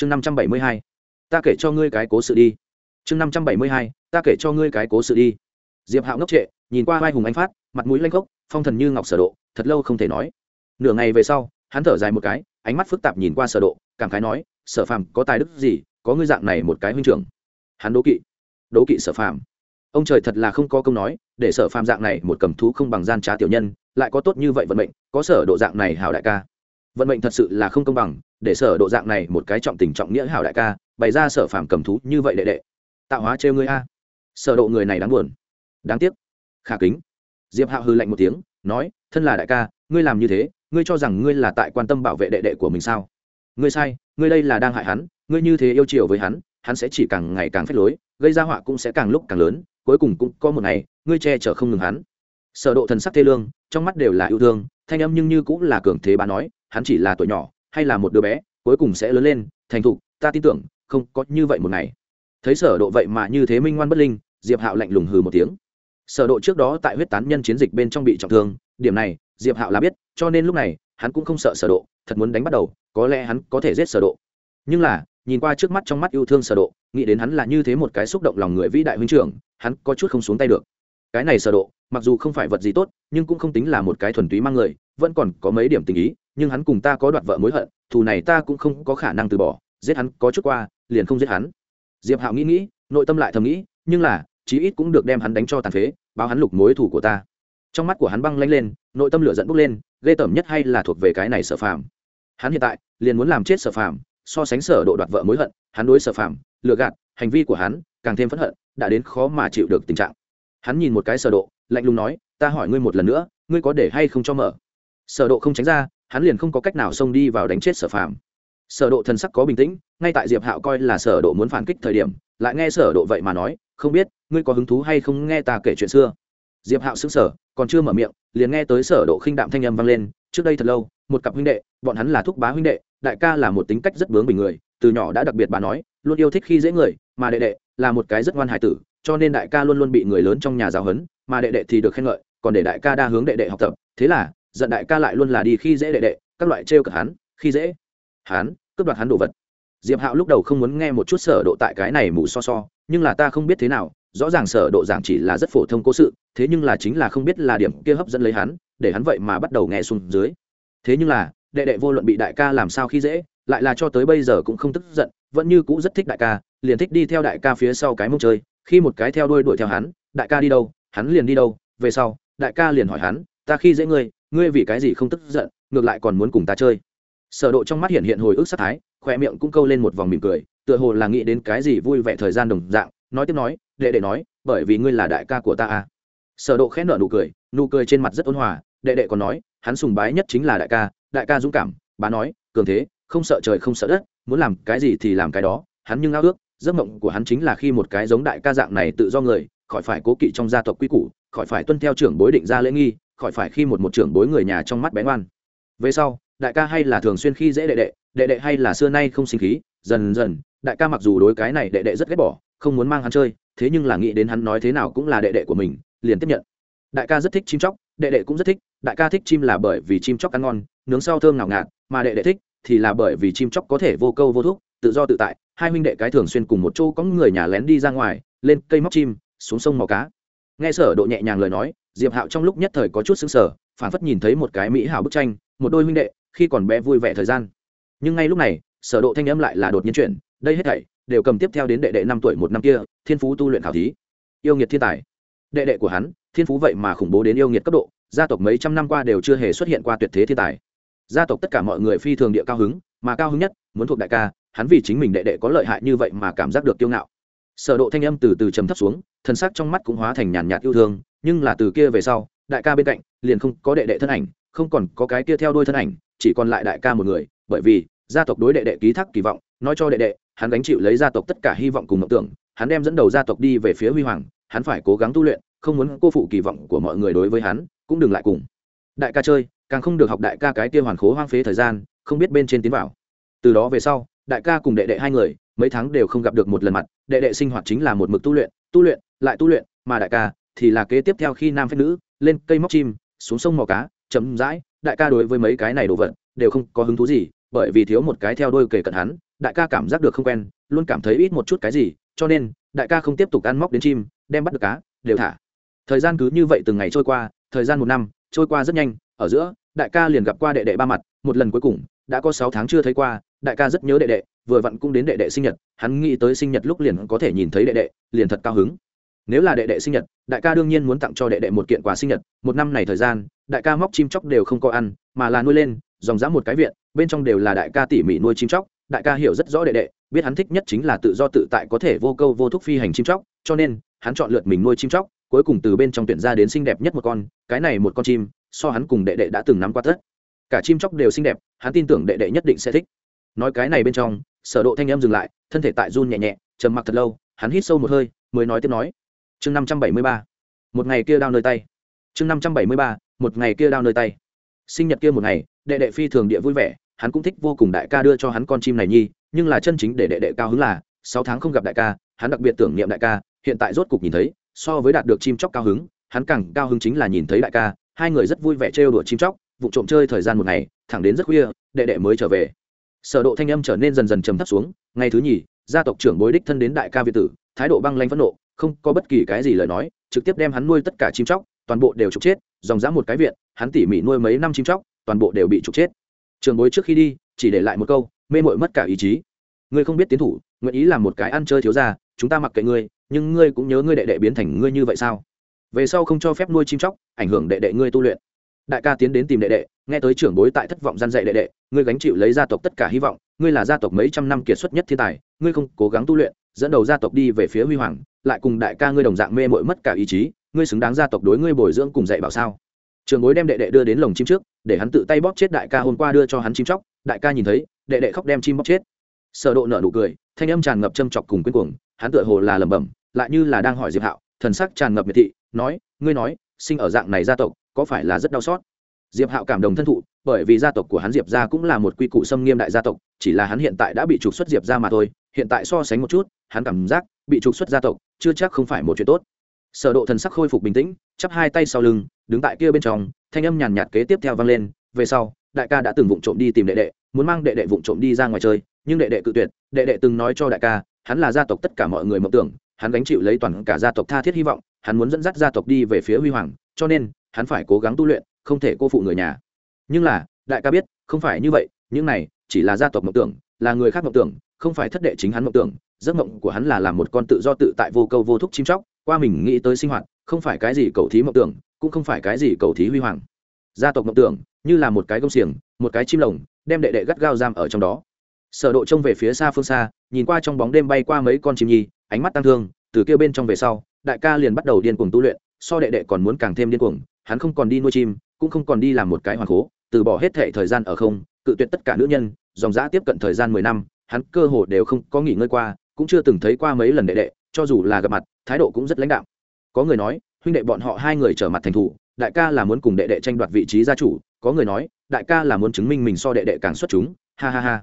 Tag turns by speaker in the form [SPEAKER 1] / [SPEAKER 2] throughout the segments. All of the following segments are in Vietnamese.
[SPEAKER 1] chương năm trăm bảy mươi hai, ta kể cho ngươi cái cố sự đi. chương năm trăm bảy mươi hai, ta kể cho ngươi cái cố sự đi. Diệp hạo ngốc trệ, nhìn qua vai hùng anh phát, mặt mũi lanh gốc phong thần như ngọc sở độ, thật lâu không thể nói. Nửa ngày về sau, hắn thở dài một cái, ánh mắt phức tạp nhìn qua sở độ, cảm khái nói, sở phàm, có tài đức gì, có ngươi dạng này một cái huynh trưởng? Hắn đố kỵ đố kỵ sở phàm. Ông trời thật là không có công nói, để sở phàm dạng này một cầm thú không bằng gian trá tiểu nhân, lại có tốt như vậy vận mệnh, có sở độ dạng này hảo đại ca vận mệnh thật sự là không công bằng, để sở độ dạng này một cái trọng tình trọng nghĩa hảo đại ca, bày ra sở phàm cầm thú như vậy đệ đệ. Tạo hóa trêu ngươi a. Sở độ người này đáng buồn. Đáng tiếc. Khả kính. Diệp hạo hư lạnh một tiếng, nói, thân là đại ca, ngươi làm như thế, ngươi cho rằng ngươi là tại quan tâm bảo vệ đệ đệ của mình sao? Ngươi sai, ngươi đây là đang hại hắn, ngươi như thế yêu chiều với hắn hắn sẽ chỉ càng ngày càng phết lối, gây ra họa cũng sẽ càng lúc càng lớn, cuối cùng cũng có một ngày, ngươi che chở không ngừng hắn. Sở độ thần sắc thê lương, trong mắt đều là yêu thương, thanh âm nhưng như cũng là cường thế bà nói hắn chỉ là tuổi nhỏ, hay là một đứa bé, cuối cùng sẽ lớn lên, thành thục, ta tin tưởng, không có như vậy một ngày. Thấy sở độ vậy mà như thế minh ngoan bất linh, diệp hạo lạnh lùng hừ một tiếng. Sở độ trước đó tại huyết tán nhân chiến dịch bên trong bị trọng thương, điểm này, diệp hạo là biết, cho nên lúc này, hắn cũng không sợ sở độ, thật muốn đánh bắt đầu, có lẽ hắn có thể giết sở độ. Nhưng là, nhìn qua trước mắt trong mắt yêu thương sở độ, nghĩ đến hắn là như thế một cái xúc động lòng người vĩ đại huynh trưởng, hắn có chút không xuống tay được. Cái này sở độ, mặc dù không phải vật gì tốt, nhưng cũng không tính là một cái thuần túy mang người, vẫn còn có mấy điểm tình ý nhưng hắn cùng ta có đoạt vợ mối hận, thù này ta cũng không có khả năng từ bỏ, giết hắn có chút qua, liền không giết hắn. Diệp hạo nghĩ nghĩ, nội tâm lại thầm nghĩ, nhưng là, chí ít cũng được đem hắn đánh cho tàn phế, báo hắn lục mối thủ của ta. Trong mắt của hắn băng lanh lên, nội tâm lửa dẫn bốc lên, ghê tởm nhất hay là thuộc về cái này sở phàm. Hắn hiện tại, liền muốn làm chết sở phàm, so sánh sở độ đoạt vợ mối hận, hắn đối sở phàm, lừa gạt, hành vi của hắn, càng thêm phẫn hận, đã đến khó mà chịu được tình trạng. Hắn nhìn một cái sở độ, lạnh lùng nói, ta hỏi ngươi một lần nữa, ngươi có để hay không cho mở? Sở độ không tránh ra hắn liền không có cách nào xông đi vào đánh chết sở phàm. Sở độ thần sắc có bình tĩnh, ngay tại diệp hạo coi là sở độ muốn phản kích thời điểm, lại nghe sở độ vậy mà nói, không biết, ngươi có hứng thú hay không nghe ta kể chuyện xưa? Diệp hạo sững sờ, còn chưa mở miệng, liền nghe tới sở độ khinh đạm thanh âm vang lên, trước đây thật lâu, một cặp huynh đệ, bọn hắn là thúc bá huynh đệ, đại ca là một tính cách rất bướng bỉnh người, từ nhỏ đã đặc biệt bà nói, luôn yêu thích khi dễ người, mà đệ đệ là một cái rất ngoan hài tử, cho nên đại ca luôn luôn bị người lớn trong nhà giáo huấn, mà đệ đệ thì được khen ngợi, còn để đại ca đa hướng đệ đệ học tập, thế là giận đại ca lại luôn là đi khi dễ đệ đệ, các loại trêu cả hắn, khi dễ hắn, cướp đoạt hắn đồ vật. Diệp hạo lúc đầu không muốn nghe một chút sở độ tại cái này mù so so, nhưng là ta không biết thế nào, rõ ràng sở độ giảng chỉ là rất phổ thông cố sự, thế nhưng là chính là không biết là điểm kia hấp dẫn lấy hắn, để hắn vậy mà bắt đầu nghe xuống dưới. Thế nhưng là, đệ đệ vô luận bị đại ca làm sao khi dễ, lại là cho tới bây giờ cũng không tức giận, vẫn như cũ rất thích đại ca, liền thích đi theo đại ca phía sau cái mông chơi, khi một cái theo đuôi đuổi theo hắn, đại ca đi đâu, hắn liền đi đâu, về sau, đại ca liền hỏi hắn, ta khi dễ ngươi ngươi vì cái gì không tức giận, ngược lại còn muốn cùng ta chơi. Sở độ trong mắt hiện hiện hồi ức sát thái khoe miệng cũng câu lên một vòng mỉm cười, tựa hồ là nghĩ đến cái gì vui vẻ thời gian đồng dạng, nói tiếp nói, đệ đệ nói, bởi vì ngươi là đại ca của ta à. Sở độ khẽ nở nụ cười nụ cười trên mặt rất ôn hòa, đệ đệ còn nói, hắn sùng bái nhất chính là đại ca đại ca dũng cảm, bá nói, cường thế, không sợ trời không sợ đất, muốn làm cái gì thì làm cái đó, hắn nhưng ao ước, giấc mộng của hắn chính là khi một cái giống đại ca dạng này tự do người, khỏi phải cố kỵ trong gia tộc quy củ, khỏi phải tuân theo trưởng bối định ra lễ nghi khỏi phải khi một một trưởng bối người nhà trong mắt bé ngoan. Về sau, đại ca hay là thường xuyên khi dễ đệ đệ đệ đệ hay là xưa nay không sinh khí, dần dần, đại ca mặc dù đối cái này đệ đệ rất ghét bỏ, không muốn mang hắn chơi, thế nhưng là nghĩ đến hắn nói thế nào cũng là đệ đệ của mình, liền tiếp nhận. Đại ca rất thích chim chóc, đệ đệ cũng rất thích, đại ca thích chim là bởi vì chim chóc ăn ngon, nướng sau thơm ngào ngạt, mà đệ đệ thích thì là bởi vì chim chóc có thể vô câu vô thuốc tự do tự tại, hai huynh đệ cái thường xuyên cùng một chỗ có người nhà lén đi ra ngoài, lên cây móc chim, xuống sông mò cá. Nghe sở độ nhẹ nhàng lời nói diệp hạo trong lúc nhất thời có chút sững sờ phản phất nhìn thấy một cái mỹ hảo bức tranh, một đôi huynh đệ, khi còn bé vui vẻ thời gian. Nhưng ngay lúc này, sở độ thanh âm lại là đột nhiên chuyển, đây hết thảy đều cầm tiếp theo đến đệ đệ năm tuổi một năm kia, thiên phú tu luyện khảo thí. Yêu nghiệt thiên tài. Đệ đệ của hắn, thiên phú vậy mà khủng bố đến yêu nghiệt cấp độ, gia tộc mấy trăm năm qua đều chưa hề xuất hiện qua tuyệt thế thiên tài. Gia tộc tất cả mọi người phi thường địa cao hứng, mà cao hứng nhất, muốn thuộc đại ca, hắn vì chính mình đệ đệ có lợi hại như vậy mà cảm giác được kiêu ngạo. Sở độ thanh âm từ từ trầm thấp xuống thần sắc trong mắt cũng hóa thành nhàn nhạt yêu thương, nhưng là từ kia về sau, đại ca bên cạnh liền không có đệ đệ thân ảnh, không còn có cái kia theo đuôi thân ảnh, chỉ còn lại đại ca một người, bởi vì gia tộc đối đệ đệ ký thác kỳ vọng, nói cho đệ đệ, hắn gánh chịu lấy gia tộc tất cả hy vọng cùng mộng tưởng, hắn đem dẫn đầu gia tộc đi về phía huy hoàng, hắn phải cố gắng tu luyện, không muốn cô phụ kỳ vọng của mọi người đối với hắn, cũng đừng lại cùng. Đại ca chơi, càng không được học đại ca cái kia hoàn khố hoang phế thời gian, không biết bên trên tiến vào. Từ đó về sau, đại ca cùng đệ đệ hai người, mấy tháng đều không gặp được một lần mặt, đệ đệ sinh hoạt chính là một mực tu luyện tu luyện, lại tu luyện, mà đại ca thì là kế tiếp theo khi nam phép nữ, lên cây móc chim, xuống sông mò cá chấm dãi đại ca đối với mấy cái này đồ vật đều không có hứng thú gì, bởi vì thiếu một cái theo đôi kể cận hắn, đại ca cảm giác được không quen, luôn cảm thấy ít một chút cái gì, cho nên đại ca không tiếp tục ăn móc đến chim, đem bắt được cá, đều thả. Thời gian cứ như vậy từng ngày trôi qua, thời gian một năm trôi qua rất nhanh, ở giữa, đại ca liền gặp qua đệ đệ ba mặt, một lần cuối cùng, đã có sáu tháng chưa thấy qua, đại ca rất nhớ đệ đệ vừa vặn cũng đến đệ đệ sinh nhật, hắn nghĩ tới sinh nhật lúc liền có thể nhìn thấy đệ đệ, liền thật cao hứng. Nếu là đệ đệ sinh nhật, đại ca đương nhiên muốn tặng cho đệ đệ một kiện quà sinh nhật, một năm này thời gian, đại ca móc chim chóc đều không có ăn, mà là nuôi lên, dòng dã một cái viện, bên trong đều là đại ca tỉ mỉ nuôi chim chóc, đại ca hiểu rất rõ đệ đệ, biết hắn thích nhất chính là tự do tự tại có thể vô câu vô thúc phi hành chim chóc, cho nên, hắn chọn lượt mình nuôi chim chóc, cuối cùng từ bên trong tuyển ra đến xinh đẹp nhất một con, cái này một con chim, so hắn cùng đệ đệ đã từng nắm qua tất. Cả chim chóc đều xinh đẹp, hắn tin tưởng đệ đệ nhất định sẽ thích. Nói cái này bên trong sở độ thanh em dừng lại, thân thể tại run nhẹ nhẹ, trầm mặc thật lâu, hắn hít sâu một hơi, mới nói tiếp nói. Chương năm trăm bảy mươi ba, một ngày kia đau nơi tay. Chương năm trăm bảy mươi ba, một ngày kia đau nơi tay. Sinh nhật kia một ngày, đệ đệ phi thường địa vui vẻ, hắn cũng thích vô cùng đại ca đưa cho hắn con chim này nhi, nhưng là chân chính để đệ đệ cao hứng là, sáu tháng không gặp đại ca, hắn đặc biệt tưởng niệm đại ca, hiện tại rốt cục nhìn thấy, so với đạt được chim chóc cao hứng, hắn càng cao hứng chính là nhìn thấy đại ca, hai người rất vui vẻ trêu đùa chim chóc, vụ trộm chơi thời gian một ngày, thẳng đến rất khuya, đệ đệ mới trở về sở độ thanh âm trở nên dần dần trầm thấp xuống, ngày thứ nhì, gia tộc trưởng bối đích thân đến đại ca việt tử, thái độ băng lãnh phẫn nộ, không có bất kỳ cái gì lời nói, trực tiếp đem hắn nuôi tất cả chim chóc, toàn bộ đều trục chết, dòng dã một cái viện, hắn tỉ mỉ nuôi mấy năm chim chóc, toàn bộ đều bị trục chết. Trường bối trước khi đi, chỉ để lại một câu, mê mội mất cả ý chí. Ngươi không biết tiến thủ, nguyện ý làm một cái ăn chơi thiếu ra chúng ta mặc kệ ngươi, nhưng ngươi cũng nhớ ngươi đệ đệ biến thành ngươi như vậy sao? Về sau không cho phép nuôi chim chóc, ảnh hưởng đệ đệ ngươi tu luyện. Đại ca tiến đến tìm đệ đệ nghe tới trưởng bối tại thất vọng gian dạy đệ đệ, ngươi gánh chịu lấy gia tộc tất cả hy vọng, ngươi là gia tộc mấy trăm năm kiệt xuất nhất thiên tài, ngươi không cố gắng tu luyện, dẫn đầu gia tộc đi về phía huy hoàng, lại cùng đại ca ngươi đồng dạng mê mội mất cả ý chí, ngươi xứng đáng gia tộc đối ngươi bồi dưỡng cùng dạy bảo sao? Trường bối đem đệ đệ đưa đến lồng chim trước, để hắn tự tay bóp chết đại ca hôm qua đưa cho hắn chim chóc, đại ca nhìn thấy, đệ đệ khóc đem chim bóp chết. Sở độ nở nụ cười, thanh âm tràn ngập châm chọc cùng quyến cuồng, hắn tựa hồ là lẩm bẩm, lại như là đang hỏi diệp hạo, thần sắc tràn ngập miệt thị, nói, ngươi nói, sinh ở dạng này gia tộc, có phải là rất đau xót? Diệp hạo cảm động thân thụ, bởi vì gia tộc của hắn diệp gia cũng là một quy củ xâm nghiêm đại gia tộc, chỉ là hắn hiện tại đã bị trục xuất diệp gia mà thôi, hiện tại so sánh một chút, hắn cảm giác bị trục xuất gia tộc chưa chắc không phải một chuyện tốt. Sở độ thần sắc khôi phục bình tĩnh, chắp hai tay sau lưng, đứng tại kia bên trong, thanh âm nhàn nhạt kế tiếp theo vang lên, về sau, đại ca đã từng vụng trộm đi tìm đệ đệ, muốn mang đệ đệ vụng trộm đi ra ngoài chơi, nhưng đệ đệ cự tuyệt, đệ đệ từng nói cho đại ca, hắn là gia tộc tất cả mọi người mộng tưởng, hắn gánh chịu lấy toàn cả gia tộc tha thiết hy vọng, hắn muốn dẫn dắt gia tộc đi về phía huy hoàng, cho nên, hắn phải cố gắng tu luyện không thể cô phụ người nhà. Nhưng là, đại ca biết, không phải như vậy, những này chỉ là gia tộc mộng tưởng, là người khác mộng tưởng, không phải thất đệ chính hắn mộng tưởng. Giấc mộng của hắn là làm một con tự do tự tại vô câu vô thúc chim chóc, qua mình nghĩ tới sinh hoạt, không phải cái gì cầu thí mộng tưởng, cũng không phải cái gì cầu thí huy hoàng. Gia tộc mộng tưởng, như là một cái công xiềng, một cái chim lồng, đem đệ đệ gắt gao giam ở trong đó. Sở độ trông về phía xa phương xa, nhìn qua trong bóng đêm bay qua mấy con chim nhi, ánh mắt tăng thương, từ kia bên trong về sau, đại ca liền bắt đầu điên cuồng tu luyện, so đệ đệ còn muốn càng thêm điên cuồng, hắn không còn đi nuôi chim cũng không còn đi làm một cái hoàn cố từ bỏ hết thệ thời gian ở không, cự tuyệt tất cả nữ nhân, dòng giã tiếp cận thời gian mười năm, hắn cơ hồ đều không có nghỉ ngơi qua, cũng chưa từng thấy qua mấy lần đệ đệ, cho dù là gặp mặt, thái độ cũng rất lãnh đạo có người nói, huynh đệ bọn họ hai người trở mặt thành thủ, đại ca là muốn cùng đệ đệ tranh đoạt vị trí gia chủ, có người nói, đại ca là muốn chứng minh mình so đệ đệ càng xuất chúng, ha ha ha.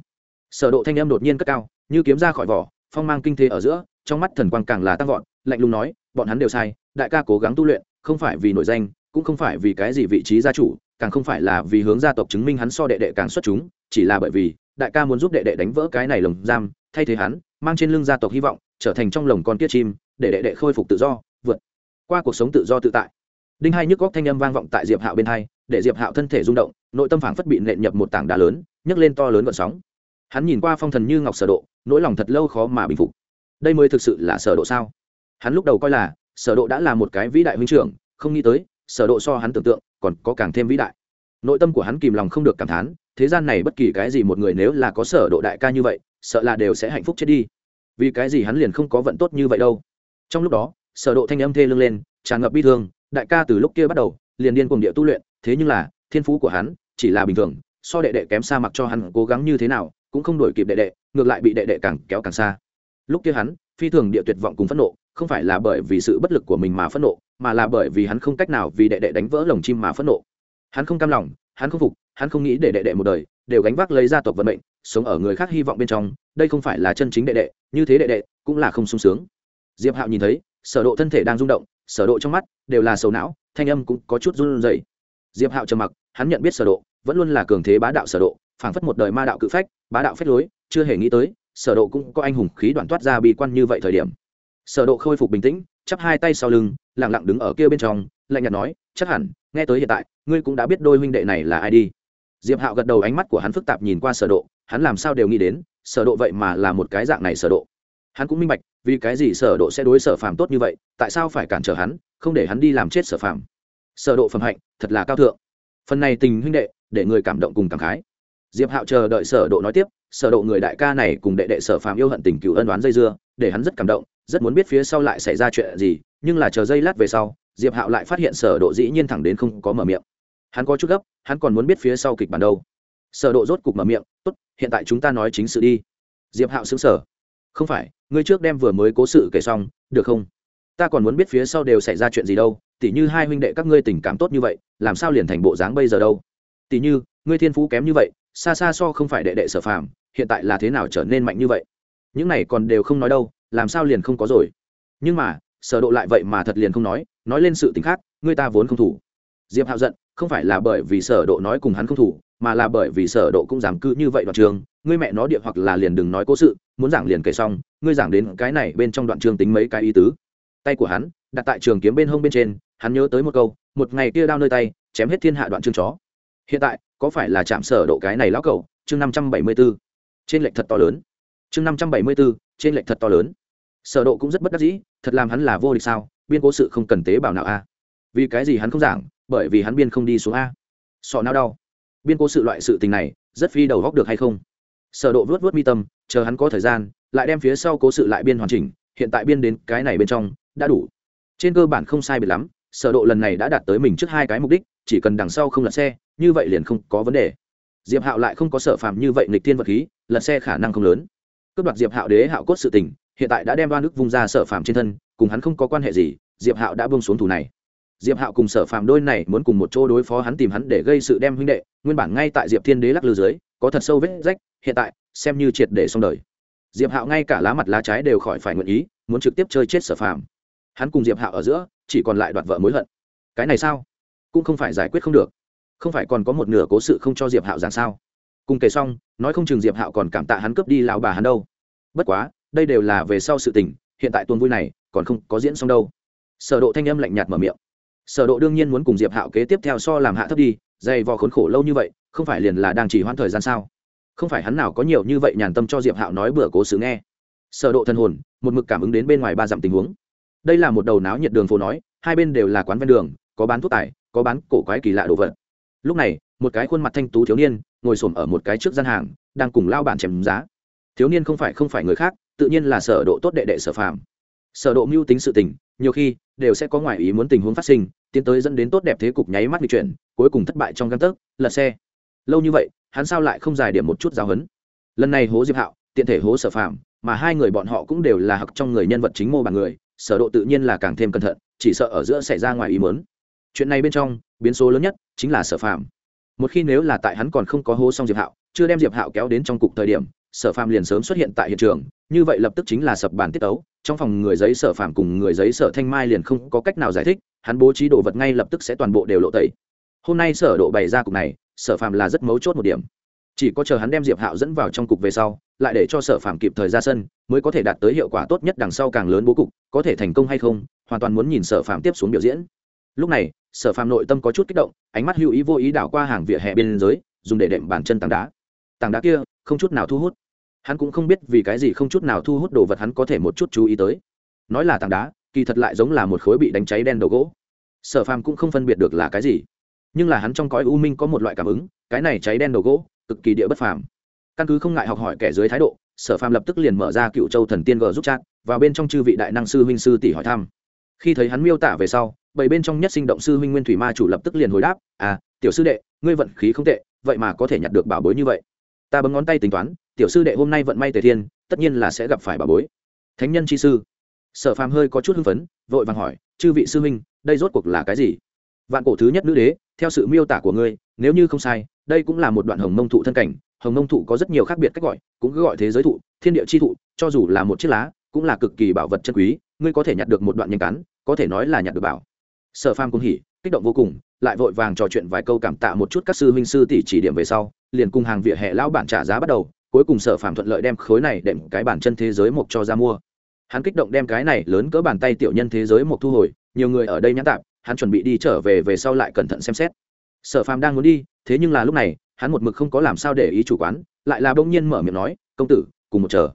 [SPEAKER 1] Sở độ thanh âm đột nhiên cất cao, như kiếm ra khỏi vỏ, phong mang kinh thế ở giữa, trong mắt thần quang càng là tăng vọt, lạnh lùng nói, bọn hắn đều sai, đại ca cố gắng tu luyện, không phải vì nổi danh cũng không phải vì cái gì vị trí gia chủ, càng không phải là vì hướng gia tộc chứng minh hắn so đệ đệ càng xuất chúng, chỉ là bởi vì, đại ca muốn giúp đệ đệ đánh vỡ cái này lồng giam, thay thế hắn, mang trên lưng gia tộc hy vọng, trở thành trong lồng con tiết chim, để đệ đệ khôi phục tự do, vượt qua cuộc sống tự do tự tại. Đinh hai nhức góc thanh âm vang vọng tại diệp hạo bên hai, để diệp hạo thân thể rung động, nội tâm phảng phất bị nện nhập một tảng đá lớn, nhấc lên to lớn vận sóng. Hắn nhìn qua phong thần như ngọc sở độ, nỗi lòng thật lâu khó mà bình phục. Đây mới thực sự là sở độ sao? Hắn lúc đầu coi là, sở độ đã là một cái vĩ đại huynh trưởng, không nghĩ tới sở độ so hắn tưởng tượng, còn có càng thêm vĩ đại. Nội tâm của hắn kìm lòng không được cảm thán, thế gian này bất kỳ cái gì một người nếu là có sở độ đại ca như vậy, sợ là đều sẽ hạnh phúc chết đi. Vì cái gì hắn liền không có vận tốt như vậy đâu. Trong lúc đó, sở độ thanh âm thê lương lên, tràn ngập bi thương, đại ca từ lúc kia bắt đầu, liền điên cuồng địa tu luyện, thế nhưng là, thiên phú của hắn chỉ là bình thường, so đệ đệ kém xa mặc cho hắn cố gắng như thế nào, cũng không đổi kịp đệ đệ, ngược lại bị đệ đệ càng kéo càng xa. Lúc kia hắn, phi thường địa tuyệt vọng cùng phẫn nộ không phải là bởi vì sự bất lực của mình mà phẫn nộ, mà là bởi vì hắn không cách nào vì đệ đệ đánh vỡ lồng chim mà phẫn nộ. Hắn không cam lòng, hắn không phục, hắn không nghĩ để đệ đệ một đời, đều gánh vác lấy gia tộc vận mệnh, sống ở người khác hy vọng bên trong, đây không phải là chân chính đệ đệ, như thế đệ đệ cũng là không sung sướng. Diệp hạo nhìn thấy, sở độ thân thể đang rung động, sở độ trong mắt đều là sầu não, thanh âm cũng có chút run rẩy. Diệp hạo trầm mặc, hắn nhận biết sở độ, vẫn luôn là cường thế bá đạo sở độ, phảng phất một đời ma đạo cự phách, bá đạo phách lối, chưa hề nghĩ tới, sở độ cũng có anh hùng khí đoạn toát ra bi quan như vậy thời điểm sở độ khôi phục bình tĩnh, chắp hai tay sau lưng, lặng lặng đứng ở kia bên trong, lạnh nhạt nói, chắc hẳn, nghe tới hiện tại, ngươi cũng đã biết đôi huynh đệ này là ai đi. Diệp hạo gật đầu ánh mắt của hắn phức tạp nhìn qua sở độ, hắn làm sao đều nghĩ đến, sở độ vậy mà là một cái dạng này sở độ. Hắn cũng minh bạch, vì cái gì sở độ sẽ đối sở phàm tốt như vậy, tại sao phải cản trở hắn, không để hắn đi làm chết sở phàm. Sở độ phẩm hạnh, thật là cao thượng. Phần này tình huynh đệ, để người cảm động cùng cảm khái. Diệp hạo chờ đợi sở độ nói tiếp, sở độ người đại ca này cùng đệ đệ sở phàm yêu hận tình cựu ân đoán dây dưa, để hắn rất cảm động rất muốn biết phía sau lại xảy ra chuyện gì, nhưng là chờ giây lát về sau, diệp hạo lại phát hiện sở độ dĩ nhiên thẳng đến không có mở miệng. Hắn có chút gấp, hắn còn muốn biết phía sau kịch bản đâu. Sở độ rốt cục mở miệng, tốt, hiện tại chúng ta nói chính sự đi. Diệp hạo sững sờ. Không phải, ngươi trước đem vừa mới cố sự kể xong, được không? Ta còn muốn biết phía sau đều xảy ra chuyện gì đâu, tỉ như hai huynh đệ các ngươi tình cảm tốt như vậy, làm sao liền thành bộ dáng bây giờ đâu? Tỉ như, ngươi thiên phú kém như vậy, xa xa so không phải đệ đệ sở phàm, hiện tại là thế nào trở nên mạnh như vậy? Những này còn đều không nói đâu làm sao liền không có rồi? Nhưng mà, sở độ lại vậy mà thật liền không nói nói lên sự tình khác ngươi ta vốn không thủ. Diệp hạo giận, không phải là bởi vì sở độ nói cùng hắn không thủ, mà là bởi vì sở độ cũng dám cư như vậy đoạn trường ngươi mẹ nó địa hoặc là liền đừng nói cố sự, muốn giảng liền kể xong, ngươi giảng đến cái này bên trong đoạn trường tính mấy cái ý tứ. Tay của hắn, đặt tại trường kiếm bên hông bên trên, hắn nhớ tới một câu, một ngày kia đao nơi tay, chém hết thiên hạ đoạn chương chó. Hiện tại, có phải là chạm sở độ cái này lão cẩu? Chương 574 trên lệnh thật to lớn. Chương 574 trên lệnh thật to lớn sở độ cũng rất bất đắc dĩ, thật làm hắn là vô địch sao, biên cố sự không cần tế bào nào a. Vì cái gì hắn không giảng, bởi vì hắn biên không đi xuống a. Sọ não đau. Biên cố sự loại sự tình này, rất phi đầu góc được hay không? Sở độ vớt vớt mi tâm, chờ hắn có thời gian, lại đem phía sau cố sự lại biên hoàn chỉnh, hiện tại biên đến cái này bên trong, đã đủ. Trên cơ bản không sai biệt lắm, sở độ lần này đã đạt tới mình trước hai cái mục đích, chỉ cần đằng sau không lật xe, như vậy liền không có vấn đề. Diệp hạo lại không có sở phàm như vậy nghịch thiên vật khí, lật xe khả năng không lớn. Cướp đoạt diệp hạo đế hạo cốt sự tình hiện tại đã đem đoan ức vung ra sở phàm trên thân, cùng hắn không có quan hệ gì, diệp hạo đã buông xuống thủ này. Diệp hạo cùng sở phàm đôi này muốn cùng một chỗ đối phó hắn tìm hắn để gây sự đem huynh đệ, nguyên bản ngay tại diệp thiên đế lắc lư dưới, có thật sâu vết rách, hiện tại, xem như triệt để xong đời. Diệp hạo ngay cả lá mặt lá trái đều khỏi phải nguyện ý, muốn trực tiếp chơi chết sở phàm. Hắn cùng diệp hạo ở giữa, chỉ còn lại đoạt vợ mối hận. Cái này sao? Cũng không phải giải quyết không được. Không phải còn có một nửa cố sự không cho diệp hạo giảng sao? Cùng kể xong, nói không chừng diệp hạo còn cảm tạ hắn cướp đi lao bà hắn đâu. Bất quá đây đều là về sau sự tình, hiện tại tuần vui này, còn không có diễn xong đâu. Sở độ thanh âm lạnh nhạt mở miệng. Sở độ đương nhiên muốn cùng diệp hạo kế tiếp theo so làm hạ thấp đi, dày vò khốn khổ lâu như vậy, không phải liền là đang chỉ hoãn thời gian sao? Không phải hắn nào có nhiều như vậy nhàn tâm cho diệp hạo nói bừa cố sự nghe. Sở độ thân hồn, một mực cảm ứng đến bên ngoài ba dặm tình huống. Đây là một đầu náo nhiệt đường phố nói, hai bên đều là quán ven đường, có bán thuốc tải, có bán cổ quái kỳ lạ đồ vật. Lúc này, một cái khuôn mặt thanh tú thiếu niên, ngồi xổm ở một cái trước gian hàng, đang cùng lao bản chém giá. Thiếu niên không phải không phải người khác tự nhiên là sở độ tốt đệ đệ sở phàm. Sở độ mưu tính sự tình, nhiều khi đều sẽ có ngoại ý muốn tình huống phát sinh, tiến tới dẫn đến tốt đẹp thế cục nháy mắt bị chuyển, cuối cùng thất bại trong gan tấc, lật xe. Lâu như vậy, hắn sao lại không giải điểm một chút giáo huấn? Lần này hố diệp hạo, tiện thể hố sở phàm, mà hai người bọn họ cũng đều là học trong người nhân vật chính mô bằng người, sở độ tự nhiên là càng thêm cẩn thận, chỉ sợ ở giữa xảy ra ngoài ý muốn. Chuyện này bên trong, biến số lớn nhất chính là sở phàm. Một khi nếu là tại hắn còn không có hố xong diệp hạo, chưa đem diệp hạo kéo đến trong cục thời điểm sở phàm liền sớm xuất hiện tại hiện trường, như vậy lập tức chính là sập bản tiết tấu. Trong phòng người giấy sở phàm cùng người giấy sở thanh mai liền không có cách nào giải thích, hắn bố trí đồ vật ngay lập tức sẽ toàn bộ đều lộ tẩy. Hôm nay sở độ bày ra cục này, sở phàm là rất mấu chốt một điểm. Chỉ có chờ hắn đem diệp hạo dẫn vào trong cục về sau, lại để cho sở phàm kịp thời ra sân, mới có thể đạt tới hiệu quả tốt nhất đằng sau càng lớn bố cục, có thể thành công hay không, hoàn toàn muốn nhìn sở phàm tiếp xuống biểu diễn. Lúc này, sở phàm nội tâm có chút kích động, ánh mắt hữu ý vô ý đảo qua hàng vỉa hè bên dưới, dùng để đệm bàn chân tảng đá. Tảng đá kia, không chút nào thu hút hắn cũng không biết vì cái gì không chút nào thu hút đồ vật hắn có thể một chút chú ý tới. Nói là tảng đá, kỳ thật lại giống là một khối bị đánh cháy đen đầu gỗ. Sở phàm cũng không phân biệt được là cái gì. Nhưng là hắn trong cõi u minh có một loại cảm ứng, cái này cháy đen đầu gỗ, cực kỳ địa bất phàm. Căn cứ không ngại học hỏi kẻ dưới thái độ, sở phàm lập tức liền mở ra cựu châu thần tiên g giúp chat, vào bên trong chư vị đại năng sư huynh sư tỷ hỏi thăm. Khi thấy hắn miêu tả về sau, bảy bên trong nhất sinh động sư huynh nguyên thủy ma chủ lập tức liền hồi đáp à tiểu sư đệ, ngươi vận khí không tệ, vậy mà có thể nhặt được bảo bối như vậy. Ta bấm ngón tay tính toán tiểu sư đệ hôm nay vận may tề thiên, tất nhiên là sẽ gặp phải bà bối. Thánh nhân chi sư. Sở phàm hơi có chút hưng phấn, vội vàng hỏi, chư vị sư huynh, đây rốt cuộc là cái gì? Vạn cổ thứ nhất nữ đế, theo sự miêu tả của ngươi, nếu như không sai, đây cũng là một đoạn hồng mông thụ thân cảnh. Hồng mông thụ có rất nhiều khác biệt cách gọi, cũng cứ gọi thế giới thụ, thiên địa chi thụ, cho dù là một chiếc lá, cũng là cực kỳ bảo vật chân quý. Ngươi có thể nhặt được một đoạn nhanh cắn, có thể nói là nhặt được bảo. Sở phàm cũng hỉ, kích động vô cùng, lại vội vàng trò chuyện vài câu cảm tạ một chút các sư huynh sư tỷ chỉ điểm về sau, liền cùng hàng vỉa hè lão bản trả giá bắt đầu cuối cùng sở Phạm thuận lợi đem khối này đệm cái bản chân thế giới mộc cho ra mua. Hắn kích động đem cái này lớn cỡ bàn tay tiểu nhân thế giới mộc thu hồi, nhiều người ở đây nhãn tạp, hắn chuẩn bị đi trở về về sau lại cẩn thận xem xét. Sở Phạm đang muốn đi, thế nhưng là lúc này, hắn một mực không có làm sao để ý chủ quán, lại là bỗng nhiên mở miệng nói, công tử, cùng một chờ.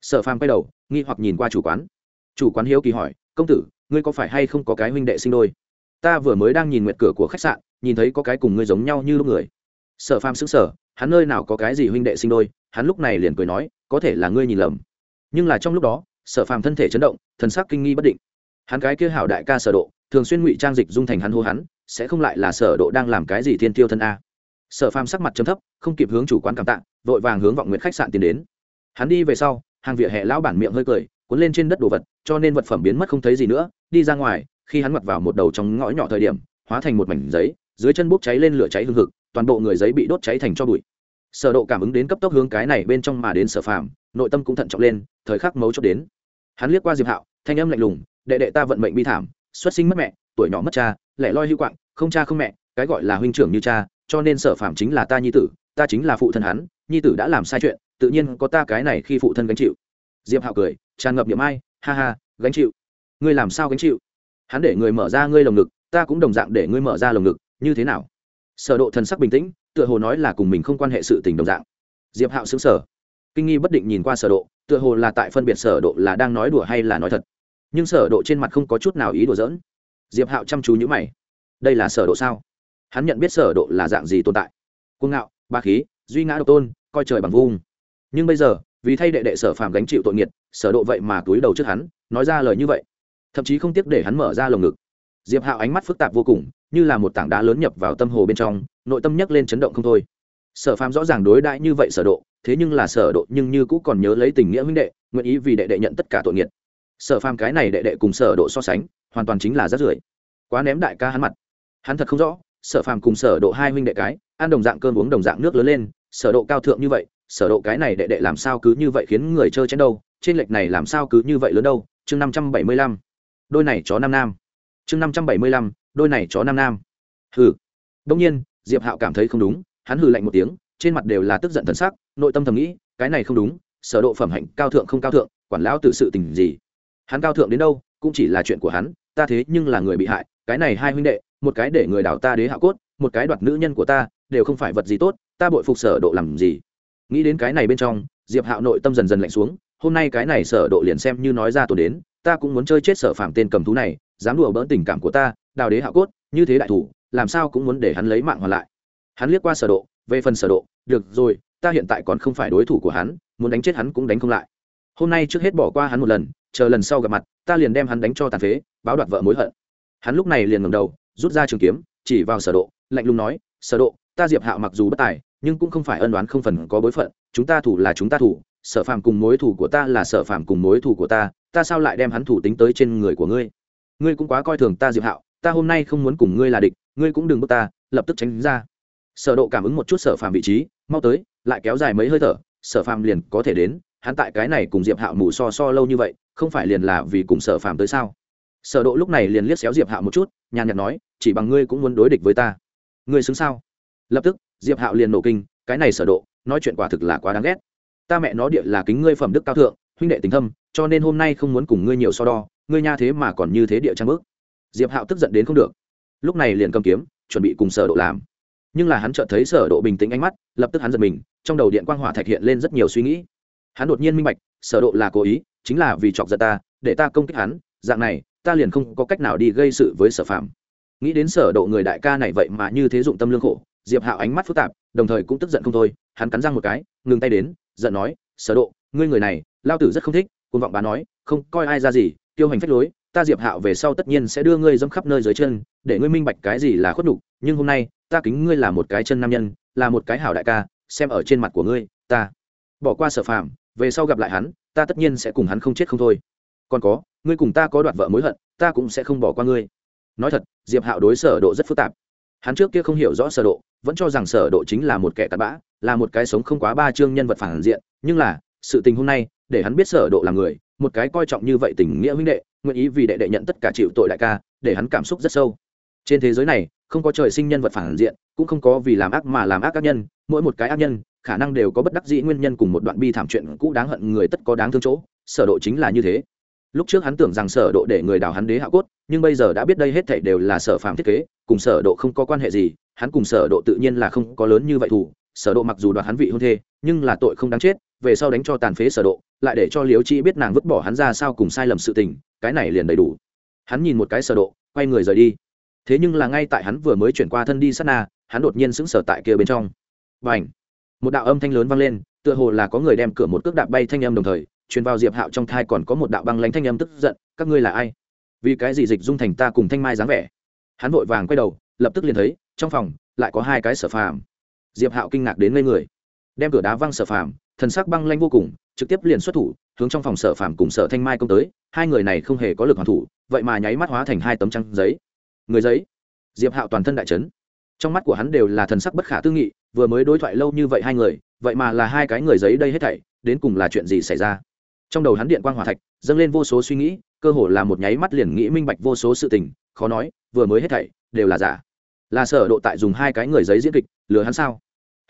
[SPEAKER 1] Sở Phạm quay đầu, nghi hoặc nhìn qua chủ quán. Chủ quán hiếu kỳ hỏi, công tử, ngươi có phải hay không có cái huynh đệ sinh đôi? Ta vừa mới đang nhìn nguyệt cửa của khách sạn, nhìn thấy có cái cùng ngươi giống nhau như lúc người. Sở phàm xứng sở hắn nơi nào có cái gì huynh đệ sinh đôi? Hắn lúc này liền cười nói, có thể là ngươi nhìn lầm. Nhưng là trong lúc đó, sở phàm thân thể chấn động, thần sắc kinh nghi bất định. Hắn cái kia hảo đại ca sở độ, thường xuyên ngụy trang dịch dung thành hắn hô hắn, sẽ không lại là sở độ đang làm cái gì thiên tiêu thân a? Sở phàm sắc mặt trầm thấp, không kịp hướng chủ quán cảm tạ, vội vàng hướng vọng nguyện khách sạn tiến đến. Hắn đi về sau, hàng vỉa hè lão bản miệng hơi cười, cuốn lên trên đất đồ vật, cho nên vật phẩm biến mất không thấy gì nữa, đi ra ngoài, khi hắn mặc vào một đầu trong ngõ nhỏ thời điểm, hóa thành một mảnh giấy, dưới chân bốc cháy lên lửa cháy hừng hực, toàn bộ người giấy bị đốt cháy thành cho bụi sở độ cảm ứng đến cấp tốc hướng cái này bên trong mà đến sở phàm, nội tâm cũng thận trọng lên, thời khắc mấu chốt đến. Hắn liếc qua diệp hạo, thanh âm lạnh lùng, đệ đệ ta vận mệnh bi thảm, xuất sinh mất mẹ, tuổi nhỏ mất cha, lẻ loi hiu quạng, không cha không mẹ, cái gọi là huynh trưởng như cha, cho nên sở phàm chính là ta nhi tử, ta chính là phụ thân hắn, nhi tử đã làm sai chuyện, tự nhiên có ta cái này khi phụ thân gánh chịu. Diệp hạo cười, tràn ngập niệm ai, ha ha, gánh chịu. Ngươi làm sao gánh chịu? Hắn để người mở ra ngươi lồng ngực, ta cũng đồng dạng để ngươi mở ra lồng ngực, như thế nào? Sở độ thần sắc bình tĩnh tựa hồ nói là cùng mình không quan hệ sự tình đồng dạng. Diệp hạo xứng sở kinh nghi bất định nhìn qua sở độ, tựa hồ là tại phân biệt sở độ là đang nói đùa hay là nói thật. Nhưng sở độ trên mặt không có chút nào ý đùa giỡn. Diệp hạo chăm chú nhíu mày. Đây là sở độ sao? Hắn nhận biết sở độ là dạng gì tồn tại? Cuồng ngạo, ba khí, duy ngã độc tôn, coi trời bằng vung. Nhưng bây giờ, vì thay đệ đệ sở phàm gánh chịu tội nghiệt, sở độ vậy mà túi đầu trước hắn, nói ra lời như vậy. Thậm chí không tiếc để hắn mở ra lồng ngực diệp hạo ánh mắt phức tạp vô cùng, như là một tảng đá lớn nhập vào tâm hồ bên trong, nội tâm nhấc lên chấn động không thôi. Sở phàm rõ ràng đối đãi như vậy sở độ, thế nhưng là sở độ nhưng như cũ còn nhớ lấy tình nghĩa huynh đệ, nguyện ý vì đệ đệ nhận tất cả tội nghiệt. Sở phàm cái này đệ đệ cùng sở độ so sánh, hoàn toàn chính là rất rưởi. Quá ném đại ca hắn mặt. Hắn thật không rõ, sở phàm cùng sở độ hai huynh đệ cái, ăn đồng dạng cơm uống đồng dạng nước lớn lên, sở độ cao thượng như vậy, sở độ cái này đệ đệ làm sao cứ như vậy khiến người chơi chén đâu, trên lệch này làm sao cứ như vậy lớn đâu, chương 575 đôi này chó nam nam chương 575 đôi này chó nam nam. Hừ. Đông nhiên, diệp hạo cảm thấy không đúng, hắn hừ lạnh một tiếng, trên mặt đều là tức giận thần sắc, nội tâm thầm nghĩ, cái này không đúng, sở độ phẩm hạnh cao thượng không cao thượng, quản lão tự sự tình gì? Hắn cao thượng đến đâu, cũng chỉ là chuyện của hắn, ta thế nhưng là người bị hại, cái này hai huynh đệ, một cái để người đào ta đế hạ cốt, một cái đoạt nữ nhân của ta, đều không phải vật gì tốt, ta bội phục sở độ làm gì? Nghĩ đến cái này bên trong, diệp hạo nội tâm dần dần lạnh xuống, hôm nay cái này sở độ liền xem như nói ra tổ đến ta cũng muốn chơi chết sở phạm tên cầm thú này, dám đùa bỡn tình cảm của ta, đào đế hạ cốt, như thế đại thủ, làm sao cũng muốn để hắn lấy mạng hoàn lại. Hắn liếc qua sở độ, về phần sở độ, được rồi, ta hiện tại còn không phải đối thủ của hắn, muốn đánh chết hắn cũng đánh không lại. Hôm nay trước hết bỏ qua hắn một lần, chờ lần sau gặp mặt, ta liền đem hắn đánh cho tàn phế, báo đoạt vợ mối hận. Hắn lúc này liền ngẩng đầu, rút ra trường kiếm, chỉ vào sở độ, lạnh lùng nói, sở độ, ta diệp hạo mặc dù bất tài, nhưng cũng không phải ân đoán không phần có bối phận, chúng ta thủ là chúng ta thủ, sở phàm cùng mối thủ của ta là sở phàm cùng mối thủ của ta ta sao lại đem hắn thủ tính tới trên người của ngươi? Ngươi cũng quá coi thường ta diệp hạo, ta hôm nay không muốn cùng ngươi là địch, ngươi cũng đừng bước ta, lập tức tránh ra. Sở độ cảm ứng một chút sở phàm vị trí, mau tới, lại kéo dài mấy hơi thở, sở phàm liền có thể đến, hắn tại cái này cùng diệp hạo mù so so lâu như vậy, không phải liền là vì cùng sở phàm tới sao? Sở độ lúc này liền liếc xéo diệp hạo một chút, nhàn nhạt nói, chỉ bằng ngươi cũng muốn đối địch với ta. Ngươi xứng sao? Lập tức, diệp hạo liền nổ kinh, cái này sở độ, nói chuyện quả thực là quá đáng ghét. Ta mẹ nó địa là kính ngươi phẩm đức cao thượng huynh đệ tình thâm, cho nên hôm nay không muốn cùng ngươi nhiều so đo, ngươi nha thế mà còn như thế địa trang bước. Diệp hạo tức giận đến không được. Lúc này liền cầm kiếm, chuẩn bị cùng sở độ làm. Nhưng là hắn chợt thấy sở độ bình tĩnh ánh mắt, lập tức hắn giật mình, trong đầu điện quang hỏa thạch hiện lên rất nhiều suy nghĩ. Hắn đột nhiên minh bạch, sở độ là cố ý, chính là vì chọc giận ta, để ta công kích hắn, dạng này, ta liền không có cách nào đi gây sự với sở phạm nghĩ đến sở độ người đại ca này vậy mà như thế dụng tâm lương khổ, diệp hạo ánh mắt phức tạp, đồng thời cũng tức giận không thôi, hắn cắn răng một cái, ngừng tay đến, giận nói, sở độ, ngươi người này lao tử rất không thích côn vọng bà nói, không coi ai ra gì, tiêu hành phách lối, ta diệp hạo về sau tất nhiên sẽ đưa ngươi dẫm khắp nơi dưới chân, để ngươi minh bạch cái gì là khuất nhục, nhưng hôm nay, ta kính ngươi là một cái chân nam nhân, là một cái hảo đại ca, xem ở trên mặt của ngươi, ta bỏ qua sở phạm về sau gặp lại hắn, ta tất nhiên sẽ cùng hắn không chết không thôi. Còn có, ngươi cùng ta có đoạt vợ mối hận, ta cũng sẽ không bỏ qua ngươi. Nói thật, diệp hạo đối sở độ rất phức tạp. Hắn trước kia không hiểu rõ sở độ, vẫn cho rằng sở độ chính là một kẻ cặn bã, là một cái sống không quá ba chương nhân vật phản diện, nhưng là sự tình hôm nay, để hắn biết sở độ là người, một cái coi trọng như vậy tình nghĩa huynh đệ, nguyện ý vì đệ đệ nhận tất cả chịu tội đại ca, để hắn cảm xúc rất sâu. Trên thế giới này, không có trời sinh nhân vật phản diện, cũng không có vì làm ác mà làm ác ác nhân, mỗi một cái ác nhân, khả năng đều có bất đắc dĩ nguyên nhân cùng một đoạn bi thảm chuyện cũ đáng hận người tất có đáng thương chỗ, sở độ chính là như thế. Lúc trước hắn tưởng rằng sở độ để người đào hắn đế hạ cốt, nhưng bây giờ đã biết đây hết thảy đều là sở phàm thiết kế, cùng sở độ không có quan hệ gì, hắn cùng sở độ tự nhiên là không có lớn như vậy thủ sở độ mặc dù đoạt hắn vị hôn thê, nhưng là tội không đáng chết về sau đánh cho tàn phế sở độ, lại để cho liễu chi biết nàng vứt bỏ hắn ra sao cùng sai lầm sự tình, cái này liền đầy đủ. Hắn nhìn một cái sở độ, quay người rời đi. Thế nhưng là ngay tại hắn vừa mới chuyển qua thân đi sát na, hắn đột nhiên sững sờ tại kia bên trong. Bành! Một đạo âm thanh lớn vang lên, tựa hồ là có người đem cửa một cước đạp bay thanh âm đồng thời, truyền vào diệp hạo trong thai còn có một đạo băng lãnh thanh âm tức giận, các ngươi là ai? Vì cái gì dịch dung thành ta cùng thanh mai dáng vẻ? Hắn vội vàng quay đầu, lập tức liền thấy, trong phòng lại có hai cái sở phàm. Diệp hạo kinh ngạc đến ngây người. Đem cửa đá văng sở phàm thần sắc băng lanh vô cùng, trực tiếp liền xuất thủ, hướng trong phòng sở phàm cùng sở thanh mai công tới. Hai người này không hề có lực hoàn thủ, vậy mà nháy mắt hóa thành hai tấm trăng giấy. Người giấy? Diệp hạo toàn thân đại trấn trong mắt của hắn đều là thần sắc bất khả tư nghị, vừa mới đối thoại lâu như vậy hai người, vậy mà là hai cái người giấy đây hết thảy, đến cùng là chuyện gì xảy ra? Trong đầu hắn điện quang hỏa thạch, dâng lên vô số suy nghĩ, cơ hồ là một nháy mắt liền nghĩ minh bạch vô số sự tình, khó nói, vừa mới hết thảy, đều là giả. Là sở độ tại dùng hai cái người giấy diễn kịch, lừa hắn sao?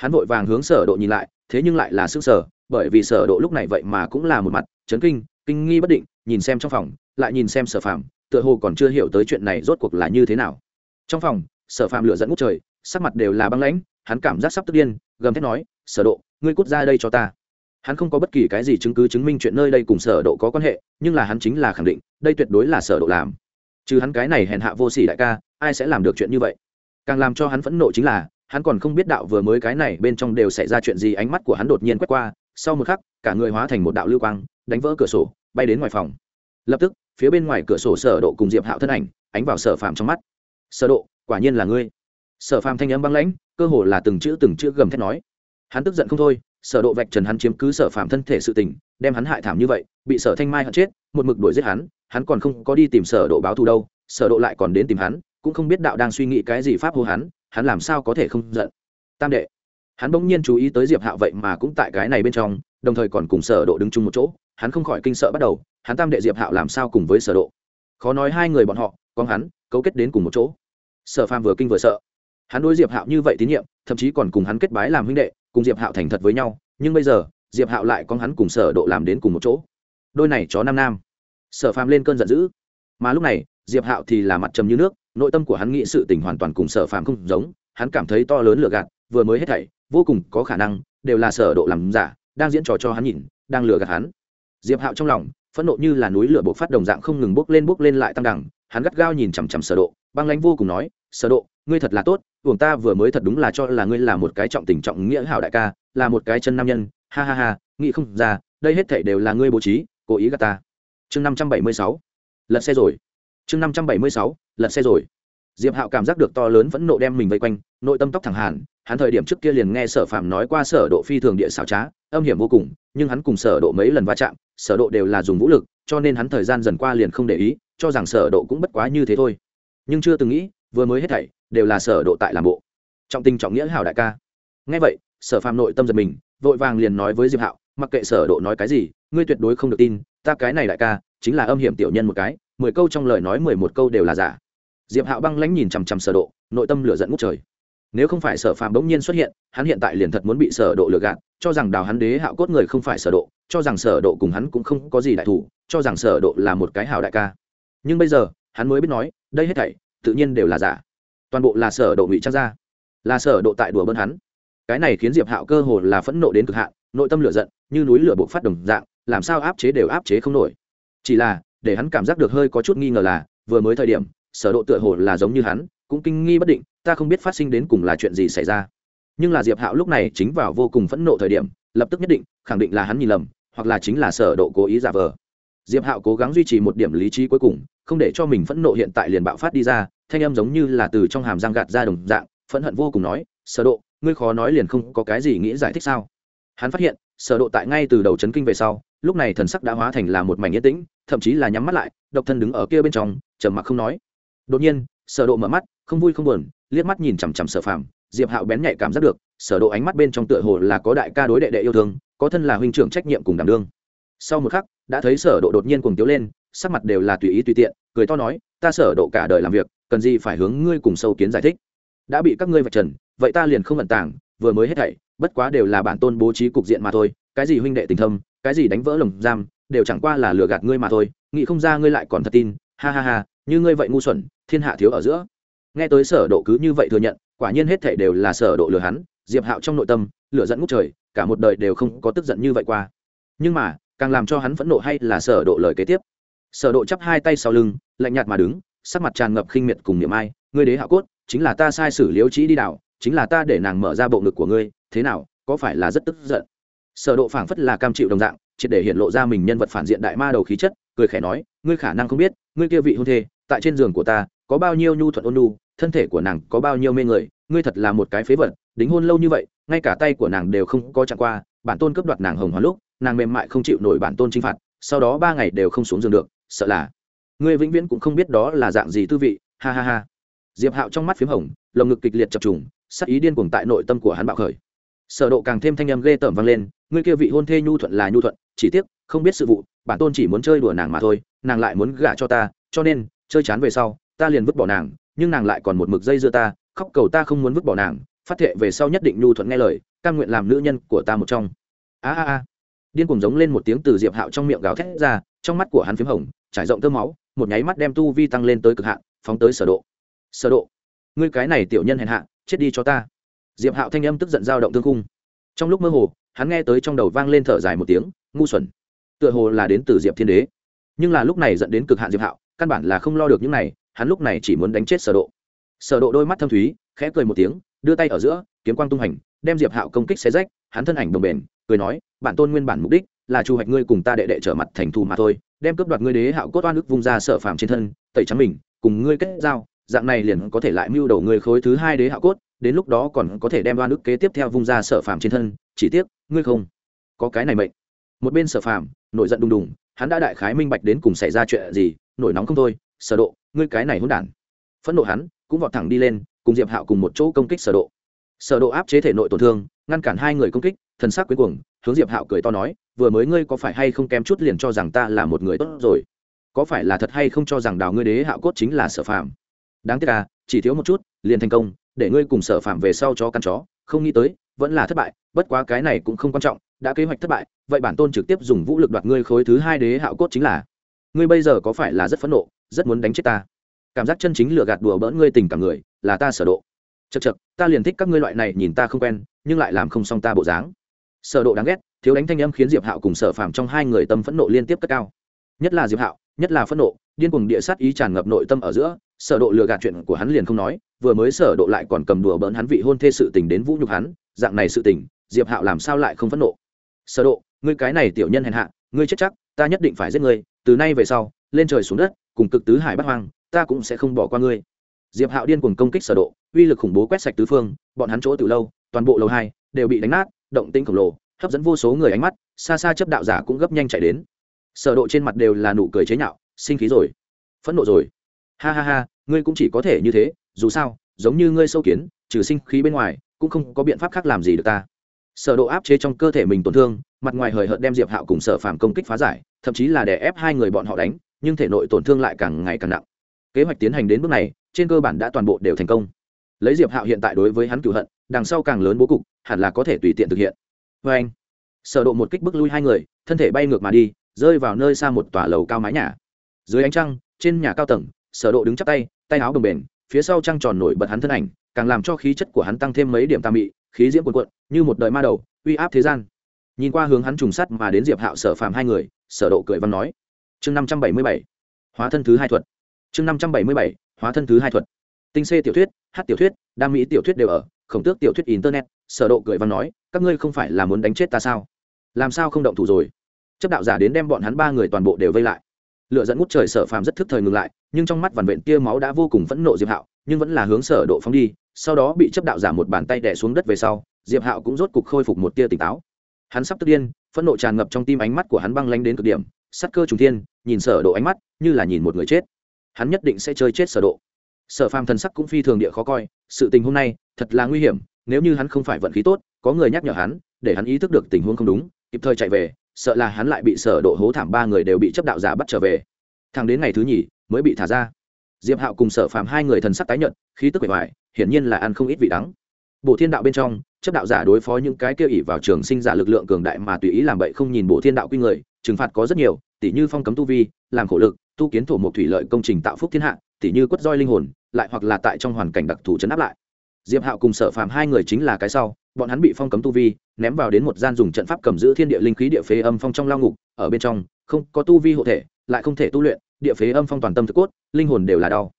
[SPEAKER 1] Hắn vội vàng hướng sở độ nhìn lại, thế nhưng lại là sức sở bởi vì sở độ lúc này vậy mà cũng là một mặt chấn kinh kinh nghi bất định, nhìn xem trong phòng, lại nhìn xem sở phạm tựa hồ còn chưa hiểu tới chuyện này rốt cuộc là như thế nào. Trong phòng, sở phạm lửa dẫn ngút trời, sắc mặt đều là băng lãnh, hắn cảm giác sắp tức điên, gầm thét nói, sở độ, ngươi cút ra đây cho ta. Hắn không có bất kỳ cái gì chứng cứ chứng minh chuyện nơi đây cùng sở độ có quan hệ, nhưng là hắn chính là khẳng định, đây tuyệt đối là sở độ làm. Trừ hắn cái này hèn hạ vô sỉ đại ca, ai sẽ làm được chuyện như vậy? Càng làm cho hắn phẫn nộ chính là hắn còn không biết đạo vừa mới cái này bên trong đều xảy ra chuyện gì, ánh mắt của hắn đột nhiên quét qua, sau một khắc, cả người hóa thành một đạo lưu quang, đánh vỡ cửa sổ, bay đến ngoài phòng. Lập tức, phía bên ngoài cửa sổ sở độ cùng diệp hạo thân ảnh, ánh vào sở phàm trong mắt. Sở độ, quả nhiên là ngươi. Sở phàm thanh âm băng lãnh, cơ hồ là từng chữ từng chữ gầm thét nói. Hắn tức giận không thôi, sở độ vạch trần hắn chiếm cứ sở phàm thân thể sự tình, đem hắn hại thảm như vậy, bị sở thanh mai hận chết, một mực đuổi giết hắn hắn còn không có đi tìm sở độ báo thù đâu, sở độ lại còn đến tìm hắn, cũng không biết đạo đang suy nghĩ cái gì pháp hô hắn hắn làm sao có thể không giận? Tam đệ. Hắn bỗng nhiên chú ý tới diệp hạo vậy mà cũng tại cái này bên trong, đồng thời còn cùng sở độ đứng chung một chỗ, hắn không khỏi kinh sợ bắt đầu, hắn tam đệ diệp hạo làm sao cùng với sở độ? Khó nói hai người bọn họ con hắn, cấu kết đến cùng một chỗ. Sở phàm vừa kinh vừa sợ. Hắn đối diệp hạo như vậy tín nhiệm, thậm chí còn cùng hắn kết bái làm huynh đệ, cùng diệp hạo thành thật với nhau, nhưng bây giờ, diệp hạo lại con hắn cùng sở độ làm đến cùng một chỗ. Đôi này chó nam nam. Sở phàm lên cơn giận dữ. Mà lúc này, diệp hạo thì là mặt trầm như nước nội tâm của hắn nghĩ sự tình hoàn toàn cùng sở phàm không giống, hắn cảm thấy to lớn lừa gạt, vừa mới hết thảy, vô cùng có khả năng, đều là sở độ làm giả, đang diễn trò cho hắn nhìn, đang lừa gạt hắn. Diệp hạo trong lòng, phẫn nộ như là núi lửa bộc phát đồng dạng không ngừng bốc lên bốc lên lại tăng đẳng, hắn gắt gao nhìn chằm chằm sở độ, băng lãnh vô cùng nói, sở độ, ngươi thật là tốt uổng ta vừa mới thật đúng là cho là ngươi là một cái trọng tình trọng nghĩa hảo đại ca, là một cái chân nam nhân, ha ha ha, nghĩ không ra, đây hết thảy đều là ngươi bố trí, cố ý gạt ta. Chương 576 lật xe rồi chương 576 lật xe rồi. Diệp hạo cảm giác được to lớn vẫn nộ đem mình vây quanh, nội tâm tóc thẳng hàn, hắn thời điểm trước kia liền nghe sở phạm nói qua sở độ phi thường địa xảo trá, âm hiểm vô cùng, nhưng hắn cùng sở độ mấy lần va chạm, sở độ đều là dùng vũ lực, cho nên hắn thời gian dần qua liền không để ý, cho rằng sở độ cũng bất quá như thế thôi. Nhưng chưa từng nghĩ, vừa mới hết thảy, đều là sở độ tại làm bộ. Trọng tình trọng nghĩa hảo đại ca. Nghe vậy, sở phạm nội tâm giật mình, vội vàng liền nói với diệp hạo, mặc kệ sở độ nói cái gì, ngươi tuyệt đối không được tin, ta cái này đại ca, chính là âm hiểm tiểu nhân một cái mười câu trong lời nói mười một câu đều là giả. Diệp hạo băng lãnh nhìn chằm chằm sở độ, nội tâm lửa giận ngút trời. Nếu không phải sở phàm bỗng nhiên xuất hiện, hắn hiện tại liền thật muốn bị sở độ lừa gạt, cho rằng đào hắn đế hạo cốt người không phải sở độ, cho rằng sở độ cùng hắn cũng không có gì đại thủ, cho rằng sở độ là một cái hảo đại ca. Nhưng bây giờ, hắn mới biết nói, đây hết thảy, tự nhiên đều là giả. Toàn bộ là sở độ ngụy trang ra. Là sở độ tại đùa bỡn hắn. Cái này khiến diệp hạo cơ hồ là phẫn nộ đến cực hạn, nội tâm lửa giận, như núi lửa bộc phát đồng dạng, làm sao áp chế đều áp chế không nổi. Chỉ là để hắn cảm giác được hơi có chút nghi ngờ là, vừa mới thời điểm, sở độ tựa hồ là giống như hắn, cũng kinh nghi bất định, ta không biết phát sinh đến cùng là chuyện gì xảy ra. Nhưng là diệp hạo lúc này chính vào vô cùng phẫn nộ thời điểm, lập tức nhất định, khẳng định là hắn nhìn lầm, hoặc là chính là sở độ cố ý giả vờ. Diệp hạo cố gắng duy trì một điểm lý trí cuối cùng, không để cho mình phẫn nộ hiện tại liền bạo phát đi ra, thanh âm giống như là từ trong hàm răng gạt ra đồng dạng, phẫn hận vô cùng nói, sở độ, ngươi khó nói liền không có cái gì nghĩ giải thích sao? Hắn phát hiện, sở độ tại ngay từ đầu chấn kinh về sau lúc này thần sắc đã hóa thành là một mảnh yên tĩnh, thậm chí là nhắm mắt lại, độc thân đứng ở kia bên trong, trầm mặc không nói. Đột nhiên, sở độ mở mắt, không vui không buồn, liếc mắt nhìn chằm chằm sở phàm, diệp hạo bén nhạy cảm giác được, sở độ ánh mắt bên trong tựa hồ là có đại ca đối đệ đệ yêu thương, có thân là huynh trưởng trách nhiệm cùng đảm đương. Sau một khắc, đã thấy sở độ đột nhiên cuồng tiếu lên, sắc mặt đều là tùy ý tùy tiện, cười to nói, ta sở độ cả đời làm việc, cần gì phải hướng ngươi cùng sâu kiến giải thích? Đã bị các ngươi vạch trần, vậy ta liền không ẩn tàng, vừa mới hết thảy, bất quá đều là bản tôn bố trí cục diện mà thôi, cái gì huynh đệ tình thâm cái gì đánh vỡ lồng giam, đều chẳng qua là lừa gạt ngươi mà thôi, nghĩ không ra ngươi lại còn thật tin, ha ha ha, như ngươi vậy ngu xuẩn, thiên hạ thiếu ở giữa. Nghe tới sở độ cứ như vậy thừa nhận, quả nhiên hết thảy đều là sở độ lừa hắn, diệp hạo trong nội tâm, lửa giận ngút trời, cả một đời đều không có tức giận như vậy qua. Nhưng mà, càng làm cho hắn phẫn nộ hay là sở độ lời kế tiếp. Sở độ chắp hai tay sau lưng, lạnh nhạt mà đứng, sắc mặt tràn ngập khinh miệt cùng niệm ai, ngươi đế hạo cốt, chính là ta sai sử liễu trí đi đảo, chính là ta để nàng mở ra bộ ngực của ngươi, thế nào, có phải là rất tức giận? Sở độ phảng phất là cam chịu đồng dạng, triệt để hiện lộ ra mình nhân vật phản diện đại ma đầu khí chất, cười khẽ nói, ngươi khả năng không biết, ngươi kia vị hôn thê, tại trên giường của ta, có bao nhiêu nhu thuận ôn nhu, thân thể của nàng có bao nhiêu mê người, ngươi thật là một cái phế vật, đính hôn lâu như vậy, ngay cả tay của nàng đều không có chạm qua, bản tôn cướp đoạt nàng hồng hóa lúc, nàng mềm mại không chịu nổi bản tôn chinh phạt, sau đó ba ngày đều không xuống giường được, sợ là ngươi vĩnh viễn cũng không biết đó là dạng gì tư vị, ha ha ha. Diệp hạo trong mắt p h í m hồng, lồng ngực kịch liệt chập trùng, sắc ý điên cuồng tại nội tâm của hắn bạo khởi sở độ càng thêm thanh âm ghê tởm vang lên, ngươi kia vị hôn thê nhu thuận là nhu thuận, chỉ tiếc, không biết sự vụ, bản tôn chỉ muốn chơi đùa nàng mà thôi, nàng lại muốn gả cho ta, cho nên, chơi chán về sau, ta liền vứt bỏ nàng, nhưng nàng lại còn một mực dây dưa ta, khóc cầu ta không muốn vứt bỏ nàng, phát thệ về sau nhất định nhu thuận nghe lời, cam nguyện làm nữ nhân của ta một trong. A a a. Điên cuồng giống lên một tiếng từ diệp hạo trong miệng gào thét ra, trong mắt của hắn p hồng, trải rộng tơ máu, một nháy mắt đem tu vi tăng lên tới cực hạn, phóng tới sở độ. Sở độ, ngươi cái này tiểu nhân hèn hạ, chết đi cho ta diệp hạo thanh âm tức giận dao động thương cung trong lúc mơ hồ, hắn nghe tới trong đầu vang lên thở dài một tiếng, ngu xuẩn. Tựa hồ là đến từ diệp thiên đế. Nhưng là lúc này dẫn đến cực hạn diệp hạo, căn bản là không lo được những này, hắn lúc này chỉ muốn đánh chết sở độ. Sở độ đôi mắt thâm thúy, khẽ cười một tiếng, đưa tay ở giữa, kiếm quang tung hành, đem diệp hạo công kích xé rách, hắn thân ảnh đồng bền cười nói, bản tôn nguyên bản mục đích là chu hoạch ngươi cùng ta đệ đệ trở mặt thành thù mà thôi, đem cướp đoạt ngươi đế hạo cốt oan ức vung ra sở phàm trên thân, tẩy trắng mình, cùng ngươi kết giao, dạng này liền có thể lại mưu đầu ngươi khối thứ hai đế hạo cốt đến lúc đó còn có thể đem đoan ức kế tiếp theo vung ra sở phàm trên thân, chỉ tiếc, ngươi không có cái này mệnh. Một bên sở phàm, nổi giận đùng đùng, hắn đã đại khái minh bạch đến cùng xảy ra chuyện gì, nổi nóng không thôi, sở độ, ngươi cái này hỗn đản. Phẫn nộ hắn, cũng vọt thẳng đi lên, cùng diệp hạo cùng một chỗ công kích sở độ. Sở độ áp chế thể nội tổn thương, ngăn cản hai người công kích, thần sắc quyến cùng hướng diệp hạo cười to nói, vừa mới ngươi có phải hay không kém chút liền cho rằng ta là một người tốt rồi? Có phải là thật hay không cho rằng đào ngươi đế hạo cốt chính là sở phạm đáng tiếc à chỉ thiếu một chút, liền thành công, để ngươi cùng sở phạm về sau cho căn chó, không nghĩ tới, vẫn là thất bại, bất quá cái này cũng không quan trọng, đã kế hoạch thất bại, vậy bản tôn trực tiếp dùng vũ lực đoạt ngươi khối thứ hai đế hạo cốt chính là. Ngươi bây giờ có phải là rất phẫn nộ, rất muốn đánh chết ta? Cảm giác chân chính lựa gạt đùa bỡn ngươi tình cả người, là ta sở độ. Chật chật ta liền thích các ngươi loại này nhìn ta không quen, nhưng lại làm không xong ta bộ dáng. Sở độ đáng ghét, thiếu đánh thanh âm khiến diệp hạo cùng sở phàm trong hai người tâm phẫn nộ liên tiếp cất cao. Nhất là diệp hạo, nhất là phẫn nộ, điên cuồng địa sát ý tràn ngập nội tâm ở giữa sở độ lừa gạt chuyện của hắn liền không nói, vừa mới sở độ lại còn cầm đùa bỡn hắn vị hôn thê sự tình đến vũ nhục hắn, dạng này sự tình, diệp hạo làm sao lại không phẫn nộ? Sở độ, ngươi cái này tiểu nhân hèn hạ, ngươi chết chắc, ta nhất định phải giết ngươi, từ nay về sau, lên trời xuống đất, cùng cực tứ hải bắt hoang, ta cũng sẽ không bỏ qua ngươi. Diệp hạo điên cuồng công kích sở độ, uy lực khủng bố quét sạch tứ phương, bọn hắn chỗ từ lâu, toàn bộ lầu hai đều bị đánh nát, động tĩnh khổng lồ, hấp dẫn vô số người ánh mắt, xa xa chấp đạo giả cũng gấp nhanh chạy đến. Sở độ trên mặt đều là nụ cười chế nhạo, sinh khí rồi. Phẫn nộ rồi ha ha ha, ngươi cũng chỉ có thể như thế, dù sao, giống như ngươi sâu kiến, trừ sinh khí bên ngoài, cũng không có biện pháp khác làm gì được ta. Sở độ áp chế trong cơ thể mình tổn thương, mặt ngoài hời hợt đem diệp hạo cùng sở phàm công kích phá giải, thậm chí là để ép hai người bọn họ đánh, nhưng thể nội tổn thương lại càng ngày càng nặng. Kế hoạch tiến hành đến bước này, trên cơ bản đã toàn bộ đều thành công. Lấy diệp hạo hiện tại đối với hắn cửu hận, đằng sau càng lớn bố cục, hẳn là có thể tùy tiện thực hiện. Với anh, sở độ một kích bước lui hai người, thân thể bay ngược mà đi, rơi vào nơi xa một tòa lầu cao mái nhà. Dưới ánh trăng, trên nhà cao tầng sở độ đứng chắp tay tay áo bồng bềnh phía sau trăng tròn nổi bật hắn thân ảnh, càng làm cho khí chất của hắn tăng thêm mấy điểm tà mị, khí diễm cuồn cuộn, như một đời ma đầu, uy áp thế gian. Nhìn qua hướng hắn trùng sắt mà đến diệp hạo sở phàm hai người, sở độ cười văn nói, chương năm trăm bảy mươi bảy, hóa thân thứ hai thuật. Chương năm trăm bảy mươi bảy, hóa thân thứ hai thuật. Tinh xê tiểu thuyết, hát tiểu thuyết, đam mỹ tiểu thuyết đều ở, khổng tước tiểu thuyết internet, sở độ cười văn nói, các ngươi không phải là muốn đánh chết ta sao? Làm sao không động thủ rồi? Chấp đạo giả đến đem bọn hắn ba người toàn bộ đều vây lại lựa dẫn ngút trời sở phàm rất thức thời ngừng lại, nhưng trong mắt vằn vện kia máu đã vô cùng phẫn nộ diệp hạo, nhưng vẫn là hướng sở độ phóng đi, sau đó bị chấp đạo giả một bàn tay đè xuống đất về sau, diệp hạo cũng rốt cục khôi phục một tia tỉnh táo. Hắn sắp tức điên, phẫn nộ tràn ngập trong tim ánh mắt của hắn băng lanh đến cực điểm sắc cơ trùng thiên, nhìn sở độ ánh mắt, như là nhìn một người chết. Hắn nhất định sẽ chơi chết sở độ. Sở phàm thần sắc cũng phi thường địa khó coi, sự tình hôm nay thật là nguy hiểm, nếu như hắn không phải vận khí tốt, có người nhắc nhở hắn, để hắn ý thức được tình huống không đúng, kịp thời chạy về sợ là hắn lại bị sở độ hố thảm ba người đều bị chấp đạo giả bắt trở về. Thẳng đến ngày thứ nhì, mới bị thả ra. Diệp hạo cùng sở phàm hai người thần sắc tái nhợt, khí tức bề ngoài hiển nhiên là ăn không ít vị đắng. Bộ thiên đạo bên trong, chấp đạo giả đối phó những cái kia ỉ vào trường sinh giả lực lượng cường đại mà tùy ý làm bậy không nhìn bộ thiên đạo quy người, trừng phạt có rất nhiều tỷ như phong cấm tu vi, làm khổ lực, tu kiến thổ một thủy lợi công trình tạo phúc thiên hạ tỷ như quất roi linh hồn, lại hoặc là tại trong hoàn cảnh đặc thù chấn áp lại diệp hạo cùng sở phàm hai người chính là cái sau, bọn hắn bị phong cấm tu vi, ném vào đến một gian dùng trận pháp cầm giữ thiên địa linh khí địa phế âm phong trong lao ngục, ở bên trong, không có tu vi hộ thể, lại không thể tu luyện, địa phế âm phong toàn tâm thực cốt, linh hồn đều là đau.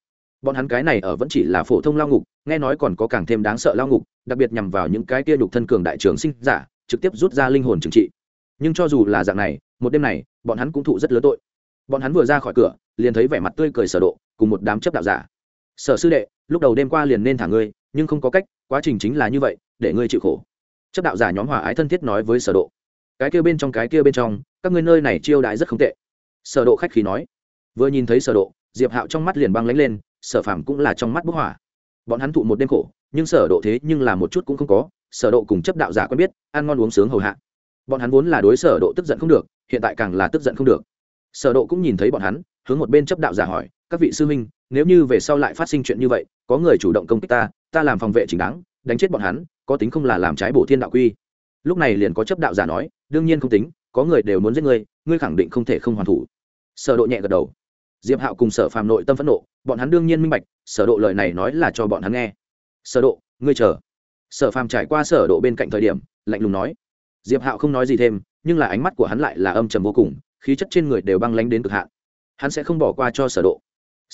[SPEAKER 1] Bọn hắn cái này ở vẫn chỉ là phổ thông lao ngục, nghe nói còn có càng thêm đáng sợ lao ngục, đặc biệt nhằm vào những cái kia nhục thân cường đại trường sinh giả, trực tiếp rút ra linh hồn trừng trị. Nhưng cho dù là dạng này, một đêm này, bọn hắn cũng thụ rất lớn tội. Bọn hắn vừa ra khỏi cửa, liền thấy vẻ mặt tươi cười sở độ, cùng một đám chấp đạo giả. Sở sư đệ, lúc đầu đêm qua liền nên thả ngươi nhưng không có cách, quá trình chính là như vậy, để ngươi chịu khổ. Chấp đạo giả nhóm hòa ái thân thiết nói với sở độ. Cái kia bên trong, cái kia bên trong, các ngươi nơi này chiêu đãi rất không tệ. Sở độ khách khí nói. Vừa nhìn thấy sở độ, diệp hạo trong mắt liền băng lãnh lên, sở phàm cũng là trong mắt bốc hỏa. Bọn hắn thụ một đêm khổ, nhưng sở độ thế nhưng là một chút cũng không có, sở độ cùng chấp đạo giả quen biết, ăn ngon uống sướng hầu hạ. Bọn hắn vốn là đối sở độ tức giận không được, hiện tại càng là tức giận không được. Sở độ cũng nhìn thấy bọn hắn, hướng một bên chấp đạo giả hỏi, các vị sư minh nếu như về sau lại phát sinh chuyện như vậy có người chủ động công kích ta ta làm phòng vệ chính đáng, đánh chết bọn hắn, có tính không là làm trái bổ thiên đạo quy. Lúc này liền có chấp đạo giả nói, đương nhiên không tính, có người đều muốn giết ngươi ngươi khẳng định không thể không hoàn thủ. Sở độ nhẹ gật đầu. Diệp hạo cùng sở phàm nội tâm phẫn nộ, bọn hắn đương nhiên minh bạch, sở độ lời này nói là cho bọn hắn nghe. Sở độ, ngươi chờ. Sở phàm trải qua sở độ bên cạnh thời điểm, lạnh lùng nói. Diệp hạo không nói gì thêm, nhưng là ánh mắt của hắn lại là âm trầm vô cùng, khí chất trên người đều băng lãnh đến cực hạn. Hắn sẽ không bỏ qua cho sở độ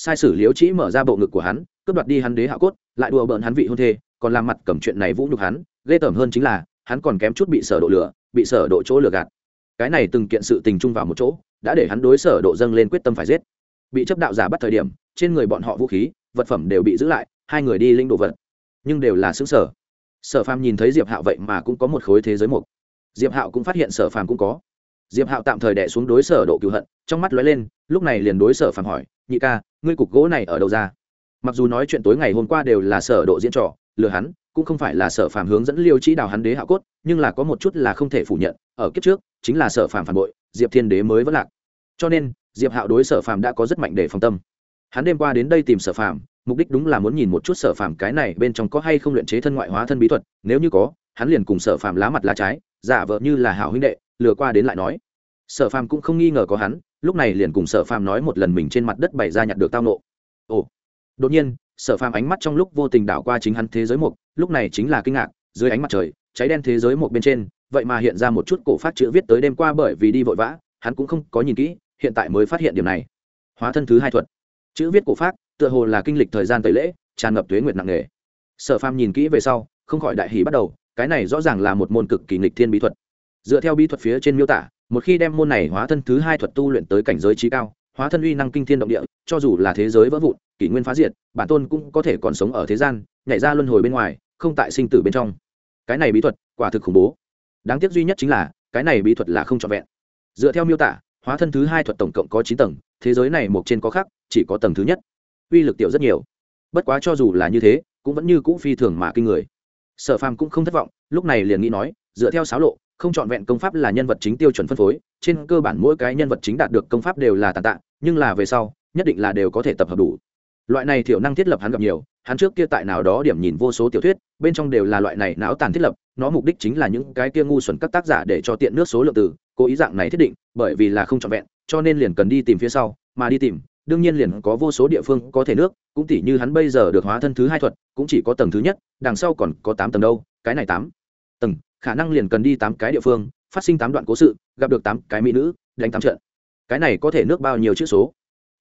[SPEAKER 1] sai sử liễu trí mở ra bộ ngực của hắn, cướp đoạt đi hắn đế hạ cốt, lại đùa bỡn hắn vị hôn thê, còn làm mặt cầm chuyện này vũ nhục hắn, ghê tởm hơn chính là, hắn còn kém chút bị sở độ lừa bị sở độ chỗ lừa gạt. Cái này từng kiện sự tình chung vào một chỗ, đã để hắn đối sở độ dâng lên quyết tâm phải giết. Bị chấp đạo giả bắt thời điểm, trên người bọn họ vũ khí, vật phẩm đều bị giữ lại, hai người đi linh đồ vật. Nhưng đều là xứng sở. Sở phàm nhìn thấy diệp hạo vậy mà cũng có một khối thế giới mục. Diệp hạo cũng phát hiện sở phàm cũng có. Diệp hạo tạm thời đẻ xuống đối sở độ cựu hận, trong mắt lóe lên, lúc này liền đối sở phàm hỏi, nhị ca ngươi cục gỗ này ở đâu ra? Mặc dù nói chuyện tối ngày hôm qua đều là sở độ diễn trò, lừa hắn, cũng không phải là sở phàm hướng dẫn liêu chỉ đào hắn đế hạ cốt, nhưng là có một chút là không thể phủ nhận, ở kiếp trước, chính là sở phàm phản bội, diệp thiên đế mới vẫn lạc. Cho nên, diệp hạo đối sở phàm đã có rất mạnh để phòng tâm. Hắn đêm qua đến đây tìm sở phàm, mục đích đúng là muốn nhìn một chút sở phàm cái này bên trong có hay không luyện chế thân ngoại hóa thân bí thuật, nếu như có, hắn liền cùng sở phàm lá mặt lá trái, giả vợ như là hảo huynh đệ, lừa qua đến lại nói. Sở phàm cũng không nghi ngờ có hắn lúc này liền cùng sở phàm nói một lần mình trên mặt đất bày ra nhặt được tao nộ. Ồ, đột nhiên, sở phàm ánh mắt trong lúc vô tình đảo qua chính hắn thế giới một lúc này chính là kinh ngạc, dưới ánh mặt trời, cháy đen thế giới một bên trên, vậy mà hiện ra một chút cổ phát chữ viết tới đêm qua bởi vì đi vội vã, hắn cũng không có nhìn kỹ, hiện tại mới phát hiện điểm này. Hóa thân thứ hai thuật. Chữ viết cổ phát, tựa hồ là kinh lịch thời gian tẩy lễ, tràn ngập tuế nguyệt nặng nề. Sở phàm nhìn kỹ về sau, không khỏi đại hỷ bắt đầu, cái này rõ ràng là một môn cực kỳ nghịch thiên bí thuật. Dựa theo bí thuật phía trên miêu tả một khi đem môn này hóa thân thứ hai thuật tu luyện tới cảnh giới trí cao, hóa thân uy năng kinh thiên động địa, cho dù là thế giới vỡ vụn, kỷ nguyên phá diệt, bản tôn cũng có thể còn sống ở thế gian, nhảy ra luân hồi bên ngoài, không tại sinh tử bên trong. Cái này bí thuật quả thực khủng bố. Đáng tiếc duy nhất chính là, cái này bí thuật là không trọn vẹn. Dựa theo miêu tả, hóa thân thứ hai thuật tổng cộng có chín tầng, thế giới này một trên có khác, chỉ có tầng thứ nhất. Uy lực tiểu rất nhiều. Bất quá cho dù là như thế, cũng vẫn như cũ phi thường mà kinh người. Sở phàm cũng không thất vọng, lúc này liền nghĩ nói, dựa theo sáo lộ không trọn vẹn công pháp là nhân vật chính tiêu chuẩn phân phối, trên cơ bản mỗi cái nhân vật chính đạt được công pháp đều là tàn tạ, nhưng là về sau, nhất định là đều có thể tập hợp đủ. Loại này thiểu năng thiết lập hắn gặp nhiều, hắn trước kia tại nào đó điểm nhìn vô số tiểu thuyết, bên trong đều là loại này não tàn thiết lập, nó mục đích chính là những cái kia ngu xuẩn các tác giả để cho tiện nước số lượng từ, cố ý dạng này thiết định, bởi vì là không trọn vẹn, cho nên liền cần đi tìm phía sau, mà đi tìm, đương nhiên liền có vô số địa phương có thể nước, cũng tỉ như hắn bây giờ được hóa thân thứ hai thuật, cũng chỉ có tầng thứ nhất, đằng sau còn có tám tầng đâu, cái này tám tầng khả năng liền cần đi tám cái địa phương, phát sinh tám đoạn cố sự, gặp được tám cái mỹ nữ, đánh tám trận. Cái này có thể nước bao nhiêu chữ số?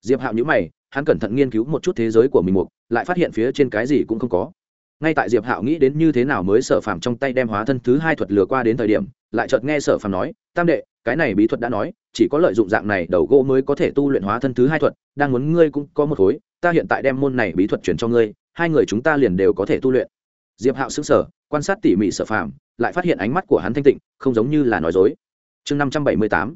[SPEAKER 1] Diệp hạo nhữ mày, hắn cẩn thận nghiên cứu một chút thế giới của mình mục lại phát hiện phía trên cái gì cũng không có. Ngay tại diệp hạo nghĩ đến như thế nào mới sở phàm trong tay đem hóa thân thứ hai thuật lừa qua đến thời điểm, lại chợt nghe sở phàm nói, tam đệ, cái này bí thuật đã nói, chỉ có lợi dụng dạng này đầu gỗ mới có thể tu luyện hóa thân thứ hai thuật, đang muốn ngươi cũng có một khối, ta hiện tại đem môn này bí thuật chuyển cho ngươi, hai người chúng ta liền đều có thể tu luyện. Diệp hạo xứng sở quan sát tỉ mỉ sở phàm lại phát hiện ánh mắt của hắn thanh tịnh, không giống như là nói dối. Chương năm trăm bảy mươi tám.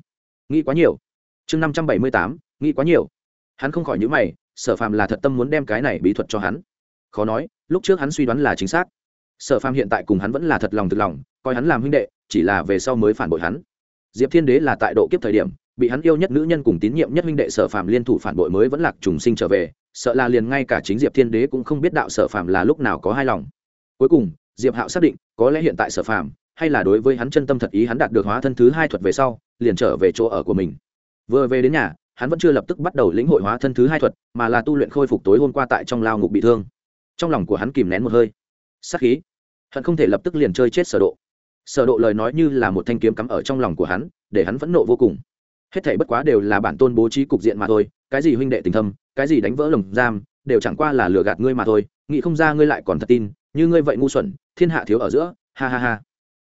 [SPEAKER 1] Nghĩ quá nhiều. Chương năm trăm bảy mươi tám. Nghĩ quá nhiều. Hắn không khỏi nhữ mày, sở phàm là thật tâm muốn đem cái này bí thuật cho hắn. Khó nói, lúc trước hắn suy đoán là chính xác. Sở phàm hiện tại cùng hắn vẫn là thật lòng thực lòng, coi hắn làm huynh đệ, chỉ là về sau mới phản bội hắn. Diệp thiên đế là tại độ kiếp thời điểm, bị hắn yêu nhất nữ nhân cùng tín nhiệm nhất huynh đệ sở phàm liên thủ phản bội mới vẫn lạc trùng sinh trở về, sợ là liền ngay cả chính diệp thiên đế cũng không biết đạo sở phàm là lúc nào có hai lòng. Cuối cùng diệp hạo xác định, có lẽ hiện tại sở phàm, hay là đối với hắn chân tâm thật ý hắn đạt được hóa thân thứ hai thuật về sau, liền trở về chỗ ở của mình. Vừa về đến nhà, hắn vẫn chưa lập tức bắt đầu lĩnh hội hóa thân thứ hai thuật, mà là tu luyện khôi phục tối hôm qua tại trong lao ngục bị thương. Trong lòng của hắn kìm nén một hơi. Sắc khí. Hắn không thể lập tức liền chơi chết sở độ. Sở độ lời nói như là một thanh kiếm cắm ở trong lòng của hắn, để hắn vẫn nộ vô cùng. Hết thảy bất quá đều là bản tôn bố trí cục diện mà thôi, cái gì huynh đệ tình thâm, cái gì đánh vỡ lồng giam, đều chẳng qua là lừa gạt ngươi mà thôi, nghĩ không ra ngươi lại còn thật tin như ngươi vậy ngu xuẩn, thiên hạ thiếu ở giữa, ha ha ha.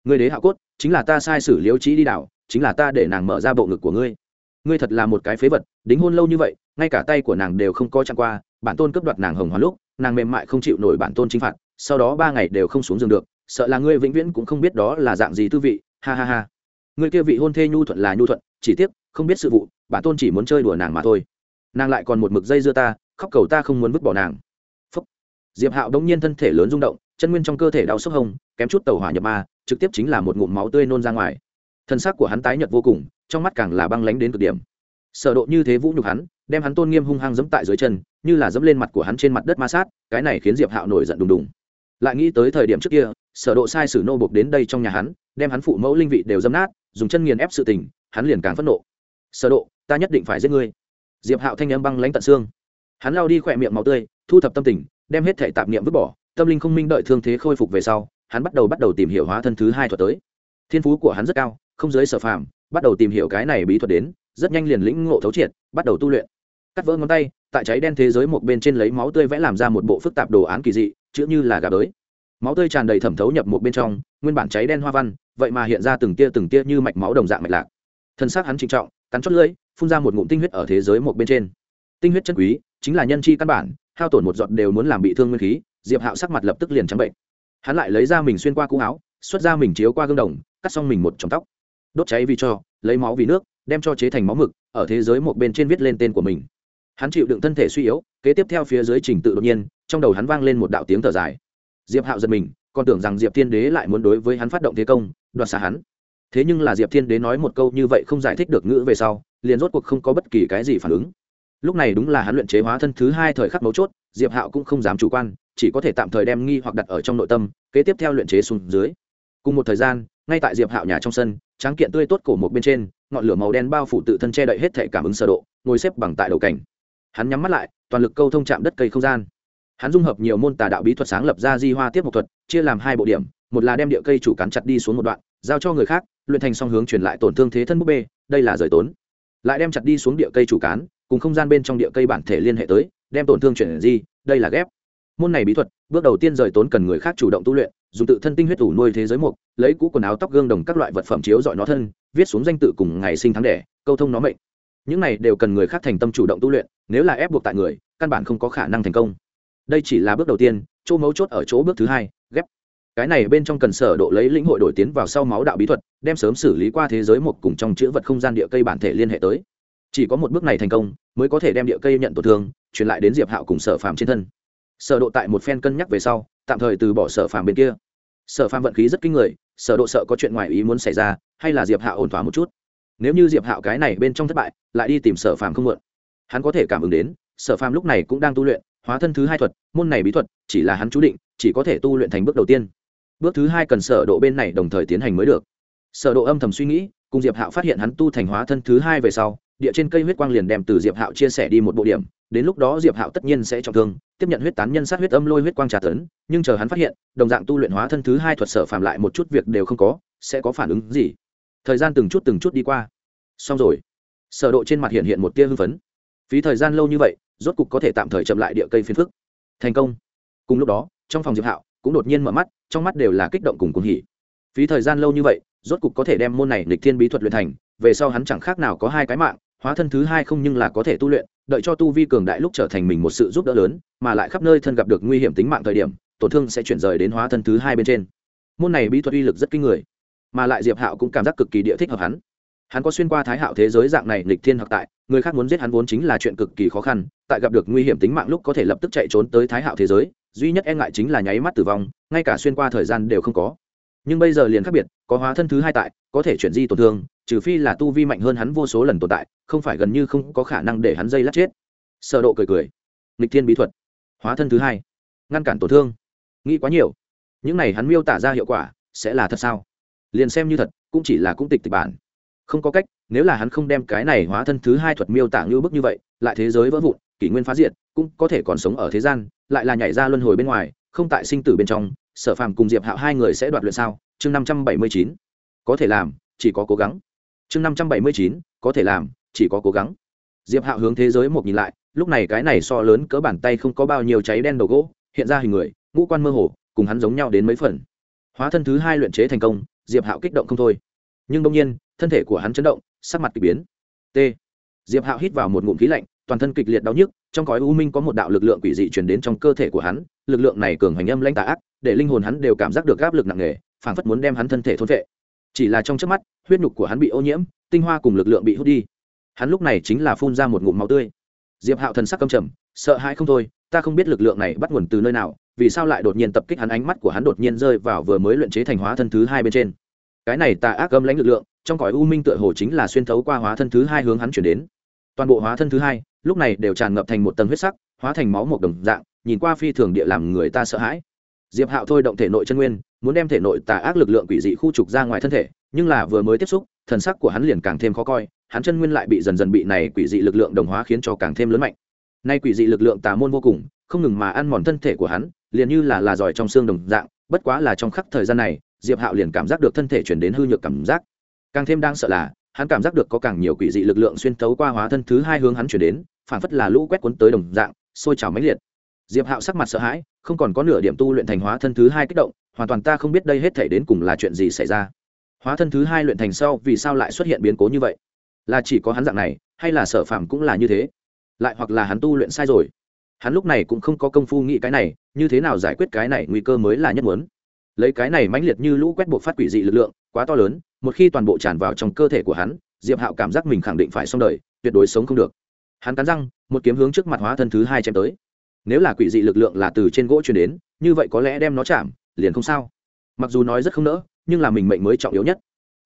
[SPEAKER 1] Ngươi đế hạ cốt, chính là ta sai sử liếu trí đi đảo, chính là ta để nàng mở ra bộ ngực của ngươi. Ngươi thật là một cái phế vật, đính hôn lâu như vậy, ngay cả tay của nàng đều không coi chạm qua, bản tôn cướp đoạt nàng hồng hoàn lúc, nàng mềm mại không chịu nổi bản tôn chinh phạt, sau đó ba ngày đều không xuống giường được, sợ là ngươi vĩnh viễn cũng không biết đó là dạng gì tư vị, ha ha ha. Ngươi kia vị hôn thê nhu thuận là nhu thuận, chỉ tiếc, không biết sự vụ, bản tôn chỉ muốn chơi đùa nàng mà thôi. Nàng lại còn một mực dây dưa ta, khóc cầu ta không muốn vứt bỏ nàng diệp hạo đống nhiên thân thể lớn rung động, chân nguyên trong cơ thể đau sốc hông kém chút tàu hỏa nhập ma, trực tiếp chính là một ngụm máu tươi nôn ra ngoài. Thân xác của hắn tái nhợt vô cùng, trong mắt càng là băng lánh đến cực điểm. Sở độ như thế vũ nhục hắn, đem hắn tôn nghiêm hung hăng giẫm tại dưới chân, như là giẫm lên mặt của hắn trên mặt đất ma sát, cái này khiến diệp hạo nổi giận đùng đùng. Lại nghĩ tới thời điểm trước kia, sở độ sai sử nô buộc đến đây trong nhà hắn, đem hắn phụ mẫu linh vị đều dâm nát, dùng chân nghiền ép sự tình, hắn liền càng phẫn nộ. Sở độ, ta nhất định phải giết ngươi. Diệp hạo thanh âm băng lãnh tận xương. Hắn lao đi khoẹt miệng máu tươi, thu thập tâm tình đem hết thể tạp niệm vứt bỏ, tâm linh không minh đợi thương thế khôi phục về sau, hắn bắt đầu bắt đầu tìm hiểu hóa thân thứ hai thuật tới. Thiên phú của hắn rất cao, không giới sở phàm, bắt đầu tìm hiểu cái này bí thuật đến, rất nhanh liền lĩnh ngộ thấu triệt, bắt đầu tu luyện. Cắt vỡ ngón tay, tại cháy đen thế giới một bên trên lấy máu tươi vẽ làm ra một bộ phức tạp đồ án kỳ dị, chữ như là gà bới máu tươi tràn đầy thẩm thấu nhập một bên trong, nguyên bản cháy đen hoa văn, vậy mà hiện ra từng tia từng tia như mạch máu đồng dạng mạch lạc. Thân xác hắn trịnh trọng, cắn chót lưỡi, phun ra một ngụm tinh huyết ở thế giới một bên trên. Tinh huyết chân quý, chính là nhân chi căn bản hao tổn một giọt đều muốn làm bị thương nguyên khí, diệp hạo sắc mặt lập tức liền trắng bệnh. Hắn lại lấy ra mình xuyên qua cũ áo, xuất ra mình chiếu qua gương đồng, cắt xong mình một trong tóc. Đốt cháy vì cho, lấy máu vì nước, đem cho chế thành máu mực, ở thế giới một bên trên viết lên tên của mình. Hắn chịu đựng thân thể suy yếu, kế tiếp theo phía dưới trình tự đột nhiên, trong đầu hắn vang lên một đạo tiếng thở dài. Diệp hạo giật mình, còn tưởng rằng diệp thiên đế lại muốn đối với hắn phát động thế công, đoạt xả hắn. Thế nhưng là diệp thiên đế nói một câu như vậy không giải thích được ngữ về sau, liền rốt cuộc không có bất kỳ cái gì phản ứng lúc này đúng là hắn luyện chế hóa thân thứ hai thời khắc mấu chốt, diệp hạo cũng không dám chủ quan, chỉ có thể tạm thời đem nghi hoặc đặt ở trong nội tâm, kế tiếp theo luyện chế xuống dưới. Cùng một thời gian, ngay tại diệp hạo nhà trong sân, tráng kiện tươi tốt cổ một bên trên, ngọn lửa màu đen bao phủ tự thân che đậy hết thể cảm ứng sơ độ, ngồi xếp bằng tại đầu cảnh. Hắn nhắm mắt lại, toàn lực câu thông chạm đất cây không gian. Hắn dung hợp nhiều môn tà đạo bí thuật sáng lập ra di hoa tiếp một thuật, chia làm hai bộ điểm, một là đem địa cây chủ cắn chặt đi xuống một đoạn, giao cho người khác, luyện thành song hướng truyền lại tổn thương thế thân búp bê, đây là rời tốn. Lại đem chặt đi xuống địa cây chủ cán cùng không gian bên trong địa cây bản thể liên hệ tới, đem tổn thương chuyển di, đây là ghép. Môn này bí thuật, bước đầu tiên rời tốn cần người khác chủ động tu luyện, dùng tự thân tinh huyết ủ nuôi thế giới mục, lấy cũ quần áo tóc gương đồng các loại vật phẩm chiếu dọi nó thân, viết xuống danh tự cùng ngày sinh tháng đẻ, câu thông nó mệnh. Những này đều cần người khác thành tâm chủ động tu luyện, nếu là ép buộc tại người, căn bản không có khả năng thành công. Đây chỉ là bước đầu tiên, chỗ mấu chốt ở chỗ bước thứ hai, ghép. Cái này bên trong cần sở độ lấy lĩnh hội đổi tiến vào sau máu đạo bí thuật, đem sớm xử lý qua thế giới một cùng trong chữ vật không gian địa cây bản thể liên hệ tới chỉ có một bước này thành công, mới có thể đem địa cây nhận tổn thương, truyền lại đến diệp hạo cùng sở phàm trên thân. Sở độ tại một phen cân nhắc về sau, tạm thời từ bỏ sở phàm bên kia. Sở phàm vận khí rất kinh người, sở độ sợ có chuyện ngoài ý muốn xảy ra, hay là diệp hạo ổn thỏa một chút. Nếu như diệp hạo cái này bên trong thất bại, lại đi tìm sở phàm không muộn hắn có thể cảm ứng đến, sở phàm lúc này cũng đang tu luyện, hóa thân thứ hai thuật, môn này bí thuật, chỉ là hắn chú định, chỉ có thể tu luyện thành bước đầu tiên. Bước thứ hai cần sở độ bên này đồng thời tiến hành mới được. Sở độ âm thầm suy nghĩ, cùng diệp hạo phát hiện hắn tu thành hóa thân thứ hai về sau địa trên cây huyết quang liền đem từ diệp hạo chia sẻ đi một bộ điểm, đến lúc đó diệp hạo tất nhiên sẽ trọng thương, tiếp nhận huyết tán nhân sát huyết âm lôi huyết quang trà tấn, nhưng chờ hắn phát hiện, đồng dạng tu luyện hóa thân thứ hai thuật sở phạm lại một chút việc đều không có, sẽ có phản ứng gì? Thời gian từng chút từng chút đi qua. Xong rồi. Sở độ trên mặt hiện hiện một tia hưng phấn. Phí thời gian lâu như vậy, rốt cục có thể tạm thời chậm lại địa cây phiến phức. Thành công. Cùng lúc đó, trong phòng diệp hạo cũng đột nhiên mở mắt, trong mắt đều là kích động cùng cuồng hỉ. Phí thời gian lâu như vậy, rốt cục có thể đem môn này lịch thiên bí thuật luyện thành, về sau hắn chẳng khác nào có hai cái mạng hóa thân thứ hai không nhưng là có thể tu luyện, đợi cho tu vi cường đại lúc trở thành mình một sự giúp đỡ lớn, mà lại khắp nơi thân gặp được nguy hiểm tính mạng thời điểm, tổn thương sẽ chuyển rời đến hóa thân thứ hai bên trên. Môn này bí thuật uy lực rất kinh người, mà lại diệp hạo cũng cảm giác cực kỳ địa thích hợp hắn. Hắn có xuyên qua thái hạo thế giới dạng này lịch thiên học tại, người khác muốn giết hắn vốn chính là chuyện cực kỳ khó khăn, tại gặp được nguy hiểm tính mạng lúc có thể lập tức chạy trốn tới thái hạo thế giới, duy nhất e ngại chính là nháy mắt tử vong, ngay cả xuyên qua thời gian đều không có. Nhưng bây giờ liền khác biệt, có hóa thân thứ hai tại, có thể chuyển di tổn thương trừ phi là tu vi mạnh hơn hắn vô số lần tồn tại, không phải gần như không có khả năng để hắn dây lát chết. Sở độ cười cười. Nghịch thiên bí thuật. Hóa thân thứ hai. Ngăn cản tổn thương. Nghĩ quá nhiều. Những này hắn miêu tả ra hiệu quả, sẽ là thật sao? Liền xem như thật, cũng chỉ là cũng tịch tịch bản. Không có cách, nếu là hắn không đem cái này hóa thân thứ hai thuật miêu tả như bức như vậy, lại thế giới vỡ vụn, kỷ nguyên phá diệt, cũng có thể còn sống ở thế gian, lại là nhảy ra luân hồi bên ngoài, không tại sinh tử bên trong, sở phàm cùng diệp hạo hai người sẽ đoạt luyện sao? Chương năm trăm bảy mươi chín. Có thể làm, chỉ có cố gắng chương năm trăm bảy mươi chín, có thể làm, chỉ có cố gắng. Diệp hạo hướng thế giới một nhìn lại, lúc này cái này so lớn cỡ bàn tay không có bao nhiêu cháy đen đầu gỗ, hiện ra hình người, ngũ quan mơ hồ, cùng hắn giống nhau đến mấy phần. Hóa thân thứ hai luyện chế thành công, diệp hạo kích động không thôi. Nhưng đông nhiên, thân thể của hắn chấn động, sắc mặt k ỳ biến. T. Diệp hạo hít vào một ngụm khí lạnh, toàn thân kịch liệt đau nhức, trong cõi u minh có một đạo lực lượng quỷ dị truyền đến trong cơ thể của hắn, lực lượng này cường hành âm lãnh tà ác, để linh hồn hắn đều cảm giác được áp lực nặng nề, phảng phất muốn đem hắn thân thể thôn vệ chỉ là trong trước mắt, huyết nhục của hắn bị ô nhiễm, tinh hoa cùng lực lượng bị hút đi. Hắn lúc này chính là phun ra một ngụm máu tươi. Diệp hạo thần sắc căm trầm, sợ hãi không thôi, ta không biết lực lượng này bắt nguồn từ nơi nào, vì sao lại đột nhiên tập kích hắn, ánh mắt của hắn đột nhiên rơi vào vừa mới luyện chế thành hóa thân thứ hai bên trên. Cái này tà ác âm lãnh lực lượng, trong cõi u minh tựa hồ chính là xuyên thấu qua hóa thân thứ hai hướng hắn chuyển đến. Toàn bộ hóa thân thứ hai, lúc này đều tràn ngập thành một tầng huyết sắc, hóa thành máu một đồng dạng, nhìn qua phi thường địa làm người ta sợ hãi. Diệp hạo thôi động thể nội chân nguyên muốn đem thể nội tà ác lực lượng quỷ dị khu trục ra ngoài thân thể, nhưng là vừa mới tiếp xúc, thần sắc của hắn liền càng thêm khó coi, hắn chân nguyên lại bị dần dần bị này quỷ dị lực lượng đồng hóa khiến cho càng thêm lớn mạnh. Nay quỷ dị lực lượng tà môn vô cùng, không ngừng mà ăn mòn thân thể của hắn, liền như là là giỏi trong xương đồng dạng, bất quá là trong khắc thời gian này, diệp hạo liền cảm giác được thân thể chuyển đến hư nhược cảm giác. Càng thêm đang sợ là, hắn cảm giác được có càng nhiều quỷ dị lực lượng xuyên thấu qua hóa thân thứ hai hướng hắn chuyển đến, phản phất là lũ quét cuốn tới đồng dạng, sôi trào mãnh liệt diệp hạo sắc mặt sợ hãi, không còn có nửa điểm tu luyện thành hóa thân thứ hai kích động, hoàn toàn ta không biết đây hết thể đến cùng là chuyện gì xảy ra. Hóa thân thứ hai luyện thành sau vì sao lại xuất hiện biến cố như vậy? Là chỉ có hắn dạng này, hay là sở phạm cũng là như thế? Lại hoặc là hắn tu luyện sai rồi? Hắn lúc này cũng không có công phu nghĩ cái này, như thế nào giải quyết cái này nguy cơ mới là nhất muốn? Lấy cái này mãnh liệt như lũ quét buộc phát quỷ dị lực lượng, quá to lớn, một khi toàn bộ tràn vào trong cơ thể của hắn, diệp hạo cảm giác mình khẳng định phải xong đời, tuyệt đối sống không được. Hắn cắn răng, một kiếm hướng trước mặt hóa thân thứ hai chém tới nếu là quỷ dị lực lượng là từ trên gỗ truyền đến, như vậy có lẽ đem nó chạm, liền không sao. Mặc dù nói rất không nỡ, nhưng là mình mệnh mới trọng yếu nhất.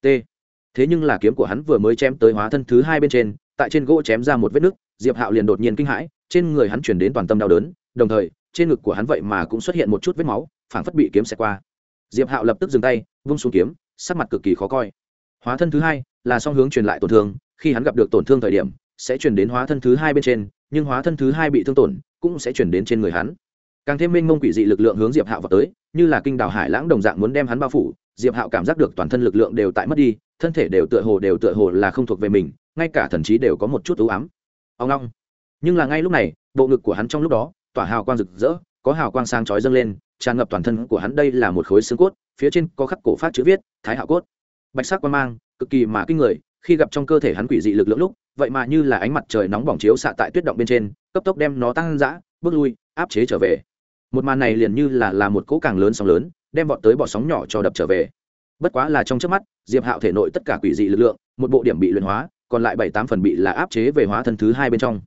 [SPEAKER 1] T. Thế nhưng là kiếm của hắn vừa mới chém tới hóa thân thứ hai bên trên, tại trên gỗ chém ra một vết nứt, diệp hạo liền đột nhiên kinh hãi, trên người hắn chuyển đến toàn tâm đau đớn, đồng thời, trên ngực của hắn vậy mà cũng xuất hiện một chút vết máu, phảng phất bị kiếm xẹt qua. Diệp hạo lập tức dừng tay, vung xuống kiếm, sắc mặt cực kỳ khó coi. Hóa thân thứ hai là song hướng truyền lại tổn thương, khi hắn gặp được tổn thương thời điểm, sẽ truyền đến hóa thân thứ hai bên trên, nhưng hóa thân thứ hai bị thương tổn cũng sẽ chuyển đến trên người hắn. Càng thêm minh mông quỷ dị lực lượng hướng diệp hạo vào tới, như là kinh đào hải lãng đồng dạng muốn đem hắn bao phủ, diệp hạo cảm giác được toàn thân lực lượng đều tại mất đi, thân thể đều tựa hồ, đều tựa hồ là không thuộc về mình, ngay cả thần trí đều có một chút ưu ám. Ông long nhưng là ngay lúc này, bộ ngực của hắn trong lúc đó, tỏa hào quang rực rỡ, có hào quang sáng chói dâng lên, tràn ngập toàn thân của hắn đây là một khối xương cốt, phía trên có khắc cổ phát chữ viết, thái hạo cốt. Bạch sắc quan mang, cực kỳ mà kinh người khi gặp trong cơ thể hắn quỷ dị lực lượng lúc, vậy mà như là ánh mặt trời nóng bỏng chiếu xạ tại tuyết động bên trên, cấp tốc đem nó tăng dã, bước lui, áp chế trở về. Một màn này liền như là là một cỗ càng lớn sóng lớn, đem vọt tới bọ sóng nhỏ cho đập trở về. Bất quá là trong trước mắt, diệp hạo thể nội tất cả quỷ dị lực lượng, một bộ điểm bị luyện hóa, còn lại bảy tám phần bị là áp chế về hóa thân thứ hai bên trong.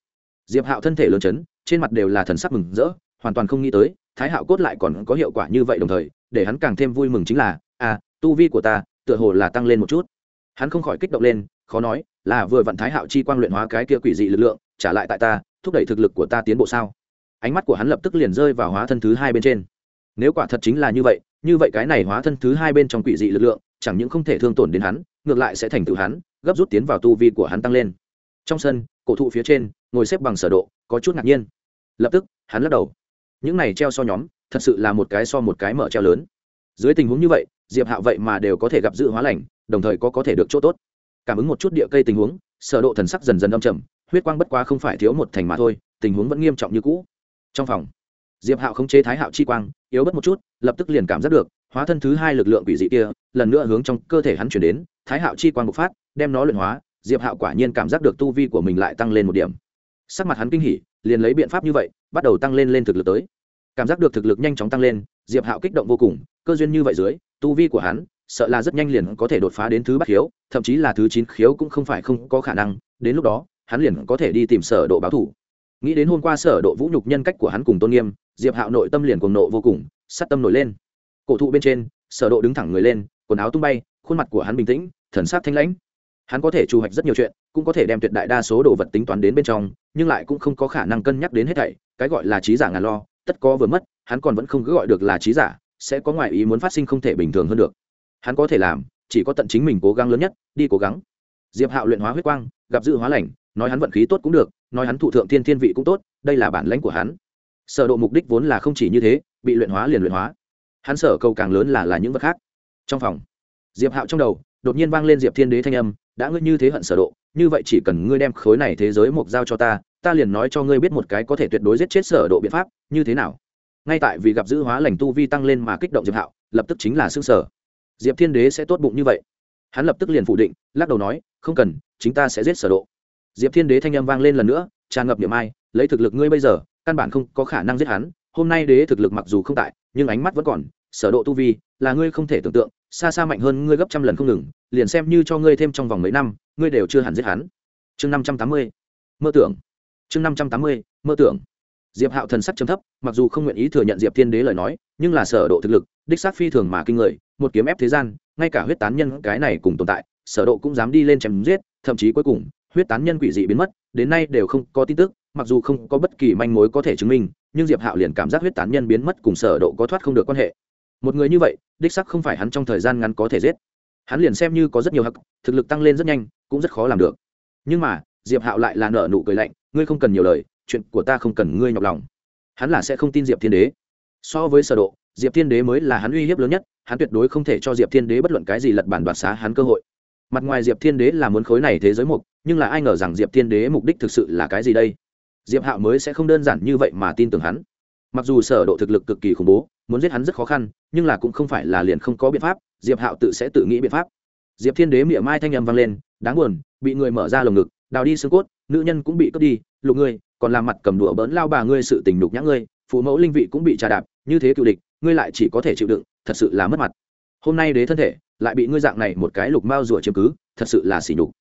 [SPEAKER 1] Diệp hạo thân thể lớn chấn, trên mặt đều là thần sắc mừng rỡ, hoàn toàn không nghĩ tới, thái hạo cốt lại còn có hiệu quả như vậy đồng thời, để hắn càng thêm vui mừng chính là à tu vi của ta, tựa hồ là tăng lên một chút hắn không khỏi kích động lên, khó nói, là vừa vặn thái hạo chi quang luyện hóa cái kia quỷ dị lực lượng, trả lại tại ta, thúc đẩy thực lực của ta tiến bộ sao? Ánh mắt của hắn lập tức liền rơi vào hóa thân thứ hai bên trên. Nếu quả thật chính là như vậy như vậy cái này hóa thân thứ hai bên trong quỷ dị lực lượng, chẳng những không thể thương tổn đến hắn, ngược lại sẽ thành tựu hắn, gấp rút tiến vào tu vi của hắn tăng lên. Trong sân, cổ thụ phía trên, ngồi xếp bằng sở độ, có chút ngạc nhiên. Lập tức, hắn lắc đầu. Những này treo so nhóm, thật sự là một cái so một cái mở treo lớn. Dưới tình huống như vậy, diệp hạo vậy mà đều có thể gặp dự hóa lành đồng thời có có thể được chỗ tốt. Cảm ứng một chút địa cây tình huống, sở độ thần sắc dần dần âm trầm, huyết quang bất quá không phải thiếu một thành mà thôi, tình huống vẫn nghiêm trọng như cũ. Trong phòng, diệp hạo không chế thái hạo chi quang, yếu bất một chút, lập tức liền cảm giác được, hóa thân thứ hai lực lượng quỷ dị kia, lần nữa hướng trong cơ thể hắn chuyển đến, thái hạo chi quang bộc phát, đem nó luyện hóa, diệp hạo quả nhiên cảm giác được tu vi của mình lại tăng lên một điểm. Sắc mặt hắn kinh hỉ, liền lấy biện pháp như vậy, bắt đầu tăng lên lên thực lực tới. Cảm giác được thực lực nhanh chóng tăng lên, diệp hạo kích động vô cùng, cơ duyên như vậy dưới, tu vi của hắn sợ là rất nhanh liền có thể đột phá đến thứ bát khiếu, thậm chí là thứ chín khiếu cũng không phải không có khả năng, đến lúc đó, hắn liền có thể đi tìm sở độ báo thủ. Nghĩ đến hôm qua sở độ vũ nhục nhân cách của hắn cùng tôn nghiêm, diệp hạo nội tâm liền cuồng nộ vô cùng, sát tâm nổi lên. Cổ thụ bên trên, sở độ đứng thẳng người lên, quần áo tung bay, khuôn mặt của hắn bình tĩnh, thần sắc thanh lãnh. Hắn có thể chu hoạch rất nhiều chuyện, cũng có thể đem tuyệt đại đa số đồ vật tính toán đến bên trong, nhưng lại cũng không có khả năng cân nhắc đến hết thảy, cái gọi là trí giả ngàn lo, tất có vừa mất, hắn còn vẫn không cứ gọi được là trí giả, sẽ có ngoại ý muốn phát sinh không thể bình thường hơn được hắn có thể làm, chỉ có tận chính mình cố gắng lớn nhất, đi cố gắng. Diệp hạo luyện hóa huyết quang, gặp dự hóa lành, nói hắn vận khí tốt cũng được, nói hắn thụ thượng thiên thiên vị cũng tốt, đây là bản lãnh của hắn. Sở độ mục đích vốn là không chỉ như thế, bị luyện hóa liền luyện hóa. Hắn sở cầu càng lớn là là những vật khác. Trong phòng, diệp hạo trong đầu, đột nhiên vang lên diệp thiên đế thanh âm, đã ngươi như thế hận sở độ, như vậy chỉ cần ngươi đem khối này thế giới mục giao cho ta ta liền nói cho ngươi biết một cái có thể tuyệt đối giết chết sở độ biện pháp, như thế nào. Ngay tại vì gặp dữ hóa lành tu vi tăng lên mà kích động diệp hạo, lập tức chính là sương sở diệp thiên đế sẽ tốt bụng như vậy. Hắn lập tức liền phủ định, lắc đầu nói, không cần, chính ta sẽ giết sở độ. Diệp thiên đế thanh âm vang lên lần nữa, tràn ngập niệm ai, lấy thực lực ngươi bây giờ, căn bản không có khả năng giết hắn. Hôm nay đế thực lực mặc dù không tại, nhưng ánh mắt vẫn còn. Sở độ tu vi, là ngươi không thể tưởng tượng, xa xa mạnh hơn ngươi gấp trăm lần không ngừng, liền xem như cho ngươi thêm trong vòng mấy năm, ngươi đều chưa hẳn giết hắn. Chương năm trăm tám mươi, mơ tưởng. Chương năm trăm tám mươi, mơ tưởng. Diệp hạo thần sắc trầm thấp, mặc dù không nguyện ý thừa nhận diệp thiên đế lời nói, nhưng là sở độ thực lực, đích xác phi thường mà kinh người một kiếm ép thế gian, ngay cả huyết tán nhân cái này cùng tồn tại, sở độ cũng dám đi lên chém giết, thậm chí cuối cùng, huyết tán nhân quỷ dị biến mất, đến nay đều không có tin tức, mặc dù không có bất kỳ manh mối có thể chứng minh, nhưng diệp hạo liền cảm giác huyết tán nhân biến mất cùng sở độ có thoát không được quan hệ. Một người như vậy, đích xác không phải hắn trong thời gian ngắn có thể giết. Hắn liền xem như có rất nhiều hắc, thực lực tăng lên rất nhanh, cũng rất khó làm được. Nhưng mà, diệp hạo lại là nở nụ cười lạnh, ngươi không cần nhiều lời, chuyện của ta không cần ngươi nhọc lòng. Hắn là sẽ không tin diệp thiên đế. So với sở độ diệp thiên đế mới là hắn uy hiếp lớn nhất, hắn tuyệt đối không thể cho diệp thiên đế bất luận cái gì lật bản đoạt xá hắn cơ hội. Mặt ngoài diệp thiên đế là muốn khối này thế giới mục, nhưng là ai ngờ rằng diệp thiên đế mục đích thực sự là cái gì đây? Diệp hạo mới sẽ không đơn giản như vậy mà tin tưởng hắn. Mặc dù sở độ thực lực cực kỳ khủng bố, muốn giết hắn rất khó khăn, nhưng là cũng không phải là liền không có biện pháp, diệp hạo tự sẽ tự nghĩ biện pháp. Diệp thiên đế miệng mai thanh âm vang lên, đáng buồn, bị người mở ra lồng ngực, đào đi xương cốt, nữ nhân cũng bị cướp đi, lục ngươi, còn làm mặt cầm đũa bỡn lao bà ngươi sự tình đục nhã ngươi, phụ mẫu linh vị cũng bị trà đạp, như thế cựu địch ngươi lại chỉ có thể chịu đựng, thật sự là mất mặt. Hôm nay đế thân thể, lại bị ngươi dạng này một cái lục mao rủa chiếm cứ, thật sự là xỉ nhục.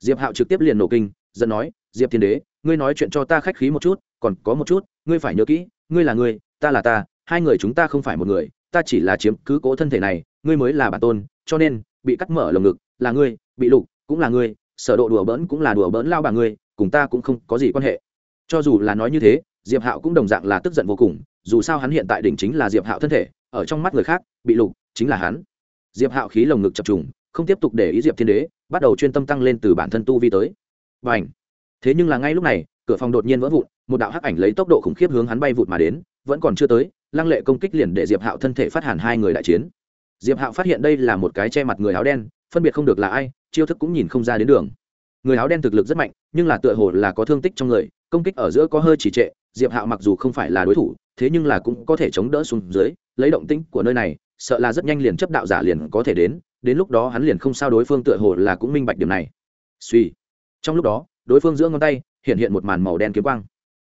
[SPEAKER 1] Diệp hạo trực tiếp liền nổ kinh dẫn nói, diệp thiên đế, ngươi nói chuyện cho ta khách khí một chút, còn có một chút, ngươi phải nhớ kỹ, ngươi là ngươi ta là ta, hai người chúng ta không phải một người, ta chỉ là chiếm cứ cố thân thể này, ngươi mới là bản tôn, cho nên, bị cắt mở lồng ngực, là ngươi, bị lục, cũng là ngươi, sở độ đùa bỡn cũng là đùa bỡn lao bà ngươi, cùng ta cũng không có gì quan hệ. Cho dù là nói như thế, diệp hạo cũng đồng dạng là tức giận vô cùng dù sao hắn hiện tại đỉnh chính là diệp hạo thân thể, ở trong mắt người khác, bị lục, chính là hắn. Diệp hạo khí lồng ngực chập trùng, không tiếp tục để ý diệp thiên đế, bắt đầu chuyên tâm tăng lên từ bản thân tu vi tới. Và ảnh thế nhưng là ngay lúc này, cửa phòng đột nhiên vỡ vụn, một đạo hắc ảnh lấy tốc độ khủng khiếp hướng hắn bay vụt mà đến, vẫn còn chưa tới, lăng lệ công kích liền để diệp hạo thân thể phát hàn hai người đại chiến. Diệp hạo phát hiện đây là một cái che mặt người áo đen, phân biệt không được là ai, chiêu thức cũng nhìn không ra đến đường. Người áo đen thực lực rất mạnh, nhưng là tựa hồ là có thương tích trong người công kích ở giữa có hơi chỉ trệ, diệp hạo mặc dù không phải là đối thủ, thế nhưng là cũng có thể chống đỡ xuống dưới, lấy động tĩnh của nơi này, sợ là rất nhanh liền chấp đạo giả liền có thể đến đến lúc đó hắn liền không sao đối phương tựa hồ là cũng minh bạch điểm này. Suy. Trong lúc đó, đối phương giữa ngón tay hiện hiện một màn màu đen kiếm quang.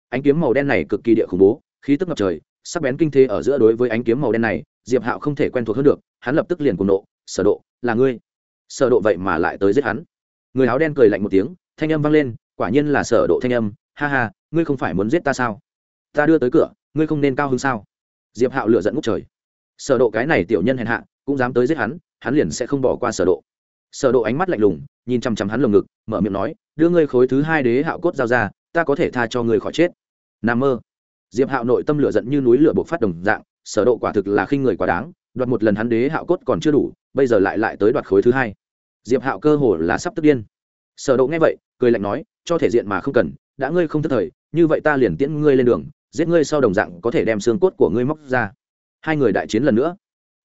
[SPEAKER 1] Ánh kiếm màu đen này cực kỳ địa khủng bố, khí tức ngập trời, sắc bén kinh thế ở giữa đối với ánh kiếm màu đen này, diệp hạo không thể quen thuộc hơn được, hắn lập tức liền cùng nộ, sở độ, là ngươi? Sở độ vậy mà lại tới giết hắn. Người áo đen cười lạnh một tiếng, thanh âm vang lên, quả nhiên là sở độ thanh âm ha ha, ngươi không phải muốn giết ta sao? Ta đưa tới cửa, ngươi không nên cao hứng sao? Diệp hạo lửa giận ngút trời. Sở độ cái này tiểu nhân hèn hạ, cũng dám tới giết hắn hắn liền sẽ không bỏ qua sở độ. Sở độ ánh mắt lạnh lùng, nhìn chăm chăm hắn lồng ngực, mở miệng nói, đưa ngươi khối thứ hai đế hạo cốt giao ra, ta có thể tha cho ngươi khỏi chết. Nam mơ. Diệp hạo nội tâm lửa giận như núi lửa bộc phát đồng dạng, sở độ quả thực là khinh người quá đáng, đoạt một lần hắn đế hạo cốt còn chưa đủ, bây giờ lại lại tới đoạt khối thứ hai. Diệp hạo cơ hồ là sắp tức điên. Sở độ nghe vậy, cười lạnh nói, cho thể diện mà không cần đã ngươi không thất thời, như vậy ta liền tiễn ngươi lên đường, giết ngươi sau đồng dạng có thể đem xương cốt của ngươi móc ra. Hai người đại chiến lần nữa.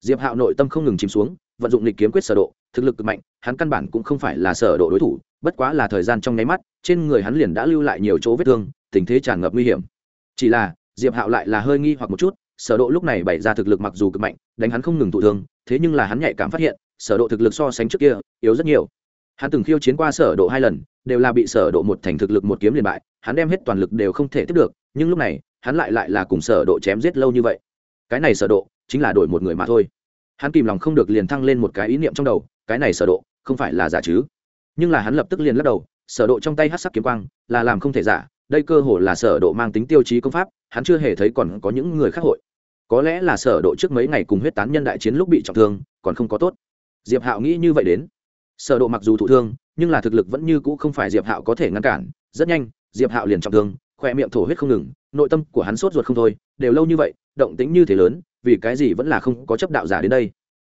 [SPEAKER 1] Diệp hạo nội tâm không ngừng chìm xuống, vận dụng lịch kiếm quyết sở độ, thực lực cực mạnh, hắn căn bản cũng không phải là sở độ đối thủ, bất quá là thời gian trong nháy mắt, trên người hắn liền đã lưu lại nhiều chỗ vết thương, tình thế tràn ngập nguy hiểm. Chỉ là, diệp hạo lại là hơi nghi hoặc một chút, sở độ lúc này bày ra thực lực mặc dù cực mạnh, đánh hắn không ngừng thụ thương, thế nhưng là hắn nhạy cảm phát hiện, sở độ thực lực so sánh trước kia, yếu rất nhiều hắn từng khiêu chiến qua sở độ hai lần, đều là bị sở độ một thành thực lực một kiếm liền bại, hắn đem hết toàn lực đều không thể tiếp được, nhưng lúc này, hắn lại lại là cùng sở độ chém giết lâu như vậy. Cái này sở độ, chính là đổi một người mà thôi. Hắn kìm lòng không được liền thăng lên một cái ý niệm trong đầu, cái này sở độ, không phải là giả chứ? Nhưng là hắn lập tức liền lắc đầu, sở độ trong tay hắc sắc kiếm quang, là làm không thể giả, đây cơ hồ là sở độ mang tính tiêu chí công pháp, hắn chưa hề thấy còn có những người khác hội. Có lẽ là sở độ trước mấy ngày cùng huyết tán nhân đại chiến lúc bị trọng thương, còn không có tốt. Diệp hạo nghĩ như vậy đến sở độ mặc dù thụ thương, nhưng là thực lực vẫn như cũ không phải diệp hạo có thể ngăn cản. Rất nhanh, diệp hạo liền trọng thương khoe miệng thổ huyết không ngừng, nội tâm của hắn sốt ruột không thôi, đều lâu như vậy, động tĩnh như thế lớn, vì cái gì vẫn là không có chấp đạo giả đến đây.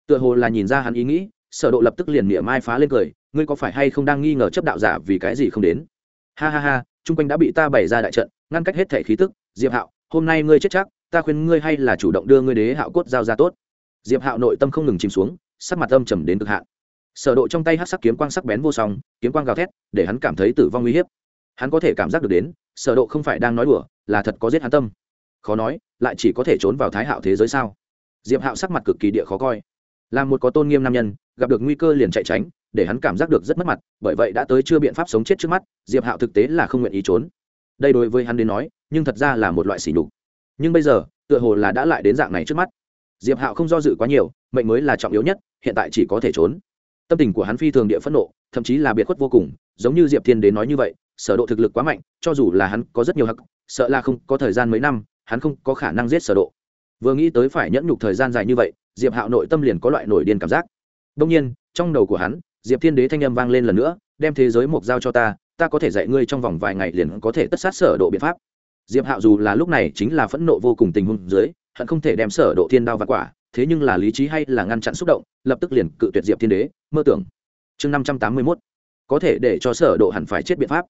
[SPEAKER 1] Tựa hồ là nhìn ra hắn ý nghĩ, sở độ lập tức liền miệng mai phá lên cười, ngươi có phải hay không đang nghi ngờ chấp đạo giả vì cái gì không đến? Ha ha ha trung quanh đã bị ta bày ra đại trận, ngăn cách hết thể khí tức, diệp hạo, hôm nay ngươi chết chắc, ta khuyên ngươi hay là chủ động đưa ngươi đế hạo cốt giao ra tốt. Diệp hạo nội tâm không ngừng chìm xuống, sắc mặt âm trầm đến cực hạn sở độ trong tay hắc sắc kiếm quang sắc bén vô song, kiếm quang gào thét, để hắn cảm thấy tử vong nguy hiểm hắn có thể cảm giác được đến, sở độ không phải đang nói đùa, là thật có giết hắn tâm. Khó nói, lại chỉ có thể trốn vào thái hạo thế giới sao? Diệp hạo sắc mặt cực kỳ địa khó coi. Là một có tôn nghiêm nam nhân, gặp được nguy cơ liền chạy tránh, để hắn cảm giác được rất mất mặt, bởi vậy đã tới chưa biện pháp sống chết trước mắt, diệp hạo thực tế là không nguyện ý trốn. Đây đối với hắn đến nói, nhưng thật ra là một loại sỉ nhục. Nhưng bây giờ, tựa hồ là đã lại đến dạng này trước mắt. Diệp hạo không do dự quá nhiều, mệnh mới là trọng yếu nhất, hiện tại chỉ có thể trốn tâm tình của hắn phi thường địa phẫn nộ, thậm chí là biệt khuất vô cùng, giống như diệp thiên đến nói như vậy, sở độ thực lực quá mạnh, cho dù là hắn có rất nhiều hắc, sợ là không có thời gian mấy năm, hắn không có khả năng giết sở độ. Vừa nghĩ tới phải nhẫn nhục thời gian dài như vậy, diệp hạo nội tâm liền có loại nổi điên cảm giác. Đông nhiên, trong đầu của hắn, diệp thiên đế thanh âm vang lên lần nữa, đem thế giới mộc giao cho ta ta có thể dạy ngươi trong vòng vài ngày liền có thể tất sát sở độ biện pháp. Diệp hạo dù là lúc này chính là phẫn nộ vô cùng tình huống dưới, hận không thể đem sở độ thiên đao và quả thế nhưng là lý trí hay là ngăn chặn xúc động, lập tức liền cự tuyệt diệp thiên đế, mơ tưởng. Chương năm trăm tám mươi mốt, có thể để cho sở độ hẳn phải chết biện pháp.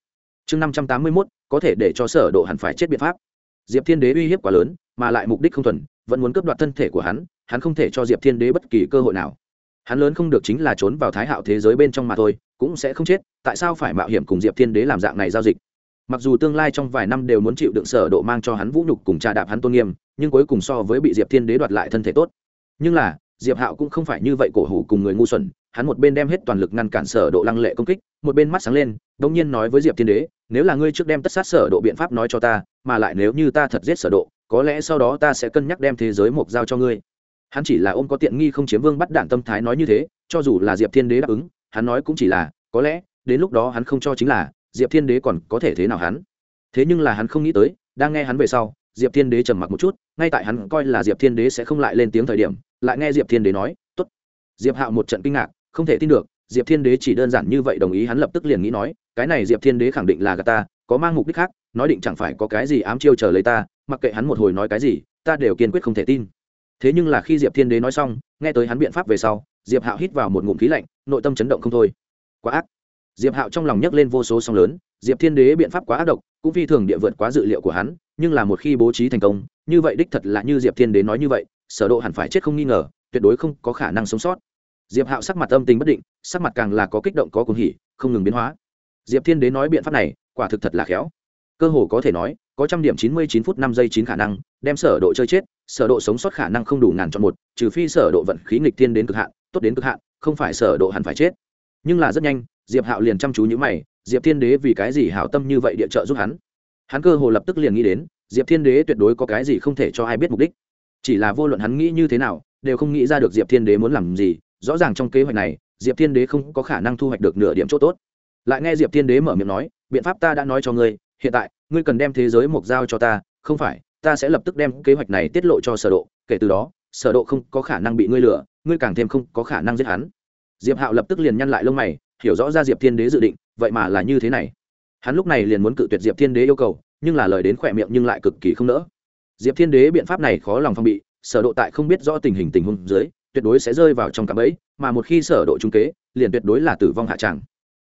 [SPEAKER 1] Chương năm trăm tám mươi mốt, có thể để cho sở độ hẳn phải chết biện pháp. Diệp thiên đế uy hiếp quá lớn, mà lại mục đích không thuần, vẫn muốn cướp đoạt thân thể của hắn hắn không thể cho diệp thiên đế bất kỳ cơ hội nào. Hắn lớn không được chính là trốn vào thái hạo thế giới bên trong mà thôi, cũng sẽ không chết, tại sao phải mạo hiểm cùng diệp thiên đế làm dạng này giao dịch? Mặc dù tương lai trong vài năm đều muốn chịu đựng sở độ mang cho hắn vũ nhục cùng trà đạp hắn tôn nghiêm, nhưng cuối cùng so với bị diệp thiên đế đoạt lại thân thể tốt nhưng là, diệp hạo cũng không phải như vậy cổ hủ cùng người ngu xuẩn, hắn một bên đem hết toàn lực ngăn cản sở độ lăng lệ công kích, một bên mắt sáng lên, đống nhiên nói với diệp thiên đế, nếu là ngươi trước đem tất sát sở độ biện pháp nói cho ta, mà lại nếu như ta thật giết sở độ, có lẽ sau đó ta sẽ cân nhắc đem thế giới mộc giao cho ngươi. Hắn chỉ là ôm có tiện nghi không chiếm vương bắt đạn tâm thái nói như thế, cho dù là diệp thiên đế đáp ứng, hắn nói cũng chỉ là, có lẽ, đến lúc đó hắn không cho chính là, diệp thiên đế còn có thể thế nào hắn? Thế nhưng là hắn không nghĩ tới, đang nghe hắn về sau diệp thiên đế trầm mặc một chút, ngay tại hắn coi là diệp thiên đế sẽ không lại lên tiếng thời điểm, lại nghe diệp thiên đế nói t ố t diệp hạo một trận kinh ngạc, không thể tin được, diệp thiên đế chỉ đơn giản như vậy đồng ý, hắn lập tức liền nghĩ nói, cái này diệp thiên đế khẳng định là gà ta, có mang mục đích khác, nói định chẳng phải có cái gì ám chiêu chờ lấy ta, mặc kệ hắn một hồi nói cái gì, ta đều kiên quyết không thể tin. Thế nhưng là khi diệp thiên đế nói xong, nghe tới hắn biện pháp về sau, diệp hạo hít vào một ngụm khí lạnh, nội tâm chấn động không thôi. Quá ác. Diệp hạo trong lòng nhấc lên vô số song lớn diệp thiên đế biện pháp quá ác độc, cũng phi thường địa vượt quá dự liệu của hắn, nhưng là một khi bố trí thành công, như vậy đích thật là như diệp thiên đế nói như vậy, sở độ hẳn phải chết không nghi ngờ, tuyệt đối không có khả năng sống sót. Diệp hạo sắc mặt âm tình bất định, sắc mặt càng là có kích động có cuồng hỉ, không ngừng biến hóa. Diệp thiên đế nói biện pháp này, quả thực thật là khéo. Cơ hồ có thể nói, có trăm điểm chín mươi chín phút năm giây chín khả năng, đem sở độ chơi chết, sở độ sống sót khả năng không đủ ngàn chọn một, trừ phi sở độ vận khí nghịch thiên đến cực hạn, tốt đến cực hạn, không phải sở độ hẳn phải chết. Nhưng là rất nhanh, diệp hạo liền chăm chú những mày diệp thiên đế vì cái gì hảo tâm như vậy địa trợ giúp hắn? Hắn cơ hồ lập tức liền nghĩ đến, diệp thiên đế tuyệt đối có cái gì không thể cho ai biết mục đích. Chỉ là vô luận hắn nghĩ như thế nào, đều không nghĩ ra được diệp thiên đế muốn làm gì. Rõ ràng trong kế hoạch này, diệp thiên đế không có khả năng thu hoạch được nửa điểm chỗ tốt. Lại nghe diệp thiên đế mở miệng nói, biện pháp ta đã nói cho ngươi, hiện tại, ngươi cần đem thế giới mộc giao cho ta, không phải, ta sẽ lập tức đem kế hoạch này tiết lộ cho sở độ, kể từ đó, sở độ không có khả năng bị ngươi lừa, ngươi càng thêm không có khả năng giết hắn. Diệp hạo lập tức liền nhăn lại lông mày, hiểu rõ ra diệp thiên đế dự định vậy mà là như thế này. Hắn lúc này liền muốn cự tuyệt diệp thiên đế yêu cầu, nhưng là lời đến khỏe miệng nhưng lại cực kỳ không nỡ. Diệp thiên đế biện pháp này khó lòng phong bị, sở độ tại không biết rõ tình hình tình huống dưới, tuyệt đối sẽ rơi vào trong cạm bẫy, mà một khi sở độ trung kế, liền tuyệt đối là tử vong hạ tràng.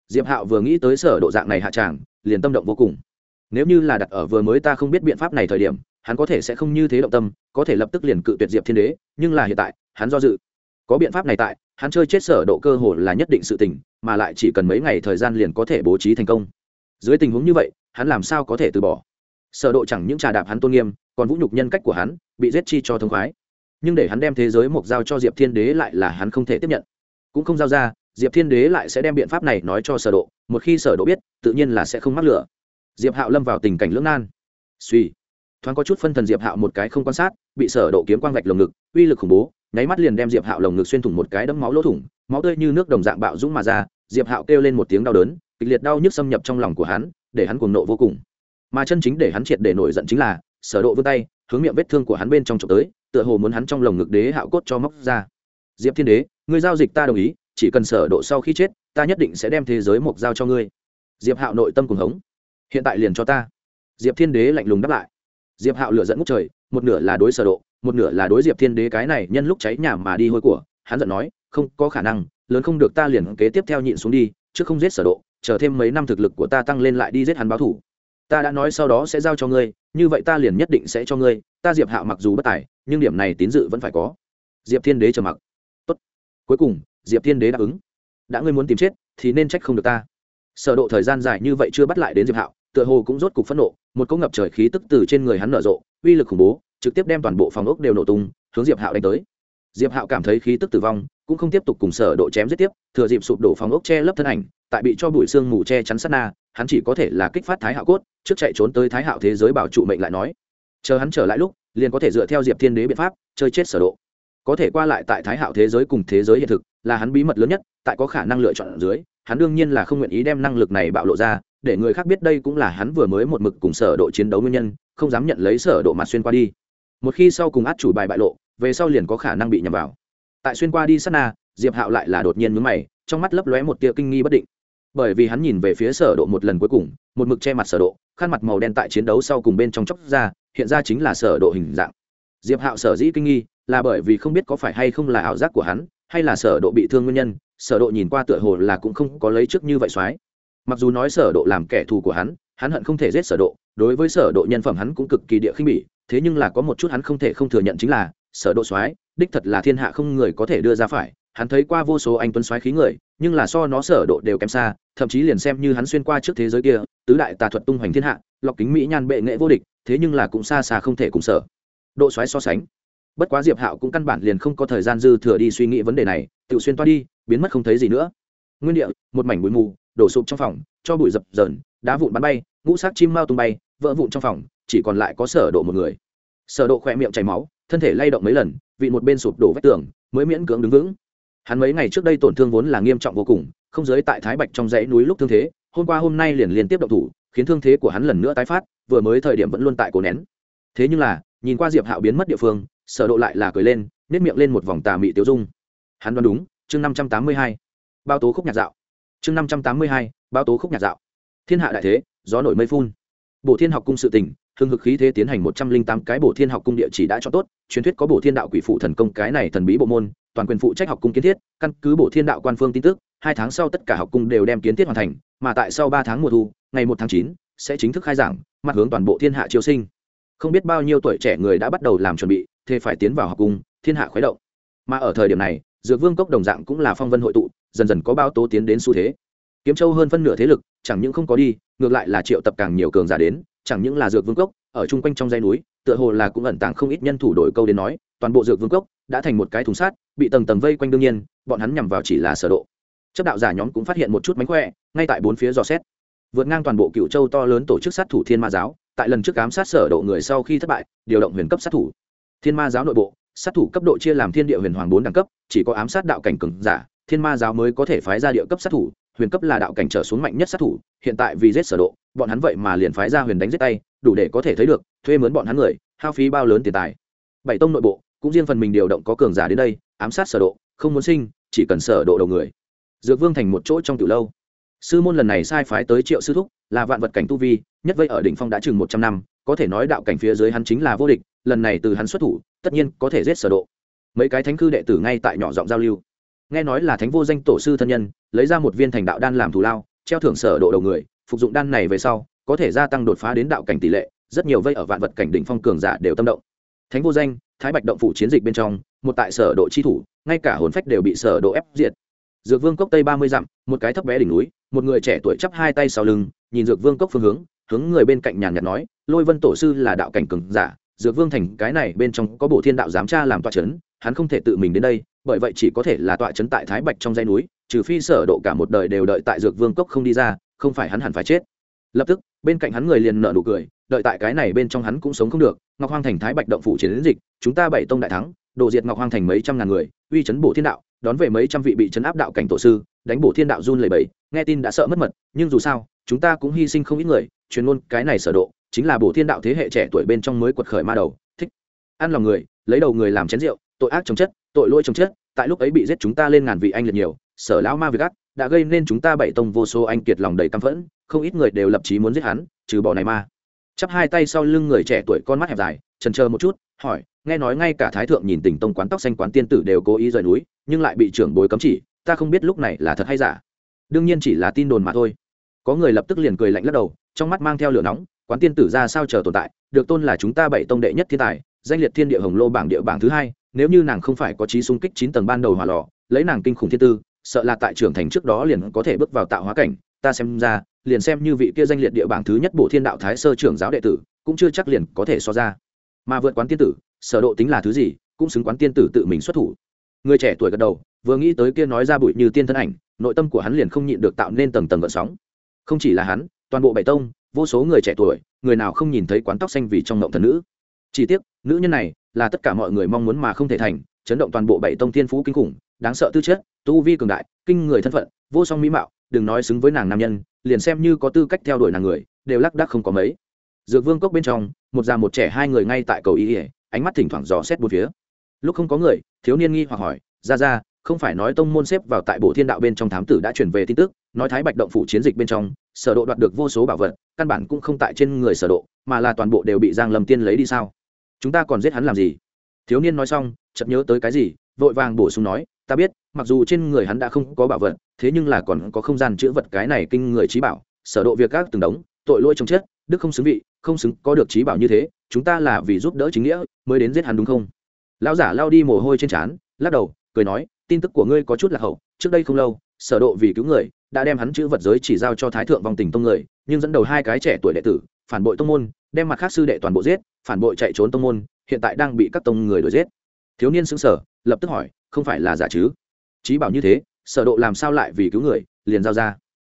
[SPEAKER 1] Diệp hạo vừa nghĩ tới sở độ dạng này hạ tràng, liền tâm động vô cùng. Nếu như là đặt ở vừa mới ta không biết biện pháp này thời điểm, hắn có thể sẽ không như thế động tâm, có thể lập tức liền cự tuyệt diệp thiên đế, nhưng là hiện tại, hắn do dự. Có biện pháp này tại, hắn chơi chết sở độ cơ hồ là nhất định sự tình mà lại chỉ cần mấy ngày thời gian liền có thể bố trí thành công. Dưới tình huống như vậy, hắn làm sao có thể từ bỏ? Sở độ chẳng những trà đạp hắn tôn nghiêm, còn vũ nhục nhân cách của hắn, bị giết chi cho thông khoái. Nhưng để hắn đem thế giới mộc giao cho diệp thiên đế lại là hắn không thể tiếp nhận. Cũng không giao ra, diệp thiên đế lại sẽ đem biện pháp này nói cho sở độ, một khi sở độ biết, tự nhiên là sẽ không mắc lửa. Diệp hạo lâm vào tình cảnh lưỡng nan. Suy. Thoáng có chút phân thần diệp hạo một cái không quan sát, bị sở độ kiếm quang vạch lồng ngực, uy lực khủng bố, nháy mắt liền đem diệp hạo lồng ngực xuyên thủng một cái đấm máu lỗ thủng máu tươi như nước đồng dạng bạo dũng mà ra, diệp hạo kêu lên một tiếng đau đớn, kịch liệt đau nhức xâm nhập trong lòng của hắn, để hắn cuồng nộ vô cùng. Mà chân chính để hắn triệt để nổi giận chính là, sở độ vươn tay, hướng miệng vết thương của hắn bên trong trộm tới, tựa hồ muốn hắn trong lồng ngực đế hạo cốt cho móc ra. Diệp thiên đế, ngươi giao dịch ta đồng ý, chỉ cần sở độ sau khi chết, ta nhất định sẽ đem thế giới mộc giao cho ngươi. Diệp hạo nội tâm cuồng hống. Hiện tại liền cho ta. Diệp thiên đế lạnh lùng đáp lại. Diệp hạo lửa dẫn ngút trời, một nửa là đối sở độ, một nửa là đối diệp thiên đế cái này nhân lúc cháy nhà mà đi hôi của, hắn giận nói không có khả năng, lớn không được ta liền kế tiếp theo nhịn xuống đi chứ không giết sở độ, chờ thêm mấy năm thực lực của ta tăng lên lại đi giết hắn báo thủ. Ta đã nói sau đó sẽ giao cho ngươi, như vậy ta liền nhất định sẽ cho ngươi, ta diệp hạo mặc dù bất tài, nhưng điểm này tín dự vẫn phải có. Diệp thiên đế trầm mặc. Tốt. Cuối cùng, diệp thiên đế đáp ứng. Đã ngươi muốn tìm chết, thì nên trách không được ta. Sở độ thời gian dài như vậy chưa bắt lại đến diệp hạo, tựa hồ cũng rốt cục phẫn nộ, một cỗ ngập trời khí tức từ trên người hắn nở rộ, uy lực khủng bố, trực tiếp đem toàn bộ phòng ốc đều nổ tung, hướng diệp hạo đánh tới. Diệp hạo cảm thấy khí tức tử vong cũng không tiếp tục cùng sở độ chém giết tiếp, thừa dịp sụp đổ phòng ốc che lấp thân ảnh, tại bị cho bụi xương mù che chắn sát na, hắn chỉ có thể là kích phát thái hạo cốt, trước chạy trốn tới thái hạo thế giới bảo trụ mệnh lại nói. Chờ hắn trở lại lúc, liền có thể dựa theo diệp thiên đế biện pháp, chơi chết sở độ. Có thể qua lại tại thái hạo thế giới cùng thế giới hiện thực, là hắn bí mật lớn nhất, tại có khả năng lựa chọn ở dưới, hắn đương nhiên là không nguyện ý đem năng lực này bạo lộ ra, để người khác biết đây cũng là hắn vừa mới một mực cùng sở độ chiến đấu nguyên nhân, không dám nhận lấy sở độ mà xuyên qua đi. Một khi sau cùng át chủ bài bại lộ, về sau liền có khả năng bị nhầm vào tại xuyên qua đi sát na, diệp hạo lại là đột nhiên mướn mày, trong mắt lấp lóe một tia kinh nghi bất định. Bởi vì hắn nhìn về phía sở độ một lần cuối cùng, một mực che mặt sở độ khăn mặt màu đen tại chiến đấu sau cùng bên trong chốc ra, hiện ra chính là sở độ hình dạng. Diệp hạo sở dĩ kinh nghi, là bởi vì không biết có phải hay không là ảo giác của hắn, hay là sở độ bị thương nguyên nhân, sở độ nhìn qua tựa hồ là cũng không có lấy trước như vậy xoái. Mặc dù nói sở độ làm kẻ thù của hắn hắn hận không thể giết sở độ, đối với sở độ nhân phẩm hắn cũng cực kỳ địa khinh bỉ, thế nhưng là có một chút hắn không thể không thừa nhận chính là sở độ xoái đích thật là thiên hạ không người có thể đưa ra phải. Hắn thấy qua vô số anh tuấn xoái khí người, nhưng là so nó sở độ đều kém xa, thậm chí liền xem như hắn xuyên qua trước thế giới kia, tứ đại tà thuật tung hoành thiên hạ, lọc kính mỹ nhan bệ nghệ vô địch, thế nhưng là cũng xa xa không thể cùng sở độ xoái so sánh. Bất quá diệp hạo cũng căn bản liền không có thời gian dư thừa đi suy nghĩ vấn đề này, tự xuyên toa đi, biến mất không thấy gì nữa. Nguyên địa, một mảnh bụi mù, đổ sụp trong phòng, cho bụi dập dờn, đá vụn bắn bay, ngũ sắc chim mau tung bay, vỡ vụn trong phòng, chỉ còn lại có sở độ một người. Sở độ khoe miệng chảy máu thân thể lay động mấy lần, vị một bên sụp đổ vách tường, mới miễn cưỡng đứng vững. Hắn mấy ngày trước đây tổn thương vốn là nghiêm trọng vô cùng, không giới tại thái bạch trong dãy núi lúc thương thế, hôm qua hôm nay liền liên tiếp động thủ, khiến thương thế của hắn lần nữa tái phát, vừa mới thời điểm vẫn luôn tại cổ nén. Thế nhưng là, nhìn qua diệp hạo biến mất địa phương, sở độ lại là cười lên nét miệng lên một vòng tà mị tiêu dung. Hắn đoán đúng, chương 582 bao tố khúc nhạc dạo. Chương 582 bao tố khúc nhạc dạo. Thiên hạ đại thế, gió nổi mây phun. Bộ thiên học cung sự tình hưng hực khí thế tiến hành một trăm linh tám cái bổ thiên học cung địa chỉ đã cho tốt, truyền thuyết có bổ thiên đạo quỷ phụ thần công cái này thần bí bộ môn, toàn quyền phụ trách học cung kiến thiết, căn cứ bổ thiên đạo quan phương tin tức, hai tháng sau tất cả học cung đều đem kiến thiết hoàn thành, mà tại sau ba tháng mùa thu, ngày một tháng chín, sẽ chính thức khai giảng, mặt hướng toàn bộ thiên hạ chiêu sinh. Không biết bao nhiêu tuổi trẻ người đã bắt đầu làm chuẩn bị, thế phải tiến vào học cung, thiên hạ khuấy động. Mà ở thời điểm này, dược vương cốc đồng dạng cũng là phong vân hội tụ, dần dần có bao tố tiến đến xu thế. Kiếm châu hơn phân nửa thế lực, chẳng những không có đi, ngược lại là triệu tập càng nhiều cường giả đến chẳng những là dược vương cốc, ở chung quanh trong dây núi, tựa hồ là cũng ẩn tàng không ít nhân thủ đổi câu đến nói, toàn bộ dược vương cốc đã thành một cái thùng sát bị tầng tầng vây quanh đương nhiên, bọn hắn nhằm vào chỉ là sở độ. Chấp đạo giả nhóm cũng phát hiện một chút mánh khỏe, ngay tại bốn phía dò xét. Vượt ngang toàn bộ cựu châu to lớn tổ chức sát thủ thiên ma giáo, tại lần trước giám sát sở độ người sau khi thất bại, điều động huyền cấp sát thủ. Thiên ma giáo nội bộ, sát thủ cấp độ chia làm thiên địa huyền hoàng bốn đẳng cấp, chỉ có ám sát đạo cảnh cường giả, thiên ma giáo mới có thể phái ra địa cấp sát thủ huyền cấp là đạo cảnh trở xuống mạnh nhất sát thủ, hiện tại vì giết sở độ, bọn hắn vậy mà liền phái ra huyền đánh giết tay, đủ để có thể thấy được, thuê mướn bọn hắn người, hao phí bao lớn tiền tài. Bảy tông nội bộ, cũng riêng phần mình điều động có cường giả đến đây, ám sát sở độ, không muốn sinh, chỉ cần sở độ đầu người. Dược vương thành một chỗ trong tiểu lâu. Sư môn lần này sai phái tới triệu sư thúc, là vạn vật cảnh tu vi, nhất vây ở đỉnh phong đã chừng một trăm năm, có thể nói đạo cảnh phía dưới hắn chính là vô địch, lần này từ hắn xuất thủ, tất nhiên có thể giết sở độ. Mấy cái thánh cư đệ tử ngay tại nhỏ giọng giao lưu nghe nói là thánh vô danh tổ sư thân nhân, lấy ra một viên thành đạo đan làm thù lao, treo thưởng sở độ đầu người, phục dụng đan này về sau, có thể gia tăng đột phá đến đạo cảnh tỷ lệ, rất nhiều vây ở vạn vật cảnh đỉnh phong cường giả đều tâm động. Thánh vô danh, thái bạch động phủ chiến dịch bên trong, một tại sở độ chi thủ, ngay cả hồn phách đều bị sở độ ép diệt. Dược vương cốc tây ba mươi dặm, một cái thấp bé đỉnh núi, một người trẻ tuổi chắp hai tay sau lưng, nhìn dược vương cốc phương hướng hướng người bên cạnh nhàn nhạt nói, lôi vân tổ sư là đạo cảnh cường giả, dược vương thành cái này bên trong có bộ thiên đạo giám tra làm toa chấn, hắn không thể tự mình đến đây bởi vậy chỉ có thể là tọa chấn tại thái bạch trong dãy núi, trừ phi sở độ cả một đời đều đợi tại dược vương cốc không đi ra, không phải hắn hẳn phải chết. Lập tức, bên cạnh hắn người liền nở nụ cười, đợi tại cái này bên trong hắn cũng sống không được, ngọc hoang thành thái bạch động phủ chiến dịch, chúng ta bảy tông đại thắng, độ diệt ngọc hoang thành mấy trăm ngàn người, uy chấn bổ thiên đạo, đón về mấy trăm vị bị chấn áp đạo cảnh tổ sư, đánh bổ thiên đạo run lẩy bẩy, nghe tin đã sợ mất mật, nhưng dù sao, chúng ta cũng hy sinh không ít người truyền ngôn cái này sở độ, chính là bổ thiên đạo thế hệ trẻ tuổi bên trong mới quật khởi ma đầu, thích. Ăn lòng người, lấy đầu người làm chén rượu, tội ác chống chất tội lỗi chồng chất tại lúc ấy bị giết chúng ta lên ngàn vị anh liệt nhiều, sở lão ma việc ác đã gây nên chúng ta bảy tông vô số anh kiệt lòng đầy căm phẫn, không ít người đều lập chí muốn giết hắn, trừ bỏ này ma chắp hai tay sau lưng người trẻ tuổi con mắt hẹp dài, trần chờ một chút, hỏi, nghe nói ngay cả thái thượng nhìn tỉnh tông quán tóc xanh quán tiên tử đều cố ý rời núi, nhưng lại bị trưởng bối cấm chỉ, ta không biết lúc này là thật hay giả. Đương nhiên chỉ là tin đồn mà thôi. Có người lập tức liền cười lạnh lắc đầu, trong mắt mang theo lửa nóng, quán tiên tử ra sao chờ tồn tại, được tôn là chúng ta bảy tông đệ nhất thiên tài, danh liệt thiên địa hồng lô bảng địa bảng thứ hai nếu như nàng không phải có trí xung kích chín tầng ban đầu hỏa lò, lấy nàng kinh khủng thiên tư, sợ là tại trưởng thành trước đó liền có thể bước vào tạo hóa cảnh. Ta xem ra, liền xem như vị kia danh liệt địa bảng thứ nhất bộ thiên đạo thái sơ trưởng giáo đệ tử, cũng chưa chắc liền có thể so ra. Mà vượt quán tiên tử, sở độ tính là thứ gì, cũng xứng quán tiên tử tự mình xuất thủ. Người trẻ tuổi gật đầu, vừa nghĩ tới kia nói ra bụi như tiên thân ảnh, nội tâm của hắn liền không nhịn được tạo nên tầng tầng gợn sóng. Không chỉ là hắn, toàn bộ bảy tông, vô số người trẻ tuổi, người nào không nhìn thấy quán tóc xanh vì trong ngộng thần nữ. Chỉ tiếc, nữ nhân này là tất cả mọi người mong muốn mà không thể thành, chấn động toàn bộ bảy tông thiên phú kinh khủng, đáng sợ tư chất, tu vi cường đại, kinh người thân phận, vô song mỹ mạo, đừng nói xứng với nàng nam nhân, liền xem như có tư cách theo đuổi nàng người, đều lắc đác không có mấy. Dược vương cốc bên trong, một già một trẻ hai người ngay tại cầu ý ỉa ánh mắt thỉnh thoảng dò xét bốn phía. Lúc không có người, thiếu niên nghi hoặc hỏi, ra ra, không phải nói tông môn xếp vào tại bộ thiên đạo bên trong thám tử đã chuyển về tin tức, nói thái bạch động phủ chiến dịch bên trong, sở độ đoạt được vô số bảo vật, căn bản cũng không tại trên người sở độ, mà là toàn bộ đều bị giang lâm tiên lấy đi sao? Chúng ta còn giết hắn làm gì? Thiếu niên nói xong, chợt nhớ tới cái gì, vội vàng bổ sung nói, ta biết, mặc dù trên người hắn đã không có bảo vật, thế nhưng là còn có không gian chữ vật cái này kinh người trí bảo, sở độ việc các từng đống, tội lỗi trong chết, đức không xứng vị, không xứng có được trí bảo như thế, chúng ta là vì giúp đỡ chính nghĩa mới đến giết hắn đúng không? Lão giả lao đi mồ hôi trên trán, lắc đầu, cười nói, tin tức của ngươi có chút là hậu, trước đây không lâu, sở độ vì cứu người, đã đem hắn chữ vật giới chỉ giao cho thái thượng vòng tình tông người, nhưng dẫn đầu hai cái trẻ tuổi đệ tử, phản bội tông môn đem mặt khác sư đệ toàn bộ giết, phản bội chạy trốn tông môn, hiện tại đang bị các tông người đuổi giết. Thiếu niên sững sờ, lập tức hỏi, không phải là giả chứ? Trí bảo như thế, sở độ làm sao lại vì cứu người, liền giao ra.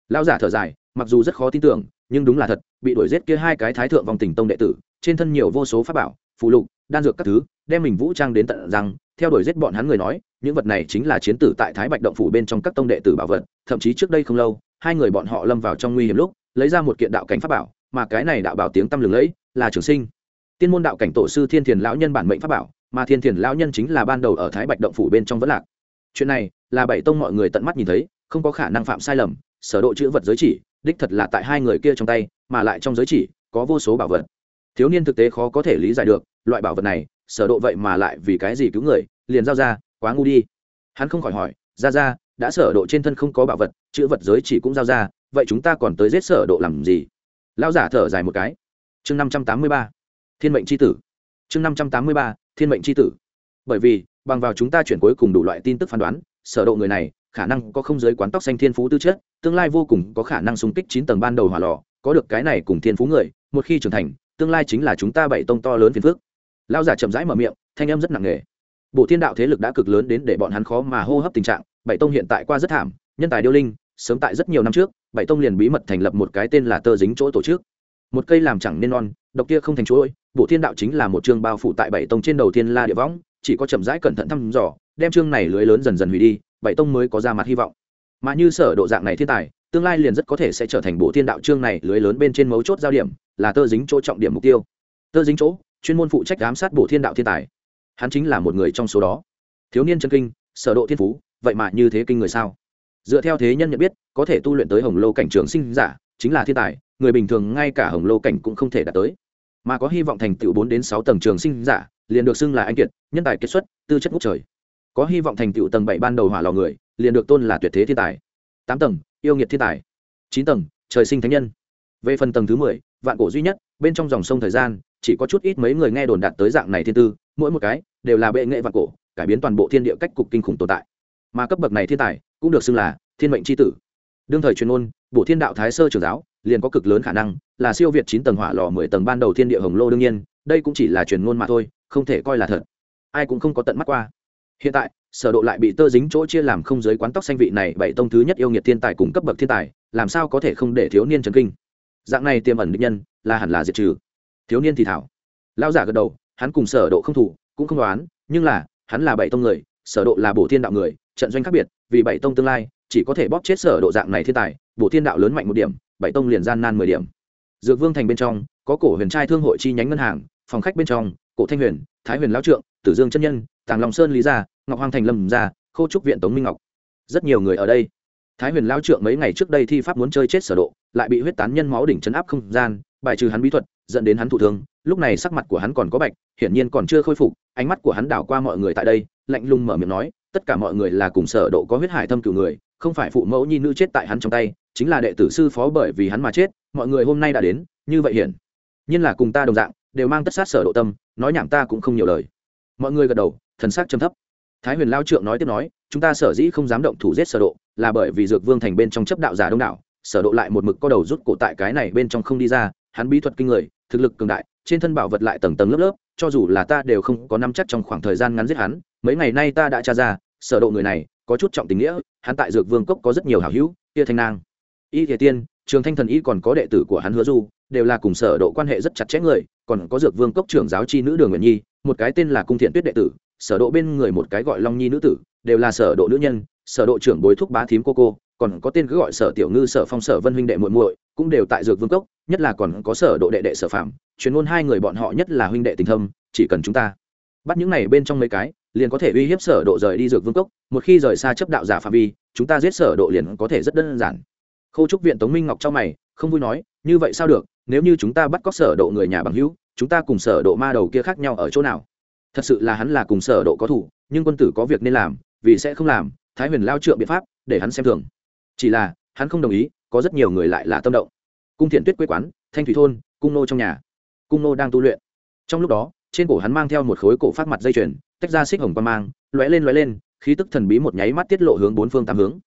[SPEAKER 1] Lão giả thở dài, mặc dù rất khó tin tưởng, nhưng đúng là thật, bị đuổi giết kia hai cái thái thượng vòng tình tông đệ tử, trên thân nhiều vô số pháp bảo, phù lục, đan dược các thứ, đem mình vũ trang đến tận răng, theo đuổi giết bọn hắn người nói, những vật này chính là chiến tử tại thái bạch động phủ bên trong các tông đệ tử bảo vật, thậm chí trước đây không lâu, hai người bọn họ lâm vào trong nguy hiểm lúc, lấy ra một kiện đạo cảnh pháp bảo mà cái này đạo bảo tiếng tăm lừng lẫy là trường sinh. Tiên môn đạo cảnh tổ sư thiên thiền lão nhân bản mệnh pháp bảo, mà thiên thiền lão nhân chính là ban đầu ở thái bạch động phủ bên trong vẫn lạc. Chuyện này là bảy tông mọi người tận mắt nhìn thấy, không có khả năng phạm sai lầm, sở độ chữ vật giới chỉ, đích thật là tại hai người kia trong tay, mà lại trong giới chỉ có vô số bảo vật. Thiếu niên thực tế khó có thể lý giải được, loại bảo vật này, sở độ vậy mà lại vì cái gì cứu người, liền giao ra, quá ngu đi. Hắn không khỏi hỏi, ra ra, đã sở độ trên thân không có bảo vật, chữ vật giới chỉ cũng giao ra, vậy chúng ta còn tới giết sở độ làm gì? Lão giả thở dài một cái. Chương 583 thiên mệnh chi tử. Chương 583 thiên mệnh chi tử. Bởi vì, bằng vào chúng ta chuyển cuối cùng đủ loại tin tức phán đoán, sở độ người này khả năng có không giới quán tóc xanh thiên phú tư chất, tương lai vô cùng có khả năng xung kích chín tầng ban đầu hỏa lò, có được cái này cùng thiên phú người, một khi trưởng thành, tương lai chính là chúng ta bảy tông to lớn phiền phước lao giả chậm rãi mở miệng, thanh âm rất nặng nề. Bộ thiên đạo thế lực đã cực lớn đến để bọn hắn khó mà hô hấp tình trạng, bảy tông hiện tại qua rất thảm, nhân tài điêu linh sớm tại rất nhiều năm trước, bảy tông liền bí mật thành lập một cái tên là tơ dính chỗ tổ chức. Một cây làm chẳng nên non, độc kia không thành chuỗi bộ thiên đạo chính là một chương bao phủ tại bảy tông trên đầu tiên la địa võng, chỉ có chậm rãi cẩn thận thăm dò, đem chương này lưới lớn dần dần hủy đi, bảy tông mới có ra mặt hy vọng. Mà như sở độ dạng này thiên tài, tương lai liền rất có thể sẽ trở thành bộ thiên đạo chương này lưới lớn bên trên mấu chốt giao điểm, là tơ dính chỗ trọng điểm mục tiêu. Tơ dính chỗ, chuyên môn phụ trách giám sát bộ thiên đạo thiên tài. Hắn chính là một người trong số đó. Thiếu niên chân kinh, sở độ thiên phú, vậy mà như thế kinh người sao? Dựa theo thế nhân nhận biết, có thể tu luyện tới hồng lô cảnh trường sinh giả, chính là thiên tài, người bình thường ngay cả hồng lô cảnh cũng không thể đạt tới. Mà có hy vọng thành tựu bốn đến sáu tầng trường sinh giả, liền được xưng là anh kiệt, nhân tài kết xuất, tư chất ngút trời. Có hy vọng thành tựu tầng bảy ban đầu hỏa lò người, liền được tôn là tuyệt thế thiên tài. Tám tầng, yêu nghiệt thiên tài. Chín tầng, trời sinh thánh nhân. Về phần tầng thứ mười, vạn cổ duy nhất, bên trong dòng sông thời gian, chỉ có chút ít mấy người nghe đồn đạt tới dạng này thiên tư, mỗi một cái đều là bệ nghệ vạn cổ, cải biến toàn bộ thiên địa cách cục kinh khủng tồn tại mà cấp bậc này thiên tài cũng được xưng là thiên mệnh c h i tử. Đương thời truyền ôn bộ thiên đạo thái sơ trường giáo, liền có cực lớn khả năng là siêu việt chín tầng hỏa lò mười tầng ban đầu thiên địa hồng lô đương nhiên, đây cũng chỉ là truyền ngôn mà thôi, không thể coi là thật. Ai cũng không có tận mắt qua. Hiện tại, sở độ lại bị tơ dính chỗ chia làm không giới quán tóc xanh vị này bảy tông thứ nhất yêu nghiệt thiên tài cùng cấp bậc thiên tài, làm sao có thể không để thiếu niên chấn kinh? Dạng này tiềm ẩn định nhân, là hẳn là diệt trừ. Thiếu niên thì thảo. Lão giả gật đầu, hắn cùng sở độ không thủ, cũng không đoán, nhưng là, hắn là bảy tông người, sở độ là bổ thiên đạo người trận doanh khác biệt, vì bảy tông tương lai, chỉ có thể bóp chết sở độ dạng này thiên tài, bổ thiên đạo lớn mạnh một điểm, bảy tông liền gian nan mười điểm. Dược vương thành bên trong, có cổ huyền trai thương hội chi nhánh ngân hàng, phòng khách bên trong, cổ thanh huyền, thái huyền lão trượng, tử dương chân nhân, tàng long sơn lý gia, ngọc hoàng thành lâm gia, khô trúc viện tống minh ngọc. Rất nhiều người ở đây. Thái huyền lão trượng mấy ngày trước đây thi pháp muốn chơi chết sở độ, lại bị huyết tán nhân máu đỉnh chấn áp không gian, bài trừ hắn bí thuật, dẫn đến hắn thụ thương, lúc này sắc mặt của hắn còn có bạch hiển nhiên còn chưa khôi phục, ánh mắt của hắn đảo qua mọi người tại đây, lạnh lùng mở miệng nói, tất cả mọi người là cùng sở độ có huyết hải thâm cửu người, không phải phụ mẫu nhi nữ chết tại hắn trong tay, chính là đệ tử sư phó bởi vì hắn mà chết, mọi người hôm nay đã đến, như vậy hiển nhiên là cùng ta đồng dạng, đều mang tất sát sở độ tâm, nói nhảm ta cũng không nhiều lời. Mọi người gật đầu, thần sắc trầm thấp. Thái huyền lao trượng nói tiếp nói, chúng ta sở dĩ không dám động thủ giết sở độ, là bởi vì dược vương thành bên trong chấp đạo giả đông đảo, sở độ lại một mực co đầu rút cổ tại cái này bên trong không đi ra, hắn bí thuật kinh người, thực lực cường đại, trên thân bảo vật lại tầng tầng lớp lớp cho dù là ta đều không có nắm chắc trong khoảng thời gian ngắn giết hắn, mấy ngày nay ta đã tra ra, sở độ người này có chút trọng tình nghĩa, hắn tại dược vương cốc có rất nhiều hảo hữu kia thanh nang, y thể tiên, trường thanh thần y còn có đệ tử của hắn hứa du, đều là cùng sở độ quan hệ rất chặt chẽ người, còn có dược vương cốc trưởng giáo chi nữ đường nguyện nhi, một cái tên là cung thiện tuyết đệ tử, sở độ bên người một cái gọi long nhi nữ tử, đều là sở độ nữ nhân, sở độ trưởng bối thúc bá thím cô cô, còn có tên cứ gọi sở tiểu ngư sở phong sở vân huynh đệ muội muội, cũng đều tại dược vương cốc nhất là còn có sở độ đệ đệ sở phạm truyền ngôn hai người bọn họ nhất là huynh đệ tình thâm, chỉ cần chúng ta bắt những này bên trong mấy cái, liền có thể uy hiếp sở độ rời đi dược vương cốc, một khi rời xa chấp đạo giả phạm vi, chúng ta giết sở độ liền có thể rất đơn giản. Khâu trúc viện tống minh ngọc cho mày, không vui nói, như vậy sao được, nếu như chúng ta bắt cóc sở độ người nhà bằng hữu, chúng ta cùng sở độ ma đầu kia khác nhau ở chỗ nào? Thật sự là hắn là cùng sở độ có thủ, nhưng quân tử có việc nên làm, vì sẽ không làm, thái huyền lao trượng biện pháp, để hắn xem thường. Chỉ là, hắn không đồng ý, có rất nhiều người lại là tâm động cung thiện tuyết quê quán thanh thủy thôn cung nô trong nhà. Cung nô đang tu luyện. Trong lúc đó trên cổ hắn mang theo một khối cổ phát mặt dây chuyền tách ra xích hồng quan mang lóe lên lóe lên khí tức thần bí một nháy mắt tiết lộ hướng bốn phương tám hướng.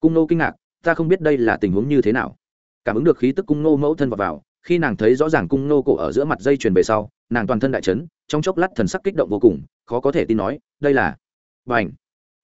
[SPEAKER 1] Cung nô kinh ngạc ta không biết đây là tình huống như thế nào. Cảm ứng được khí tức cung nô mẫu thân vào, vào khi nàng thấy rõ ràng cung nô cổ ở giữa mặt dây chuyền về sau nàng toàn thân đại chấn trong chốc lát thần sắc kích động vô cùng khó có thể tin nói đây là b à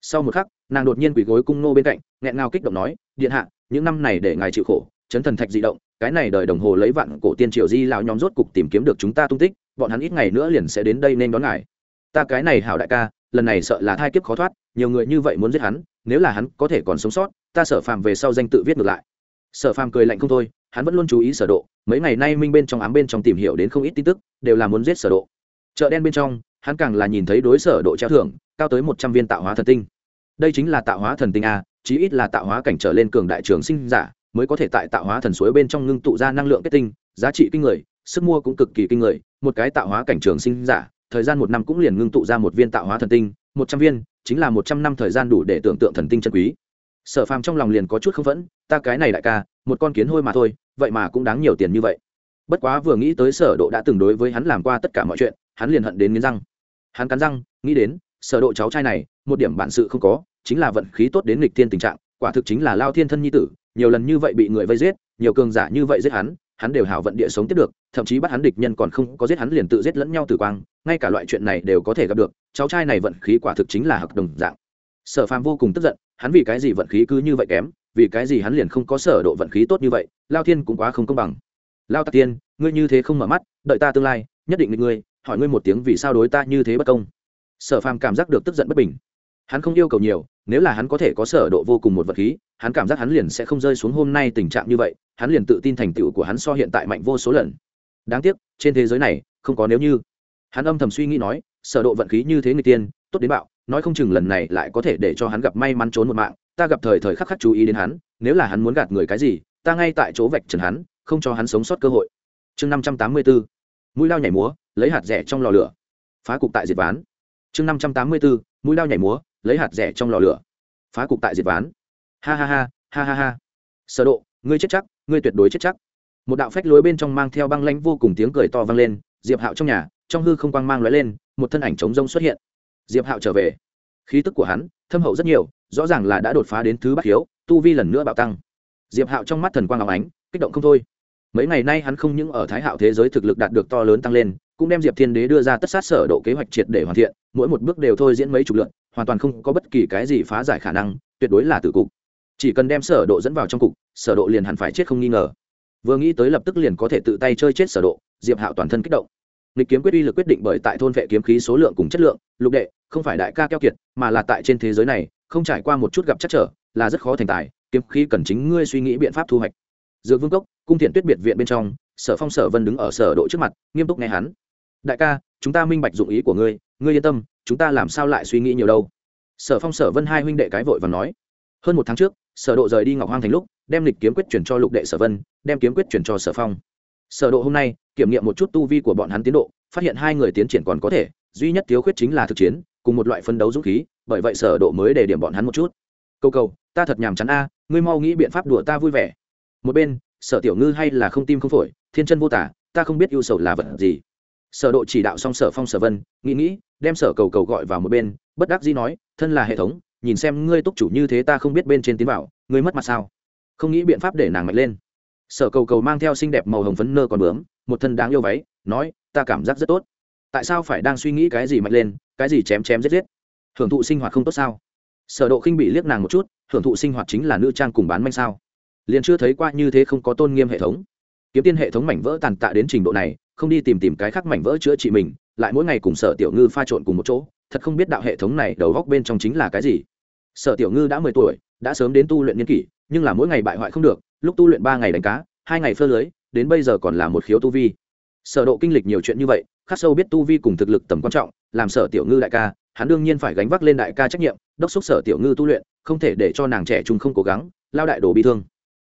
[SPEAKER 1] sau một khắc nàng đột nhiên quỳ gối cung nô bên cạnh nghẹn ngào kích động nói điện hạ những năm này để ngài chịu khổ chấn thần thạch di động cái này đời đồng hồ lấy vạn cổ tiên triều di lão nhóm rốt cục tìm kiếm được chúng ta tung tích, bọn hắn ít ngày nữa liền sẽ đến đây nên đón ngài. Ta cái này hảo đại ca, lần này sợ là thai kiếp khó thoát, nhiều người như vậy muốn giết hắn, nếu là hắn có thể còn sống sót, ta sợ phàm về sau danh tự viết ngược lại. Sở phàm cười lạnh không thôi, hắn vẫn luôn chú ý sở độ, mấy ngày nay minh bên trong ám bên trong tìm hiểu đến không ít tin tức, đều là muốn giết sở độ. Chợ đen bên trong, hắn càng là nhìn thấy đối sở độ treo thưởng, cao tới một trăm viên tạo hóa thần tinh. Đây chính là tạo hóa thần tinh a, chí ít là tạo hóa cảnh trở lên cường đại trường sinh giả mới có thể tại tạo hóa thần suối bên trong ngưng tụ ra năng lượng kết tinh, giá trị kinh người, sức mua cũng cực kỳ kinh người, một cái tạo hóa cảnh trường sinh giả, thời gian một năm cũng liền ngưng tụ ra một viên tạo hóa thần tinh, một trăm viên, chính là một trăm năm thời gian đủ để tưởng tượng thần tinh chân quý. Sở phàm trong lòng liền có chút không vẫn ta cái này đại ca, một con kiến hôi mà thôi, vậy mà cũng đáng nhiều tiền như vậy. Bất quá vừa nghĩ tới sở độ đã từng đối với hắn làm qua tất cả mọi chuyện, hắn liền hận đến nghiến răng. Hắn cắn răng, nghĩ đến, sở độ cháu trai này, một điểm bản sự không có, chính là vận khí tốt đến nghịch thiên tình trạng, quả thực chính là lao thiên thân nhi tử nhiều lần như vậy bị người vây giết, nhiều cường giả như vậy giết hắn hắn đều hảo vận địa sống tiếp được, thậm chí bắt hắn địch nhân còn không có giết hắn liền tự giết lẫn nhau tử quang, ngay cả loại chuyện này đều có thể gặp được, cháu trai này vận khí quả thực chính là hợp đồng dạng. Sở phàm vô cùng tức giận, hắn vì cái gì vận khí cứ như vậy kém, vì cái gì hắn liền không có sở độ vận khí tốt như vậy, lao thiên cũng quá không công bằng. Lao tạc tiên, ngươi như thế không mở mắt, đợi ta tương lai, nhất định định ngươi, hỏi ngươi một tiếng vì sao đối ta như thế bất công. Sở phàm cảm giác được tức giận bất bình. Hắn không yêu cầu nhiều nếu là hắn có thể có sở độ vô cùng một vật khí, hắn cảm giác hắn liền sẽ không rơi xuống hôm nay tình trạng như vậy, hắn liền tự tin thành tựu của hắn so hiện tại mạnh vô số lần. Đáng tiếc, trên thế giới này, không có nếu như. Hắn âm thầm suy nghĩ nói, sở độ vận khí như thế người tiên, tốt đến bạo, nói không chừng lần này lại có thể để cho hắn gặp may mắn trốn một mạng, ta gặp thời thời khắc khắc chú ý đến hắn, nếu là hắn muốn gạt người cái gì, ta ngay tại chỗ vạch trần hắn, không cho hắn sống sót cơ hội. Chương năm trăm tám mươi bốn mũi lao nhảy múa, lấy hạt rẻ trong lò lửa. Phá cục tại diệt ván. Chương năm trăm tám mươi bốn mũi lao nhảy múa lấy hạt rẻ trong lò lửa. Phá cục tại diệt ván. Ha ha ha ha ha ha. Sở độ, ngươi chết chắc, ngươi tuyệt đối chết chắc. Một đạo phách lối bên trong mang theo băng lãnh vô cùng tiếng cười to vang lên, diệp hạo trong nhà, trong hư không quang mang lóe lên, một thân ảnh trống rông xuất hiện. Diệp hạo trở về. Khí tức của hắn, thâm hậu rất nhiều, rõ ràng là đã đột phá đến thứ bát hiếu, tu vi lần nữa bạo tăng. Diệp hạo trong mắt thần quang óng ánh, kích động không thôi. Mấy ngày nay hắn không những ở thái hạo thế giới thực lực đạt được to lớn tăng lên cũng đem diệp thiên đế đưa ra tất sát sở độ kế hoạch triệt để hoàn thiện, mỗi một bước đều thôi diễn mấy chục lượt, hoàn toàn không có bất kỳ cái gì phá giải khả năng, tuyệt đối là tử cục. Chỉ cần đem sở độ dẫn vào trong cục, sở độ liền hẳn phải chết không nghi ngờ. Vừa nghĩ tới lập tức liền có thể tự tay chơi chết sở độ, diệp hạo toàn thân kích động. Lịch kiếm quyết uy lực quyết định bởi tại thôn vệ kiếm khí số lượng cùng chất lượng, lục đệ, không phải đại ca keo kiệt, mà là tại trên thế giới này, không trải qua một chút gặp chắc trở, là rất khó thành tài, kiếm khí cần chính ngươi suy nghĩ biện pháp thu hoạch. Dược vương cốc, cung thiện tuyết biệt viện bên trong, sở phong sở vân đứng ở sở độ trước mặt, nghiêm túc nghe hắn đại ca, chúng ta minh bạch dụng ý của ngươi ngươi yên tâm, chúng ta làm sao lại suy nghĩ nhiều đâu? Sở phong, sở vân hai huynh đệ cái vội và nói. Hơn một tháng trước, sở độ rời đi ngọc hoang thành lúc, đem lịch kiếm quyết chuyển cho lục đệ sở vân, đem kiếm quyết chuyển cho sở phong. Sở độ hôm nay, kiểm nghiệm một chút tu vi của bọn hắn tiến độ, phát hiện hai người tiến triển còn có thể, duy nhất thiếu khuyết chính là thực chiến, cùng một loại phân đấu dũng khí, bởi vậy sở độ mới để điểm bọn hắn một chút. Câu câu ta thật nhàm chán a, ngươi mau nghĩ biện pháp đùa ta vui vẻ. Một bên, sở tiểu ngư hay là không tim không phổi, thiên chân vô tả, ta không biết ưu sầu là vật gì sở độ chỉ đạo xong sở phong sở vân, nghĩ nghĩ, đem sở cầu cầu gọi vào một bên, bất đắc dĩ nói, thân là hệ thống, nhìn xem ngươi túc chủ như thế ta không biết bên trên tiến vào, ngươi mất mặt sao? Không nghĩ biện pháp để nàng mạnh lên. Sở cầu cầu mang theo xinh đẹp màu hồng phấn nơ còn bướm, một thân đáng yêu váy, nói, ta cảm giác rất tốt. Tại sao phải đang suy nghĩ cái gì mạnh lên, cái gì chém chém giết giết? Hưởng thụ sinh hoạt không tốt sao? Sở độ khinh bị liếc nàng một chút, hưởng thụ sinh hoạt chính là nữ trang cùng bán manh sao? Liền chưa thấy qua như thế không có tôn nghiêm hệ thống. Kiếm tiên hệ thống mảnh vỡ tàn tạ đến trình độ này không đi tìm tìm cái khác mảnh vỡ chữa trị mình, lại mỗi ngày cùng sở tiểu ngư pha trộn cùng một chỗ, thật không biết đạo hệ thống này đầu góc bên trong chính là cái gì. Sở tiểu ngư đã mười tuổi, đã sớm đến tu luyện niên kỷ, nhưng là mỗi ngày bại hoại không được, lúc tu luyện ba ngày đánh cá, hai ngày phơ lưới, đến bây giờ còn là một khiếu tu vi. Sở độ kinh lịch nhiều chuyện như vậy, khắc sâu biết tu vi cùng thực lực tầm quan trọng, làm sở tiểu ngư đại ca, hắn đương nhiên phải gánh vác lên đại ca trách nhiệm, đốc xúc sở tiểu ngư tu luyện, không thể để cho nàng trẻ trung không cố gắng, lao đại đồ bị thương.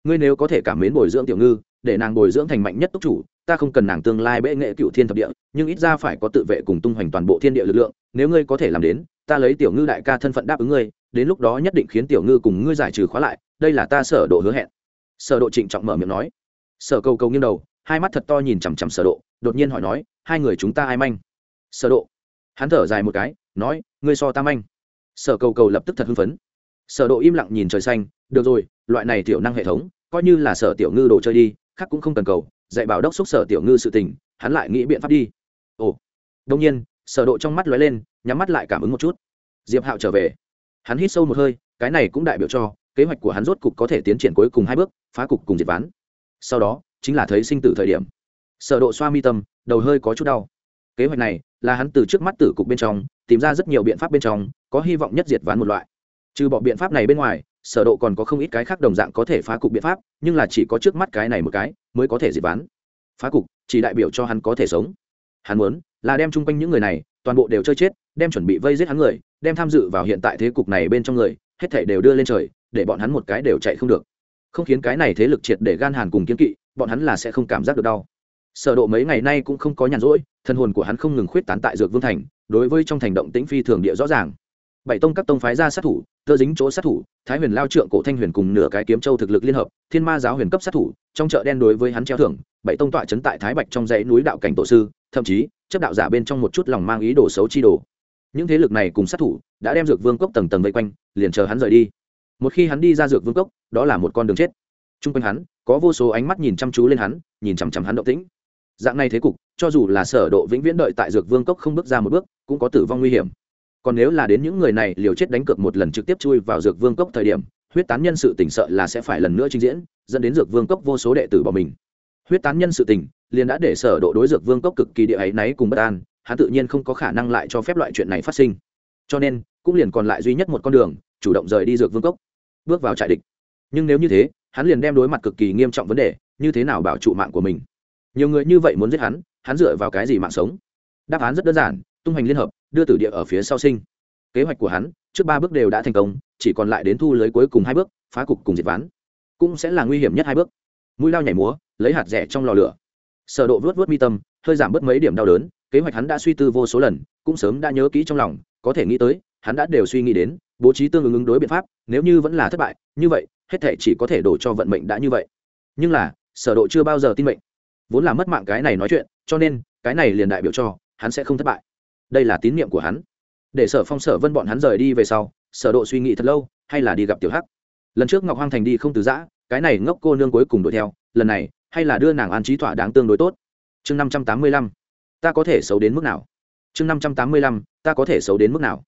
[SPEAKER 1] Ngươi nếu có thể cảm mến bồi dưỡng tiểu ngư, để nàng bồi dưỡng thành mạnh nhất túc chủ ta không cần nàng tương lai bệ nghệ cựu thiên thập địa, nhưng ít ra phải có tự vệ cùng tung hoành toàn bộ thiên địa lực lượng, nếu ngươi có thể làm đến, ta lấy tiểu ngư đại ca thân phận đáp ứng ngươi, đến lúc đó nhất định khiến tiểu ngư cùng ngươi giải trừ khóa lại, đây là ta sở độ hứa hẹn. Sở độ trịnh trọng mở miệng nói. Sở cầu cầu nghiêng đầu, hai mắt thật to nhìn chằm chằm sở độ, đột nhiên hỏi nói, hai người chúng ta ai manh? Sở độ, hắn thở dài một cái, nói, ngươi so ta manh. Sở cầu cầu lập tức thật hưng phấn. Sở độ im lặng nhìn trời xanh, được rồi, loại này tiểu năng hệ thống, coi như là sở tiểu ngư đồ chơi đi, khác cũng không cần cầu dạy bảo đốc xúc sở tiểu ngư sự tình, hắn lại nghĩ biện pháp đi. Ồ đông nhiên, sở độ trong mắt lóe lên, nhắm mắt lại cảm ứng một chút. Diệp hạo trở về. Hắn hít sâu một hơi, cái này cũng đại biểu cho, kế hoạch của hắn rốt cục có thể tiến triển cuối cùng hai bước, phá cục cùng diệt ván. Sau đó, chính là thấy sinh tử thời điểm. Sở độ xoa mi tâm, đầu hơi có chút đau. Kế hoạch này là hắn từ trước mắt tử cục bên trong, tìm ra rất nhiều biện pháp bên trong, có hy vọng nhất diệt ván một loại trừ bỏ biện pháp này bên ngoài, sở độ còn có không ít cái khác đồng dạng có thể phá cục biện pháp, nhưng là chỉ có trước mắt cái này một cái, mới có thể diệt ván. Phá cục, chỉ đại biểu cho hắn có thể sống. Hắn muốn, là đem chung quanh những người này, toàn bộ đều chơi chết, đem chuẩn bị vây giết hắn người, đem tham dự vào hiện tại thế cục này bên trong người, hết thảy đều đưa lên trời, để bọn hắn một cái đều chạy không được. Không khiến cái này thế lực triệt để gan hàn cùng kiên kỵ, bọn hắn là sẽ không cảm giác được đau. Sở độ mấy ngày nay cũng không có nhàn rỗi, thân hồn của hắn không ngừng khuyết tán tại dược vương thành, đối với trong thành động tĩnh phi thường địa rõ ràng bảy tông các tông phái ra sát thủ, tơ dính chỗ sát thủ, thái huyền lao trượng, cổ thanh huyền cùng nửa cái kiếm châu thực lực liên hợp, thiên ma giáo huyền cấp sát thủ, trong chợ đen đối với hắn treo thưởng, bảy tông tọa chấn tại thái bạch trong dãy núi đạo cảnh tổ sư, thậm chí, chấp đạo giả bên trong một chút lòng mang ý đồ xấu chi đồ. Những thế lực này cùng sát thủ, đã đem dược vương cốc tầng tầng vây quanh, liền chờ hắn rời đi. Một khi hắn đi ra dược vương cốc, đó là một con đường chết. T r u n g quanh hắn, có vô số ánh mắt nhìn chăm chú lên hắn, nhìn chằm chằm hắn động tĩnh. Dạng này thế cục, cho dù là sở độ vĩnh viễn đợi tại dược vương cốc không bước ra một bước, cũng có tử vong nguy hiểm còn nếu là đến những người này, liều chết đánh cược một lần trực tiếp chui vào dược vương cốc thời điểm, huyết tán nhân sự tỉnh sợ là sẽ phải lần nữa trình diễn, dẫn đến dược vương cốc vô số đệ tử bỏ mình. Huyết tán nhân sự tỉnh liền đã để sở độ đối dược vương cốc cực kỳ địa ấy náy cùng bất an, hắn tự nhiên không có khả năng lại cho phép loại chuyện này phát sinh. Cho nên, cũng liền còn lại duy nhất một con đường, chủ động rời đi dược vương cốc, bước vào trại địch. Nhưng nếu như thế, hắn liền đem đối mặt cực kỳ nghiêm trọng vấn đề, như thế nào bảo trụ mạng của mình? Nhiều người như vậy muốn giết hắn hắn dựa vào cái gì mạng sống? Đáp án rất đơn giản, tung hành liên hợp đưa tử địa ở phía sau sinh. Kế hoạch của hắn, trước ba bước đều đã thành công, chỉ còn lại đến thu lưới cuối cùng hai bước, phá cục cùng diệt ván. Cũng sẽ là nguy hiểm nhất hai bước. Mũi lao nhảy múa, lấy hạt rẻ trong lò lửa. Sở độ vớt vớt mi tâm, hơi giảm bớt mấy điểm đau đớn, kế hoạch hắn đã suy tư vô số lần, cũng sớm đã nhớ kỹ trong lòng, có thể nghĩ tới, hắn đã đều suy nghĩ đến, bố trí tương ứng ứng đối biện pháp, nếu như vẫn là thất bại, như vậy, hết thảy chỉ có thể đổ cho vận mệnh đã như vậy. Nhưng là, sở độ chưa bao giờ tin mệnh. Vốn là mất mạng cái này nói chuyện, cho nên, cái này liền đại biểu cho, hắn sẽ không thất bại đây là tín nhiệm của hắn. Để sở phong, sở vân bọn hắn rời đi về sau, sở độ suy nghĩ thật lâu, hay là đi gặp tiểu hắc. Lần trước ngọc hoang thành đi không từ giã, cái này ngốc cô nương cuối cùng đuổi theo, lần này, hay là đưa nàng an trí thỏa đáng tương đối tốt. Chương năm trăm tám mươi lăm, ta có thể xấu đến mức nào? Chương năm trăm tám mươi lăm, ta có thể xấu đến mức nào?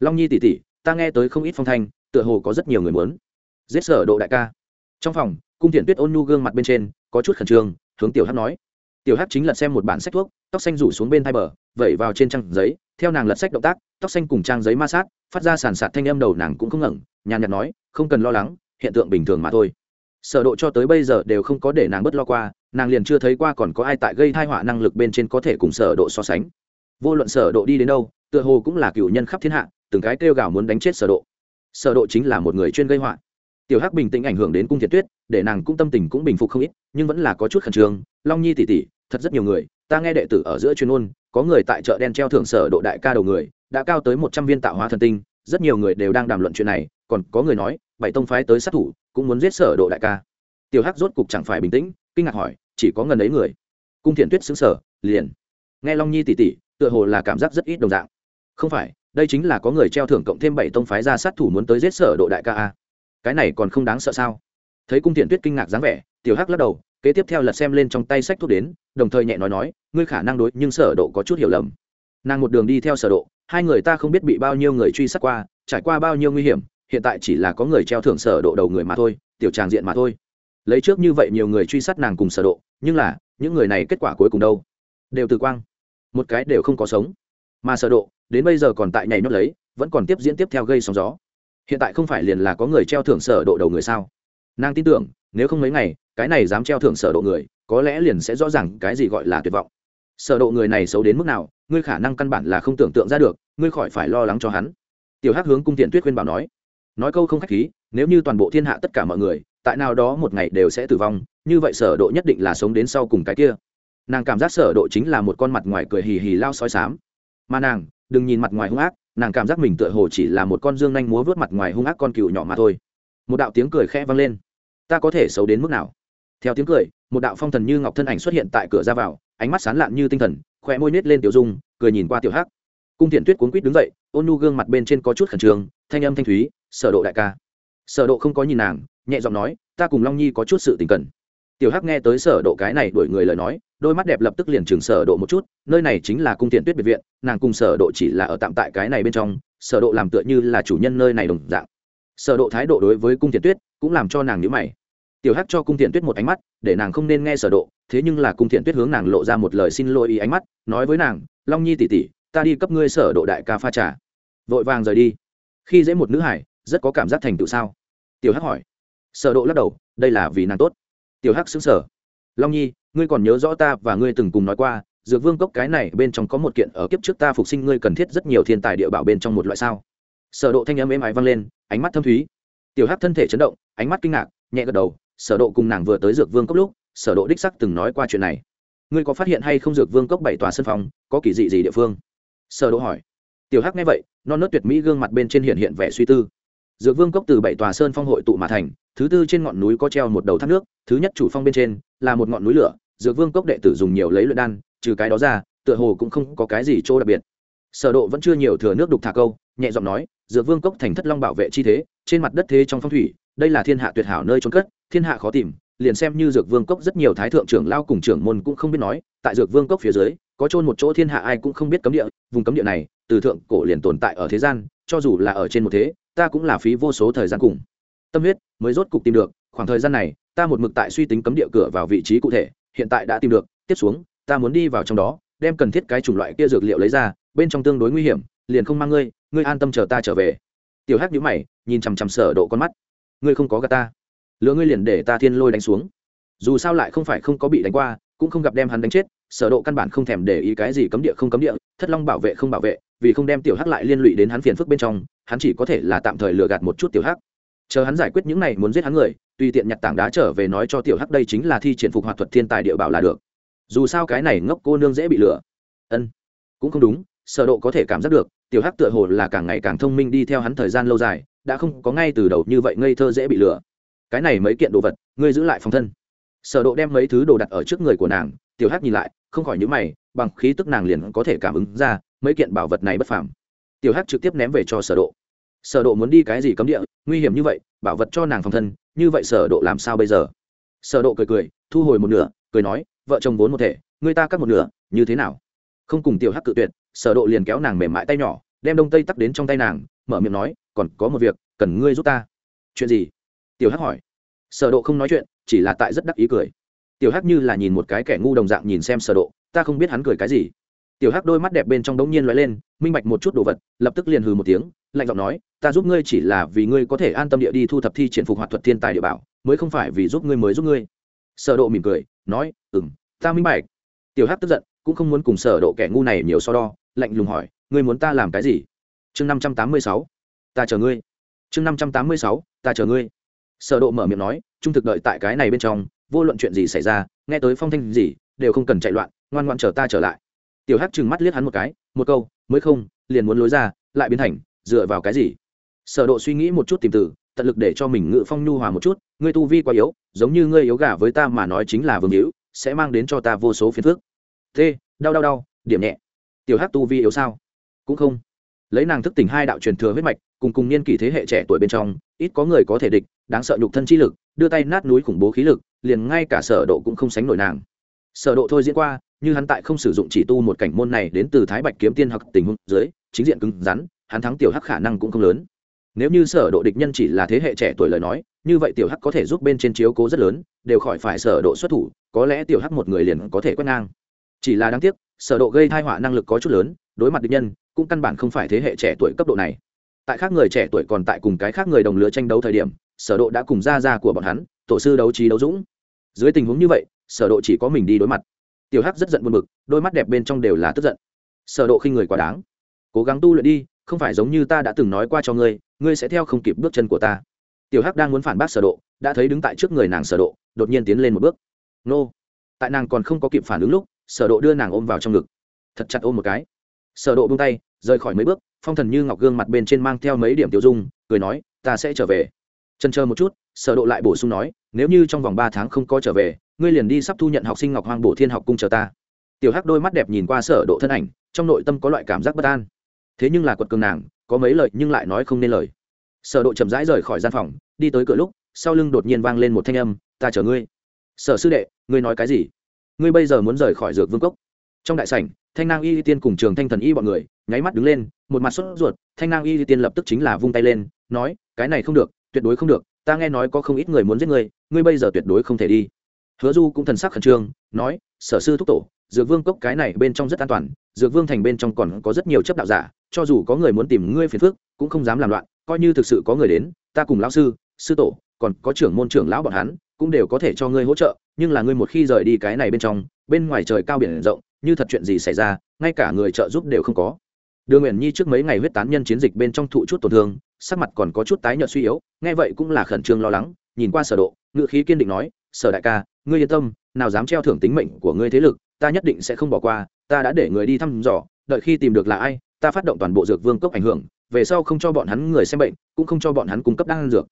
[SPEAKER 1] Long nhi tỉ tỉ ta nghe tới không ít phong thanh, tựa hồ có rất nhiều người muốn giết sở độ đại ca. Trong phòng, cung thiện tuyết ôn nhu gương mặt bên trên, có chút khẩn trương, hướng tiểu hắc nói. Tiểu hắc chính là xem một bản sách thuốc tóc xanh rủ xuống bên hai bờ, vẩy vào trên trang giấy, theo nàng lật sách động tác, tóc xanh cùng trang giấy ma sát, phát ra sàn sạt thanh âm đầu nàng cũng không ngẩng, nhàn nhạt nói, không cần lo lắng, hiện tượng bình thường mà thôi. Sở độ cho tới bây giờ đều không có để nàng bất lo qua, nàng liền chưa thấy qua còn có ai tại gây tai họa năng lực bên trên có thể cùng sở độ so sánh. Vô luận sở độ đi đến đâu, tựa hồ cũng là cựu nhân khắp thiên hạ, từng cái kêu gào muốn đánh chết sở độ. Sở độ chính là một người chuyên gây họa. Tiểu hắc bình tĩnh ảnh hưởng đến cung thiệt tuyết, để nàng cũng tâm tình cũng bình phục không ít, nhưng vẫn là có chút khẩn trương. Long nhi tỷ tỷ, thật rất nhiều người ta nghe đệ tử ở giữa chuyên môn, có người tại chợ đen treo thưởng sở độ đại ca đầu người, đã cao tới một trăm viên tạo hóa thần tinh, rất nhiều người đều đang đàm luận chuyện này, còn có người nói, bảy tông phái tới sát thủ, cũng muốn giết sở độ đại ca. Tiểu hắc rốt cục chẳng phải bình tĩnh, kinh ngạc hỏi, chỉ có ngần ấy người. Cung thiện tuyết xứng sở liền. Nghe long nhi tỉ tỉ, tựa hồ là cảm giác rất ít đồng dạng. Không phải, đây chính là có người treo thưởng cộng thêm bảy tông phái ra sát thủ muốn tới giết sở độ đại ca a. Cái này còn không đáng sợ sao? Thấy cung thiện tuyết kinh ngạc dáng vẻ, tiểu hắc lắc đầu kế tiếp theo lật xem lên trong tay sách thuốc đến, đồng thời nhẹ nói nói, ngươi khả năng đối, nhưng sở độ có chút hiểu lầm. Nàng một đường đi theo sở độ, hai người ta không biết bị bao nhiêu người truy sát qua, trải qua bao nhiêu nguy hiểm, hiện tại chỉ là có người treo thưởng sở độ đầu người mà thôi, tiểu tràng diện mà thôi. Lấy trước như vậy nhiều người truy sát nàng cùng sở độ, nhưng là, những người này kết quả cuối cùng đâu? Đều từ quang. Một cái đều không có sống. Mà sở độ, đến bây giờ còn tại nhảy nhót lấy, vẫn còn tiếp diễn tiếp theo gây sóng gió. Hiện tại không phải liền là có người treo thưởng sở độ đầu người sao? Nàng tin tưởng, nếu không mấy ngày, cái này dám treo thưởng sở độ người, có lẽ liền sẽ rõ ràng cái gì gọi là tuyệt vọng. Sở độ người này xấu đến mức nào, ngươi khả năng căn bản là không tưởng tượng ra được, ngươi khỏi phải lo lắng cho hắn. Tiểu hắc hướng cung tiện tuyết khuyên bảo nói. Nói câu không khách khí, nếu như toàn bộ thiên hạ tất cả mọi người, tại nào đó một ngày đều sẽ tử vong, như vậy sở độ nhất định là sống đến sau cùng cái kia. Nàng cảm giác sở độ chính là một con mặt ngoài cười hì hì lao sói sám mà nàng, đừng nhìn mặt ngoài hung ác, nàng cảm giác mình tựa hồ chỉ là một con dương nhanh múa vớt mặt ngoài hung ác con cừu nhỏ mà thôi. Một đạo tiếng cười khẽ vang lên ta có thể xấu đến mức nào? Theo tiếng cười, một đạo phong thần như ngọc thân ảnh xuất hiện tại cửa ra vào, ánh mắt sán lạn như tinh thần khỏe môi nết lên tiểu dung, cười nhìn qua tiểu hắc. Cung thiện tuyết cuốn quýt đứng dậy, ôn nu gương mặt bên trên có chút khẩn trương, thanh âm thanh thúy, sở độ đại ca. Sở độ không có nhìn nàng, nhẹ giọng nói, ta cùng long nhi có chút sự tình cần. Tiểu hắc nghe tới sở độ cái này đuổi người lời nói, đôi mắt đẹp lập tức liền trường sở độ một chút, nơi này chính là cung thiện tuyết biệt viện, nàng cùng sở độ chỉ là ở tạm tại cái này bên trong, sở độ làm tựa như là chủ nhân nơi này đồng dạng. Sở độ thái độ đối với cung thiện tuyết cũng làm cho nàng nhíu mày tiểu hắc cho cung thiện tuyết một ánh mắt, để nàng không nên nghe sở độ, thế nhưng là cung thiện tuyết hướng nàng lộ ra một lời xin lỗi ý ánh mắt, nói với nàng, long nhi tỷ tỷ, ta đi cấp ngươi sở độ đại ca pha trà. Vội vàng rời đi. Khi dễ một nữ hải, rất có cảm giác thành tựu sao? Tiểu hắc hỏi. Sở độ lắc đầu, đây là vì nàng tốt. Tiểu hắc sững sờ. Long nhi, ngươi còn nhớ rõ ta và ngươi từng cùng nói qua, dược vương cốc cái này bên trong có một kiện ở kiếp trước ta phục sinh ngươi cần thiết rất nhiều thiên tài địa bảo bên trong một loại sao? Sở độ thanh âm êm ái vang lên, ánh mắt thâm thúy. Tiểu hắc thân thể chấn động, ánh mắt kinh ngạc, nhẹ gật đầu sở độ cùng nàng vừa tới dược vương cốc lúc, sở độ đích sắc từng nói qua chuyện này. Ngươi có phát hiện hay không dược vương cốc bảy tòa sân phòng, có kỳ dị gì địa phương? Sở độ hỏi. Tiểu hắc nghe vậy, non nớt tuyệt mỹ gương mặt bên trên hiện hiện vẻ suy tư. Dược vương cốc từ bảy tòa sơn phong hội tụ mà thành, thứ tư trên ngọn núi có treo một đầu thác nước, thứ nhất chủ phong bên trên là một ngọn núi lửa, dược vương cốc đệ tử dùng nhiều lấy luyện đan, trừ cái đó ra, tựa hồ cũng không có cái gì chỗ đặc biệt. Sở độ vẫn chưa nhiều thừa nước đục thả câu, nhẹ giọng nói, dược vương cốc thành thất long bảo vệ chi thế, trên mặt đất thế trong phong thủy, đây là thiên hạ tuyệt hảo nơi trốn cất thiên hạ khó tìm, liền xem như dược vương cốc rất nhiều thái thượng trưởng lao cùng trưởng môn cũng không biết nói, tại dược vương cốc phía dưới, có trôn một chỗ thiên hạ ai cũng không biết cấm địa, vùng cấm địa này, từ thượng cổ liền tồn tại ở thế gian, cho dù là ở trên một thế, ta cũng là phí vô số thời gian cùng tâm huyết mới rốt cục tìm được, khoảng thời gian này, ta một mực tại suy tính cấm địa cửa vào vị trí cụ thể, hiện tại đã tìm được, tiếp xuống, ta muốn đi vào trong đó, đem cần thiết cái chủng loại kia dược liệu lấy ra, bên trong tương đối nguy hiểm, liền không mang ngươi ngươi an tâm chờ ta trở về. Tiểu hắc nhíu mày, nhìn chằm chằm sở độ con mắt. Ngươi không có gạt ta lừa ngươi liền để ta thiên lôi đánh xuống. Dù sao lại không phải không có bị đánh qua, cũng không gặp đem hắn đánh chết, sở độ căn bản không thèm để ý cái gì cấm địa không cấm địa, thất long bảo vệ không bảo vệ, vì không đem tiểu hắc lại liên lụy đến hắn phiền phức bên trong, hắn chỉ có thể là tạm thời lừa gạt một chút tiểu hắc. Chờ hắn giải quyết những này muốn giết hắn người, tùy tiện nhặt tảng đá trở về nói cho tiểu hắc đây chính là thi triển phục hoạt thuật thiên tài địa bảo là được. Dù sao cái này ngốc cô nương dễ bị lừa. Ân, cũng không đúng, sở độ có thể cảm giác được, tiểu hắc tựa hồ là càng ngày càng thông minh đi theo hắn thời gian lâu dài, đã không có ngay từ đầu như vậy ngây thơ dễ bị lừa cái này mấy kiện đồ vật, ngươi giữ lại phòng thân. Sở độ đem mấy thứ đồ đặt ở trước người của nàng, tiểu hắc nhìn lại, không khỏi những mày, bằng khí tức nàng liền có thể cảm ứng ra, mấy kiện bảo vật này bất phàm. Tiểu hắc trực tiếp ném về cho sở độ. Sở độ muốn đi cái gì cấm địa, nguy hiểm như vậy, bảo vật cho nàng phòng thân, như vậy sở độ làm sao bây giờ? Sở độ cười cười, thu hồi một nửa, cười nói, vợ chồng vốn một thể, người ta cắt một nửa, như thế nào? Không cùng tiểu hắc cự tuyệt, sở độ liền kéo nàng mềm mại tay nhỏ, đem đông tây tắc đến trong tay nàng, mở miệng nói, còn có một việc, cần ngươi giúp ta. Chuyện gì? Tiểu hắc hỏi. Sở độ không nói chuyện, chỉ là tại rất đắc ý cười. Tiểu hắc như là nhìn một cái kẻ ngu đồng dạng nhìn xem sở độ, ta không biết hắn cười cái gì. Tiểu hắc đôi mắt đẹp bên trong đống nhiên lóe lên, minh bạch một chút đồ vật, lập tức liền hừ một tiếng, lạnh giọng nói, ta giúp ngươi chỉ là vì ngươi có thể an tâm địa đi thu thập thi triển phục hoạt thuật thiên tài địa bảo, mới không phải vì giúp ngươi mới giúp ngươi. Sở độ mỉm cười, nói, ừm, ta minh bạch. Tiểu hắc tức giận, cũng không muốn cùng sở độ kẻ ngu này nhiều so đo, lạnh lùng hỏi, ngươi muốn ta làm cái gì? Chương 586 ta chờ ngươi. Chương 586 ta chờ ngươi sở độ mở miệng nói, trung thực đợi tại cái này bên trong, vô luận chuyện gì xảy ra, nghe tới phong thanh gì, đều không cần chạy loạn, ngoan ngoãn chờ ta trở lại. Tiểu hắc trừng mắt liếc hắn một cái, một câu, mới không, liền muốn lối ra, lại biến thành, dựa vào cái gì? Sở độ suy nghĩ một chút tìm từ, tận lực để cho mình ngự phong nhu hòa một chút, ngươi tu vi quá yếu, giống như ngươi yếu gà với ta mà nói chính là vương hữu, sẽ mang đến cho ta vô số phiền phức. Thế đau đau đau, điểm nhẹ. Tiểu hắc tu vi yếu sao? Cũng không. Lấy nàng thức tỉnh hai đạo truyền thừa huyết mạch cùng cùng niên kỷ thế hệ trẻ tuổi bên trong, ít có người có thể địch, đáng sợ nhục thân chi lực, đưa tay nát núi khủng bố khí lực, liền ngay cả sở độ cũng không sánh nổi nàng. Sở độ thôi diễn qua, như hắn tại không sử dụng chỉ tu một cảnh môn này đến từ thái bạch kiếm tiên hoặc tình huống dưới, chính diện cứng rắn, hắn thắng tiểu hắc khả năng cũng không lớn. Nếu như sở độ địch nhân chỉ là thế hệ trẻ tuổi lời nói, như vậy tiểu hắc có thể giúp bên trên chiếu cố rất lớn, đều khỏi phải sở độ xuất thủ, có lẽ tiểu hắc một người liền có thể quét ngang. Chỉ là đáng tiếc, sở độ gây tai họa năng lực có chút lớn, đối mặt địch nhân, cũng căn bản không phải thế hệ trẻ tuổi cấp độ này tại khác người trẻ tuổi còn tại cùng cái khác người đồng lứa tranh đấu thời điểm, sở độ đã cùng gia gia của bọn hắn, tổ sư đấu trí đấu dũng. Dưới tình huống như vậy, sở độ chỉ có mình đi đối mặt. Tiểu hắc rất giận buồn bực, đôi mắt đẹp bên trong đều là tức giận. Sở độ khinh người quá đáng. Cố gắng tu luyện đi, không phải giống như ta đã từng nói qua cho ngươi ngươi sẽ theo không kịp bước chân của ta. Tiểu hắc đang muốn phản bác sở độ, đã thấy đứng tại trước người nàng sở độ, đột nhiên tiến lên một bước. Nô. Tại nàng còn không có kịp phản ứng lúc, sở độ đưa nàng ôm vào trong ngực. Thật chặt ôm một cái. Sở độ buông tay rời khỏi mấy bước, phong thần như ngọc gương mặt bên trên mang theo mấy điểm tiêu dung, cười nói, ta sẽ trở về. Trần chờ một chút, sở độ lại bổ sung nói, nếu như trong vòng ba tháng không có trở về, ngươi liền đi sắp thu nhận học sinh ngọc hoang bổ thiên học cung chờ ta. Tiểu hắc đôi mắt đẹp nhìn qua sở độ thân ảnh, trong nội tâm có loại cảm giác bất an. Thế nhưng là quật cường nàng, có mấy lời nhưng lại nói không nên lời. Sở độ chậm rãi rời khỏi gian phòng, đi tới cửa lúc, sau lưng đột nhiên vang lên một thanh âm, ta chờ ngươi. Sở sư đệ, ngươi nói cái gì? Ngươi bây giờ muốn rời khỏi dược vương cốc. Trong đại sảnh, thanh nang y tiên cùng trường thanh thần y bọn người nháy mắt đứng lên, một mặt sốt ruột, thanh nang y tiên lập tức chính là vung tay lên, nói, cái này không được, tuyệt đối không được, ta nghe nói có không ít người muốn giết ngươi ngươi bây giờ tuyệt đối không thể đi. Hứa du cũng thần sắc khẩn trương, nói, sở sư thúc tổ, dược vương cốc cái này bên trong rất an toàn, dược vương thành bên trong còn có rất nhiều chấp đạo giả, cho dù có người muốn tìm ngươi phiền phức, cũng không dám làm loạn, coi như thực sự có người đến, ta cùng lão sư sư tổ, còn có trưởng môn trưởng lão bọn hắn, cũng đều có thể cho ngươi hỗ trợ, nhưng là ngươi một khi rời đi cái này bên trong, bên ngoài trời cao biển rộng, như thật chuyện gì xảy ra, ngay cả người trợ giúp đều không có đường nguyện nhi trước mấy ngày huyết tán nhân chiến dịch bên trong thụ chút tổn thương, sắc mặt còn có chút tái nhợt suy yếu, nghe vậy cũng là khẩn trương lo lắng, nhìn qua sở độ ngự khí kiên định nói, sở đại ca, ngươi yên tâm, nào dám treo thưởng tính mệnh của ngươi thế lực, ta nhất định sẽ không bỏ qua, ta đã để người đi thăm dò, đợi khi tìm được là ai, ta phát động toàn bộ dược vương cốc ảnh hưởng, về sau không cho bọn hắn người xem bệnh, cũng không cho bọn hắn cung cấp đan dược.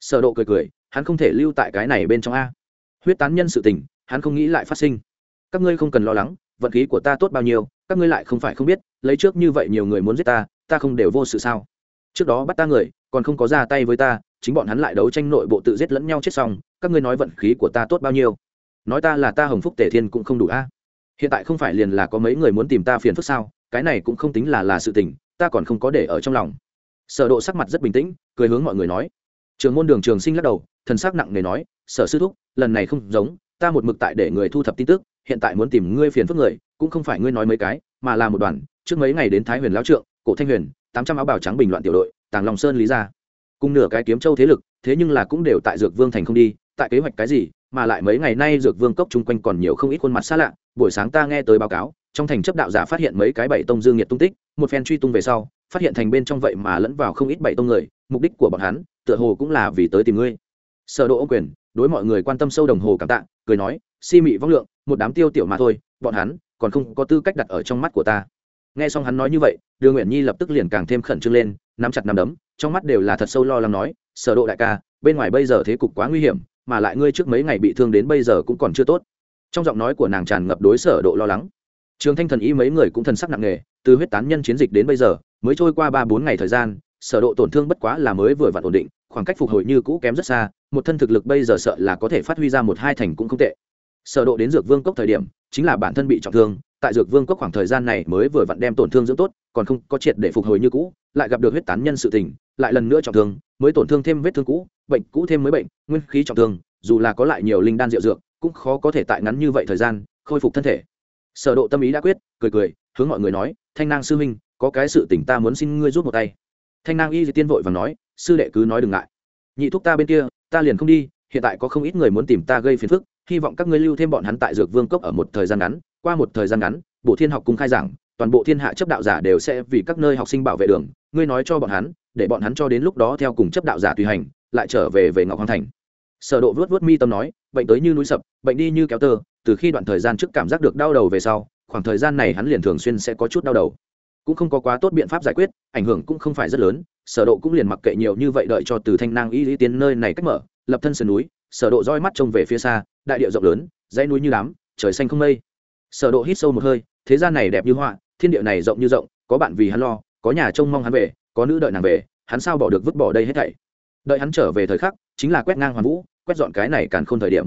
[SPEAKER 1] Sở độ cười cười, hắn không thể lưu tại cái này bên trong a. Huyết tán nhân sự tình, hắn không nghĩ lại phát sinh. Các ngươi không cần lo lắng, vận khí của ta tốt bao nhiêu các ngươi lại không phải không biết, lấy trước như vậy nhiều người muốn giết ta ta không đều vô sự sao? Trước đó bắt ta người, còn không có ra tay với ta, chính bọn hắn lại đấu tranh nội bộ tự giết lẫn nhau chết xong, các ngươi nói vận khí của ta tốt bao nhiêu? Nói ta là ta hồng phúc tề thiên cũng không đủ a. Hiện tại không phải liền là có mấy người muốn tìm ta phiền phức sao? Cái này cũng không tính là là sự tình, ta còn không có để ở trong lòng. Sở độ sắc mặt rất bình tĩnh, cười hướng mọi người nói. Trường môn đường trường sinh lắc đầu, thần sắc nặng nề nói, sở sư thúc, lần này không giống, ta một mực tại để người thu thập tin tức hiện tại muốn tìm ngươi phiền phức người, cũng không phải ngươi nói mấy cái, mà là một đoàn, trước mấy ngày đến thái huyền lão trượng, cổ thanh huyền, tám trăm áo bào trắng bình loạn tiểu đội, tàng long sơn lý ra. Cùng nửa cái kiếm châu thế lực, thế nhưng là cũng đều tại dược vương thành không đi, tại kế hoạch cái gì, mà lại mấy ngày nay dược vương cốc chung quanh còn nhiều không ít khuôn mặt xa lạ, buổi sáng ta nghe tới báo cáo, trong thành chấp đạo giả phát hiện mấy cái bảy tông dương nhiệt tung tích, một phen truy tung về sau, phát hiện thành bên trong vậy mà lẫn vào không ít bảy tông người, mục đích của bọn hắn, tựa hồ cũng là vì tới tìm ngươi. Sở độ quyền, đối mọi người quan tâm sâu đồng hồ cảm tạ, cười nói si mị vong lượng, một đám tiêu tiểu mà thôi, bọn hắn còn không có tư cách đặt ở trong mắt của ta. Nghe xong hắn nói như vậy đưa nguyễn nhi lập tức liền càng thêm khẩn trương lên, nắm chặt nắm đấm, trong mắt đều là thật sâu lo lắng nói, sở độ đại ca, bên ngoài bây giờ thế cục quá nguy hiểm, mà lại ngươi trước mấy ngày bị thương đến bây giờ cũng còn chưa tốt. Trong giọng nói của nàng tràn ngập đối sở độ lo lắng. Trường thanh thần y mấy người cũng thần sắc nặng nề, từ huyết tán nhân chiến dịch đến bây giờ, mới trôi qua ba bốn ngày thời gian, sở độ tổn thương bất quá là mới vừa vặn ổn định, khoảng cách phục hồi như cũ kém rất xa, một thân thực lực bây giờ sợ là có thể phát huy ra một hai thành cũng không tệ sở độ đến dược vương cốc thời điểm, chính là bản thân bị trọng thương, tại dược vương cốc khoảng thời gian này mới vừa vặn đem tổn thương dưỡng tốt, còn không có triệt để phục hồi như cũ, lại gặp được huyết tán nhân sự tình, lại lần nữa trọng thương, mới tổn thương thêm vết thương cũ, bệnh cũ thêm mới bệnh, nguyên khí trọng thương, dù là có lại nhiều linh đan rượu dược, cũng khó có thể tại ngắn như vậy thời gian, khôi phục thân thể. Sở độ tâm ý đã quyết, cười cười, hướng mọi người nói, thanh nang sư huynh, có cái sự tình ta muốn xin ngươi giúp một tay. Thanh nang y di tiên vội và nói, sư đệ cứ nói đừng ngại. Nhị thúc ta bên kia, ta liền không đi, hiện tại có không ít người muốn tìm ta gây phiền phức hy vọng các ngươi lưu thêm bọn hắn tại dược vương cốc ở một thời gian ngắn, qua một thời gian ngắn bộ thiên học cùng khai giảng, toàn bộ thiên hạ chấp đạo giả đều sẽ vì các nơi học sinh bảo vệ đường, ngươi nói cho bọn hắn, để bọn hắn cho đến lúc đó theo cùng chấp đạo giả tùy hành, lại trở về về ngọc hoàng thành. Sở độ vớt vớt mi tâm nói, bệnh tới như núi sập, bệnh đi như kéo tơ, từ khi đoạn thời gian trước cảm giác được đau đầu về sau, khoảng thời gian này hắn liền thường xuyên sẽ có chút đau đầu. Cũng không có quá tốt biện pháp giải quyết, ảnh hưởng cũng không phải rất lớn, sở độ cũng liền mặc kệ nhiều như vậy đợi cho từ thanh nang y lý tiến nơi này cách mở, lập thân sườn núi sở độ roi mắt trông về phía xa, đại địa rộng lớn, dãy núi như đám, trời xanh không mây. Sở độ hít sâu một hơi, thế gian này đẹp như họa, thiên địa này rộng như rộng, có bạn vì hắn lo, có nhà trông mong hắn về, có nữ đợi nàng về, hắn sao bỏ được vứt bỏ đây hết thảy? Đợi hắn trở về thời khắc, chính là quét ngang hoàn vũ, quét dọn cái này càn khôn thời điểm.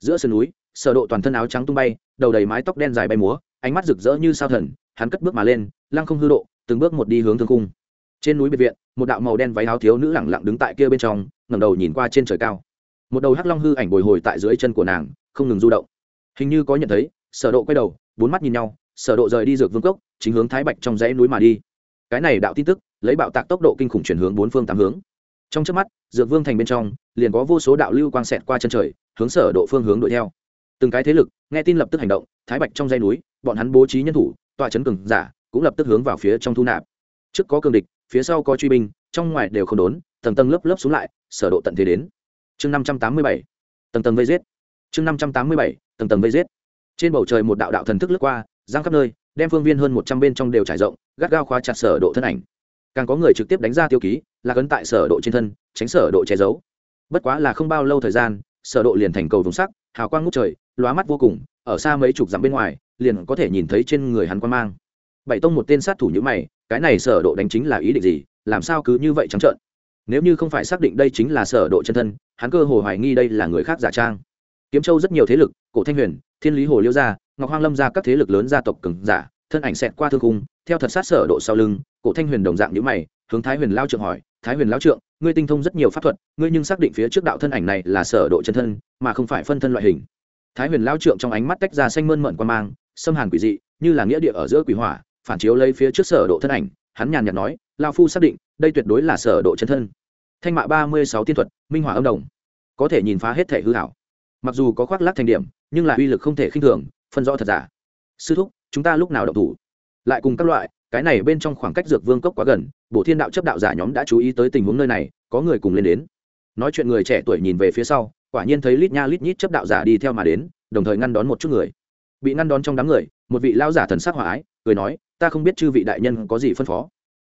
[SPEAKER 1] Giữa sườn núi, sở độ toàn thân áo trắng tung bay, đầu đầy mái tóc đen dài bay múa, ánh mắt rực rỡ như sao thần, hắn cất bước mà lên, lăng không hư độ, từng bước một đi hướng thương cung trên núi biệt viện, một đạo màu đen váy áo thiếu nữ lẳng lặng đứng tại kia bên trong, ngẩng đầu nhìn qua trên trời cao một đầu hắc long hư ảnh bồi hồi tại dưới chân của nàng, không ngừng du động. Hình như có nhận thấy, sở độ quay đầu, bốn mắt nhìn nhau, sở độ rời đi dược vương cốc, chính hướng thái bạch trong dãy núi mà đi. Cái này đạo tin tức, lấy bạo tạc tốc độ kinh khủng chuyển hướng bốn phương tám hướng. Trong chớp mắt, dược vương thành bên trong, liền có vô số đạo lưu quang xẹt qua chân trời, hướng sở độ phương hướng đuổi theo. Từng cái thế lực, nghe tin lập tức hành động, thái bạch trong dãy núi, bọn hắn bố trí nhân thủ, tọa chấn cường giả, cũng lập tức hướng vào phía trong thu nạp. Trước có cường địch, phía sau có truy binh, trong ngoài đều không đốn, tầng tầng lớp lớp xuống lại, sở độ tận thế đến chương 587 tầng tầng vây giết. Chương 587 tầng tầng vây giết. Trên bầu trời một đạo đạo thần thức lướt qua, giang khắp nơi, đem phương viên hơn một trăm bên trong đều trải rộng, gắt gao khóa chặt sở độ thân ảnh. Càng có người trực tiếp đánh ra tiêu ký, là cấn tại sở độ trên thân, tránh sở độ che giấu. Bất quá là không bao lâu thời gian, sở độ liền thành cầu vùng sắc, hào quang ngút trời, lóa mắt vô cùng, ở xa mấy chục dặm bên ngoài, liền có thể nhìn thấy trên người hắn quan mang. Bảy tông một tên sát thủ như mày, cái này sở độ đánh chính là ý định gì, làm sao cứ như vậy trắng trợn? Nếu như không phải xác định đây chính là sở độ chân thân, hắn cơ hồ hoài nghi đây là người khác giả trang. Kiếm châu rất nhiều thế lực, cổ thanh huyền, thiên lý hồ liêu gia, ngọc hoang lâm gia các thế lực lớn gia tộc cường giả, thân ảnh xẹt qua thương cung theo thật sát sở độ sau lưng, cổ thanh huyền đồng dạng như mày, hướng thái huyền lao trượng hỏi, thái huyền lao trượng, ngươi tinh thông rất nhiều pháp thuật, ngươi nhưng xác định phía trước đạo thân ảnh này là sở độ chân thân, mà không phải phân thân loại hình. Thái huyền lao trượng trong ánh mắt tách ra xanh mơn mận quan mang, xâm hàn quỷ dị, như là nghĩa địa ở giữa quỷ hỏa, phản chiếu lấy phía trước sở độ thân ảnh, hắn nhàn nhạt nói, lao phu xác định, đây tuyệt đối là sở độ chân thân thanh mạ ba mươi sáu tiên thuật, minh hỏa âm đồng. Có thể nhìn phá hết thể hư hảo. Mặc dù có khoác lác thành điểm, nhưng là uy lực không thể khinh thường, phân rõ thật giả. Sư thúc, chúng ta lúc nào động thủ? Lại cùng các loại, cái này bên trong khoảng cách dược vương cốc quá gần bộ thiên đạo chấp đạo giả nhóm đã chú ý tới tình huống nơi này, có người cùng lên đến. Nói chuyện người trẻ tuổi nhìn về phía sau, quả nhiên thấy lít nha lít nhít chấp đạo giả đi theo mà đến, đồng thời ngăn đón một chút người. Bị ngăn đón trong đám người, một vị lao giả thần sắc hòa ái, cười nói, ta không biết chư vị đại nhân có gì phân phó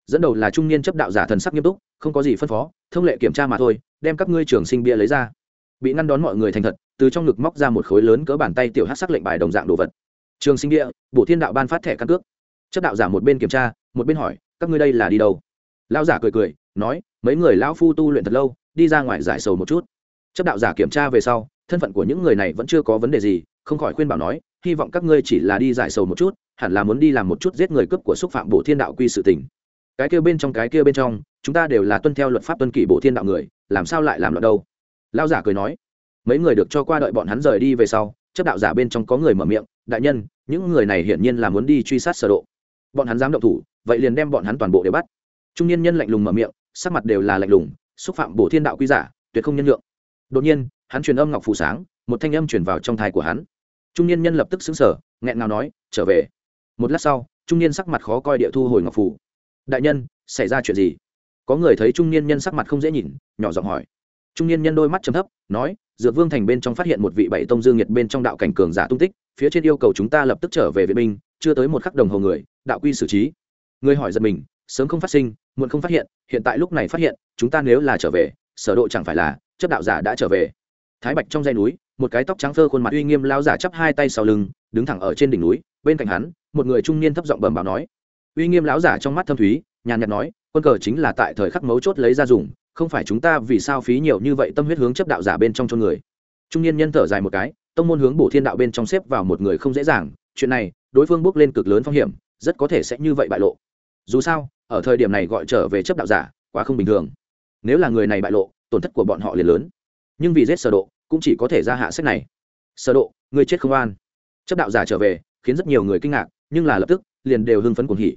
[SPEAKER 1] dẫn đầu là trung niên chấp đạo giả thần sắc nghiêm túc, không có gì phân phó, thông lệ kiểm tra mà thôi, đem các ngươi trường sinh bia lấy ra. Bị ngăn đón mọi người thành thật, từ trong ngực móc ra một khối lớn cỡ bàn tay tiểu hát sắc lệnh bài đồng dạng đồ vật. Trường sinh địa bộ thiên đạo ban phát thẻ căn cước. Chấp đạo giả một bên kiểm tra, một bên hỏi, các ngươi đây là đi đâu? Lão giả cười cười, nói, mấy người lão phu tu luyện thật lâu, đi ra ngoài giải sầu một chút. Chấp đạo giả kiểm tra về sau, thân phận của những người này vẫn chưa có vấn đề gì, không khỏi khuyên bảo nói, hy vọng các ngươi chỉ là đi giải sầu một chút, hẳn là muốn đi làm một chút giết người cướp của xúc phạm bộ thiên đạo quy sự tình cái kia bên trong, cái kia bên trong, chúng ta đều là tuân theo luật pháp tuân kỷ bộ thiên đạo người, làm sao lại làm loạn đâu? Lao giả cười nói. Mấy người được cho qua đợi bọn hắn rời đi về sau, chấp đạo giả bên trong có người mở miệng, đại nhân, những người này hiển nhiên là muốn đi truy sát sở độ. Bọn hắn dám động thủ, vậy liền đem bọn hắn toàn bộ đều bắt. Trung niên nhân lạnh lùng mở miệng, sắc mặt đều là lạnh lùng, xúc phạm bổ thiên đạo quy giả, tuyệt không nhân lượng đột nhiên, hắn truyền âm ngọc phù sáng, một thanh âm truyền vào trong thai của hắn. Trung niên nhân lập tức xứng sở nghẹn ngào nói, trở về. Một lát sau, trung niên sắc mặt khó coi địa thu hồi ngọc phù đại nhân, xảy ra chuyện gì? Có người thấy trung niên nhân sắc mặt không dễ nhìn, nhỏ giọng hỏi. Trung niên nhân đôi mắt chấm thấp, nói, dược vương thành bên trong phát hiện một vị bảy tông dương nhiệt bên trong đạo cảnh cường giả tung tích, phía trên yêu cầu chúng ta lập tức trở về vệ binh, chưa tới một khắc đồng hồ người, đạo quy xử trí. Người hỏi giật mình, sớm không phát sinh, muộn không phát hiện hiện tại lúc này phát hiện, chúng ta nếu là trở về, sở độ chẳng phải là, chấp đạo giả đã trở về. Thái bạch trong dãy núi, một cái tóc trắng phơ khuôn mặt uy nghiêm lao giả chắp hai tay sau lưng, đứng thẳng ở trên đỉnh núi, bên cạnh hắn, một người trung niên thấp giọng bẩm báo nói uy nghiêm lão giả trong mắt thâm thúy, nhàn nhạt nói, quân cờ chính là tại thời khắc mấu chốt lấy ra dùng, không phải chúng ta vì sao phí nhiều như vậy tâm huyết hướng chấp đạo giả bên trong cho người. Trung niên nhân thở dài một cái, tông môn hướng bổ thiên đạo bên trong xếp vào một người không dễ dàng, chuyện này, đối phương bước lên cực lớn phong hiểm, rất có thể sẽ như vậy bại lộ. Dù sao, ở thời điểm này gọi trở về chấp đạo giả, quá không bình thường. Nếu là người này bại lộ, tổn thất của bọn họ liền lớn. Nhưng vì giết sở độ, cũng chỉ có thể ra hạ sách này. Sở độ, người chết không an. Chấp đạo giả trở về, khiến rất nhiều người kinh ngạc, nhưng là lập tức, liền đều hưng phấn cuồng hỉ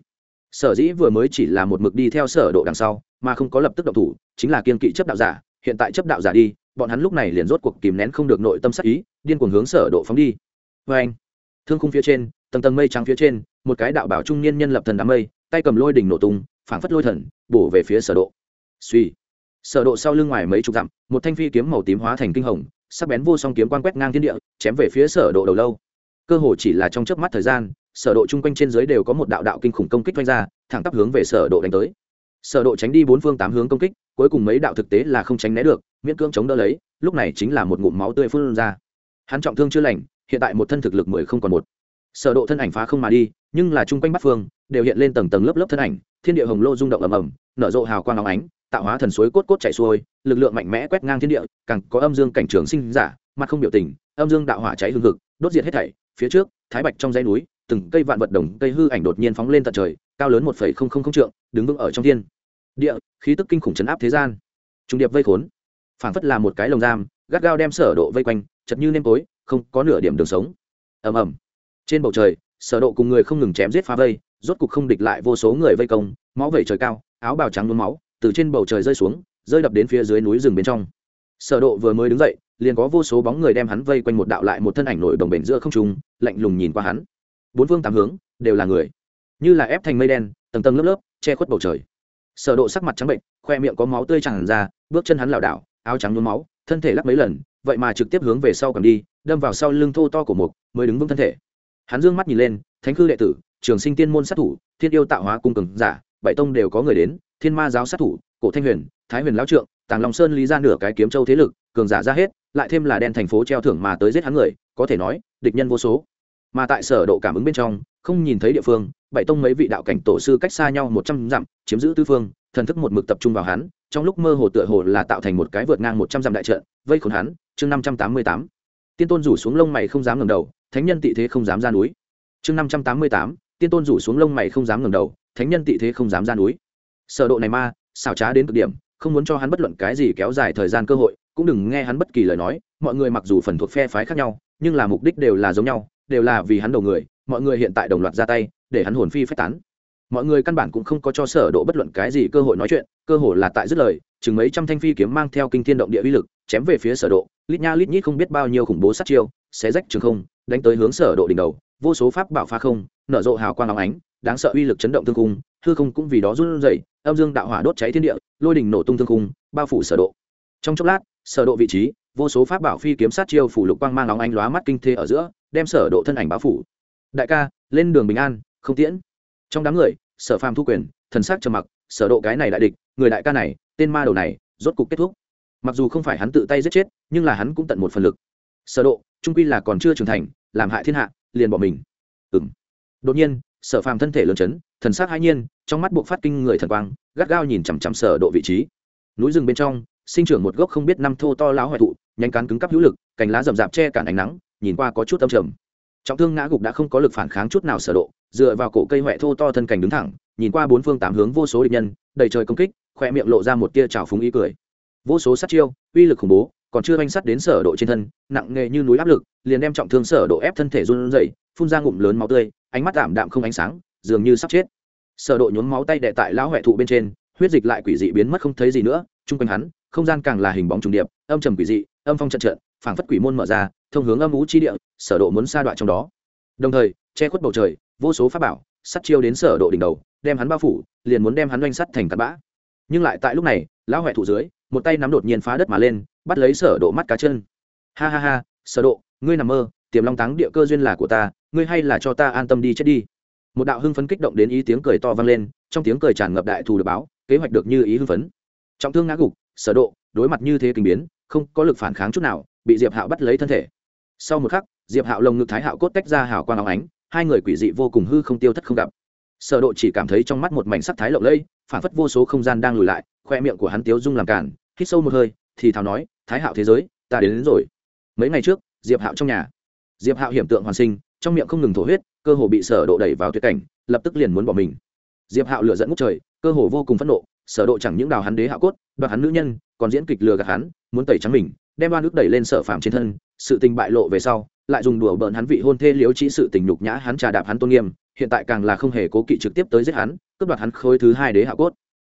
[SPEAKER 1] sở dĩ vừa mới chỉ là một mực đi theo sở độ đằng sau, mà không có lập tức động thủ, chính là kiên kỵ chấp đạo giả. Hiện tại chấp đạo giả đi, bọn hắn lúc này liền rốt cuộc kìm nén không được nội tâm sắc ý, điên cuồng hướng sở độ phóng đi. Với anh, thương khung phía trên, tầng tầng mây trắng phía trên, một cái đạo bảo trung niên nhân lập thần đám mây, tay cầm lôi đỉnh nổ tung, phảng phất lôi thần, bổ về phía sở độ. Suy sở độ sau lưng ngoài mấy chục dặm, một thanh phi kiếm màu tím hóa thành kinh hồng, sắc bén vô song kiếm quang quét ngang thiên địa, chém về phía sở độ đầu lâu. Cơ hồ chỉ là trong chớp mắt thời gian sở độ chung quanh trên dưới đều có một đạo đạo kinh khủng công kích vang ra, thẳng tắp hướng về sở độ đánh tới. Sở độ tránh đi bốn phương tám hướng công kích, cuối cùng mấy đạo thực tế là không tránh né được, miễn cưỡng chống đỡ lấy, lúc này chính là một ngụm máu tươi phun ra. Hắn trọng thương chưa lành, hiện tại một thân thực lực mười không còn một. Sở độ thân ảnh phá không mà đi, nhưng là chung quanh bát phương, đều hiện lên tầng tầng lớp lớp thân ảnh, thiên địa hồng lô rung động ầm ầm, nở rộ hào quang óng ánh, tạo hóa thần suối cốt cốt chảy xuôi, lực lượng mạnh mẽ quét ngang thiên địa, càng có âm dương cảnh trường sinh giả, mặt không biểu tình, âm dương đạo hỏa cháy hương hực, đốt diệt hết thảy, phía trước, thái bạch trong dãy núi từng cây vạn vật đồng cây hư ảnh đột nhiên phóng lên tận trời, cao lớn một phẩy không không không trượng, đứng vững ở trong thiên. Địa, khí tức kinh khủng chấn áp thế gian. Trung điệp vây khốn. Phảng phất là một cái lồng giam, gắt gao đem sở độ vây quanh, chật như nêm tối, không có nửa điểm đường sống. Ầm ầm. Trên bầu trời, sở độ cùng người không ngừng chém giết phá vây, rốt cục không địch lại vô số người vây công, máu vẩy trời cao, áo bào trắng nhuốm máu, từ trên bầu trời rơi xuống, rơi đập đến phía dưới núi rừng bên trong. Sở độ vừa mới đứng dậy, liền có vô số bóng người đem hắn vây quanh một đạo lại một thân ảnh nổi đồng bền giữa không trung, lạnh lùng nhìn qua hắn bốn phương tám hướng đều là người. Như là ép thành mây đen, tầng tầng lớp lớp, che khuất bầu trời. Sở độ sắc mặt trắng bệnh, khoe miệng có máu tươi tràn ra, bước chân hắn lảo đảo, áo trắng nhuốm máu, thân thể lắc mấy lần, vậy mà trực tiếp hướng về sau cầm đi, đâm vào sau lưng thô to của mục, mới đứng vững thân thể. Hắn dương mắt nhìn lên, thánh Cư đệ tử, trường sinh tiên môn sát thủ, thiên yêu tạo hóa cung cường giả, bảy tông đều có người đến, thiên ma giáo sát thủ, cổ thanh huyền, thái huyền lão trượng, tàng long sơn lý ra nửa cái kiếm châu thế lực, cường giả ra hết, lại thêm là đen thành phố treo thưởng mà tới giết hắn người, có thể nói, địch nhân vô số mà tại sở độ cảm ứng bên trong, không nhìn thấy địa phương, bảy tông mấy vị đạo cảnh tổ sư cách xa nhau một trăm dặm, chiếm giữ tư phương, thần thức một mực tập trung vào hắn, trong lúc mơ hồ tựa hồ là tạo thành một cái vượt ngang một trăm dặm đại trận, vây khốn hắn, chương năm trăm tám mươi tám. Tiên tôn rủ xuống lông mày không dám ngẩng đầu, thánh nhân tị thế không dám ra núi. Chương năm trăm tám mươi tám, tiên tôn rủ xuống lông mày không dám ngẩng đầu, thánh nhân tị thế không dám ra núi. Sở độ này ma, xảo trá đến cực điểm, không muốn cho hắn bất luận cái gì kéo dài thời gian cơ hội, cũng đừng nghe hắn bất kỳ lời nói, mọi người mặc dù phần thuộc phe phái khác nhau, nhưng là mục đích đều là giống nhau đều là vì hắn đầu người, mọi người hiện tại đồng loạt ra tay, để hắn hồn phi phách tán. Mọi người căn bản cũng không có cho sở độ bất luận cái gì cơ hội nói chuyện, cơ hội là tại dứt lời, chừng mấy trăm thanh phi kiếm mang theo kinh thiên động địa uy lực, chém về phía sở độ, lít nha lít nhít không biết bao nhiêu khủng bố sát chiêu, xé rách trường không, đánh tới hướng sở độ đỉnh đầu, vô số pháp bảo phá không, nở rộ hào quang óng ánh, đáng sợ uy lực chấn động thương cung hư không cũng vì đó run rẩy, âm dương đạo hỏa đốt cháy thiên địa, lôi đỉnh nổ tung thương cung bao phủ sở độ. Trong chốc lát, sở độ vị trí, vô số pháp bảo phi kiếm sát chiêu phủ lục quang mang óng ánh lóa mắt kinh thế ở giữa đem sở độ thân ảnh bao phủ. Đại ca, lên đường bình an, không tiễn. Trong đám người, sở phàm thu quyền, thần sắc trầm mặc, sở độ cái này đại địch, người đại ca này, tên ma đầu này, rốt cục kết thúc. Mặc dù không phải hắn tự tay giết chết, nhưng là hắn cũng tận một phần lực. Sở độ, trung quy là còn chưa trưởng thành, làm hại thiên hạ, liền bỏ mình. Ừm. Đột nhiên, sở phàm thân thể lớn chấn, thần sắc hai nhiên, trong mắt buộc phát kinh người thần quang, gắt gao nhìn chằm chằm sở độ vị trí. Núi rừng bên trong, sinh trưởng một gốc không biết năm thô to láo hoại thụ, nhánh cán cứng cắp hữu lực, cành lá rậm rạp che cản ánh nắng nhìn qua có chút âm trầm. Trọng thương ngã gục đã không có lực phản kháng chút nào sở độ, dựa vào cổ cây huệ thô to thân cảnh đứng thẳng, nhìn qua bốn phương tám hướng vô số địch nhân, đầy trời công kích khoe miệng lộ ra một tia trào phúng ý cười. Vô số sát chiêu, uy lực khủng bố, còn chưa banh sắt đến sở độ trên thân, nặng nghề như núi áp lực, liền đem trọng thương sở độ ép thân thể run rẩy, phun ra ngụm lớn máu tươi, ánh mắt tạm đạm không ánh sáng, dường như sắp chết. Sở độ nhuốm máu tay đè tại lão huệ thụ bên trên, huyết dịch lại quỷ dị biến mất không thấy gì nữa trung quanh hắn, không gian càng là hình bóng trùng điệp, âm trầm quỷ dị, âm phong trận trận, phảng phất quỷ môn mở ra thông hướng âm ú chi địa, sở độ muốn sa đoạn trong đó. Đồng thời, che khuất bầu trời, vô số pháp bảo, sắt chiêu đến sở độ đỉnh đầu, đem hắn bao phủ, liền muốn đem hắn doanh sắt thành cát bã. Nhưng lại tại lúc này, lão hệ thủ dưới, một tay nắm đột nhiên phá đất mà lên, bắt lấy sở độ mắt cá chân. Ha ha ha, sở độ, ngươi nằm mơ, tiềm long táng địa cơ duyên là của ta, ngươi hay là cho ta an tâm đi chết đi. Một đạo hưng phấn kích động đến ý tiếng cười to vang lên, trong tiếng cười tràn ngập đại thù được báo, kế hoạch được như ý hưng phấn. Trọng thương ngã gục, sở độ, đối mặt như thế kinh biến, không có lực phản kháng chút nào, bị diệp hạo bắt lấy thân thể sau một khắc diệp hạo lồng ngực thái hạo cốt tách ra hào quang óng ánh hai người quỷ dị vô cùng hư không tiêu thất không gặp. Sở độ chỉ cảm thấy trong mắt một mảnh sắc thái lộng lẫy phản phất vô số không gian đang lùi lại khoe miệng của hắn tiếu dung làm cản hít sâu một hơi thì thào nói thái hạo thế giới ta đến, đến rồi. Mấy ngày trước diệp hạo trong nhà. Diệp hạo hiểm tượng hoàn sinh trong miệng không ngừng thổ huyết cơ hồ bị sở độ đẩy vào tuyệt cảnh lập tức liền muốn bỏ mình. Diệp hạo lửa dẫn ngút trời cơ hồ vô cùng phẫn nộ sở độ chẳng những đào hắn đế hạo cốt đoạt hắn nữ nhân còn diễn kịch lừa gạt hắn muốn tẩy trắng mình đem oan ức đẩy lên sở phạm trên thân, sự tình bại lộ về sau, lại dùng đùa bỡn hắn vị hôn thê liếu chỉ sự tình nhục nhã hắn trà đạp hắn tôn nghiêm, hiện tại càng là không hề cố kỵ trực tiếp tới giết hắn, cướp đoạt hắn khối thứ hai đế hạ cốt.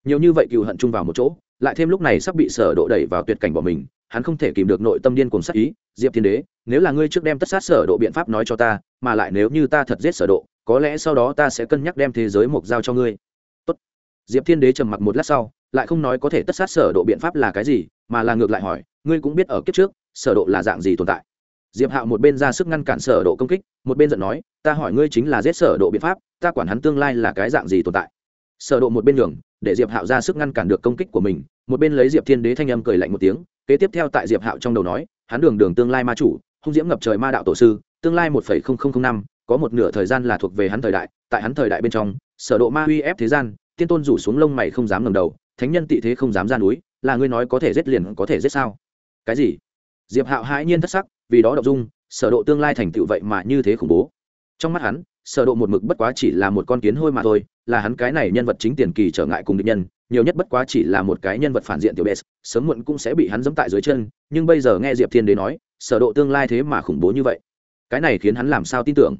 [SPEAKER 1] Nhiều như vậy cựu hận chung vào một chỗ, lại thêm lúc này sắp bị sở độ đẩy vào tuyệt cảnh bỏ mình, hắn không thể kìm được nội tâm điên cuồng sát ý, diệp thiên đế, nếu là ngươi trước đem tất sát sở độ biện pháp nói cho ta, mà lại nếu như ta thật giết sở độ, có lẽ sau đó ta sẽ cân nhắc đem thế giới mục giao cho ngươi. Tốt. Diệp thiên đế trầm mặc một lát sau lại không nói có thể tất sát sở độ biện pháp là cái gì, mà là ngược lại hỏi, ngươi cũng biết ở kiếp trước, sở độ là dạng gì tồn tại? Diệp hạo một bên ra sức ngăn cản sở độ công kích, một bên giận nói, ta hỏi ngươi chính là giết sở độ biện pháp, ta quản hắn tương lai là cái dạng gì tồn tại? Sở độ một bên nhường, để diệp hạo ra sức ngăn cản được công kích của mình, một bên lấy diệp thiên đế thanh âm cười lạnh một tiếng, kế tiếp theo tại diệp hạo trong đầu nói, hắn đường đường tương lai ma chủ, hung diễm ngập trời ma đạo tổ sư, tương lai một năm, có một nửa thời gian là thuộc về hắn thời đại, tại hắn thời đại bên trong, sở độ ma uy ép thế gian, tiên tôn rủ xuống lông mày không dám ngẩng đầu thánh nhân tị thế không dám ra núi, là ngươi nói có thể giết liền có thể giết sao? Cái gì? Diệp hạo hãi nhiên thất sắc, vì đó đậu dung, sở độ tương lai thành tựu vậy mà như thế khủng bố. Trong mắt hắn, sở độ một mực bất quá chỉ là một con kiến hôi mà thôi, là hắn cái này nhân vật chính tiền kỳ trở ngại cùng địch nhân, nhiều nhất bất quá chỉ là một cái nhân vật phản diện tiểu bệ, sớm muộn cũng sẽ bị hắn giẫm tại dưới chân, nhưng bây giờ nghe diệp thiên đế nói, sở độ tương lai thế mà khủng bố như vậy. Cái này khiến hắn làm sao tin tưởng?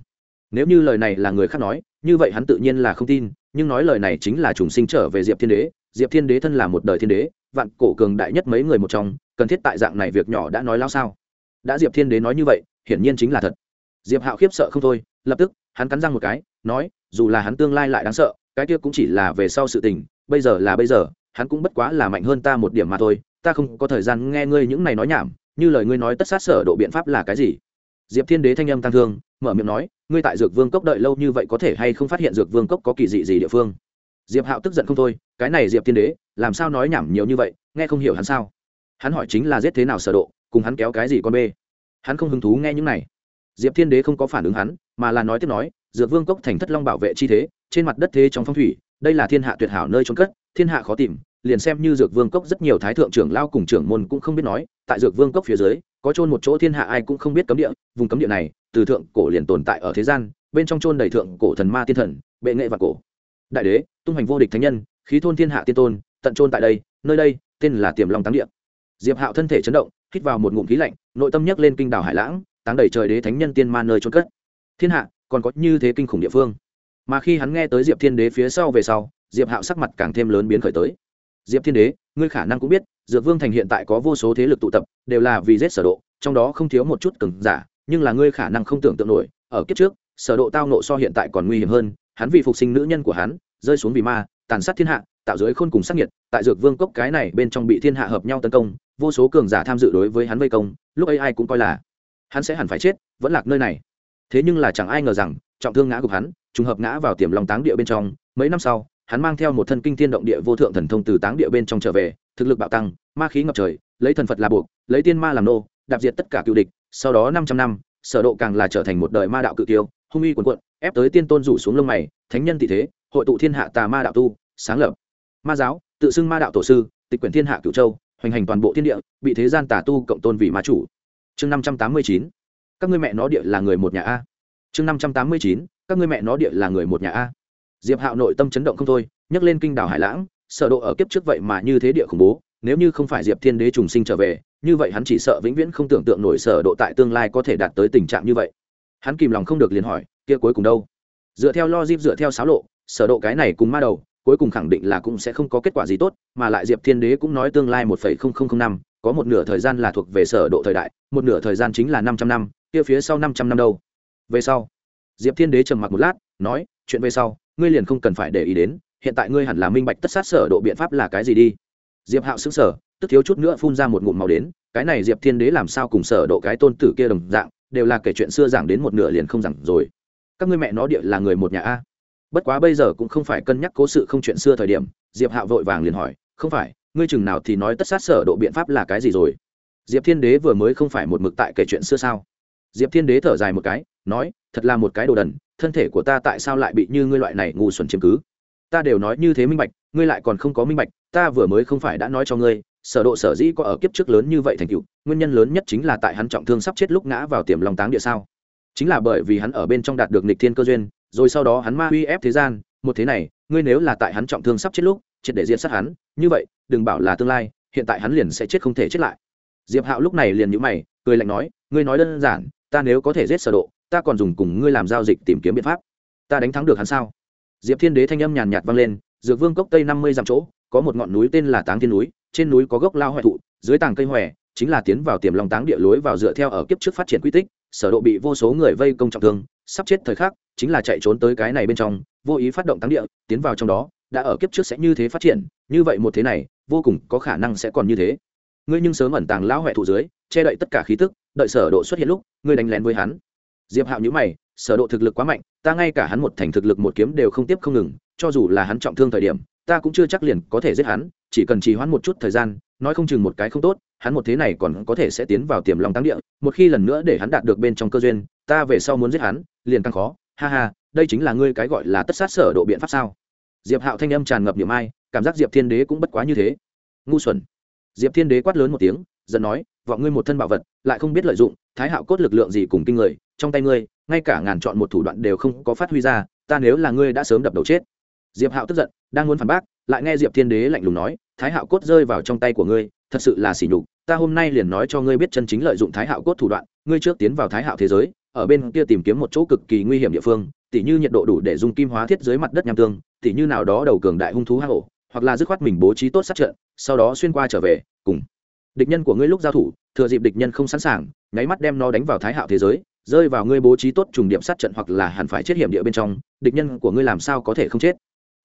[SPEAKER 1] Nếu như lời này là người khác nói, như vậy hắn tự nhiên là không tin, nhưng nói lời này chính là trùng sinh trở về diệp thiên đế diệp thiên đế thân là một đời thiên đế, vạn cổ cường đại nhất mấy người một trong, cần thiết tại dạng này việc nhỏ đã nói lao sao? Đã diệp thiên đế nói như vậy, hiển nhiên chính là thật. Diệp hạo khiếp sợ không thôi, lập tức, hắn cắn răng một cái, nói, dù là hắn tương lai lại đáng sợ, cái kia cũng chỉ là về sau sự tình, bây giờ là bây giờ, hắn cũng bất quá là mạnh hơn ta một điểm mà thôi, ta không có thời gian nghe ngươi những này nói nhảm, như lời ngươi nói tất sát sở độ biện pháp là cái gì? Diệp thiên đế thanh âm tăng thương, mở miệng nói, ngươi tại dược vương cốc đợi lâu như vậy có thể hay không phát hiện dược vương cốc có kỳ dị gì địa phương? Diệp hạo tức giận không thôi cái này diệp thiên đế, làm sao nói nhảm nhiều như vậy, nghe không hiểu hắn sao? Hắn hỏi chính là giết thế nào sở độ, cùng hắn kéo cái gì con bê? Hắn không hứng thú nghe những này. Diệp thiên đế không có phản ứng hắn, mà là nói tiếp nói, dược vương cốc thành thất long bảo vệ chi thế, trên mặt đất thế trong phong thủy, đây là thiên hạ tuyệt hảo nơi trốn cất, thiên hạ khó tìm, liền xem như dược vương cốc rất nhiều thái thượng trưởng lao cùng trưởng môn cũng không biết nói, tại dược vương cốc phía dưới, có trôn một chỗ thiên hạ ai cũng không biết cấm địa, vùng cấm địa này, từ thượng cổ liền tồn tại ở thế gian, bên trong trôn đầy thượng cổ thần ma tiên thần, bệ nghệ và cổ. Đại đế, tung hành vô địch thánh nhân khí thôn thiên hạ tiên tôn, tận trôn tại đây, nơi đây, tên là tiềm long táng địa. Diệp hạo thân thể chấn động, hít vào một ngụm khí lạnh, nội tâm nhấc lên kinh đảo hải lãng, táng đầy trời đế thánh nhân tiên ma nơi trôn cất. Thiên hạ, còn có như thế kinh khủng địa phương. Mà khi hắn nghe tới diệp thiên đế phía sau về sau, diệp hạo sắc mặt càng thêm lớn biến khởi tới. Diệp thiên đế, ngươi khả năng cũng biết, dược vương thành hiện tại có vô số thế lực tụ tập, đều là vì giết sở độ, trong đó không thiếu một chút cứng giả, nhưng là ngươi khả năng không tưởng tượng nổi, ở kiếp trước, sở độ tao nộ so hiện tại còn nguy hiểm hơn, hắn vì phục sinh nữ nhân của hắn, rơi xuống vì ma tàn sát thiên hạ, tạo giới khôn cùng sát nhiệt tại dược vương cốc cái này bên trong bị thiên hạ hợp nhau tấn công, vô số cường giả tham dự đối với hắn vây công, lúc ấy ai cũng coi là hắn sẽ hẳn phải chết, vẫn lạc nơi này. Thế nhưng là chẳng ai ngờ rằng, trọng thương ngã gục hắn, trùng hợp ngã vào tiềm lòng táng địa bên trong, mấy năm sau, hắn mang theo một thân kinh thiên động địa vô thượng thần thông từ táng địa bên trong trở về, thực lực bạo tăng, ma khí ngập trời, lấy thần phật là buộc, lấy tiên ma làm nô, đạp diệt tất cả cựu địch, sau đó năm trăm năm, sở độ càng là trở thành một đời ma đạo cự tiêu, hung uy cuồn cuộn, ép tới tiên tôn rủ xuống lông mày, thánh nhân tỷ thế, hội tụ thiên hạ tà ma đạo tu sáng lập. Ma giáo, tự xưng ma đạo tổ sư, tịch quyển thiên hạ cửu châu, hoành hành toàn bộ thiên địa, bị thế gian tà tu cộng tôn vì ma chủ. Chương năm trăm tám mươi chín, các ngươi mẹ nó địa là người một nhà a. Chương năm trăm tám mươi chín, các ngươi mẹ nó địa là người một nhà a. Diệp hạo nội tâm chấn động không thôi nhắc lên kinh đảo hải lãng, sở độ ở kiếp trước vậy mà như thế địa khủng bố, nếu như không phải diệp thiên đế trùng sinh trở về, như vậy hắn chỉ sợ vĩnh viễn không tưởng tượng nổi sở độ tại tương lai có thể đạt tới tình trạng như vậy. Hắn kìm lòng không được liền hỏi, kia cuối cùng đâu? Dựa theo lo dip dựa theo sáo lộ, sở độ cái này cùng ma đầu cuối cùng khẳng định là cũng sẽ không có kết quả gì tốt, mà lại diệp thiên đế cũng nói tương lai một năm, có một nửa thời gian là thuộc về sở độ thời đại, một nửa thời gian chính là 500 năm, kia phía sau 500 năm đâu? Về sau, diệp thiên đế trầm mặc một lát, nói, chuyện về sau, ngươi liền không cần phải để ý đến, hiện tại ngươi hẳn là minh bạch tất sát sở độ biện pháp là cái gì đi. Diệp hạo sững sờ, tức thiếu chút nữa phun ra một ngụm màu đến, cái này diệp thiên đế làm sao cùng sở độ cái tôn tử kia đồng dạng, đều là kể chuyện xưa giảng đến một nửa liền không giảng rồi. Các ngươi mẹ nó địa là người một nhà a bất quá bây giờ cũng không phải cân nhắc cố sự không chuyện xưa thời điểm, diệp hạo vội vàng liền hỏi, không phải, ngươi chừng nào thì nói tất sát sở độ biện pháp là cái gì rồi? Diệp thiên đế vừa mới không phải một mực tại kể chuyện xưa sao? Diệp thiên đế thở dài một cái, nói, thật là một cái đồ đần, thân thể của ta tại sao lại bị như ngươi loại này ngu xuẩn chiếm cứ? Ta đều nói như thế minh bạch, ngươi lại còn không có minh bạch, ta vừa mới không phải đã nói cho ngươi, sở độ sở dĩ có ở kiếp trước lớn như vậy thành tựu, nguyên nhân lớn nhất chính là tại hắn trọng thương sắp chết lúc ngã vào tiềm long táng địa sao? Chính là bởi vì hắn ở bên trong đạt được nịch thiên cơ duyên rồi sau đó hắn ma uy ép thế gian, một thế này, ngươi nếu là tại hắn trọng thương sắp chết lúc, triệt để diệt sát hắn, như vậy, đừng bảo là tương lai, hiện tại hắn liền sẽ chết không thể chết lại. Diệp hạo lúc này liền nhíu mày, cười lạnh nói, ngươi nói đơn giản, ta nếu có thể giết sở độ, ta còn dùng cùng ngươi làm giao dịch tìm kiếm biện pháp. Ta đánh thắng được hắn sao? Diệp thiên đế thanh âm nhàn nhạt vang lên, dược vương cốc tây năm mươi dặm chỗ, có một ngọn núi tên là táng thiên núi, trên núi có gốc lao hoại thụ, dưới tàng cây hòe chính là tiến vào tiềm long táng địa lối vào dựa theo ở kiếp trước phát triển quy tích, sở độ bị vô số người vây công trọng thương, sắp chết thời khắc chính là chạy trốn tới cái này bên trong, vô ý phát động thắng địa, tiến vào trong đó, đã ở kiếp trước sẽ như thế phát triển, như vậy một thế này, vô cùng có khả năng sẽ còn như thế. Ngươi nhưng sớm ẩn tàng lão huệ thụ dưới, che đậy tất cả khí tức, đợi sở độ xuất hiện lúc, ngươi đánh lén với hắn. Diệp hạo nhíu mày, sở độ thực lực quá mạnh, ta ngay cả hắn một thành thực lực một kiếm đều không tiếp không ngừng, cho dù là hắn trọng thương thời điểm, ta cũng chưa chắc liền có thể giết hắn, chỉ cần trì hoãn một chút thời gian, nói không chừng một cái không tốt, hắn một thế này còn có thể sẽ tiến vào tiềm long tăng địa, một khi lần nữa để hắn đạt được bên trong cơ duyên, ta về sau muốn giết hắn, liền càng khó ha ha, đây chính là ngươi cái gọi là tất sát sở độ biện pháp sao? Diệp hạo thanh âm tràn ngập niềm ai, cảm giác diệp thiên đế cũng bất quá như thế. Ngu xuẩn. Diệp thiên đế quát lớn một tiếng, giận nói, vọng ngươi một thân bảo vật, lại không biết lợi dụng, thái hạo cốt lực lượng gì cùng kinh người, trong tay ngươi, ngay cả ngàn chọn một thủ đoạn đều không có phát huy ra, ta nếu là ngươi đã sớm đập đầu chết. Diệp hạo tức giận, đang muốn phản bác, lại nghe diệp thiên đế lạnh lùng nói, thái hạo cốt rơi vào trong tay của ngươi, thật sự là sỉ nhục, ta hôm nay liền nói cho ngươi biết chân chính lợi dụng thái hạo cốt thủ đoạn, ngươi trước tiến vào thái hạo thế giới ở bên kia tìm kiếm một chỗ cực kỳ nguy hiểm địa phương, tỉ như nhiệt độ đủ để dùng kim hóa thiết dưới mặt đất nham tương, tỉ như nào đó đầu cường đại hung thú hang ổ, hoặc là dứt khoát mình bố trí tốt sát trận, sau đó xuyên qua trở về, cùng. Địch nhân của ngươi lúc giao thủ, thừa dịp địch nhân không sẵn sàng, nháy mắt đem nó đánh vào thái hạo thế giới, rơi vào ngươi bố trí tốt trùng điểm sát trận hoặc là hẳn phải chết hiểm địa bên trong, địch nhân của ngươi làm sao có thể không chết?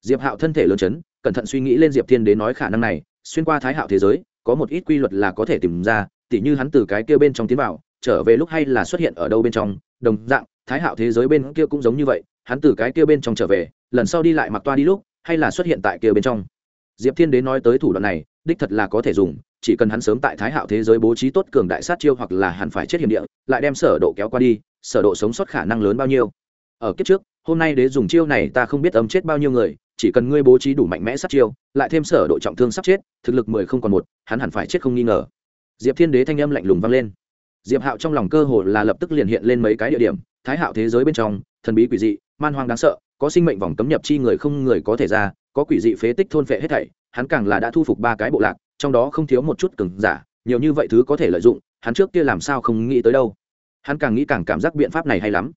[SPEAKER 1] Diệp hạo thân thể lớn chấn, cẩn thận suy nghĩ lên diệp thiên đến nói khả năng này, xuyên qua thái hạo thế giới, có một ít quy luật là có thể tìm ra, tỉ như hắn từ cái kia bên trong tiến vào trở về lúc hay là xuất hiện ở đâu bên trong, đồng dạng, thái hạo thế giới bên kia cũng giống như vậy, hắn từ cái kia bên trong trở về, lần sau đi lại mặc toa đi lúc, hay là xuất hiện tại kia bên trong. Diệp thiên đế nói tới thủ đoạn này, đích thật là có thể dùng, chỉ cần hắn sớm tại thái hạo thế giới bố trí tốt cường đại sát chiêu hoặc là hắn phải chết hiểm địa, lại đem sở độ kéo qua đi, sở độ sống sót khả năng lớn bao nhiêu. Ở kiếp trước, hôm nay đế dùng chiêu này ta không biết âm chết bao nhiêu người, chỉ cần ngươi bố trí đủ mạnh mẽ sát chiêu, lại thêm sở độ trọng thương sắp chết, thực lực mười không còn một, hắn hẳn phải chết không nghi ngờ. Diệp thiên đế thanh âm lạnh lùng vang lên diệp hạo trong lòng cơ hồ là lập tức liền hiện lên mấy cái địa điểm, thái hạo thế giới bên trong, thần bí quỷ dị, man hoang đáng sợ, có sinh mệnh vòng cấm nhập chi người không người có thể ra, có quỷ dị phế tích thôn phệ hết thảy, hắn càng là đã thu phục ba cái bộ lạc, trong đó không thiếu một chút cứng giả, nhiều như vậy thứ có thể lợi dụng, hắn trước kia làm sao không nghĩ tới đâu. Hắn càng nghĩ càng cảm giác biện pháp này hay lắm.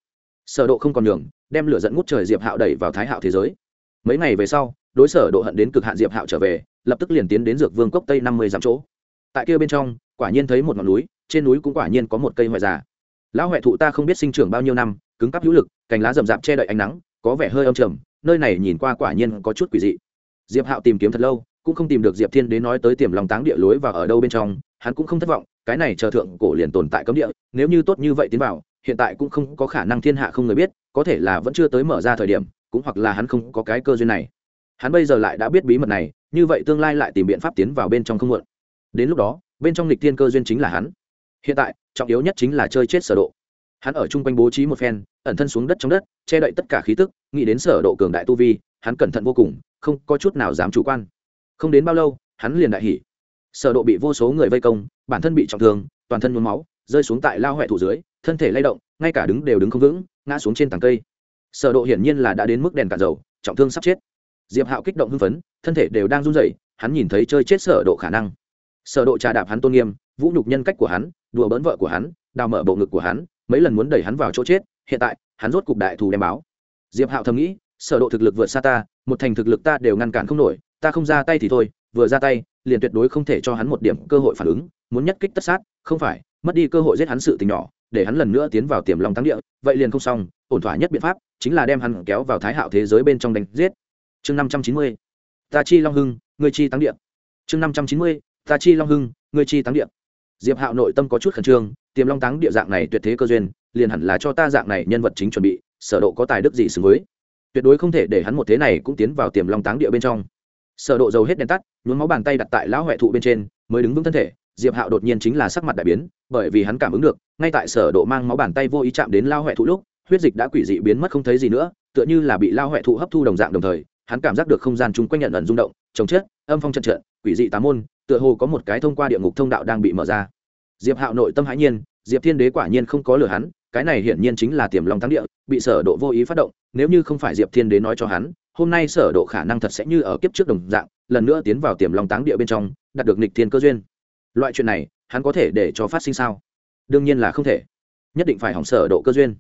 [SPEAKER 1] Sở độ không còn đường đem lửa dẫn ngút trời diệp hạo đẩy vào thái hạo thế giới. Mấy ngày về sau, đối sở độ hận đến cực hạn diệp hạo trở về, lập tức liền tiến đến dược vương cốc tây năm mươi dặm chỗ. Tại kia bên trong, quả nhiên thấy một ngọn núi trên núi cũng quả nhiên có một cây hoại già. Lão huệ thụ ta không biết sinh trưởng bao nhiêu năm, cứng cáp hữu lực, cành lá rậm rạp che đậy ánh nắng, có vẻ hơi âm trầm, nơi này nhìn qua quả nhiên có chút quỷ dị. Diệp hạo tìm kiếm thật lâu, cũng không tìm được diệp thiên đến nói tới tiềm lòng táng địa lối và ở đâu bên trong, hắn cũng không thất vọng, cái này chờ thượng cổ liền tồn tại cấm địa, nếu như tốt như vậy tiến vào, hiện tại cũng không có khả năng thiên hạ không người biết, có thể là vẫn chưa tới mở ra thời điểm, cũng hoặc là hắn không có cái cơ duyên này. Hắn bây giờ lại đã biết bí mật này, như vậy tương lai lại tìm biện pháp tiến vào bên trong không muộn. Đến lúc đó, bên trong lịch thiên cơ duyên chính là hắn hiện tại, trọng yếu nhất chính là chơi chết sở độ. Hắn ở chung quanh bố trí một phen, ẩn thân xuống đất trong đất, che đậy tất cả khí tức, nghĩ đến sở độ cường đại tu vi, hắn cẩn thận vô cùng, không có chút nào dám chủ quan. Không đến bao lâu, hắn liền đại hỉ. Sở độ bị vô số người vây công, bản thân bị trọng thương, toàn thân nhuốm máu, rơi xuống tại lao huệ thủ dưới, thân thể lay động, ngay cả đứng đều đứng không vững, ngã xuống trên tảng cây. Sở độ hiển nhiên là đã đến mức đèn cạn dầu, trọng thương sắp chết. Diệp hạo kích động hưng phấn, thân thể đều đang run rẩy, hắn nhìn thấy chơi chết sở độ khả năng. Sở độ trà đạp hắn tôn nghiêm, vũ nhục nhân cách của hắn đùa bỡn vợ của hắn, đào mở bộ ngực của hắn, mấy lần muốn đẩy hắn vào chỗ chết, hiện tại, hắn rốt cục đại thù đem báo. Diệp hạo thầm nghĩ, sở độ thực lực vượt xa ta, một thành thực lực ta đều ngăn cản không nổi, ta không ra tay thì thôi, vừa ra tay, liền tuyệt đối không thể cho hắn một điểm cơ hội phản ứng, muốn nhất kích tất sát, không phải, mất đi cơ hội giết hắn sự tình nhỏ, để hắn lần nữa tiến vào tiềm long thắng địa, vậy liền không xong, ổn thỏa nhất biện pháp chính là đem hắn kéo vào thái hạo thế giới bên trong đánh giết. Chương năm trăm chín mươi, ta chi long hưng người chi thắng địa. Chương năm trăm chín mươi, ta chi long hưng người chi thắng địa diệp hạo nội tâm có chút khẩn trương, tiềm long táng địa dạng này tuyệt thế cơ duyên, liền hẳn là cho ta dạng này nhân vật chính chuẩn bị, sở độ có tài đức gì xứng với. Tuyệt đối không thể để hắn một thế này cũng tiến vào tiềm long táng địa bên trong. Sở độ dầu hết đèn tắt, nhuốm máu bàn tay đặt tại lão huệ thụ bên trên, mới đứng vững thân thể, diệp hạo đột nhiên chính là sắc mặt đại biến, bởi vì hắn cảm ứng được, ngay tại sở độ mang máu bàn tay vô ý chạm đến lao huệ thụ lúc, huyết dịch đã quỷ dị biến mất không thấy gì nữa, tựa như là bị lao huệ thụ hấp thu đồng dạng đồng thời, hắn cảm giác được không gian chung quanh nhận ẩn rung động trồng chết, âm phong trận trận, quỷ dị tám môn tựa hồ có một cái thông qua địa ngục thông đạo đang bị mở ra. Diệp hạo nội tâm hãi nhiên, diệp thiên đế quả nhiên không có lừa hắn, cái này hiển nhiên chính là tiềm long thắng địa, bị sở độ vô ý phát động, nếu như không phải diệp thiên đế nói cho hắn, hôm nay sở độ khả năng thật sẽ như ở kiếp trước đồng dạng, lần nữa tiến vào tiềm long táng địa bên trong, đạt được nghịch thiên cơ duyên. Loại chuyện này, hắn có thể để cho phát sinh sao? Đương nhiên là không thể. Nhất định phải hỏng sở độ cơ duyên.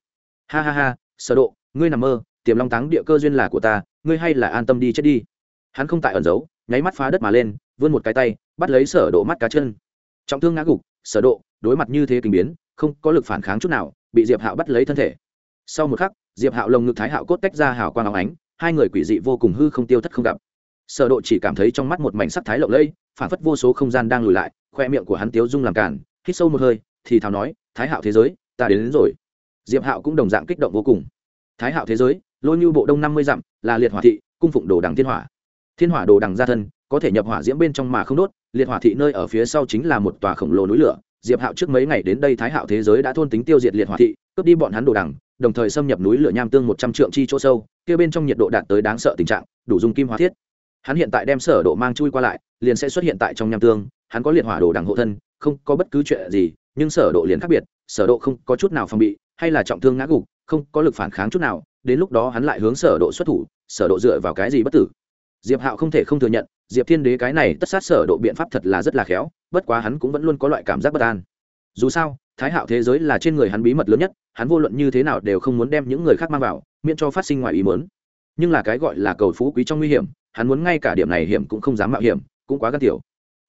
[SPEAKER 1] Ha ha ha, sở độ, ngươi nằm mơ, tiềm long táng địa cơ duyên là của ta, ngươi hay là an tâm đi chết đi. Hắn không tại ẩn giấu, nháy mắt phá đất mà lên, vươn một cái tay bắt lấy sở độ mắt cá chân. Trọng thương ngã gục sở độ đối mặt như thế kinh biến không có lực phản kháng chút nào bị diệp hạo bắt lấy thân thể. Sau một khắc diệp hạo lồng ngực thái hạo cốt tách ra hào quang óng ánh hai người quỷ dị vô cùng hư không tiêu thất không gặp. Sở độ chỉ cảm thấy trong mắt một mảnh sắc thái lộng lẫy phản phất vô số không gian đang lùi lại khoe miệng của hắn tiếu dung làm cản hít sâu một hơi thì thào nói thái hạo thế giới ta đến, đến rồi. Diệp hạo cũng đồng dạng kích động vô cùng. Thái hạo thế giới lôi như bộ đông năm mươi dặm là liệt hỏa thị cung phụng đồ đằng thiên hỏa. Thiên hỏa đồ đằng gia thân có thể nhập hỏa diễm bên trong mà không đốt liệt hỏa thị nơi ở phía sau chính là một tòa khổng lồ núi lửa, diệp hạo trước mấy ngày đến đây thái hạo thế giới đã thôn tính tiêu diệt liệt hỏa thị, cướp đi bọn hắn đồ đằng, đồng thời xâm nhập núi lửa nham tương một trăm trượng chi chỗ sâu, kia bên trong nhiệt độ đạt tới đáng sợ tình trạng, đủ dùng kim hóa thiết. Hắn hiện tại đem sở độ mang chui qua lại, liền sẽ xuất hiện tại trong nham tương, hắn có liệt hỏa đồ đằng hộ thân, không có bất cứ chuyện gì, nhưng sở độ liền khác biệt, sở độ không có chút nào phòng bị, hay là trọng thương ngã gục, không có lực phản kháng chút nào, đến lúc đó hắn lại hướng sở độ xuất thủ, sở độ dựa vào cái gì bất tử? Diệp hạo không thể không thừa nhận, diệp thiên đế cái này tất sát sở độ biện pháp thật là rất là khéo, bất quá hắn cũng vẫn luôn có loại cảm giác bất an. Dù sao, thái hạo thế giới là trên người hắn bí mật lớn nhất, hắn vô luận như thế nào đều không muốn đem những người khác mang vào, miễn cho phát sinh ngoài ý muốn. Nhưng là cái gọi là cầu phú quý trong nguy hiểm, hắn muốn ngay cả điểm này hiểm cũng không dám mạo hiểm, cũng quá gan tiểu.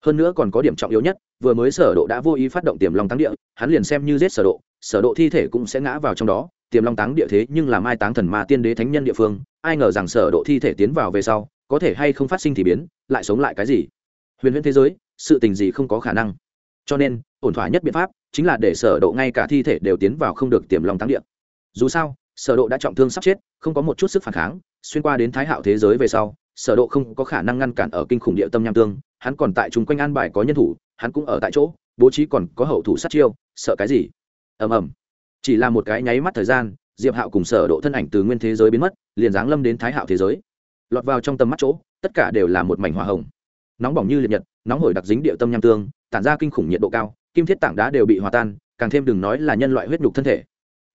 [SPEAKER 1] Hơn nữa còn có điểm trọng yếu nhất, vừa mới sở độ đã vô ý phát động tiềm long táng địa, hắn liền xem như giết sở độ sở độ thi thể cũng sẽ ngã vào trong đó, tiềm long táng địa thế nhưng là mai táng thần ma tiên đế thánh nhân địa phương, ai ngờ rằng sở độ thi thể tiến vào về sau có thể hay không phát sinh thì biến, lại sống lại cái gì? Huyền huyền thế giới, sự tình gì không có khả năng. Cho nên, ổn thỏa nhất biện pháp chính là để sở độ ngay cả thi thể đều tiến vào không được tiềm long tăng địa. Dù sao, sở độ đã trọng thương sắp chết, không có một chút sức phản kháng, xuyên qua đến thái hạo thế giới về sau, sở độ không có khả năng ngăn cản ở kinh khủng địa tâm nham tương, hắn còn tại trung quanh an bài có nhân thủ, hắn cũng ở tại chỗ, bố trí còn có hậu thủ sát chiêu, sợ cái gì? Ầm ầm. Chỉ là một cái nháy mắt thời gian, diệp hạo cùng sở độ thân ảnh từ nguyên thế giới biến mất, liền giáng lâm đến thái hạo thế giới lọt vào trong tầm mắt chỗ, tất cả đều là một mảnh hỏa hồng. Nóng bỏng như liệt nhật, nóng hổi đặc dính địa tâm nham tương, tản ra kinh khủng nhiệt độ cao, kim thiết tảng đá đều bị hòa tan, càng thêm đừng nói là nhân loại huyết nhục thân thể.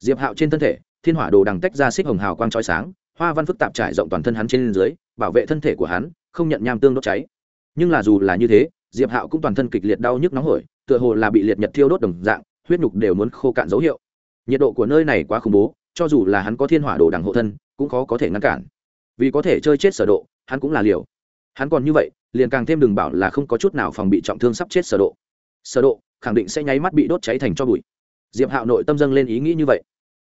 [SPEAKER 1] Diệp hạo trên thân thể, thiên hỏa đồ đằng tách ra xích hồng hào quang chói sáng, hoa văn phức tạp trải rộng toàn thân hắn trên dưới, bảo vệ thân thể của hắn, không nhận nham tương đốt cháy. Nhưng là dù là như thế, diệp hạo cũng toàn thân kịch liệt đau nhức nóng hổi, tựa hồ là bị liệt nhật thiêu đốt đồng dạng, huyết nhục đều muốn khô cạn dấu hiệu. Nhiệt độ của nơi này quá khủng bố, cho dù là hắn có thiên hỏa đồ đằng hộ thân, cũng khó có thể ngăn cản vì có thể chơi chết sở độ, hắn cũng là liều. Hắn còn như vậy, liền càng thêm đừng bảo là không có chút nào phòng bị trọng thương sắp chết sở độ. Sở độ, khẳng định sẽ nháy mắt bị đốt cháy thành cho bụi. Diệp hạo nội tâm dâng lên ý nghĩ như vậy.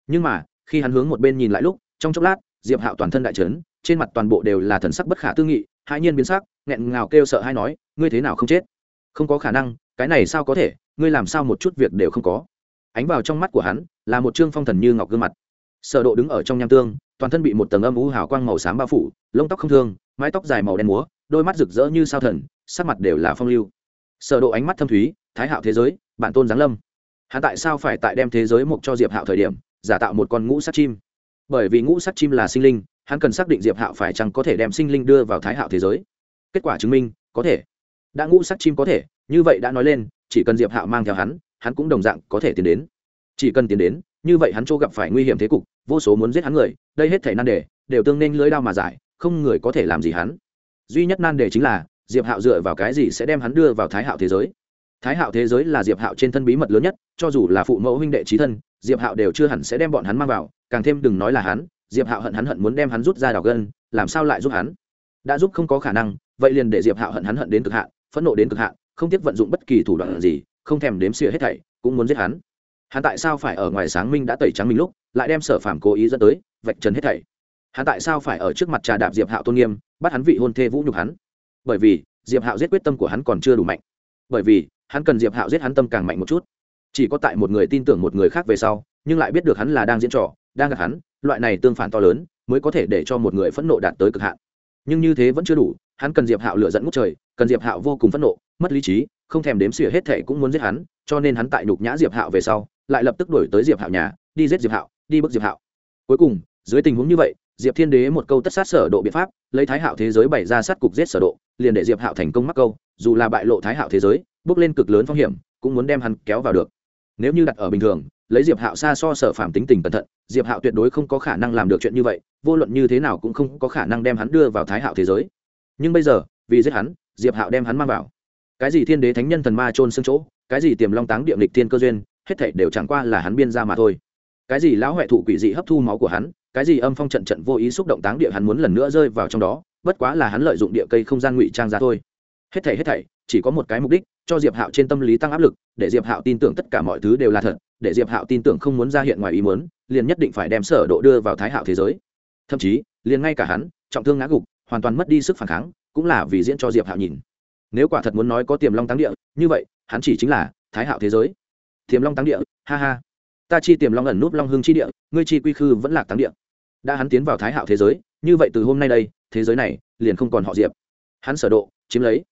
[SPEAKER 1] Nhưng mà, khi hắn hướng một bên nhìn lại lúc, trong chốc lát, diệp hạo toàn thân đại chấn, trên mặt toàn bộ đều là thần sắc bất khả tư nghị hai nhiên biến sắc, nghẹn ngào kêu sợ hay nói, ngươi thế nào không chết? Không có khả năng, cái này sao có thể, ngươi làm sao một chút việc đều không có? Ánh vào trong mắt của hắn, là một trương phong thần như ngọc gương mặt. Sở độ đứng ở trong nham tương toàn thân bị một tầng âm u hào quang màu xám bao phủ, lông tóc không thương, mái tóc dài màu đen múa, đôi mắt rực rỡ như sao thần, sắc mặt đều là phong lưu. Sở độ ánh mắt thâm thúy, thái hạo thế giới, bản tôn giáng lâm. Hắn tại sao phải tại đem thế giới mục cho diệp hạo thời điểm, giả tạo một con ngũ sắc chim? Bởi vì ngũ sắc chim là sinh linh, hắn cần xác định diệp hạo phải chăng có thể đem sinh linh đưa vào thái hạo thế giới. Kết quả chứng minh, có thể. Đã ngũ sắc chim có thể, như vậy đã nói lên, chỉ cần diệp hạo mang theo hắn hắn cũng đồng dạng có thể tiến đến. Chỉ cần tiến đến, như vậy hắn chỗ gặp phải nguy hiểm thế cục vô số muốn giết hắn người, đây hết thể nan đề, đều tương nên lưới đao mà giải, không người có thể làm gì hắn. Duy nhất nan đề chính là, diệp hạo dựa vào cái gì sẽ đem hắn đưa vào thái hạo thế giới? Thái hạo thế giới là diệp hạo trên thân bí mật lớn nhất, cho dù là phụ mẫu huynh đệ trí thân, diệp hạo đều chưa hẳn sẽ đem bọn hắn mang vào, càng thêm đừng nói là hắn, diệp hạo hận hắn hận muốn đem hắn rút ra đào gân, làm sao lại giúp hắn? Đã giúp không có khả năng, vậy liền để diệp hạo hận hắn hận đến cực hạn, phẫn nộ đến cực hạn, không tiếc vận dụng bất kỳ thủ đoạn gì, không thèm đếm xỉa hết thảy, cũng muốn giết hắn hắn tại sao phải ở ngoài sáng minh đã tẩy trắng mình lúc, lại đem sở phàm cố ý dẫn tới, vạch trần hết thảy? Hắn tại sao phải ở trước mặt trà đạp diệp hạo tôn nghiêm, bắt hắn vị hôn thê vũ nhục hắn? Bởi vì, diệp hạo giết quyết tâm của hắn còn chưa đủ mạnh. Bởi vì, hắn cần diệp hạo giết hắn tâm càng mạnh một chút. Chỉ có tại một người tin tưởng một người khác về sau, nhưng lại biết được hắn là đang diễn trò, đang gặp hắn, loại này tương phản to lớn, mới có thể để cho một người phẫn nộ đạt tới cực hạn. Nhưng như thế vẫn chưa đủ, hắn cần diệp hạo lựa dẫn ngút trời, cần diệp hạo vô cùng phẫn nộ, mất lý trí, không thèm đếm xỉa hết thệ cũng muốn giết hắn, cho nên hắn tại nhục nhã diệp hạo về sau lại lập tức đuổi tới diệp hạo nhà, đi giết diệp hạo, đi bức diệp hạo. Cuối cùng, dưới tình huống như vậy, diệp thiên đế một câu tất sát sở độ biện pháp, lấy thái hạo thế giới bày ra sát cục giết sở độ, liền để diệp hạo thành công mắc câu, dù là bại lộ thái hạo thế giới, bước lên cực lớn phong hiểm, cũng muốn đem hắn kéo vào được. Nếu như đặt ở bình thường, lấy diệp hạo xa so sở phạm tính tình cẩn thận, diệp hạo tuyệt đối không có khả năng làm được chuyện như vậy, vô luận như thế nào cũng không có khả năng đem hắn đưa vào thái hạo thế giới. Nhưng bây giờ, vì giết hắn, diệp hạo đem hắn mang vào. Cái gì thiên đế thánh nhân thần ma trôn xương chỗ, cái gì tiềm long táng địa lịch thiên cơ duyên hết thảy đều chẳng qua là hắn biên ra mà thôi. Cái gì lão huệ thụ quỷ dị hấp thu máu của hắn, cái gì âm phong trận trận vô ý xúc động táng địa hắn muốn lần nữa rơi vào trong đó, bất quá là hắn lợi dụng địa cây không gian ngụy trang ra thôi. Hết thảy hết thảy, chỉ có một cái mục đích, cho diệp hạo trên tâm lý tăng áp lực, để diệp hạo tin tưởng tất cả mọi thứ đều là thật, để diệp hạo tin tưởng không muốn ra hiện ngoài ý muốn, liền nhất định phải đem sở độ đưa vào thái hạo thế giới. Thậm chí, liền ngay cả hắn, trọng thương ngã gục, hoàn toàn mất đi sức phản kháng, cũng là vì diễn cho diệp hạo nhìn. Nếu quả thật muốn nói có tiềm long táng địa, như vậy, hắn chỉ chính là thái hạo thế giới tiềm long táng địa, ha ha. Ta chi tiềm long ẩn núp long hương chi địa, ngươi chi quy khư vẫn lạc táng địa. Đã hắn tiến vào thái hạo thế giới, như vậy từ hôm nay đây, thế giới này liền không còn họ diệp. Hắn sở độ, chiếm lấy.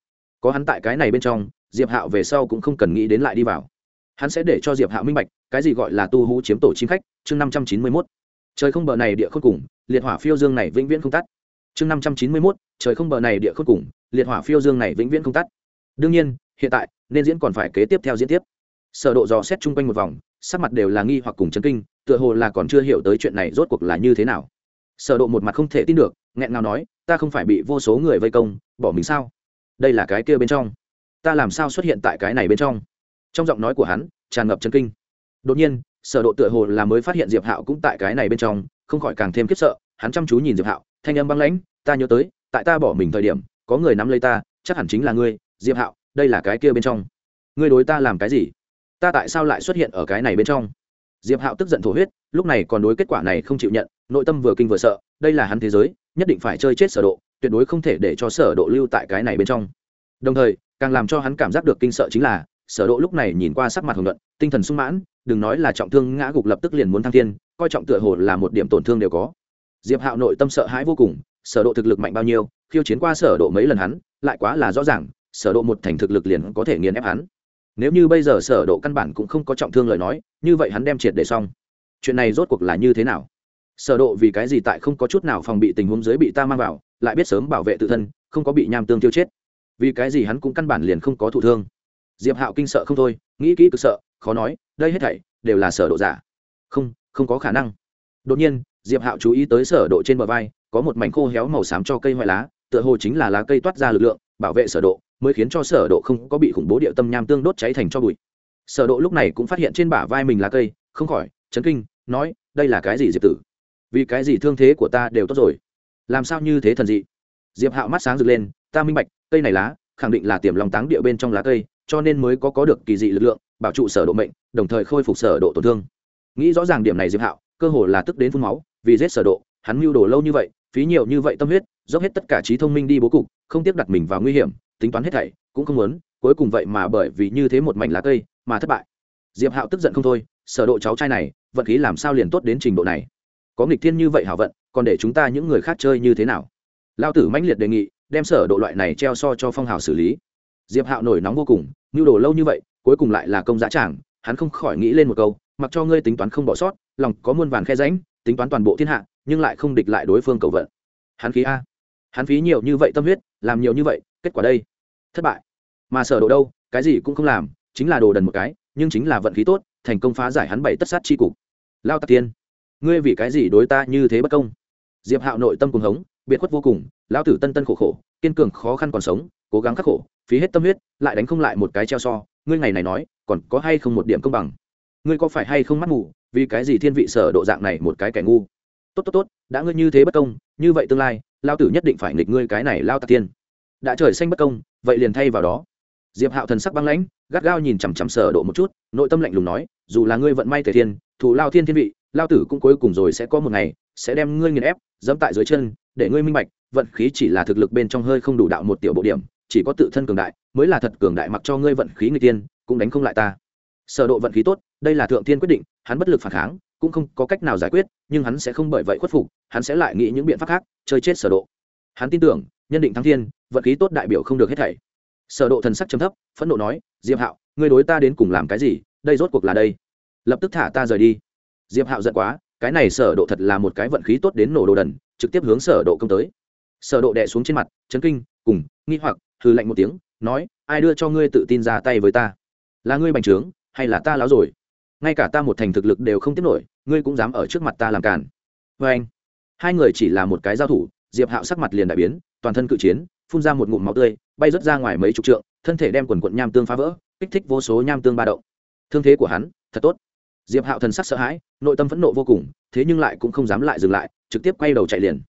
[SPEAKER 1] Có hắn tại cái này bên trong, diệp hạo về sau cũng không cần nghĩ đến lại đi vào. Hắn sẽ để cho diệp hạo minh bạch, cái gì gọi là tu hú chiếm tổ chim khách, chương năm trăm chín mươi mốt. Trời không bờ này địa khôn cùng, liệt hỏa phiêu dương này vĩnh viễn không tắt. Chương năm trăm chín mươi mốt, trời không bờ này địa khôn cùng, liệt hỏa phiêu dương này vĩnh viễn không tắt. Đương nhiên, hiện tại, nên diễn còn phải kế tiếp theo diễn tiếp sở độ dò xét chung quanh một vòng, sắc mặt đều là nghi hoặc cùng chấn kinh, tựa hồ là còn chưa hiểu tới chuyện này rốt cuộc là như thế nào. Sở độ một mặt không thể tin được, nghẹn ngào nói, ta không phải bị vô số người vây công, bỏ mình sao? Đây là cái kia bên trong. Ta làm sao xuất hiện tại cái này bên trong? Trong giọng nói của hắn, tràn ngập chấn kinh. Đột nhiên, sở độ tựa hồ là mới phát hiện diệp hạo cũng tại cái này bên trong, không khỏi càng thêm khiếp sợ, hắn chăm chú nhìn diệp hạo, thanh âm băng lãnh, ta nhớ tới, tại ta bỏ mình thời điểm, có người nắm lấy ta, chắc hẳn chính là ngươi, diệp hạo, đây là cái kia bên trong. Ngươi đối ta làm cái gì? Ta tại sao lại xuất hiện ở cái này bên trong? Diệp hạo tức giận thổ huyết, lúc này còn đối kết quả này không chịu nhận, nội tâm vừa kinh vừa sợ, đây là hắn thế giới, nhất định phải chơi chết sở độ, tuyệt đối không thể để cho sở độ lưu tại cái này bên trong. Đồng thời, càng làm cho hắn cảm giác được kinh sợ chính là, sở độ lúc này nhìn qua sắc mặt hồng nhuận, tinh thần sung mãn, đừng nói là trọng thương ngã gục lập tức liền muốn thăng thiên, coi trọng tựa hồ là một điểm tổn thương đều có. Diệp hạo nội tâm sợ hãi vô cùng, sở độ thực lực mạnh bao nhiêu, khiêu chiến qua sở độ mấy lần hắn, lại quá là rõ ràng, sở độ một thành thực lực liền có thể nghiền ép hắn nếu như bây giờ sở độ căn bản cũng không có trọng thương lời nói, như vậy hắn đem triệt để xong. Chuyện này rốt cuộc là như thế nào? Sở độ vì cái gì tại không có chút nào phòng bị tình huống dưới bị ta mang vào, lại biết sớm bảo vệ tự thân, không có bị nham tương tiêu chết. Vì cái gì hắn cũng căn bản liền không có thụ thương. Diệp hạo kinh sợ không thôi, nghĩ kỹ cực sợ, khó nói, đây hết thảy đều là sở độ giả. Không không có khả năng. Đột nhiên, diệp hạo chú ý tới sở độ trên bờ vai, có một mảnh khô héo màu xám cho cây hoại lá, tựa hồ chính là lá cây toát ra lực lượng, bảo vệ sở độ mới khiến cho sở độ không có bị khủng bố địa tâm nham tương đốt cháy thành cho bụi. Sở độ lúc này cũng phát hiện trên bả vai mình lá cây, không khỏi, chấn kinh, nói, đây là cái gì, diệp tử? Vì cái gì thương thế của ta đều tốt rồi? Làm sao như thế thần dị? Diệp hạo mắt sáng rực lên, ta minh bạch, cây này lá, khẳng định là tiềm lòng táng địa bên trong lá cây, cho nên mới có có được kỳ dị lực lượng, bảo trụ sở độ mệnh, đồng thời khôi phục sở độ tổn thương. Nghĩ rõ ràng điểm này, diệp hạo, cơ hồ là tức đến phun máu, vì giết sở độ, hắn mưu đồ lâu như vậy, phí nhiều như vậy tâm huyết, dốc hết tất cả trí thông minh đi bố cục, không tiếc đặt mình vào nguy hiểm tính toán hết thảy, cũng không muốn, cuối cùng vậy mà bởi vì như thế một mảnh lá cây mà thất bại. Diệp hạo tức giận không thôi, sở độ cháu trai này, vận khí làm sao liền tốt đến trình độ này? Có nghịch thiên như vậy hảo vận, còn để chúng ta những người khác chơi như thế nào? Lao tử mãnh liệt đề nghị, đem sở độ loại này treo so cho phong hào xử lý. Diệp hạo nổi nóng vô cùng nhu đồ lâu như vậy, cuối cùng lại là công giá tràng hắn không khỏi nghĩ lên một câu, mặc cho ngươi tính toán không bỏ sót, lòng có muôn vàn khe rãnh, tính toán toàn bộ thiên hạ, nhưng lại không địch lại đối phương cầu vận. Hắn khí a. Hắn phí nhiều như vậy tâm huyết, làm nhiều như vậy kết quả đây? Thất bại. Mà sở độ đâu? Cái gì cũng không làm, chính là đồ đần một cái, nhưng chính là vận khí tốt, thành công phá giải hắn bảy tất sát chi cục. Lao tạc tiên, ngươi vì cái gì đối ta như thế bất công? Diệp hạo nội tâm cùng hống, biệt khuất vô cùng, lão tử tân tân khổ khổ, kiên cường khó khăn còn sống, cố gắng khắc khổ, phí hết tâm huyết, lại đánh không lại một cái treo so, ngươi ngày này nói, còn có hay không một điểm công bằng? Ngươi có phải hay không mắt mù, vì cái gì thiên vị sở độ dạng này một cái kẻ ngu? Tốt tốt tốt, đã ngươi như thế bất công, như vậy tương lai lao tử nhất định phải nghịch ngươi cái này lao tạc tiên đã trời xanh bất công, vậy liền thay vào đó. Diệp hạo thần sắc băng lãnh, gắt gao nhìn chằm chằm sở độ một chút, nội tâm lạnh lùng nói, dù là ngươi vận may thể thiên, thủ lao thiên thiên vị, lao tử cũng cuối cùng rồi sẽ có một ngày, sẽ đem ngươi nghiền ép dẫm tại dưới chân, để ngươi minh bạch, vận khí chỉ là thực lực bên trong hơi không đủ đạo một tiểu bộ điểm, chỉ có tự thân cường đại, mới là thật cường đại mặc cho ngươi vận khí người tiên, cũng đánh không lại ta. Sở độ vận khí tốt, đây là thượng thiên quyết định, hắn bất lực phản kháng, cũng không có cách nào giải quyết, nhưng hắn sẽ không bởi vậy khuất phục, hắn sẽ lại nghĩ những biện pháp khác, chơi chết sở độ hắn tin tưởng, nhân định thắng thiên, vận khí tốt đại biểu không được hết thảy. Sở độ thần sắc trầm thấp, phẫn nộ nói, diệp hạo, ngươi đối ta đến cùng làm cái gì? Đây rốt cuộc là đây. Lập tức thả ta rời đi. Diệp hạo giận quá, cái này sở độ thật là một cái vận khí tốt đến nổ đồ đần, trực tiếp hướng sở độ công tới. Sở độ đè xuống trên mặt, chấn kinh, cùng, nghi hoặc, hừ lạnh một tiếng, nói, ai đưa cho ngươi tự tin ra tay với ta? Là ngươi bành trướng, hay là ta láo rồi? Ngay cả ta một thành thực lực đều không tiếp nổi, ngươi cũng dám ở trước mặt ta làm cản với vâng. anh hai người chỉ là một cái giao thủ diệp hạo sắc mặt liền đại biến, toàn thân cự chiến, phun ra một ngụm máu tươi, bay rớt ra ngoài mấy chục trượng, thân thể đem quần quận nham tương phá vỡ, kích thích vô số nham tương ba động. Thương thế của hắn, thật tốt. Diệp hạo thần sắc sợ hãi, nội tâm phẫn nộ vô cùng, thế nhưng lại cũng không dám lại dừng lại, trực tiếp quay đầu chạy liền.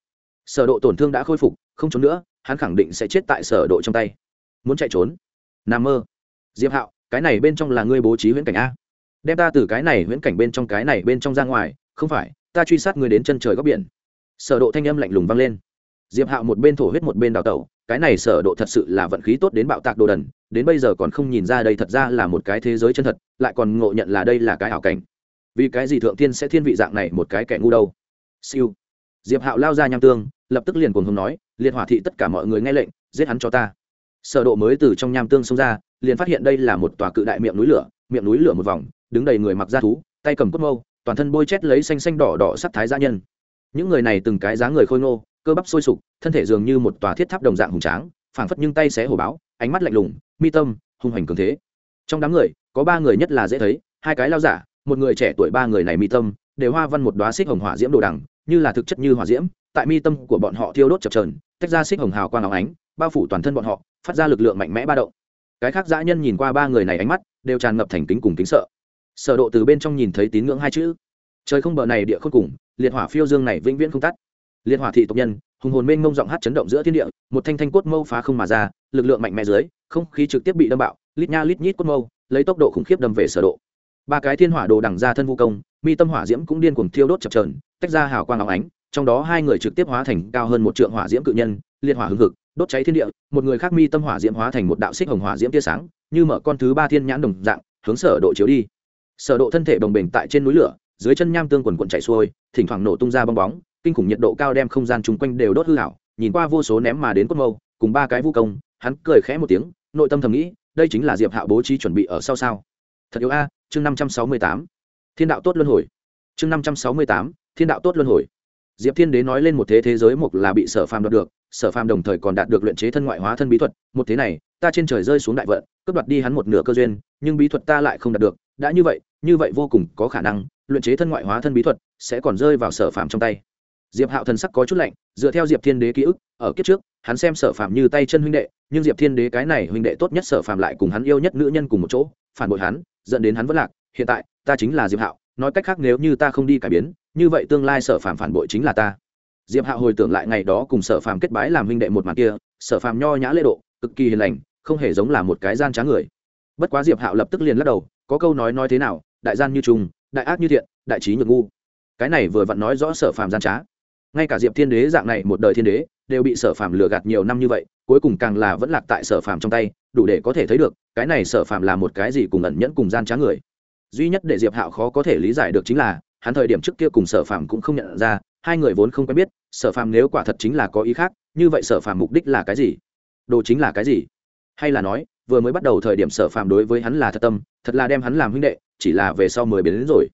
[SPEAKER 1] Sở độ tổn thương đã khôi phục, không trốn nữa, hắn khẳng định sẽ chết tại sở độ trong tay. Muốn chạy trốn? Nam mơ. Diệp hạo, cái này bên trong là ngươi bố trí huyễn cảnh a. Đem ta từ cái này huyễn cảnh bên trong cái này bên trong ra ngoài, không phải, ta truy sát ngươi đến chân trời góc biển. Sở độ thanh âm lạnh lùng vang lên diệp hạo một bên thổ huyết một bên đào tẩu, cái này sở độ thật sự là vận khí tốt đến bạo tạc đồ đần, đến bây giờ còn không nhìn ra đây thật ra là một cái thế giới chân thật, lại còn ngộ nhận là đây là cái ảo cảnh. Vì cái gì thượng tiên sẽ thiên vị dạng này một cái kẻ ngu đâu? Siêu. Diệp hạo lao ra nham tương, lập tức liền cuồng hùng nói, liệt hỏa thị tất cả mọi người nghe lệnh, giết hắn cho ta. Sở độ mới từ trong nham tương xông ra, liền phát hiện đây là một tòa cự đại miệng núi lửa, miệng núi lửa một vòng, đứng đầy người mặc da thú, tay cầm cốt mâu, toàn thân bôi chét lấy xanh xanh đỏ đỏ sắc thái gia nhân. Những người này từng cái dáng người khôi ngô cơ bắp sôi sục, thân thể dường như một tòa thiết tháp đồng dạng hùng tráng, phảng phất nhưng tay xé hổ báo, ánh mắt lạnh lùng, mi tâm, hung hành cường thế. Trong đám người, có ba người nhất là dễ thấy, hai cái lao giả, một người trẻ tuổi ba người này mi tâm, đều hoa văn một đóa xích hồng hỏa diễm đồ đằng, như là thực chất như hỏa diễm, tại mi tâm của bọn họ thiêu đốt chập trờn tách ra xích hồng hào quang óng ánh, bao phủ toàn thân bọn họ, phát ra lực lượng mạnh mẽ ba động. Cái khác dã nhân nhìn qua ba người này ánh mắt, đều tràn ngập thành kính cùng kính sợ. Sở độ từ bên trong nhìn thấy tín ngưỡng hai chữ. Trời không bờ này địa không cùng, liệt hỏa phiêu dương này vĩnh viễn không tắt liên hỏa thị tộc nhân, hùng hồn mênh mông giọng hát chấn động giữa thiên địa, một thanh thanh cốt mâu phá không mà ra, lực lượng mạnh mẽ dưới, không khí trực tiếp bị đâm bạo, lít nha lít nhít cốt mâu, lấy tốc độ khủng khiếp đâm về sở độ. Ba cái thiên hỏa đồ đằng ra thân vu công, mi tâm hỏa diễm cũng điên cuồng thiêu đốt chập chờn, tách ra hào quang óng ánh, trong đó hai người trực tiếp hóa thành cao hơn một trượng hỏa diễm cự nhân liên hỏa hưng hực, đốt cháy thiên địa, một người khác mi tâm hỏa diễm hóa thành một đạo xích hồng hỏa diễm tia sáng, như mở con thứ ba thiên nhãn đồng dạng, hướng sở độ chiếu đi. Sở độ thân thể đồng bình tại trên núi lửa, dưới chân nham tương quần cuộn chảy xuôi, thỉnh thoảng nổ tung ra bong bóng kinh khủng nhiệt độ cao đem không gian chung quanh đều đốt hư hảo, nhìn qua vô số ném mà đến cốt mâu, cùng ba cái vu công, hắn cười khẽ một tiếng, nội tâm thầm nghĩ, đây chính là diệp hạo bố trí chuẩn bị ở sau sao. Thật yếu a, chương năm trăm sáu mươi tám. Thiên đạo tốt luân hồi. Chương năm trăm sáu mươi tám, thiên đạo tốt luân hồi. Diệp thiên đế nói lên một thế thế giới mục là bị sở phàm đoạt được, sở phàm đồng thời còn đạt được luyện chế thân ngoại hóa thân bí thuật, một thế này, ta trên trời rơi xuống đại vận, cướp đoạt đi hắn một nửa cơ duyên, nhưng bí thuật ta lại không đạt được, đã như vậy như vậy vô cùng có khả năng, luyện chế thân ngoại hóa thân bí thuật sẽ còn rơi vào sở phàm trong tay diệp hạo thần sắc có chút lạnh dựa theo diệp thiên đế ký ức ở kiếp trước hắn xem sở phàm như tay chân huynh đệ nhưng diệp thiên đế cái này huynh đệ tốt nhất sở phàm lại cùng hắn yêu nhất nữ nhân cùng một chỗ phản bội hắn dẫn đến hắn vất lạc hiện tại ta chính là diệp hạo nói cách khác nếu như ta không đi cải biến như vậy tương lai sở phàm phản bội chính là ta. Diệp hạo hồi tưởng lại ngày đó cùng sở phàm kết bái làm huynh đệ một mặt kia sở phàm nho nhã lễ độ cực kỳ hiền lành không hề giống là một cái gian trá người. Bất quá diệp hạo lập tức liền lắc đầu có câu nói nói thế nào đại gian như trùng, đại ác như thiện đại trí nhược ngu. Cái này vừa vặn nói rõ sở phàm gian trá ngay cả diệp thiên đế dạng này một đời thiên đế, đều bị sở phàm lừa gạt nhiều năm như vậy, cuối cùng càng là vẫn lạc tại sở phàm trong tay, đủ để có thể thấy được, cái này sở phàm là một cái gì cùng ẩn nhẫn cùng gian trá người. Duy nhất để diệp hạo khó có thể lý giải được chính là, hắn thời điểm trước kia cùng sở phàm cũng không nhận ra, hai người vốn không quen biết, sở phàm nếu quả thật chính là có ý khác, như vậy sở phàm mục đích là cái gì? Đồ chính là cái gì? Hay là nói, vừa mới bắt đầu thời điểm sở phàm đối với hắn là thật tâm, thật là đem hắn làm huynh đệ, chỉ là về sau mười biến đến rồi.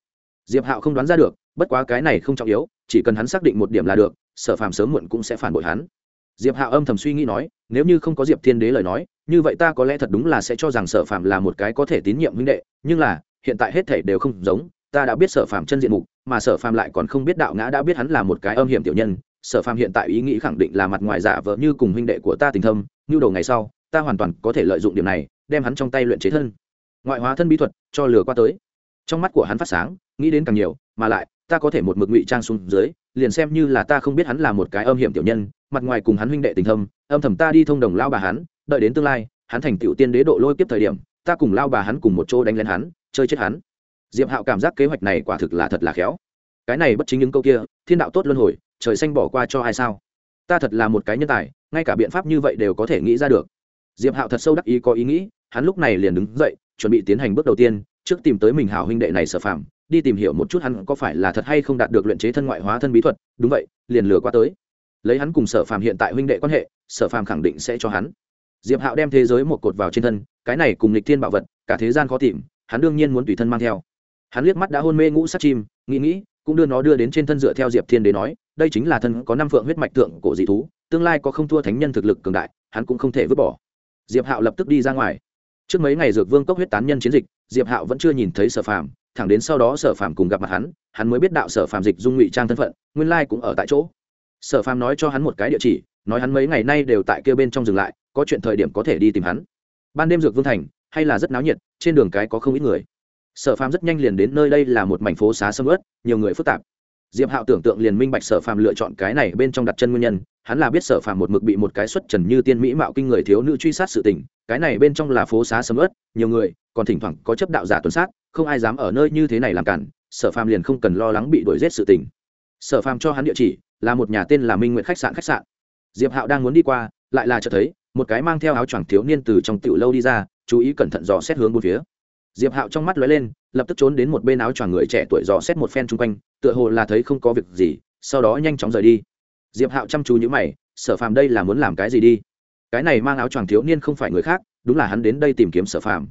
[SPEAKER 1] Diệp hạo không đoán ra được, bất quá cái này không trọng yếu chỉ cần hắn xác định một điểm là được, sở phàm sớm muộn cũng sẽ phản bội hắn. Diệp Hạ âm thầm suy nghĩ nói, nếu như không có diệp thiên đế lời nói, như vậy ta có lẽ thật đúng là sẽ cho rằng sở phàm là một cái có thể tín nhiệm huynh đệ, nhưng là, hiện tại hết thể đều không giống, ta đã biết sở phàm chân diện mục, mà sở phàm lại còn không biết đạo ngã đã biết hắn là một cái âm hiểm tiểu nhân. Sở phàm hiện tại ý nghĩ khẳng định là mặt ngoài giả vợ như cùng huynh đệ của ta tình thâm, như đầu ngày sau, ta hoàn toàn có thể lợi dụng điểm này, đem hắn trong tay luyện chế thân. Ngoại hóa thân bí thuật, cho lừa qua tới. Trong mắt của hắn phát sáng, nghĩ đến càng nhiều, mà lại ta có thể một mực ngụy trang xuống dưới, liền xem như là ta không biết hắn là một cái âm hiểm tiểu nhân, mặt ngoài cùng hắn huynh đệ tình thâm, âm thầm ta đi thông đồng lao bà hắn, đợi đến tương lai, hắn thành tiểu tiên đế độ lôi kiếp thời điểm, ta cùng lao bà hắn cùng một chỗ đánh lên hắn, chơi chết hắn. Diệp hạo cảm giác kế hoạch này quả thực là thật là khéo. Cái này bất chính những câu kia, thiên đạo tốt luân hồi, trời xanh bỏ qua cho ai sao? Ta thật là một cái nhân tài, ngay cả biện pháp như vậy đều có thể nghĩ ra được. Diệp hạo thật sâu đắc ý có ý nghĩ, hắn lúc này liền đứng dậy, chuẩn bị tiến hành bước đầu tiên, trước tìm tới mình hảo huynh đệ này sở phạm đi tìm hiểu một chút hắn có phải là thật hay không đạt được luyện chế thân ngoại hóa thân bí thuật, đúng vậy, liền lừa qua tới. Lấy hắn cùng sở phàm hiện tại huynh đệ quan hệ, sở phàm khẳng định sẽ cho hắn. Diệp hạo đem thế giới một cột vào trên thân, cái này cùng lịch thiên bảo vật, cả thế gian khó tìm, hắn đương nhiên muốn tùy thân mang theo. Hắn liếc mắt đã hôn mê ngũ sắc chim, nghĩ nghĩ, cũng đưa nó đưa đến trên thân dựa theo diệp thiên đế nói, đây chính là thân có năm phượng huyết mạch tượng cổ dị thú, tương lai có không thua thánh nhân thực lực cường đại, hắn cũng không thể vứt bỏ. Diệp hạo lập tức đi ra ngoài. Trước mấy ngày dược vương cốc huyết tán nhân chiến dịch, diệp hạo vẫn chưa nhìn thấy sở phàm thẳng đến sau đó sở phàm cùng gặp mặt hắn hắn mới biết đạo sở phàm dịch dung ngụy trang thân phận, nguyên lai cũng ở tại chỗ. Sở phàm nói cho hắn một cái địa chỉ, nói hắn mấy ngày nay đều tại kia bên trong dừng lại, có chuyện thời điểm có thể đi tìm hắn. Ban đêm dược vương thành, hay là rất náo nhiệt, trên đường cái có không ít người. Sở phàm rất nhanh liền đến nơi đây là một mảnh phố xá sâm ớt nhiều người phức tạp. Diệp hạo tưởng tượng liền minh bạch sở phàm lựa chọn cái này bên trong đặt chân nguyên nhân, hắn là biết sở phàm một mực bị một cái xuất trần như tiên mỹ mạo kinh người thiếu nữ truy sát sự tình, cái này bên trong là phố xá sầm ớt nhiều người, còn thỉnh thoảng có chấp đạo giả tuần sát không ai dám ở nơi như thế này làm cản, sở phàm liền không cần lo lắng bị đuổi giết sự tình. Sở phàm cho hắn địa chỉ, là một nhà tên là minh nguyện khách sạn khách sạn. Diệp hạo đang muốn đi qua, lại là chợt thấy, một cái mang theo áo choàng thiếu niên từ trong tiểu lâu đi ra, chú ý cẩn thận dò xét hướng bốn phía. Diệp hạo trong mắt lóe lên, lập tức trốn đến một bên áo choàng người trẻ tuổi dò xét một phen chung quanh, tựa hồ là thấy không có việc gì, sau đó nhanh chóng rời đi. Diệp hạo chăm chú nhữ mày, sở phàm đây là muốn làm cái gì đi? Cái này mang áo choàng thiếu niên không phải người khác, đúng là hắn đến đây tìm kiếm sở phàm.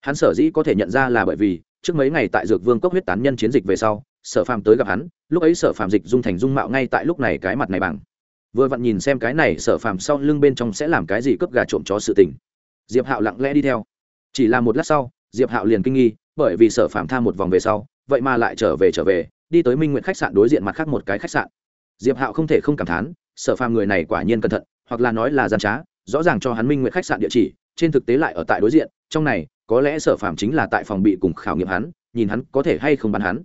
[SPEAKER 1] Hắn sở dĩ có thể nhận ra là bởi vì trước mấy ngày tại dược vương cốc huyết tán nhân chiến dịch về sau, sở phàm tới gặp hắn, lúc ấy sở phàm dịch dung thành dung mạo ngay tại lúc này cái mặt này bằng. Vừa vặn nhìn xem cái này, sở phàm sau lưng bên trong sẽ làm cái gì cướp gà trộm chó sự tình. Diệp hạo lặng lẽ đi theo. Chỉ là một lát sau, diệp hạo liền kinh nghi, bởi vì sở phàm tha một vòng về sau, vậy mà lại trở về trở về, đi tới minh nguyện khách sạn đối diện mặt khác một cái khách sạn. Diệp hạo không thể không cảm thán, sở phàm người này quả nhiên cẩn thận, hoặc là nói là gian trá, rõ ràng cho hắn minh nguyện khách sạn địa chỉ, trên thực tế lại ở tại đối diện, trong này có lẽ sở phàm chính là tại phòng bị cùng khảo nghiệm hắn, nhìn hắn có thể hay không bắn hắn.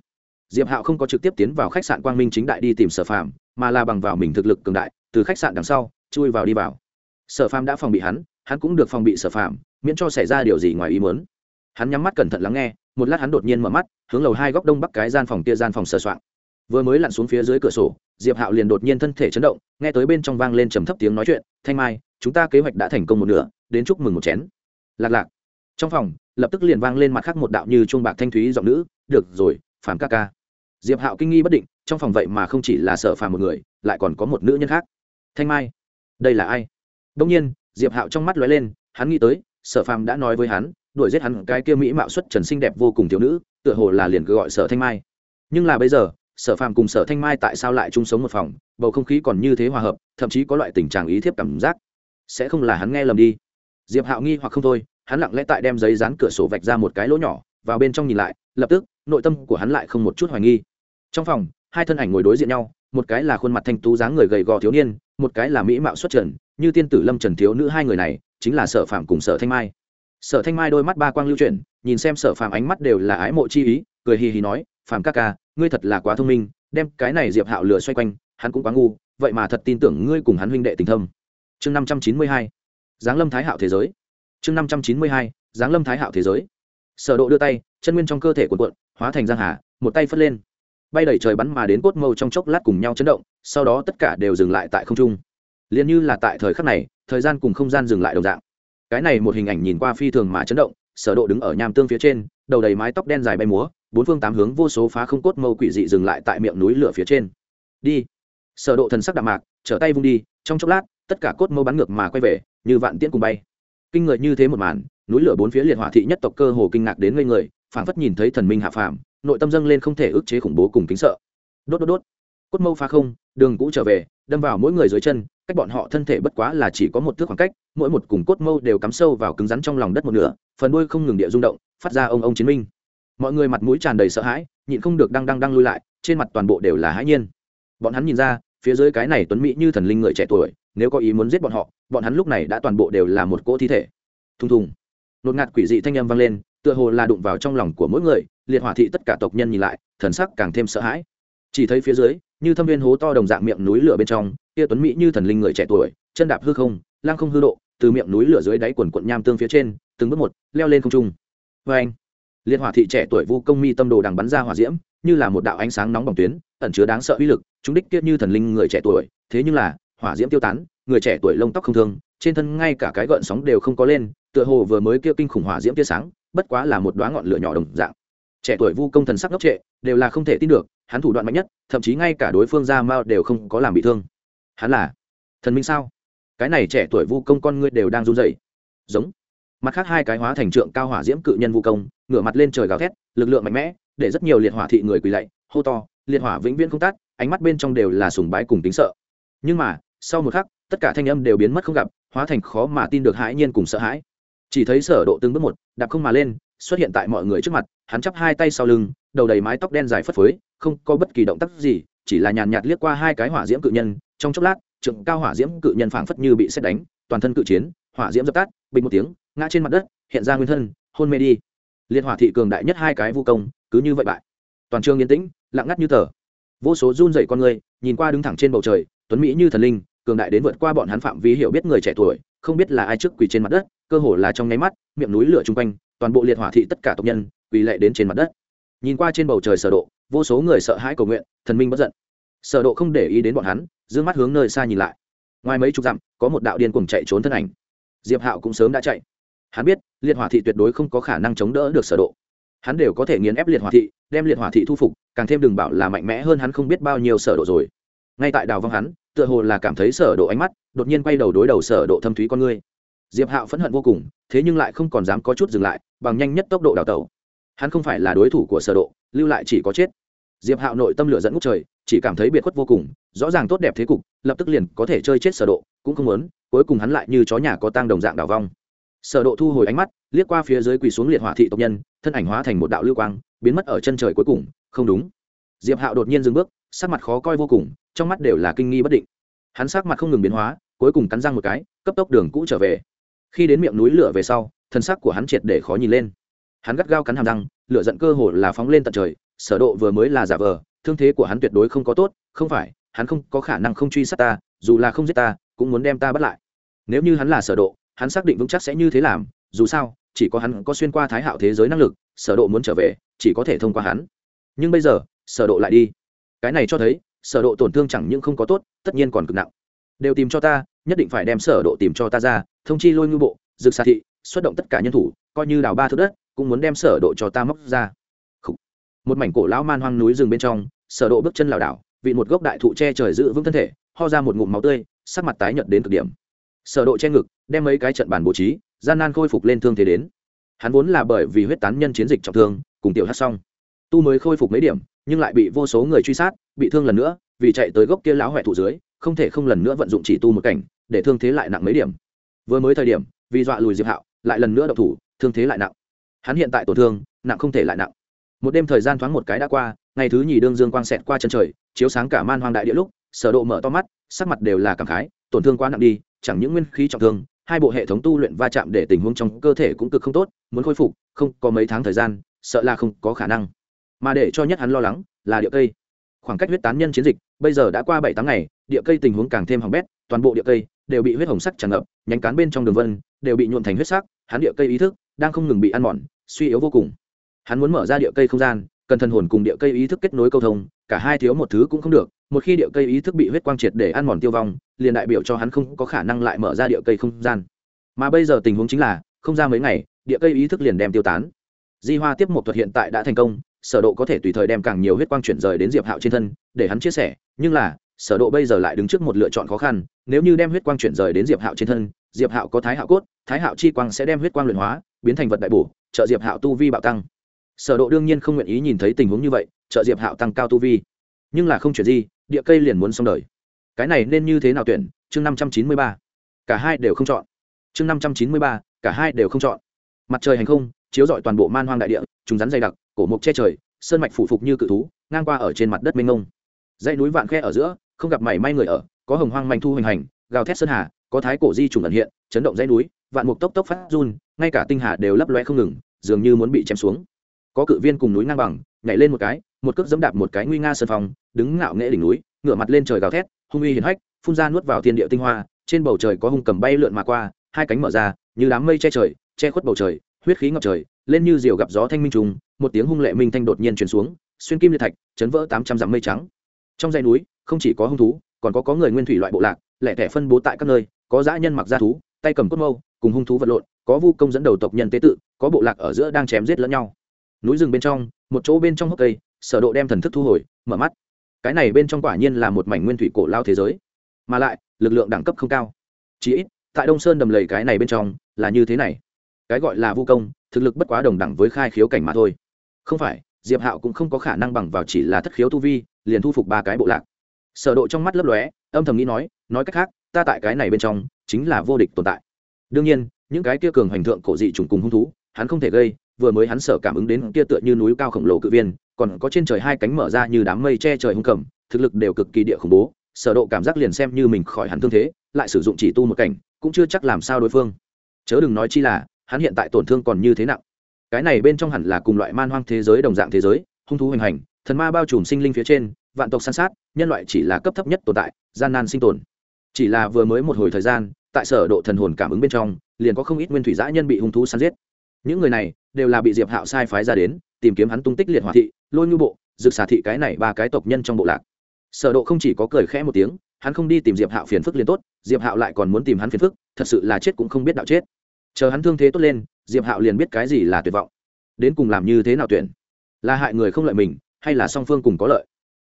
[SPEAKER 1] Diệp hạo không có trực tiếp tiến vào khách sạn quang minh chính đại đi tìm sở phàm, mà là bằng vào mình thực lực cường đại, từ khách sạn đằng sau, chui vào đi vào. Sở phàm đã phòng bị hắn hắn cũng được phòng bị sở phàm, miễn cho xảy ra điều gì ngoài ý muốn. Hắn nhắm mắt cẩn thận lắng nghe, một lát hắn đột nhiên mở mắt, hướng lầu hai góc đông bắc cái gian phòng kia gian phòng sờ soạn vừa mới lặn xuống phía dưới cửa sổ, diệp hạo liền đột nhiên thân thể chấn động, nghe tới bên trong vang lên trầm thấp tiếng nói chuyện, thanh mai, chúng ta kế hoạch đã thành công một nửa, đến chúc mừng một chén. Lạc lạc trong phòng, lập tức liền vang lên mặt khác một đạo như chuông bạc thanh thúy giọng nữ, được rồi, phàm ca ca. Diệp hạo kinh nghi bất định, trong phòng vậy mà không chỉ là sở phàm một người, lại còn có một nữ nhân khác. Thanh mai, đây là ai? Đông nhiên, diệp hạo trong mắt lóe lên, hắn nghĩ tới, sở phàm đã nói với hắn, đuổi giết hắn cái kia mỹ mạo xuất trần xinh đẹp vô cùng thiếu nữ, tựa hồ là liền cứ gọi sở thanh mai. Nhưng là bây giờ, sở phàm cùng sở thanh mai tại sao lại chung sống một phòng, bầu không khí còn như thế hòa hợp, thậm chí có loại tình trạng ý thiếp cảm giác. Sẽ không là hắn nghe lầm đi. Diệp hạo nghi hoặc không thôi hắn lặng lẽ tại đem giấy dán cửa sổ vạch ra một cái lỗ nhỏ, vào bên trong nhìn lại, lập tức, nội tâm của hắn lại không một chút hoài nghi. Trong phòng, hai thân ảnh ngồi đối diện nhau, một cái là khuôn mặt thanh tú dáng người gầy gò thiếu niên, một cái là mỹ mạo xuất trần, như tiên tử lâm trần thiếu nữ hai người này, chính là sở phạm cùng sở thanh mai. Sở thanh mai đôi mắt ba quang lưu chuyển, nhìn xem sở phạm ánh mắt đều là ái mộ chi ý, cười hì hì nói phạm ca ca, ngươi thật là quá thông minh, đem cái này diệp hạo lừa xoay quanh, hắn cũng quá ngu, vậy mà thật tin tưởng ngươi cùng hắn huynh đệ tình thâm. Chương năm trăm chín mươi hai. Giáng lâm thái hạo thế giới chương năm trăm chín mươi hai, giáng lâm thái hạo thế giới. Sở độ đưa tay, chân nguyên trong cơ thể cuộn cuộn, hóa thành giang hà, một tay phất lên. Bay đầy trời bắn mà đến cốt mâu trong chốc lát cùng nhau chấn động, sau đó tất cả đều dừng lại tại không trung. Liền như là tại thời khắc này, thời gian cùng không gian dừng lại đồng dạng. Cái này một hình ảnh nhìn qua phi thường mà chấn động, sở độ đứng ở nham tương phía trên, đầu đầy mái tóc đen dài bay múa, bốn phương tám hướng vô số phá không cốt mâu quỷ dị dừng lại tại miệng núi lửa phía trên. Đi. Sở độ thần sắc đạm mạc, trở tay vung đi, trong chốc lát, tất cả cốt mâu bắn ngược mà quay về, như vạn tiễn cùng bay kinh người như thế một màn, núi lửa bốn phía liệt hỏa thị nhất tộc cơ hồ kinh ngạc đến ngây người, phảng phất nhìn thấy thần minh hạ phàm, nội tâm dâng lên không thể ức chế khủng bố cùng kính sợ. Đốt đốt đốt. Cốt mâu phá không, đường cũ trở về, đâm vào mỗi người dưới chân, cách bọn họ thân thể bất quá là chỉ có một thước khoảng cách, mỗi một cùng cốt mâu đều cắm sâu vào cứng rắn trong lòng đất một nửa, phần đuôi không ngừng địa rung động, phát ra ông ông chiến minh. Mọi người mặt mũi tràn đầy sợ hãi, nhịn không được đang đang đang lui lại, trên mặt toàn bộ đều là hãi nhiên. Bọn hắn nhìn ra, phía dưới cái này tuấn mỹ như thần linh người trẻ tuổi nếu có ý muốn giết bọn họ, bọn hắn lúc này đã toàn bộ đều là một cỗ thi thể. Thùng thùng. Nột ngạt quỷ dị thanh âm vang lên, tựa hồ là đụng vào trong lòng của mỗi người, liệt hỏa thị tất cả tộc nhân nhìn lại, thần sắc càng thêm sợ hãi. Chỉ thấy phía dưới, như thâm viên hố to đồng dạng miệng núi lửa bên trong, kia tuấn mỹ như thần linh người trẻ tuổi, chân đạp hư không lang không hư độ, từ miệng núi lửa dưới đáy quần quận nham tương phía trên, từng bước một, leo lên không trung. Vê anh liệt hỏa thị trẻ tuổi vu công mi tâm đồ đằng bắn ra hỏa diễm, như là một đạo ánh sáng nóng bỏng tuyến, ẩn chứa đáng sợ uy lực, chúng đích kia như thần linh người trẻ tuổi, thế nhưng là hỏa diễm tiêu tán người trẻ tuổi lông tóc không thương trên thân ngay cả cái gợn sóng đều không có lên tựa hồ vừa mới kia kinh khủng hỏa diễm tia sáng bất quá là một đoá ngọn lửa nhỏ đồng dạng. Trẻ tuổi vu công thần sắc ngốc trệ đều là không thể tin được hắn thủ đoạn mạnh nhất thậm chí ngay cả đối phương ra mao đều không có làm bị thương. Hắn là thần minh sao? Cái này trẻ tuổi vu công con ngươi đều đang run dậy giống. Mặt khác hai cái hóa thành trượng cao hỏa diễm cự nhân vu công ngửa mặt lên trời gào thét lực lượng mạnh mẽ để rất nhiều liệt hỏa thị người quỳ lạy hô to liệt hỏa vĩnh viễn không tắt, ánh mắt bên trong đều là sùng bái cùng tính sợ. Nhưng mà sau một khắc, tất cả thanh âm đều biến mất không gặp, hóa thành khó mà tin được hãi nhiên cùng sợ hãi. Chỉ thấy sở độ từng bước một, đạp không mà lên, xuất hiện tại mọi người trước mặt, hắn chắp hai tay sau lưng, đầu đầy mái tóc đen dài phất phới, không có bất kỳ động tác gì, chỉ là nhàn nhạt liếc qua hai cái hỏa diễm cự nhân, trong chốc lát trượng cao hỏa diễm cự nhân phảng phất như bị xét đánh, toàn thân cự chiến, hỏa diễm dập tắt, bình một tiếng, ngã trên mặt đất, hiện ra nguyên thân, hôn mê đi. Liên hỏa thị cường đại nhất hai cái vu công, cứ như vậy bại. Toàn trường yên tĩnh, lặng ngắt như tờ. Vô số run rẩy con người, nhìn qua đứng thẳng trên bầu trời, tuấn mỹ như thần linh cường đại đến vượt qua bọn hắn phạm vi hiểu biết người trẻ tuổi, không biết là ai trước quỳ trên mặt đất, cơ hồ là trong nháy mắt, miệng núi lửa chung quanh, toàn bộ liệt hỏa thị tất cả tộc nhân, quỳ lệ đến trên mặt đất. Nhìn qua trên bầu trời sở độ, vô số người sợ hãi cầu nguyện, thần minh bất giận. Sở độ không để ý đến bọn hắn, dương mắt hướng nơi xa nhìn lại. Ngoài mấy chục dặm, có một đạo điên cùng chạy trốn thân ảnh. Diệp hạo cũng sớm đã chạy. Hắn biết, liệt hỏa thị tuyệt đối không có khả năng chống đỡ được sở độ. Hắn đều có thể nghiền ép liệt hỏa thị, đem liệt hỏa thị thu phục, càng thêm đừng bảo là mạnh mẽ hơn hắn không biết bao nhiêu sở độ rồi. Ngay tại đào vong hắn tựa hồ là cảm thấy sở độ ánh mắt, đột nhiên quay đầu đối đầu sở độ thâm thúy con ngươi. Diệp hạo phẫn hận vô cùng, thế nhưng lại không còn dám có chút dừng lại, bằng nhanh nhất tốc độ đào tẩu. Hắn không phải là đối thủ của sở độ, lưu lại chỉ có chết. Diệp hạo nội tâm lửa dẫn ngút trời, chỉ cảm thấy biệt khuất vô cùng, rõ ràng tốt đẹp thế cục, lập tức liền có thể chơi chết sở độ, cũng không muốn, cuối cùng hắn lại như chó nhà có tang đồng dạng đào vong. Sở độ thu hồi ánh mắt, liếc qua phía dưới quỳ xuống liệt hỏa thị tộc nhân, thân ảnh hóa thành một đạo lưu quang, biến mất ở chân trời cuối cùng, không đúng. Diệp hạo đột nhiên dừng bước, sắc mặt khó coi vô cùng trong mắt đều là kinh nghi bất định. Hắn sắc mặt không ngừng biến hóa, cuối cùng cắn răng một cái, cấp tốc đường cũ trở về. Khi đến miệng núi lửa về sau, thân sắc của hắn triệt để khó nhìn lên. Hắn gắt gao cắn hàm răng, lửa giận cơ hồ là phóng lên tận trời, sở độ vừa mới là giả vờ, thương thế của hắn tuyệt đối không có tốt, không phải, hắn không có khả năng không truy sát ta, dù là không giết ta, cũng muốn đem ta bắt lại. Nếu như hắn là sở độ, hắn xác định vững chắc sẽ như thế làm, dù sao, chỉ có hắn có xuyên qua thái hạo thế giới năng lực, sở độ muốn trở về, chỉ có thể thông qua hắn. Nhưng bây giờ, sở độ lại đi. Cái này cho thấy sở độ tổn thương chẳng những không có tốt, tất nhiên còn cực nặng. Đều tìm cho ta, nhất định phải đem sở độ tìm cho ta ra, thông chi lôi ngư bộ, dược xà thị, xuất động tất cả nhân thủ, coi như đào ba thước đất, cũng muốn đem sở độ cho ta móc ra. Khủ. một mảnh cổ lão man hoang núi rừng bên trong, sở độ bước chân lảo đảo, vị một gốc đại thụ che trời giữ vững thân thể, ho ra một ngụm máu tươi, sắc mặt tái nhợt đến cực điểm. Sở độ che ngực, đem mấy cái trận bàn bố trí, gian nan khôi phục lên thương thế đến. Hắn vốn là bởi vì huyết tán nhân chiến dịch trọng thương, cùng tiểu hát xong. Tu mới khôi phục mấy điểm nhưng lại bị vô số người truy sát, bị thương lần nữa, vì chạy tới gốc kia lão hoại thủ dưới, không thể không lần nữa vận dụng chỉ tu một cảnh, để thương thế lại nặng mấy điểm. Vừa mới thời điểm, vì dọa lùi diệp hạo, lại lần nữa độc thủ, thương thế lại nặng. Hắn hiện tại tổn thương, nặng không thể lại nặng. Một đêm thời gian thoáng một cái đã qua, ngày thứ nhì đương dương quang xẹt qua chân trời, chiếu sáng cả man hoang đại địa lúc, sở độ mở to mắt, sắc mặt đều là cảm khái, tổn thương quá nặng đi, chẳng những nguyên khí trọng thương, hai bộ hệ thống tu luyện va chạm để tình huống trong cơ thể cũng cực không tốt, muốn khôi phục, không có mấy tháng thời gian, sợ là không có khả năng mà để cho nhất hắn lo lắng là địa cây. Khoảng cách huyết tán nhân chiến dịch bây giờ đã qua bảy tháng ngày, địa cây tình huống càng thêm hỏng bét, toàn bộ địa cây đều bị huyết hồng sắc tràn ngập, nhánh cán bên trong đường vân đều bị nhuộn thành huyết sắc, hắn địa cây ý thức đang không ngừng bị ăn mòn, suy yếu vô cùng. Hắn muốn mở ra địa cây không gian, cần thần hồn cùng địa cây ý thức kết nối câu thông, cả hai thiếu một thứ cũng không được, một khi địa cây ý thức bị huyết quang triệt để ăn mòn tiêu vong, liền đại biểu cho hắn không có khả năng lại mở ra địa cây không gian. Mà bây giờ tình huống chính là, không ra mấy ngày, địa cây ý thức liền đem tiêu tán. Di hoa tiếp một thuật hiện tại đã thành công sở độ có thể tùy thời đem càng nhiều huyết quang chuyển rời đến diệp hạo trên thân, để hắn chia sẻ, nhưng là, sở độ bây giờ lại đứng trước một lựa chọn khó khăn, nếu như đem huyết quang chuyển rời đến diệp hạo trên thân, diệp hạo có thái hạo cốt, thái hạo chi quang sẽ đem huyết quang luyện hóa, biến thành vật đại bổ, trợ diệp hạo tu vi bạo tăng. Sở độ đương nhiên không nguyện ý nhìn thấy tình huống như vậy, trợ diệp hạo tăng cao tu vi. Nhưng là không chuyện gì, địa cây liền muốn xong đời. Cái này nên như thế nào tuyển? Chương 593 cả hai đều không chọn. Chương 593 cả hai đều không chọn. Mặt trời hành không, chiếu rọi toàn bộ man hoang đại địa, trùng rắn dày đặc cổ mục che trời, sơn mạch phủ phục như cự thú, ngang qua ở trên mặt đất mênh mông. Dãy núi vạn khe ở giữa, không gặp mảy may người ở, có hồng hoang manh thu hoành hành, gào thét sơn hà, có thái cổ di trùng ẩn hiện, chấn động dãy núi, vạn mục tốc tốc phát run, ngay cả tinh hà đều lấp loe không ngừng, dường như muốn bị chém xuống. Có cự viên cùng núi ngang bằng, nhảy lên một cái, một cước dẫm đạp một cái nguy nga sơn phòng đứng ngạo nghễ đỉnh núi, ngửa mặt lên trời gào thét, hung uy hiển hách, phun ra nuốt vào thiên địa tinh hoa, trên bầu trời có hung cầm bay lượn mà qua, hai cánh mở ra, như đám mây che trời, che khuất bầu trời, huyết khí ngập trời lên như diều gặp gió thanh minh trùng, một tiếng hung lệ minh thanh đột nhiên truyền xuống, xuyên kim liệt thạch, chấn vỡ tám trăm dặm mây trắng. Trong dãy núi, không chỉ có hung thú, còn có có người nguyên thủy loại bộ lạc, lẻ tẻ phân bố tại các nơi, có dã nhân mặc da thú, tay cầm cốt mâu, cùng hung thú vật lộn, có vu công dẫn đầu tộc nhân tế tự, có bộ lạc ở giữa đang chém giết lẫn nhau. Núi rừng bên trong, một chỗ bên trong hốc cây, sở độ đem thần thức thu hồi, mở mắt. Cái này bên trong quả nhiên là một mảnh nguyên thủy cổ lao thế giới. Mà lại, lực lượng đẳng cấp không cao. Chỉ ít, tại đông sơn đầm lầy cái này bên trong, là như thế này. Cái gọi là vu công thực lực bất quá đồng đẳng với khai khiếu cảnh mà thôi. Không phải, diệp hạo cũng không có khả năng bằng vào chỉ là thất khiếu tu vi, liền thu phục ba cái bộ lạc. Sở độ trong mắt lấp lóe, âm thầm nghĩ nói nói cách khác, ta tại cái này bên trong, chính là vô địch tồn tại. Đương nhiên, những cái kia cường hành thượng cổ dị trùng cùng hung thú, hắn không thể gây, vừa mới hắn sở cảm ứng đến kia tựa như núi cao khổng lồ cự viên, còn có trên trời hai cánh mở ra như đám mây che trời hung cầm, thực lực đều cực kỳ địa khủng bố, sở độ cảm giác liền xem như mình khỏi hẳn thương thế, lại sử dụng chỉ tu một cảnh, cũng chưa chắc làm sao đối phương. Chớ đừng nói chi là hắn hiện tại tổn thương còn như thế nặng. Cái này bên trong hẳn là cùng loại man hoang thế giới đồng dạng thế giới, hung thú hoành hành, thần ma bao trùm sinh linh phía trên, vạn tộc san sát, nhân loại chỉ là cấp thấp nhất tồn tại, gian nan sinh tồn. Chỉ là vừa mới một hồi thời gian, tại sở độ thần hồn cảm ứng bên trong, liền có không ít nguyên thủy dã nhân bị hung thú săn giết. Những người này đều là bị diệp hạo sai phái ra đến, tìm kiếm hắn tung tích liệt hỏa thị, lôi nhu bộ dược xà thị cái này ba cái tộc nhân trong bộ lạc. Sở độ không chỉ có cười khẽ một tiếng, hắn không đi tìm diệp hạo phiền phức liền tốt, diệp hạo lại còn muốn tìm hắn phiền phức, thật sự là chết cũng không biết đạo chết chờ hắn thương thế tốt lên, diệp hạo liền biết cái gì là tuyệt vọng. Đến cùng làm như thế nào tuyển? Là hại người không lợi mình, hay là song phương cùng có lợi?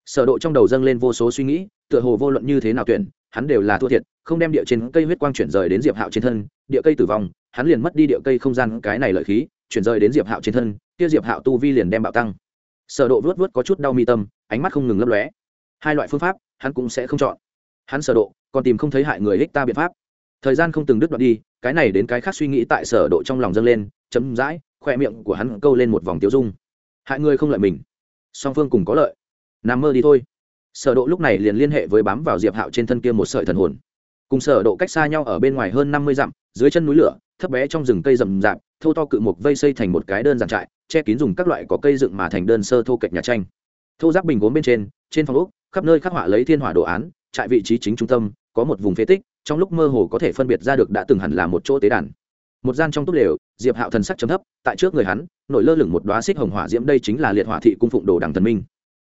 [SPEAKER 1] Sở độ trong đầu dâng lên vô số suy nghĩ, tựa hồ vô luận như thế nào tuyển, hắn đều là thua thiệt, không đem địa trên cây huyết quang chuyển rời đến diệp hạo trên thân, địa cây tử vong, hắn liền mất đi địa cây không gian, cái này lợi khí, chuyển rời đến diệp hạo trên thân, kia diệp hạo tu vi liền đem bạo tăng. Sở độ vớt vớt có chút đau mi tâm, ánh mắt không ngừng lấp lóe. Hai loại phương pháp, hắn cũng sẽ không chọn. Hắn sở độ, còn tìm không thấy hại người ích ta biện pháp. Thời gian không từng đứt đoạn đi cái này đến cái khác suy nghĩ tại sở độ trong lòng dâng lên chấm dãi khoe miệng của hắn câu lên một vòng tiêu dung. Hại người không lợi mình. Song phương cùng có lợi. Nằm mơ đi thôi. Sở độ lúc này liền liên hệ với bám vào diệp hạo trên thân kia một sợi thần hồn. Cùng sở độ cách xa nhau ở bên ngoài hơn 50 dặm, dưới chân núi lửa, thấp bé trong rừng cây rậm rạp, thô to cự mục vây xây thành một cái đơn giản trại, che kín dùng các loại cỏ cây dựng mà thành đơn sơ thô kệch nhà tranh. Thô giáp bình gốm bên trên trên phòng ốc, khắp nơi khắc họa lấy thiên hỏa đồ án, trại vị trí chính trung tâm, có một vùng phế tích trong lúc mơ hồ có thể phân biệt ra được đã từng hẳn là một chỗ tế đàn. Một gian trong túp lều, diệp hạo thần sắc chấm thấp, tại trước người hắn, nổi lơ lửng một đoá xích hồng hỏa diễm, đây chính là liệt hỏa thị cung phụng đồ đằng thần minh.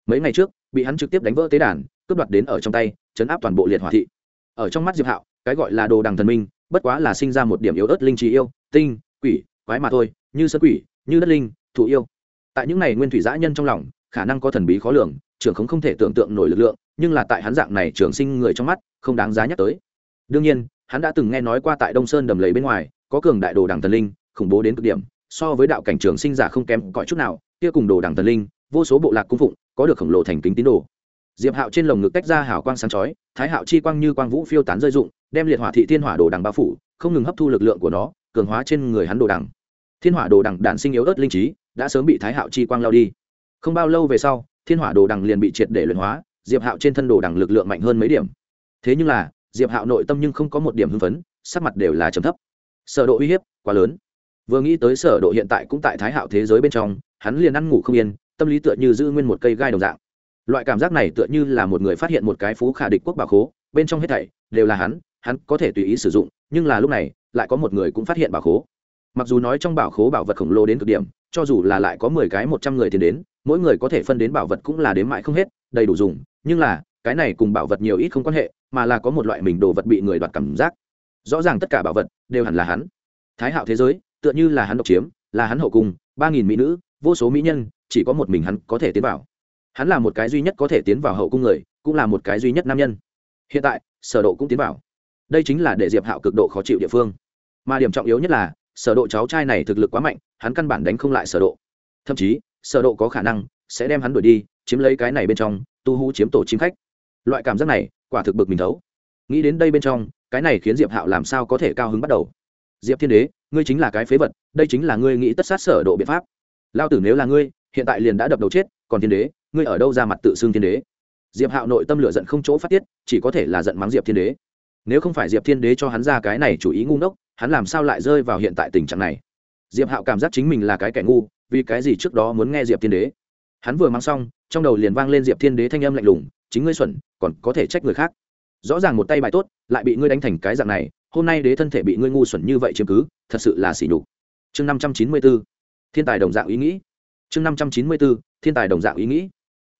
[SPEAKER 1] Mấy ngày trước, bị hắn trực tiếp đánh vỡ tế đàn, cướp đoạt đến ở trong tay, chấn áp toàn bộ liệt hỏa thị. Ở trong mắt diệp hạo, cái gọi là đồ đằng thần minh, bất quá là sinh ra một điểm yếu ớt linh trí yêu, tinh, quỷ, quái mà thôi, như sơn quỷ, như đất linh thủ yêu. Tại những này nguyên thủy dã nhân trong lòng, khả năng có thần bí khó lường, trưởng không không thể tưởng tượng nổi lực lượng, nhưng là tại hắn dạng này trường sinh người trong mắt, không đáng giá nhắc tới đương nhiên, hắn đã từng nghe nói qua tại đông sơn đầm lầy bên ngoài, có cường đại đồ đảng thần linh, khủng bố đến cực điểm, so với đạo cảnh trường sinh giả không kém cõi chút nào, kia cùng đồ đảng thần linh, vô số bộ lạc cung phụng, có được khổng lồ thành kính tín đồ. Diệp hạo trên lồng ngực tách ra hào quang sáng chói, thái hạo chi quang như quang vũ phiêu tán rơi dụng đem liệt hỏa thị thiên hỏa đồ đằng bao phủ, không ngừng hấp thu lực lượng của nó, cường hóa trên người hắn đồ đằng. Thiên hỏa đồ đằng đản sinh yếu ớt linh trí, đã sớm bị thái hạo chi quang lao đi. Không bao lâu về sau, thiên hỏa đồ đằng liền bị triệt để luyện hóa, diệp hạo trên thân đồ đằng lực lượng mạnh hơn mấy điểm. Thế nhưng là diệp hạo nội tâm nhưng không có một điểm hưng phấn, sắc mặt đều là trầm thấp. Sở độ uy hiếp quá lớn. Vừa nghĩ tới sở độ hiện tại cũng tại thái hạo thế giới bên trong, hắn liền ăn ngủ không yên, tâm lý tựa như giữ nguyên một cây gai đồng dạng. Loại cảm giác này tựa như là một người phát hiện một cái phú khả địch quốc bảo khố, bên trong hết thảy đều là hắn hắn có thể tùy ý sử dụng, nhưng là lúc này, lại có một người cũng phát hiện bảo khố. Mặc dù nói trong bảo khố bảo vật khổng lồ đến cực điểm, cho dù là lại có mười cái, một trăm người tiền đến, mỗi người có thể phân đến bảo vật cũng là đến mãi không hết, đầy đủ dùng, nhưng là, cái này cùng bảo vật nhiều ít không quan hệ mà là có một loại mình đồ vật bị người đoạt cảm giác. Rõ ràng tất cả bảo vật đều hẳn là hắn. Thái hạo thế giới, tựa như là hắn độc chiếm, là hắn hậu cung, ba nghìn mỹ nữ, vô số mỹ nhân, chỉ có một mình hắn có thể tiến vào. Hắn là một cái duy nhất có thể tiến vào hậu cung người, cũng là một cái duy nhất nam nhân. Hiện tại, sở độ cũng tiến vào. Đây chính là để diệp hạo cực độ khó chịu địa phương. Mà điểm trọng yếu nhất là, sở độ cháu trai này thực lực quá mạnh, hắn căn bản đánh không lại sở độ. Thậm chí, sở độ có khả năng sẽ đem hắn đuổi đi, chiếm lấy cái này bên trong, tu hú chiếm tổ chim khách loại cảm giác này, quả thực bực mình thấu. Nghĩ đến đây bên trong, cái này khiến diệp hạo làm sao có thể cao hứng bắt đầu? Diệp thiên đế, ngươi chính là cái phế vật, đây chính là ngươi nghĩ tất sát sở độ biện pháp. Lao tử nếu là ngươi, hiện tại liền đã đập đầu chết, còn thiên đế, ngươi ở đâu ra mặt tự xưng thiên đế? Diệp hạo nội tâm lửa giận không chỗ phát tiết, chỉ có thể là giận mắng diệp thiên đế. Nếu không phải diệp thiên đế cho hắn ra cái này chủ ý ngu ngốc, hắn làm sao lại rơi vào hiện tại tình trạng này? Diệp hạo cảm giác chính mình là cái kẻ ngu, vì cái gì trước đó muốn nghe diệp thiên đế? Hắn vừa mang xong, trong đầu liền vang lên diệp thiên đế thanh âm lạnh lùng, chính ngươi xuẩn còn có thể trách người khác. Rõ ràng một tay bài tốt, lại bị ngươi đánh thành cái dạng này, hôm nay đế thân thể bị ngươi ngu xuẩn như vậy chiếm cứ, thật sự là xỉ nhục. Chương năm trăm chín mươi b ố thiên tài đồng dạng ý nghĩ. Chương năm trăm chín mươi b ố thiên tài đồng dạng ý nghĩ.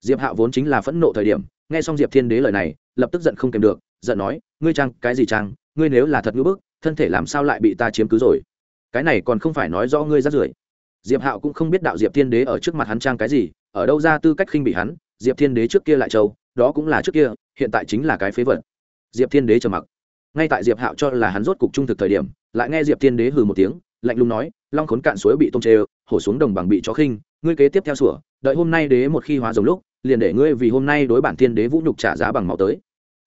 [SPEAKER 1] Diệp hạo vốn chính là phẫn nộ thời điểm, nghe xong diệp thiên đế lời này, lập tức giận không kèm được, giận nói, ngươi trang, cái gì trang? Ngươi nếu là thật ngữ bức, thân thể làm sao lại bị ta chiếm cứ rồi? Cái này còn không phải nói rõ ngươi rát rưởi. Diệp hạo cũng không biết đạo diệp thiên đế ở trước mặt hắn trang cái gì, ở đâu ra tư cách khinh bị hắn, diệp thiên đế trước kia lại châu đó cũng là trước kia, hiện tại chính là cái phế vật. Diệp thiên đế trầm mặc. Ngay tại diệp hạo cho là hắn rốt cục trung thực thời điểm, lại nghe diệp thiên đế hừ một tiếng, lạnh lùng nói, long khốn cạn suối bị tôm chê, hổ xuống đồng bằng bị chó khinh, ngươi kế tiếp theo sủa, đợi hôm nay đế một khi hóa giống lúc, liền để ngươi vì hôm nay đối bản thiên đế vũ nhục trả giá bằng máu tới.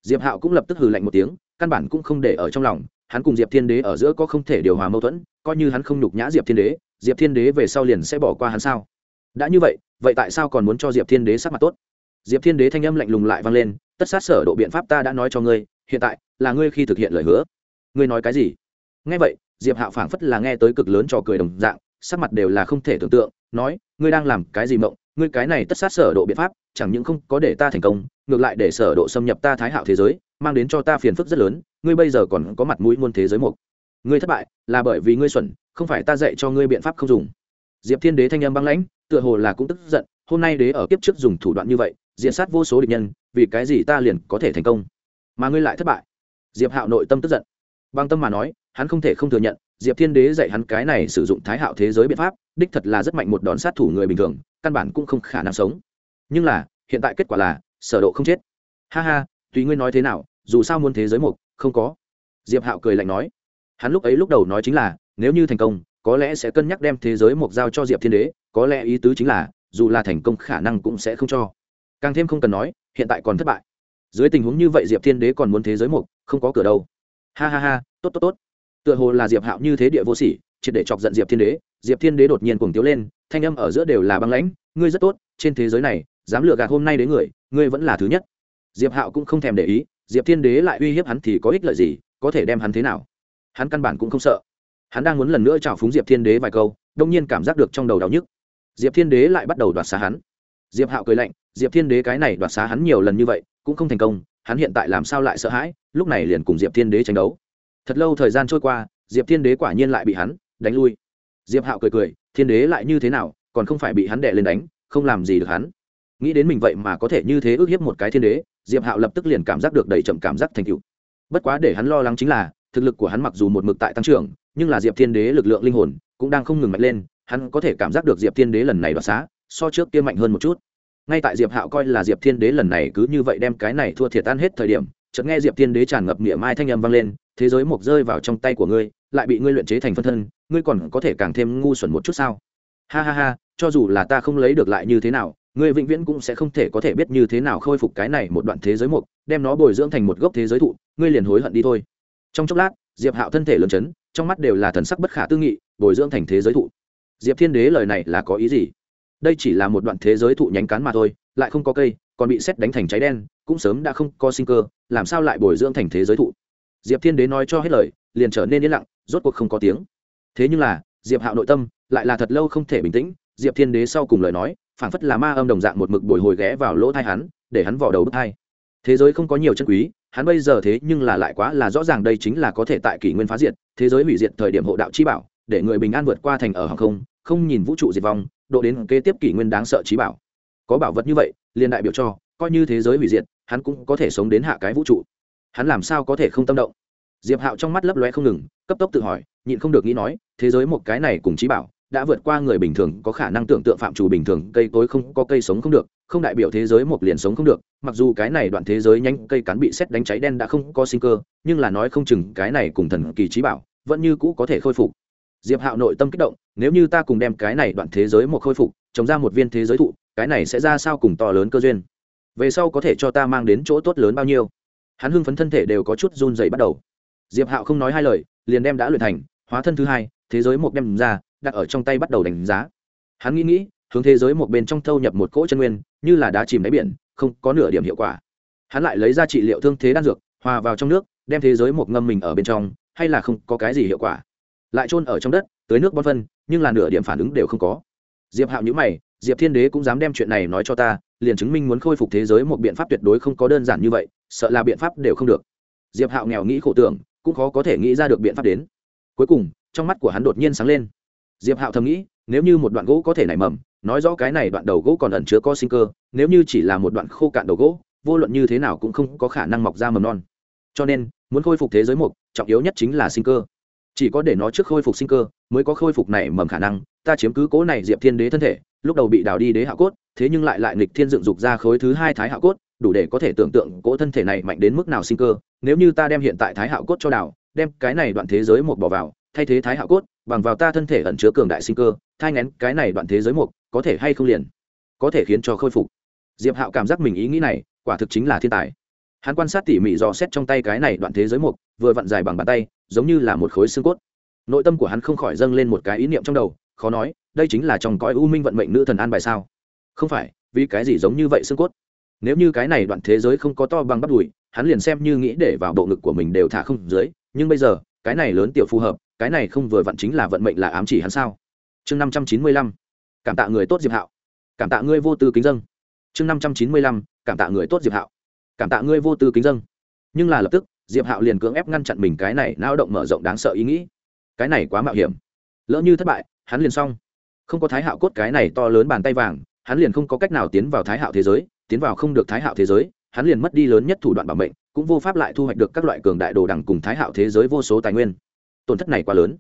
[SPEAKER 1] Diệp hạo cũng lập tức hừ lạnh một tiếng, căn bản cũng không để ở trong lòng, hắn cùng diệp thiên đế ở giữa có không thể điều hòa mâu thuẫn, coi như hắn không nhục nhã diệp thiên đế, diệp thiên đế về sau liền sẽ bỏ qua hắn sao? Đã như vậy vậy tại sao còn muốn cho diệp thiên đế sắc mặt tốt? Diệp thiên đế thanh âm lạnh lùng lại vang lên, tất sát sở độ biện pháp ta đã nói cho ngươi, hiện tại là ngươi khi thực hiện lời hứa. Ngươi nói cái gì? Nghe vậy, diệp hạo phảng phất là nghe tới cực lớn trò cười đồng dạng, sắc mặt đều là không thể tưởng tượng, nói, ngươi đang làm cái gì mộng? Ngươi cái này tất sát sở độ biện pháp, chẳng những không có để ta thành công, ngược lại để sở độ xâm nhập ta thái hạo thế giới, mang đến cho ta phiền phức rất lớn, ngươi bây giờ còn có mặt mũi muôn thế giới một ngươi thất bại là bởi vì ngươi xuẩn, không phải ta dạy cho ngươi biện pháp không dùng. Diệp thiên đế thanh âm băng lãnh, tựa hồ là cũng tức giận, hôm nay đế ở kiếp trước dùng thủ đoạn như vậy diện sát vô số địch nhân, vì cái gì ta liền có thể thành công? Mà ngươi lại thất bại. Diệp hạo nội tâm tức giận. Bằng tâm mà nói, hắn không thể không thừa nhận, diệp thiên đế dạy hắn cái này sử dụng thái hạo thế giới biện pháp, đích thật là rất mạnh một đòn sát thủ người bình thường, căn bản cũng không khả năng sống. Nhưng là, hiện tại kết quả là, sở độ không chết. Ha ha, tùy ngươi nói thế nào, dù sao muốn thế giới một, không có. Diệp hạo cười lạnh nói. Hắn lúc ấy lúc đầu nói chính là, nếu như thành công, có lẽ sẽ cân nhắc đem thế giới một giao cho diệp thiên đế, có lẽ ý tứ chính là, dù là thành công khả năng cũng sẽ không cho càng thêm không cần nói, hiện tại còn thất bại. Dưới tình huống như vậy diệp thiên đế còn muốn thế giới một không có cửa đâu. Ha ha ha, tốt tốt tốt. Tựa hồ là diệp hạo như thế địa vô sỉ, triệt để chọc giận diệp thiên đế. Diệp thiên đế đột nhiên cuồng tiếu lên, thanh âm ở giữa đều là băng lãnh, ngươi rất tốt, trên thế giới này, dám lừa gạt hôm nay đến người, ngươi vẫn là thứ nhất. Diệp hạo cũng không thèm để ý, diệp thiên đế lại uy hiếp hắn thì có ích lợi gì, có thể đem hắn thế nào? Hắn căn bản cũng không sợ. Hắn đang muốn lần nữa trào phúng diệp thiên đế vài câu, đông nhiên cảm giác được trong đầu đau nhức. Diệp thiên đế lại bắt đầu đoạt xá hắn. Diệp hạo cười lạnh diệp thiên đế cái này đoạt xá hắn nhiều lần như vậy, cũng không thành công, hắn hiện tại làm sao lại sợ hãi, lúc này liền cùng diệp thiên đế tranh đấu. Thật lâu thời gian trôi qua, diệp thiên đế quả nhiên lại bị hắn đánh lui. Diệp hạo cười cười, thiên đế lại như thế nào, còn không phải bị hắn đè lên đánh, không làm gì được hắn. Nghĩ đến mình vậy mà có thể như thế ước hiếp một cái thiên đế, diệp hạo lập tức liền cảm giác được đầy chậm cảm giác thành cựu bất quá để hắn lo lắng chính là, thực lực của hắn mặc dù một mực tại tăng trưởng, nhưng là diệp thiên đế lực lượng linh hồn cũng đang không ngừng mạnh lên, hắn có thể cảm giác được diệp thiên đế lần này đoạt xá so trước kia mạnh hơn một chút ngay tại diệp hạo coi là diệp thiên đế lần này cứ như vậy đem cái này thua thiệt tan hết thời điểm chợt nghe diệp thiên đế tràn ngập miệng, mai thanh âm vang lên thế giới mộc rơi vào trong tay của ngươi lại bị ngươi luyện chế thành phân thân ngươi còn có thể càng thêm ngu xuẩn một chút sao? Ha ha ha cho dù là ta không lấy được lại như thế nào ngươi vĩnh viễn cũng sẽ không thể có thể biết như thế nào khôi phục cái này một đoạn thế giới mộc đem nó bồi dưỡng thành một gốc thế giới thụ ngươi liền hối hận đi thôi. Trong chốc lát diệp hạo thân thể lớn chấn trong mắt đều là thần sắc bất khả tư nghị bồi dưỡng thành thế giới thụ. Diệp thiên đế lời này là có ý gì? Đây chỉ là một đoạn thế giới thụ nhánh cán mà thôi, lại không có cây, còn bị xét đánh thành cháy đen, cũng sớm đã không có sinh cơ, làm sao lại bồi dưỡng thành thế giới thụ? Diệp thiên đế nói cho hết lời, liền trở nên yên lặng, rốt cuộc không có tiếng. Thế nhưng là, diệp hạo nội tâm lại là thật lâu không thể bình tĩnh, diệp thiên đế sau cùng lời nói, phảng phất là ma âm đồng dạng một mực bồi hồi ghé vào lỗ thai hắn, để hắn vỏ đầu bức thai thế giới không có nhiều chân quý, hắn bây giờ thế nhưng là lại quá là rõ ràng đây chính là có thể tại kỷ nguyên phá diệt, thế giới hủy diệt thời điểm hộ đạo chi bảo, để người bình an vượt qua thành ở hàng không không nhìn vũ trụ diệt vong độ đến kế tiếp kỷ nguyên đáng sợ trí bảo. Có bảo vật như vậy, liền đại biểu cho, coi như thế giới hủy diệt, hắn cũng có thể sống đến hạ cái vũ trụ. Hắn làm sao có thể không tâm động? Diệp hạo trong mắt lấp loe không ngừng, cấp tốc tự hỏi, nhịn không được nghĩ nói, thế giới một cái này cùng trí bảo, đã vượt qua người bình thường, có khả năng tưởng tượng phạm chủ bình thường, cây tối không, có cây sống không được, không đại biểu thế giới một liền sống không được, mặc dù cái này đoạn thế giới nhanh cây cắn bị xét đánh cháy đen đã không có sinh cơ, nhưng là nói không chừng cái này cùng thần kỳ trí bảo, vẫn như cũ có thể khôi phục diệp hạo nội tâm kích động, nếu như ta cùng đem cái này đoạn thế giới một khôi phục, trồng ra một viên thế giới thụ, cái này sẽ ra sao cùng to lớn cơ duyên? Về sau có thể cho ta mang đến chỗ tốt lớn bao nhiêu? Hắn hưng phấn thân thể đều có chút run dày bắt đầu. Diệp hạo không nói hai lời, liền đem đã luyện thành, hóa thân thứ hai, thế giới một đem ra, đặt ở trong tay bắt đầu đánh giá. Hắn nghĩ nghĩ, hướng thế giới một bên trong thâu nhập một cỗ chân nguyên, như là đá chìm đáy biển, không có nửa điểm hiệu quả. Hắn lại lấy ra trị liệu thương thế đan dược, hòa vào trong nước, đem thế giới một ngâm mình ở bên trong, hay là không có cái gì hiệu quả? Lại chôn ở trong đất tới nước bón phân, nhưng là nửa điểm phản ứng đều không có. Diệp hạo nhữ mày, diệp thiên đế cũng dám đem chuyện này nói cho ta, liền chứng minh muốn khôi phục thế giới một biện pháp tuyệt đối không có đơn giản như vậy, sợ là biện pháp đều không được. Diệp hạo nghèo nghĩ khổ tưởng, cũng khó có thể nghĩ ra được biện pháp đến. Cuối cùng, trong mắt của hắn đột nhiên sáng lên. Diệp hạo thầm nghĩ, nếu như một đoạn gỗ có thể nảy mầm, nói rõ cái này đoạn đầu gỗ còn ẩn chứa có sinh cơ, nếu như chỉ là một đoạn khô cạn đầu gỗ, vô luận như thế nào cũng không có khả năng mọc ra mầm non. Cho nên, muốn khôi phục thế giới mục trọng yếu nhất chính là sinh cơ chỉ có để nó trước khôi phục sinh cơ, mới có khôi phục này mầm khả năng. Ta chiếm cứ cố này diệp thiên đế thân thể, lúc đầu bị đào đi đế hạ cốt, thế nhưng lại lại nghịch thiên dựng dục ra khối thứ hai thái hạ cốt, đủ để có thể tưởng tượng cỗ thân thể này mạnh đến mức nào sinh cơ. Nếu như ta đem hiện tại thái hạ cốt cho đào, đem cái này đoạn thế giới một bỏ vào, thay thế thái hạ cốt, bằng vào ta thân thể ẩn chứa cường đại sinh cơ thai ngén cái này đoạn thế giới một, có thể hay không liền? Có thể khiến cho khôi phục. Diệp hạo cảm giác mình ý nghĩ này, quả thực chính là thiên tài. Hắn quan sát tỉ mỉ dò xét trong tay cái này đoạn thế giới một, vừa vặn dài bằng bàn tay giống như là một khối xương cốt. Nội tâm của hắn không khỏi dâng lên một cái ý niệm trong đầu, khó nói, đây chính là trong cõi u minh vận mệnh nữ thần an bài sao? Không phải, vì cái gì giống như vậy xương cốt? Nếu như cái này đoạn thế giới không có to bằng bắp đùi, hắn liền xem như nghĩ để vào bộ ngực của mình đều thả không dưới, nhưng bây giờ, cái này lớn tiểu phù hợp, cái này không vừa vặn chính là vận mệnh là ám chỉ hắn sao? Chương năm trăm chín mươi lăm, cảm tạ người tốt diệp hạo. Cảm tạ ngươi vô tư kính dân chương năm trăm chín mươi lăm, cảm tạ người tốt diệp hạo. Cảm tạ ngươi vô tư kính dân nhưng là lập tức diệp hạo liền cưỡng ép ngăn chặn mình cái này nao động mở rộng đáng sợ ý nghĩ. Cái này quá mạo hiểm. Lỡ như thất bại hắn liền xong. Không có thái hạo cốt cái này to lớn bàn tay vàng hắn liền không có cách nào tiến vào thái hạo thế giới tiến vào không được thái hạo thế giới hắn liền mất đi lớn nhất thủ đoạn bảo mệnh cũng vô pháp lại thu hoạch được các loại cường đại đồ đẳng cùng thái hạo thế giới vô số tài nguyên. Tổn thất này quá lớn.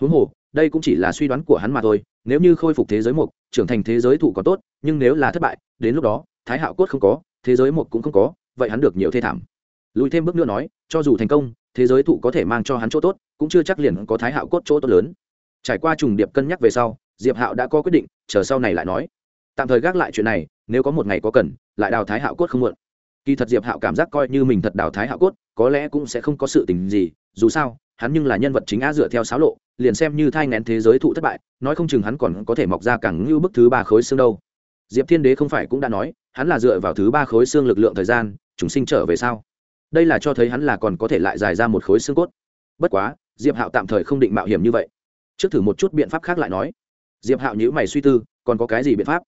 [SPEAKER 1] Huống hồ đây cũng chỉ là suy đoán của hắn mà thôi nếu như khôi phục thế giới một, trưởng thành thế giới thụ có tốt nhưng nếu là thất bại đến lúc đó thái hạo cốt không có thế giới một cũng không có vậy hắn được nhiều thê thảm lùi thêm bước nữa nói, cho dù thành công, thế giới thụ có thể mang cho hắn chỗ tốt, cũng chưa chắc liền có thái hạo cốt chỗ tốt lớn. Trải qua trùng điệp cân nhắc về sau, diệp hạo đã có quyết định, chờ sau này lại nói. Tạm thời gác lại chuyện này, nếu có một ngày có cần, lại đào thái hạo cốt không muộn. Kỳ thật diệp hạo cảm giác coi như mình thật đào thái hạo cốt, có lẽ cũng sẽ không có sự tình gì, dù sao, hắn nhưng là nhân vật chính á dựa theo sáo lộ, liền xem như thai ngén thế giới thụ thất bại, nói không chừng hắn còn có thể mọc ra càng như bức thứ ba khối xương đâu. Diệp thiên đế không phải cũng đã nói, hắn là dựa vào thứ ba khối xương lực lượng thời gian, chúng sinh trở về sau đây là cho thấy hắn là còn có thể lại dài ra một khối xương cốt. Bất quá, diệp hạo tạm thời không định mạo hiểm như vậy. Trước thử một chút biện pháp khác lại nói. Diệp hạo nhữ mày suy tư, còn có cái gì biện pháp?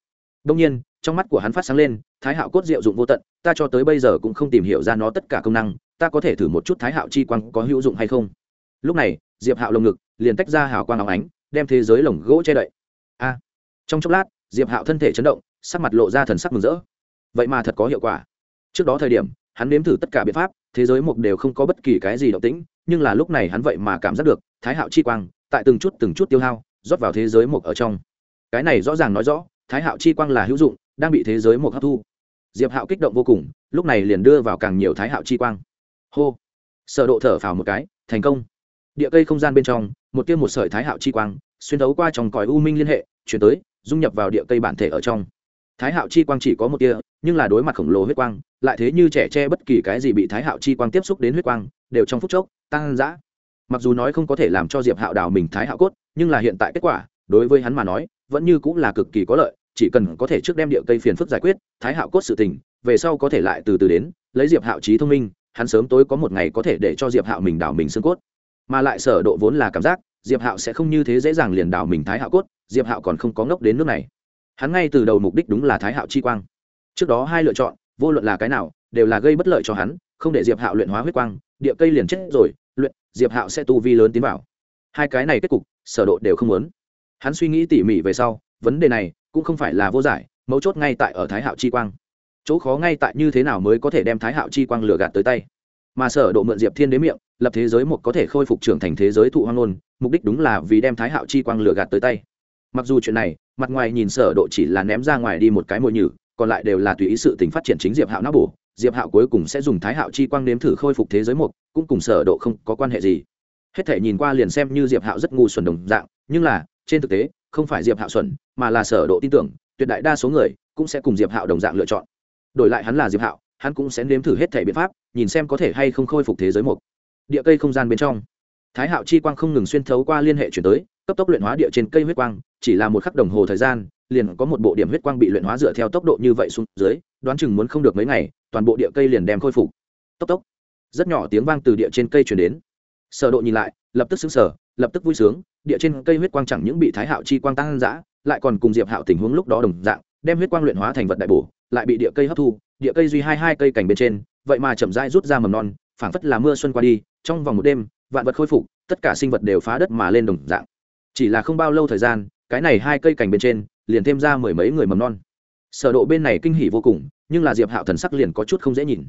[SPEAKER 1] Đông nhiên, trong mắt của hắn phát sáng lên, thái hạo cốt diệu dụng vô tận, ta cho tới bây giờ cũng không tìm hiểu ra nó tất cả công năng, ta có thể thử một chút thái hạo chi quang có hữu dụng hay không? Lúc này, diệp hạo lồng ngực, liền tách ra hào quang áo ánh, đem thế giới lồng gỗ che đậy. A! Trong chốc lát, diệp hạo thân thể chấn động, sắc mặt lộ ra thần sắc mừng rỡ. Vậy mà thật có hiệu quả. Trước đó thời điểm hắn nếm thử tất cả biện pháp, thế giới mục đều không có bất kỳ cái gì động tĩnh, nhưng là lúc này hắn vậy mà cảm giác được, thái hạo chi quang tại từng chút từng chút tiêu hao, rót vào thế giới mục ở trong. Cái này rõ ràng nói rõ, thái hạo chi quang là hữu dụng, đang bị thế giới mục hấp thu. Diệp hạo kích động vô cùng, lúc này liền đưa vào càng nhiều thái hạo chi quang. Hô! Sở độ thở phào một cái, thành công. Địa cây không gian bên trong, một tiêm một sợi thái hạo chi quang xuyên thấu qua trong còi u minh liên hệ, chuyển tới, dung nhập vào địa cây bản thể ở trong. Thái hạo chi quang chỉ có một tia, nhưng là đối mặt khổng lồ huyết quang lại thế như trẻ che bất kỳ cái gì bị thái hạo chi quang tiếp xúc đến huyết quang, đều trong phút chốc tăng dã. Mặc dù nói không có thể làm cho diệp hạo đào mình thái hạo cốt, nhưng là hiện tại kết quả, đối với hắn mà nói, vẫn như cũng là cực kỳ có lợi, chỉ cần có thể trước đem địa cây phiền phức giải quyết, thái hạo cốt sự tình, về sau có thể lại từ từ đến, lấy diệp hạo trí thông minh, hắn sớm tối có một ngày có thể để cho diệp hạo mình đào mình xương cốt. Mà lại sở độ vốn là cảm giác, diệp hạo sẽ không như thế dễ dàng liền đào mình thái hạo cốt, diệp hạo còn không có ngốc đến nước này. Hắn ngay từ đầu mục đích đúng là thái hạo chi quang. Trước đó hai lựa chọn vô luận là cái nào, đều là gây bất lợi cho hắn, không để diệp hạo luyện hóa huyết quang, địa cây liền chết rồi, luyện, diệp hạo sẽ tu vi lớn tiến vào. Hai cái này kết cục, sở độ đều không muốn. Hắn suy nghĩ tỉ mỉ về sau, vấn đề này cũng không phải là vô giải, mấu chốt ngay tại ở thái hạo chi quang. Chỗ khó ngay tại như thế nào mới có thể đem thái hạo chi quang lừa gạt tới tay? Mà sở độ mượn diệp thiên đế miệng, lập thế giới một có thể khôi phục trưởng thành thế giới thụ hoang ngôn, mục đích đúng là vì đem thái hạo chi quang lừa gạt tới tay. Mặc dù chuyện này, mặt ngoài nhìn sở độ chỉ là ném ra ngoài đi một cái mồi nhử còn lại đều là tùy ý sự tình phát triển chính diệp hạo não bổ, diệp hạo cuối cùng sẽ dùng thái hạo chi quang nếm thử khôi phục thế giới một cũng cùng sở độ không có quan hệ gì. Hết thể nhìn qua liền xem như diệp hạo rất ngu xuẩn đồng dạng, nhưng là, trên thực tế, không phải diệp hạo xuẩn, mà là sở độ tin tưởng, tuyệt đại đa số người cũng sẽ cùng diệp hạo đồng dạng lựa chọn. Đổi lại hắn là diệp hạo, hắn cũng sẽ nếm thử hết thể biện pháp, nhìn xem có thể hay không khôi phục thế giới một địa cây không gian bên trong, thái hạo chi quang không ngừng xuyên thấu qua liên hệ chuyển tới, cấp tốc luyện hóa địa trên cây huyết quang, chỉ là một khắc đồng hồ thời gian liền có một bộ điểm huyết quang bị luyện hóa dựa theo tốc độ như vậy xuống dưới, đoán chừng muốn không được mấy ngày, toàn bộ địa cây liền đem khôi phục. Tốc tốc. Rất nhỏ tiếng vang từ địa trên cây chuyển đến. Sở độ nhìn lại, lập tức sững sờ, lập tức vui sướng, địa trên cây huyết quang chẳng những bị thái hạo chi quang tăng dã, lại còn cùng diệp hạo tình huống lúc đó đồng dạng, đem huyết quang luyện hóa thành vật đại bổ, lại bị địa cây hấp thu, địa cây duy hai hai cây cảnh bên trên, vậy mà chậm rãi rút ra mầm non, phảng phất là mưa xuân qua đi, trong vòng một đêm, vạn vật khôi phục, tất cả sinh vật đều phá đất mà lên đồng dạng. Chỉ là không bao lâu thời gian, cái này hai cây cành bên trên liền thêm ra mười mấy người mầm non. Sở độ bên này kinh hỉ vô cùng, nhưng là diệp hạo thần sắc liền có chút không dễ nhìn.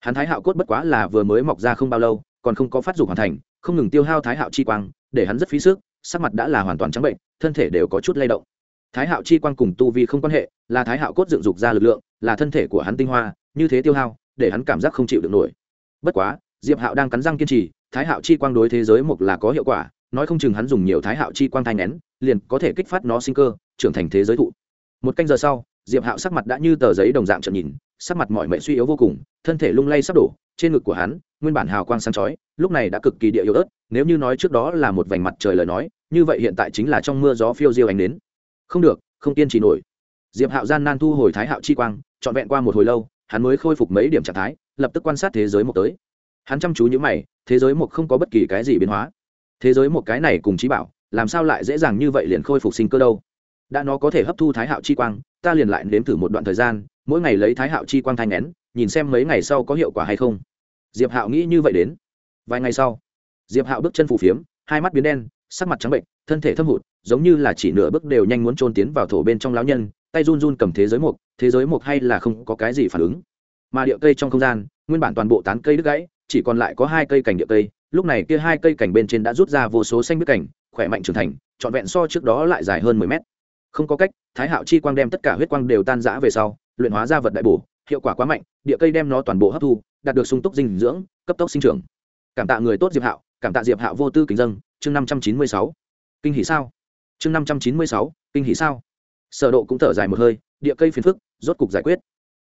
[SPEAKER 1] Hắn thái hạo cốt bất quá là vừa mới mọc ra không bao lâu, còn không có phát dục hoàn thành, không ngừng tiêu hao thái hạo chi quang, để hắn rất phí sức, sắc mặt đã là hoàn toàn trắng bệnh, thân thể đều có chút lay động. Thái hạo chi quang cùng tu vi không quan hệ, là thái hạo cốt dựng dục ra lực lượng, là thân thể của hắn tinh hoa, như thế tiêu hao, để hắn cảm giác không chịu được nổi. Bất quá, diệp hạo đang cắn răng kiên trì, thái hạo chi quang đối thế giới một là có hiệu quả, nói không chừng hắn dùng nhiều thái hạo chi quang thai nén, liền có thể kích phát nó sinh cơ trưởng thành thế giới thụ. Một canh giờ sau, diệp hạo sắc mặt đã như tờ giấy đồng dạng trợn nhìn, sắc mặt mọi mệnh suy yếu vô cùng, thân thể lung lay sắp đổ, trên ngực của hắn, nguyên bản hào quang sáng chói, lúc này đã cực kỳ địa yếu ớt, nếu như nói trước đó là một vành mặt trời lời nói, như vậy hiện tại chính là trong mưa gió phiêu diêu ánh đến không được, không tiên trì nổi. Diệp hạo gian nan thu hồi thái hạo chi quang, trọn vẹn qua một hồi lâu, hắn mới khôi phục mấy điểm trạng thái, lập tức quan sát thế giới một tới. Hắn chăm chú những mày, thế giới một không có bất kỳ cái gì biến hóa. Thế giới một cái này cùng trí bảo, làm sao lại dễ dàng như vậy liền khôi phục sinh cơ đâu? Đã nó có thể hấp thu thái hạo chi quang, ta liền lại nếm thử một đoạn thời gian, mỗi ngày lấy thái hạo chi quang thanh nén, nhìn xem mấy ngày sau có hiệu quả hay không. Diệp hạo nghĩ như vậy đến. Vài ngày sau, diệp hạo bước chân phù phiếm, hai mắt biến đen, sắc mặt trắng bệnh, thân thể thâm hụt, giống như là chỉ nửa bước đều nhanh muốn trôn tiến vào thổ bên trong lão nhân, tay run run cầm thế giới mục, thế giới mục hay là không có cái gì phản ứng. Mà địa cây trong không gian, nguyên bản toàn bộ tán cây đứt gãy, chỉ còn lại có hai cây cành địa cây, lúc này kia hai cây cành bên trên đã rút ra vô số xanh biết cảnh, khỏe mạnh trưởng thành, trọn vẹn so trước đó lại dài hơn mười mét không có cách thái hạo chi quang đem tất cả huyết quang đều tan rã về sau luyện hóa ra vật đại bổ hiệu quả quá mạnh địa cây đem nó toàn bộ hấp thu đạt được sung túc dinh dưỡng cấp tốc sinh trưởng. Cảm tạ người tốt diệp hạo cảm tạ diệp hạo vô tư kính dân. Chương năm trăm chín mươi sáu. Kinh hỷ sao? Chương năm trăm chín mươi sáu kinh hỷ sao? Sở độ cũng thở dài một hơi địa cây phiền phức rốt cục giải quyết.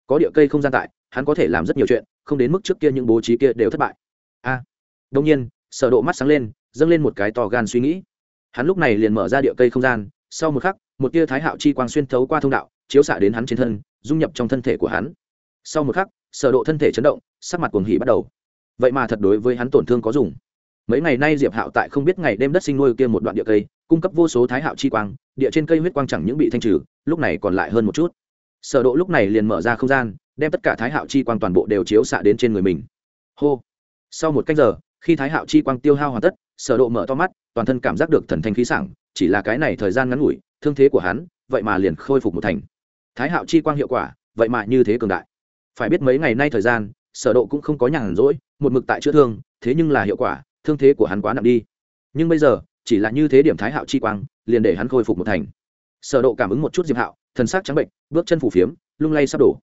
[SPEAKER 1] Có địa cây không gian tại hắn có thể làm rất nhiều chuyện không đến mức trước kia những bố trí kia đều thất bại. A. À, đông nhiên sở độ mắt sáng lên dâng lên một cái to gan suy nghĩ. Hắn lúc này liền mở ra địa cây không gian sau một khắc một tia thái hạo chi quang xuyên thấu qua thông đạo, chiếu xạ đến hắn trên thân, dung nhập trong thân thể của hắn. Sau một khắc, sở độ thân thể chấn động, sắc mặt cuồng hỉ bắt đầu. Vậy mà thật đối với hắn tổn thương có dùng. Mấy ngày nay diệp hạo tại không biết ngày đêm đất sinh nuôi kia một đoạn địa cây, cung cấp vô số thái hạo chi quang, địa trên cây huyết quang chẳng những bị thanh trừ, lúc này còn lại hơn một chút. Sở độ lúc này liền mở ra không gian, đem tất cả thái hạo chi quang toàn bộ đều chiếu xạ đến trên người mình. Hô! Sau một cách giờ, khi thái hạo chi quang tiêu hao hoàn tất, sở độ mở to mắt, toàn thân cảm giác được thần thanh khí sảng, chỉ là cái này thời gian ngắn ngủi thương thế của hắn, vậy mà liền khôi phục một thành. Thái hạo chi quang hiệu quả, vậy mà như thế cường đại. Phải biết mấy ngày nay thời gian, sở độ cũng không có nhàn rỗi, một mực tại chữa thương, thế nhưng là hiệu quả, thương thế của hắn quá nặng đi. Nhưng bây giờ, chỉ là như thế điểm thái hạo chi quang, liền để hắn khôi phục một thành. Sở độ cảm ứng một chút diệp hạo, thần sắc trắng bệnh, bước chân phủ phiếm, lung lay sắp đổ.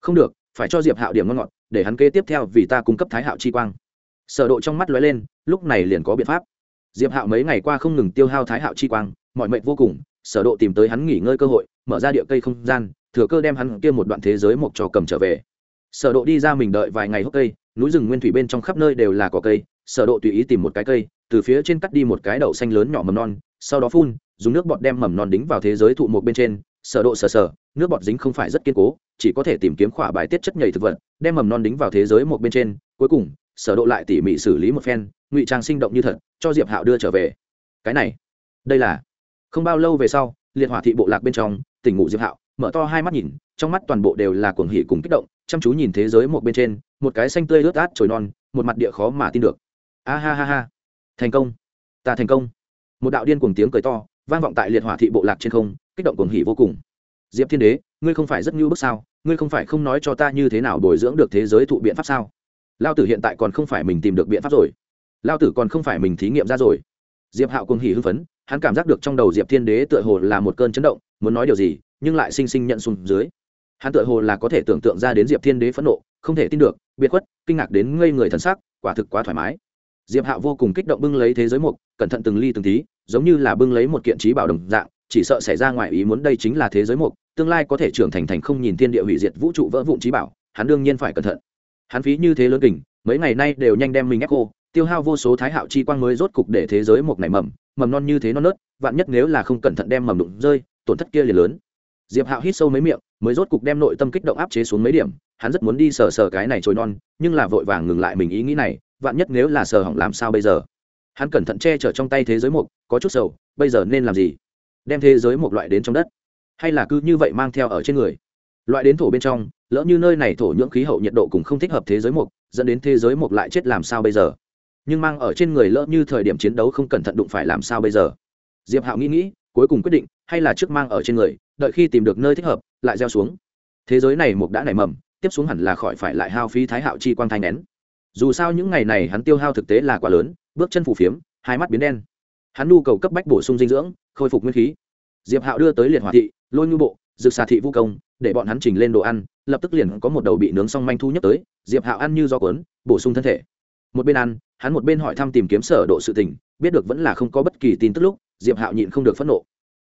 [SPEAKER 1] Không được, phải cho diệp hạo điểm ngon ngọt, để hắn kế tiếp theo vì ta cung cấp thái hạo chi quang. Sở độ trong mắt lóe lên, lúc này liền có biện pháp. Diệp hạo mấy ngày qua không ngừng tiêu hao thái hạo chi quang, mọi mệnh vô cùng sở độ tìm tới hắn nghỉ ngơi cơ hội, mở ra địa cây không gian, thừa cơ đem hắn kia một đoạn thế giới một trò cầm trở về. Sở độ đi ra mình đợi vài ngày hốc cây, núi rừng nguyên thủy bên trong khắp nơi đều là cỏ cây, sở độ tùy ý tìm một cái cây, từ phía trên cắt đi một cái đậu xanh lớn nhỏ mầm non, sau đó phun, dùng nước bọt đem mầm non đính vào thế giới thụ một bên trên, sở độ sờ sờ, nước bọt dính không phải rất kiên cố, chỉ có thể tìm kiếm khỏa bài tiết chất nhầy thực vật, đem mầm non đính vào thế giới một bên trên, cuối cùng, sở độ lại tỉ mỉ xử lý một phen, ngụy trang sinh động như thật, cho diệp hạo đưa trở về. Cái này, đây là không bao lâu về sau, liệt hỏa thị bộ lạc bên trong, tỉnh ngủ diệp hạo, mở to hai mắt nhìn, trong mắt toàn bộ đều là cuồng hỉ cùng kích động, chăm chú nhìn thế giới một bên trên, một cái xanh tươi ướt át trồi non, một mặt địa khó mà tin được. A ha ha ha. Thành công. Ta thành công. Một đạo điên cuồng tiếng cười to, vang vọng tại liệt hỏa thị bộ lạc trên không, kích động cuồng hỉ vô cùng. Diệp thiên đế, ngươi không phải rất nhu bức sao? Ngươi không phải không nói cho ta như thế nào bồi dưỡng được thế giới thụ biện pháp sao? Lao tử hiện tại còn không phải mình tìm được biện pháp rồi. Lao tử còn không phải mình thí nghiệm ra rồi. Diệp hạo cuồng hỉ hưng phấn hắn cảm giác được trong đầu diệp thiên đế tựa hồ là một cơn chấn động, muốn nói điều gì, nhưng lại sinh sinh nhận xuống dưới. Hắn tựa hồ là có thể tưởng tượng ra đến diệp thiên đế phẫn nộ, không thể tin được, biệt khuất, kinh ngạc đến ngây người thần sắc, quả thực quá thoải mái. Diệp hạo vô cùng kích động bưng lấy thế giới mục, cẩn thận từng ly từng tí, giống như là bưng lấy một kiện trí bảo đồng dạng, chỉ sợ xảy ra ngoài ý muốn đây chính là thế giới mục, tương lai có thể trưởng thành thành không nhìn thiên địa hủy diệt vũ trụ vỡ vụn trí bảo, hắn đương nhiên phải cẩn thận. Hắn phí như thế lớn kình, mấy ngày nay đều nhanh đem mình ép cô tiêu hao vô số thái hạo chi quang mới rốt cục để thế giới Mục nảy mầm mầm non như thế non nớt, vạn nhất nếu là không cẩn thận đem mầm đụng rơi, tổn thất kia liền lớn. Diệp hạo hít sâu mấy miệng, mới rốt cục đem nội tâm kích động áp chế xuống mấy điểm, hắn rất muốn đi sờ sờ cái này trôi non, nhưng là vội vàng ngừng lại mình ý nghĩ này, vạn nhất nếu là sờ hỏng làm sao bây giờ? Hắn cẩn thận che chở trong tay thế giới mục, có chút sầu, bây giờ nên làm gì? Đem thế giới một loại đến trong đất, hay là cứ như vậy mang theo ở trên người? Loại đến thổ bên trong, lỡ như nơi này thổ nhưỡng khí hậu nhiệt độ cũng không thích hợp thế giới mục, dẫn đến thế giới mục lại chết làm sao bây giờ? Nhưng mang ở trên người lỡ như thời điểm chiến đấu không cẩn thận đụng phải làm sao bây giờ? Diệp hạo nghĩ nghĩ, cuối cùng quyết định, hay là trước mang ở trên người, đợi khi tìm được nơi thích hợp, lại gieo xuống. Thế giới này mục đã nảy mầm, tiếp xuống hẳn là khỏi phải lại hao phí thái hạo chi quang thanh nén. Dù sao những ngày này hắn tiêu hao thực tế là quá lớn, bước chân phủ phiếm, hai mắt biến đen. Hắn nhu cầu cấp bách bổ sung dinh dưỡng, khôi phục nguyên khí. Diệp hạo đưa tới liệt hỏa thị, lôi ngư bộ, dược xà thị vũ công, để bọn hắn chỉnh lên đồ ăn, lập tức liền có một đầu bị nướng xong manh thu nhấc tới. Diệp hạo ăn như do cuốn, bổ sung thân thể một bên ăn, hắn một bên hỏi thăm tìm kiếm sở độ sự tình, biết được vẫn là không có bất kỳ tin tức lúc, diệp hạo nhịn không được phẫn nộ.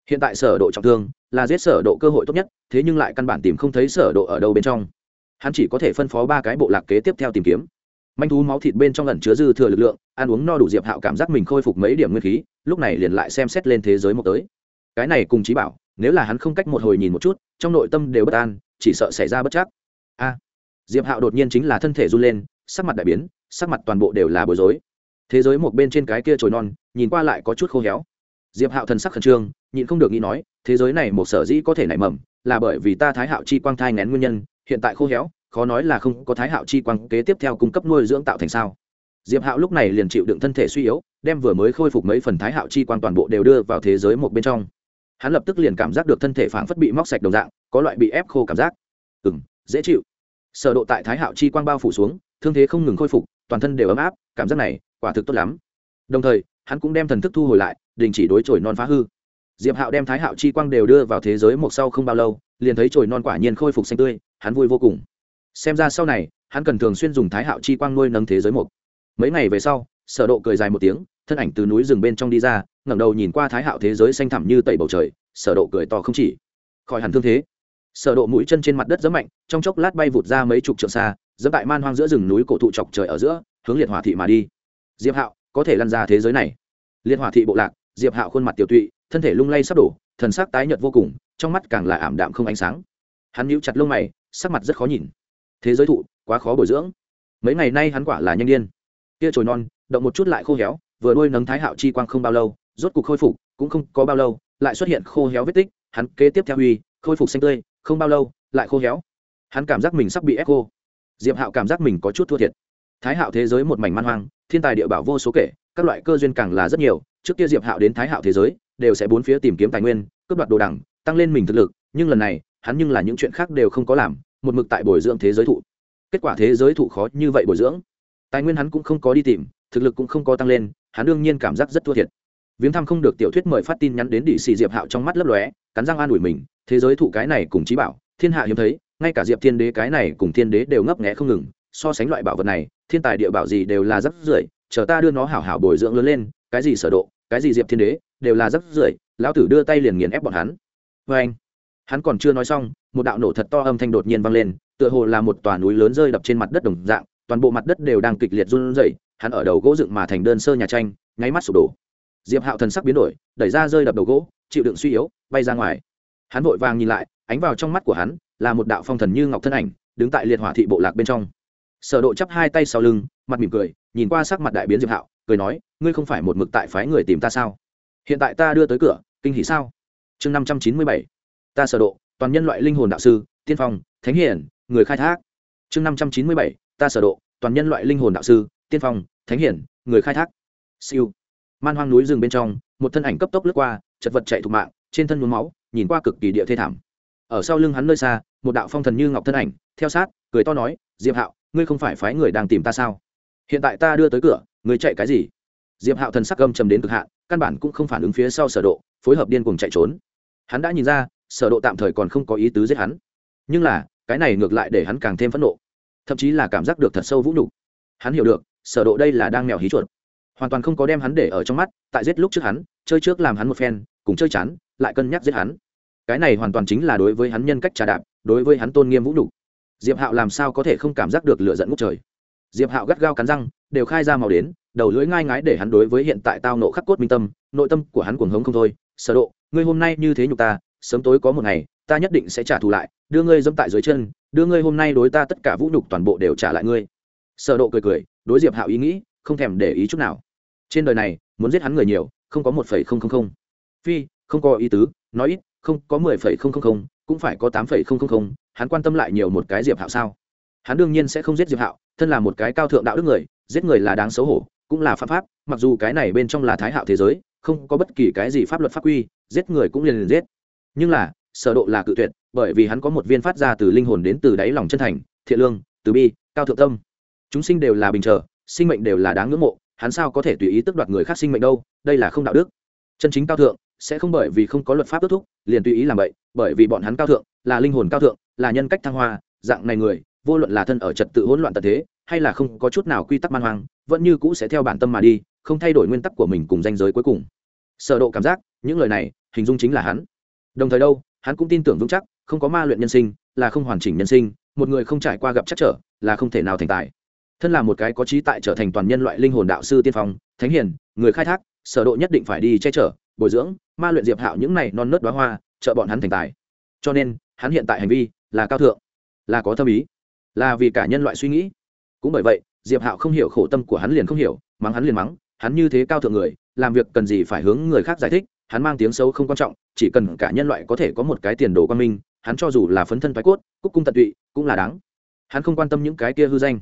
[SPEAKER 1] Hiện tại sở độ trọng thương, là giết sở độ cơ hội tốt nhất, thế nhưng lại căn bản tìm không thấy sở độ ở đâu bên trong. Hắn chỉ có thể phân phó ba cái bộ lạc kế tiếp theo tìm kiếm. Manh thú máu thịt bên trong ẩn chứa dư thừa lực lượng, ăn uống no đủ diệp hạo cảm giác mình khôi phục mấy điểm nguyên khí, lúc này liền lại xem xét lên thế giới một tới. Cái này cùng chí bảo, nếu là hắn không cách một hồi nhìn một chút, trong nội tâm đều bất an, chỉ sợ xảy ra bất chắc. A. Diệp hạo đột nhiên chính là thân thể run lên, sắc mặt đại biến sắc mặt toàn bộ đều là bối rối. Thế giới một bên trên cái kia trồi non, nhìn qua lại có chút khô héo. Diệp hạo thần sắc khẩn trương, nhịn không được nghĩ nói, thế giới này một sở dĩ có thể nảy mầm, là bởi vì ta thái hạo chi quang thai ngén nguyên nhân, hiện tại khô héo, khó nói là không có thái hạo chi quang kế tiếp theo cung cấp nuôi dưỡng tạo thành sao. Diệp hạo lúc này liền chịu đựng thân thể suy yếu, đem vừa mới khôi phục mấy phần thái hạo chi quang toàn bộ đều đưa vào thế giới một bên trong. Hắn lập tức liền cảm giác được thân thể phảng phất bị móc sạch đồng dạng, có loại bị ép khô cảm giác. Ừ m dễ chịu. Sở độ tại thái hạo chi quang bao phủ xuống thương thế không ngừng khôi phục, toàn thân đều ấm áp, cảm giác này, quả thực tốt lắm. Đồng thời, hắn cũng đem thần thức thu hồi lại, đình chỉ đối chổi non phá hư. Diệp hạo đem thái hạo chi quang đều đưa vào thế giới một sau không bao lâu, liền thấy chổi non quả nhiên khôi phục xanh tươi, hắn vui vô cùng. Xem ra sau này, hắn cần thường xuyên dùng thái hạo chi quang nuôi nâng thế giới một. Mấy ngày về sau, sở độ cười dài một tiếng, thân ảnh từ núi rừng bên trong đi ra, ngẩng đầu nhìn qua thái hạo thế giới xanh thẳm như tẩy bầu trời, sở độ cười to không chỉ. Khỏi hẳn thương thế. Sở độ mũi chân trên mặt đất rất mạnh, trong chốc lát bay vụt ra mấy chục trượng xa dẫm tại man hoang giữa rừng núi cổ thụ chọc trời ở giữa, hướng liệt hỏa thị mà đi. Diệp hạo, có thể lăn ra thế giới này. Liệt hỏa thị bộ lạc, diệp hạo khuôn mặt tiểu tụy, thân thể lung lay sắp đổ, thần sắc tái nhợt vô cùng, trong mắt càng là ảm đạm không ánh sáng. Hắn nhíu chặt lông mày, sắc mặt rất khó nhìn. Thế giới thụ, quá khó bồi dưỡng. Mấy ngày nay hắn quả là nhanh điên. Kia trồi non, động một chút lại khô héo, vừa nuôi nấng thái hạo chi quang không bao lâu, rốt cục khôi phục, cũng không có bao lâu, lại xuất hiện khô héo vết tích, hắn kế tiếp theo huy khôi phục xanh tươi, không bao lâu, lại khô héo. Hắn cảm giác mình sắp bị ép khô diệp hạo cảm giác mình có chút thua thiệt. Thái hạo thế giới một mảnh man hoang, thiên tài địa bảo vô số kể, các loại cơ duyên càng là rất nhiều, trước kia diệp hạo đến thái hạo thế giới, đều sẽ bốn phía tìm kiếm tài nguyên, cướp đoạt đồ đẳng tăng lên mình thực lực, nhưng lần này, hắn nhưng là những chuyện khác đều không có làm, một mực tại bồi dưỡng thế giới thụ. Kết quả thế giới thụ khó như vậy bồi dưỡng, tài nguyên hắn cũng không có đi tìm, thực lực cũng không có tăng lên, hắn đương nhiên cảm giác rất thua thiệt. Viếng thăm không được tiểu thuyết mời phát tin nhắn đến địa xì diệp hạo trong mắt lấp lóe, cắn răng an ủi mình, thế giới thụ cái này cùng trí bảo, thiên hạ hiếm thấy ngay cả diệp thiên đế cái này cùng thiên đế đều ngấp nghẽ không ngừng, so sánh loại bảo vật này, thiên tài địa bảo gì đều là rất rưởi, chờ ta đưa nó hảo hảo bồi dưỡng lớn lên, cái gì sở độ, cái gì diệp thiên đế, đều là rất rưởi, lão tử đưa tay liền nghiền ép bọn hắn. Vê anh, hắn còn chưa nói xong, một đạo nổ thật to âm thanh đột nhiên vang lên, tựa hồ là một tòa núi lớn rơi đập trên mặt đất đồng dạng, toàn bộ mặt đất đều đang kịch liệt run rẩy, hắn ở đầu gỗ dựng mà thành đơn sơ nhà tranh, nháy mắt sụp đổ. Diệp hạo thần sắc biến đổi, đẩy ra rơi đập đầu gỗ, chịu đựng suy yếu, bay ra ngoài. Hắn vội vàng nhìn lại, ánh vào trong mắt của hắn là một đạo phong thần như ngọc thân ảnh, đứng tại liệt hỏa thị bộ lạc bên trong. Sở độ chắp hai tay sau lưng, mặt mỉm cười, nhìn qua sắc mặt đại biến diệp hạo, cười nói, ngươi không phải một mực tại phái người tìm ta sao? Hiện tại ta đưa tới cửa, kinh hỉ sao? Chương năm trăm chín mươi bảy. Ta sở độ, toàn nhân loại linh hồn đạo sư, tiên phong, thánh hiển, người khai thác. Chương năm trăm chín mươi bảy. Ta sở độ, toàn nhân loại linh hồn đạo sư, tiên phong, thánh hiển, người khai thác. Siêu. Man hoang núi rừng bên trong, một thân ảnh cấp tốc lướt qua, chật vật chạy thục mạng, trên thân nhuốm máu, nhìn qua cực kỳ địa thê thảm. Ở sau lưng hắn nơi xa một đạo phong thần như ngọc thân ảnh, theo sát, cười to nói, diệp hạo, ngươi không phải phái người đang tìm ta sao? Hiện tại ta đưa tới cửa, ngươi chạy cái gì? Diệp hạo thần sắc gầm trầm đến cực hạn, căn bản cũng không phản ứng phía sau sở độ, phối hợp điên cuồng chạy trốn. Hắn đã nhìn ra, sở độ tạm thời còn không có ý tứ giết hắn. Nhưng là, cái này ngược lại để hắn càng thêm phẫn nộ. Thậm chí là cảm giác được thật sâu vũ nhục. Hắn hiểu được, sở độ đây là đang mèo hí chuột. Hoàn toàn không có đem hắn để ở trong mắt, tại giết lúc trước hắn, chơi trước làm hắn một phen, cùng chơi chán, lại cân nhắc giết hắn. Cái này hoàn toàn chính là đối với hắn nhân cách trà đạp đối với hắn tôn nghiêm vũ nhục. Diệp hạo làm sao có thể không cảm giác được lửa giận ngút trời? Diệp hạo gắt gao cắn răng, đều khai ra màu đến, đầu lưỡi ngai ngái để hắn đối với hiện tại tao nộ khắc cốt minh tâm, nội tâm của hắn cuồng hống không thôi. Sở độ, ngươi hôm nay như thế nhục ta, sớm tối có một ngày, ta nhất định sẽ trả thù lại, đưa ngươi dẫm tại dưới chân, đưa ngươi hôm nay đối ta tất cả vũ nhục toàn bộ đều trả lại ngươi. Sở độ cười cười, đối diệp hạo ý nghĩ, không thèm để ý chút nào. Trên đời này, muốn giết hắn người nhiều, không có một không không không. Phi, không có ý tứ, nói ít, không có mười cũng phải có tám phẩy không không không, hắn quan tâm lại nhiều một cái diệp hạo sao? Hắn đương nhiên sẽ không giết diệp hạo, thân là một cái cao thượng đạo đức người, giết người là đáng xấu hổ, cũng là pháp pháp, mặc dù cái này bên trong là thái hạo thế giới, không có bất kỳ cái gì pháp luật pháp quy, giết người cũng liền liền giết. Nhưng là, sở độ là cự tuyệt, bởi vì hắn có một viên phát ra từ linh hồn đến từ đáy lòng chân thành, thiện lương, từ bi, cao thượng tâm. Chúng sinh đều là bình chờ, sinh mệnh đều là đáng ngưỡng mộ, hắn sao có thể tùy ý tước đoạt người khác sinh mệnh đâu, đây là không đạo đức. Chân chính cao thượng sẽ không bởi vì không có luật pháp ước thúc, liền tùy ý làm vậy, bởi vì bọn hắn cao thượng, là linh hồn cao thượng, là nhân cách thăng hoa, dạng này người, vô luận là thân ở trật tự hỗn loạn tật thế, hay là không có chút nào quy tắc man hoang, vẫn như cũ sẽ theo bản tâm mà đi, không thay đổi nguyên tắc của mình cùng danh giới cuối cùng. Sở độ cảm giác, những lời này, hình dung chính là hắn. Đồng thời đâu, hắn cũng tin tưởng vững chắc, không có ma luyện nhân sinh, là không hoàn chỉnh nhân sinh, một người không trải qua gặp chắc trở, là không thể nào thành tài. Thân là một cái có trí tại trở thành toàn nhân loại linh hồn đạo sư tiên phong, thánh hiền, người khai thác, sở độ nhất định phải đi che chở bồi dưỡng, ma luyện diệp hạo những này non nớt đoá hoa, trợ bọn hắn thành tài. Cho nên, hắn hiện tại hành vi là cao thượng, là có thâm ý, là vì cả nhân loại suy nghĩ. Cũng bởi vậy, diệp hạo không hiểu khổ tâm của hắn liền không hiểu, mắng hắn liền mắng, hắn như thế cao thượng người, làm việc cần gì phải hướng người khác giải thích, hắn mang tiếng xấu không quan trọng, chỉ cần cả nhân loại có thể có một cái tiền đồ quan minh, hắn cho dù là phấn thân thoái cốt, cúc cung tận tụy, cũng là đáng. Hắn không quan tâm những cái kia hư danh,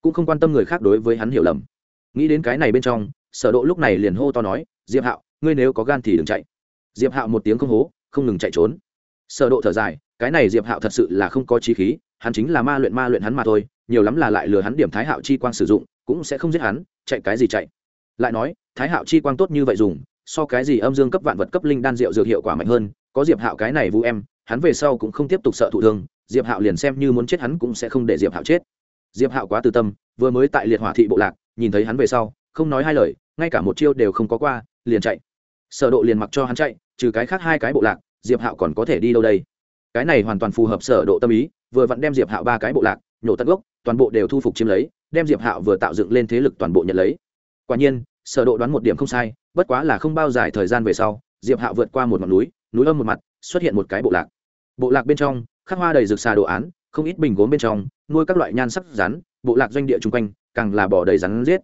[SPEAKER 1] cũng không quan tâm người khác đối với hắn hiểu lầm. Nghĩ đến cái này bên trong, sở độ lúc này liền hô to nói, diệp hạo ngươi nếu có gan thì đừng chạy. Diệp hạo một tiếng không hố, không ngừng chạy trốn. Sở độ thở dài, cái này diệp hạo thật sự là không có trí khí, hắn chính là ma luyện ma luyện hắn mà thôi, nhiều lắm là lại lừa hắn điểm thái hạo chi quang sử dụng, cũng sẽ không giết hắn, chạy cái gì chạy. Lại nói, thái hạo chi quang tốt như vậy dùng, so cái gì âm dương cấp vạn vật cấp linh đan rượu dược hiệu quả mạnh hơn, có diệp hạo cái này vũ em, hắn về sau cũng không tiếp tục sợ thụ thương, diệp hạo liền xem như muốn chết hắn cũng sẽ không để diệp hạo chết. Diệp hạo quá từ tâm, vừa mới tại liệt hỏa thị bộ lạc, nhìn thấy hắn về sau, không nói hai lời, ngay cả một chiêu đều không có qua, liền chạy sở độ liền mặc cho hắn chạy, trừ cái khác hai cái bộ lạc, diệp hạo còn có thể đi đâu đây? Cái này hoàn toàn phù hợp sở độ tâm ý, vừa vặn đem diệp hạo ba cái bộ lạc, nhổ tận gốc, toàn bộ đều thu phục chiếm lấy, đem diệp hạo vừa tạo dựng lên thế lực toàn bộ nhận lấy. Quả nhiên, sở độ đoán một điểm không sai, bất quá là không bao dài thời gian về sau, diệp hạo vượt qua một ngọn núi núi âm một mặt, xuất hiện một cái bộ lạc. Bộ lạc bên trong, khắc hoa đầy rực xà đồ án, không ít bình gốm bên trong, nuôi các loại nhan sắc rắn, bộ lạc doanh địa chung quanh, càng là bỏ đầy rắn giết.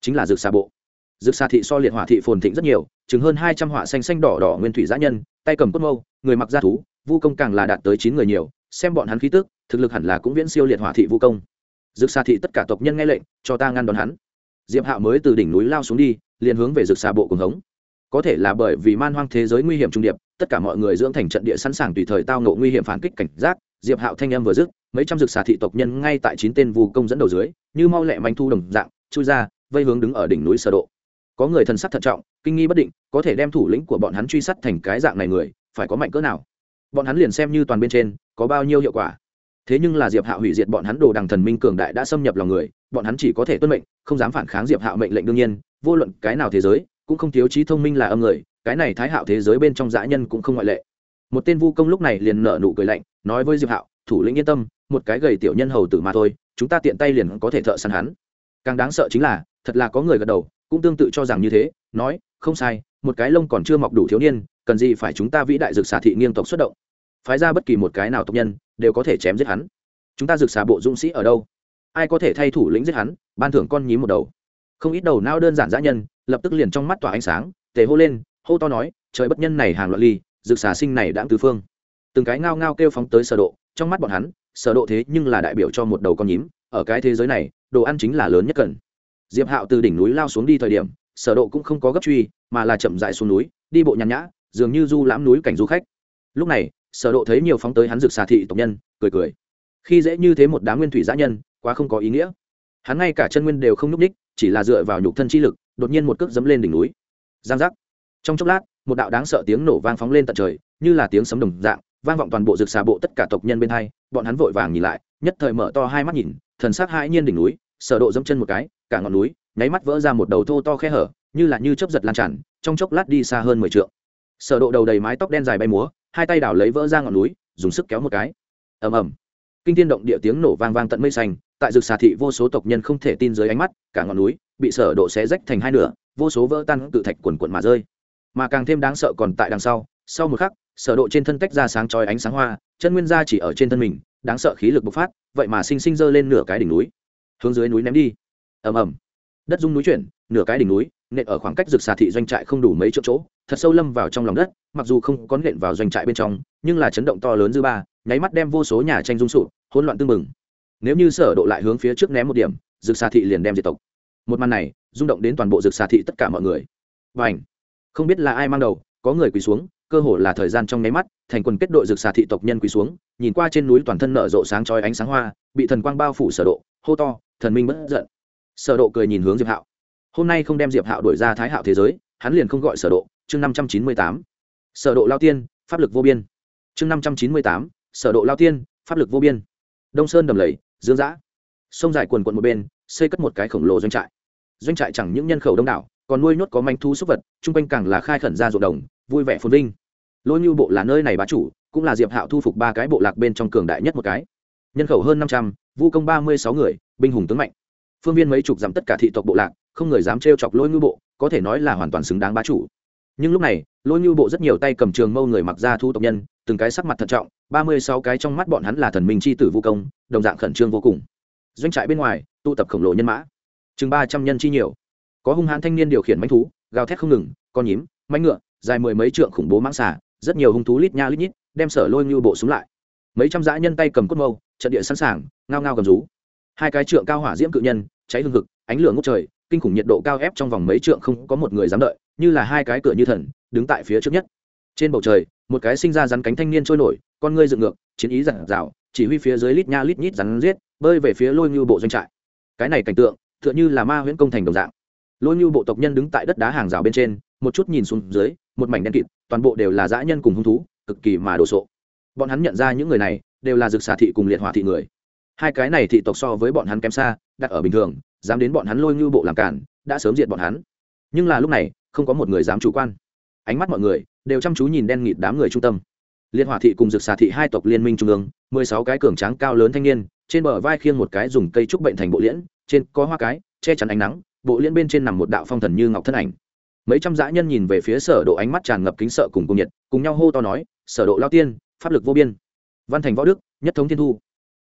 [SPEAKER 1] Chính là rực xà bộ. Rực xà thị so liệt hỏa thị phồn thịnh rất nhiều chừng hơn hai trăm họa xanh xanh đỏ đỏ nguyên thủy giã nhân, tay cầm cốt mâu, người mặc gia thú vu công càng là đạt tới chín người nhiều, xem bọn hắn khí tức, thực lực hẳn là cũng viễn siêu liệt hỏa thị vu công. Dực xà thị tất cả tộc nhân nghe lệnh, cho ta ngăn đón hắn. Diệp hạo mới từ đỉnh núi lao xuống đi, liền hướng về dực xà bộ cùng hống. Có thể là bởi vì man hoang thế giới nguy hiểm trung điệp, tất cả mọi người dưỡng thành trận địa sẵn sàng tùy thời tao ngộ nguy hiểm phản kích cảnh giác, diệp hạo thanh âm vừa dứt, mấy trăm dực xà thị tộc nhân ngay tại chín tên vu công dẫn đầu dưới, như mau lẹ manh thu đồng dạng, chui ra, vây hướng đứng ở đỉnh núi sở độ có người thần sắc thận trọng, kinh nghi bất định, có thể đem thủ lĩnh của bọn hắn truy sát thành cái dạng này người, phải có mạnh cỡ nào? Bọn hắn liền xem như toàn bên trên, có bao nhiêu hiệu quả? Thế nhưng là diệp hạo hủy diệt bọn hắn đồ đằng thần minh cường đại đã xâm nhập lòng người, bọn hắn chỉ có thể tuân mệnh, không dám phản kháng diệp hạo mệnh lệnh đương nhiên, vô luận cái nào thế giới, cũng không thiếu trí thông minh là âm người, cái này thái hạo thế giới bên trong dã nhân cũng không ngoại lệ. Một tên vu công lúc này liền nở nụ cười lạnh, nói với diệp hạo thủ lĩnh yên tâm, một cái gầy tiểu nhân hầu tử mà thôi, chúng ta tiện tay liền có thể thợ săn hắn. Càng đáng sợ chính là, thật là có người gật đầu cũng tương tự cho rằng như thế, nói, không sai, một cái lông còn chưa mọc đủ thiếu niên, cần gì phải chúng ta vĩ đại dược xà thị nghiêng tộc xuất động? Phái ra bất kỳ một cái nào tộc nhân, đều có thể chém giết hắn. Chúng ta dược xà bộ dũng sĩ ở đâu? Ai có thể thay thủ lĩnh giết hắn, ban thưởng con nhím một đầu. Không ít đầu não đơn giản dã nhân, lập tức liền trong mắt tỏa ánh sáng, tề hô lên, hô to nói, trời bất nhân này hàng loạn ly, dược xà sinh này đãng tứ phương. Từng cái ngao ngao kêu phóng tới sở độ, trong mắt bọn hắn, sở độ thế nhưng là đại biểu cho một đầu con nhím, ở cái thế giới này, đồ ăn chính là lớn nhất cần diệp hạo từ đỉnh núi lao xuống đi thời điểm, sở độ cũng không có gấp truy, mà là chậm rãi xuống núi, đi bộ nhàn nhã, dường như du lãm núi cảnh du khách. Lúc này, sở độ thấy nhiều phóng tới hắn rực xà thị tộc nhân, cười cười. Khi dễ như thế một đám nguyên thủy giã nhân, quá không có ý nghĩa. Hắn ngay cả chân nguyên đều không núp đích chỉ là dựa vào nhục thân chi lực, đột nhiên một cước dẫm lên đỉnh núi. Giang giác. Trong chốc lát, một đạo đáng sợ tiếng nổ vang phóng lên tận trời, như là tiếng sấm đồng dạng, vang vọng toàn bộ rực xà bộ tất cả tộc nhân bên hai, bọn hắn vội vàng nhìn lại, nhất thời mở to hai mắt nhìn, thần sắc hãi nhiên đỉnh núi sở độ dẫm chân một cái, cả ngọn núi, nháy mắt vỡ ra một đầu thô to khe hở, như là như chớp giật lan tràn, trong chốc lát đi xa hơn mười trượng. Sở độ đầu đầy mái tóc đen dài bay múa, hai tay đảo lấy vỡ ra ngọn núi, dùng sức kéo một cái. Ầm ầm. Kinh thiên động địa tiếng nổ vang vang tận mây xanh, tại rực xà thị vô số tộc nhân không thể tin dưới ánh mắt, cả ngọn núi bị sở độ xé rách thành hai nửa, vô số vỡ tan tự thạch cuồn cuộn mà rơi. Mà càng thêm đáng sợ còn tại đằng sau sau một khắc, sở độ trên thân tách ra sáng chói ánh sáng hoa, chân nguyên gia chỉ ở trên thân mình, đáng sợ khí lực bộc phát, vậy mà sinh sinh dơ lên nửa cái đỉnh núi hướng dưới núi ném đi. Ầm ầm. Đất rung núi chuyển, nửa cái đỉnh núi, nện ở khoảng cách rực xà thị doanh trại không đủ mấy chỗ chỗ, thật sâu lâm vào trong lòng đất, mặc dù không có nện vào doanh trại bên trong, nhưng là chấn động to lớn dư ba, nháy mắt đem vô số nhà tranh rung sụp, hỗn loạn tương mừng nếu như sở độ lại hướng phía trước ném một điểm, rực xà thị liền đem diệt tộc. Một màn này, rung động đến toàn bộ rực xà thị tất cả mọi người. Và không biết là ai mang đầu, có người quỳ xuống, cơ hồ là thời gian trong nháy mắt, thành quần kết đội rực xà thị tộc nhân quỳ xuống, nhìn qua trên núi toàn thân nở rộ sáng chói ánh sáng hoa, bị thần quang bao phủ sở độ, hô to thần minh bất giận. Sở độ cười nhìn hướng diệp hạo. Hôm nay không đem diệp hạo đuổi ra thái hạo thế giới, hắn liền không gọi sở độ. Chương 598 sở độ lao tiên, pháp lực vô biên. Chương 598 sở độ lao tiên, pháp lực vô biên. Đông sơn đầm lầy, dương dã sông dài quần quận một bên, xây cất một cái khổng lồ doanh trại. Doanh trại chẳng những nhân khẩu đông đảo, còn nuôi nhốt có manh thu súc vật, chung quanh càng là khai khẩn ra ruộng đồng, vui vẻ phồn vinh. Lôi như bộ là nơi này bá chủ, cũng là diệp hạo thu phục ba cái bộ lạc bên trong cường đại nhất một cái. Nhân khẩu hơn năm trăm, vu công ba mươi sáu người binh hùng tướng mạnh. Phương viên mấy chục dặm tất cả thị tộc bộ lạc, không người dám trêu chọc lôi ngư bộ, có thể nói là hoàn toàn xứng đáng bá chủ. Nhưng lúc này, lôi ngư bộ rất nhiều tay cầm trường mâu người mặc ra thu tộc nhân, từng cái sắc mặt thận trọng, ba mươi sáu cái trong mắt bọn hắn là thần minh c h i tử vô công, đồng dạng khẩn trương vô cùng. Doanh trại bên ngoài, tụ tập khổng lồ nhân mã. Chừng ba trăm nhân chi nhiều. Có hung hãn thanh niên điều khiển mánh thú, gào thét không ngừng, con nhím mánh ngựa, dài mười mấy trượng khủng bố mãng xả rất nhiều hung thú lít nha lít nhít, đem sở lôi ngư bộ xuống lại. Mấy trăm dã nhân tay cầm cốt mâu, trận địa sẵn sàng, ngao ngao cầm rú hai cái trượng cao hỏa diễm cự nhân, cháy hương hực, ánh lửa ngốc trời, kinh khủng nhiệt độ cao ép trong vòng mấy trượng không có một người dám đợi, như là hai cái cửa như thần, đứng tại phía trước nhất. Trên bầu trời, một cái sinh ra rắn cánh thanh niên trôi nổi, con ngươi dựng ngược, chiến ý giản rào chỉ huy phía dưới lít nha lít nhít rắn giết, bơi về phía lôi ngưu bộ doanh trại. Cái này cảnh tượng t h ư ợ n h ư là ma huyễn công thành đồng dạng. Lôi ngưu bộ tộc nhân đứng tại đất đá hàng rào bên trên, một chút nhìn xuống dưới, một mảnh đen kịt, toàn bộ đều là dã nhân cùng hung thú, cực kỳ mà đồ sộ. Bọn hắn nhận ra những người này, đều là dược xà thị cùng liệt hỏa thị người hai cái này thị tộc so với bọn hắn kém xa, đặt ở bình thường, dám đến bọn hắn lôi ngưu bộ làm cản, đã sớm diệt bọn hắn. Nhưng là lúc này, không có một người dám chủ quan. Ánh mắt mọi người đều chăm chú nhìn đen nghịt đám người trung tâm. Liên hỏa thị cùng dược xà thị hai tộc liên minh trung ương, mười sáu cái cường tráng cao lớn thanh niên, trên bờ vai khiêng một cái dùng cây trúc bệnh thành bộ liễn, trên có hoa cái, che chắn ánh nắng, bộ liễn bên trên nằm một đạo phong thần như ngọc thân ảnh. Mấy trăm dã nhân nhìn về phía sở độ ánh mắt tràn ngập kính sợ cùng cung nhiệt, cùng nhau hô to nói, sở độ lao tiên, pháp lực vô biên. Văn thành võ đức, nhất thống thiên thu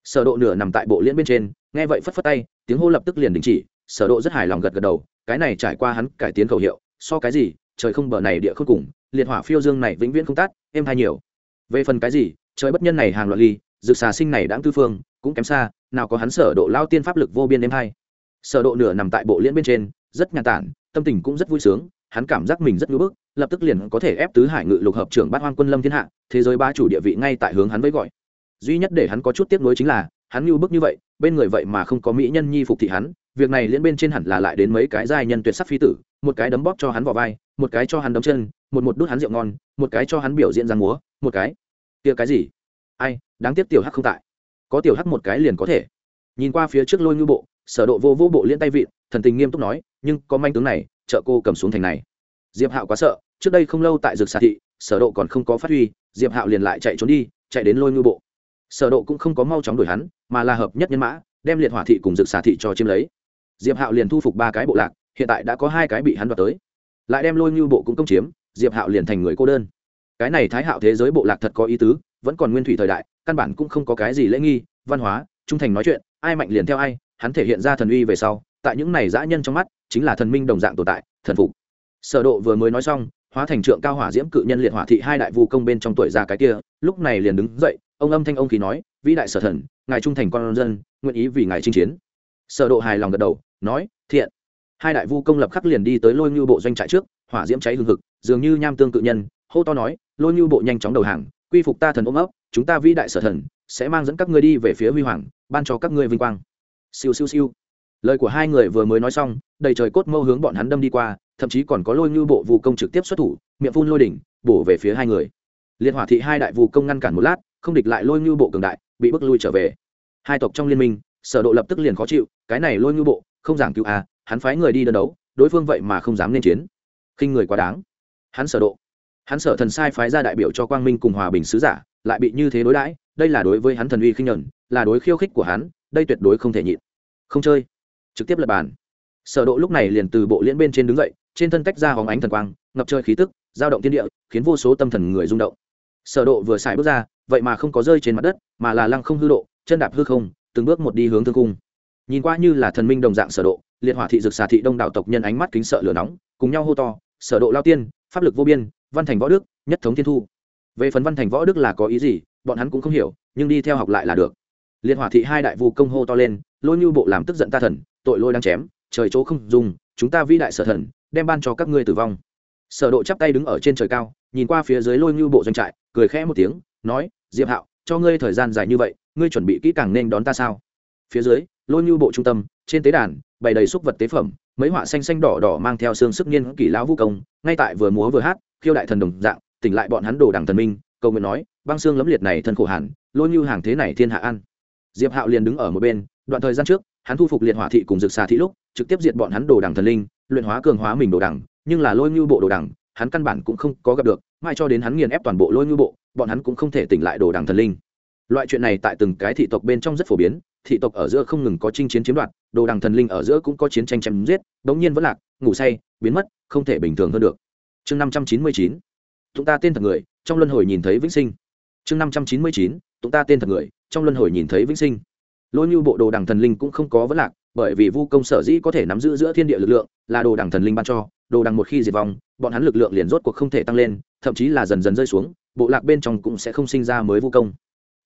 [SPEAKER 1] sở độ nửa nằm tại bộ liễn bên trên, nghe vậy phất phất tay, tiếng hô lập tức liền đình chỉ, sở độ rất hài lòng gật gật đầu, cái này trải qua hắn cải tiến khẩu hiệu, so cái gì, trời không bờ này địa không cùng, liệt hỏa phiêu dương này vĩnh viễn không tắt em hay nhiều. Về phần cái gì, trời bất nhân này hàng loạt ly, dược xà sinh này đáng tư phương, cũng kém xa, nào có hắn sở độ lao tiên pháp lực vô biên em hay sở độ nửa nằm tại bộ liễn bên trên, rất nhàn tản, tâm tình cũng rất vui sướng, hắn cảm giác mình rất ngưỡng bức, lập tức liền có thể ép tứ hải ngự lục hợp trưởng bát hoang quân lâm thiên hạ, thế giới ba chủ địa vị ngay tại hướng hắn với gọi duy nhất để hắn có chút tiếc nuối chính là, hắn như bức như vậy, bên người vậy mà không có mỹ nhân nhi phục thị hắn, việc này liên bên trên hẳn là lại đến mấy cái giai nhân tuyệt sắc phi tử, một cái đấm bóp cho hắn vào vai, một cái cho hắn đấm chân, một một đút hắn rượu ngon, một cái cho hắn biểu diễn giang múa, một cái. Kia cái gì? Ai, đáng tiếc tiểu hắc không tại. Có tiểu hắc một cái liền có thể. Nhìn qua phía trước lôi ngư bộ, sở độ vô vô bộ liên tay vịn, thần tình nghiêm túc nói, nhưng có manh tướng này trợ cô cầm xuống thành này. Diệp hạo quá sợ, trước đây không lâu tại dược xà thị, sở độ còn không có phát huy, diệp hạo liền lại chạy trốn đi, chạy đến lôi ngư bộ sở độ cũng không có mau chóng đuổi hắn, mà là hợp nhất nhân mã, đem liệt hỏa thị cùng dược xà thị cho chiếm lấy. Diệp hạo liền thu phục ba cái bộ lạc, hiện tại đã có hai cái bị hắn đoạt tới. Lại đem lôi như bộ cũng công chiếm, diệp hạo liền thành người cô đơn. Cái này thái hạo thế giới bộ lạc thật có ý tứ, vẫn còn nguyên thủy thời đại, căn bản cũng không có cái gì lễ nghi, văn hóa, trung thành nói chuyện, ai mạnh liền theo ai, hắn thể hiện ra thần uy về sau, tại những này dã nhân trong mắt, chính là thần minh đồng dạng tồn tại, thần phục. Sở độ vừa mới nói xong, hóa thành trượng cao hỏa diễm cự nhân liệt hỏa thị hai đại vu công bên trong tuổi già cái kia, lúc này liền đứng dậy ông âm thanh ông khí nói, vĩ đại sở thần, ngài trung thành con dân, nguyện ý vì ngài chinh chiến. Sở độ hài lòng gật đầu, nói, thiện. Hai đại vu công lập khắc liền đi tới lôi như bộ doanh trại trước, hỏa diễm cháy hừng hực, dường như nham tương cự nhân, hô to nói, lôi như bộ nhanh chóng đầu hàng, quy phục ta thần ôm ấp, chúng ta vĩ đại sở thần, sẽ mang dẫn các ngươi đi về phía huy hoàng, ban cho các ngươi vinh quang. Siêu siêu siêu. Lời của hai người vừa mới nói xong, đầy trời cốt mâu hướng bọn hắn đâm đi qua, thậm chí còn có lôi như bộ vụ công trực tiếp xuất thủ, miệng phun lôi đỉnh, bổ về phía hai người. Liên hỏa thị hai đại vụ công ngăn cản một lát không địch lại lôi như bộ cường đại, bị bức lui trở về. Hai tộc trong liên minh, sở độ lập tức liền khó chịu, cái này lôi như bộ, không giảng cứu à hắn phái người đi đơn đấu, đối phương vậy mà không dám nên chiến. Khinh người quá đáng. Hắn sở độ. Hắn sở thần sai phái ra đại biểu cho quang minh cùng hòa bình sứ giả, lại bị như thế đối đãi, đây là đối với hắn thần uy khinh nhẫn, là đối khiêu khích của hắn, đây tuyệt đối không thể nhịn. Không chơi. Trực tiếp lập bàn. Sở độ lúc này liền từ bộ liễn bên trên đứng dậy, trên thân tách ra hóng ánh thần quang, ngập trời khí tức giao động thiên địa, khiến vô số tâm thần người rung động. Sở độ vừa xài bước ra vậy mà không có rơi trên mặt đất, mà là lăng không hư độ, chân đạp hư không, từng bước một đi hướng thương cung. Nhìn qua như là thần minh đồng dạng sở độ, liệt hỏa thị dược xà thị đông đảo tộc nhân ánh mắt kính sợ lửa nóng, cùng nhau hô to, sở độ lao tiên, pháp lực vô biên, văn thành võ đức, nhất thống thiên thu. Về phần văn thành võ đức là có ý gì, bọn hắn cũng không hiểu, nhưng đi theo học lại là được. Liệt hỏa thị hai đại vu công hô to lên, lôi như bộ làm tức giận ta thần, tội lôi đang chém, trời chỗ không dùng, chúng ta vĩ đại sở thần, đem ban cho các ngươi tử vong. Sở độ chắp tay đứng ở trên trời cao, nhìn qua phía dưới lôi như bộ doanh trại, cười khẽ một tiếng, nói diệp hạo, cho ngươi thời gian dài như vậy, ngươi chuẩn bị kỹ càng nên đón ta sao? Phía dưới, lôi như bộ trung tâm, trên tế đàn, bày đầy xúc vật tế phẩm, mấy họa xanh xanh đỏ đỏ mang theo xương sức niên kỷ lão vũ công, ngay tại vừa múa vừa hát, khiêu đại thần đồng dạng, tỉnh lại bọn hắn đồ đảng thần minh, cầu nguyện nói, băng xương lấm liệt này thân khổ hẳn, lôi như hàng thế này thiên hạ ăn. Diệp hạo liền đứng ở một bên, đoạn thời gian trước, hắn thu phục liệt hỏa thị cùng dược xà thị lúc, trực tiếp diệt bọn hắn đồ đảng thần linh, luyện hóa cường hóa mình đồ đảng nhưng là lôi như bộ đồ đảng hắn căn bản cũng không có gặp được mai cho đến hắn nghiền ép toàn bộ lôi ngư bộ, bọn hắn cũng không thể tỉnh lại đồ đằng thần linh. Loại chuyện này tại từng cái thị tộc bên trong rất phổ biến, thị tộc ở giữa không ngừng có chinh chiến chiếm đoạt, đồ đằng thần linh ở giữa cũng có chiến tranh chém giết bỗng nhiên vẫn lạc, ngủ say, biến mất, không thể bình thường hơn được. Chương năm trăm chín mươi chín, chúng ta tên thật người, trong luân hồi nhìn thấy vĩnh sinh. Chương năm trăm chín mươi chín, chúng ta tên thật người, trong luân hồi nhìn thấy vĩnh sinh. Lôi như bộ đồ đằng thần linh cũng không có vấn lạc, bởi vì vu công sở dĩ có thể nắm giữ giữa thiên địa lực lượng là đồ đằng thần linh ban cho đồ đằng một khi diệt vong, bọn hắn lực lượng liền rốt cuộc không thể tăng lên, thậm chí là dần dần rơi xuống, bộ lạc bên trong cũng sẽ không sinh ra mới vu công.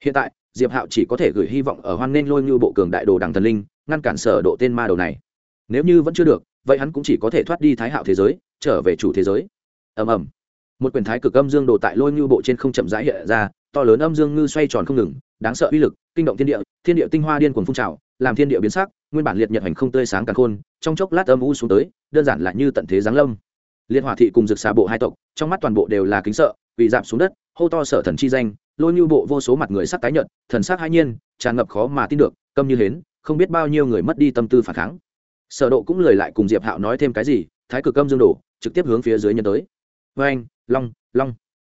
[SPEAKER 1] Hiện tại, diệp hạo chỉ có thể gửi hy vọng ở hoan nên lôi như bộ cường đại đồ đằng thần linh, ngăn cản sở độ tên ma đầu này. Nếu như vẫn chưa được, vậy hắn cũng chỉ có thể thoát đi thái hạo thế giới, trở về chủ thế giới. Ầm ầm. Một quyền thái cực âm dương đồ tại lôi như bộ trên không chậm rãi hiện ra, to lớn âm dương ngư xoay tròn không ngừng, đáng sợ uy lực, kinh động thiên địa thiên địa tinh hoa điên cuồng phun trào, làm thiên địa biến sắc nguyên bản liệt nhật hành không tươi sáng càng khôn, trong chốc lát âm u xuống tới, đơn giản là như tận thế giáng lâm. Liệt hỏa thị cùng rực xà bộ hai tộc, trong mắt toàn bộ đều là kính sợ bị giảm xuống đất, hô to sở thần chi danh, lôi như bộ vô số mặt người sắc tái nhợt, thần sắc hai nhiên, tràn ngập khó mà tin được, câm như hến, không biết bao nhiêu người mất đi tâm tư phản kháng. Sở độ cũng lười lại cùng diệp hạo nói thêm cái gì, thái cực âm dương đổ, trực tiếp hướng phía dưới nhân tới. Với anh long long.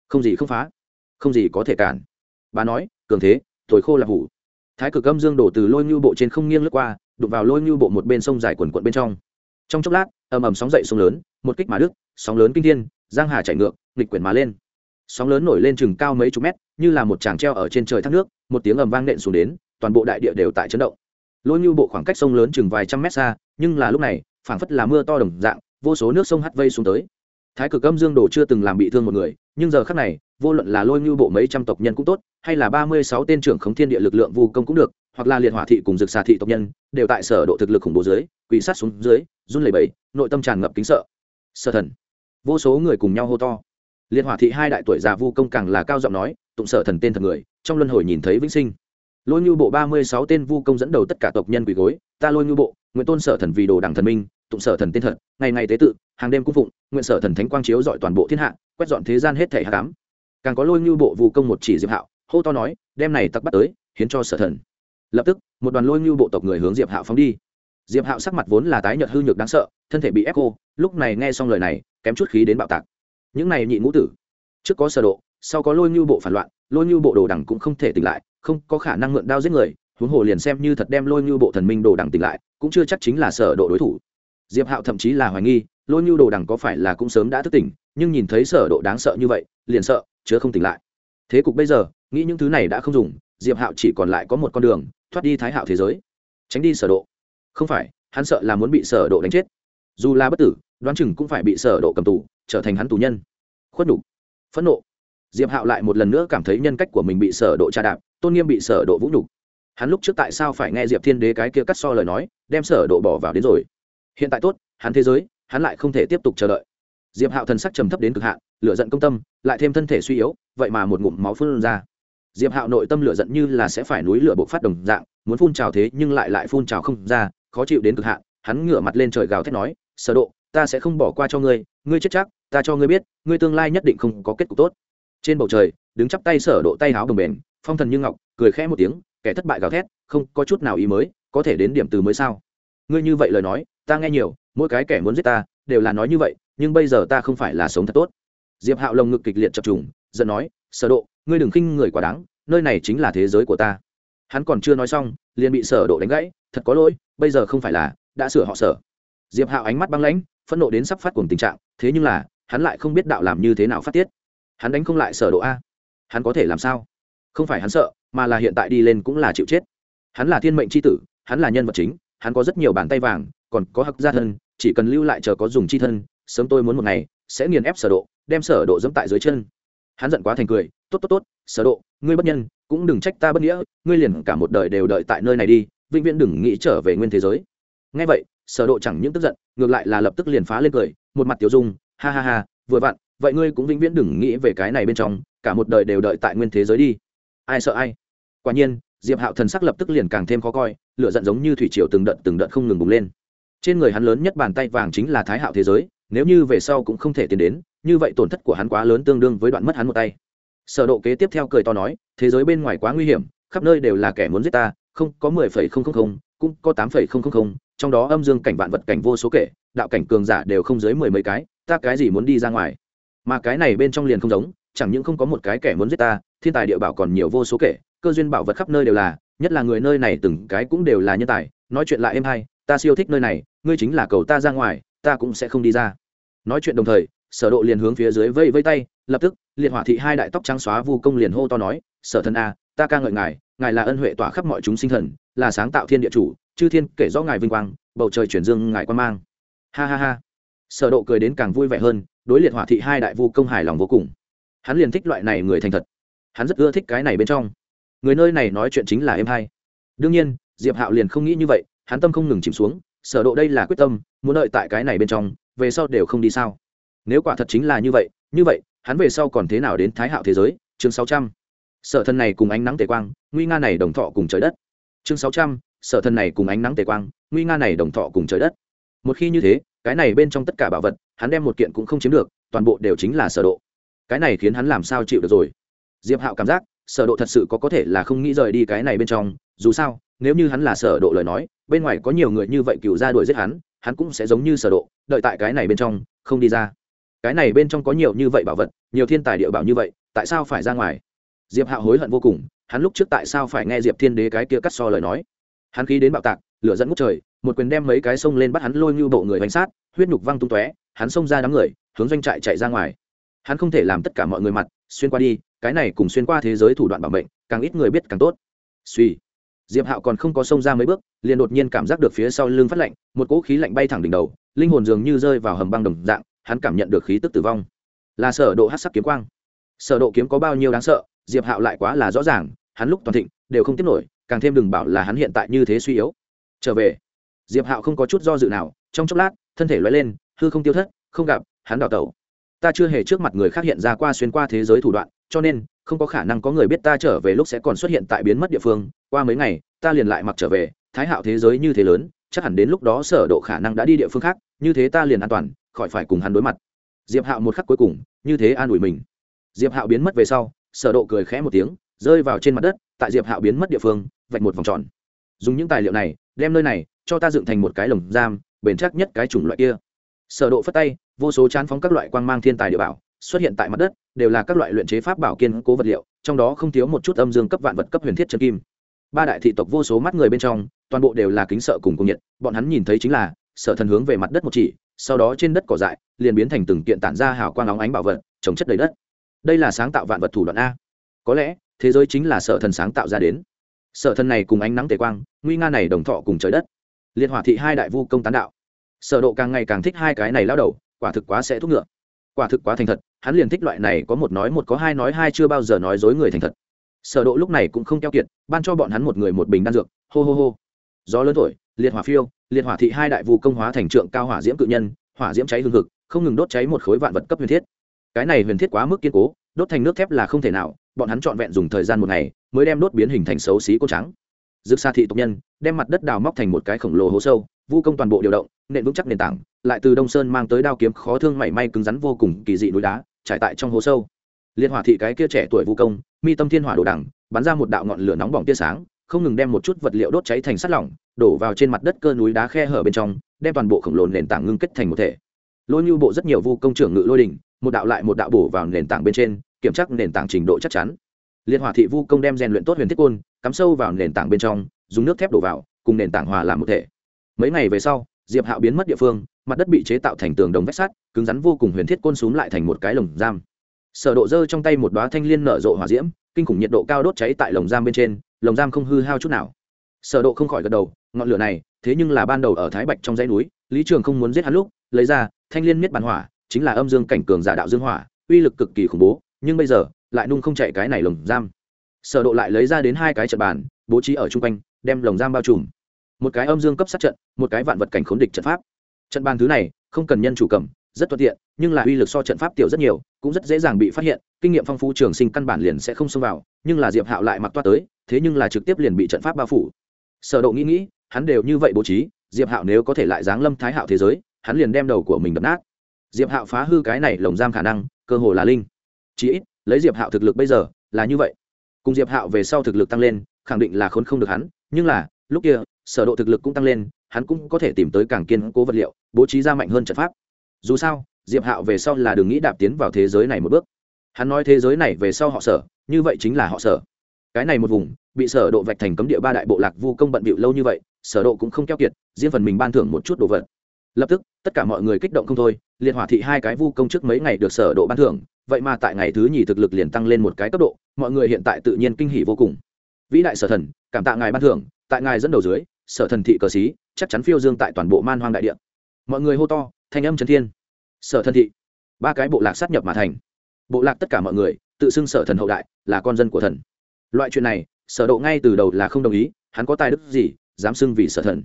[SPEAKER 1] Không gì không phá, không gì có thể cản. Bà nói, cường thế, thổi khô là hủ. Thái cực âm dương đổ từ lôi như bộ trên không nghiêng lướt qua đụng vào lôi như bộ một bên sông dài quần quận bên trong. Trong chốc lát, ầm ầm sóng dậy sông lớn, một kích mà đức sóng lớn kinh thiên, giang hà chạy ngược, nghịch quyển mà lên. Sóng lớn nổi lên chừng cao mấy chục mét, như là một chàng treo ở trên trời thác nước, một tiếng ầm vang nện xuống đến, toàn bộ đại địa đều tại chấn động. Lôi như bộ khoảng cách sông lớn chừng vài trăm mét xa, nhưng là lúc này, phảng phất là mưa to đồng dạng, vô số nước sông hắt vây xuống tới. Thái cực âm dương đồ chưa từng làm bị thương một người, nhưng giờ khắc này, vô luận là lôi như bộ mấy trăm tộc nhân cũng tốt, hay là ba mươi sáu tên trưởng khống thiên địa lực lượng vu công cũng được hoặc là liệt hỏa thị cùng dực xà thị tộc nhân, đều tại sở độ thực lực khủng bố dưới quỷ sát xuống dưới, run lẩy bẩy, nội tâm tràn ngập kính sợ. Sở thần. Vô số người cùng nhau hô to. Liệt hỏa thị hai đại tuổi già vu công càng là cao giọng nói, tụng sở thần tên thật người, trong luân hồi nhìn thấy vĩnh sinh. Lôi nhu bộ ba mươi sáu tên vu công dẫn đầu tất cả tộc nhân quỳ gối, ta lôi nhu bộ, nguyện tôn sở thần vì đồ đảng thần minh, tụng sở thần tên thật, ngày ngày tế tự, hàng đêm cung phụng, nguyện sở thần thánh quang chiếu dọi toàn bộ thiên hạ, quét dọn thế gian hết thể hạ cám. Càng có lôi nhu bộ vu công một chỉ diệp hạo, hô to nói, đem này tặc bắt tới, hiến cho sở thần lập tức, một đoàn lôi như bộ tộc người hướng diệp hạo phóng đi. Diệp hạo sắc mặt vốn là tái nhợt hư nhược đáng sợ, thân thể bị ép cô lúc này nghe xong lời này, kém chút khí đến bạo tạc. Những này nhị ngũ tử, trước có sở độ, sau có lôi như bộ phản loạn, lôi như bộ đồ đẳng cũng không thể tỉnh lại, không có khả năng mượn đao giết người, huống hồ liền xem như thật đem lôi như bộ thần minh đồ đẳng tỉnh lại, cũng chưa chắc chính là sở độ đối thủ. Diệp hạo thậm chí là hoài nghi, lôi như đồ đẳng có phải là cũng sớm đã thức tỉnh, nhưng nhìn thấy sở độ đáng sợ như vậy, liền sợ chứa không tỉnh lại. Thế cục bây giờ, nghĩ những thứ này đã không dùng diệp hạo chỉ còn lại có một con đường, thoát đi thái hạo thế giới. Tránh đi sở độ. Không phải, hắn sợ là muốn bị sở độ đánh chết. Dù là bất tử, đoán chừng cũng phải bị sở độ cầm tù, trở thành hắn tù nhân. Khuất đủ phẫn nộ. Diệp hạo lại một lần nữa cảm thấy nhân cách của mình bị sở độ tra đạp, tôn nghiêm bị sở độ vũ nhục. Hắn lúc trước tại sao phải nghe diệp thiên đế cái kia cắt so lời nói, đem sở độ bỏ vào đến rồi. Hiện tại tốt, hắn thế giới, hắn lại không thể tiếp tục chờ đợi. Diệp hạo thần sắc trầm thấp đến cực hạn, lửa giận công tâm, lại thêm thân thể suy yếu, vậy mà một ngụm máu phun ra diệp hạo nội tâm lửa giận như là sẽ phải núi lửa bộc phát đồng dạng, muốn phun trào thế nhưng lại lại phun trào không ra, khó chịu đến cực hạn, hắn ngửa mặt lên trời gào thét nói, sở độ, ta sẽ không bỏ qua cho ngươi ngươi chết chắc, ta cho ngươi biết, ngươi tương lai nhất định không có kết cục tốt. Trên bầu trời, đứng chắp tay sở độ tay háo đồng bền phong thần như ngọc, cười khẽ một tiếng, kẻ thất bại gào thét, không có chút nào ý mới, có thể đến điểm từ mới sao? Ngươi như vậy lời nói, ta nghe nhiều, mỗi cái kẻ muốn giết ta, đều là nói như vậy, nhưng bây giờ ta không phải là sống thật tốt. Diệp hạo lồng ngực kịch liệt chập trùng, giận nói, sở độ ngươi đừng khinh người quá đáng, nơi này chính là thế giới của ta. Hắn còn chưa nói xong, liền bị sở độ đánh gãy, thật có lỗi, bây giờ không phải là, đã sửa họ sở. Diệp hạo ánh mắt băng lãnh, phẫn nộ đến sắp phát cuồng tình trạng, thế nhưng là, hắn lại không biết đạo làm như thế nào phát tiết. Hắn đánh không lại sở độ a. Hắn có thể làm sao? Không phải hắn sợ, mà là hiện tại đi lên cũng là chịu chết. Hắn là thiên mệnh chi tử, hắn là nhân vật chính, hắn có rất nhiều bàn tay vàng, còn có hặc gia thân, chỉ cần lưu lại chờ có dùng chi thân, sớm tôi muốn một ngày, sẽ nghiền ép sở độ, đem sở độ dẫm tại dưới chân hắn giận quá thành cười, tốt tốt tốt, sở độ, ngươi bất nhân, cũng đừng trách ta bất nghĩa, ngươi liền cả một đời đều đợi tại nơi này đi, vĩnh viễn đừng nghĩ trở về nguyên thế giới. Nghe vậy, sở độ chẳng những tức giận, ngược lại là lập tức liền phá lên cười, một mặt tiểu dung, ha ha ha, vừa vặn, vậy ngươi cũng vĩnh viễn đừng nghĩ về cái này bên trong, cả một đời đều đợi tại nguyên thế giới đi. Ai sợ ai? Quả nhiên, diệp hạo thần sắc lập tức liền càng thêm khó coi, lửa giận giống như thủy triều từng đợt từng đợt không ngừng bùng lên. Trên người hắn lớn nhất bàn tay vàng chính là thái hạo thế giới, nếu như về sau cũng không thể tiến đến như vậy tổn thất của hắn quá lớn tương đương với đoạn mất hắn một tay. Sở độ kế tiếp theo cười to nói, thế giới bên ngoài quá nguy hiểm, khắp nơi đều là kẻ muốn giết ta, không, có mười phẩy không không không, cũng có tám phẩy không không không, trong đó âm dương cảnh vạn vật cảnh vô số kể, đạo cảnh cường giả đều không dưới mười mấy cái, ta cái gì muốn đi ra ngoài? Mà cái này bên trong liền không giống, chẳng những không có một cái kẻ muốn giết ta, thiên tài địa bảo còn nhiều vô số kể, cơ duyên bảo vật khắp nơi đều là, nhất là người nơi này từng cái cũng đều là nhân tài, nói chuyện lại êm hay, ta siêu thích nơi này, ngươi chính là cầu ta ra ngoài, ta cũng sẽ không đi ra. Nói chuyện đồng thời sở độ liền hướng phía dưới vây vây tay, lập tức, liệt hỏa thị hai đại tóc trắng xóa vu công liền hô to nói, sở thần a ta ca ngợi ngài ngài là ân huệ tỏa khắp mọi chúng sinh thần, là sáng tạo thiên địa chủ, chư thiên kể rõ ngài vinh quang, bầu trời chuyển dương ngài quan mang. Ha ha ha. Sở độ cười đến càng vui vẻ hơn, đối liệt hỏa thị hai đại vu công hài lòng vô cùng. Hắn liền thích loại này người thành thật. Hắn rất ưa thích cái này bên trong. Người nơi này nói chuyện chính là em hay đương nhiên, diệp hạo liền không nghĩ như vậy, hắn tâm không ngừng chìm xuống, sở độ đây là quyết tâm, muốn đợi tại cái này bên trong, về sau đều không đi sao nếu quả thật chính là như vậy như vậy, hắn về sau còn thế nào đến thái hạo thế giới? Chương 600. sở thần này cùng ánh nắng tề quang, nguy nga này đồng thọ cùng trời đất. Chương sáu trăm. Sở thần này cùng ánh nắng tề quang, nguy nga này đồng thọ cùng trời đất. Một khi như thế, cái này bên trong tất cả bảo vật, hắn đem một kiện cũng không chiếm được, toàn bộ đều chính là sở độ. Cái này khiến hắn làm sao chịu được rồi? Diệp hạo cảm giác, sở độ thật sự có có thể là không nghĩ rời đi cái này bên trong, dù sao, nếu như hắn là sở độ lời nói, bên ngoài có nhiều người như vậy cựu ra đuổi giết hắn hắn cũng sẽ giống như sở độ, đợi tại cái này bên trong, không đi ra cái này bên trong có nhiều như vậy bảo vật, nhiều thiên tài địa bảo như vậy, tại sao phải ra ngoài? Diệp hạo hối hận vô cùng, hắn lúc trước tại sao phải nghe diệp thiên đế cái kia cắt so lời nói? Hắn khí đến bạo tạc, lửa dẫn ngút trời, một quyền đem mấy cái sông lên bắt hắn lôi như bộ người bánh sát, huyết nhục văng tung tóe, hắn xông ra đám người, hướng doanh trại chạy ra ngoài. Hắn không thể làm tất cả mọi người mặt, xuyên qua đi, cái này cùng xuyên qua thế giới thủ đoạn bảo mệnh, càng ít người biết càng tốt. Suy. Diệp hạo còn không có xông ra mấy bước, liền đột nhiên cảm giác được phía sau lưng phát lạnh, một cỗ khí lạnh bay thẳng đỉnh đầu, linh hồn dường như rơi vào hầm băng đồng dạng hắn cảm nhận được khí tức tử vong. Là sở độ hắc sắc kiếm quang. Sở độ kiếm có bao nhiêu đáng sợ, diệp hạo lại quá là rõ ràng, hắn lúc toàn thịnh, đều không tiếp nổi, càng thêm đừng bảo là hắn hiện tại như thế suy yếu. Trở về. Diệp hạo không có chút do dự nào, trong chốc lát, thân thể lóe lên, hư không tiêu thất, không gặp, hắn đào tẩu. Ta chưa hề trước mặt người khác hiện ra qua xuyên qua thế giới thủ đoạn, cho nên, không có khả năng có người biết ta trở về lúc sẽ còn xuất hiện tại biến mất địa phương. Qua mấy ngày, ta liền lại mặc trở về, thái hạo thế giới như thế lớn, chắc hẳn đến lúc đó sở độ khả năng đã đi địa phương khác, như thế ta liền an toàn khỏi phải cùng hắn đối mặt. Diệp hạo một khắc cuối cùng, như thế an ủi mình. Diệp hạo biến mất về sau, sở độ cười khẽ một tiếng, rơi vào trên mặt đất, tại diệp hạo biến mất địa phương, vạch một vòng tròn. Dùng những tài liệu này, đem nơi này, cho ta dựng thành một cái lồng giam, bền chắc nhất cái chủng loại kia. Sở độ phất tay, vô số chán phóng các loại quang mang thiên tài địa bảo, xuất hiện tại mặt đất, đều là các loại luyện chế pháp bảo kiên cố vật liệu, trong đó không thiếu một chút âm dương cấp vạn vật cấp huyền thiết chân kim. Ba đại thị tộc vô số mắt người bên trong, toàn bộ đều là kính sợ cùng cung nhiệt, bọn hắn nhìn thấy chính là, sở thần hướng về mặt đất một chỉ sau đó trên đất cỏ dại liền biến thành từng kiện tản ra hào quang óng ánh bảo vật, trồng chất đầy đất. Đây là sáng tạo vạn vật thủ đoạn a. Có lẽ, thế giới chính là sở thần sáng tạo ra đến. Sở thần này cùng ánh nắng tề quang, nguy nga này đồng thọ cùng trời đất. Liệt hỏa thị hai đại vu công tán đạo. Sở độ càng ngày càng thích hai cái này lao đầu, quả thực quá sẽ thúc ngựa. Quả thực quá thành thật, hắn liền thích loại này có một nói một có hai nói hai chưa bao giờ nói dối người thành thật. Sở độ lúc này cũng không keo kiệt, ban cho bọn hắn một người một bình đan dược, hô hô hô. Gió lớn thổi liệt hỏa phiêu, liệt hỏa thị hai đại vu công hóa thành trượng cao hỏa diễm cự nhân, hỏa diễm cháy hương hực, không ngừng đốt cháy một khối vạn vật cấp huyền thiết. Cái này huyền thiết quá mức kiên cố, đốt thành nước thép là không thể nào, bọn hắn trọn vẹn dùng thời gian một ngày mới đem đốt biến hình thành xấu xí cô trắng. Dược xa thị tộc nhân đem mặt đất đào móc thành một cái khổng lồ hố sâu, vu công toàn bộ điều động nện vững chắc nền tảng, lại từ đông sơn mang tới đao kiếm khó thương mảy may cứng rắn vô cùng, kỳ dị núi đá, trải tại trong hố sâu. Liên hỏa thị cái kia trẻ tuổi vu công, mi tâm thiên hỏa đồ đẳng bắn ra một đạo ngọn lửa nóng bỏng tia sáng không ngừng đem một chút vật liệu đốt cháy thành sắt lỏng, đổ vào trên mặt đất cơ núi đá khe hở bên trong, đem toàn bộ khổng lồ nền tảng ngưng kết thành một thể. Lôi như bộ rất nhiều vu công trưởng ngự lôi đỉnh, một đạo lại một đạo bổ vào nền tảng bên trên, kiểm tra nền tảng trình độ chắc chắn. Liên hòa thị vu công đem rèn luyện tốt huyền thiết côn, cắm sâu vào nền tảng bên trong, dùng nước thép đổ vào, cùng nền tảng hòa làm một thể. Mấy ngày về sau, diệp hạo biến mất địa phương, mặt đất bị chế tạo thành tường đồng vách sắt, cứng rắn vô cùng huyền thiết côn xúm lại thành một cái lồng giam. Sở độ dơ trong tay một đóa thanh liên nở rộ hỏa diễm, kinh khủng nhiệt độ cao đốt cháy tại lồng giam bên trên lồng giam không hư hao chút nào. Sở độ không khỏi gật đầu, ngọn lửa này, thế nhưng là ban đầu ở thái bạch trong dãy núi, lý trường không muốn giết hắn lúc, lấy ra, thanh liên miết bàn hỏa, chính là âm dương cảnh cường giả đạo dương hỏa, uy lực cực kỳ khủng bố, nhưng bây giờ, lại nung không chạy cái này lồng giam. Sở độ lại lấy ra đến hai cái trận bàn, bố trí ở trung quanh, đem lồng giam bao trùm. Một cái âm dương cấp sát trận, một cái vạn vật cảnh khốn địch trận pháp. Trận bàn thứ này, không cần nhân chủ cầm, rất thuận tiện, nhưng là uy lực so trận pháp tiểu rất nhiều, cũng rất dễ dàng bị phát hiện, kinh nghiệm phong phú trường sinh căn bản liền sẽ không xông vào, nhưng là diệp hạo lại mặc toa tới thế nhưng là trực tiếp liền bị trận pháp bao phủ. Sở độ nghĩ nghĩ, hắn đều như vậy bố trí, diệp hạo nếu có thể lại giáng lâm thái hạo thế giới, hắn liền đem đầu của mình đập nát. Diệp hạo phá hư cái này lồng giam khả năng, cơ hồ là linh. Chỉ ít, lấy diệp hạo thực lực bây giờ, là như vậy. Cùng diệp hạo về sau thực lực tăng lên, khẳng định là khốn không được hắn, nhưng là, lúc kia, sở độ thực lực cũng tăng lên, hắn cũng có thể tìm tới càng kiên cố vật liệu, bố trí ra mạnh hơn trận pháp. Dù sao, diệp hạo về sau là đừng nghĩ đạp tiến vào thế giới này một bước. Hắn nói thế giới này về sau họ sở, như vậy chính là họ sở cái này một vùng, bị sở độ vạch thành cấm địa ba đại bộ lạc vu công bận bịu lâu như vậy, sở độ cũng không keo kiệt, riêng phần mình ban thưởng một chút đồ vật. Lập tức, tất cả mọi người kích động không thôi, liệt hỏa thị hai cái vu công trước mấy ngày được sở độ ban thưởng, vậy mà tại ngày thứ nhì thực lực liền tăng lên một cái cấp độ, mọi người hiện tại tự nhiên kinh hỉ vô cùng. Vĩ đại sở thần, cảm tạ ngài ban thưởng, tại ngài dẫn đầu dưới, sở thần thị cờ xí, chắc chắn phiêu dương tại toàn bộ man hoang đại địa. Mọi người hô to, thanh âm trấn thiên. Sở thần thị, ba cái bộ lạc sát nhập mà thành. Bộ lạc tất cả mọi người, tự xưng sở thần hậu đại, là con dân của thần loại chuyện này, sở độ ngay từ đầu là không đồng ý, hắn có tài đức gì, dám xưng vì sở thần.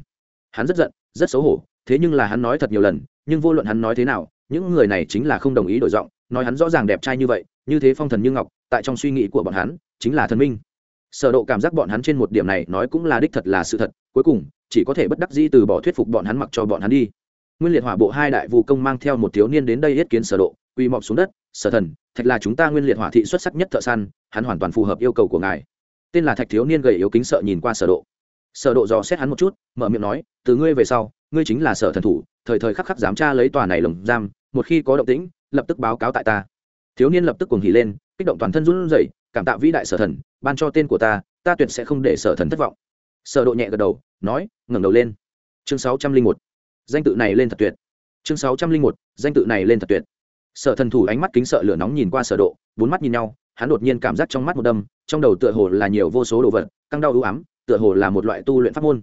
[SPEAKER 1] Hắn rất giận, rất xấu hổ, thế nhưng là hắn nói thật nhiều lần, nhưng vô luận hắn nói thế nào, những người này chính là không đồng ý đổi giọng, nói hắn rõ ràng đẹp trai như vậy, như thế phong thần như ngọc, tại trong suy nghĩ của bọn hắn, chính là thần minh. Sở độ cảm giác bọn hắn trên một điểm này nói cũng là đích thật là sự thật, cuối cùng, chỉ có thể bất đắc dĩ từ bỏ thuyết phục bọn hắn mặc cho bọn hắn đi. Nguyên liệt hỏa bộ hai đại vụ công mang theo một thiếu niên đến đây yết kiến sở độ quỳ mọp xuống đất, sở thần, thạch là chúng ta nguyên liệt hỏa thị xuất sắc nhất thợ săn, hắn hoàn toàn phù hợp yêu cầu của ngài. Tên là thạch thiếu niên gầy yếu kính sợ nhìn qua sở độ. Sở độ dò xét hắn một chút, mở miệng nói, từ ngươi về sau, ngươi chính là sở thần thủ, thời thời khắc khắc dám tra lấy tòa này lồng giam, một khi có động tĩnh, lập tức báo cáo tại ta. Thiếu niên lập tức cuồng hỉ lên, kích động toàn thân run rẩy, cảm tạ vĩ đại sở thần, ban cho tên của ta ta tuyệt sẽ không để sở thần thất vọng. Sở độ nhẹ gật đầu, nói, ngẩng đầu lên. Chương 601 danh tự này lên thật tuyệt. Chương 601 danh tự này lên thật tuyệt sở thần thủ ánh mắt kính sợ lửa nóng nhìn qua sở độ, bốn mắt nhìn nhau, hắn đột nhiên cảm giác trong mắt một đâm, trong đầu tựa hồ là nhiều vô số đồ vật, căng đau ưu ám, tựa hồ là một loại tu luyện pháp môn.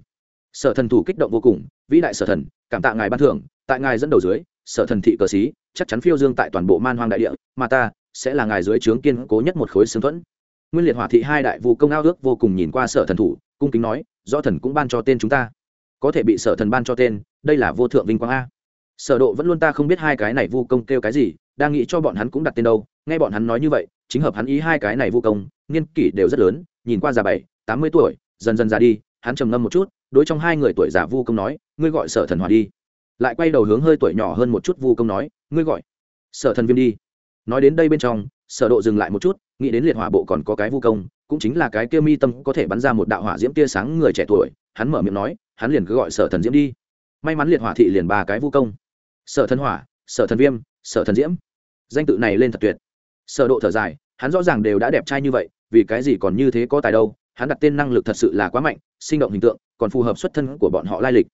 [SPEAKER 1] Sở thần thủ kích động vô cùng, vĩ đại sở thần, cảm tạ ngài ban thưởng, tại ngài dẫn đầu dưới, sở thần thị cờ sĩ chắc chắn phiêu dương tại toàn bộ man hoang đại địa, mà ta sẽ là ngài dưới trướng kiên cố nhất một khối xương thuẫn. Nguyên liệt hỏa thị hai đại vụ công ao ước vô cùng nhìn qua sở thần thủ, cung kính nói do thần cũng ban cho tên chúng ta. Có thể bị sở thần ban cho tên, đây là vô thượng vinh quang a. Sở độ vẫn luôn ta không biết hai cái này vu công kêu cái gì đang nghĩ cho bọn hắn cũng đặt tên đâu, nghe bọn hắn nói như vậy, chính hợp hắn ý hai cái này vu công, niên kỷ đều rất lớn, nhìn qua già bảy, tám mươi tuổi, dần dần già đi, hắn trầm ngâm một chút, đối trong hai người tuổi già vu công nói, ngươi gọi sở thần hòa đi. Lại quay đầu hướng hơi tuổi nhỏ hơn một chút vu công nói, ngươi gọi sở thần viêm đi. Nói đến đây bên trong, sở độ dừng lại một chút, nghĩ đến liệt hỏa bộ còn có cái vu công, cũng chính là cái kia mi tâm có thể bắn ra một đạo hỏa diễm tia sáng người trẻ tuổi, hắn mở miệng nói, hắn liền cứ gọi sở thần diễm đi. May mắn liệt hỏa thị liền ba cái vu công. Sở thần hỏa, sở thần viêm sở thần diễm. Danh tự này lên thật tuyệt. Sở độ thở dài, hắn rõ ràng đều đã đẹp trai như vậy, vì cái gì còn như thế có tài đâu, hắn đặt tên năng lực thật sự là quá mạnh, sinh động hình tượng, còn phù hợp xuất thân của bọn họ lai lịch.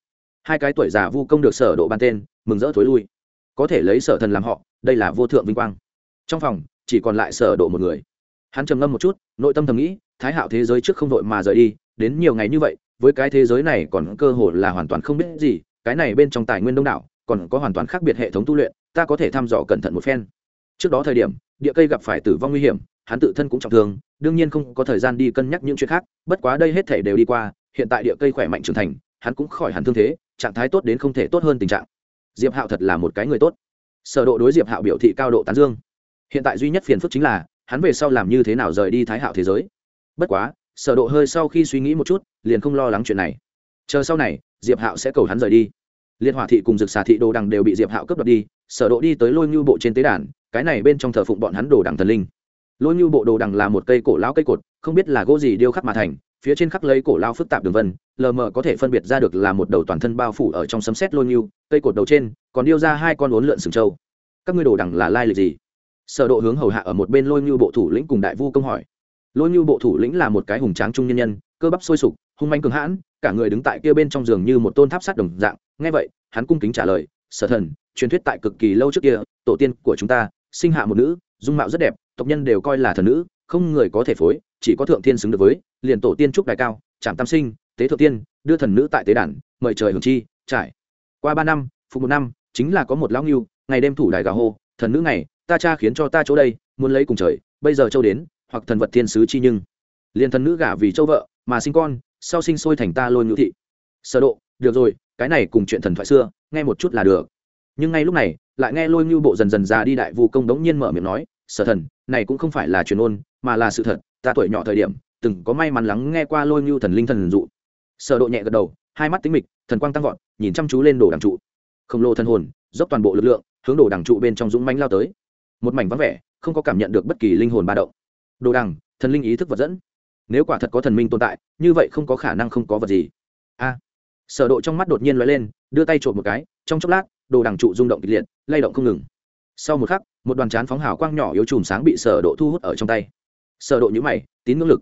[SPEAKER 1] Hai cái tuổi già vu công được sở độ ban tên, mừng rỡ thối lui. Có thể lấy sở thần làm họ, đây là vô thượng vinh quang. Trong phòng, chỉ còn lại sở độ một người. Hắn trầm ngâm một chút, nội tâm thầm nghĩ, thái hạo thế giới trước không đội mà rời đi, đến nhiều ngày như vậy, với cái thế giới này còn cơ hội là hoàn toàn không biết gì, cái này bên trong tài nguyên đông đảo còn có hoàn toàn khác biệt hệ thống tu luyện, ta có thể thăm dò cẩn thận một phen. Trước đó thời điểm, địa cây gặp phải tử vong nguy hiểm, hắn tự thân cũng trọng thương, đương nhiên không có thời gian đi cân nhắc những chuyện khác, bất quá đây hết thể đều đi qua, hiện tại địa cây khỏe mạnh trưởng thành, hắn cũng khỏi hẳn thương thế, trạng thái tốt đến không thể tốt hơn tình trạng. Diệp hạo thật là một cái người tốt. Sở độ đối diệp hạo biểu thị cao độ tán dương. Hiện tại duy nhất phiền phức chính là, hắn về sau làm như thế nào rời đi thái hạo thế giới. Bất quá, sở độ hơi sau khi suy nghĩ một chút, liền không lo lắng chuyện này. Chờ sau này, diệp hạo sẽ cầu hắn rời đi. Liệt hỏa thị cùng dược xà thị đồ đằng đều bị diệp hạo cướp đoạt đi, sở độ đi tới lôi như bộ trên tế đàn, cái này bên trong thờ phụng bọn hắn đồ đằng thần linh. Lôi như bộ đồ đằng là một cây cổ lão cây cột, không biết là gỗ gì điêu khắc mà thành, phía trên khắc lấy cổ lao phức tạp đường vân, lờ mờ có thể phân biệt ra được là một đầu toàn thân bao phủ ở trong sấm sét lôi như cây cột đầu trên, còn điêu ra hai con uốn lượn sừng trâu. Các ngươi đồ đằng là lai lịch gì? Sở độ hướng hầu hạ ở một bên lôi như bộ thủ lĩnh cùng đại vu công hỏi. Lôi như bộ thủ lĩnh là một cái hùng tráng trung nhân nhân, cơ bắp sôi sục, hung manh cường hãn cả người đứng tại kia bên trong giường như một tôn tháp sắt đồng dạng. Nghe vậy, hắn cung kính trả lời, sở thần, truyền thuyết tại cực kỳ lâu trước kia, tổ tiên của chúng ta, sinh hạ một nữ, dung mạo rất đẹp, tộc nhân đều coi là thần nữ, không người có thể phối, chỉ có thượng thiên xứng được với, liền tổ tiên trúc đại cao trạm tam sinh, tế thượng tiên, đưa thần nữ tại tế đàn, mời trời hưởng chi, trải. Qua ba năm phụ một năm, chính là có một lão ngưu, ngày đêm thủ đài gà hô, thần nữ này, ta cha khiến cho ta chỗ đây, muốn lấy cùng trời, bây giờ châu đến, hoặc thần vật thiên sứ chi nhưng. Liền thần nữ gả vì châu vợ, mà sinh con sau sinh sôi thành ta lôi ngữ thị. Sở độ, được rồi, cái này cùng chuyện thần thoại xưa, nghe một chút là được. Nhưng ngay lúc này, lại nghe lôi ngưu bộ dần dần già đi đại vu công đống nhiên mở miệng nói, sở thần, này cũng không phải là truyền ôn, mà là sự thật, ta tuổi nhỏ thời điểm, từng có may mắn lắng nghe qua lôi ngưu thần linh thần dụ. Sở độ nhẹ gật đầu, hai mắt tính mịch, thần quang tăng vọt, nhìn chăm chú lên đồ đằng trụ. Khổng lồ thần hồn, dốc toàn bộ lực lượng, hướng đồ đằng trụ bên trong dũng mãnh lao tới. Một mảnh vắng vẻ, không có cảm nhận được bất kỳ linh hồn ba động. Đồ đằng, thần linh ý thức vật dẫn nếu quả thật có thần minh tồn tại, như vậy không có khả năng không có vật gì. A. Sở độ trong mắt đột nhiên lóe lên, đưa tay trộm một cái, trong chốc lát, đồ đằng trụ rung động kịch liệt, lay động không ngừng. Sau một khắc, một đoàn chán phóng hào quang nhỏ yếu chùm sáng bị sở độ thu hút ở trong tay. Sở độ nhíu mày, tín ngưỡng lực.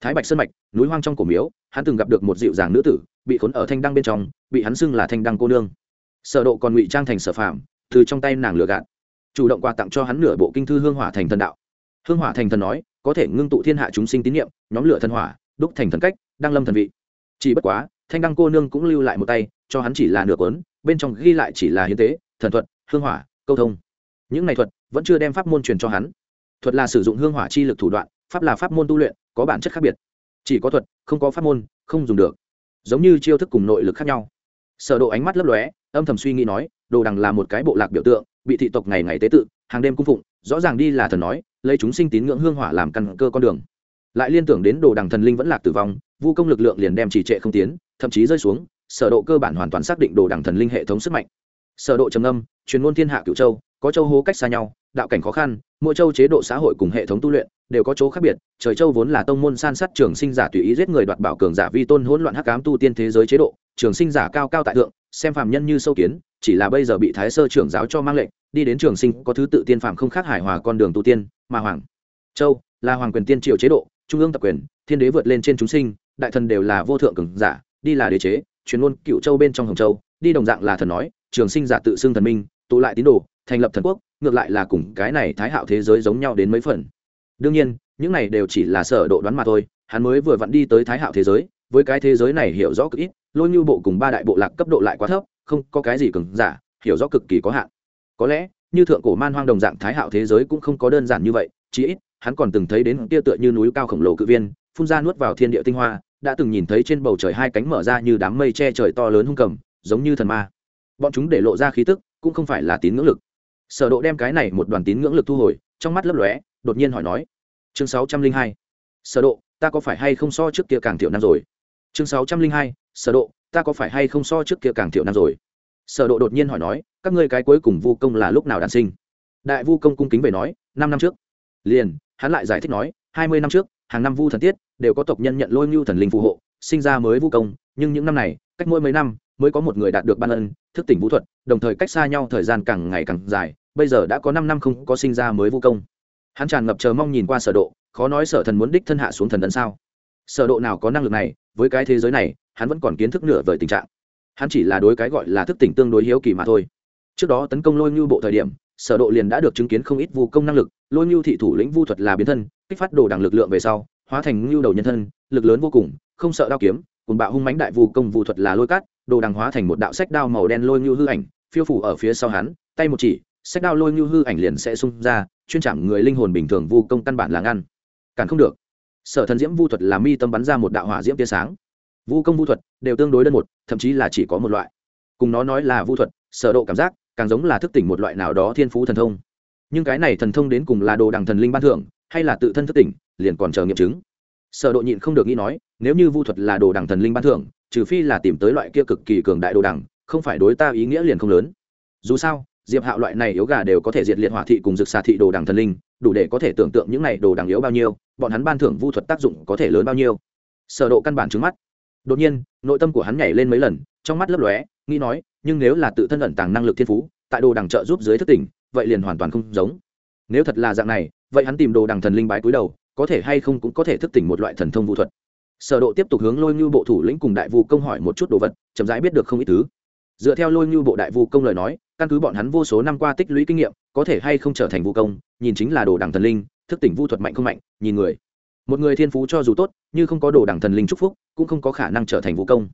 [SPEAKER 1] Thái bạch sơn mạch, núi hoang trong cổ miếu, hắn từng gặp được một dịu dàng nữ tử, bị khốn ở thanh đăng bên trong, bị hắn xưng là thanh đăng cô nương. Sở độ còn ngụy trang thành sở phạm từ trong tay nàng lừa gạt, chủ động quà tặng cho hắn nửa bộ kinh thư hương hỏa thành thần đạo. Hương hỏa thành thần nói có thể ngưng tụ thiên hạ chúng sinh tín niệm, nhóm lửa thần hỏa, đúc thành thần cách, đăng lâm thần vị. Chỉ bất quá, thanh đăng cô nương cũng lưu lại một tay, cho hắn chỉ là nửa cuốn, bên trong ghi lại chỉ là hiến tế, thần thuật, hương hỏa, câu thông. Những này thuật vẫn chưa đem pháp môn truyền cho hắn. Thuật là sử dụng hương hỏa chi lực thủ đoạn, pháp là pháp môn tu luyện, có bản chất khác biệt. Chỉ có thuật, không có pháp môn, không dùng được. Giống như chiêu thức cùng nội lực khác nhau. Sở độ ánh mắt lấp lóe, âm thầm suy nghĩ nói, đồ đằng là một cái bộ lạc biểu tượng, bị thị tộc ngày ngày tế tự, hàng đêm cung phụng rõ ràng đi là thần nói, lấy chúng sinh tín ngưỡng hương hỏa làm căn cơ con đường. Lại liên tưởng đến đồ đằng thần linh vẫn lạc tử vong, vu công lực lượng liền đem trì trệ không tiến, thậm chí rơi xuống, sở độ cơ bản hoàn toàn xác định đồ đằng thần linh hệ thống sức mạnh. Sở độ trầm âm truyền ngôn thiên hạ cựu châu, có châu hố cách xa nhau, đạo cảnh khó khăn, mỗi châu chế độ xã hội cùng hệ thống tu luyện đều có chỗ khác biệt, trời châu vốn là tông môn san sát trường sinh giả tùy ý giết người đoạt bảo cường giả vi tôn hỗn loạn hắc ám tu tiên thế giới chế độ, trường sinh giả cao cao tại thượng, xem phàm nhân như sâu kiến, chỉ là bây giờ bị thái sơ trưởng giáo cho mang lệnh đi đến trường sinh có thứ tự tiên phàm không khác hài hòa con đường tu tiên, mà hoàng châu là hoàng quyền tiên triều chế độ, trung ương tập quyền, thiên đế vượt lên trên chúng sinh, đại thần đều là vô thượng cường giả, đi là đế chế, chuyên môn cựu châu bên trong hồng châu, đi đồng dạng là thần nói, trường sinh giả tự xưng thần minh, tụ lại tín đồ, thành lập thần quốc, ngược lại là cùng cái này thái hạo thế giới giống nhau đến mấy phần. Đương nhiên, những này đều chỉ là sở độ đoán mà thôi, hắn mới vừa vặn đi tới thái hạo thế giới, với cái thế giới này hiểu rõ cực ít, lôi như bộ cùng ba đại bộ lạc cấp độ lại quá thấp, không có cái gì cường giả, hiểu rõ cực kỳ có hạn có lẽ, như thượng cổ man hoang đồng dạng thái hạo thế giới cũng không có đơn giản như vậy, chí ít, hắn còn từng thấy đến tia tựa như núi cao khổng lồ cự viên, phun ra nuốt vào thiên địa tinh hoa, đã từng nhìn thấy trên bầu trời hai cánh mở ra như đám mây che trời to lớn hung cầm, giống như thần ma. Bọn chúng để lộ ra khí tức, cũng không phải là tín ngưỡng lực. Sở độ đem cái này một đoàn tín ngưỡng lực thu hồi, trong mắt lấp lóe, đột nhiên hỏi nói, chương 602 sở độ, ta có phải hay không so trước kia càng thiểu năng rồi? Chương 602 sở độ, ta có phải hay không so trước kia càng thiểu năng rồi? Sở độ đột nhiên hỏi nói, các ngươi cái cuối cùng vu công là lúc nào đản sinh? Đại vu công cung kính về nói, năm năm trước. Liền, hắn lại giải thích nói, hai mươi năm trước, hàng năm vu thần tiết, đều có tộc nhân nhận lôi lưu thần linh phù hộ, sinh ra mới vu công, nhưng những năm này, cách mỗi mấy năm, mới có một người đạt được ban ân, thức tỉnh vũ thuật, đồng thời cách xa nhau thời gian càng ngày càng dài, bây giờ đã có năm năm không có sinh ra mới vu công. Hắn tràn ngập chờ mong nhìn qua sở độ, khó nói sở thần muốn đích thân hạ xuống thần ấn sao? Sở độ nào có năng lực này, với cái thế giới này, hắn vẫn còn kiến thức nửa vời tình trạng hắn chỉ là đối cái gọi là thức tỉnh tương đối hiếu kỳ mà thôi. Trước đó tấn công lôi ngưu bộ thời điểm, sở độ liền đã được chứng kiến không ít vu công năng lực. Lôi ngưu thị thủ lĩnh vu thuật là biến thân, kích phát đồ đằng lực lượng về sau, hóa thành ngưu đầu nhân thân, lực lớn vô cùng, không sợ đao kiếm cùng bạo hung mãnh đại vu công vu thuật là lôi cát, đồ đằng hóa thành một đạo sách đao màu đen lôi ngưu hư ảnh, phiêu phủ ở phía sau hắn, tay một chỉ, sách đao lôi ngưu hư ảnh liền sẽ xung ra, chuyên chạm người linh hồn bình thường vu công căn bản là ngăn cản không được. Sở thần diễm vu thuật là mi tâm bắn ra một đạo hỏa diễm tia sáng vu công vu thuật đều tương đối đơn một, thậm chí là chỉ có một loại. Cùng nó nói là vu thuật, sở độ cảm giác, càng giống là thức tỉnh một loại nào đó thiên phú thần thông. Nhưng cái này thần thông đến cùng là đồ đằng thần linh ban thưởng, hay là tự thân thức tỉnh, liền còn chờ nghiệm chứng. Sở độ nhịn không được nghĩ nói, nếu như vu thuật là đồ đằng thần linh ban thưởng, trừ phi là tìm tới loại kia cực kỳ cường đại đồ đằng, không phải đối ta ý nghĩa liền không lớn. Dù sao, diệp hạo loại này yếu gà đều có thể diệt liệt hỏa thị cùng dược xà thị đồ đằng thần linh, đủ để có thể tưởng tượng những này đồ đằng yếu bao nhiêu, bọn hắn ban thưởng vu thuật tác dụng có thể lớn bao nhiêu. Sở độ căn bản trứng mắt đột nhiên, nội tâm của hắn nhảy lên mấy lần, trong mắt lấp lóe, nghĩ nói, nhưng nếu là tự thân ẩn tàng năng lực thiên phú, tại đồ đằng trợ giúp dưới thức tỉnh, vậy liền hoàn toàn không giống. Nếu thật là dạng này, vậy hắn tìm đồ đằng thần linh bái cúi đầu, có thể hay không cũng có thể thức tỉnh một loại thần thông vũ thuật. Sở độ tiếp tục hướng lôi như bộ thủ lĩnh cùng đại vu công hỏi một chút đồ vật, chậm rãi biết được không ít thứ. Dựa theo lôi như bộ đại vu công lời nói, căn cứ bọn hắn vô số năm qua tích lũy kinh nghiệm, có thể hay không trở thành vu công, nhìn chính là đồ đằng thần linh, thức tỉnh vu thuật mạnh không mạnh, nhìn người một người thiên phú cho dù tốt nhưng không có đồ đẳng thần linh chúc phúc, cũng không có khả năng trở thành vũ công.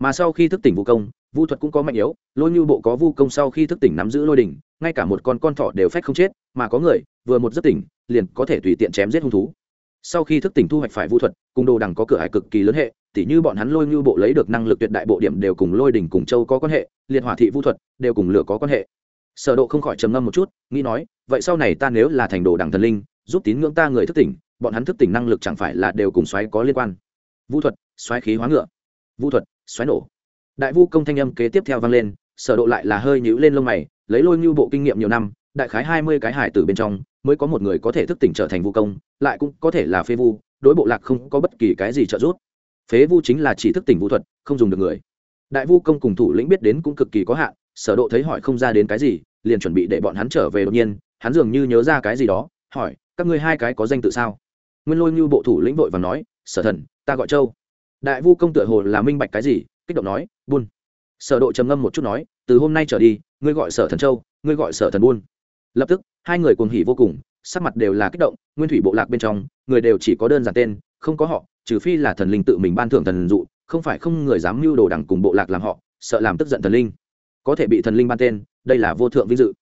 [SPEAKER 1] Mà sau khi thức tỉnh vũ công vu thuật cũng có mạnh yếu, lôi như bộ có vu công sau khi thức tỉnh nắm giữ lôi đỉnh ngay cả một con con thỏ đều phách không chết, mà có người, vừa một giấc tỉnh, liền có thể tùy tiện chém giết hung thú. Sau khi thức tỉnh thu hoạch phải vu thuật, cùng đồ đẳng có cửa hải cực kỳ lớn hệ, tỉ như bọn hắn lôi như bộ lấy được năng lực tuyệt đại bộ điểm đều cùng lôi đỉnh cùng châu có quan hệ, liệt hỏa thị vu thuật đều cùng lửa có quan hệ. Sở độ không khỏi trầm ngâm một chút, nghĩ nói, vậy sau này ta nếu là thành đồ đẳng thần linh, giúp tín ngưỡng ta người thức tỉnh bọn hắn thức tỉnh năng lực chẳng phải là đều cùng xoáy có liên quan. Vu thuật, xoáy khí hóa ngựa. Vu thuật, xoáy nổ. Đại vu công thanh âm kế tiếp theo vang lên, sở độ lại là hơi nhíu lên lông mày, lấy lôi như bộ kinh nghiệm nhiều năm, đại khái hai mươi cái hải tử bên trong, mới có một người có thể thức tỉnh trở thành vu công, lại cũng có thể là phế vu, đối bộ lạc không có bất kỳ cái gì trợ giúp. Phế vu chính là chỉ thức tỉnh vũ thuật, không dùng được người. Đại vu công cùng thủ lĩnh biết đến cũng cực kỳ có hạn, sở độ thấy hỏi không ra đến cái gì, liền chuẩn bị để bọn hắn trở về đột nhiên, hắn dường như nhớ ra cái gì đó, hỏi, các ngươi hai cái có danh tự sao? Nguyên lôi như bộ thủ lĩnh vội và nói, sở thần, ta gọi châu. Đại vu công tựa hồ là minh bạch cái gì, kích động nói, buôn. Sở độ trầm ngâm một chút nói, từ hôm nay trở đi, ngươi gọi sở thần châu, ngươi gọi sở thần buôn. Lập tức, hai người cuồng hỉ vô cùng, sắc mặt đều là kích động, nguyên thủy bộ lạc bên trong, người đều chỉ có đơn giản tên, không có họ, trừ phi là thần linh tự mình ban thưởng thần dụ, không phải không người dám mưu đồ đẳng cùng bộ lạc làm họ, sợ làm tức giận thần linh. Có thể bị thần linh ban tên, đây là vô thượng vinh dự.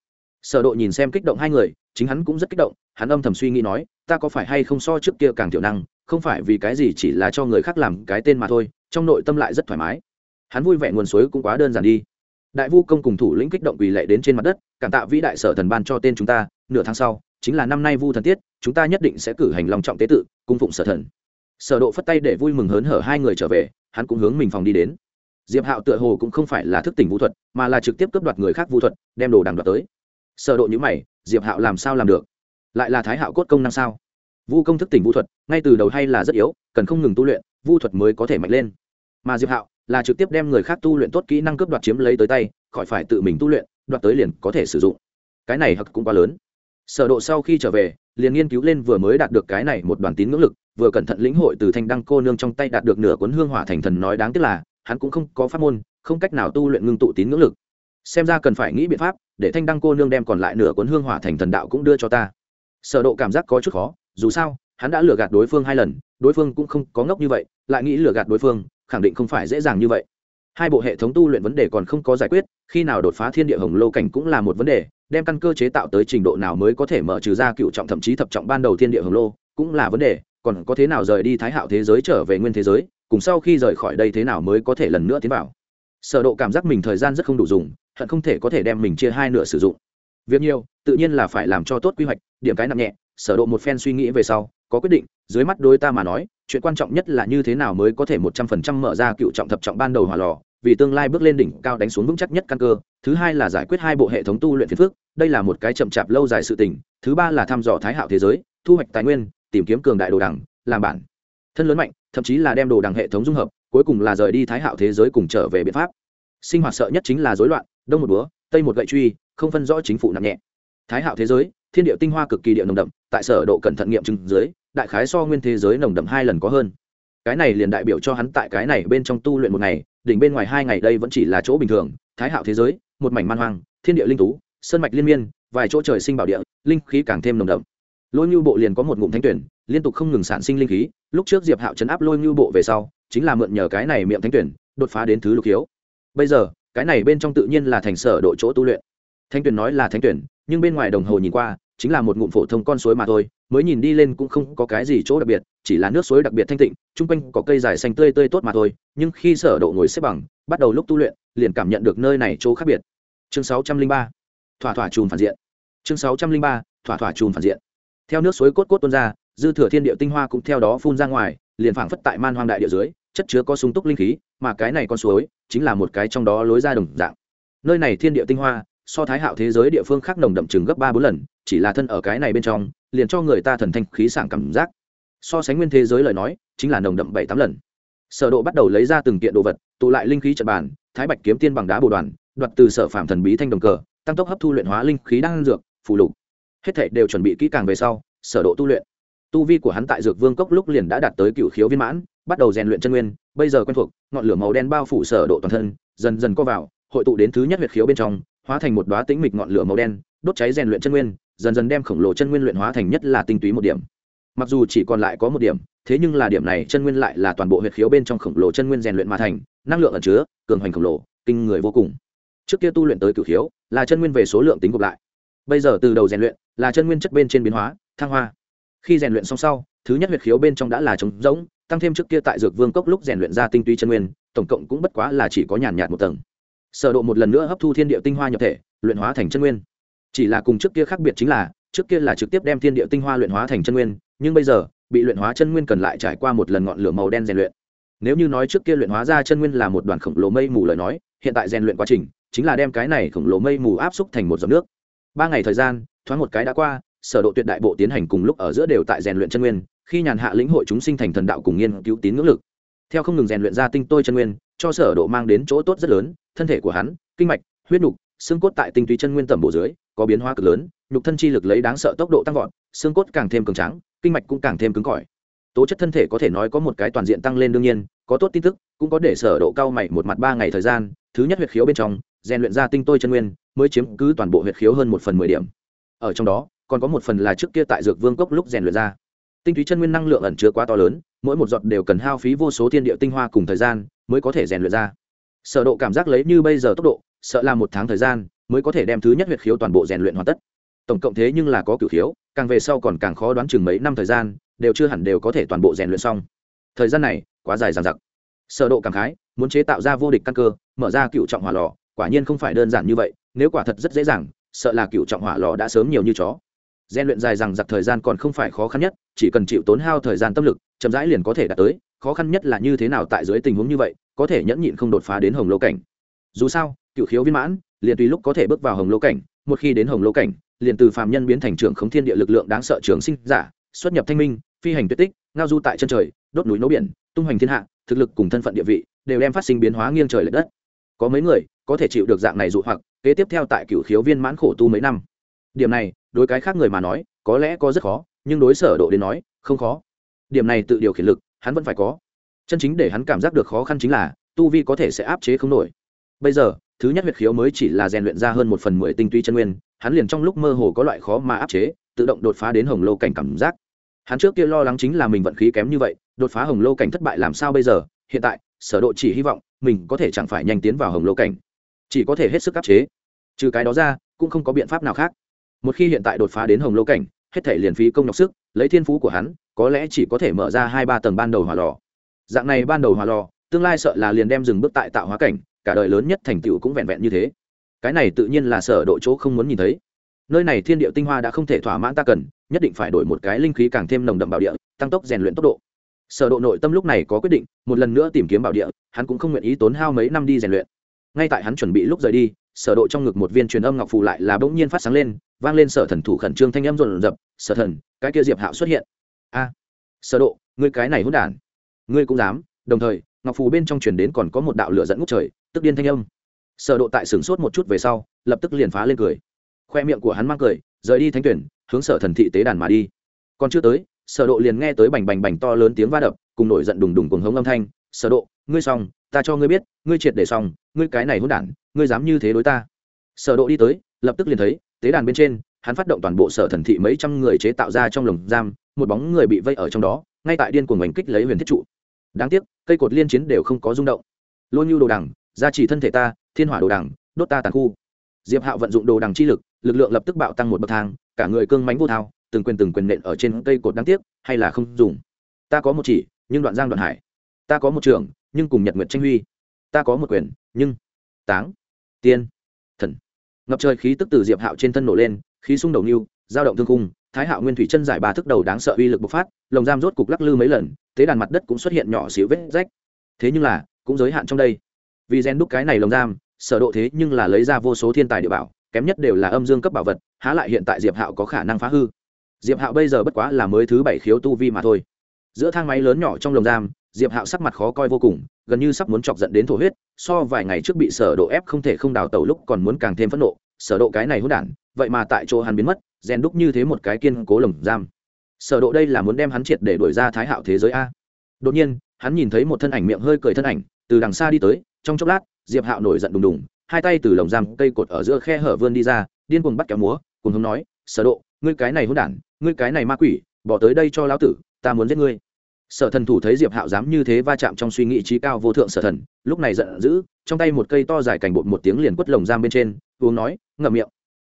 [SPEAKER 1] Sở độ nhìn xem kích động hai người, chính hắn cũng rất kích động hắn âm thầm suy nghĩ nói, ta có phải hay không so trước kia càng tiểu năng, không phải vì cái gì chỉ là cho người khác làm cái tên mà thôi, trong nội tâm lại rất thoải mái. Hắn vui vẻ nguồn suối cũng quá đơn giản đi. Đại vu công cùng thủ lĩnh kích động quỳ lệ đến trên mặt đất, cảm tạ vĩ đại sở thần ban cho tên chúng ta, nửa tháng sau, chính là năm nay vu thần tiết, chúng ta nhất định sẽ cử hành lòng trọng tế tự, cung phụng sở thần. Sở độ phất tay để vui mừng hớn hở hai người trở về, hắn cũng hướng mình phòng đi đến. Diệp hạo tựa hồ cũng không phải là thức tỉnh vũ thuật, mà là trực tiếp cướp đoạt người khác vũ thuật, đem đồ đằng đoạt tới. Sở độ nhíu mày, diệp hạo làm sao làm được? Lại là thái hạo cốt công năng sao? Vu công thức tỉnh vũ thuật, ngay từ đầu hay là rất yếu, cần không ngừng tu luyện, vu thuật mới có thể mạnh lên. Mà diệp hạo là trực tiếp đem người khác tu luyện tốt kỹ năng cướp đoạt chiếm lấy tới tay, khỏi phải tự mình tu luyện, đoạt tới liền có thể sử dụng. Cái này hặc cũng quá lớn. Sở độ sau khi trở về, liền nghiên cứu lên vừa mới đạt được cái này một đoàn tín ngưỡng lực, vừa cẩn thận lĩnh hội từ thanh đăng cô nương trong tay đạt được nửa cuốn hương hỏa thành thần nói đáng tiếc là, hắn cũng không có pháp môn, không cách nào tu luyện ngưng tụ tín ngưỡng lực. Xem ra cần phải nghĩ biện pháp, để thanh đăng cô nương đem còn lại nửa cuốn hương hỏa thành thần đạo cũng đưa cho ta sở độ cảm giác có chút khó, dù sao, hắn đã lừa gạt đối phương hai lần, đối phương cũng không có ngốc như vậy, lại nghĩ lừa gạt đối phương, khẳng định không phải dễ dàng như vậy. Hai bộ hệ thống tu luyện vấn đề còn không có giải quyết, khi nào đột phá thiên địa hồng lô cảnh cũng là một vấn đề, đem căn cơ chế tạo tới trình độ nào mới có thể mở trừ ra cựu trọng thậm chí thập trọng ban đầu thiên địa hồng lô, cũng là vấn đề, còn có thế nào rời đi thái hạo thế giới trở về nguyên thế giới, cùng sau khi rời khỏi đây thế nào mới có thể lần nữa tiến vào. Sở độ cảm giác mình thời gian rất không đủ dùng, hận không thể có thể đem mình chia hai nửa sử dụng việc nhiều, tự nhiên là phải làm cho tốt quy hoạch, điểm cái nặng nhẹ, sở độ một phen suy nghĩ về sau, có quyết định, dưới mắt đối ta mà nói, chuyện quan trọng nhất là như thế nào mới có thể một trăm phần trăm mở ra cựu trọng thập trọng ban đầu hỏa lò, vì tương lai bước lên đỉnh cao đánh xuống vững chắc nhất căn cơ. Thứ hai là giải quyết hai bộ hệ thống tu luyện phiền phức, đây là một cái chậm chạp lâu dài sự tình. Thứ ba là thăm dò thái hạo thế giới, thu hoạch tài nguyên, tìm kiếm cường đại đồ đằng, làm bản thân lớn mạnh, thậm chí là đem đồ đằng hệ thống dung hợp, cuối cùng là rời đi thái hạo thế giới cùng trở về biện pháp. Sinh hoạt sợ nhất chính là rối loạn, đông một búa tây một gậy truy không phân rõ chính phủ nặng nhẹ. Thái hạo thế giới, thiên địa tinh hoa cực kỳ địa nồng đậm, tại sở độ cẩn thận nghiệm chứng dưới, đại khái so nguyên thế giới nồng đậm hai lần có hơn. Cái này liền đại biểu cho hắn tại cái này bên trong tu luyện một ngày, đỉnh bên ngoài hai ngày đây vẫn chỉ là chỗ bình thường. Thái hạo thế giới, một mảnh man hoang, thiên địa linh tú, sơn mạch liên miên, vài chỗ trời sinh bảo địa, linh khí càng thêm nồng đậm. Lôi ngưu bộ liền có một ngụm thánh tuyển, liên tục không ngừng sản sinh linh khí. Lúc trước diệp hạo chấn áp lôi ngưu bộ về sau, chính là mượn nhờ cái này miệng thánh tuyển, đột phá đến thứ lục hiếu. Bây giờ, cái này bên trong tự nhiên là thành sở độ chỗ tu luyện. Thanh tuyển nói là Thanh tuyển, nhưng bên ngoài đồng hồ nhìn qua, chính là một ngụm phổ thông con suối mà thôi, mới nhìn đi lên cũng không có cái gì chỗ đặc biệt, chỉ là nước suối đặc biệt thanh tịnh, chung quanh có cây dài xanh tươi tươi tốt mà thôi, nhưng khi sở độ ngồi xếp bằng, bắt đầu lúc tu luyện, liền cảm nhận được nơi này chỗ khác biệt. Chương 603 thỏa thỏa chùm phản diện. Chương 603 thỏa thỏa chùm phản diện. Theo nước suối cốt cốt tuôn ra, dư thừa thiên địa tinh hoa cũng theo đó phun ra ngoài, liền phảng phất tại man hoang đại địa dưới, chất chứa có sung túc linh khí, mà cái này con suối, chính là một cái trong đó lối ra đồng dạng. Nơi này thiên địa tinh hoa so thái hạo thế giới địa phương khác nồng đậm chừng gấp ba bốn lần, chỉ là thân ở cái này bên trong, liền cho người ta thần thanh khí sảng cảm giác. So sánh nguyên thế giới lời nói, chính là nồng đậm bảy tám lần. Sở độ bắt đầu lấy ra từng kiện đồ vật, tụ lại linh khí trận bàn, thái bạch kiếm tiên bằng đá bồ đoàn, đoạt từ sở phạm thần bí thanh đồng cờ, tăng tốc hấp thu luyện hóa linh khí đang dược, phù lục. Hết thảy đều chuẩn bị kỹ càng về sau, sở độ tu luyện. Tu vi của hắn tại dược vương cốc lúc liền đã đạt tới cửu khiếu viên mãn, bắt đầu rèn luyện chân nguyên, bây giờ quen thuộc, ngọn lửa màu đen bao phủ sở độ toàn thân, dần dần co vào, hội tụ đến thứ nhất huyệt khiếu bên trong hóa thành một đóa tĩnh mịch ngọn lửa màu đen, đốt cháy rèn luyện chân nguyên, dần dần đem khổng lồ chân nguyên luyện hóa thành nhất là tinh túy một điểm. Mặc dù chỉ còn lại có một điểm, thế nhưng là điểm này chân nguyên lại là toàn bộ huyệt khiếu bên trong khổng lồ chân nguyên rèn luyện mà thành, năng lượng ẩn chứa, cường hoành khổng lồ, kinh người vô cùng. Trước kia tu luyện tới cửu khiếu, là chân nguyên về số lượng tính gộp lại. Bây giờ từ đầu rèn luyện, là chân nguyên chất bên trên biến hóa, thăng hoa. Khi rèn luyện xong sau, thứ nhất huyệt khiếu bên trong đã là trống rỗng, tăng thêm trước kia tại dược vương cốc lúc rèn luyện ra tinh túy chân nguyên, tổng cộng cũng bất quá là chỉ có nhàn nhạt một tầng sở độ một lần nữa hấp thu thiên địa tinh hoa nhập thể, luyện hóa thành chân nguyên. Chỉ là cùng trước kia khác biệt chính là, trước kia là trực tiếp đem thiên địa tinh hoa luyện hóa thành chân nguyên, nhưng bây giờ, bị luyện hóa chân nguyên cần lại trải qua một lần ngọn lửa màu đen rèn luyện. Nếu như nói trước kia luyện hóa ra chân nguyên là một đoàn khổng lồ mây mù lời nói, hiện tại rèn luyện quá trình, chính là đem cái này khổng lồ mây mù áp xúc thành một giọt nước. Ba ngày thời gian, thoáng một cái đã qua, sở độ tuyệt đại bộ tiến hành cùng lúc ở giữa đều tại rèn luyện chân nguyên, khi nhàn hạ lĩnh hội chúng sinh thành thần đạo cùng nghiên cứu tín ngưỡng lực. Theo không ngừng rèn luyện ra tinh tôi chân nguyên, cho sở độ mang đến chỗ tốt rất lớn thân thể của hắn, kinh mạch, huyết nhục, xương cốt tại tinh túy chân nguyên tầm bộ dưới, có biến hóa cực lớn, nhục thân chi lực lấy đáng sợ tốc độ tăng vọt, xương cốt càng thêm cường tráng, kinh mạch cũng càng thêm cứng cỏi. Tố chất thân thể có thể nói có một cái toàn diện tăng lên đương nhiên, có tốt tin tức, cũng có để sở độ cao mày một mặt ba ngày thời gian, thứ nhất huyệt khiếu bên trong, rèn luyện ra tinh tôi chân nguyên, mới chiếm cứ toàn bộ huyệt khiếu hơn một phần mười điểm. Ở trong đó, còn có một phần là trước kia tại dược vương cốc lúc rèn luyện ra. Tinh túy chân nguyên năng lượng ẩn chứa quá to lớn, mỗi một giọt đều cần hao phí vô số thiên địa tinh hoa cùng thời gian mới có thể rèn luyện ra sở độ cảm giác lấy như bây giờ tốc độ, sợ là một tháng thời gian mới có thể đem thứ nhất huyệt khiếu toàn bộ rèn luyện hoàn tất. Tổng cộng thế nhưng là có cửu khiếu, càng về sau còn càng khó đoán chừng mấy năm thời gian, đều chưa hẳn đều có thể toàn bộ rèn luyện xong. Thời gian này quá dài dằng dặc. Sở độ cảm khái, muốn chế tạo ra vô địch căn cơ, mở ra cựu trọng hỏa lò, quả nhiên không phải đơn giản như vậy, nếu quả thật rất dễ dàng, sợ là cựu trọng hỏa lò đã sớm nhiều như chó. Gian luyện dài rằng giặc thời gian còn không phải khó khăn nhất, chỉ cần chịu tốn hao thời gian tâm lực, chậm rãi liền có thể đạt tới khó khăn nhất là như thế nào tại dưới tình huống như vậy, có thể nhẫn nhịn không đột phá đến hồng lô cảnh. Dù sao, cựu khiếu viên mãn, liền tùy lúc có thể bước vào hồng lô cảnh, một khi đến hồng lô cảnh, liền từ phàm nhân biến thành trưởng khống thiên địa lực lượng đáng sợ trường sinh giả, xuất nhập thanh minh, phi hành tuyệt tích, ngao du tại chân trời, đốt núi nấu biển, tung hoành thiên hạ, thực lực cùng thân phận địa vị đều đem phát sinh biến hóa nghiêng trời l ệ đất. Có mấy người có thể chịu được dạng này dụ hoặc, kế tiếp theo tại cựu khiếu viên mãn khổ tu mấy năm. Điểm này, đối cái khác người mà nói, có lẽ có rất khó, nhưng đối sở độ đến nói, không khó. Điểm này tự điều khiển lực hắn vẫn phải có. Chân chính để hắn cảm giác được khó khăn chính là, tu vi có thể sẽ áp chế không nổi. Bây giờ, thứ nhất huyệt khiếu mới chỉ là rèn luyện ra hơn một phần mười tinh túy chân nguyên, hắn liền trong lúc mơ hồ có loại khó mà áp chế, tự động đột phá đến hồng lô cảnh cảm giác. Hắn trước kia lo lắng chính là mình vận khí kém như vậy, đột phá hồng lô cảnh thất bại làm sao bây giờ? Hiện tại, sở độ chỉ hy vọng, mình có thể chẳng phải nhanh tiến vào hồng lô cảnh. Chỉ có thể hết sức áp chế. Trừ cái đó ra, cũng không có biện pháp nào khác. Một khi hiện tại đột phá đến hồng lô cảnh hết thể liền phí công nhọc sức, lấy thiên phú của hắn, có lẽ chỉ có thể mở ra hai ba tầng ban đầu hỏa lò. Dạng này ban đầu hỏa lò, tương lai sợ là liền đem dừng bước tại tạo hóa cảnh, cả đời lớn nhất thành tựu cũng vẹn vẹn như thế. Cái này tự nhiên là sở độ chỗ không muốn nhìn thấy. Nơi này thiên địa tinh hoa đã không thể thỏa mãn ta cần, nhất định phải đổi một cái linh khí càng thêm nồng đậm bảo địa, tăng tốc rèn luyện tốc độ. Sở độ nội tâm lúc này có quyết định, một lần nữa tìm kiếm bảo địa, hắn cũng không nguyện ý tốn hao mấy năm đi rèn luyện. Ngay tại hắn chuẩn bị lúc rời đi, sở độ trong ngực một viên truyền âm ngọc phù lại là bỗng nhiên phát sáng lên vang lên sở thần thủ khẩn trương thanh âm rộn rập, sở thần, cái kia diệp hạo xuất hiện. A, sở độ, ngươi cái này hỗn đản. Ngươi cũng dám. Đồng thời, ngọc phù bên trong truyền đến còn có một đạo lửa dẫn ngút trời, tức điên thanh âm. Sở độ tại sửng sốt một chút về sau, lập tức liền phá lên cười. Khoe miệng của hắn mang cười, rời đi thánh tuyển, hướng sở thần thị tế đàn mà đi. Còn chưa tới, sở độ liền nghe tới bành bành bành to lớn tiếng va đập, cùng nổi giận đùng đùng cùng hống âm thanh. Sở độ, ngươi xong, ta cho ngươi biết, ngươi triệt để xong, ngươi cái này hỗn đản, ngươi dám như thế đối ta. Sở độ đi tới, lập tức liền thấy tế đàn bên trên, hắn phát động toàn bộ sở thần thị mấy trăm người chế tạo ra trong lồng giam, một bóng người bị vây ở trong đó, ngay tại điên cuồng đánh kích lấy huyền thiết trụ. Đáng tiếc, cây cột liên chiến đều không có rung động. Lôi nhu đồ đằng, gia trì thân thể ta, thiên hỏa đồ đằng, đốt ta tàn khu. Diệp hạo vận dụng đồ đằng chi lực lực lượng lập tức bạo tăng một bậc thang, cả người cương mánh vô thao, từng quyền từng quyền nện ở trên cây cột đáng tiếc, hay là không dùng. Ta có một chỉ, nhưng đoạn giang đoạn hải. Ta có một trường, nhưng cùng nhật nguyệt tranh huy. Ta có một quyền, nhưng. Táng. Tiên. Thần ngập trời khí tức từ diệp hạo trên thân nổ lên, khí sung đầu niu dao động thương cung thái hạo nguyên thủy chân giải ba thức đầu đáng sợ uy lực bộc phát, lồng giam rốt cục lắc lư mấy lần tế đàn mặt đất cũng xuất hiện nhỏ xíu vết rách. Thế nhưng là, cũng giới hạn trong đây. Vì gen đúc cái này lồng giam, sở độ thế nhưng là lấy ra vô số thiên tài địa bảo, kém nhất đều là âm dương cấp bảo vật, há lại hiện tại diệp hạo có khả năng phá hư. Diệp hạo bây giờ bất quá là mới thứ bảy khiếu tu vi mà thôi. Giữa thang máy lớn nhỏ trong lồng giam, diệp hạo sắc mặt khó coi vô cùng gần như sắp muốn chọc giận đến thổ huyết, so vài ngày trước bị sở độ ép không thể không đào tẩu lúc còn muốn càng thêm phẫn nộ, sở độ cái này hỗn đản, vậy mà tại chỗ hắn biến mất, rèn đúc như thế một cái kiên cố lồng giam. Sở độ đây là muốn đem hắn triệt để đuổi ra thái hạo thế giới a. Đột nhiên, hắn nhìn thấy một thân ảnh miệng hơi cười thân ảnh, từ đằng xa đi tới, trong chốc lát, diệp hạo nổi giận đùng đùng, hai tay từ lồng giam cây cột ở giữa khe hở vươn đi ra, điên cuồng bắt kéo múa, cùng hống nói, sở độ, ngươi cái này hỗn đản, ngươi cái này ma quỷ, bỏ tới đây cho lão tử, ta muốn giết ngươi sở thần thủ thấy diệp hạo dám như thế va chạm trong suy nghĩ trí cao vô thượng sở thần, lúc này giận dữ, trong tay một cây to dài cành bột một tiếng liền quất lồng giam bên trên, uống nói, ngậm miệng.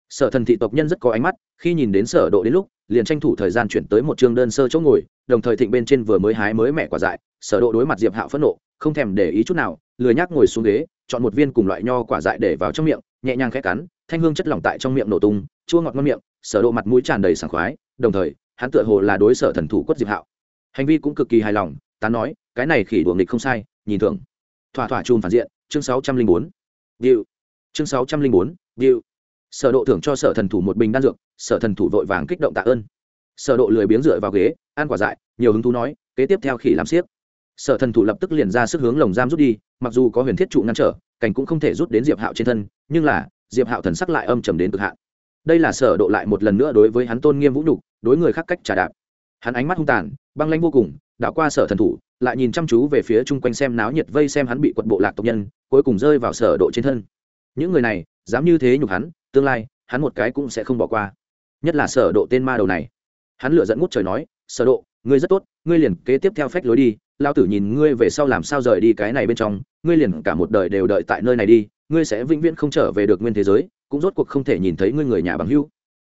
[SPEAKER 1] Sở thần thị tộc nhân rất có ánh mắt, khi nhìn đến sở độ đến lúc, liền tranh thủ thời gian chuyển tới một trường đơn sơ chỗ ngồi, đồng thời thịnh bên trên vừa mới hái mới mẹ quả dại, sở độ đối mặt diệp hạo phẫn nộ, không thèm để ý chút nào, lười nhác ngồi xuống ghế, chọn một viên cùng loại nho quả dại để vào trong miệng, nhẹ nhàng khẽ cắn, thanh hương chất lỏng tại trong miệng nổ tung, chua ngọt ngon miệng, sở độ mặt mũi tràn đầy sảng khoái, đồng thời, hắn tựa hồ là đối sở thần thủ quất diệp hạo hành vi cũng cực kỳ hài lòng tán nói, cái này khỉ đùa nghịch không sai, nhìn thường thỏa thỏa chùm phản diện, chương sáu trăm linh bốn. Điệu. Chương sáu trăm linh bốn, điệu. Sở độ thưởng cho sở thần thủ một bình đan dược, sở thần thủ vội vàng kích động tạ ơn. Sở độ lười biếng dựa vào ghế, ăn quả dại, nhiều hứng thú nói, kế tiếp theo khỉ làm xiếc. Sở thần thủ lập tức liền ra sức hướng lồng giam rút đi, mặc dù có huyền thiết trụ ngăn trở, cảnh cũng không thể rút đến diệp hạo trên thân, nhưng là, diệp hạo thần sắc lại âm trầm đến cực hạn. Đây là sở độ lại một lần nữa đối với hắn tôn nghiêm vũ nhục, đối người khác cách trả đạp hắn ánh mắt hung tàn, băng lãnh vô cùng, đảo qua sở thần thủ, lại nhìn chăm chú về phía chung quanh xem náo nhiệt vây xem hắn bị quật bộ lạc tộc nhân, cuối cùng rơi vào sở độ trên thân. Những người này, dám như thế nhục hắn, tương lai, hắn một cái cũng sẽ không bỏ qua. Nhất là sở độ tên ma đầu này. Hắn lựa dẫn ngút trời nói, sở độ, ngươi rất tốt, ngươi liền kế tiếp theo phách lối đi lao tử nhìn ngươi về sau làm sao rời đi cái này bên trong, ngươi liền cả một đời đều đợi tại nơi này đi, ngươi sẽ vĩnh viễn không trở về được nguyên thế giới, cũng rốt cuộc không thể nhìn thấy ngươi người nhà bằng hữu.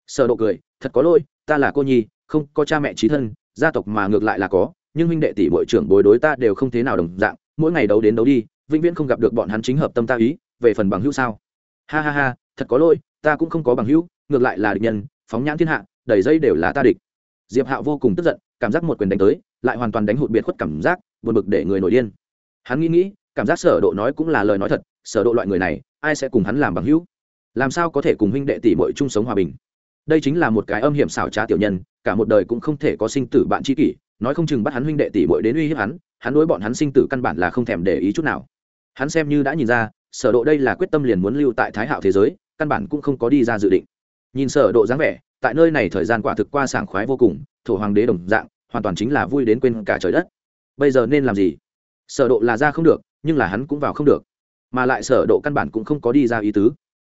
[SPEAKER 1] Sở độ cười, thật có lỗi, ta là cô nhi không có cha mẹ trí thân, gia tộc mà ngược lại là có, nhưng huynh đệ tỷ muội trưởng bối đối ta đều không thế nào đồng dạng, mỗi ngày đấu đến đấu đi, vĩnh viễn không gặp được bọn hắn chính hợp tâm ta ý, về phần bằng hữu sao? Ha ha ha, thật có lỗi, ta cũng không có bằng hữu, ngược lại là địch nhân, phóng nhãn thiên hạ, đầy dây đều là ta địch. Diệp hạo vô cùng tức giận, cảm giác một quyền đánh tới, lại hoàn toàn đánh hụt biệt khuất cảm giác, buồn bực để người nổi điên. Hắn nghĩ nghĩ, cảm giác sở độ nói cũng là lời nói thật, sở độ loại người này, ai sẽ cùng hắn làm bằng hữu? Làm sao có thể cùng huynh đệ tỷ muội chung sống hòa bình? Đây chính là một cái âm hiểm xảo trá tiểu nhân, cả một đời cũng không thể có sinh tử bạn tri kỷ, nói không chừng bắt hắn huynh đệ tỷ muội đến uy hiếp hắn hắn đối bọn hắn sinh tử căn bản là không thèm để ý chút nào. Hắn xem như đã nhìn ra, sở độ đây là quyết tâm liền muốn lưu tại thái hạo thế giới, căn bản cũng không có đi ra dự định. Nhìn sở độ dáng vẻ, tại nơi này thời gian quả thực qua sảng khoái vô cùng, thổ hoàng đế đồng dạng, hoàn toàn chính là vui đến quên cả trời đất. Bây giờ nên làm gì? Sở độ là ra không được, nhưng là hắn cũng vào không được. Mà lại sở độ căn bản cũng không có đi ra ý tứ.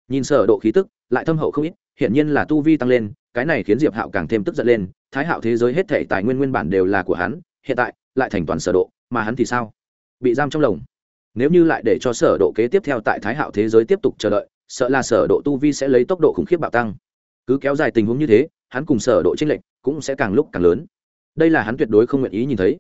[SPEAKER 1] Nhìn sở độ khí tức, lại thâm hậu không ít hiện nhiên là tu vi tăng lên, cái này khiến diệp hạo càng thêm tức giận lên, thái hạo thế giới hết thảy tài nguyên nguyên bản đều là của hắn, hiện tại lại thành toàn sở độ, mà hắn thì sao? Bị giam trong lồng. Nếu như lại để cho sở độ kế tiếp theo tại thái hạo thế giới tiếp tục chờ đợi, sợ là sở độ tu vi sẽ lấy tốc độ khủng khiếp bạo tăng. Cứ kéo dài tình huống như thế, hắn cùng sở độ chênh lệch cũng sẽ càng lúc càng lớn. Đây là hắn tuyệt đối không nguyện ý nhìn thấy.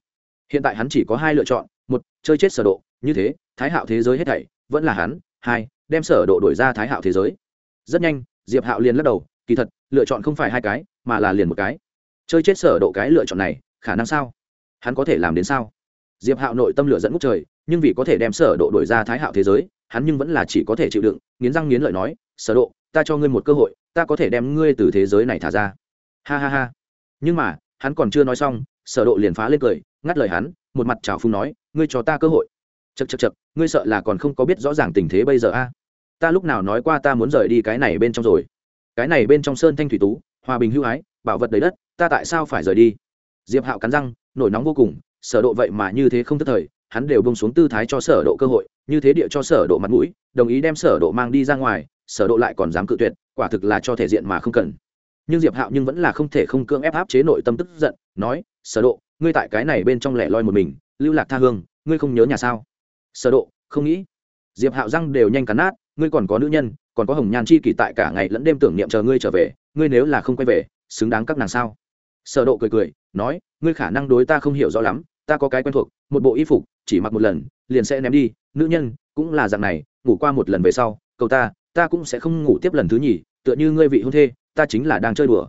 [SPEAKER 1] Hiện tại hắn chỉ có hai lựa chọn, một, chơi chết sở độ, như thế, thái hạo thế giới hết thảy, vẫn là hắn, hai, đem sở độ đổi ra thái hạo thế giới. Rất nhanh diệp hạo liền lắc đầu, kỳ thật, lựa chọn không phải hai cái, mà là liền một cái. Chơi chết sở độ cái lựa chọn này, khả năng sao? Hắn có thể làm đến sao? Diệp hạo nội tâm lửa dẫn ngút trời, nhưng vì có thể đem sở độ đổi ra thái hạo thế giới, hắn nhưng vẫn là chỉ có thể chịu đựng, nghiến răng nghiến lợi nói, sở độ, ta cho ngươi một cơ hội, ta có thể đem ngươi từ thế giới này thả ra. Ha ha ha. Nhưng mà, hắn còn chưa nói xong, sở độ liền phá lên cười, ngắt lời hắn, một mặt chào phung nói, ngươi cho ta cơ hội. Chật chật chật ngươi sợ là còn không có biết rõ ràng tình thế bây giờ a ta lúc nào nói qua ta muốn rời đi cái này bên trong rồi. Cái này bên trong sơn thanh thủy tú, hòa bình hưu ái, bảo vật đầy đất, ta tại sao phải rời đi? Diệp hạo cắn răng, nổi nóng vô cùng, sở độ vậy mà như thế không tức thời, hắn đều bông xuống tư thái cho sở độ cơ hội, như thế địa cho sở độ mặt mũi, đồng ý đem sở độ mang đi ra ngoài, sở độ lại còn dám cự tuyệt, quả thực là cho thể diện mà không cần. Nhưng diệp hạo nhưng vẫn là không thể không cưỡng ép áp chế nội tâm tức giận, nói, sở độ, ngươi tại cái này bên trong lẻ loi một mình, lưu lạc tha hương, ngươi không nhớ nhà sao? Sở độ, không nghĩ. Diệp hạo răng đều nhanh cắn nát ngươi còn có nữ nhân, còn có hồng nhan chi kỷ tại cả ngày lẫn đêm tưởng niệm chờ ngươi trở về, ngươi nếu là không quay về, xứng đáng các nàng sao? Sở độ cười cười, nói, ngươi khả năng đối ta không hiểu rõ lắm, ta có cái quen thuộc, một bộ y phục, chỉ mặc một lần, liền sẽ ném đi, nữ nhân cũng là dạng này, ngủ qua một lần về sau, cầu ta ta cũng sẽ không ngủ tiếp lần thứ nhì, tựa như ngươi vị hôn thê, ta chính là đang chơi đùa.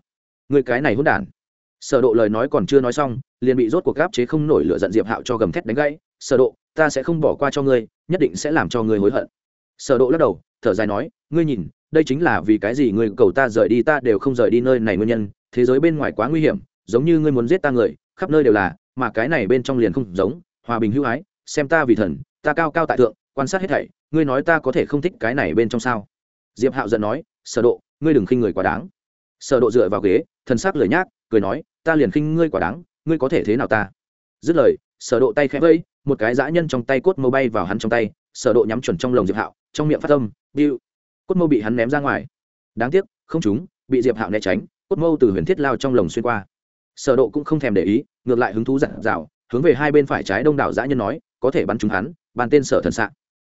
[SPEAKER 1] Ngươi cái này hỗn đản. Sở độ lời nói còn chưa nói xong, liền bị rốt cuộc gáp chế không nổi lửa giận diệp hạo cho gầm thét đánh gãy. Sở độ, ta sẽ không bỏ qua cho ngươi, nhất định sẽ làm cho ngươi hối hận sở độ lắc đầu, thở dài nói, ngươi nhìn, đây chính là vì cái gì ngươi cầu ta rời đi, ta đều không rời đi nơi này nguyên nhân, thế giới bên ngoài quá nguy hiểm, giống như ngươi muốn giết ta người, khắp nơi đều là, mà cái này bên trong liền không giống, hòa bình hữu ái, xem ta vì thần, ta cao cao tại thượng, quan sát hết thảy, ngươi nói ta có thể không thích cái này bên trong sao? Diệp hạo giận nói, sở độ, ngươi đừng khinh người quá đáng. Sở độ dựa vào ghế, thần sắc lười nhác, cười nói, ta liền khinh ngươi quá đáng, ngươi có thể thế nào ta? Dứt lời, sở độ tay khẽ vẫy, một cái dã nhân trong tay cốt mâu bay vào hắn trong tay sở độ nhắm chuẩn trong lồng diệp hạo, trong miệng phát tâm biu cốt mâu bị hắn ném ra ngoài. Đáng tiếc, không trúng bị diệp hạo né tránh, cốt mâu từ huyền thiết lao trong lồng xuyên qua. Sở độ cũng không thèm để ý, ngược lại hứng thú dặn dào, hướng về hai bên phải trái đông đảo dã nhân nói, có thể bắn trúng hắn, bàn tên sở thần sạ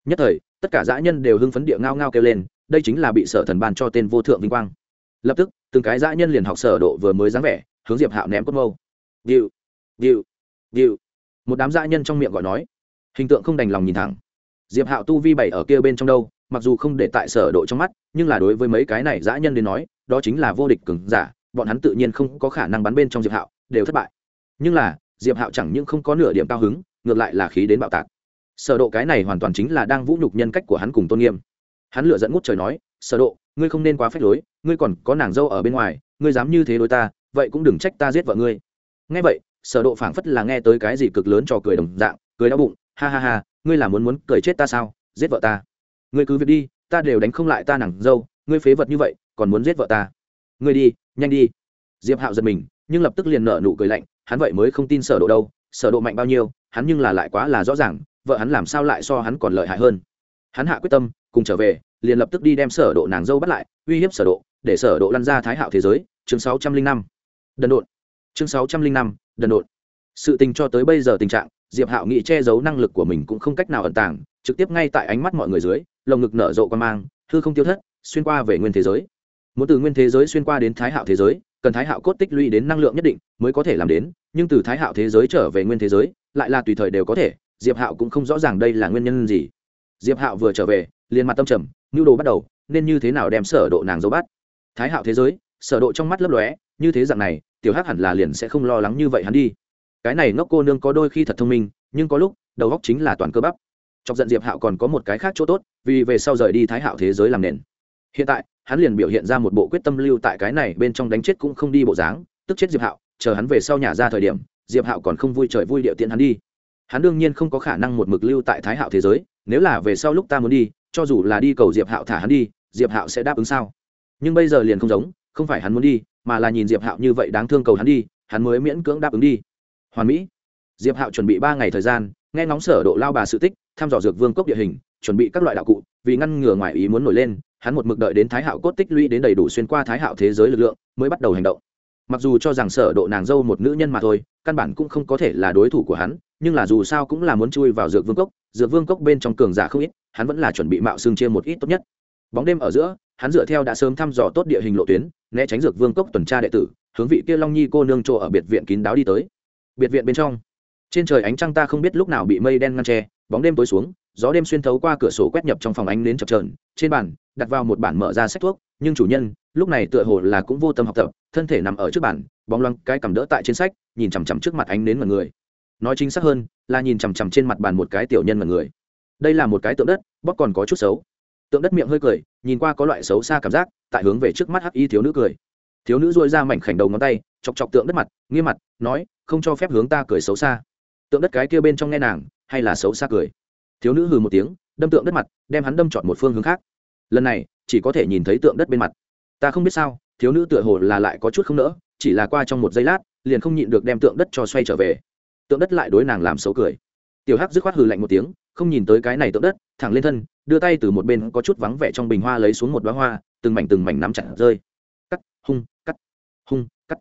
[SPEAKER 1] nhất thời, tất cả dã nhân đều hưng phấn địa ngao ngao kêu lên, đây chính là bị sở thần ban cho tên vô thượng vinh quang. Lập tức, từng cái dã nhân liền học sở độ vừa mới dáng vẻ, hướng diệp hạo ném cốt mâu. Biu biu biu một đám dã nhân trong miệng gọi nói. Hình tượng không đành lòng nhìn thẳng diệp hạo tu vi bảy ở kia bên trong đâu, mặc dù không để tại sở độ trong mắt, nhưng là đối với mấy cái này dã nhân đến nói, đó chính là vô địch cường giả, bọn hắn tự nhiên không có khả năng bắn bên trong diệp hạo, đều thất bại. Nhưng là, diệp hạo chẳng những không có nửa điểm cao hứng, ngược lại là khí đến bạo tạc. Sở độ cái này hoàn toàn chính là đang vũ nhục nhân cách của hắn cùng tôn nghiêm. Hắn lựa giận ngút trời nói, sở độ, ngươi không nên quá phách lối, ngươi còn có nàng dâu ở bên ngoài, ngươi dám như thế đối ta, vậy cũng đừng trách ta giết vợ ngươi. Nghe vậy, sở độ phảng phất là nghe tới cái gì cực lớn cho cười đồng dạng, cười đau bụng, ha ha ha ngươi là muốn muốn cười chết ta sao? Giết vợ ta. Ngươi cứ việc đi, ta đều đánh không lại ta nàng dâu, ngươi phế vật như vậy, còn muốn giết vợ ta. Ngươi đi, nhanh đi. Diệp hạo giật mình, nhưng lập tức liền nở nụ cười lạnh, hắn vậy mới không tin sở độ đâu, sở độ mạnh bao nhiêu, hắn nhưng là lại quá là rõ ràng, vợ hắn làm sao lại so hắn còn lợi hại hơn. Hắn hạ quyết tâm, cùng trở về, liền lập tức đi đem sở độ nàng dâu bắt lại, uy hiếp sở độ, để sở độ lăn ra thái hạo thế giới, chương 605 đần độn. Chương 605 đần độn. Sự tình cho tới bây giờ tình trạng diệp hạo nghĩ che giấu năng lực của mình cũng không cách nào ẩn tàng, trực tiếp ngay tại ánh mắt mọi người dưới, lồng ngực nở rộ quan mang, hư không tiêu thất, xuyên qua về nguyên thế giới. Muốn từ nguyên thế giới xuyên qua đến thái hạo thế giới, cần thái hạo cốt tích lũy đến năng lượng nhất định mới có thể làm đến, nhưng từ thái hạo thế giới trở về nguyên thế giới, lại là tùy thời đều có thể, diệp hạo cũng không rõ ràng đây là nguyên nhân gì. Diệp hạo vừa trở về, liền mặt tâm trầm nhu đồ bắt đầu, nên như thế nào đem sở độ nàng dấu bắt. Thái hạo thế giới, sở độ trong mắt lấp lóe, như thế dạng này, tiểu hắc hẳn là liền sẽ không lo lắng như vậy hắn đi cái này ngốc cô nương có đôi khi thật thông minh, nhưng có lúc, đầu góc chính là toàn cơ bắp. Chọc giận diệp hạo còn có một cái khác chỗ tốt, vì về sau rời đi thái hạo thế giới làm nền. Hiện tại, hắn liền biểu hiện ra một bộ quyết tâm lưu tại cái này bên trong đánh chết cũng không đi bộ dáng, tức chết diệp hạo, chờ hắn về sau nhà ra thời điểm, diệp hạo còn không vui trời vui địa tiện hắn đi. Hắn đương nhiên không có khả năng một mực lưu tại thái hạo thế giới, nếu là về sau lúc ta muốn đi, cho dù là đi cầu diệp hạo thả hắn đi, diệp hạo sẽ đáp ứng sao? Nhưng bây giờ liền không giống, không phải hắn muốn đi, mà là nhìn diệp hạo như vậy đáng thương cầu hắn đi, hắn mới miễn cưỡng đáp ứng đi hoàn mỹ. Diệp hạo chuẩn bị ba ngày thời gian, nghe ngóng sở độ lao bà sự tích, thăm dò dược vương cốc địa hình, chuẩn bị các loại đạo cụ, vì ngăn ngừa ngoài ý muốn nổi lên, hắn một mực đợi đến thái hạo cốt tích lũy đến đầy đủ xuyên qua thái hạo thế giới lực lượng, mới bắt đầu hành động. Mặc dù cho rằng sở độ nàng dâu một nữ nhân mà thôi, căn bản cũng không có thể là đối thủ của hắn, nhưng là dù sao cũng là muốn chui vào dược vương cốc, dược vương cốc bên trong cường giả không ít, hắn vẫn là chuẩn bị mạo xương chia một ít tốt nhất. Bóng đêm ở giữa, hắn dựa theo đã sớm thăm dò tốt địa hình lộ tuyến, né tránh dược vương cốc tuần tra đệ tử, hướng vị kia long nhi cô nương chỗ ở biệt viện kín đáo đi tới biệt viện bên trong. Trên trời ánh trăng ta không biết lúc nào bị mây đen ngăn tre bóng đêm tối xuống, gió đêm xuyên thấu qua cửa sổ quét nhập trong phòng ánh nến chập trờn trên bàn, đặt vào một bản mở ra sách thuốc, nhưng chủ nhân, lúc này tựa hồ là cũng vô tâm học tập, thân thể nằm ở trước bản bóng loang cái cầm đỡ tại trên sách, nhìn chằm chằm trước mặt ánh nến mọi người. Nói chính xác hơn, là nhìn chằm chằm trên mặt bàn một cái tiểu nhân mọi người. Đây là một cái tượng đất bóc còn có chút xấu. Tượng đất miệng hơi cười, nhìn qua có loại xấu xa cảm giác, tại hướng về trước mắt hắc y thiếu nữ cười thiếu nữ dội ra mảnh khảnh đầu ngón tay, chọc chọc tượng đất mặt, nghiêm mặt, nói, không cho phép hướng ta cười xấu xa. Tượng đất cái kia bên trong nghe nàng, hay là xấu xa cười. Thiếu nữ hừ một tiếng, đâm tượng đất mặt, đem hắn đâm chọn một phương hướng khác. Lần này, chỉ có thể nhìn thấy tượng đất bên mặt. Ta không biết sao, thiếu nữ tựa hồ là lại có chút không nỡ, chỉ là qua trong một giây lát, liền không nhịn được đem tượng đất cho xoay trở về. Tượng đất lại đối nàng làm xấu cười. Tiểu hắc dứt khoát hừ lạnh một tiếng, không nhìn tới cái này tượng đất, thẳng lên thân, đưa tay từ một bên có chút vắng vẻ trong bình hoa lấy xuống một đoá hoa, từng mảnh từng mảnh nắm chặt rơi hung, cắt hung, cắt.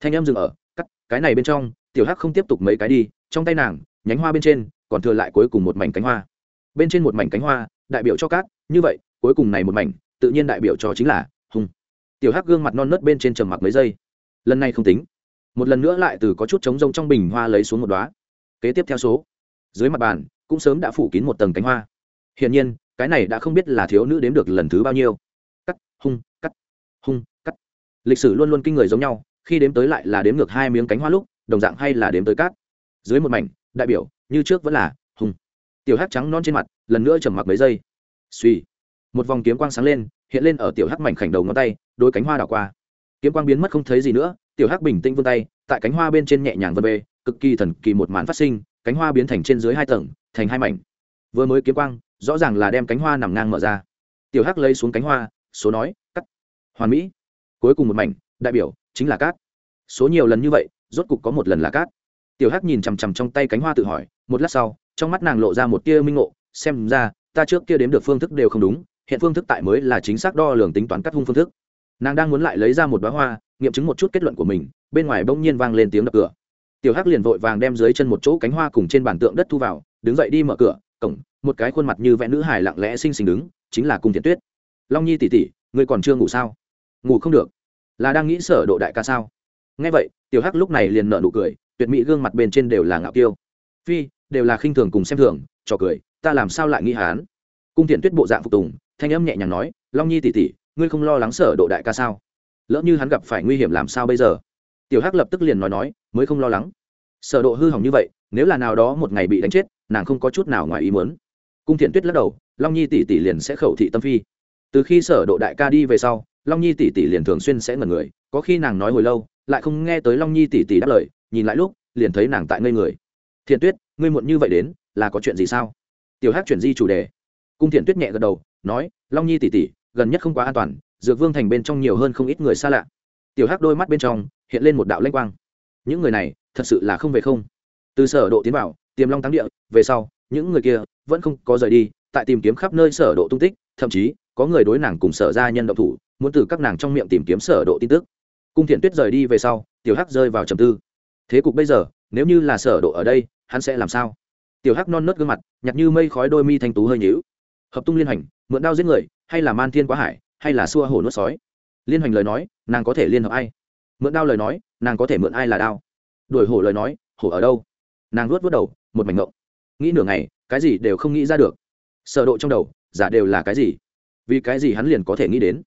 [SPEAKER 1] Thanh em dừng ở, cắt, cái này bên trong, tiểu hắc không tiếp tục mấy cái đi, trong tay nàng, nhánh hoa bên trên, còn thừa lại cuối cùng một mảnh cánh hoa. Bên trên một mảnh cánh hoa, đại biểu cho cát, như vậy, cuối cùng này một mảnh, tự nhiên đại biểu cho chính là hung. Tiểu hắc gương mặt non nớt bên trên trầm mặc mấy giây. Lần này không tính. Một lần nữa lại từ có chút trống rông trong bình hoa lấy xuống một đóa. Kế tiếp theo số. Dưới mặt bàn, cũng sớm đã phủ kín một tầng cánh hoa. Hiển nhiên, cái này đã không biết là thiếu nữ đếm được lần thứ bao nhiêu. Cắt, hung cắt, hung lịch sử luôn luôn kinh người giống nhau, khi đếm tới lại là đếm ngược hai miếng cánh hoa lúc, đồng dạng hay là đếm tới cát. Dưới một mảnh, đại biểu, như trước vẫn là, hùng. Tiểu hắc trắng non trên mặt, lần nữa trầm mặc mấy giây. Suy một vòng kiếm quang sáng lên, hiện lên ở tiểu hắc mảnh khảnh đầu ngón tay, đôi cánh hoa đảo qua. Kiếm quang biến mất không thấy gì nữa, tiểu hắc bình tĩnh vươn tay, tại cánh hoa bên trên nhẹ nhàng vân bê cực kỳ thần kỳ một màn phát sinh, cánh hoa biến thành trên dưới hai tầng, thành hai mảnh. Vừa mới kiếm quang, rõ ràng là đem cánh hoa nằm ngang mở ra. Tiểu hắc lấy xuống cánh hoa, số nói, cắt. Hoàn mỹ cuối cùng một mảnh, đại biểu chính là cát. Số nhiều lần như vậy, rốt cục có một lần là cát. Tiểu hắc nhìn chằm chằm trong tay cánh hoa tự hỏi, một lát sau, trong mắt nàng lộ ra một tia minh ngộ, xem ra, ta trước kia đếm được phương thức đều không đúng, hiện phương thức tại mới là chính xác đo lường tính toán cắt hung phương thức. Nàng đang muốn lại lấy ra một đoá hoa, nghiệm chứng một chút kết luận của mình, bên ngoài bỗng nhiên vang lên tiếng đập cửa. Tiểu hắc liền vội vàng đem dưới chân một chỗ cánh hoa cùng trên bàn tượng đất thu vào, đứng dậy đi mở cửa, cổng, một cái khuôn mặt như vẽ nữ hài lặng lẽ xinh xinh đứng, chính là cung thiện tuyết. Long nhi tỉ tỉ ngươi còn chưa ngủ sao? Ngủ không được. Là đang nghĩ sở độ đại ca sao? Nghe vậy tiểu hắc lúc này liền nở nụ cười tuyệt mỹ gương mặt bên trên đều là ngạo kiêu. Phi đều là khinh thường cùng xem thường trò cười ta làm sao lại nghĩ hán cung thiện tuyết bộ dạng phục tùng thanh âm nhẹ nhàng nói long nhi tỷ tỷ, ngươi không lo lắng sở độ đại ca sao? Lỡ như hắn gặp phải nguy hiểm làm sao bây giờ? Tiểu hắc lập tức liền nói nói mới không lo lắng. Sở độ hư hỏng như vậy nếu là nào đó một ngày bị đánh chết nàng không có chút nào ngoài ý muốn. Cung thiện tuyết lắc đầu long nhi tỷ tỷ liền sẽ khẩu thị tâm phi. Từ khi sở độ đại ca đi về sau long nhi tỷ tỷ liền thường xuyên sẽ ngẩn người, có khi nàng nói hồi lâu, lại không nghe tới long nhi tỷ tỷ đáp lời, nhìn lại lúc, liền thấy nàng tại ngây người. Thiện tuyết, ngươi muộn như vậy đến, là có chuyện gì sao? Tiểu hắc chuyển di chủ đề. Cung thiện tuyết nhẹ gật đầu, nói, long nhi tỷ tỷ, gần nhất không quá an toàn, dược vương thành bên trong nhiều hơn không ít người xa lạ. Tiểu hắc đôi mắt bên trong, hiện lên một đạo lanh quang. Những người này, thật sự là không về không. Từ sở độ tiến vào, tiềm long thắng địa, về sau, những người kia vẫn không có rời đi, tại tìm kiếm khắp nơi sở độ tung tích, thậm chí, có người đối nàng cùng sở gia nhân động thủ muốn từ các nàng trong miệng tìm kiếm sở độ tin tức. Cung thiện tuyết rời đi về sau, tiểu hắc rơi vào trầm tư. Thế cục bây giờ, nếu như là sở độ ở đây, hắn sẽ làm sao? Tiểu hắc non nớt gương mặt nhạt như mây khói đôi mi thanh tú hơi nhíu. Hợp tung liên hành mượn đao giết người, hay là man thiên quá hải, hay là xua hổ nuốt sói. Liên hành lời nói, nàng có thể liên hợp ai? Mượn đao lời nói, nàng có thể mượn ai là đao? Đuổi hổ lời nói, hổ ở đâu? Nàng luốt vớt đầu, một mảnh ngộng. Nghĩ nửa ngày, cái gì đều không nghĩ ra được. Sở độ trong đầu, giả đều là cái gì? Vì cái gì hắn liền có thể nghĩ đến?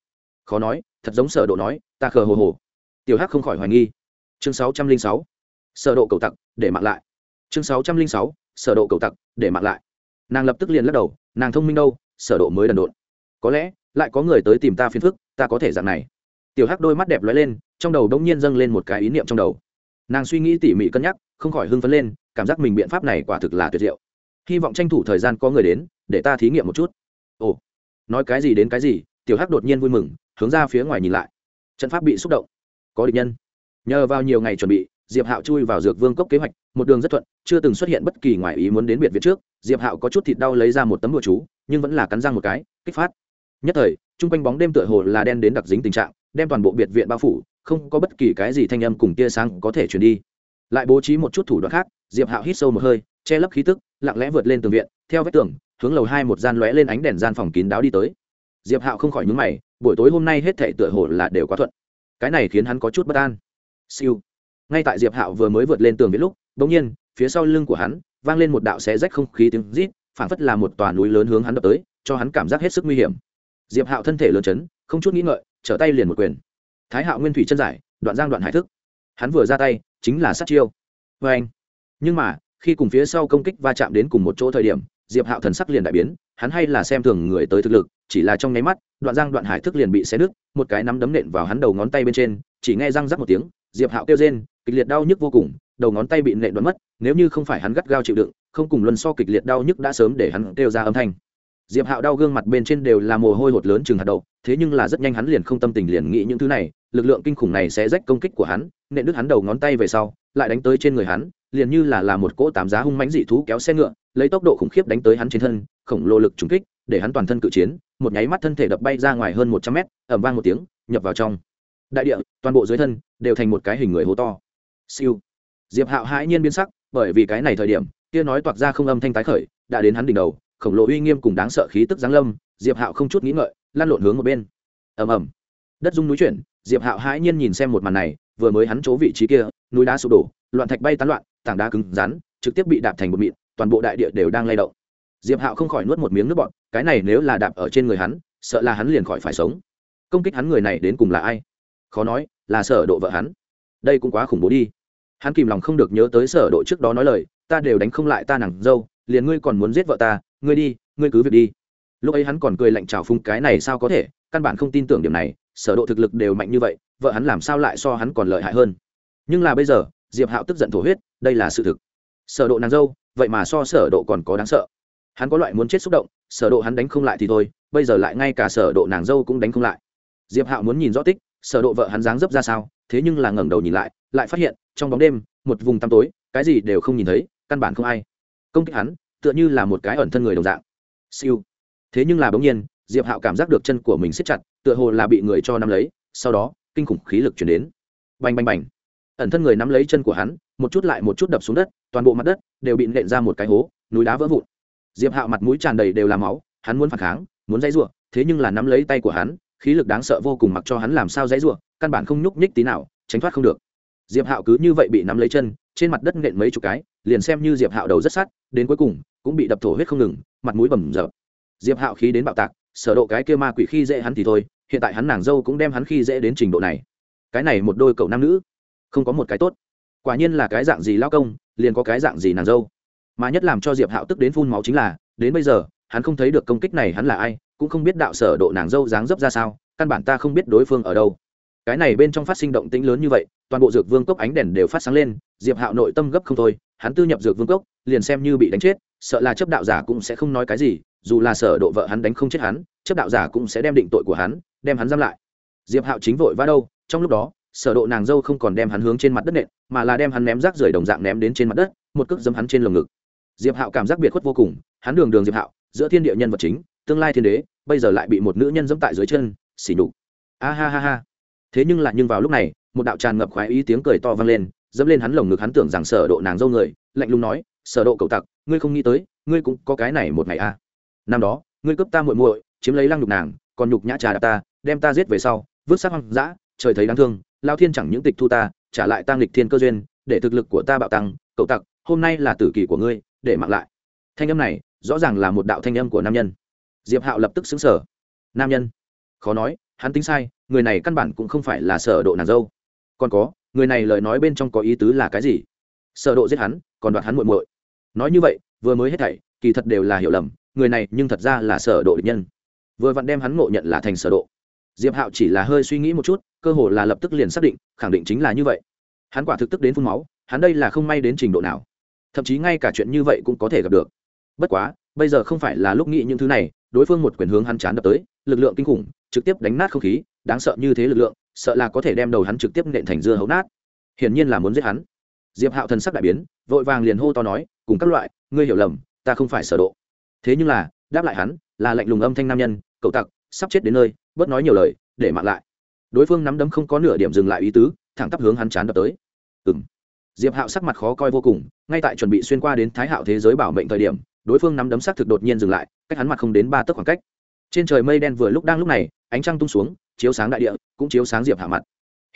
[SPEAKER 1] Khó nói, thật giống sở độ nói, ta khờ hồ hồ. Tiểu hắc không khỏi hoài nghi. Chương sáu trăm linh sáu, sở độ cầu tặc, để mạng lại. Chương sáu trăm linh sáu, sở độ cầu tặc, để mạng lại. Nàng lập tức liền lắc đầu, nàng thông minh đâu, sở độ mới đần độn. Có lẽ, lại có người tới tìm ta phiền phức, ta có thể dạng này. Tiểu hắc đôi mắt đẹp lóe lên, trong đầu đống nhiên dâng lên một cái ý niệm trong đầu. Nàng suy nghĩ tỉ mỉ cân nhắc, không khỏi hưng phấn lên, cảm giác mình biện pháp này quả thực là tuyệt diệu. Hy vọng tranh thủ thời gian có người đến, để ta thí nghiệm một chút. Ồ, nói cái gì đến cái gì, tiểu hắc đột nhiên vui mừng hướng ra phía ngoài nhìn lại. Trận pháp bị xúc động. Có địch nhân. Nhờ vào nhiều ngày chuẩn bị, diệp hạo chui vào dược vương cốc kế hoạch, một đường rất thuận, chưa từng xuất hiện bất kỳ ngoại ý muốn đến biệt viện trước. Diệp hạo có chút thịt đau lấy ra một tấm bùa chú, nhưng vẫn là cắn răng một cái, kích phát. Nhất thời chung quanh bóng đêm tựa hồ là đen đến đặc dính tình trạng, đem toàn bộ biệt viện bao phủ, không có bất kỳ cái gì thanh âm cùng tia sáng có thể chuyển đi. Lại bố trí một chút thủ đoạn khác, diệp hạo hít sâu một hơi, che lấp khí tức, lặng lẽ vượt lên tường viện, theo vách tường, hướng lầu hai một gian lóe lên ánh đèn gian phòng kín đáo đi tới diệp hạo không khỏi nhúng mày, buổi tối hôm nay hết thể tựa hồ là đều quá thuận. Cái này khiến hắn có chút bất an. Siêu. Ngay tại diệp hạo vừa mới vượt lên tường viết lúc đ ỗ n g nhiên, phía sau lưng của hắn, vang lên một đạo xé rách không khí tiếng rít, phảng phất là một tòa núi lớn hướng hắn đập tới, cho hắn cảm giác hết sức nguy hiểm. Diệp hạo thân thể lớn chấn, không chút nghĩ ngợi, trở tay liền một quyền. Thái hạo nguyên thủy chân giải, đoạn giang đoạn hải thức. Hắn vừa ra tay, chính là sát chiêu. Vê anh nhưng mà, khi cùng phía sau công kích va chạm đến cùng một chỗ thời điểm diệp hạo thần sắc liền đại biến, hắn hay là xem thường người tới thực lực, chỉ là trong nháy mắt, đoạn giang đoạn hải thức liền bị xé nứt, một cái nắm đấm nện vào hắn đầu ngón tay bên trên, chỉ nghe răng rắc một tiếng, diệp hạo kêu rên, kịch liệt đau nhức vô cùng, đầu ngón tay bị nện đoạn mất, nếu như không phải hắn gắt gao chịu đựng, không cùng luân so kịch liệt đau nhức đã sớm để hắn kêu ra âm thanh. Diệp hạo đau gương mặt bên trên đều là mồ hôi hột lớn chừng hạt đậu, thế nhưng là rất nhanh hắn liền không tâm tình liền nghĩ những thứ này, lực lượng kinh khủng này sẽ rách công kích của hắn, nện đứt hắn đầu ngón tay về sau lại đánh tới trên người hắn, liền như là là một cỗ tám giá hung mãnh dị thú kéo xe ngựa, lấy tốc độ khủng khiếp đánh tới hắn trên thân, khổng lồ lực trúng kích, để hắn toàn thân cự chiến, một nháy mắt thân thể đập bay ra ngoài hơn một trăm mét ẩm vang một tiếng, nhập vào trong. Đại địa, toàn bộ dưới thân, đều thành một cái hình người hố to. Siêu. Diệp hạo hãi nhiên biến sắc, bởi vì cái này thời điểm, kia nói toạc ra không âm thanh tái khởi, đã đến hắn đỉnh đầu, khổng lồ uy nghiêm cùng đáng sợ khí tức giáng lâm, diệp hạo không chút nghĩ ngợi lan lộn hướng một bên. Ầm ầm. Đất rung núi chuyển, diệp hạo hãi nhiên nhìn xem một màn này vừa mới hắn chỗ vị trí kia, núi đá sụp đổ, loạn thạch bay tán loạn, tảng đá cứng rắn, trực tiếp bị đạp thành một mịn, toàn bộ đại địa đều đang lay động. Diệp hạo không khỏi nuốt một miếng nước bọt, cái này nếu là đạp ở trên người hắn, sợ là hắn liền khỏi phải sống. Công kích hắn người này đến cùng là ai? Khó nói, là sở độ vợ hắn. Đây cũng quá khủng bố đi. Hắn kìm lòng không được nhớ tới sở độ trước đó nói lời, ta đều đánh không lại ta nàng dâu, liền ngươi còn muốn giết vợ ta, ngươi đi, ngươi cứ việc đi. Lúc ấy hắn còn cười lạnh chào phúng cái này sao có thể, căn bản không tin tưởng điểm này sở độ thực lực đều mạnh như vậy, vợ hắn làm sao lại so hắn còn lợi hại hơn? Nhưng là bây giờ, diệp hạo tức giận thổ huyết, đây là sự thực. Sở độ nàng dâu, vậy mà so sở độ còn có đáng sợ. Hắn có loại muốn chết xúc động, sở độ hắn đánh không lại thì thôi, bây giờ lại ngay cả sở độ nàng dâu cũng đánh không lại. Diệp hạo muốn nhìn rõ tích, sở độ vợ hắn dáng dấp ra sao, thế nhưng là ngẩng đầu nhìn lại lại phát hiện, trong bóng đêm, một vùng tăm tối, cái gì đều không nhìn thấy, căn bản không ai. Công kích hắn, tựa như là một cái ẩn thân người đồng dạng. Siêu. Thế nhưng là bỗng nhiên diệp hạo cảm giác được chân của mình siết chặt, tựa hồ là bị người cho nắm lấy, sau đó, kinh khủng khí lực truyền đến. Bành bành bành. Ẩn thân người nắm lấy chân của hắn, một chút lại một chút đập xuống đất, toàn bộ mặt đất đều bị nện ra một cái hố, núi đá vỡ vụn. Diệp hạo mặt mũi tràn đầy đều là máu, hắn muốn phản kháng, muốn dãy ruộng thế nhưng là nắm lấy tay của hắn, khí lực đáng sợ vô cùng mặc cho hắn làm sao dãy ruộng căn bản không nhúc nhích tí nào, tránh thoát không được. Diệp hạo cứ như vậy bị nắm lấy chân, trên mặt đất nện mấy chục cái, liền xem như diệp hạo đầu rất sát, đến cuối cùng, cũng bị đập thổ huyết không ngừng, mặt mũi bầm dập. Diệp hạo khí đến bạo tạc sở độ cái kia ma quỷ khi dễ hắn thì thôi, hiện tại hắn nàng dâu cũng đem hắn khi dễ đến trình độ này. Cái này một đôi cậu nam nữ, không có một cái tốt. Quả nhiên là cái dạng gì lao công, liền có cái dạng gì nàng dâu. Mà nhất làm cho diệp hạo tức đến phun máu chính là, đến bây giờ, hắn không thấy được công kích này hắn là ai, cũng không biết đạo sở độ nàng dâu dáng dấp ra sao, căn bản ta không biết đối phương ở đâu. Cái này bên trong phát sinh động tĩnh lớn như vậy, toàn bộ dược vương cốc ánh đèn đều phát sáng lên, diệp hạo nội tâm gấp không thôi, hắn tư nhập dược vương cốc, liền xem như bị đánh chết, sợ là chấp đạo giả cũng sẽ không nói cái gì dù là sở độ vợ hắn đánh không chết hắn, chấp đạo giả cũng sẽ đem định tội của hắn, đem hắn giam lại. Diệp hạo chính vội vã đâu, trong lúc đó, sở độ nàng dâu không còn đem hắn hướng trên mặt đất nện, mà là đem hắn ném rác rưởi đồng dạng ném đến trên mặt đất, một cước dấm hắn trên lồng ngực. Diệp hạo cảm giác biệt khuất vô cùng, hắn đường đường diệp hạo, giữa thiên địa nhân vật chính, tương lai thiên đế, bây giờ lại bị một nữ nhân dẫm tại dưới chân, xỉ nhục. A ha ha ha. Thế nhưng lại nhưng vào lúc này, một đạo tràn ngập khoái ý tiếng cười to vang lên dẫm lên hắn lồng ngực hắn tưởng rằng sở độ nàng dâu người, lạnh lùng nói, sở độ cầu tặc, ngươi không nghĩ tới, ngươi cũng có cái này một ngày a. à năm đó, ngươi cướp ta muội muội, chiếm lấy lăng nhục nàng, còn nhục nhã trà đạp ta, đem ta giết về sau, vứt xác hoang dã, trời thấy đáng thương, lao thiên chẳng những tịch thu ta, trả lại tăng lịch thiên cơ duyên, để thực lực của ta bạo tăng, cậu tặc, hôm nay là tử kỳ của ngươi, để mặc lại. Thanh âm này, rõ ràng là một đạo thanh âm của nam nhân. Diệp hạo lập tức xứng sở nam nhân? Khó nói, hắn tính sai, người này căn bản cũng không phải là sở độ nàng dâu. Còn có, người này lời nói bên trong có ý tứ là cái gì? Sở độ giết hắn, còn đoạt hắn muội muội. Nói như vậy, vừa mới hết thảy, kỳ thật đều là hiểu lầm người này nhưng thật ra là sở độ địch nhân. Vừa vặn đem hắn ngộ nhận là thành sở độ. Diệp hạo chỉ là hơi suy nghĩ một chút, cơ hồ là lập tức liền xác định, khẳng định chính là như vậy. Hắn quả thực tức đến phun máu, hắn đây là không may đến trình độ nào. Thậm chí ngay cả chuyện như vậy cũng có thể gặp được. Bất quá, bây giờ không phải là lúc nghĩ những thứ này, đối phương một quyền hướng hắn chán đập tới, lực lượng kinh khủng, trực tiếp đánh nát không khí, đáng sợ như thế lực lượng, sợ là có thể đem đầu hắn trực tiếp nện thành dưa hấu nát. Hiển nhiên là muốn giết hắn. Diệp hạo thần sắc đại biến, vội vàng liền hô to nói, cùng các loại, ngươi hiểu lầm, ta không phải sở độ thế nhưng là, đáp lại hắn, là lạnh lùng âm thanh nam nhân, cậu tặc, sắp chết đến nơi, bớt nói nhiều lời, để mạng lại. Đối phương nắm đấm không có nửa điểm dừng lại ý tứ, thẳng tắp hướng hắn chán đập tới. Ừng diệp hạo sắc mặt khó coi vô cùng, ngay tại chuẩn bị xuyên qua đến thái hạo thế giới bảo mệnh thời điểm, đối phương nắm đấm sắc thực đột nhiên dừng lại, cách hắn mặt không đến ba tấc khoảng cách. Trên trời mây đen vừa lúc đang lúc này, ánh trăng tung xuống, chiếu sáng đại địa, cũng chiếu sáng diệp hạ mặt.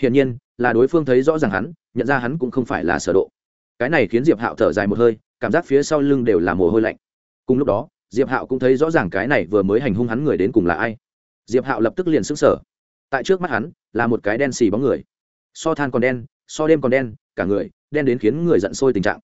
[SPEAKER 1] Hiển nhiên, là đối phương thấy rõ ràng hắn, nhận ra hắn cũng không phải là sở độ. Cái này khiến diệp hạo thở dài một hơi, cảm giác phía sau lưng đều là mồ hôi lạnh. Cùng lúc đó diệp hạo cũng thấy rõ ràng cái này vừa mới hành hung hắn người đến cùng là ai. Diệp hạo lập tức liền sững sờ. Tại trước mắt hắn, là một cái đen xì bóng người. So than còn đen, so đêm còn đen, cả người, đen đến khiến người giận sôi tình trạng.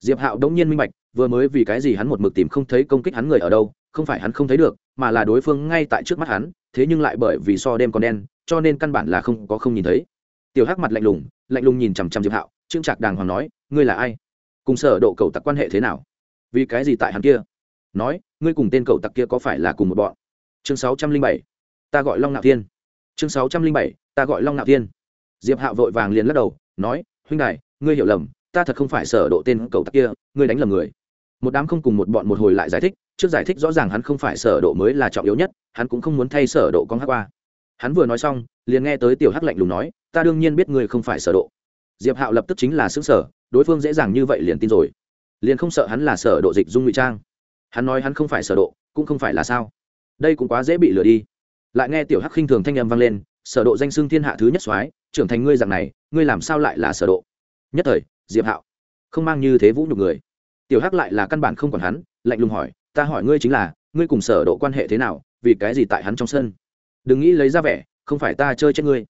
[SPEAKER 1] Diệp hạo đống nhiên minh bạch, vừa mới vì cái gì hắn một mực tìm không thấy công kích hắn người ở đâu, không phải hắn không thấy được, mà là đối phương ngay tại trước mắt hắn, thế nhưng lại bởi vì so đêm còn đen, cho nên căn bản là không có không nhìn thấy. Tiểu hắc mặt lạnh lùng lạnh lùng nhìn chằm chằm diệp hạo, trương trạc đàng hoàng nói, ngươi là ai? Cùng sở độ cầu tặc quan hệ thế nào? Vì cái gì tại hắn kia? Nói, ngươi cùng tên cậu tặc kia có phải là cùng một bọn? Chương sáu trăm linh bảy, ta gọi long nạo thiên. Chương sáu trăm linh bảy, ta gọi long nạo thiên. Diệp hạo vội vàng liền lắc đầu, nói, huynh đại ngươi hiểu lầm, ta thật không phải sở độ tên cậu tặc kia, ngươi đánh lầm người. Một đám không cùng một bọn một hồi lại giải thích, trước giải thích rõ ràng hắn không phải sở độ mới là trọng yếu nhất, hắn cũng không muốn thay sở độ con hắc qua. Hắn vừa nói xong, liền nghe tới tiểu hắc lạnh lùng nói, ta đương nhiên biết ngươi không phải sở độ. Diệp hạo lập tức chính là xứng sở, đối phương dễ dàng như vậy liền tin rồi. Liền không sợ hắn là sở độ dịch dung ngụy trang hắn nói hắn không phải sở độ, cũng không phải là sao. Đây cũng quá dễ bị lừa đi. Lại nghe tiểu hắc khinh thường thanh âm vang lên, sở độ danh xưng thiên hạ thứ nhất soái, trưởng thành ngươi dạng này, ngươi làm sao lại là sở độ? Nhất thời, diệp hạo, không mang như thế vũ nhục người. Tiểu hắc lại là căn bản không còn hắn, lạnh lùng hỏi, ta hỏi ngươi chính là, ngươi cùng sở độ quan hệ thế nào, vì cái gì tại hắn trong sân? Đừng nghĩ lấy ra vẻ, không phải ta chơi chết ngươi.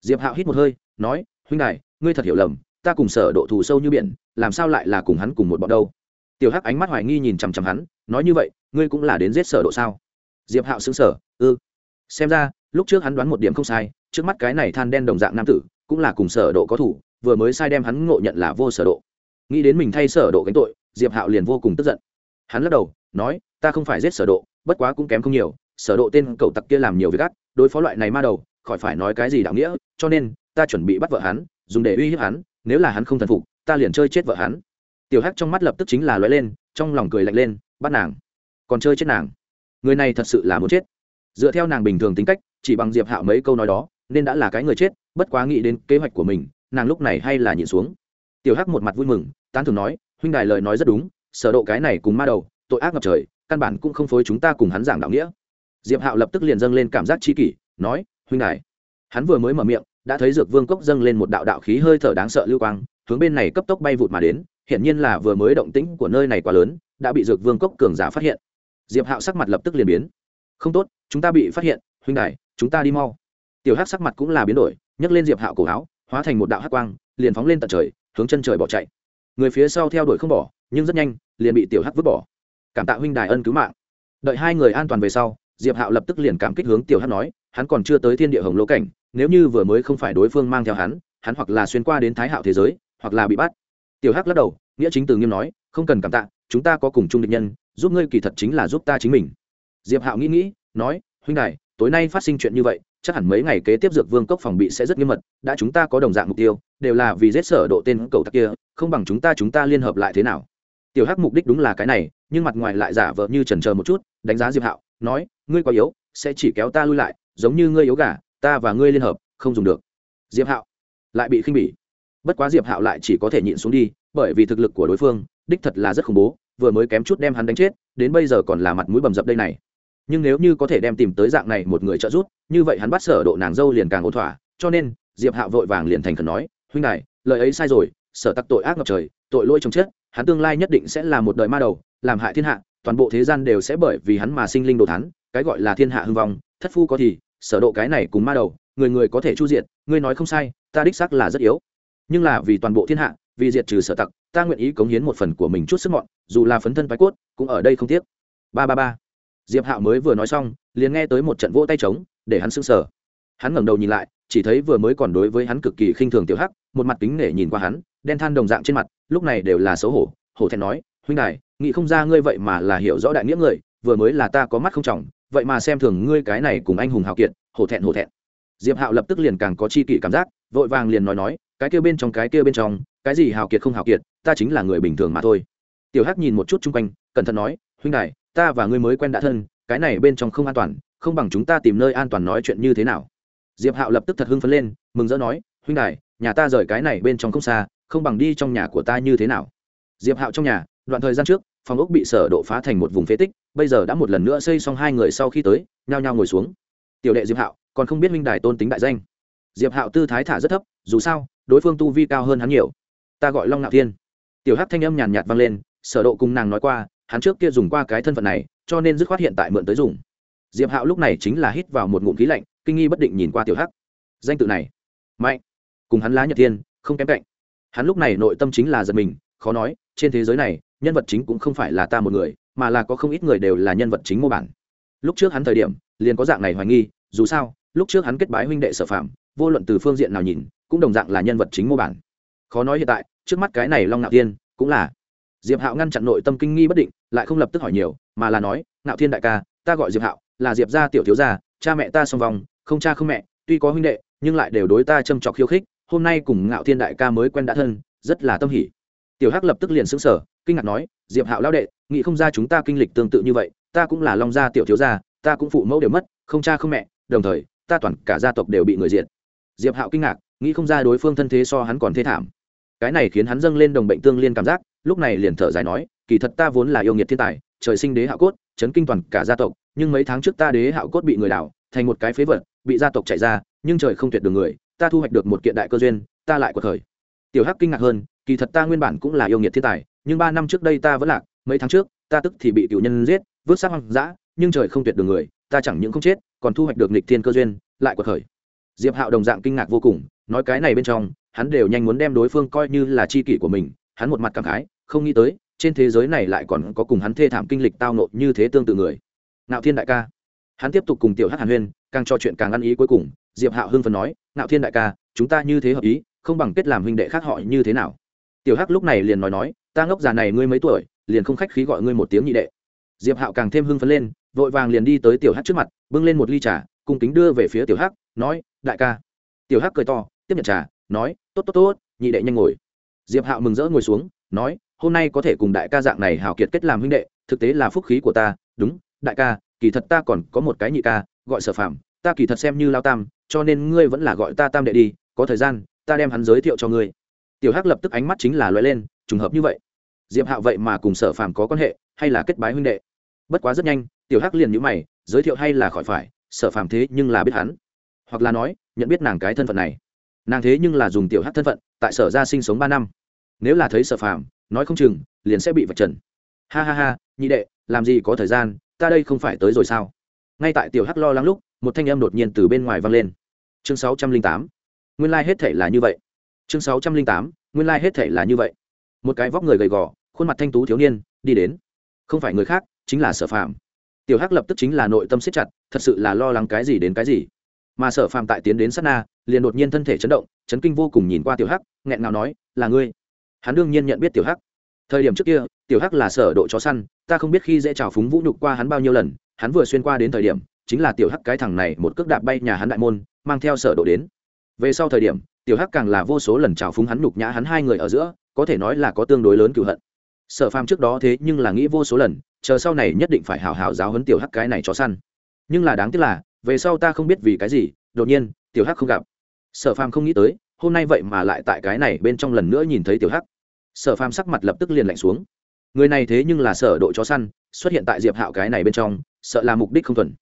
[SPEAKER 1] Diệp hạo hít một hơi, nói, huynh đài, ngươi thật hiểu lầm, ta cùng sở độ thù sâu như biển, làm sao lại là cùng hắn cùng một bọn đâu? Tiểu hắc ánh mắt hoài nghi nhìn chằm chằm hắn nói như vậy, ngươi cũng là đến giết sở độ sao? Diệp hạo sững sờ ư xem ra, lúc trước hắn đoán một điểm không sai, trước mắt cái này than đen đồng dạng nam tử, cũng là cùng sở độ có thủ, vừa mới sai đem hắn ngộ nhận là vô sở độ. Nghĩ đến mình thay sở độ gánh tội, diệp hạo liền vô cùng tức giận. Hắn lắc đầu, nói, ta không phải giết sở độ, bất quá cũng kém không nhiều, sở độ tên cậu tặc kia làm nhiều việc ác, đối phó loại này ma đầu, khỏi phải nói cái gì đạo nghĩa, cho nên, ta chuẩn bị bắt vợ hắn, dùng để uy hiếp hắn, nếu là hắn không thần phục, ta liền chơi chết vợ hắn. Tiểu hắc trong mắt lập tức chính là lóe lên, trong lòng cười lạnh lên bắt nàng. Còn chơi chết nàng. Người này thật sự là muốn chết. Dựa theo nàng bình thường tính cách, chỉ bằng diệp hạo mấy câu nói đó, nên đã là cái người chết, bất quá nghĩ đến kế hoạch của mình, nàng lúc này hay là nhịn xuống. Tiểu hắc một mặt vui mừng, tán thường nói, huynh đài lời nói rất đúng, sở độ cái này cùng ma đầu, tội ác ngập trời, căn bản cũng không phối chúng ta cùng hắn giảng đạo nghĩa. Diệp hạo lập tức liền dâng lên cảm giác chi kỷ, nói, huynh đài. Hắn vừa mới mở miệng, đã thấy dược vương cốc dâng lên một đạo đạo khí hơi thở đáng sợ lưu quang, hướng bên này cấp tốc bay vụt mà đến hiện nhiên là vừa mới động tĩnh của nơi này quá lớn đã bị dược vương cốc cường giả phát hiện. Diệp hạo sắc mặt lập tức liền biến. Không tốt, chúng ta bị phát hiện, huynh đại chúng ta đi mau. Tiểu hắc sắc mặt cũng là biến đổi, nhấc lên diệp hạo cổ áo, hóa thành một đạo hắc quang, liền phóng lên tận trời, hướng chân trời bỏ chạy. Người phía sau theo đuổi không bỏ, nhưng rất nhanh, liền bị tiểu hắc vứt bỏ. Cảm tạ huynh đài ân cứu mạng. Đợi hai người an toàn về sau, diệp hạo lập tức liền cảm kích hướng tiểu hắc nói, hắn còn chưa tới thiên địa hồng lỗ cảnh, nếu như vừa mới không phải đối phương mang theo hắn hắn hoặc là xuyên qua đến thái hạo thế giới, hoặc là bị bắt. Tiểu hắc lắc đầu, nghĩa chính từ nghiêm nói, không cần cảm tạ chúng ta có cùng chung địch nhân, giúp ngươi kỳ thật chính là giúp ta chính mình. Diệp hạo nghĩ nghĩ, nói, huynh đài, tối nay phát sinh chuyện như vậy, chắc hẳn mấy ngày kế tiếp dược vương cốc phòng bị sẽ rất nghiêm mật, đã chúng ta có đồng dạng mục tiêu, đều là vì giết sở độ tên cầu tặc kia, không bằng chúng ta chúng ta liên hợp lại thế nào? Tiểu hắc mục đích đúng là cái này, nhưng mặt ngoài lại giả vờ như chần chờ một chút, đánh giá diệp hạo, nói, ngươi quá yếu, sẽ chỉ kéo ta lui lại, giống như ngươi yếu gà, ta và ngươi liên hợp, không dùng được. Diệp hạo lại bị khinh bỉ. Bất quá diệp hạo lại chỉ có thể nhịn xuống đi bởi vì thực lực của đối phương, đích thật là rất khủng bố, vừa mới kém chút đem hắn đánh chết, đến bây giờ còn là mặt mũi bầm dập đây này. Nhưng nếu như có thể đem tìm tới dạng này một người trợ giúp, như vậy hắn bắt sở độ nàng dâu liền càng ổn thỏa, cho nên, diệp hạo vội vàng liền thành khẩn nói, huynh đại lời ấy sai rồi, sở tặc tội ác ngập trời, tội lỗi chồng chết, hắn tương lai nhất định sẽ là một đời ma đầu, làm hại thiên hạ, toàn bộ thế gian đều sẽ bởi vì hắn mà sinh linh đồ thán, cái gọi là thiên hạ hưng vong, thất phu có thì, sở độ cái này cùng ma đầu, người người có thể chu diện ngươi nói không sai, ta đích xác là rất yếu. Nhưng là vì toàn bộ thiên hạ vì diệt trừ sở tặc, ta nguyện ý cống hiến một phần của mình chút sức mọn, dù là phấn thân vai cốt, cũng ở đây không tiếc. Ba ba ba. Diệp hạo mới vừa nói xong, liền nghe tới một trận vỗ tay trống, để hắn sững sờ. Hắn ngẩng đầu nhìn lại, chỉ thấy vừa mới còn đối với hắn cực kỳ khinh thường tiểu hắc, một mặt kính nể nhìn qua hắn, đen than đồng dạng trên mặt, lúc này đều là xấu hổ hổ thẹn nói, huynh đài, nghĩ không ra ngươi vậy mà là hiểu rõ đại nghĩa người, vừa mới là ta có mắt không trọng, vậy mà xem thường ngươi cái này cùng anh hùng hào kiệt, hổ thẹn hổ thẹn. Diệp hạo lập tức liền càng có chi kỷ cảm giác, vội vàng liền nói nói, cái kia bên trong, cái kia bên trong cái gì hào kiệt không hào kiệt, ta chính là người bình thường mà thôi. Tiểu hắc nhìn một chút chung quanh, cẩn thận nói, huynh đại ta và ngươi mới quen đã thân, cái này bên trong không an toàn, không bằng chúng ta tìm nơi an toàn nói chuyện như thế nào. Diệp hạo lập tức thật hưng phấn lên, mừng rỡ nói, huynh đại nhà ta rời cái này bên trong không xa, không bằng đi trong nhà của ta như thế nào? Diệp hạo trong nhà, đoạn thời gian trước, phòng ốc bị sở độ phá thành một vùng phế tích, bây giờ đã một lần nữa xây xong hai người sau khi tới, nhao nhao ngồi xuống. Tiểu đệ diệp hạo, còn không biết minh đài tôn tính đại danh. Diệp hạo tư thái thả rất thấp, dù sao, đối phương tu vi cao hơn hắn nhiều ta gọi long ngạo thiên tiểu hắc thanh âm nhàn nhạt vang lên sở độ cùng nàng nói qua hắn trước kia dùng qua cái thân phận này cho nên dứt khoát hiện tại mượn tới dùng diệp hạo lúc này chính là hít vào một ngụm khí lạnh kinh nghi bất định nhìn qua tiểu hắc danh tự này mạnh cùng hắn lá nhật thiên không kém cạnh hắn lúc này nội tâm chính là giật mình khó nói trên thế giới này nhân vật chính cũng không phải là ta một người mà là có không ít người đều là nhân vật chính mô bản lúc trước hắn thời điểm liền có dạng này hoài nghi dù sao lúc trước hắn kết bái huynh đệ sở phạm vô luận từ phương diện nào nhìn cũng đồng dạng là nhân vật chính mô bản khó nói hiện tại, trước mắt cái này long ngạo thiên cũng là. Diệp hạo ngăn chặn nội tâm kinh nghi bất định, lại không lập tức hỏi nhiều, mà là nói, ngạo thiên đại ca, ta gọi diệp hạo, là diệp gia tiểu thiếu gia, cha mẹ ta song vòng không cha không mẹ, tuy có huynh đệ, nhưng lại đều đối ta châm trọc khiêu khích, hôm nay cùng ngạo thiên đại ca mới quen đã thân, rất là tâm hỉ. Tiểu hắc lập tức liền xứng sở kinh ngạc nói, diệp hạo lao đệ, nghĩ không ra chúng ta kinh lịch tương tự như vậy, ta cũng là long gia tiểu thiếu gia, ta cũng phụ mẫu đều mất, không cha không mẹ, đồng thời, ta toàn cả gia tộc đều bị người diệt. Diệp hạo kinh ngạc, nghĩ không ra đối phương thân thế so hắn còn thê thảm cái này khiến hắn dâng lên đồng bệnh tương liên cảm giác, lúc này liền thở dài nói, kỳ thật ta vốn là yêu nghiệt thiên tài, trời sinh đế hạo cốt, chấn kinh toàn cả gia tộc, nhưng mấy tháng trước ta đế hạo cốt bị người đảo, thành một cái phế vật, bị gia tộc chạy ra, nhưng trời không tuyệt đường người, ta thu hoạch được một kiện đại cơ duyên, ta lại cuộc khởi. Tiểu hắc kinh ngạc hơn, kỳ thật ta nguyên bản cũng là yêu nghiệt thiên tài, nhưng ba năm trước đây ta vẫn lạc, mấy tháng trước, ta tức thì bị cựu nhân giết, vứt xác hoang dã, nhưng trời không tuyệt đường người, ta chẳng những không chết, còn thu hoạch được nghịch thiên cơ duyên, lại cuộc khởi diệp hạo đồng dạng kinh ngạc vô cùng, nói cái này bên trong, hắn đều nhanh muốn đem đối phương coi như là chi kỷ của mình, hắn một mặt cảm khái, không nghĩ tới, trên thế giới này lại còn có cùng hắn thê thảm kinh lịch tao nộ như thế tương tự người. Nạo thiên đại ca. Hắn tiếp tục cùng tiểu hát hàn huyên, càng trò chuyện càng ăn ý cuối cùng, diệp hạo hưng phần nói nạo thiên đại ca, chúng ta như thế hợp ý, không bằng kết làm huynh đệ khác họ như thế nào? Tiểu hắc lúc này liền nói nói, ta ngốc già này ngươi mấy tuổi, liền không khách khí gọi ngươi một tiếng nhị đệ. Diệp hạo càng thêm hưng phấn lên, vội vàng liền đi tới tiểu hắc trước mặt, bưng lên một ly trà, cung kính đưa về phía tiểu hắc nói, đại ca. Tiểu hắc cười to, tiếp nhận trà, nói, tốt tốt tốt, nhị đệ nhanh ngồi. Diệp hạo mừng rỡ ngồi xuống, nói, hôm nay có thể cùng đại ca dạng này hào kiệt kết làm huynh đệ, thực tế là phúc khí của ta, đúng, đại ca, kỳ thật ta còn có một cái nhị ca, gọi sở phạm ta kỳ thật xem như lao tam, cho nên ngươi vẫn là gọi ta tam đệ đi, có thời gian, ta đem hắn giới thiệu cho ngươi. Tiểu hắc lập tức ánh mắt chính là loại lên, trùng hợp như vậy. Diệp hạo vậy mà cùng sở phàm có quan hệ, hay là kết bái huynh đệ? Bất quá rất nhanh, tiểu hắc liền nhữ mày, giới thiệu hay là khỏi phải, sở phàm thế nhưng là biết hắn hoặc là nói, nhận biết nàng cái thân phận này. Nàng thế nhưng là dùng tiểu hắc thân phận, tại sở ra sinh sống ba năm. Nếu là thấy sở phàm, nói không chừng, liền sẽ bị vật trần. Ha ha ha, nhị đệ, làm gì có thời gian, ta đây không phải tới rồi sao? Ngay tại tiểu hắc lo lắng lúc, một thanh âm đột nhiên từ bên ngoài vang lên. Chương sáu trăm linh tám. Nguyên lai、like、hết thể là như vậy. Chương sáu trăm linh tám, nguyên lai、like、hết thể là như vậy. Một cái vóc người gầy gò, khuôn mặt thanh tú thiếu niên, đi đến. Không phải người khác, chính là sở phạm tiểu hắc lập tức chính là nội tâm siết chặt, thật sự là lo lắng cái gì đến cái gì mà sở phàm tại tiến đến sát na, liền đột nhiên thân thể chấn động, chấn kinh vô cùng nhìn qua tiểu hắc, nghẹn ngào nói, là ngươi? Hắn đương nhiên nhận biết tiểu hắc. Thời điểm trước kia, tiểu hắc là sở độ chó săn, ta không biết khi dễ trào phúng vũ nhục qua hắn bao nhiêu lần, hắn vừa xuyên qua đến thời điểm, chính là tiểu hắc cái thằng này một cước đạp bay nhà hắn đại môn, mang theo sở độ đến. Về sau thời điểm, tiểu hắc càng là vô số lần trào phúng hắn nhục nhã hắn hai người ở giữa, có thể nói là có tương đối lớn cựu hận. Sở phàm trước đó thế nhưng là nghĩ vô số lần, chờ sau này nhất định phải hào hào giáo huấn tiểu hắc cái này chó săn. Nhưng là đáng tiếc là về sau ta không biết vì cái gì, đột nhiên, tiểu hắc không gặp. Sở phàm không nghĩ tới, hôm nay vậy mà lại tại cái này bên trong lần nữa nhìn thấy tiểu hắc. Sở phàm sắc mặt lập tức liền lạnh xuống. Người này thế nhưng là sở độ chó săn, xuất hiện tại diệp hạo cái này bên trong, sợ là mục đích không thuần.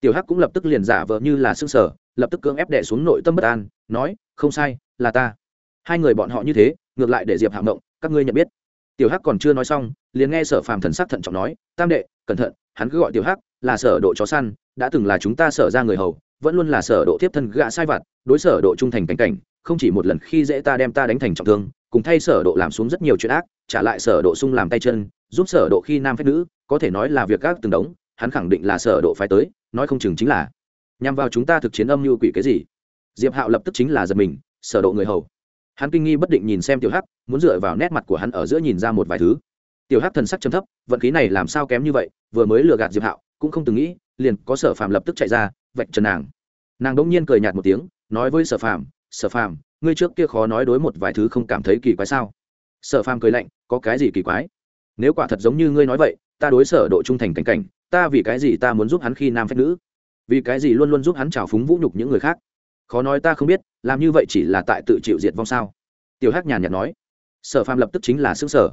[SPEAKER 1] Tiểu hắc cũng lập tức liền giả vờ như là sưng sở lập tức cưỡng ép đè xuống nội tâm bất an, nói, không sai, là ta. Hai người bọn họ như thế, ngược lại để diệp hạo động các ngươi nhận biết. Tiểu hắc còn chưa nói xong, liền nghe sở phàm thần sắc thận trọng nói, tam đệ, cẩn thận hắn cứ gọi tiểu hắc, là sở độ chó săn, đã từng là chúng ta sở ra người hầu, vẫn luôn là sở độ tiếp thân gạ sai vặt, đối sở độ trung thành cảnh cảnh, không chỉ một lần khi dễ ta đem ta đánh thành trọng thương, cùng thay sở độ làm xuống rất nhiều chuyện ác, trả lại sở độ sung làm tay chân, giúp sở độ khi nam phép nữ, có thể nói là việc các từng đống, hắn khẳng định là sở độ phải tới, nói không chừng chính là nhằm vào chúng ta thực chiến âm mưu quỷ cái gì. Diệp hạo lập tức chính là giật mình, sở độ người hầu. Hắn kinh nghi bất định nhìn xem tiểu hắc, muốn dựa vào nét mặt của hắn ở giữa nhìn ra một vài thứ tiểu hắc thần sắc trầm thấp, vận khí này làm sao kém như vậy, vừa mới lừa gạt diệp hạo, cũng không từng nghĩ, liền có sở phàm lập tức chạy ra, vạch trần nàng. Nàng đỗng nhiên cười nhạt một tiếng, nói với sở phàm sở phàm, ngươi trước kia khó nói đối một vài thứ không cảm thấy kỳ quái sao? Sở phàm cười lạnh, có cái gì kỳ quái? Nếu quả thật giống như ngươi nói vậy, ta đối sở độ trung thành cảnh cảnh, ta vì cái gì ta muốn giúp hắn khi nam phế nữ? Vì cái gì luôn luôn giúp hắn trào phúng vũ nhục những người khác? Khó nói ta không biết, làm như vậy chỉ là tại tự chịu diệt vong sao? Tiểu hắc nhàn nhạt nói. Sở phàm lập tức chính là xương sở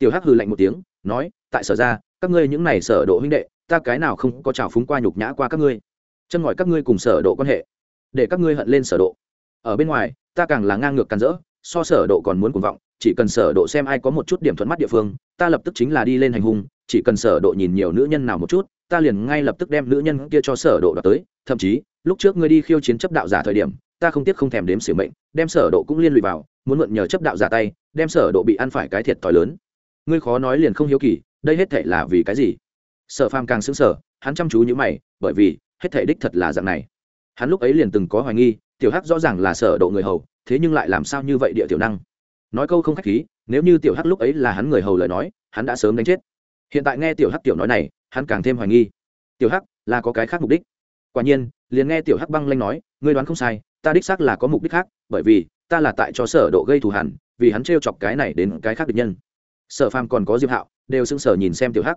[SPEAKER 1] tiểu hắc hừ lạnh một tiếng, nói, tại sở ra, các ngươi những này sở độ huynh đệ, ta cái nào không có trào phúng qua nhục nhã qua các ngươi. Chân gọi các ngươi cùng sở độ quan hệ, để các ngươi hận lên sở độ. Ở bên ngoài, ta càng là ngang ngược càn rỡ, so sở độ còn muốn cuồng vọng, chỉ cần sở độ xem ai có một chút điểm thuận mắt địa phương, ta lập tức chính là đi lên hành hung, chỉ cần sở độ nhìn nhiều nữ nhân nào một chút, ta liền ngay lập tức đem nữ nhân kia cho sở độ đoạt tới, thậm chí, lúc trước ngươi đi khiêu chiến chấp đạo giả thời điểm, ta không tiếc không thèm đếm xỉu mệnh, đem sở độ cũng liên lụy vào, muốn mượn nhờ chấp đạo giả tay, đem sở độ bị ăn phải cái thiệt thòi lớn ngươi khó nói liền không hiếu kỳ, đây hết thảy là vì cái gì? Sở phàm càng sững sờ, hắn chăm chú như mày, bởi vì, hết thảy đích thật là dạng này. Hắn lúc ấy liền từng có hoài nghi, tiểu hắc rõ ràng là sở độ người hầu, thế nhưng lại làm sao như vậy địa tiểu năng? Nói câu không khách khí, nếu như tiểu hắc lúc ấy là hắn người hầu lời nói, hắn đã sớm đánh chết. Hiện tại nghe tiểu hắc tiểu nói này, hắn càng thêm hoài nghi. Tiểu hắc, là có cái khác mục đích. Quả nhiên, liền nghe tiểu hắc băng lanh nói, ngươi đoán không sai, ta đích xác là có mục đích khác, bởi vì, ta là tại cho sở độ gây thù hằn, vì hắn treo chọc cái này đến cái khác địch nhân sở phàm còn có diệp hạo, đều sững sờ nhìn xem tiểu hắc.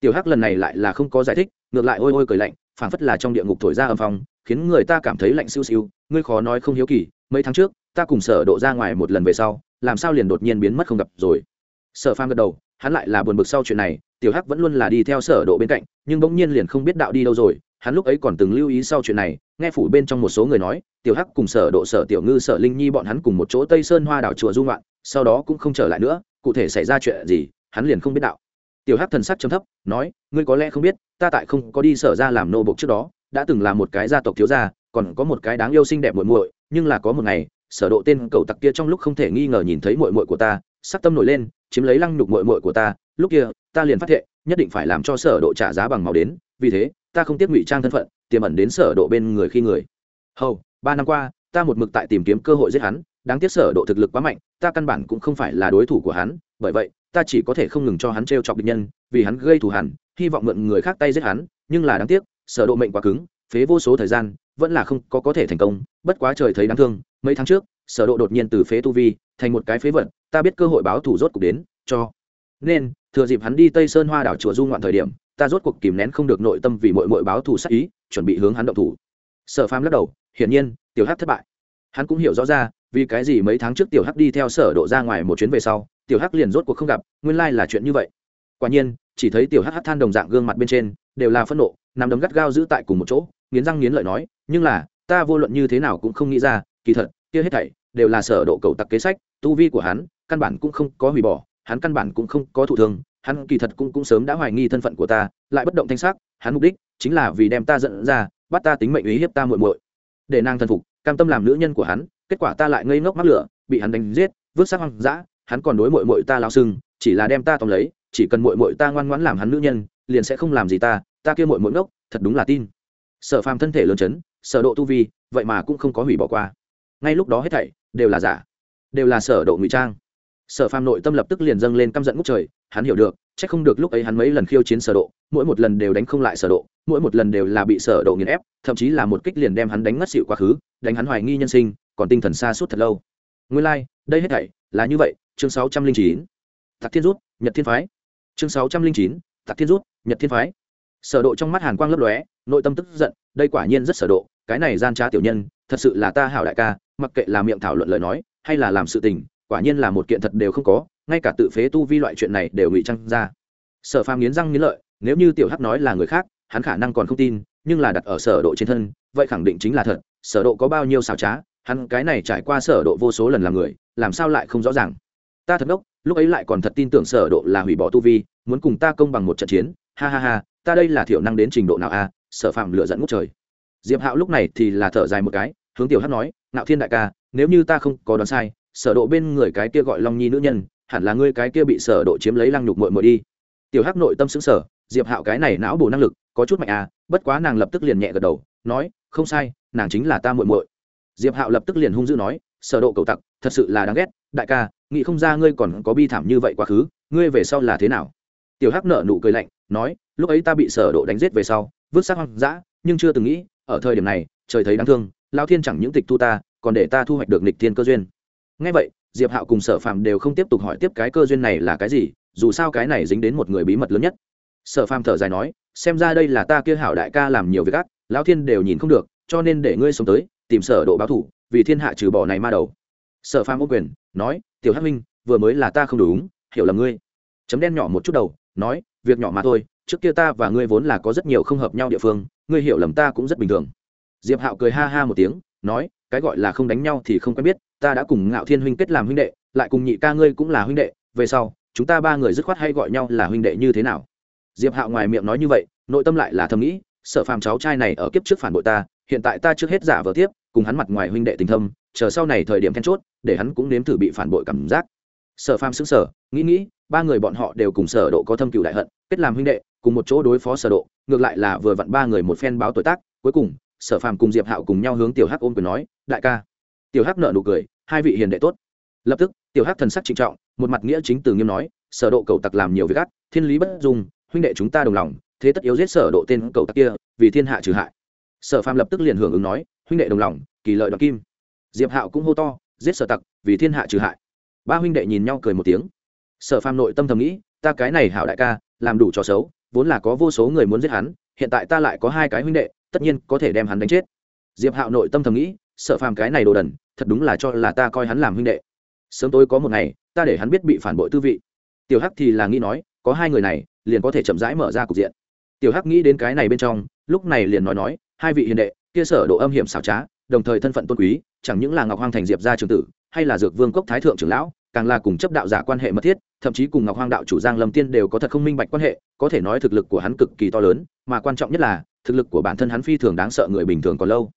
[SPEAKER 1] Tiểu hắc lần này lại là không có giải thích, ngược lại ôi ôi cười lạnh, phảng phất là trong địa ngục thổi ra âm phong, khiến người ta cảm thấy lạnh siêu siêu, ngươi khó nói không hiếu kỳ, mấy tháng trước, ta cùng sở độ ra ngoài một lần về sau, làm sao liền đột nhiên biến mất không gặp rồi. Sở phàm gật đầu, hắn lại là buồn bực sau chuyện này, tiểu hắc vẫn luôn là đi theo sở độ bên cạnh, nhưng bỗng nhiên liền không biết đạo đi đâu rồi, hắn lúc ấy còn từng lưu ý sau chuyện này, nghe phủ bên trong một số người nói, tiểu hắc cùng sở độ sở tiểu ngư sở linh nhi bọn hắn cùng một chỗ tây sơn hoa đảo chùa du ngoạn, sau đó cũng không trở lại nữa cụ thể xảy ra chuyện gì, hắn liền không biết đạo. Tiểu hắc thần sắc trầm thấp, nói, ngươi có lẽ không biết, ta tại không có đi sở ra làm nô bộc trước đó, đã từng là một cái gia tộc thiếu gia, còn có một cái đáng yêu xinh đẹp muội muội, nhưng là có một ngày, sở độ tên cầu tặc kia trong lúc không thể nghi ngờ nhìn thấy muội muội của ta, sắc tâm nổi lên, chiếm lấy lăng nhục muội muội của ta, lúc kia, ta liền phát hiện nhất định phải làm cho sở độ trả giá bằng máu đến, vì thế, ta không tiếp ngụy trang thân phận, tiềm ẩn đến sở độ bên người khi người. Hầu, ba năm qua, ta một mực tại tìm kiếm cơ hội giết hắn, đáng tiếc sở độ thực lực quá mạnh ta căn bản cũng không phải là đối thủ của hắn, bởi vậy, ta chỉ có thể không ngừng cho hắn treo chọc địch nhân, vì hắn gây thù hẳn hy vọng mượn người khác tay giết hắn, nhưng là đáng tiếc, sở độ mệnh quá cứng, phế vô số thời gian, vẫn là không có có thể thành công, bất quá trời thấy đáng thương, mấy tháng trước, sở độ đột nhiên từ phế tu vi thành một cái phế vật, ta biết cơ hội báo thù rốt cục đến, cho. Nên, thừa dịp hắn đi tây sơn hoa đảo chùa du ngoạn thời điểm, ta rốt cuộc kìm nén không được nội tâm vì mọi mọi báo thù sắc ý, chuẩn bị hướng hắn động thủ. Sở phàm lắc đầu, hiển nhiên, tiểu hắc thất bại. Hắn cũng hiểu rõ ra vì cái gì mấy tháng trước tiểu hắc đi theo sở độ ra ngoài một chuyến về sau, tiểu hắc liền rốt cuộc không gặp, nguyên lai là chuyện như vậy. Quả nhiên, chỉ thấy tiểu hắc than đồng dạng gương mặt bên trên, đều là phẫn nộ, nằm đấm gắt gao giữ tại cùng một chỗ, nghiến răng nghiến lợi nói, nhưng là, ta vô luận như thế nào cũng không nghĩ ra, kỳ thật, kia hết thảy đều là sở độ cầu tặc kế sách, tu vi của hắn, căn bản cũng không có hủy bỏ, hắn căn bản cũng không có thụ thương, hắn kỳ thật cũng cũng sớm đã hoài nghi thân phận của ta, lại bất động thanh sắc, hắn mục đích chính là vì đem ta giận ra, bắt ta tính mệnh ý hiếp ta muội muội. Để nàng thân phục, cam tâm làm nữ nhân của hắn kết quả ta lại ngây ngốc mắc lửa, bị hắn đánh giết, vứt xác hoang dã, hắn còn đối muội muội ta lao sưng, chỉ là đem ta tóm lấy, chỉ cần muội muội ta ngoan ngoãn làm hắn nữ nhân, liền sẽ không làm gì ta ta kia muội muội ngốc, thật đúng là tin. Sở phàm thân thể lớn chấn, sở độ tu vi, vậy mà cũng không có hủy bỏ qua. Ngay lúc đó hết thảy, đều là giả, đều là sở độ ngụy trang. Sở phàm nội tâm lập tức liền dâng lên căm giận ngút trời, hắn hiểu được, chắc không được lúc ấy hắn mấy lần khiêu chiến sở độ, mỗi một lần đều đánh không lại sở độ, mỗi một lần đều là bị sở độ nghiền ép, thậm chí là một kích liền đem hắn đánh ngất xỉu quá khứ, đánh hắn hoài nghi nhân sinh còn tinh thần xa suốt thật lâu. Nguyên lai like, đây hết thảy là như vậy chương 609 Tạc Thiên rút Nhật Thiên phái. Chương 609 Tạc Thiên rút Nhật Thiên phái. Sở độ trong mắt hàn quang lấp lóe nội tâm tức giận đây quả nhiên rất sở độ cái này gian trá tiểu nhân thật sự là ta hảo đại ca mặc kệ là miệng thảo luận lời nói hay là làm sự tình quả nhiên là một kiện thật đều không có ngay cả tự phế tu vi loại chuyện này đều ngụy trang ra. Sở phàm nghiến răng nghiến lợi nếu như tiểu hắc nói là người khác hắn khả năng còn không tin nhưng là đặt ở sở độ trên thân vậy khẳng định chính là thật sở độ có bao nhiêu xảo trá hắn cái này trải qua sở độ vô số lần làm người, làm sao lại không rõ ràng? Ta thật ngốc lúc ấy lại còn thật tin tưởng sở độ là hủy bỏ tu vi, muốn cùng ta công bằng một trận chiến. Ha ha ha, ta đây là thiểu năng đến trình độ nào a? Sở phàm lửa giận ngút trời. Diệp hạo lúc này thì là thở dài một cái, hướng tiểu hắc nói nạo thiên đại ca, nếu như ta không có đoán sai, sở độ bên người cái kia gọi long nhi nữ nhân, hẳn là ngươi cái kia bị sở độ chiếm lấy lăng nhục muội muội đi. Tiểu hắc nội tâm sững sờ, diệp hạo cái này não bổ năng lực, có chút mạnh à bất quá nàng lập tức liền nhẹ gật đầu, nói, không sai, nàng chính là ta muội muội diệp hạo lập tức liền hung dữ nói, sở độ cầu tặc, thật sự là đáng ghét, đại ca, nghĩ không ra ngươi còn có bi thảm như vậy quá khứ, ngươi về sau là thế nào? Tiểu hắc nở nụ cười lạnh, nói, lúc ấy ta bị sở độ đánh giết về sau, vứt xác hoang dã, nhưng chưa từng nghĩ, ở thời điểm này, trời thấy đáng thương lao thiên chẳng những tịch thu ta, còn để ta thu hoạch được nịch thiên cơ duyên. Ngay vậy, diệp hạo cùng sở Phàm đều không tiếp tục hỏi tiếp cái cơ duyên này là cái gì, dù sao cái này dính đến một người bí mật lớn nhất. Sở Phàm thở dài nói, xem ra đây là ta kia hảo đại ca làm nhiều việc ác, lão thiên đều nhìn không được, cho nên để ngươi sống tới tìm sở độ báo thủ, vì thiên hạ trừ bỏ này ma đầu. Sở phàm ô quyền, nói, tiểu hắc minh, vừa mới là ta không đúng, hiểu lầm ngươi. Chấm đen nhỏ một chút đầu, nói, việc nhỏ mà thôi, trước kia ta và ngươi vốn là có rất nhiều không hợp nhau địa phương, ngươi hiểu lầm ta cũng rất bình thường. Diệp hạo cười ha ha một tiếng, nói, cái gọi là không đánh nhau thì không quen biết, ta đã cùng ngạo thiên huynh kết làm huynh đệ, lại cùng nhị ca ngươi cũng là huynh đệ, về sau, chúng ta ba người dứt khoát hay gọi nhau là huynh đệ như thế nào? Diệp hạo ngoài miệng nói như vậy, nội tâm lại là thầm nghĩ sợ phàm cháu trai này ở kiếp trước phản bội ta hiện tại ta trước hết giả vờ tiếp, cùng hắn mặt ngoài huynh đệ tình thâm, chờ sau này thời điểm then chốt, để hắn cũng nếm thử bị phản bội cảm giác. Sở phàm xứng sở nghĩ nghĩ, ba người bọn họ đều cùng sở độ có thâm cựu đại hận, kết làm huynh đệ, cùng một chỗ đối phó sở độ, ngược lại là vừa vặn ba người một phen báo tuổi tác, cuối cùng, sở phàm cùng diệp hạo cùng nhau hướng tiểu hắc ôm quyền nói, đại ca. Tiểu hắc nợ nụ cười, hai vị hiền đệ tốt. Lập tức, tiểu hắc thần sắc trịnh trọng, một mặt nghĩa chính từ nghiêm nói, sở độ cầu tặc làm nhiều việc ác, thiên lý bất dung, huynh đệ chúng ta đồng lòng, thế tất yếu giết sở độ tên cầu tặc kia, vì thiên hạ trừ hại sở phàm lập tức liền hưởng ứng nói, huynh đệ đồng lòng, kỳ lợi đoạt kim. Diệp hạo cũng hô to, giết sở tặc, vì thiên hạ trừ hại. Ba huynh đệ nhìn nhau cười một tiếng. Sở phàm nội tâm thầm nghĩ, ta cái này hảo đại ca, làm đủ trò xấu, vốn là có vô số người muốn giết hắn, hiện tại ta lại có hai cái huynh đệ, tất nhiên có thể đem hắn đánh chết. Diệp hạo nội tâm thầm nghĩ, sở phàm cái này đồ đần, thật đúng là cho là ta coi hắn làm huynh đệ. Sớm tối có một ngày, ta để hắn biết bị phản bội tư vị. Tiểu hắc thì là nghĩ nói, có hai người này, liền có thể chậm rãi mở ra cục diện. Tiểu hắc nghĩ đến cái này bên trong, lúc này liền nói nói hai vị hiền đệ, kia sở độ âm hiểm xảo trá, đồng thời thân phận tôn quý, chẳng những là ngọc hoang thành diệp gia trường tử, hay là dược vương cốc thái thượng trưởng lão, càng là cùng chấp đạo giả quan hệ mật thiết, thậm chí cùng ngọc hoang đạo chủ giang lâm tiên đều có thật không minh bạch quan hệ, có thể nói thực lực của hắn cực kỳ to lớn, mà quan trọng nhất là, thực lực của bản thân hắn phi thường đáng sợ người bình thường còn lâu.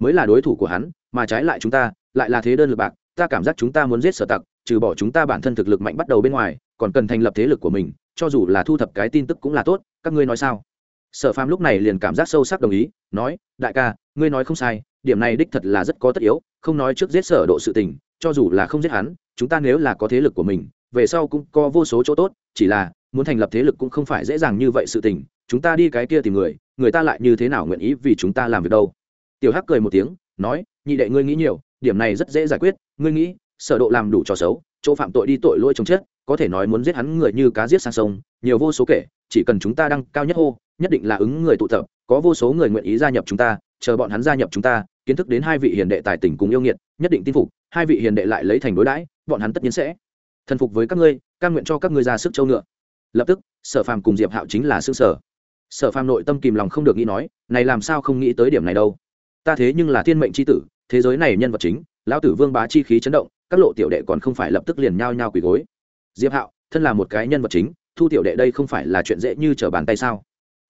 [SPEAKER 1] Mới là đối thủ của hắn, mà trái lại chúng ta, lại là thế đơn lực bạc, ta cảm giác chúng ta muốn giết sở tặc, trừ bỏ chúng ta bản thân thực lực mạnh bắt đầu bên ngoài, còn cần thành lập thế lực của mình, cho dù là thu thập cái tin tức cũng là tốt, các ngươi nói sao? Sở phàm lúc này liền cảm giác sâu sắc đồng ý, nói, đại ca, ngươi nói không sai, điểm này đích thật là rất có tất yếu, không nói trước giết sở độ sự tình, cho dù là không giết hắn, chúng ta nếu là có thế lực của mình, về sau cũng có vô số chỗ tốt, chỉ là, muốn thành lập thế lực cũng không phải dễ dàng như vậy sự tình, chúng ta đi cái kia tìm người người ta lại như thế nào nguyện ý vì chúng ta làm việc đâu? Tiểu hắc cười một tiếng, nói, nhị đệ ngươi nghĩ nhiều, điểm này rất dễ giải quyết, ngươi nghĩ, sở độ làm đủ trò xấu, chỗ phạm tội đi tội lỗi chống chết, có thể nói muốn giết hắn người như cá giết sang sông nhiều vô số kể, chỉ cần chúng ta đăng cao nhất hô, nhất định là ứng người tụ tập, có vô số người nguyện ý gia nhập chúng ta, chờ bọn hắn gia nhập chúng ta, kiến thức đến hai vị hiền đệ tài tình cùng yêu nghiệt, nhất định tin phục, hai vị hiền đệ lại lấy thành đối đãi, bọn hắn tất nhiên sẽ thần phục với các ngươi căn nguyện cho các ngươi ra sức châu ngựa. Lập tức, sở phàm cùng diệp hạo chính là xương sở. Sở phàm nội tâm kìm lòng không được nghĩ nói, này làm sao không nghĩ tới điểm này đâu. Ta thế nhưng là thiên mệnh c h i tử, thế giới này nhân vật chính, lão tử vương bá chi khí chấn động, các lộ tiểu đệ còn không phải lập tức liền nhao nhao quỳ gối. Diệp hạo, thân là một cái nhân vật chính thu tiểu đệ đây không phải là chuyện dễ như trở bàn tay sao?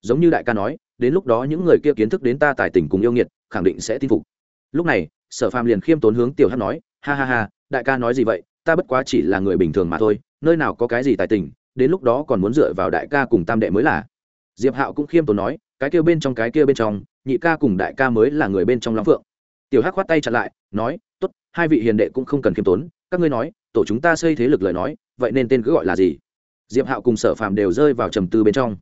[SPEAKER 1] Giống như đại ca nói, đến lúc đó những người kia kiến thức đến ta tài tình cùng yêu nghiệt, khẳng định sẽ tin phục. Lúc này, sở phàm liền khiêm tốn hướng tiểu hát nói, ha ha ha, đại ca nói gì vậy? Ta bất quá chỉ là người bình thường mà thôi, nơi nào có cái gì tài tình, đến lúc đó còn muốn dựa vào đại ca cùng tam đệ mới là. Diệp hạo cũng khiêm tốn nói, cái kia bên trong, cái kia bên trong, nhị ca cùng đại ca mới là người bên trong lắm phượng. Tiểu hắc khoát tay chặn lại, nói, tốt, hai vị hiền đệ cũng không cần khiêm tốn, các ngươi nói, tổ chúng ta xây thế lực lời nói, vậy nên tên cứ gọi là gì? Diệp hạo cùng sở phàm đều rơi vào trầm tư bên trong.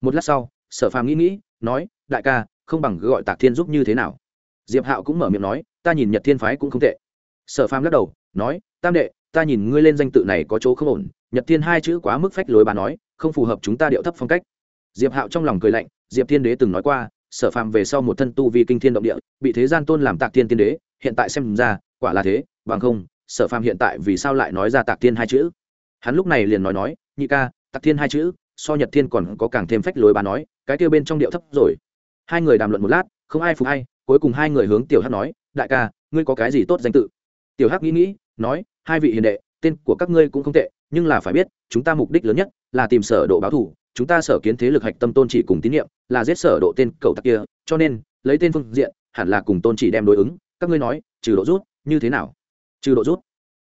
[SPEAKER 1] Một lát sau, sở phàm nghĩ nghĩ, nói, đại ca, không bằng gọi tạc thiên giúp như thế nào. Diệp hạo cũng mở miệng nói, ta nhìn nhật thiên phái cũng không tệ. Sở phàm lắc đầu, nói, tam đệ, ta nhìn ngươi lên danh tự này có chỗ không ổn, nhật thiên hai chữ quá mức phách lối bà nói, không phù hợp chúng ta điệu thấp phong cách. Diệp hạo trong lòng cười lạnh, diệp thiên đế từng nói qua, sở phàm về sau một thân tu vi kinh thiên động địa, bị thế gian tôn làm tạc thiên tiên đế, hiện tại xem ra, quả là thế, bằng không, sở phàm hiện tại vì sao lại nói ra tạc thiên hai chữ? Hắn lúc này liền nói nói nhị ca tặc thiên hai chữ, so nhật thiên còn có càng thêm phách lối bà nói, cái kêu bên trong điệu thấp rồi. Hai người đàm luận một lát, không ai phục hay, cuối cùng hai người hướng tiểu hắc nói, đại ca, ngươi có cái gì tốt danh tự? Tiểu hắc nghĩ nghĩ, nói, hai vị hiền đệ, tên của các ngươi cũng không tệ, nhưng là phải biết, chúng ta mục đích lớn nhất là tìm sở độ báo thù chúng ta sở kiến thế lực hạch tâm tôn chỉ cùng tín nhiệm, là giết sở độ tên cầu tặc kia, cho nên, lấy tên phương diện, hẳn là cùng tôn chỉ đem đối ứng. Các ngươi nói, trừ độ rút, như thế nào? Trừ độ rút.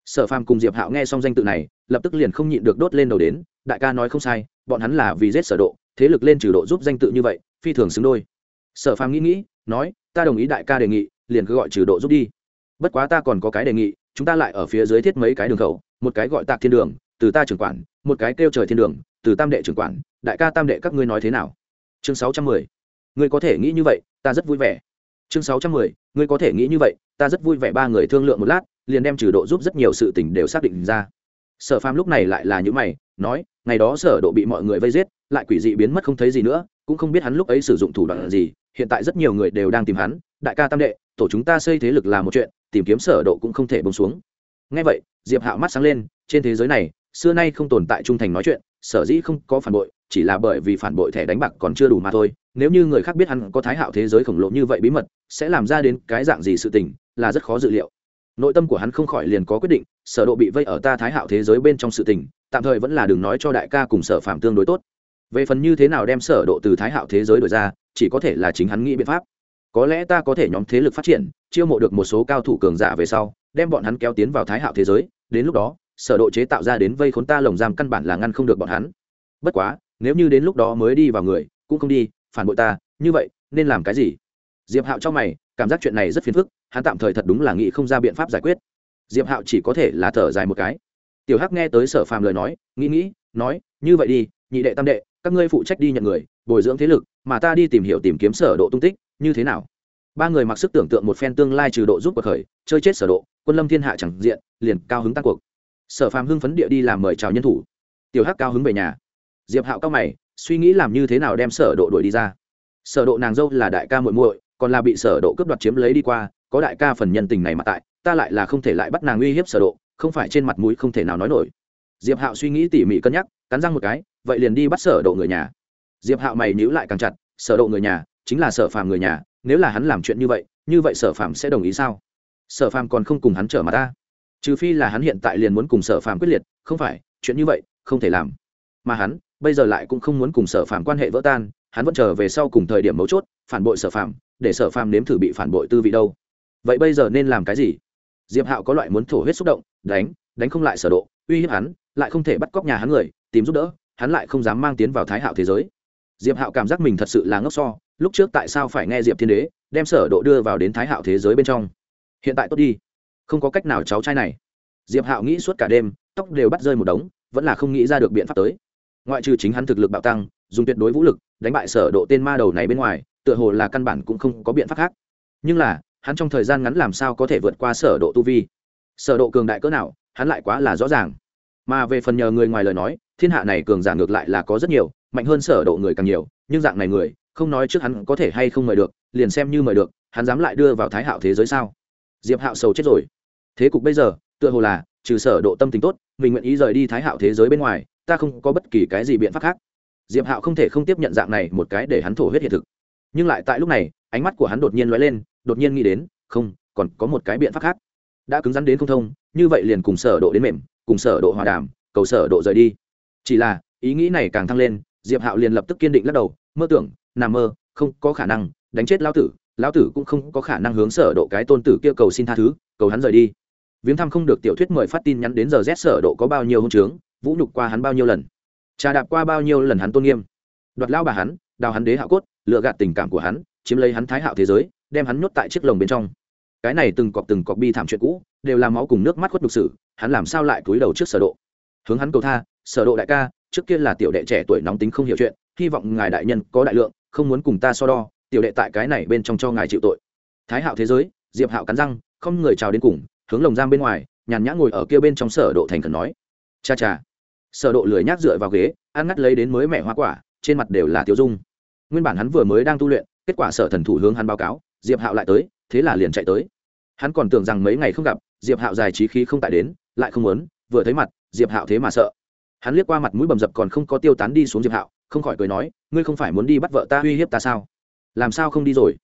[SPEAKER 1] Sở phàm cùng diệp hạo nghe xong danh tự này lập tức liền không nhịn được đốt lên đầu đến, đại ca nói không sai, bọn hắn là vì giết sở độ, thế lực lên trừ độ giúp danh tự như vậy, phi thường xứng đôi. Sở phàm nghĩ nghĩ, nói, ta đồng ý đại ca đề nghị, liền cứ gọi trừ độ giúp đi. Bất quá ta còn có cái đề nghị, chúng ta lại ở phía dưới thiết mấy cái đường khẩu, một cái gọi tạc thiên đường, từ ta trưởng quản, một cái kêu trời thiên đường, từ tam đệ trưởng quản, đại ca tam đệ các ngươi nói thế nào? Chương sáu trăm mười. Ngươi có thể nghĩ như vậy, ta rất vui vẻ. Chương sáu trăm mười. Ngươi có thể nghĩ như vậy, ta rất vui vẻ, ba người thương lượng một lát, liền đem trừ độ giúp rất nhiều sự tình đều xác định ra sở phàm lúc này lại là những mày, nói, ngày đó sở độ bị mọi người vây giết, lại quỷ dị biến mất không thấy gì nữa, cũng không biết hắn lúc ấy sử dụng thủ đoạn gì, hiện tại rất nhiều người đều đang tìm hắn, đại ca tam đệ, tổ chúng ta xây thế lực là một chuyện, tìm kiếm sở độ cũng không thể bông xuống. Ngay vậy, diệp hạo mắt sáng lên, trên thế giới này, xưa nay không tồn tại trung thành nói chuyện, sở dĩ không có phản bội, chỉ là bởi vì phản bội thẻ đánh bạc còn chưa đủ mà thôi, nếu như người khác biết hắn có thái hạo thế giới khổng lồ như vậy bí mật, sẽ làm ra đến cái dạng gì sự tình, là rất khó dự liệu. Nội tâm của hắn không khỏi liền có quyết định sở độ bị vây ở ta thái hạo thế giới bên trong sự tình, tạm thời vẫn là đừng nói cho đại ca cùng sở phạm tương đối tốt. Về phần như thế nào đem sở độ từ thái hạo thế giới đổi ra, chỉ có thể là chính hắn nghĩ biện pháp. Có lẽ ta có thể nhóm thế lực phát triển, chiêu mộ được một số cao thủ cường giả về sau, đem bọn hắn kéo tiến vào thái hạo thế giới, đến lúc đó, sở độ chế tạo ra đến vây khốn ta lồng giam căn bản là ngăn không được bọn hắn. Bất quá, nếu như đến lúc đó mới đi vào người, cũng không đi, phản bội ta, như vậy, nên làm cái gì? Diệp hạo cho mày, cảm giác chuyện này rất phiền phức, hắn tạm thời thật đúng là nghĩ không ra biện pháp giải quyết diệp hạo chỉ có thể là thở dài một cái. Tiểu hắc nghe tới sở phàm lời nói, nghĩ nghĩ, nói, như vậy đi, nhị đệ tam đệ, các ngươi phụ trách đi nhận người, bồi dưỡng thế lực, mà ta đi tìm hiểu tìm kiếm sở độ tung tích, như thế nào? Ba người mặc sức tưởng tượng một phen tương lai trừ độ giúp cuộc khởi, chơi chết sở độ, quân lâm thiên hạ chẳng diện, liền cao hứng tăng cuộc. Sở phàm hưng phấn địa đi làm mời chào nhân thủ. Tiểu hắc cao hứng về nhà. Diệp hạo cao mày, suy nghĩ làm như thế nào đem sở độ đuổi đi ra. Sở độ nàng dâu là đại ca muội muội, còn là bị sở độ cướp đoạt chiếm lấy đi qua, có đại ca phần nhân tình này mà tại ta lại là không thể lại bắt nàng uy hiếp sở độ, không phải trên mặt mũi không thể nào nói nổi. Diệp hạo suy nghĩ tỉ mỉ cân nhắc, cắn răng một cái, vậy liền đi bắt sở độ người nhà. Diệp hạo mày nhíu lại càng chặt, sở độ người nhà, chính là sở phàm người nhà, nếu là hắn làm chuyện như vậy như vậy sở phàm sẽ đồng ý sao? Sở phàm còn không cùng hắn trở mặt ta. Trừ phi là hắn hiện tại liền muốn cùng sở phàm quyết liệt, không phải, chuyện như vậy, không thể làm. Mà hắn, bây giờ lại cũng không muốn cùng sở phàm quan hệ vỡ tan, hắn vẫn chờ về sau cùng thời điểm mấu chốt, phản bội sở phàm, để sở phàm nếm thử bị phản bội tư vị đâu. Vậy bây giờ nên làm cái gì? Diệp hạo có loại muốn thổ huyết xúc động, đánh đánh không lại sở độ, uy hiếp hắn, lại không thể bắt cóc nhà hắn người, tìm giúp đỡ, hắn lại không dám mang tiến vào thái hạo thế giới. Diệp hạo cảm giác mình thật sự là ngốc so, lúc trước tại sao phải nghe diệp thiên đế, đem sở độ đưa vào đến thái hạo thế giới bên trong. Hiện tại tốt đi. Không có cách nào cháu trai này. Diệp hạo nghĩ suốt cả đêm, tóc đều bắt rơi một đống, vẫn là không nghĩ ra được biện pháp tới. Ngoại trừ chính hắn thực lực bạo tăng, dùng tuyệt đối vũ lực, đánh bại sở độ tên ma đầu này bên ngoài, tựa hồ là căn bản cũng không có biện pháp khác. Nhưng là hắn trong thời gian ngắn làm sao có thể vượt qua sở độ tu vi? Sở độ cường đại cỡ nào, hắn lại quá là rõ ràng. Mà về phần nhờ người ngoài lời nói, thiên hạ này cường giả ngược lại là có rất nhiều, mạnh hơn sở độ người càng nhiều, nhưng dạng này người, không nói trước hắn có thể hay không mời được, liền xem như mời được, hắn dám lại đưa vào thái hạo thế giới sao? Diệp hạo sầu chết rồi. Thế cục bây giờ, tựa hồ là, trừ sở độ tâm tình tốt, mình nguyện ý rời đi thái hạo thế giới bên ngoài, ta không có bất kỳ cái gì biện pháp khác. Diệp hạo không thể không tiếp nhận dạng này một cái để hắn thổ huyết hiện thực. Nhưng lại tại lúc này, ánh mắt của hắn đột nhiên lóe lên đột nhiên nghĩ đến, không, còn có một cái biện pháp khác. Đã cứng rắn đến không thông, như vậy liền cùng sở độ đến mềm, cùng sở độ hòa đàm, cầu sở độ rời đi. Chỉ là, ý nghĩ này càng thăng lên, diệp hạo liền lập tức kiên định lắc đầu, mơ tưởng, nằm mơ, không có khả năng, đánh chết lão tử lão tử cũng không có khả năng hướng sở độ cái tôn tử kia cầu xin tha thứ, cầu hắn rời đi. Viếng thăm không được tiểu thuyết mời phát tin nhắn đến giờ rét sở độ có bao nhiêu hôn trướng, vũ nhục qua hắn bao nhiêu lần, trà đạp qua bao nhiêu lần hắn tôn nghiêm. Đoạt lao bà hắn, đào hắn đế hạo cốt lựa gạt tình cảm của hắn, chiếm lấy hắn thái hạo thế giới đem hắn nhốt tại chiếc lồng bên trong. Cái này từng cọp từng cọp bi thảm chuyện cũ, đều là máu cùng nước mắt khuất đục sử hắn làm sao lại cúi đầu trước sở độ? Hướng hắn cầu tha, sở độ đại ca, trước kia là tiểu đệ trẻ tuổi nóng tính không hiểu chuyện, hy vọng ngài đại nhân có đại lượng, không muốn cùng ta so đo, tiểu đệ tại cái này bên trong cho ngài chịu tội. Thái hạo thế giới, diệp hạo cắn răng, không người chào đến cùng, hướng lồng giam bên ngoài, nhàn nhã ngồi ở kia bên trong sở độ thành khẩn nói. Cha cha. Sở độ lười nhác dựa vào ghế, ăn ngắt lấy đến mới mẹ hoa quả, trên mặt đều là tiêu dung. Nguyên bản hắn vừa mới đang tu luyện, kết quả sở thần thủ hướng hắn báo cáo diệp hạo lại tới, thế là liền chạy tới. Hắn còn tưởng rằng mấy ngày không gặp, diệp hạo dài trí khí không tại đến, lại không muốn, vừa thấy mặt, diệp hạo thế mà sợ. Hắn liếc qua mặt mũi bầm dập còn không có tiêu tán đi xuống diệp hạo, không khỏi cười nói, ngươi không phải muốn đi bắt vợ ta uy hiếp ta sao? Làm sao không đi rồi?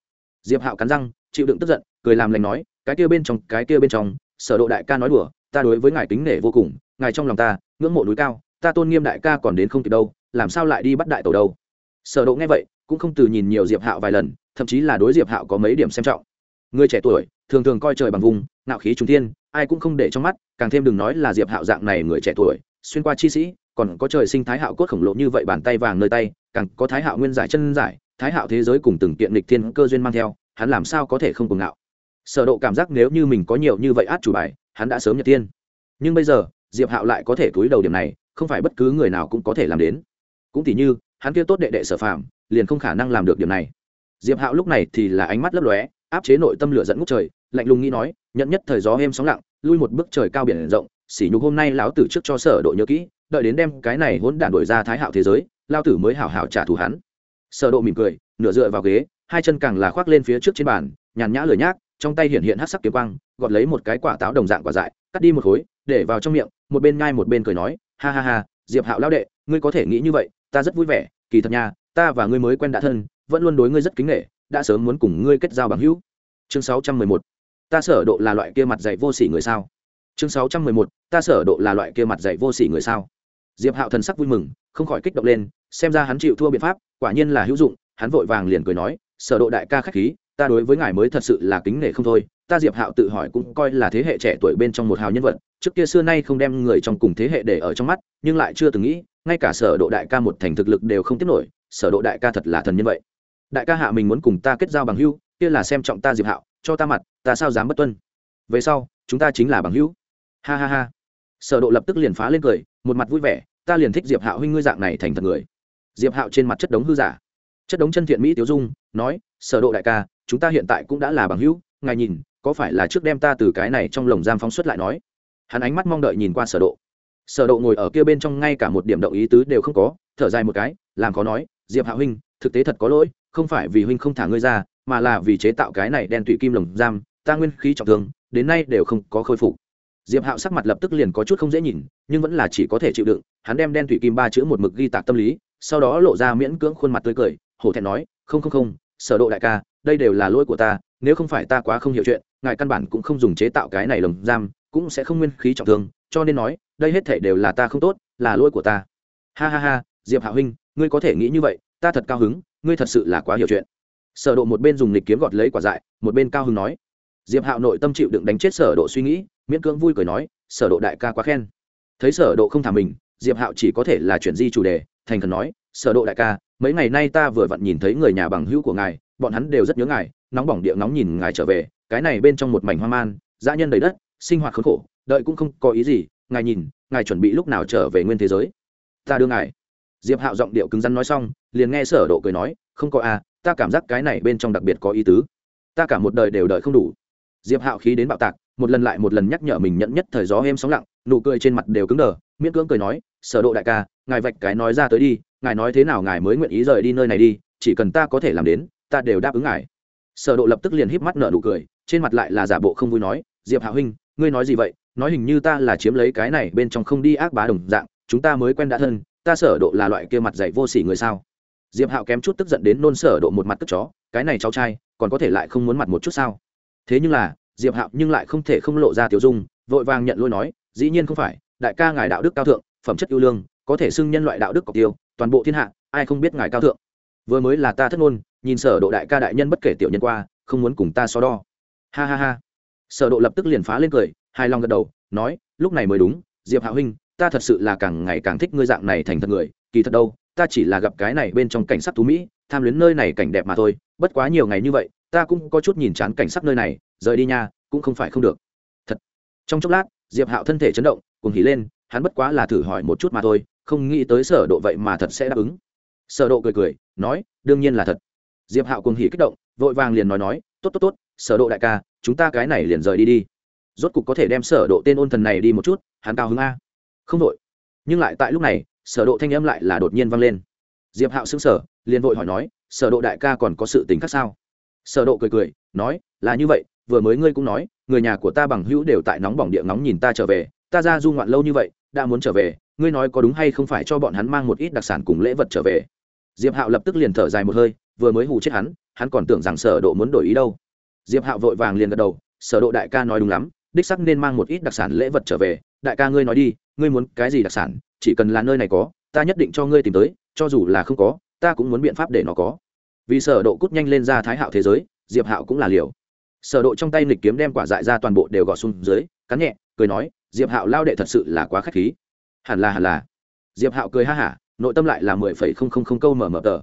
[SPEAKER 1] Diệp hạo cắn răng, chịu đựng tức giận, cười làm lành nói, cái kia bên trong, cái kia bên trong, sở độ đại ca nói đùa, ta đối với ngài kính nể vô cùng, ngài trong lòng ta, ngưỡng mộ núi cao, ta tôn nghiêm đại ca còn đến không kịp đâu, làm sao lại đi bắt đại tổ đâu? Sở độ nghe vậy, cũng không từ nhìn nhiều diệp hạo vài lần thậm chí là đối diệp hạo có mấy điểm xem trọng người trẻ tuổi thường thường coi trời bằng vùng nạo khí trung thiên, ai cũng không để trong mắt, càng thêm đừng nói là diệp hạo dạng này người trẻ tuổi, xuyên qua chi sĩ, còn có trời sinh thái hạo cốt khổng lồ như vậy bàn tay vàng nơi tay, càng có thái hạo nguyên giải chân giải, thái hạo thế giới cùng từng kiện lịch thiên cơ duyên mang theo, hắn làm sao có thể không cuồng ngạo? Sở độ cảm giác nếu như mình có nhiều như vậy át chủ bài, hắn đã sớm nhật tiên nhưng bây giờ, diệp hạo lại có thể cúi đầu điểm này, không phải bất cứ người nào cũng có thể làm đến. Cũng tỉ như, hắn kia tốt đệ đệ sở phạm liền không khả năng làm được điểm này diệp hạo lúc này thì là ánh mắt lấp lóe, áp chế nội tâm lửa dẫn ngút trời, lạnh lùng nghĩ nói nhận nhất thời gió êm sóng lặng, lui một bước trời cao biển rộng, sỉ nhục hôm nay lão tử trước cho sở độ nhớ kỹ, đợi đến đem cái này hỗn đản đổi ra thái hạo thế giới lao tử mới hảo hảo trả thù hắn. Sở độ mỉm cười, nửa dựa vào ghế, hai chân càng là khoác lên phía trước trên bàn, nhàn nhã lười nhác, trong tay hiện hiện hắc sắc kiếm quang, gọt lấy một cái quả táo đồng dạng quả dại, cắt đi một khối, để vào trong miệng, một bên nhai một bên cười nói, ha ha ha, diệp hạo lão đệ, ngươi có thể nghĩ như vậy, ta rất vui vẻ, kỳ thật nha, ta và ngươi mới quen đã thân vẫn luôn đối ngươi rất kính nghệ đã sớm muốn cùng ngươi kết giao bằng hữu. Chương 611 ta sở độ là loại kia mặt dày vô sỉ người sao? Chương 611 ta sở độ là loại kia mặt dày vô sỉ người sao? Diệp hạo thần sắc vui mừng, không khỏi kích động lên, xem ra hắn chịu thua biện pháp, quả nhiên là hữu dụng, hắn vội vàng liền cười nói, sở độ đại ca khách khí, ta đối với ngài mới thật sự là kính nể không thôi. Ta diệp hạo tự hỏi cũng coi là thế hệ trẻ tuổi bên trong một hào nhân vật, trước kia xưa nay không đem người trong cùng thế hệ để ở trong mắt, nhưng lại chưa từng nghĩ, ngay cả sở độ đại ca một thành thực lực đều không tiếp nổi, sở độ đại ca thật là thần nhân vậy đại ca hạ mình muốn cùng ta kết giao bằng hữu, kia là xem trọng ta diệp hạo, cho ta mặt, ta sao dám bất tuân. Về sau, chúng ta chính là bằng hữu. Ha ha ha. Sở độ lập tức liền phá lên cười, một mặt vui vẻ, ta liền thích diệp hạo huynh ngươi dạng này thành thật người. Diệp hạo trên mặt chất đống hư giả. Chất đống chân thiện mỹ tiểu dung, nói, sở độ đại ca, chúng ta hiện tại cũng đã là bằng hữu, ngài nhìn, có phải là trước đem ta từ cái này trong lồng giam phóng xuất lại nói? Hắn ánh mắt mong đợi nhìn qua sở độ. Sở độ ngồi ở kia bên trong ngay cả một điểm động ý tứ đều không có, thở dài một cái, làm khó nói, diệp Hạo huynh, thực tế thật có lỗi không phải vì huynh không thả ngươi ra, mà là vì chế tạo cái này đen tụy kim lồng giam, ta nguyên khí trọng thương, đến nay đều không có khôi phục. Diệp hạo sắc mặt lập tức liền có chút không dễ nhìn, nhưng vẫn là chỉ có thể chịu đựng, hắn đem đen tụy kim ba chữ một mực ghi tạc tâm lý, sau đó lộ ra miễn cưỡng khuôn mặt tươi cười, hổ thẹn nói, không không không, sở độ đại ca, đây đều là lỗi của ta, nếu không phải ta quá không hiểu chuyện, ngài căn bản cũng không dùng chế tạo cái này lồng giam, cũng sẽ không nguyên khí trọng thương, cho nên nói, đây hết thể đều là ta không tốt, là lỗi của ta. Ha ha ha, diệp hạ huynh, ngươi có thể nghĩ như vậy, ta thật cao hứng ngươi thật sự là quá hiểu chuyện. Sở độ một bên dùng lịch kiếm gọt lấy quả dại, một bên cao hứng nói. Diệp hạo nội tâm chịu đựng đánh chết sở độ suy nghĩ, miễn cưỡng vui cười nói, sở độ đại ca quá khen. Thấy sở độ không thả mình, diệp hạo chỉ có thể là chuyển di chủ đề, thành khẩn nói, sở độ đại ca, mấy ngày nay ta vừa vặn nhìn thấy người nhà bằng hữu của ngài, bọn hắn đều rất nhớ ngài, nóng bỏng địa nóng nhìn ngài trở về, cái này bên trong một mảnh hoang man, dã nhân đầy đất, sinh hoạt khốn khổ, đợi cũng không có ý gì, ngài nhìn, ngài chuẩn bị lúc nào trở về nguyên thế giới? Ta đưa ngài diệp hạo giọng điệu cứng rắn nói xong, liền nghe sở độ cười nói, không có à ta cảm giác cái này bên trong đặc biệt có ý tứ. Ta cả một đời đều đợi không đủ. Diệp hạo khí đến bạo tạc, một lần lại một lần nhắc nhở mình nhận nhất thời gió êm sóng lặng, nụ cười trên mặt đều cứng đờ, miễn cưỡng cười nói, sở độ đại ca, ngài vạch cái nói ra tới đi, ngài nói thế nào ngài mới nguyện ý rời đi nơi này đi, chỉ cần ta có thể làm đến, ta đều đáp ứng ngài. Sở độ lập tức liền híp mắt nở nụ cười, trên mặt lại là giả bộ không vui nói, diệp Hạo huynh, ngươi nói gì vậy? Nói hình như ta là chiếm lấy cái này bên trong không đi ác bá đồng dạng, chúng ta mới quen đã thân ta sở độ là loại kia mặt dày vô sỉ người sao? Diệp hạo kém chút tức giận đến nôn sở độ một mặt tức chó, cái này cháu trai, còn có thể lại không muốn mặt một chút sao? Thế nhưng là, diệp hạo nhưng lại không thể không lộ ra tiểu dung, vội vàng nhận lỗi nói, dĩ nhiên không phải, đại ca ngài đạo đức cao thượng, phẩm chất yêu lương, có thể xưng nhân loại đạo đức cọc tiêu, toàn bộ thiên hạ, ai không biết ngài cao thượng. Vừa mới là ta thất ngôn, nhìn sở độ đại ca đại nhân bất kể tiểu nhân qua, không muốn cùng ta so đo. Ha ha ha. Sở độ lập tức liền phá lên cười hai lòng gật đầu, nói, lúc này mới đúng, diệp hạ huynh ta thật sự là càng ngày càng thích ngươi dạng này thành thật người, kỳ thật đâu, ta chỉ là gặp cái này bên trong cảnh sắc thú mỹ, tham luyến nơi này cảnh đẹp mà thôi, bất quá nhiều ngày như vậy, ta cũng có chút nhìn chán cảnh sắc nơi này, rời đi nha, cũng không phải không được. Thật. Trong chốc lát, diệp hạo thân thể chấn động cùng hỉ lên, hắn bất quá là thử hỏi một chút mà thôi, không nghĩ tới sở độ vậy mà thật sẽ đáp ứng. Sở độ cười cười, nói, đương nhiên là thật. Diệp hạo cùng hỉ kích động, vội vàng liền nói nói, tốt tốt tốt, sở độ đại ca, chúng ta cái này liền rời đi đi. Rốt cục có thể đem sở độ tên ôn thần này đi một chút, hắn cao hứng a không đội. Nhưng lại tại lúc này, sở độ thanh âm lại là đột nhiên vang lên. Diệp hạo sững sờ, liền vội hỏi nói, sở độ đại ca còn có sự tình khác sao? Sở độ cười cười, nói, là như vậy, vừa mới ngươi cũng nói, người nhà của ta bằng hữu đều tại nóng bỏng địa nóng nhìn ta trở về, ta ra du ngoạn lâu như vậy, đã muốn trở về, ngươi nói có đúng hay không phải cho bọn hắn mang một ít đặc sản cùng lễ vật trở về? Diệp hạo lập tức liền thở dài một hơi, vừa mới hù chết hắn hắn còn tưởng rằng sở độ muốn đổi ý đâu. Diệp hạo vội vàng liền gật đầu, sở độ đại ca nói đúng lắm, đích sắc nên mang một ít đặc sản lễ vật trở về đại ca ngươi nói đi, ngươi muốn cái gì đặc sản, chỉ cần là nơi này có, ta nhất định cho ngươi tìm tới, cho dù là không có, ta cũng muốn biện pháp để nó có. Vì sở độ cút nhanh lên ra thái hạo thế giới, diệp hạo cũng là liều. Sở độ trong tay nghịch kiếm đem quả dại ra toàn bộ đều gọt xuống dưới, cắn nhẹ, cười nói, diệp hạo lao đệ thật sự là quá khách khí. Hẳn là hẳn là. Diệp hạo cười ha hả, nội tâm lại là mười phẩy không không không câu mở mở tờ.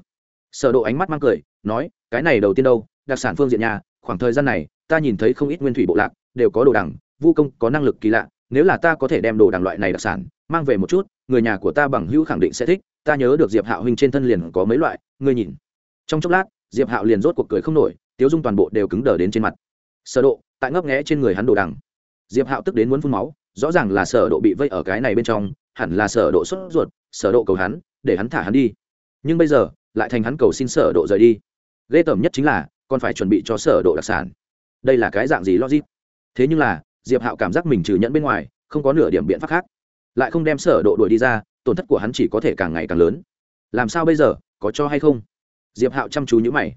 [SPEAKER 1] Sở độ ánh mắt mang cười, nói, cái này đầu tiên đâu, đặc sản phương diện nhà, khoảng thời gian này, ta nhìn thấy không ít nguyên thủy bộ lạc, đều có đồ đằng, vu công, có năng lực kỳ lạ nếu là ta có thể đem đồ đằng loại này đặc sản mang về một chút, người nhà của ta bằng hữu khẳng định sẽ thích, ta nhớ được diệp hạo huynh trên thân liền có mấy loại, ngươi nhìn. Trong chốc lát, diệp hạo liền rốt cuộc cười không nổi, tiếu dung toàn bộ đều cứng đờ đến trên mặt. Sở độ, tại ngấp nghé trên người hắn đồ đằng. Diệp hạo tức đến muốn phun máu, rõ ràng là sở độ bị vây ở cái này bên trong, hẳn là sở độ xuất ruột, sở độ cầu hắn, để hắn thả hắn đi. Nhưng bây giờ, lại thành hắn cầu xin sở độ rời đi. Ghê tởm nhất chính là, còn phải chuẩn bị cho sở độ đặc sản. Đây là cái dạng gì logic? Thế nhưng là diệp hạo cảm giác mình trừ nhẫn bên ngoài, không có nửa điểm biện pháp khác. Lại không đem sở độ đuổi đi ra, tổn thất của hắn chỉ có thể càng ngày càng lớn. Làm sao bây giờ, có cho hay không? Diệp hạo chăm chú nhữ mày.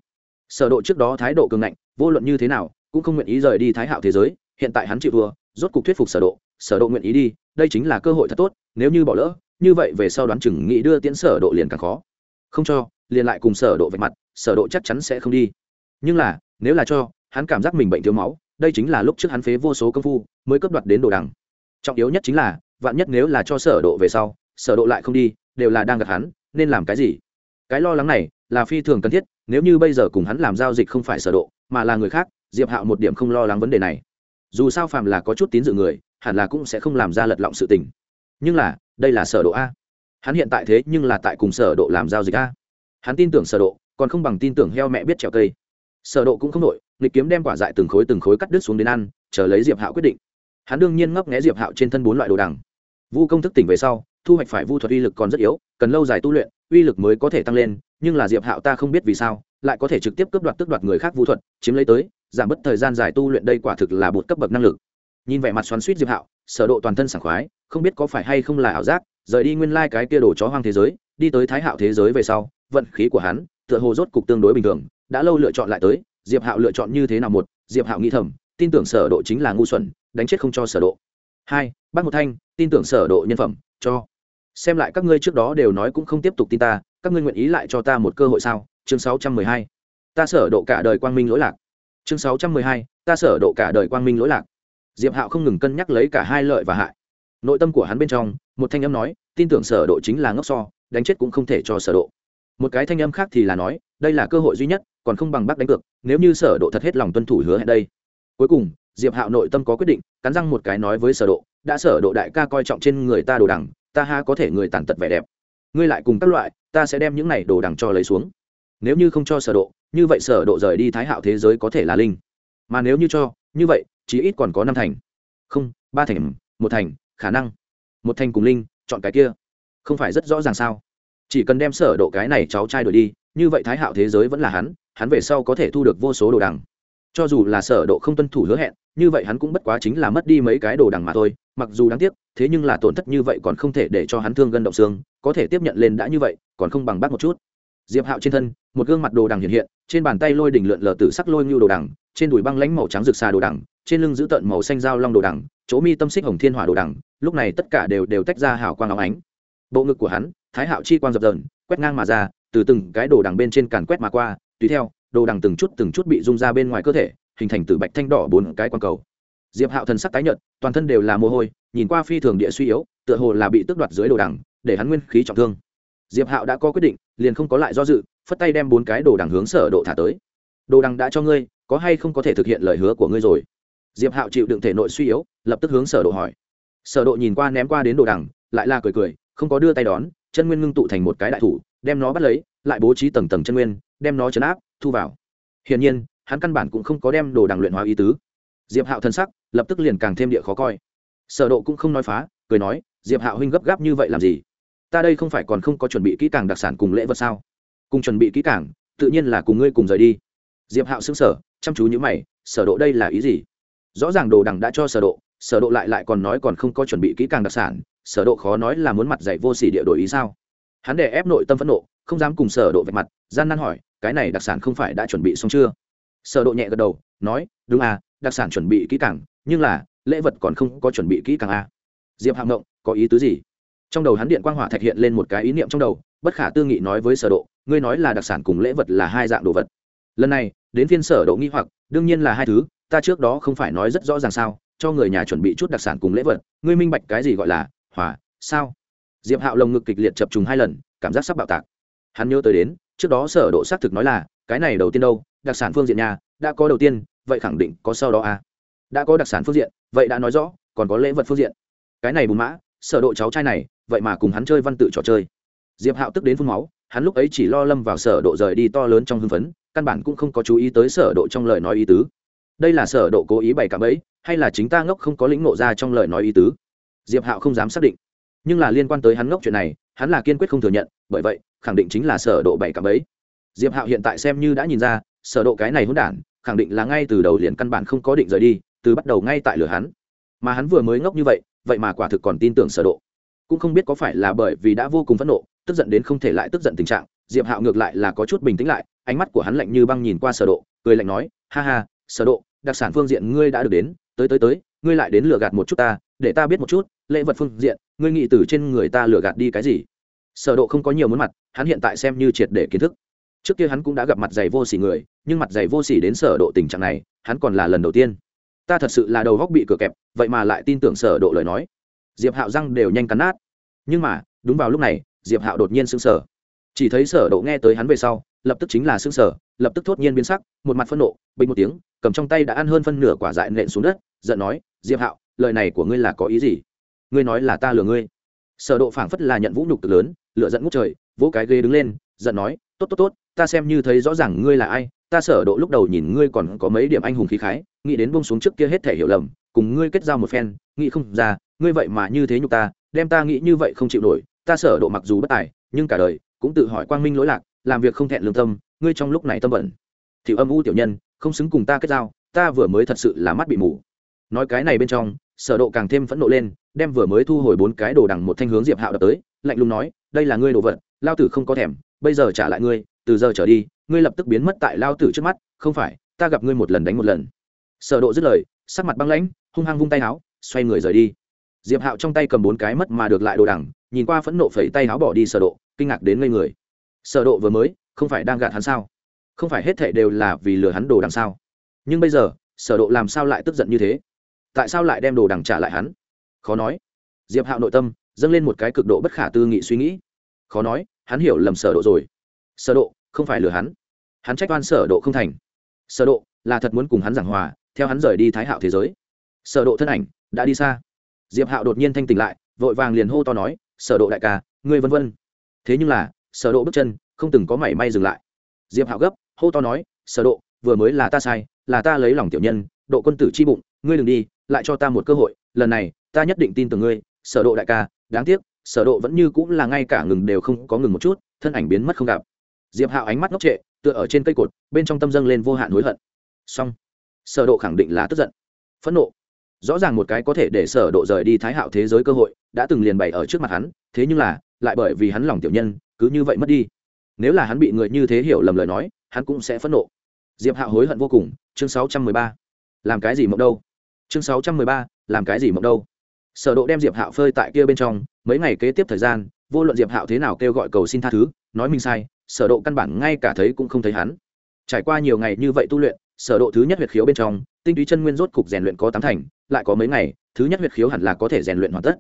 [SPEAKER 1] Sở độ trước đó thái độ cường ngạnh, vô luận như thế nào, cũng không nguyện ý rời đi thái hạo thế giới, hiện tại hắn chịu thua, rốt cục thuyết phục sở độ sở độ nguyện ý đi, đây chính là cơ hội thật tốt, nếu như bỏ lỡ, như vậy về sau đoán chừng nghĩ đưa tiễn sở độ liền càng khó. Không cho, liền lại cùng sở độ vạch mặt, sở độ chắc chắn sẽ không đi. Nhưng là, nếu là cho, hắn cảm giác mình bệnh thiếu máu đây chính là lúc trước hắn phế vô số công phu, mới cấp đoạt đến đồ đằng. Trọng yếu nhất chính là, vạn nhất nếu là cho sở độ về sau, sở độ lại không đi, đều là đang gặp hắn, nên làm cái gì? Cái lo lắng này là phi thường cần thiết, nếu như bây giờ cùng hắn làm giao dịch không phải sở độ, mà là người khác, diệp hạo một điểm không lo lắng vấn đề này. Dù sao phàm là có chút tín dự người, hẳn là cũng sẽ không làm ra lật lọng sự tình. Nhưng là, đây là sở độ a. Hắn hiện tại thế nhưng là tại cùng sở độ làm giao dịch a. Hắn tin tưởng sở độ, còn không bằng tin tưởng heo mẹ biết trèo cây sở độ cũng không nổi, nghịch kiếm đem quả dại từng khối từng khối cắt đứt xuống đến ăn, chờ lấy diệp hạo quyết định. Hắn đương nhiên ngấp nghé diệp hạo trên thân bốn loại đồ đằng. Vu công thức tỉnh về sau, thu hoạch phải vu thuật uy lực còn rất yếu, cần lâu dài tu luyện, uy lực mới có thể tăng lên, nhưng là diệp hạo ta không biết vì sao, lại có thể trực tiếp cướp đoạt tước đoạt người khác vu thuật, chiếm lấy tới, giảm bớt thời gian dài tu luyện đây quả thực là một cấp bậc năng lực. Nhìn vẻ mặt xoắn xuýt diệp hạo, sở độ toàn thân sảng khoái, không biết có phải hay không là ảo giác, rời đi nguyên lai cái kia đồ chó hoang thế giới, đi tới thái hạo thế giới về sau, vận khí của hắn tựa hồ rốt cục tương đối bình thường, đã lâu lựa chọn lại tới, diệp hạo lựa chọn như thế nào một, diệp hạo nghĩ thầm, tin tưởng sở độ chính là ngu xuẩn, đánh chết không cho sở độ. Hai, bác một thanh, tin tưởng sở độ nhân phẩm, cho. Xem lại các ngươi trước đó đều nói cũng không tiếp tục tin ta, các ngươi nguyện ý lại cho ta một cơ hội sao? Chương 612 ta sở độ cả đời quang minh lỗi lạc. Chương 612 ta sở độ cả đời quang minh lỗi lạc. Diệp hạo không ngừng cân nhắc lấy cả hai lợi và hại. Nội tâm của hắn bên trong, một thanh âm nói, tin tưởng sở độ chính là ngốc so, đánh chết cũng không thể cho sở độ một cái thanh âm khác thì là nói, đây là cơ hội duy nhất, còn không bằng bác đánh cược, nếu như sở độ thật hết lòng tuân thủ hứa hẹn đây. Cuối cùng, diệp hạo nội tâm có quyết định, cắn răng một cái nói với sở độ, đã sở độ đại ca coi trọng trên người ta đồ đằng, ta ha có thể người tàn tật vẻ đẹp. Ngươi lại cùng các loại, ta sẽ đem những này đồ đằng cho lấy xuống. Nếu như không cho sở độ, như vậy sở độ rời đi thái hạo thế giới có thể là linh. Mà nếu như cho, như vậy, chí ít còn có năm thành. Không, ba thành, một thành, khả năng. Một thành cùng linh, chọn cái kia. Không phải rất rõ ràng sao? Chỉ cần đem sở độ cái này cháu trai đổi đi, như vậy thái hạo thế giới vẫn là hắn hắn về sau có thể thu được vô số đồ đằng. Cho dù là sở độ không tuân thủ hứa hẹn, như vậy hắn cũng bất quá chính là mất đi mấy cái đồ đằng mà thôi, mặc dù đáng tiếc, thế nhưng là tổn thất như vậy còn không thể để cho hắn thương gân động xương, có thể tiếp nhận lên đã như vậy, còn không bằng bắt một chút. Diệp hạo trên thân, một gương mặt đồ đằng hiện hiện, trên bàn tay lôi đỉnh lượn lờ tử sắc lôi như đồ đằng, trên đùi băng lãnh màu trắng rực xà đồ đằng, trên lưng giữ tận màu xanh dao long đồ đằng, chỗ mi tâm xích hồng thiên hỏa đồ đằng, lúc này tất cả đều đều tách ra hào quang óng ánh bộ ngực của hắn, thái hạo chi quang dập dờn, quét ngang mà ra, từ từng cái đồ đằng bên trên càn quét mà qua, tùy theo, đồ đằng từng chút từng chút bị rung ra bên ngoài cơ thể, hình thành từ bạch thanh đỏ bốn cái quang cầu. Diệp hạo thần sắc tái nhợt, toàn thân đều là mồ hôi, nhìn qua phi thường địa suy yếu, tựa hồ là bị tước đoạt dưới đồ đằng, để hắn nguyên khí trọng thương. Diệp hạo đã có quyết định, liền không có lại do dự, phất tay đem bốn cái đồ đằng hướng sở độ thả tới. Đồ đằng đã cho ngươi, có hay không có thể thực hiện lời hứa của ngươi rồi? Diệp hạo chịu đựng thể nội suy yếu, lập tức hướng sở độ hỏi. Sở độ nhìn qua ném qua đến đồ đằng, lại là cười cười không có đưa tay đón, chân nguyên ngưng tụ thành một cái đại thủ, đem nó bắt lấy, lại bố trí tầng tầng chân nguyên, đem nó chấn áp, thu vào. Hiển nhiên, hắn căn bản cũng không có đem đồ đằng luyện hóa ý tứ. Diệp hạo thân sắc, lập tức liền càng thêm địa khó coi. Sở độ cũng không nói phá, cười nói, diệp hạo huynh gấp gáp như vậy làm gì? Ta đây không phải còn không có chuẩn bị kỹ càng đặc sản cùng lễ vật sao? Cùng chuẩn bị kỹ càng, tự nhiên là cùng ngươi cùng rời đi. Diệp hạo sững sờ, chăm chú như mày, sở độ đây là ý gì? Rõ ràng đồ đằng đã cho sở độ sở độ lại lại còn nói còn không có chuẩn bị kỹ càng đặc sản sở độ khó nói là muốn mặt dạy vô sỉ địa đổi ý sao? Hắn đè ép nội tâm phẫn nộ, không dám cùng sở độ vạch mặt, gian nan hỏi, cái này đặc sản không phải đã chuẩn bị xong chưa? Sở độ nhẹ gật đầu, nói, đúng à đặc sản chuẩn bị kỹ càng, nhưng là, lễ vật còn không có chuẩn bị kỹ càng à. Diệp hạng ngộng, có ý tứ gì? Trong đầu hắn điện quang hỏa thạch hiện lên một cái ý niệm trong đầu, bất khả tư nghị nói với sở độ, ngươi nói là đặc sản cùng lễ vật là hai dạng đồ vật. Lần này, đến phiên sở độ nghi hoặc, đương nhiên là hai thứ, ta trước đó không phải nói rất rõ ràng sao, cho người nhà chuẩn bị chút đặc sản cùng lễ vật, ngươi minh bạch cái gì gọi là hỏa, sao? Diệp hạo lồng ngực kịch liệt chập trùng hai lần, cảm giác sắp bạo tạc. Hắn nhớ tới đến, trước đó sở độ xác thực nói là, cái này đầu tiên đâu, đặc sản phương diện nhà đã có đầu tiên, vậy khẳng định có sau đó à? Đã có đặc sản phương diện, vậy đã nói rõ, còn có lễ vật phương diện. Cái này bùn mã, sở độ cháu trai này, vậy mà cùng hắn chơi văn tự trò chơi. Diệp hạo tức đến phun máu, hắn lúc ấy chỉ lo lâm vào sở độ rời đi to lớn trong hưng phấn, căn bản cũng không có chú ý tới sở độ trong lời nói ý tứ. Đây là sở độ cố ý bày cả bẫy hay là chính ta ngốc không có lĩnh ngộ ra trong lời nói ý tứ? Diệp hạo không dám xác định. Nhưng là liên quan tới hắn ngốc chuyện này, hắn là kiên quyết không thừa nhận, bởi vậy, khẳng định chính là sở độ bày cảm bẫy. Diệp hạo hiện tại xem như đã nhìn ra, sở độ cái này hỗn đản, khẳng định là ngay từ đầu liền căn bản không có định rời đi, từ bắt đầu ngay tại lửa hắn. Mà hắn vừa mới ngốc như vậy vậy mà quả thực còn tin tưởng sở độ. Cũng không biết có phải là bởi vì đã vô cùng phẫn nộ, tức giận đến không thể lại tức giận tình trạng, diệp hạo ngược lại là có chút bình tĩnh lại, ánh mắt của hắn lạnh như băng nhìn qua sở độ, cười lạnh nói, ha ha, sở độ, đặc sản phương diện ngươi đã được đến, tới tới tới, ngươi lại đến lừa gạt một chút ta, để ta biết một chút lễ vật phương diện, ngươi nghĩ từ trên người ta lừa gạt đi cái gì? Sở độ không có nhiều muốn mặt, hắn hiện tại xem như triệt để kiến thức. Trước kia hắn cũng đã gặp mặt dày vô sỉ người, nhưng mặt dày vô sỉ đến sở độ tình trạng này, hắn còn là lần đầu tiên. Ta thật sự là đầu góc bị cửa kẹp, vậy mà lại tin tưởng sở độ lời nói. Diệp hạo răng đều nhanh cắn nát. Nhưng mà, đúng vào lúc này, diệp hạo đột nhiên sững sờ. Chỉ thấy sở độ nghe tới hắn về sau, lập tức chính là sững sờ, lập tức thốt nhiên biến sắc, một mặt phẫn nộ, bình một tiếng, cầm trong tay đã ăn hơn phân nửa quả dại nện xuống đất, giận nói, diệp hạo, lời này của ngươi là có ý gì? Ngươi nói là ta lừa ngươi. Sở độ phảng phất là nhận vũ nhục cực lớn lựa giận ngút trời, vỗ cái ghế đứng lên, giận nói, tốt tốt tốt, ta xem như thấy rõ ràng ngươi là ai. Ta sở độ lúc đầu nhìn ngươi còn có mấy điểm anh hùng khí khái, nghĩ đến buông xuống trước kia hết thể hiểu lầm, cùng ngươi kết giao một phen, nghĩ không ra, ngươi vậy mà như thế nhục ta, đem ta nghĩ như vậy không chịu nổi. Ta sở độ mặc dù bất tài, nhưng cả đời cũng tự hỏi quang minh lỗi lạc, làm việc không thẹn lương tâm, ngươi trong lúc này tâm bẩn. Tiểu âm u tiểu nhân, không xứng cùng ta kết giao, ta vừa mới thật sự là mắt bị mù. Nói cái này bên trong sở độ càng thêm phẫn nộ lên, đem vừa mới thu hồi bốn cái đồ đằng một thanh hướng diệp hạo đập tới, lạnh lùng nói, đây là ngươi đồ vật, lao tử không có thèm, bây giờ trả lại ngươi, từ giờ trở đi, ngươi lập tức biến mất tại lao tử trước mắt, không phải, ta gặp ngươi một lần đánh một lần. Sở độ dứt lời, sắc mặt băng lãnh, hung hăng vung tay áo, xoay người rời đi. Diệp hạo trong tay cầm bốn cái mất mà được lại đồ đằng, nhìn qua phẫn nộ phẩy tay áo bỏ đi sở độ, kinh ngạc đến ngây người. Sở độ vừa mới, không phải đang gạt hắn sao? Không phải hết thảy đều là vì lừa hắn đồ đằng sao? Nhưng bây giờ, sở độ làm sao lại tức giận như thế? Tại sao lại đem đồ đằng trả lại hắn? Khó nói. Diệp hạo nội tâm dâng lên một cái cực độ bất khả tư nghị suy nghĩ. Khó nói, hắn hiểu lầm sở độ rồi. Sở độ, không phải lừa hắn. Hắn trách oan sở độ không thành. Sở độ là thật muốn cùng hắn giảng hòa, theo hắn rời đi thái hạo thế giới. Sở độ thân ảnh đã đi xa. Diệp hạo đột nhiên thanh tỉnh lại, vội vàng liền hô to nói, sở độ đại ca, ngươi vân vân. Thế nhưng là, sở độ bước chân không từng có mảy may dừng lại. Diệp hạo gấp, hô to nói, sở độ, vừa mới là ta sai, là ta lấy lòng tiểu nhân, độ quân tử chi bụng, ngươi đừng đi lại cho ta một cơ hội, lần này, ta nhất định tin tưởng ngươi, sở độ đại ca, đáng tiếc, sở độ vẫn như cũng là ngay cả ngừng đều không có ngừng một chút, thân ảnh biến mất không gặp. Diệp hạo ánh mắt ngốc trệ, tựa ở trên cây cột, bên trong tâm dâng lên vô hạn hối hận. Song sở độ khẳng định là tức giận, phẫn nộ. Rõ ràng một cái có thể để sở độ rời đi thái hạo thế giới cơ hội, đã từng liền bày ở trước mặt hắn, thế nhưng là, lại bởi vì hắn lòng tiểu nhân, cứ như vậy mất đi. Nếu là hắn bị người như thế hiểu lầm lời nói, hắn cũng sẽ phẫn nộ. Diệp hạo hối hận vô cùng, chương 613. làm cái gì mộng đâu? Chương 613, làm cái gì mộng đâu? Sở độ đem diệp hạo phơi tại kia bên trong mấy ngày kế tiếp thời gian vô luận diệp hạo thế nào kêu gọi cầu xin tha thứ nói mình sai sở độ căn bản ngay cả thấy cũng không thấy hắn. Trải qua nhiều ngày như vậy tu luyện sở độ thứ nhất huyệt khiếu bên trong tinh túy chân nguyên rốt cục rèn luyện có tám thành lại có mấy ngày thứ nhất huyệt khiếu hẳn là có thể rèn luyện hoàn tất.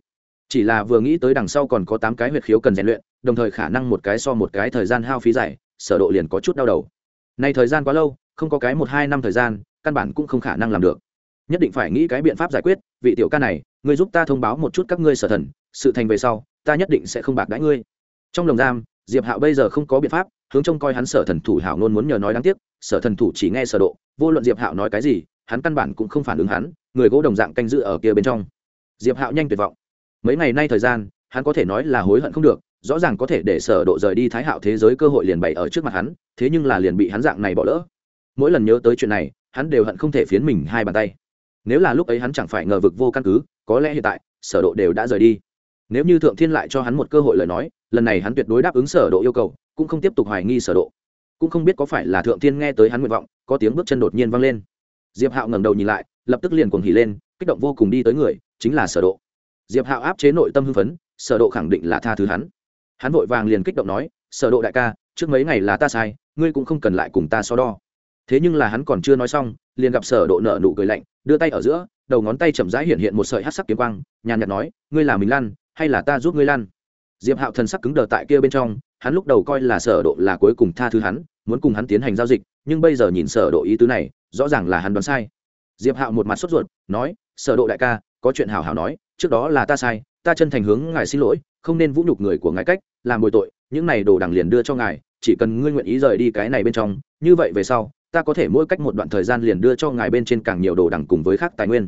[SPEAKER 1] Chỉ là vừa nghĩ tới đằng sau còn có tám cái huyệt khiếu cần rèn luyện đồng thời khả năng một cái so một cái thời gian hao phí dài sở độ liền có chút đau đầu. Nay thời gian quá lâu không có cái một hai năm thời gian căn bản cũng không khả năng làm được nhất định phải nghĩ cái biện pháp giải quyết, vị tiểu ca này, ngươi giúp ta thông báo một chút các ngươi sở thần, sự thành về sau, ta nhất định sẽ không bạc đãi ngươi. Trong lồng giam, diệp hạo bây giờ không có biện pháp, hướng trông coi hắn sở thần thủ hảo nôn muốn nhờ nói đáng tiếc, sở thần thủ chỉ nghe sở độ, vô luận diệp hạo nói cái gì, hắn căn bản cũng không phản ứng hắn, người gỗ đồng dạng canh giữ ở kia bên trong. Diệp hạo nhanh tuyệt vọng. Mấy ngày nay thời gian, hắn có thể nói là hối hận không được, rõ ràng có thể để sở độ rời đi thái hạo thế giới cơ hội liền bày ở trước mặt hắn, thế nhưng là liền bị hắn dạng này bỏ lỡ. Mỗi lần nhớ tới chuyện này, hắn đều hận không thể phiến mình hai bàn tay nếu là lúc ấy hắn chẳng phải ngờ vực vô căn cứ, có lẽ hiện tại, sở độ đều đã rời đi. Nếu như thượng thiên lại cho hắn một cơ hội lời nói, lần này hắn tuyệt đối đáp ứng sở độ yêu cầu, cũng không tiếp tục hoài nghi sở độ. Cũng không biết có phải là thượng thiên nghe tới hắn nguyện vọng, có tiếng bước chân đột nhiên vang lên. Diệp hạo ngẩng đầu nhìn lại, lập tức liền cuồng hỉ lên, kích động vô cùng đi tới người, chính là sở độ. Diệp hạo áp chế nội tâm hưng phấn, sở độ khẳng định là tha thứ hắn. Hắn vội vàng liền kích động nói, sở độ đại ca, trước mấy ngày là ta sai, ngươi cũng không cần lại cùng ta so đo. Thế nhưng là hắn còn chưa nói xong liền gặp sở độ nở nụ cười lạnh, đưa tay ở giữa, đầu ngón tay chậm rãi hiện hiện một sợi hắc sắc kiếm quang, nhàn nhạt nói, ngươi là mình lăn hay là ta giúp ngươi lăn diệp hạo thần sắc cứng đờ tại kia bên trong, hắn lúc đầu coi là sở độ là cuối cùng tha thứ hắn, muốn cùng hắn tiến hành giao dịch, nhưng bây giờ nhìn sở độ ý tứ này, rõ ràng là hắn đoán sai. Diệp hạo một mặt sốt ruột, nói, sở độ đại ca, có chuyện hảo hảo nói, trước đó là ta sai, ta chân thành hướng ngài xin lỗi, không nên vũ nhục người của ngài cách, làm bồi tội, những này đồ đằng liền đưa cho ngài, chỉ cần ngươi nguyện ý rời đi cái này bên trong, như vậy về sau ta có thể mỗi cách một đoạn thời gian liền đưa cho ngài bên trên càng nhiều đồ đằng cùng với khác tài nguyên.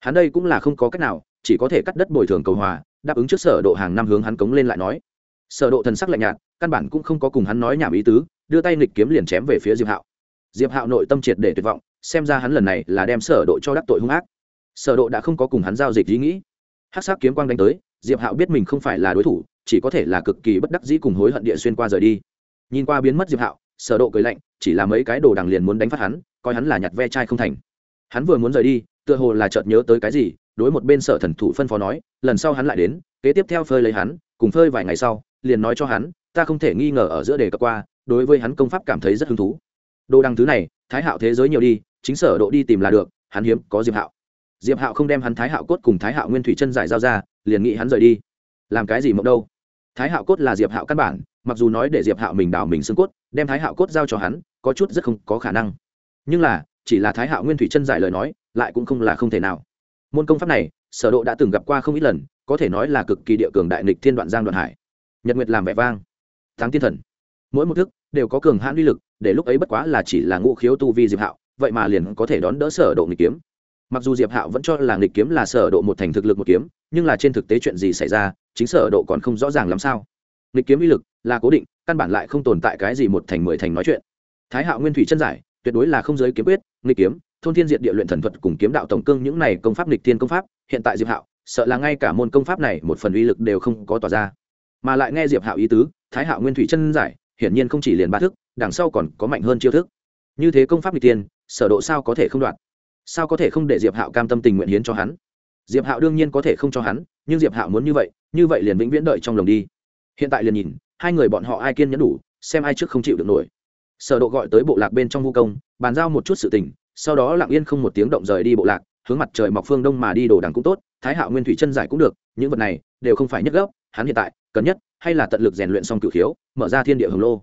[SPEAKER 1] Hắn đây cũng là không có cách nào, chỉ có thể cắt đất bồi thường cầu hòa, đáp ứng trước sở độ hàng năm hướng hắn cống lên lại nói. Sở độ thần sắc lạnh nhạt, căn bản cũng không có cùng hắn nói nhảm ý tứ, đưa tay nghịch kiếm liền chém về phía diệp hạo. Diệp hạo nội tâm triệt để tuyệt vọng, xem ra hắn lần này là đem sở độ cho đắc tội hung ác. Sở độ đã không có cùng hắn giao dịch ý nghĩ. Hắc sắc kiếm quang đánh tới, diệp hạo biết mình không phải là đối thủ, chỉ có thể là cực kỳ bất đắc dĩ cùng hối hận địa xuyên qua rời đi. Nhìn qua biến mất diệp hạo sở độ cười lạnh, chỉ là mấy cái đồ đằng liền muốn đánh phát hắn, coi hắn là nhặt ve chai không thành. Hắn vừa muốn rời đi, tựa hồ là chợt nhớ tới cái gì, đối một bên sở thần thủ phân phó nói, lần sau hắn lại đến, kế tiếp theo phơi lấy hắn, cùng phơi vài ngày sau, liền nói cho hắn, ta không thể nghi ngờ ở giữa đề cập qua, đối với hắn công pháp cảm thấy rất hứng thú. Đồ đằng thứ này, thái hạo thế giới nhiều đi, chính sở độ đi tìm là được, hắn hiếm có diệp hạo. Diệp hạo không đem hắn thái hạo cốt cùng thái hạo nguyên thủy chân giải giao ra, liền nghĩ hắn rời đi. Làm cái gì mộng đâu? Thái hạo cốt là diệp hạo căn bản mặc dù nói để diệp hạo mình đào mình xương cốt đem thái hạo cốt giao cho hắn có chút rất không có khả năng nhưng là chỉ là thái hạo nguyên thủy chân giải lời nói lại cũng không là không thể nào môn công pháp này sở độ đã từng gặp qua không ít lần có thể nói là cực kỳ địa cường đại nghịch thiên đoạn giang đoạn hải nhật nguyệt làm vẻ vang thắng tiên thần mỗi một thức đều có cường hãn uy lực để lúc ấy bất quá là chỉ là ngũ khiếu tu vi diệp hạo vậy mà liền có thể đón đỡ sở độ nghịch kiếm mặc dù diệp hạo vẫn cho là nghịch kiếm là sở độ một thành thực lực một kiếm nhưng là trên thực tế chuyện gì xảy ra chính sở độ còn không rõ ràng làm sao nghịch kiếm uy lực là cố định, căn bản lại không tồn tại cái gì một thành, mười thành nói chuyện. Thái hạo nguyên thủy chân giải, tuyệt đối là không giới kiếm quyết, nghịch kiếm, thôn thiên diệt địa luyện thần thuật cùng kiếm đạo tổng cương những này công pháp nghịch thiên công pháp, hiện tại diệp hạo, sợ là ngay cả môn công pháp này một phần uy lực đều không có tỏa ra. Mà lại nghe diệp hạo ý tứ, thái hạo nguyên thủy chân giải, hiển nhiên không chỉ liền ba thức, đằng sau còn có mạnh hơn chiêu thức. Như thế công pháp nghịch tiên sở độ sao có thể không đoạt sao có thể không để diệp hạo cam tâm tình nguyện hiến cho hắn? Diệp hạo đương nhiên có thể không cho hắn, nhưng diệp hạo muốn như vậy như vậy liền vĩnh viễn đợi trong lòng đi. Hiện tại liền nhìn hai người bọn họ ai kiên nhẫn đủ, xem ai trước không chịu được nổi. Sở độ gọi tới bộ lạc bên trong vu công, bàn giao một chút sự tình, sau đó lặng yên không một tiếng động rời đi bộ lạc, hướng mặt trời mọc phương đông mà đi đồ đằng cũng tốt, thái hạo nguyên thủy chân giải cũng được, những vật này đều không phải nhất gốc, hắn hiện tại, cần nhất, hay là tận lực rèn luyện xong cửu khiếu, mở ra thiên địa hồng lô.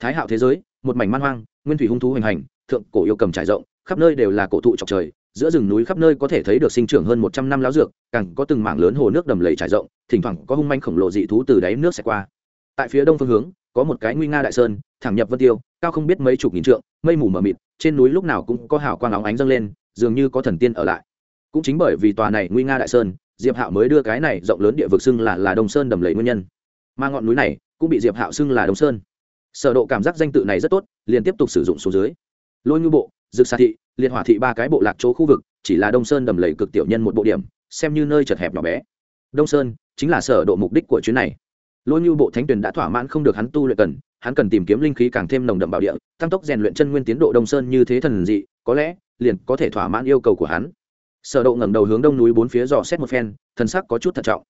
[SPEAKER 1] Thái hạo thế giới, một mảnh man hoang, nguyên thủy hung thú hoành hành, thượng cổ yêu cầm trải rộng, khắp nơi đều là cổ thụ trọc trời, giữa rừng núi khắp nơi có thể thấy được sinh trưởng hơn một trăm năm láo dược, càng có từng mảng lớn hồ nước đầm lầy trải rộng, thỉnh thoảng có hung manh khổng lồ dị thú từ đáy nước xẹt qua tại phía đông phương hướng, có một cái nguy nga đại sơn, thẳng nhập vân tiêu, cao không biết mấy chục nghìn trượng, mây mù mờ mịt, trên núi lúc nào cũng có hào quang óng ánh dâng lên, dường như có thần tiên ở lại. Cũng chính bởi vì tòa này nguy nga đại sơn, diệp hạo mới đưa cái này rộng lớn địa vực xưng là là đông sơn đầm lầy nguyên nhân. Mà ngọn núi này cũng bị diệp hạo xưng là đông sơn. Sở độ cảm giác danh tự này rất tốt, liền tiếp tục sử dụng số dưới. Lôi ngư bộ, dực xa thị, liệt hỏa thị ba cái bộ lạc chỗ khu vực, chỉ là đông sơn đầm lầy cực tiểu nhân một bộ điểm, xem như nơi chật hẹp nhỏ bé. Đông sơn chính là sở độ mục đích của chuyến này lôi ngư bộ thánh tuyển đã thỏa mãn không được hắn tu luyện cần, hắn cần tìm kiếm linh khí càng thêm nồng đậm bảo địa, tăng tốc rèn luyện chân nguyên tiến độ đông sơn như thế thần dị, có lẽ, liền có thể thỏa mãn yêu cầu của hắn. Sở độ ngẩng đầu hướng đông núi bốn phía dò xét một phen, thần sắc có chút thận trọng.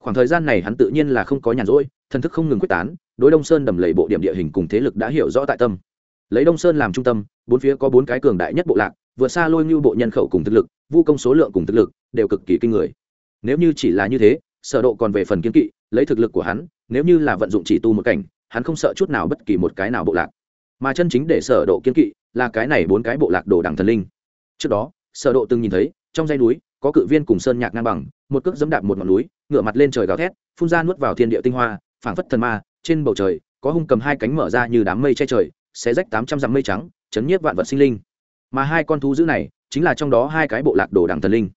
[SPEAKER 1] Khoảng thời gian này hắn tự nhiên là không có nhàn rỗi, thần thức không ngừng quyết tán, đối đông sơn đầm lầy bộ điểm địa hình cùng thế lực đã hiểu rõ tại tâm. Lấy đông sơn làm trung tâm, bốn phía có bốn cái cường đại nhất bộ lạc vượt xa lôi như bộ nhân khẩu cùng thực lực, vu công số lượng cùng thực lực, đều cực kỳ kinh người. Nếu như chỉ là như thế, sở độ còn về phần kiến kỵ, lấy thực lực của hắn nếu như là vận dụng chỉ tu một cảnh, hắn không sợ chút nào bất kỳ một cái nào bộ lạc. Mà chân chính để sở độ kiến kỵ là cái này bốn cái bộ lạc đồ đẳng thần linh. Trước đó, sở độ từng nhìn thấy, trong dãy núi, có cự viên cùng sơn nhạc ngang bằng, một cước dẫm đạp một ngọn núi, ngửa mặt lên trời gào thét, phun ra nuốt vào thiên địa tinh hoa, phảng phất thần ma, trên bầu trời, có hung cầm hai cánh mở ra như đám mây che trời sẽ rách tám trăm dặm mây trắng, chấn nhiếp vạn vật sinh linh. Mà hai con thú dữ này, chính là trong đó hai cái bộ lạc đồ đẳng thần linh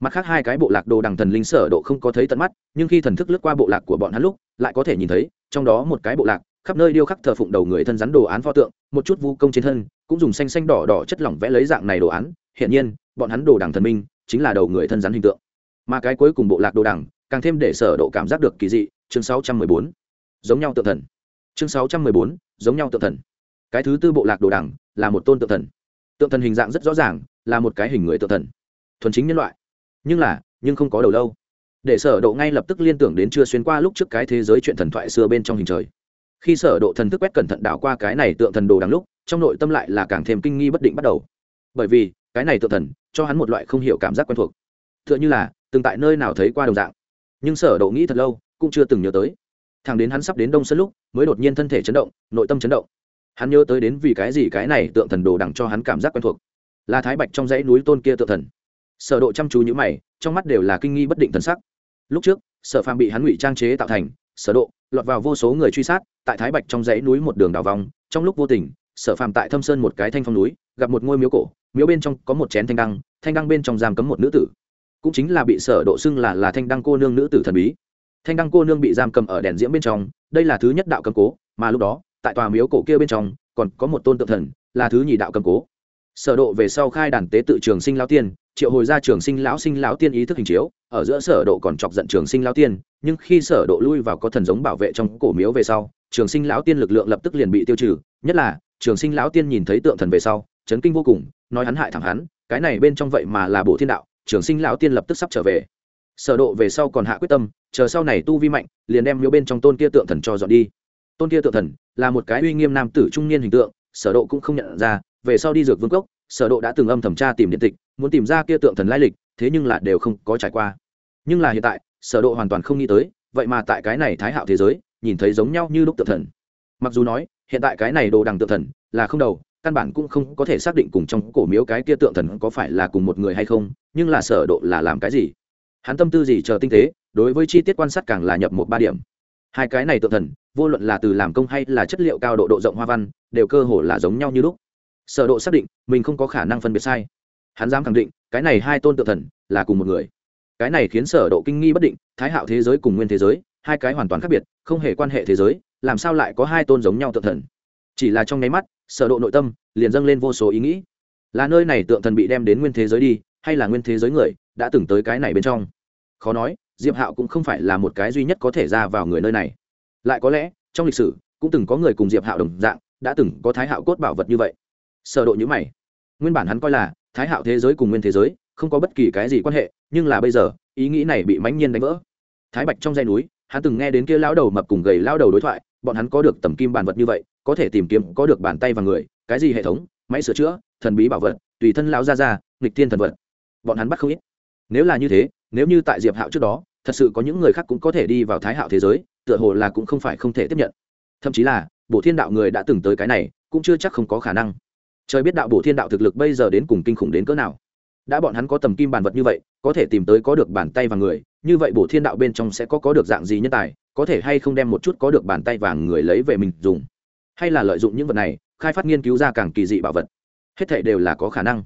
[SPEAKER 1] mặt khác hai cái bộ lạc đồ đằng thần linh sở độ không có thấy tận mắt, nhưng khi thần thức lướt qua bộ lạc của bọn hắn lúc, lại có thể nhìn thấy, trong đó một cái bộ lạc, khắp nơi điêu khắc thờ phụng đầu người thân rắn đồ án pho tượng, một chút vu công trên thân, cũng dùng xanh xanh đỏ đỏ chất lỏng vẽ lấy dạng này đồ án. Hiện nhiên, bọn hắn đồ đằng thần minh, chính là đầu người thân rắn hình tượng. Mà cái cuối cùng bộ lạc đồ đằng, càng thêm để sở độ cảm giác được kỳ dị, chương 614 giống nhau tượng thần. Chương 614 giống nhau tượng thần. Cái thứ tư bộ lạc đồ đằng, là một tôn tượng thần. Tượng thần hình dạng rất rõ ràng, là một cái hình người tượng thần. Thuần chính nhân loại nhưng là, nhưng không có đầu lâu. Để sở độ ngay lập tức liên tưởng đến chưa xuyên qua lúc trước cái thế giới chuyện thần thoại xưa bên trong hình trời. Khi sở độ thần thức quét cẩn thận đảo qua cái này tượng thần đồ đằng lúc, trong nội tâm lại là càng thêm kinh nghi bất định bắt đầu. Bởi vì, cái này tượng thần, cho hắn một loại không hiểu cảm giác quen thuộc. Tựa như là, từng tại nơi nào thấy qua đồng dạng. Nhưng sở độ nghĩ thật lâu, cũng chưa từng nhớ tới. Thằng đến hắn sắp đến đông sân lúc, mới đột nhiên thân thể chấn động, nội tâm chấn động. Hắn nhớ tới đến vì cái gì cái này tượng thần đồ đằng cho hắn cảm giác quen thuộc. Là thái bạch trong dãy núi tôn kia tượng thần sở độ chăm chú như mày, trong mắt đều là kinh nghi bất định thần sắc. Lúc trước, sở phàm bị hắn ngụy trang chế tạo thành, sở độ, lọt vào vô số người truy sát, tại thái bạch trong dãy núi một đường đào vòng, trong lúc vô tình, sở phàm tại thâm sơn một cái thanh phong núi, gặp một ngôi miếu cổ, miếu bên trong có một chén thanh đăng thanh đăng bên trong giam cấm một nữ tử. Cũng chính là bị sở độ xưng là là thanh đăng cô nương nữ tử thần bí. Thanh đăng cô nương bị giam cầm ở đèn diễm bên trong, đây là thứ nhất đạo cầm cố, mà lúc đó, tại tòa miếu cổ kia bên trong, còn có một tôn tượng thần, là thứ nhị đạo cầm cố sở độ về sau khai đàn tế tự trường sinh lão tiên, triệu hồi ra trường sinh lão sinh lão tiên ý thức hình chiếu, ở giữa sở độ còn chọc giận trường sinh lão tiên, nhưng khi sở độ lui vào có thần giống bảo vệ trong cổ miếu về sau, trường sinh lão tiên lực lượng lập tức liền bị tiêu trừ, nhất là, trường sinh lão tiên nhìn thấy tượng thần về sau, chấn kinh vô cùng, nói hắn hại thẳng hắn, cái này bên trong vậy mà là bộ thiên đạo, trường sinh lão tiên lập tức sắp trở về. Sở độ về sau còn hạ quyết tâm, chờ sau này tu vi mạnh, liền đem miếu bên trong tôn kia tượng thần cho dọn đi. Tôn kia tượng thần là một cái uy nghiêm nam tử trung niên hình tượng, sở độ cũng không nhận ra về sau đi dược vương cốc, sở độ đã từng âm thẩm tra tìm điện tịch, muốn tìm ra kia tượng thần lai lịch, thế nhưng là đều không có trải qua. Nhưng là hiện tại, sở độ hoàn toàn không nghĩ tới, vậy mà tại cái này thái hạo thế giới, nhìn thấy giống nhau như lúc tượng thần. Mặc dù nói, hiện tại cái này đồ đằng tượng thần là không đầu, căn bản cũng không có thể xác định cùng trong cổ miếu cái kia tượng thần có phải là cùng một người hay không, nhưng là sở độ là làm cái gì? Hắn tâm tư gì chờ tinh tế, đối với chi tiết quan sát càng là nhập một ba điểm. Hai cái này tượng thần, vô luận là từ làm công hay là chất liệu cao độ độ rộng hoa văn, đều cơ hồ là giống nhau như lúc sở độ xác định mình không có khả năng phân biệt sai. Hắn dám khẳng định, cái này hai tôn tượng thần là cùng một người. Cái này khiến sở độ kinh nghi bất định, thái hạo thế giới cùng nguyên thế giới, hai cái hoàn toàn khác biệt, không hề quan hệ thế giới, làm sao lại có hai tôn giống nhau tượng thần? Chỉ là trong nháy mắt, sở độ nội tâm liền dâng lên vô số ý nghĩ. Là nơi này tượng thần bị đem đến nguyên thế giới đi, hay là nguyên thế giới người đã từng tới cái này bên trong? Khó nói, diệp hạo cũng không phải là một cái duy nhất có thể ra vào người nơi này. Lại có lẽ, trong lịch sử, cũng từng có người cùng diệp hạo đồng dạng, đã từng có thái hạo cốt bảo vật như vậy sở độ như mày. Nguyên bản hắn coi là thái hạo thế giới cùng nguyên thế giới không có bất kỳ cái gì quan hệ, nhưng là bây giờ, ý nghĩ này bị mãnh nhiên đánh vỡ. Thái bạch trong dãy núi, hắn từng nghe đến kia lão đầu mập cùng gầy lão đầu đối thoại, bọn hắn có được tầm kim bản vật như vậy, có thể tìm kiếm, có được bàn tay và người, cái gì hệ thống, máy sửa chữa, thần bí bảo vật, tùy thân lão gia gia, nghịch thiên thần vật. Bọn hắn bắt không ít. Nếu là như thế, nếu như tại diệp hạo trước đó, thật sự có những người khác cũng có thể đi vào thái hạo thế giới, tựa hồ là cũng không phải không thể tiếp nhận. Thậm chí là bộ thiên đạo người đã từng tới cái này, cũng chưa chắc không có khả năng trời biết đạo bổ thiên đạo thực lực bây giờ đến cùng kinh khủng đến cỡ nào. Đã bọn hắn có tầm kim bản vật như vậy, có thể tìm tới có được bàn tay và người, như vậy bổ thiên đạo bên trong sẽ có có được dạng gì nhân tài, có thể hay không đem một chút có được bàn tay vàng người lấy về mình dùng. Hay là lợi dụng những vật này, khai phát nghiên cứu ra càng kỳ dị bảo vật. Hết thể đều là có khả năng.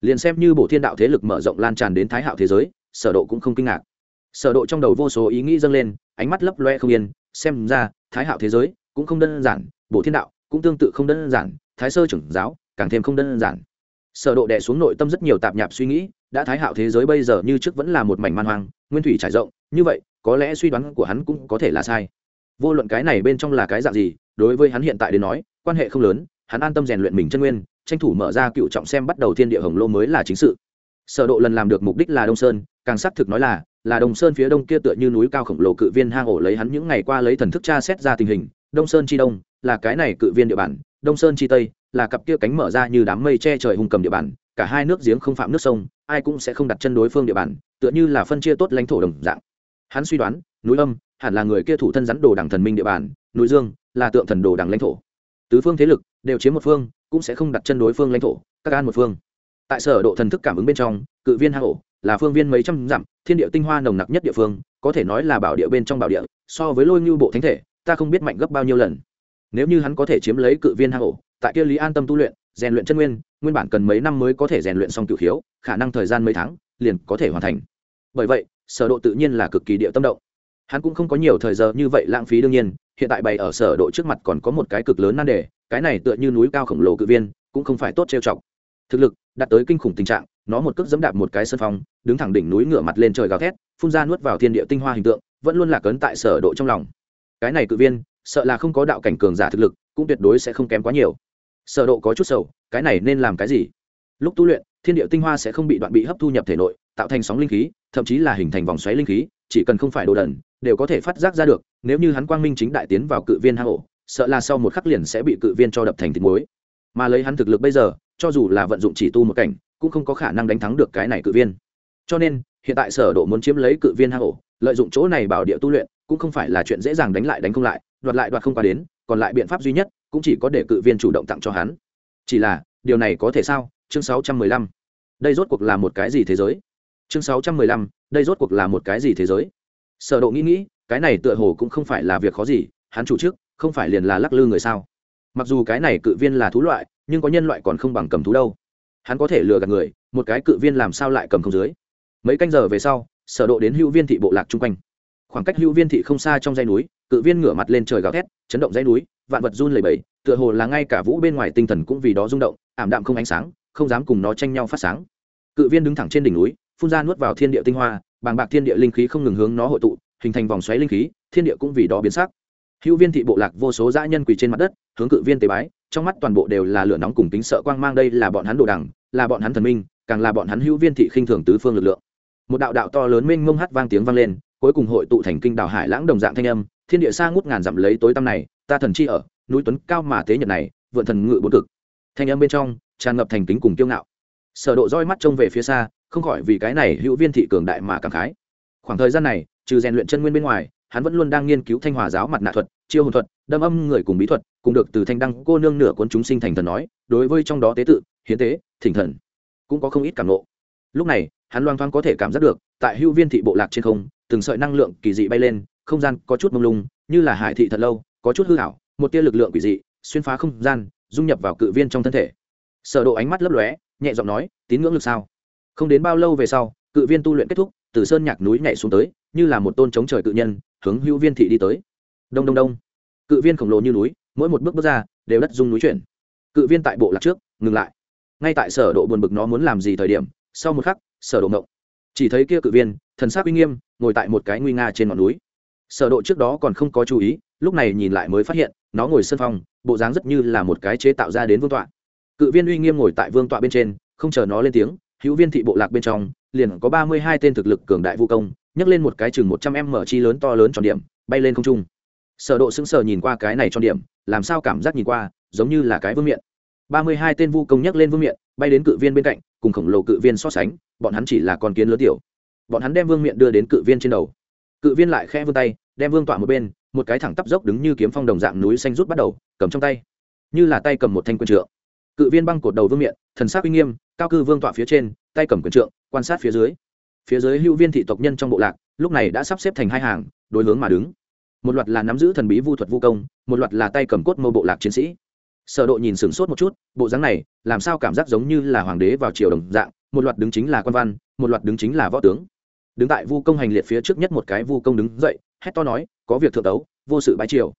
[SPEAKER 1] Liền xem như bổ thiên đạo thế lực mở rộng lan tràn đến thái hạo thế giới, sở độ cũng không kinh ngạc. Sở độ trong đầu vô số ý nghĩ dâng lên, ánh mắt lấp loe không yên, xem ra, thái hạo thế giới cũng không đơn giản, bổ thiên đạo cũng tương tự không đơn giản, thái sơ trưởng giáo càng thêm không đơn giản. Sở độ đè xuống nội tâm rất nhiều tạp nhạp suy nghĩ, đã thái hạo thế giới bây giờ như trước vẫn là một mảnh man hoang, nguyên thủy trải rộng, như vậy, có lẽ suy đoán của hắn cũng có thể là sai. Vô luận cái này bên trong là cái dạng gì, đối với hắn hiện tại đến nói, quan hệ không lớn, hắn an tâm rèn luyện mình chân nguyên, tranh thủ mở ra cựu trọng xem bắt đầu thiên địa hồng lô mới là chính sự. Sở độ lần làm được mục đích là đông sơn, càng xác thực nói là là đông sơn phía đông kia tựa như núi cao khổng lồ cự viên hang ổ lấy hắn những ngày qua lấy thần thức tra xét ra tình hình, đông sơn chi đông, là cái này cự viên địa bàn, đông sơn chi tây là cặp kia cánh mở ra như đám mây che trời hùng cầm địa bàn, cả hai nước giếng không phạm nước sông, ai cũng sẽ không đặt chân đối phương địa bàn, tựa như là phân chia tốt lãnh thổ đồng dạng. Hắn suy đoán, núi âm hẳn là người kia thủ thân rắn đồ đảng thần minh địa bàn, núi dương là tượng thần đồ đảng lãnh thổ. Tứ phương thế lực đều chiếm một phương, cũng sẽ không đặt chân đối phương lãnh thổ, các an một phương. Tại sở độ thần thức cảm ứng bên trong, cự viên hang ổ là phương viên mấy trăm dặm, thiên địa tinh hoa nồng nặc nhất địa phương, có thể nói là bảo địa bên trong bảo địa, so với lôi như bộ thánh thể, ta không biết mạnh gấp bao nhiêu lần. Nếu như hắn có thể chiếm lấy cự viên hang ổ tại kia lý an tâm tu luyện, rèn luyện chân nguyên nguyên bản cần mấy năm mới có thể rèn luyện xong cửu khiếu, khả năng thời gian mấy tháng, liền có thể hoàn thành. Bởi vậy, sở độ tự nhiên là cực kỳ địa tâm động. Hắn cũng không có nhiều thời giờ như vậy lãng phí đương nhiên, hiện tại bày ở sở độ trước mặt còn có một cái cực lớn nan đề, cái này tựa như núi cao khổng lồ cự viên, cũng không phải tốt trêu chọc. Thực lực, đạt tới kinh khủng tình trạng, nó một cước dẫm đạp một cái sân phong đứng thẳng đỉnh núi ngửa mặt lên trời gào thét, phun ra nuốt vào thiên địa tinh hoa hình tượng, vẫn luôn là cấn tại sở độ trong lòng. Cái này cự viên, sợ là không có đạo cảnh cường giả thực lực, cũng tuyệt đối sẽ không kém quá nhiều sở độ có chút sầu, cái này nên làm cái gì? Lúc tu luyện, thiên địa tinh hoa sẽ không bị đoạn bị hấp thu nhập thể nội, tạo thành sóng linh khí, thậm chí là hình thành vòng xoáy linh khí, chỉ cần không phải đồ đần, đều có thể phát giác ra được, nếu như hắn quang minh chính đại tiến vào cự viên hang ổ, sợ là sau một khắc liền sẽ bị cự viên cho đập thành thịt muối. Mà lấy hắn thực lực bây giờ, cho dù là vận dụng chỉ tu một cảnh, cũng không có khả năng đánh thắng được cái này cự viên. Cho nên, hiện tại sở độ muốn chiếm lấy cự viên hang ổ, lợi dụng chỗ này bảo địa tu luyện cũng không phải là chuyện dễ dàng đánh lại đánh không lại, đoạt lại đoạt không qua đến, còn lại biện pháp duy nhất cũng chỉ có để cự viên chủ động tặng cho hắn. Chỉ là, điều này có thể sao? Chương 615 đây rốt cuộc là một cái gì thế giới? Chương 615 đây rốt cuộc là một cái gì thế giới? Sở độ nghĩ nghĩ, cái này tựa hồ cũng không phải là việc khó gì, hắn chủ trước không phải liền là lắc lư người sao? Mặc dù cái này cự viên là thú loại, nhưng có nhân loại còn không bằng cầm thú đâu. Hắn có thể lừa gạt người, một cái cự viên làm sao lại cầm không dưới? Mấy canh giờ về sau, sở độ đến hữu viên thị bộ lạc trung quanh khoảng cách hữu viên thị không xa trong dãy núi, cự viên ngửa mặt lên trời gào thét, chấn động dãy núi, vạn vật run lẩy bẩy, tựa hồ là ngay cả vũ bên ngoài tinh thần cũng vì đó rung động, ảm đạm không ánh sáng, không dám cùng nó tranh nhau phát sáng. Cự viên đứng thẳng trên đỉnh núi, phun ra nuốt vào thiên địa tinh hoa, bàng bạc thiên địa linh khí không ngừng hướng nó hội tụ, hình thành vòng xoáy linh khí, thiên địa cũng vì đó biến sắc. Hữu viên thị bộ lạc vô số dã nhân quỳ trên mặt đất, hướng cự viên tế bái, trong mắt toàn bộ đều là lửa nóng cùng tính sợ quang mang, đây là bọn hắn đồ đằng, là bọn hắn thần minh, càng là bọn hắn hữu viên thị khinh thường tứ phương lực lượng. Một đạo đạo to lớn minh mông hát vang tiếng vang lên cuối cùng hội tụ thành kinh đào hải lãng đồng dạng thanh âm, thiên địa xa ngút ngàn dặm lấy tối tăm này, ta thần chi ở, núi tuấn cao mà thế nhật này, vượn thần ngự bốn cực. Thanh âm bên trong, tràn ngập thành kính cùng kiêu ngạo. Sở độ roi mắt trông về phía xa, không khỏi vì cái này hữu viên thị cường đại mà cảm khái. Khoảng thời gian này, trừ rèn luyện chân nguyên bên ngoài, hắn vẫn luôn đang nghiên cứu thanh hòa giáo mặt nạ thuật, chiêu hồn thuật, đâm âm người cùng bí thuật, cùng được từ thanh đăng cô nương nửa cuốn chúng sinh thành thần nói, đối với trong đó tế tự, hiến tế, thỉnh thần. Cũng có không ít cảm ngộ. Lúc này, hắn loang thoáng có thể cảm giác được tại hưu viên thị bộ lạc trên không, từng sợi năng lượng kỳ dị bay lên, không gian có chút mông lung, như là hải thị thật lâu, có chút hư hảo một tia lực lượng quỷ dị, xuyên phá không gian, dung nhập vào cự viên trong thân thể. Sở độ ánh mắt lấp lóe, nhẹ giọng nói, tín ngưỡng lực sao? Không đến bao lâu về sau, cự viên tu luyện kết thúc, từ sơn nhạc núi nhảy xuống tới, như là một tôn chống trời cự nhân, hướng hữu viên thị đi tới. Đông đông đông. Cự viên khổng lồ như núi, mỗi một bước bước ra, đều đất dung núi chuyển. Cự viên tại bộ lạc trước, ngừng lại. Ngay tại sở độ buồn bực nó muốn làm gì thời điểm, sau một khắc, sở độ ngộng chỉ thấy kia cự viên, thần sắc uy nghiêm, ngồi tại một cái nguy nga trên ngọn núi. Sở độ trước đó còn không có chú ý, lúc này nhìn lại mới phát hiện, nó ngồi sân phong bộ dáng rất như là một cái chế tạo ra đến vương tọa. Cự viên uy nghiêm ngồi tại vương tọa bên trên, không chờ nó lên tiếng, hữu viên thị bộ lạc bên trong, liền có ba mươi hai tên thực lực cường đại vũ công, nhấc lên một cái chừng một trăm em mở chi lớn to lớn tròn điểm, bay lên không trung. Sở độ sững sờ nhìn qua cái này tròn điểm, làm sao cảm giác nhìn qua, giống như là cái vương miện ba mươi hai tên vu công nhấc lên vương miện, bay đến cự viên bên cạnh, cùng khổng lồ cự viên so sánh, bọn hắn chỉ là con kiến lớn tiểu. Bọn hắn đem vương miện đưa đến cự viên trên đầu. Cự viên lại khẽ vươn tay, đem vương tọa một bên, một cái thẳng tắp dốc đứng như kiếm phong đồng dạng núi xanh rút bắt đầu, cầm trong tay. Như là tay cầm một thanh quân trượng. Cự viên băng cột đầu vương miện, thần sắc uy nghiêm, cao cư vương tọa phía trên, tay cầm quyền trượng, quan sát phía dưới. Phía dưới hữu viên thị tộc nhân trong bộ lạc, lúc này đã sắp xếp thành hai hàng, đối hướng mà đứng. Một loạt là nắm giữ thần bí vu thuật vu công, một loạt là tay cầm cốt mâu bộ lạc chiến sĩ sở độ nhìn sửng sốt một chút, bộ dáng này, làm sao cảm giác giống như là hoàng đế vào triều đồng dạng, một loạt đứng chính là quan văn, một loạt đứng chính là võ tướng. Đứng tại vu công hành liệt phía trước nhất một cái vu công đứng dậy, hét to nói, có việc thượng tấu, vô sự bái triều.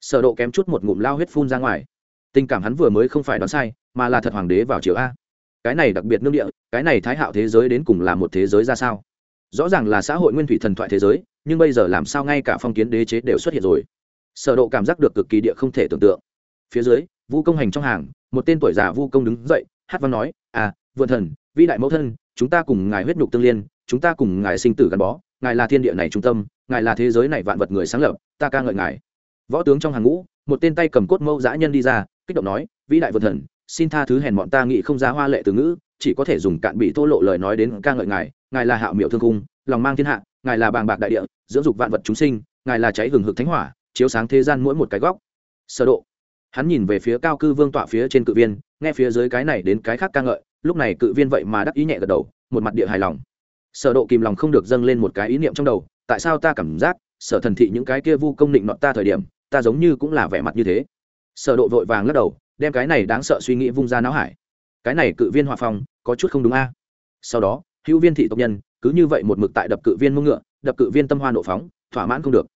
[SPEAKER 1] Sở độ kém chút một ngụm lao huyết phun ra ngoài. Tình cảm hắn vừa mới không phải đoán sai, mà là thật hoàng đế vào triều a. Cái này đặc biệt nương địa, cái này thái hạo thế giới đến cùng là một thế giới ra sao? Rõ ràng là xã hội nguyên thủy thần thoại thế giới, nhưng bây giờ làm sao ngay cả phong kiến đế chế đều xuất hiện rồi? Sở độ cảm giác được cực kỳ địa không thể tưởng tượng. Phía dưới vu công hành trong hàng, một tên tuổi già vu công đứng dậy, hát văn nói à vượn thần, vĩ đại mẫu thân, chúng ta cùng ngài huyết nhục tương liên, chúng ta cùng ngài sinh tử gắn bó, ngài là thiên địa này trung tâm, ngài là thế giới này vạn vật người sáng lập, ta ca ngợi ngài. Võ tướng trong hàng ngũ, một tên tay cầm cốt mâu dã nhân đi ra, kích động nói, vĩ đại vượn thần, xin tha thứ hèn bọn ta nghĩ không ra hoa lệ từ ngữ, chỉ có thể dùng cạn bị thô lộ lời nói đến ca ngợi ngài ngài là hạo miệu thương cung lòng mang thiên hạ, ngài là bàng bạc đại địa, dưỡng dục vạn vật chúng sinh, ngài là cháy hừng hực thánh hỏa, chiếu sáng thế gian mỗi một cái góc. Sơ độ hắn nhìn về phía cao cư vương tọa phía trên cự viên, nghe phía dưới cái này đến cái khác ca ngợi, lúc này cự viên vậy mà đắc ý nhẹ gật đầu, một mặt địa hài lòng. Sở độ kìm lòng không được dâng lên một cái ý niệm trong đầu, tại sao ta cảm giác, sở thần thị những cái kia vu công định nọ ta thời điểm, ta giống như cũng là vẻ mặt như thế. Sở độ vội vàng lắc đầu, đem cái này đáng sợ suy nghĩ vung ra não hải. Cái này cự viên hòa phong, có chút không đúng a. Sau đó, hữu viên thị tộc nhân, cứ như vậy một mực tại đập cự viên mông ngựa, đập cự viên tâm hoa nộ phóng, thỏa mãn không được.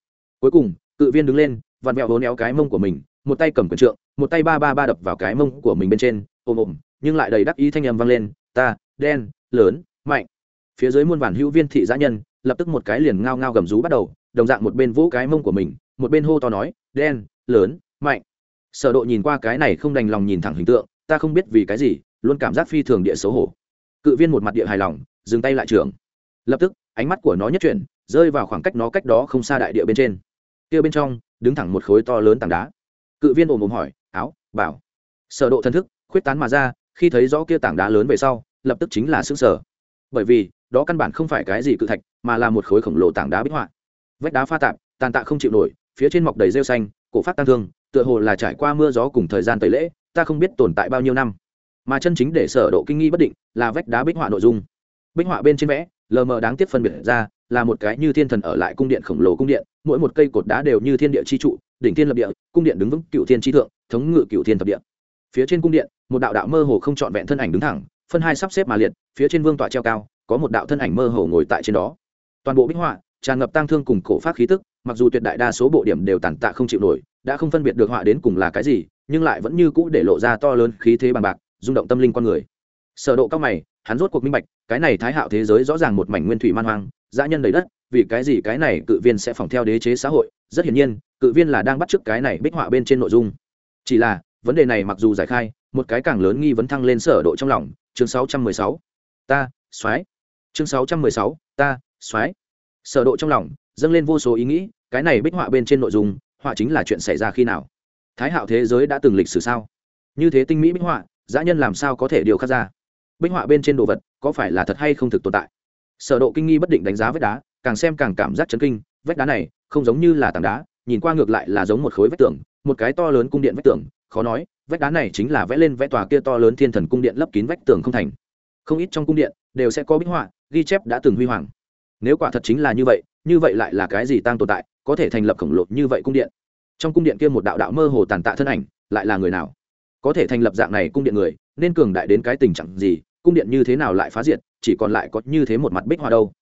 [SPEAKER 1] Cuối cùng, cự viên đứng lên, vặn vẹo vốn éo cái mông của mình một tay cầm quyền trượng, một tay ba ba ba đập vào cái mông của mình bên trên ôm ôm nhưng lại đầy đắc ý thanh âm vang lên, ta, đen, lớn, mạnh. Phía dưới muôn vàn hữu viên thị giã nhân, lập tức một cái liền ngao ngao gầm rú bắt đầu, đồng dạng một bên vỗ cái mông của mình, một bên hô to nói, đen, lớn, mạnh. Sở độ nhìn qua cái này không đành lòng nhìn thẳng hình tượng, ta không biết vì cái gì, luôn cảm giác phi thường địa xấu hổ. Cự viên một mặt địa hài lòng, dừng tay lại trưởng. Lập tức, ánh mắt của nó nhất chuyển, rơi vào khoảng cách nó cách đó không xa đại địa bên trên. Kia bên trong, đứng thẳng một khối to lớn tảng đá cự viên ồm ồm hỏi, áo, bảo. Sở độ thần thức khuyết tán mà ra, khi thấy rõ kia tảng đá lớn về sau, lập tức chính là xương sở bởi vì, đó căn bản không phải cái gì cự thạch, mà là một khối khổng lồ tảng đá bích họa. Vách đá pha tạp, tàn tạ không chịu nổi, phía trên mọc đầy rêu xanh, cổ phát tăng thương, tựa hồ là trải qua mưa gió cùng thời gian tẩy lễ, ta không biết tồn tại bao nhiêu năm. Mà chân chính để sở độ kinh nghi bất định là vách đá bích họa nội dung. Bích họa bên trên vẽ, lờ mờ đáng tiếc phân biệt ra là một cái như thiên thần ở lại cung điện khổng lồ cung điện, mỗi một cây cột đá đều như thiên địa chi trụ, đỉnh thiên lập địa, cung điện đứng vững cựu thiên chi thượng, thống ngự cựu thiên thập địa. Phía trên cung điện, một đạo đạo mơ hồ không trọn vẹn thân ảnh đứng thẳng, phân hai sắp xếp mà liệt, phía trên vương tọa treo cao, có một đạo thân ảnh mơ hồ ngồi tại trên đó. Toàn bộ bích họa, tràn ngập tang thương cùng cổ phát khí tức, mặc dù tuyệt đại đa số bộ điểm đều tàn tạ không chịu nổi, đã không phân biệt được họa đến cùng là cái gì, nhưng lại vẫn như cũ để lộ ra to lớn khí thế bằng bạc, rung động tâm linh con người. Sở độ cao mày, hắn rốt cuộc minh bạch, cái này thái hạo thế giới rõ ràng một mảnh nguyên thủy man hoang dã nhân đầy đất, vì cái gì cái này cự viên sẽ phòng theo đế chế xã hội? Rất hiển nhiên, cự viên là đang bắt chước cái này bích họa bên trên nội dung. Chỉ là, vấn đề này mặc dù giải khai, một cái càng lớn nghi vấn thăng lên sở độ trong lòng. Chương 616 ta xoáy chương 616 ta xoáy sở độ trong lòng, dâng lên vô số ý nghĩ, cái này bích họa bên trên nội dung, họa chính là chuyện xảy ra khi nào? Thái hạo thế giới đã từng lịch sử sao? Như thế tinh mỹ bích họa, dã nhân làm sao có thể điều khắc ra? Bích họa bên trên đồ vật, có phải là thật hay không thực tồn tại? Sở độ kinh nghi bất định đánh giá vách đá, càng xem càng cảm giác chấn kinh, vách đá này không giống như là tảng đá, nhìn qua ngược lại là giống một khối vách tường, một cái to lớn cung điện vách tường, khó nói, vách đá này chính là vẽ lên vẽ tòa kia to lớn thiên thần cung điện lấp kín vách tường không thành. Không ít trong cung điện đều sẽ có bích họa, ghi chép đã từng huy hoàng. Nếu quả thật chính là như vậy như vậy lại là cái gì tăng tồn tại, có thể thành lập khổng lồ như vậy cung điện? Trong cung điện kia một đạo đạo mơ hồ tàn tạ thân ảnh, lại là người nào? Có thể thành lập dạng này cung điện người, nên cường đại đến cái tình trạng gì? Cung điện như thế nào lại phá diệt, chỉ còn lại có như thế một mặt bích hoa đâu.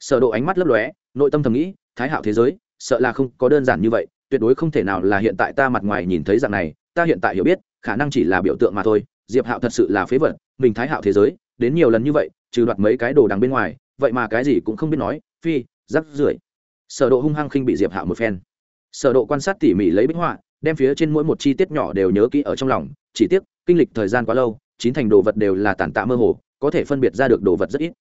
[SPEAKER 1] Sở độ ánh mắt lấp lóe, nội tâm thầm nghĩ, thái hạo thế giới, sợ là không có đơn giản như vậy, tuyệt đối không thể nào là hiện tại ta mặt ngoài nhìn thấy dạng này, ta hiện tại hiểu biết, khả năng chỉ là biểu tượng mà thôi, diệp hạo thật sự là phế vật, mình thái hạo thế giới, đến nhiều lần như vậy, trừ đoạt mấy cái đồ đằng bên ngoài, vậy mà cái gì cũng không biết nói, phi, rắc rưởi. Sở độ hung hăng khinh bị diệp hạo một phen. Sở độ quan sát tỉ mỉ lấy bích họa, đem phía trên mỗi một chi tiết nhỏ đều nhớ kỹ ở trong lòng, chỉ tiếc, kinh lịch thời gian quá lâu chín thành đồ vật đều là tàn tạ mơ hồ, có thể phân biệt ra được đồ vật rất ít.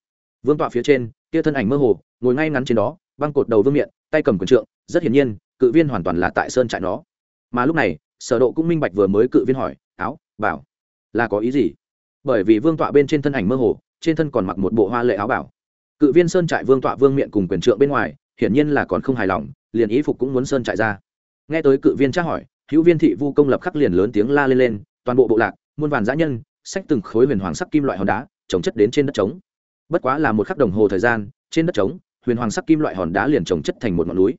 [SPEAKER 1] Vương tọa phía trên, kia thân ảnh mơ hồ, ngồi ngay ngắn trên đó, băng cột đầu vương miện, tay cầm quần trượng, rất hiển nhiên, cự viên hoàn toàn là tại sơn trại nó. Mà lúc này, sở độ cũng minh bạch vừa mới cự viên hỏi, áo, bảo, là có ý gì? Bởi vì vương tọa bên trên thân ảnh mơ hồ, trên thân còn mặc một bộ hoa lệ áo bảo. Cự viên sơn trại vương tọa vương miện cùng quyền trượng bên ngoài, hiển nhiên là còn không hài lòng, liền ý phục cũng muốn sơn trại ra. Nghe tới cự viên tra hỏi, hữu viên thị vu công lập khắc liền lớn tiếng la lên lên, toàn bộ bộ lạc, muôn vàn dã nhân xách từng khối huyền hoàng sắc kim loại hòn đá, trồng chất đến trên đất trống. Bất quá là một khắc đồng hồ thời gian, trên đất trống, huyền hoàng sắc kim loại hòn đá liền trồng chất thành một ngọn núi.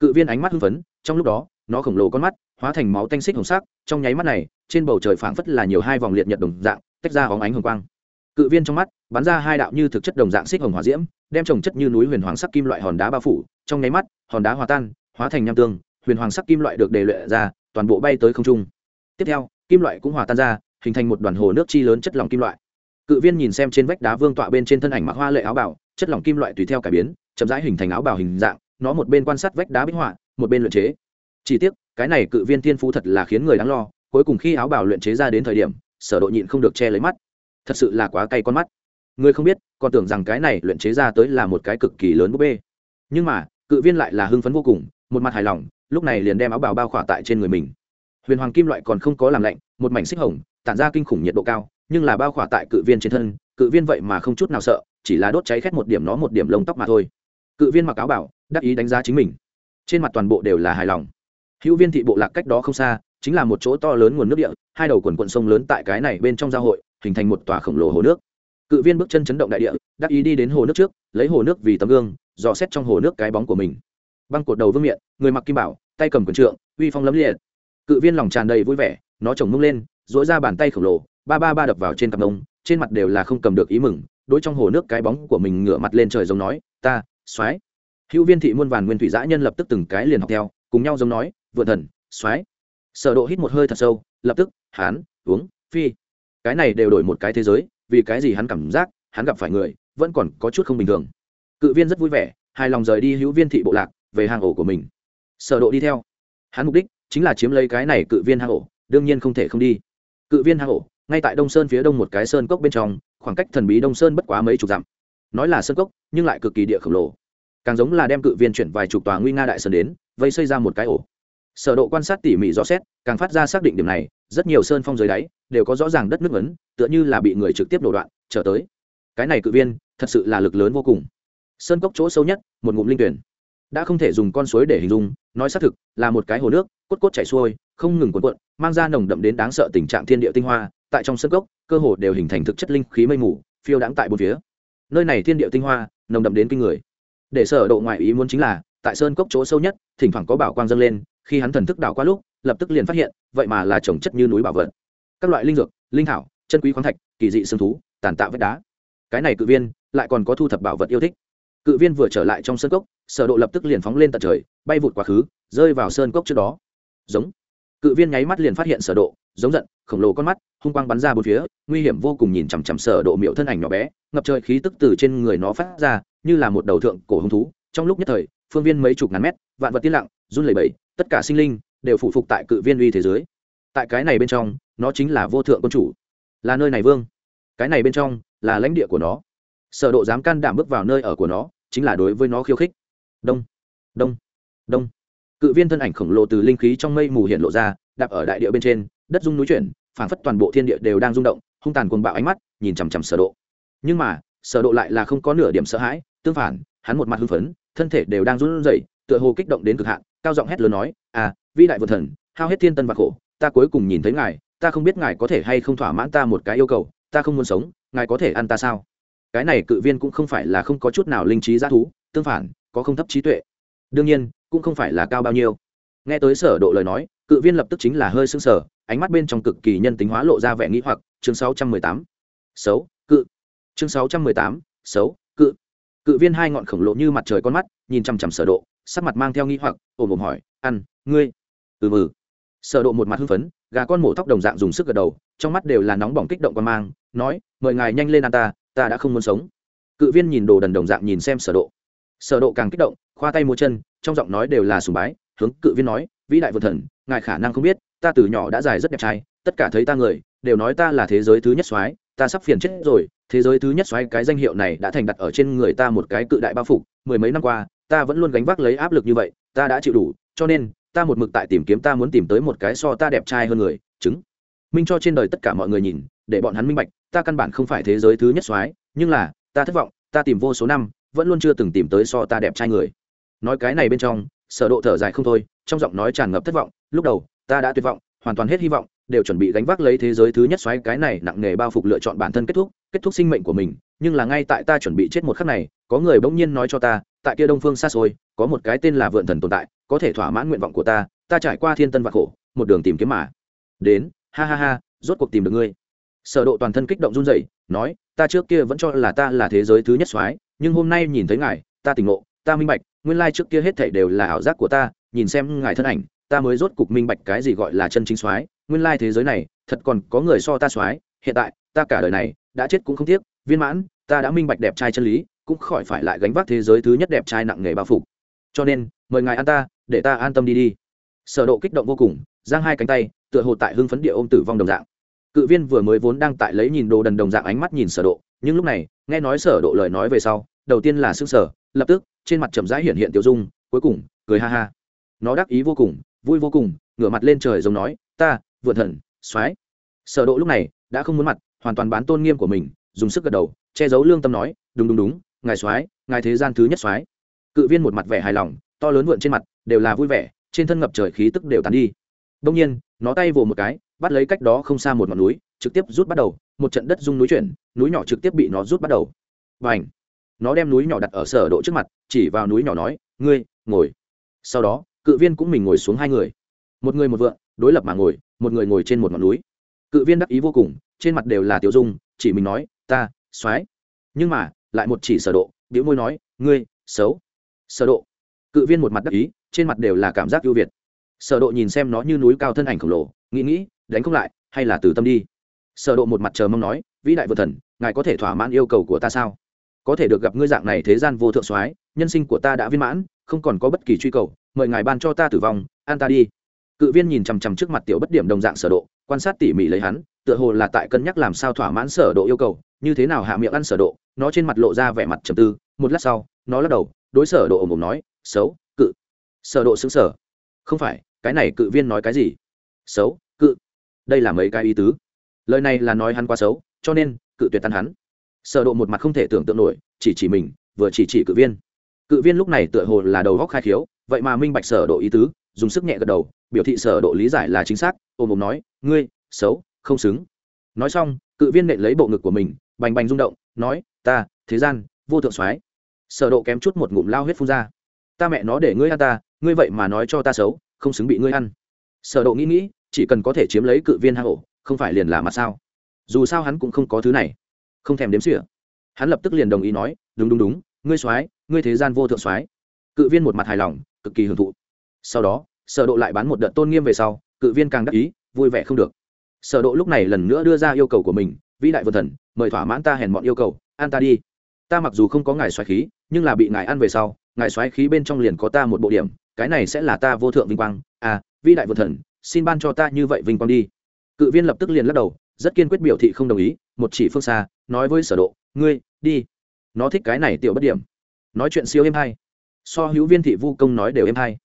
[SPEAKER 1] Cự viên ánh mắt hưng phấn, trong lúc đó, nó khổng lồ con mắt, hóa thành máu tanh xích hồng sắc, trong nháy mắt này, trên bầu trời phảng phất là nhiều hai vòng liệt nhật đồng dạng, tách ra hóng ánh hồng quang. Cự viên trong mắt, bắn ra hai đạo như thực chất đồng dạng xích hồng hỏa diễm, đem trồng chất như núi huyền hoàng sắc kim loại hòn đá bao phủ. Trong nháy mắt, hòn đá hòa tan, hóa thành nham tương, huyền hoàng sắc kim loại được đề luyện ra, toàn bộ bay tới không trung. Tiếp theo, kim loại cũng hòa tan ra hình thành một đoàn hồ nước chi lớn chất lỏng kim loại. Cự viên nhìn xem trên vách đá vương tọa bên trên thân ảnh mặc hoa lệ áo bảo chất lỏng kim loại tùy theo cải biến, chậm rãi hình thành áo bảo hình dạng, nó một bên quan sát vách đá bích họa, một bên luyện chế. Chỉ tiếc, cái này cự viên thiên phú thật là khiến người đáng lo, cuối cùng khi áo bảo luyện chế ra đến thời điểm, sở độ nhịn không được che lấy mắt. Thật sự là quá cay con mắt. Người không biết, còn tưởng rằng cái này luyện chế ra tới là một cái cực kỳ lớn búp bê. Nhưng mà, cự viên lại là hưng phấn vô cùng, một mặt hài lòng, lúc này liền đem áo bào bao khỏa tại trên người mình. Huyền hoàng kim loại còn không có làm lạnh, một mảnh xích hồng tản ra kinh khủng nhiệt độ cao, nhưng là bao khỏa tại cự viên trên thân, cự viên vậy mà không chút nào sợ, chỉ là đốt cháy khét một điểm nó một điểm lông tóc mà thôi. Cự viên mặc áo bảo, đắc ý đánh giá chính mình. Trên mặt toàn bộ đều là hài lòng. Hữu viên thị bộ lạc cách đó không xa, chính là một chỗ to lớn nguồn nước địa, hai đầu quần quận sông lớn tại cái này bên trong giao hội, hình thành một tòa khổng lồ hồ nước. Cự viên bước chân chấn động đại địa, đắc ý đi đến hồ nước trước, lấy hồ nước vì tấm gương, dò xét trong hồ nước cái bóng của mình. Băng cột đầu vương miện, người mặc kim bảo, tay cầm quần trượng, uy phong lấm liệt. Cự viên lòng tràn đầy vui vẻ, nó chồng mông lên dỗi ra bàn tay khổng lồ, ba ba ba đập vào trên cặp mông trên mặt đều là không cầm được ý mừng, đối trong hồ nước cái bóng của mình ngửa mặt lên trời giống nói, ta, soái. Hữu viên thị muôn vàn nguyên thủy dã nhân lập tức từng cái liền học theo, cùng nhau giống nói vượt thần, soái. Sở độ hít một hơi thật sâu, lập tức, hán, uống, phi. Cái này đều đổi một cái thế giới, vì cái gì hắn cảm giác, hắn gặp phải người, vẫn còn có chút không bình thường. Cự viên rất vui vẻ, hài lòng rời đi hữu viên thị bộ lạc, về hang ổ của mình. Sở độ đi theo. Hắn mục đích, chính là chiếm lấy cái này cự viên hang ổ, đương nhiên không thể không đi cự viên hang ổ, ngay tại đông sơn phía đông một cái sơn cốc bên trong, khoảng cách thần bí đông sơn bất quá mấy chục dặm. Nói là sơn cốc, nhưng lại cực kỳ địa khổng lồ. Càng giống là đem cự viên chuyển vài chục tòa nguy nga đại sơn đến, vây xây ra một cái ổ. Sở độ quan sát tỉ mỉ rõ xét, càng phát ra xác định điểm này, rất nhiều sơn phong dưới đáy đều có rõ ràng đất nước ấn, tựa như là bị người trực tiếp đổ đoạn, trở tới. Cái này cự viên, thật sự là lực lớn vô cùng. Sơn cốc chỗ sâu nhất, một ngụm linh tuyển. Đã không thể dùng con suối để hình dung, nói xác thực, là một cái hồ nước, cốt cốt chảy xuôi, không ngừng cuộn cuộn mang ra nồng đậm đến đáng sợ tình trạng thiên địa tinh hoa, tại trong sân cốc, cơ hồ đều hình thành thực chất linh khí mây mù, phiêu đãng tại bốn phía. Nơi này thiên địa tinh hoa, nồng đậm đến kinh người. Để sở độ ngoại ý muốn chính là, tại sơn cốc chỗ sâu nhất, thỉnh thoảng có bảo quang dâng lên, khi hắn thần thức đảo qua lúc, lập tức liền phát hiện, vậy mà là trồng chất như núi bảo vật. Các loại linh dược, linh thảo, chân quý khoáng thạch, kỳ dị xương thú, tàn tạo vách đá. Cái này cự viên, lại còn có thu thập bảo vật yêu thích. Cự viên vừa trở lại trong sơn cốc, sở độ lập tức liền phóng lên tận trời, bay vụt quá khứ, rơi vào sơn cốc trước đó. Giống cự viên nháy mắt liền phát hiện sở độ, giống giận, khổng lồ con mắt, hung quang bắn ra bốn phía, nguy hiểm vô cùng nhìn chằm chằm sở độ miệu thân ảnh nhỏ bé, ngập trời khí tức từ trên người nó phát ra, như là một đầu thượng cổ hung thú. Trong lúc nhất thời, phương viên mấy chục ngàn mét, vạn vật tiên lặng, run lẩy bẩy, tất cả sinh linh đều phụ phục tại cự viên uy thế giới tại cái này bên trong, nó chính là vô thượng quân chủ. Là nơi này vương. Cái này bên trong là lãnh địa của nó. Sở độ dám can đảm bước vào nơi ở của nó, chính là đối với nó khiêu khích. Đông. Đông. Đông cự viên thân ảnh khổng lồ từ linh khí trong mây mù hiện lộ ra, đạp ở đại địa bên trên, đất rung núi chuyển, phảng phất toàn bộ thiên địa đều đang rung động, hung tàn cuồng bạo ánh mắt, nhìn chằm chằm sở độ. Nhưng mà, sở độ lại là không có nửa điểm sợ hãi, tương phản, hắn một mặt hưng phấn, thân thể đều đang run rẩy, tựa hồ kích động đến cực hạn, cao giọng hét lớn nói à vĩ đại vượt thần, hao hết thiên tân và khổ, ta cuối cùng nhìn thấy ngài, ta không biết ngài có thể hay không thỏa mãn ta một cái yêu cầu, ta không muốn sống, ngài có thể ăn ta sao? Cái này cự viên cũng không phải là không có chút nào linh trí g thú, tương phản, có không thấp trí tuệ đương nhiên cũng không phải là cao bao nhiêu. Nghe tới sở độ lời nói cự viên lập tức chính là hơi sưng sở ánh mắt bên trong cực kỳ nhân tính hóa lộ ra vẻ nghĩ hoặc chương 618. xấu cự. Chương 618, xấu cự. Cự viên hai ngọn khổng lồ như mặt trời con mắt nhìn chằm chằm sở độ sắc mặt mang theo nghi hoặc ồm ồm hỏi ăn ngươi? Ừ mừ sở độ một mặt hưng phấn gà con mổ tóc đồng dạng dùng sức gật đầu trong mắt đều là nóng bỏng kích động quan mang nói mời ngài nhanh lên ăn ta ta đã không muốn sống. Cự viên nhìn đồ đần đồng dạng nhìn xem sở độ sở độ càng kích động, khoa tay múa chân, trong giọng nói đều là sùng bái, hướng cự viên nói, vĩ đại vượt thần, ngài khả năng không biết, ta từ nhỏ đã dài rất đẹp trai, tất cả thấy ta người, đều nói ta là thế giới thứ nhất soái, ta sắp phiền chết rồi, thế giới thứ nhất soái cái danh hiệu này đã thành đặt ở trên người ta một cái cự đại bao phục mười mấy năm qua, ta vẫn luôn gánh vác lấy áp lực như vậy, ta đã chịu đủ, cho nên, ta một mực tại tìm kiếm ta muốn tìm tới một cái so ta đẹp trai hơn người, chứng. Minh cho trên đời tất cả mọi người nhìn, để bọn hắn minh bạch, ta căn bản không phải thế giới thứ nhất soái, nhưng là, ta thất vọng, ta tìm vô số năm vẫn luôn chưa từng tìm tới so ta đẹp trai người. Nói cái này bên trong, sở độ thở dài không thôi, trong giọng nói tràn ngập thất vọng, lúc đầu, ta đã tuyệt vọng, hoàn toàn hết hy vọng, đều chuẩn bị gánh vác lấy thế giới thứ nhất xoáy cái này nặng nghề bao phục lựa chọn bản thân kết thúc kết thúc sinh mệnh của mình, nhưng là ngay tại ta chuẩn bị chết một khắc này, có người bỗng nhiên nói cho ta, tại kia đông phương xa xôi, có một cái tên là vượn thần tồn tại, có thể thỏa mãn nguyện vọng của ta ta trải qua thiên tân và khổ, một đường tìm kiếm mà. Đến, ha ha ha, rốt cuộc tìm được ngươi. Sở độ toàn thân kích động run rẩy, nói, ta trước kia vẫn cho là ta là thế giới thứ nhất soái nhưng hôm nay nhìn thấy ngài, ta tỉnh ngộ, ta minh bạch, nguyên lai trước kia hết thảy đều là ảo giác của ta, nhìn xem ngài thân ảnh, ta mới rốt cục minh bạch cái gì gọi là chân chính soái, nguyên lai thế giới này, thật còn có người so ta soái, hiện tại, ta cả đời này, đã chết cũng không tiếc, viên mãn, ta đã minh bạch đẹp trai chân lý, cũng khỏi phải lại gánh vác thế giới thứ nhất đẹp trai nặng nghề bao phục cho nên, mời ngài an ta, để ta an tâm đi đi. Sở độ kích động vô cùng, giang hai cánh tay, tựa hồ tại hưng phấn địa ôm tử vong đồng dạng. Cự viên vừa mới vốn đang tại lấy nhìn đồ đần đồng dạng ánh mắt nhìn sở độ nhưng lúc này, nghe nói sở độ lời nói về sau, đầu tiên là sững sờ, lập tức, trên mặt chậm rãi hiện hiện tiểu dung, cuối cùng, cười ha ha. Nó đắc ý vô cùng, vui vô cùng, ngửa mặt lên trời giống nói, ta, vượt thần xoáy sở độ lúc này, đã không muốn mặt, hoàn toàn bán tôn nghiêm của mình, dùng sức gật đầu, che giấu lương tâm nói, đúng đúng đúng, ngài xoáy ngài thế gian thứ nhất xoáy cự viên một mặt vẻ hài lòng, to lớn vượn trên mặt, đều là vui vẻ, trên thân ngập trời khí tức đều tán đi. Đông nhiên, nó tay vồ một cái, bắt lấy cách đó không xa một ngọn núi, trực tiếp rút bắt đầu một trận đất rung núi chuyển, núi nhỏ trực tiếp bị nó rút bắt đầu. Và nó đem núi nhỏ đặt ở sở độ trước mặt, chỉ vào núi nhỏ nói, ngươi, ngồi. Sau đó, cự viên cũng mình ngồi xuống hai người. Một người một vượng, đối lập mà ngồi, một người ngồi trên một ngọn núi. Cự viên đắc ý vô cùng, trên mặt đều là tiểu dung, chỉ mình nói, ta, soái. Nhưng mà, lại một chỉ sở độ biểu môi nói, ngươi, xấu. Sở độ. Cự viên một mặt đắc ý, trên mặt đều là cảm giác ưu việt. Sở độ nhìn xem nó như núi cao thân ảnh khổng lồ, nghĩ nghĩ, đánh không lại, hay là từ tâm đi sở độ một mặt chờ mong nói, vĩ đại vượt thần, ngài có thể thỏa mãn yêu cầu của ta sao? Có thể được gặp ngươi dạng này thế gian vô thượng soái, nhân sinh của ta đã viên mãn, không còn có bất kỳ truy cầu, mời ngài ban cho ta tử vong, an ta đi. Cự viên nhìn chằm chằm trước mặt tiểu bất điểm đồng dạng sở độ, quan sát tỉ mỉ lấy hắn, tựa hồ là tại cân nhắc làm sao thỏa mãn sở độ yêu cầu, như thế nào hạ miệng ăn sở độ, nó trên mặt lộ ra vẻ mặt trầm tư, một lát sau, nó lắc đầu, đối sở độ ồm ồm nói, xấu, cự. Sở độ sững sờ. Không phải, cái này cự viên nói cái gì? Xấu, cự. Đây là mấy cái ý tứ? Lời này là nói hắn quá xấu, cho nên, cự tuyệt tan hắn. Sở độ một mặt không thể tưởng tượng nổi, chỉ chỉ mình, vừa chỉ chỉ cự viên. Cự viên lúc này tựa hồ là đầu góc khai khiếu, vậy mà minh bạch sở độ ý tứ, dùng sức nhẹ gật đầu, biểu thị sở độ lý giải là chính xác, ôm ôm nói, ngươi, xấu, không xứng. Nói xong, cự viên nện lấy bộ ngực của mình, bành bành rung động, nói, ta, thế gian, vô thượng soái. Sở độ kém chút một ngụm lao huyết phun ra. Ta mẹ nó để ngươi ăn ta, ngươi vậy mà nói cho ta xấu, không xứng bị ngươi ăn. Sở độ nghĩ nghĩ, chỉ cần có thể chiếm lấy cự viên hang ổ không phải liền là mặt sao? Dù sao hắn cũng không có thứ này. Không thèm đếm xỉa. Hắn lập tức liền đồng ý nói, đúng đúng đúng, ngươi soái, ngươi thế gian vô thượng soái. Cự viên một mặt hài lòng, cực kỳ hưởng thụ. Sau đó, sở độ lại bán một đợt tôn nghiêm về sau, cự viên càng đắc ý, vui vẻ không được. Sở độ lúc này lần nữa đưa ra yêu cầu của mình, vĩ đại vân thần, mời thỏa mãn ta hèn mọn yêu cầu an ta đi. Ta mặc dù không có ngài xoáy khí, nhưng là bị ngài ăn về sau, ngài xoáy khí bên trong liền có ta một bộ điểm, cái này sẽ là ta vô thượng vinh quang. À vĩ đại vân thần, xin ban cho ta như vậy vinh quang đi cự viên lập tức liền lắc đầu, rất kiên quyết biểu thị không đồng ý, một chỉ phương xa, nói với sở độ, ngươi, đi. Nó thích cái này tiểu bất điểm. Nói chuyện siêu êm hay. So hữu viên thị vu công nói đều êm hay.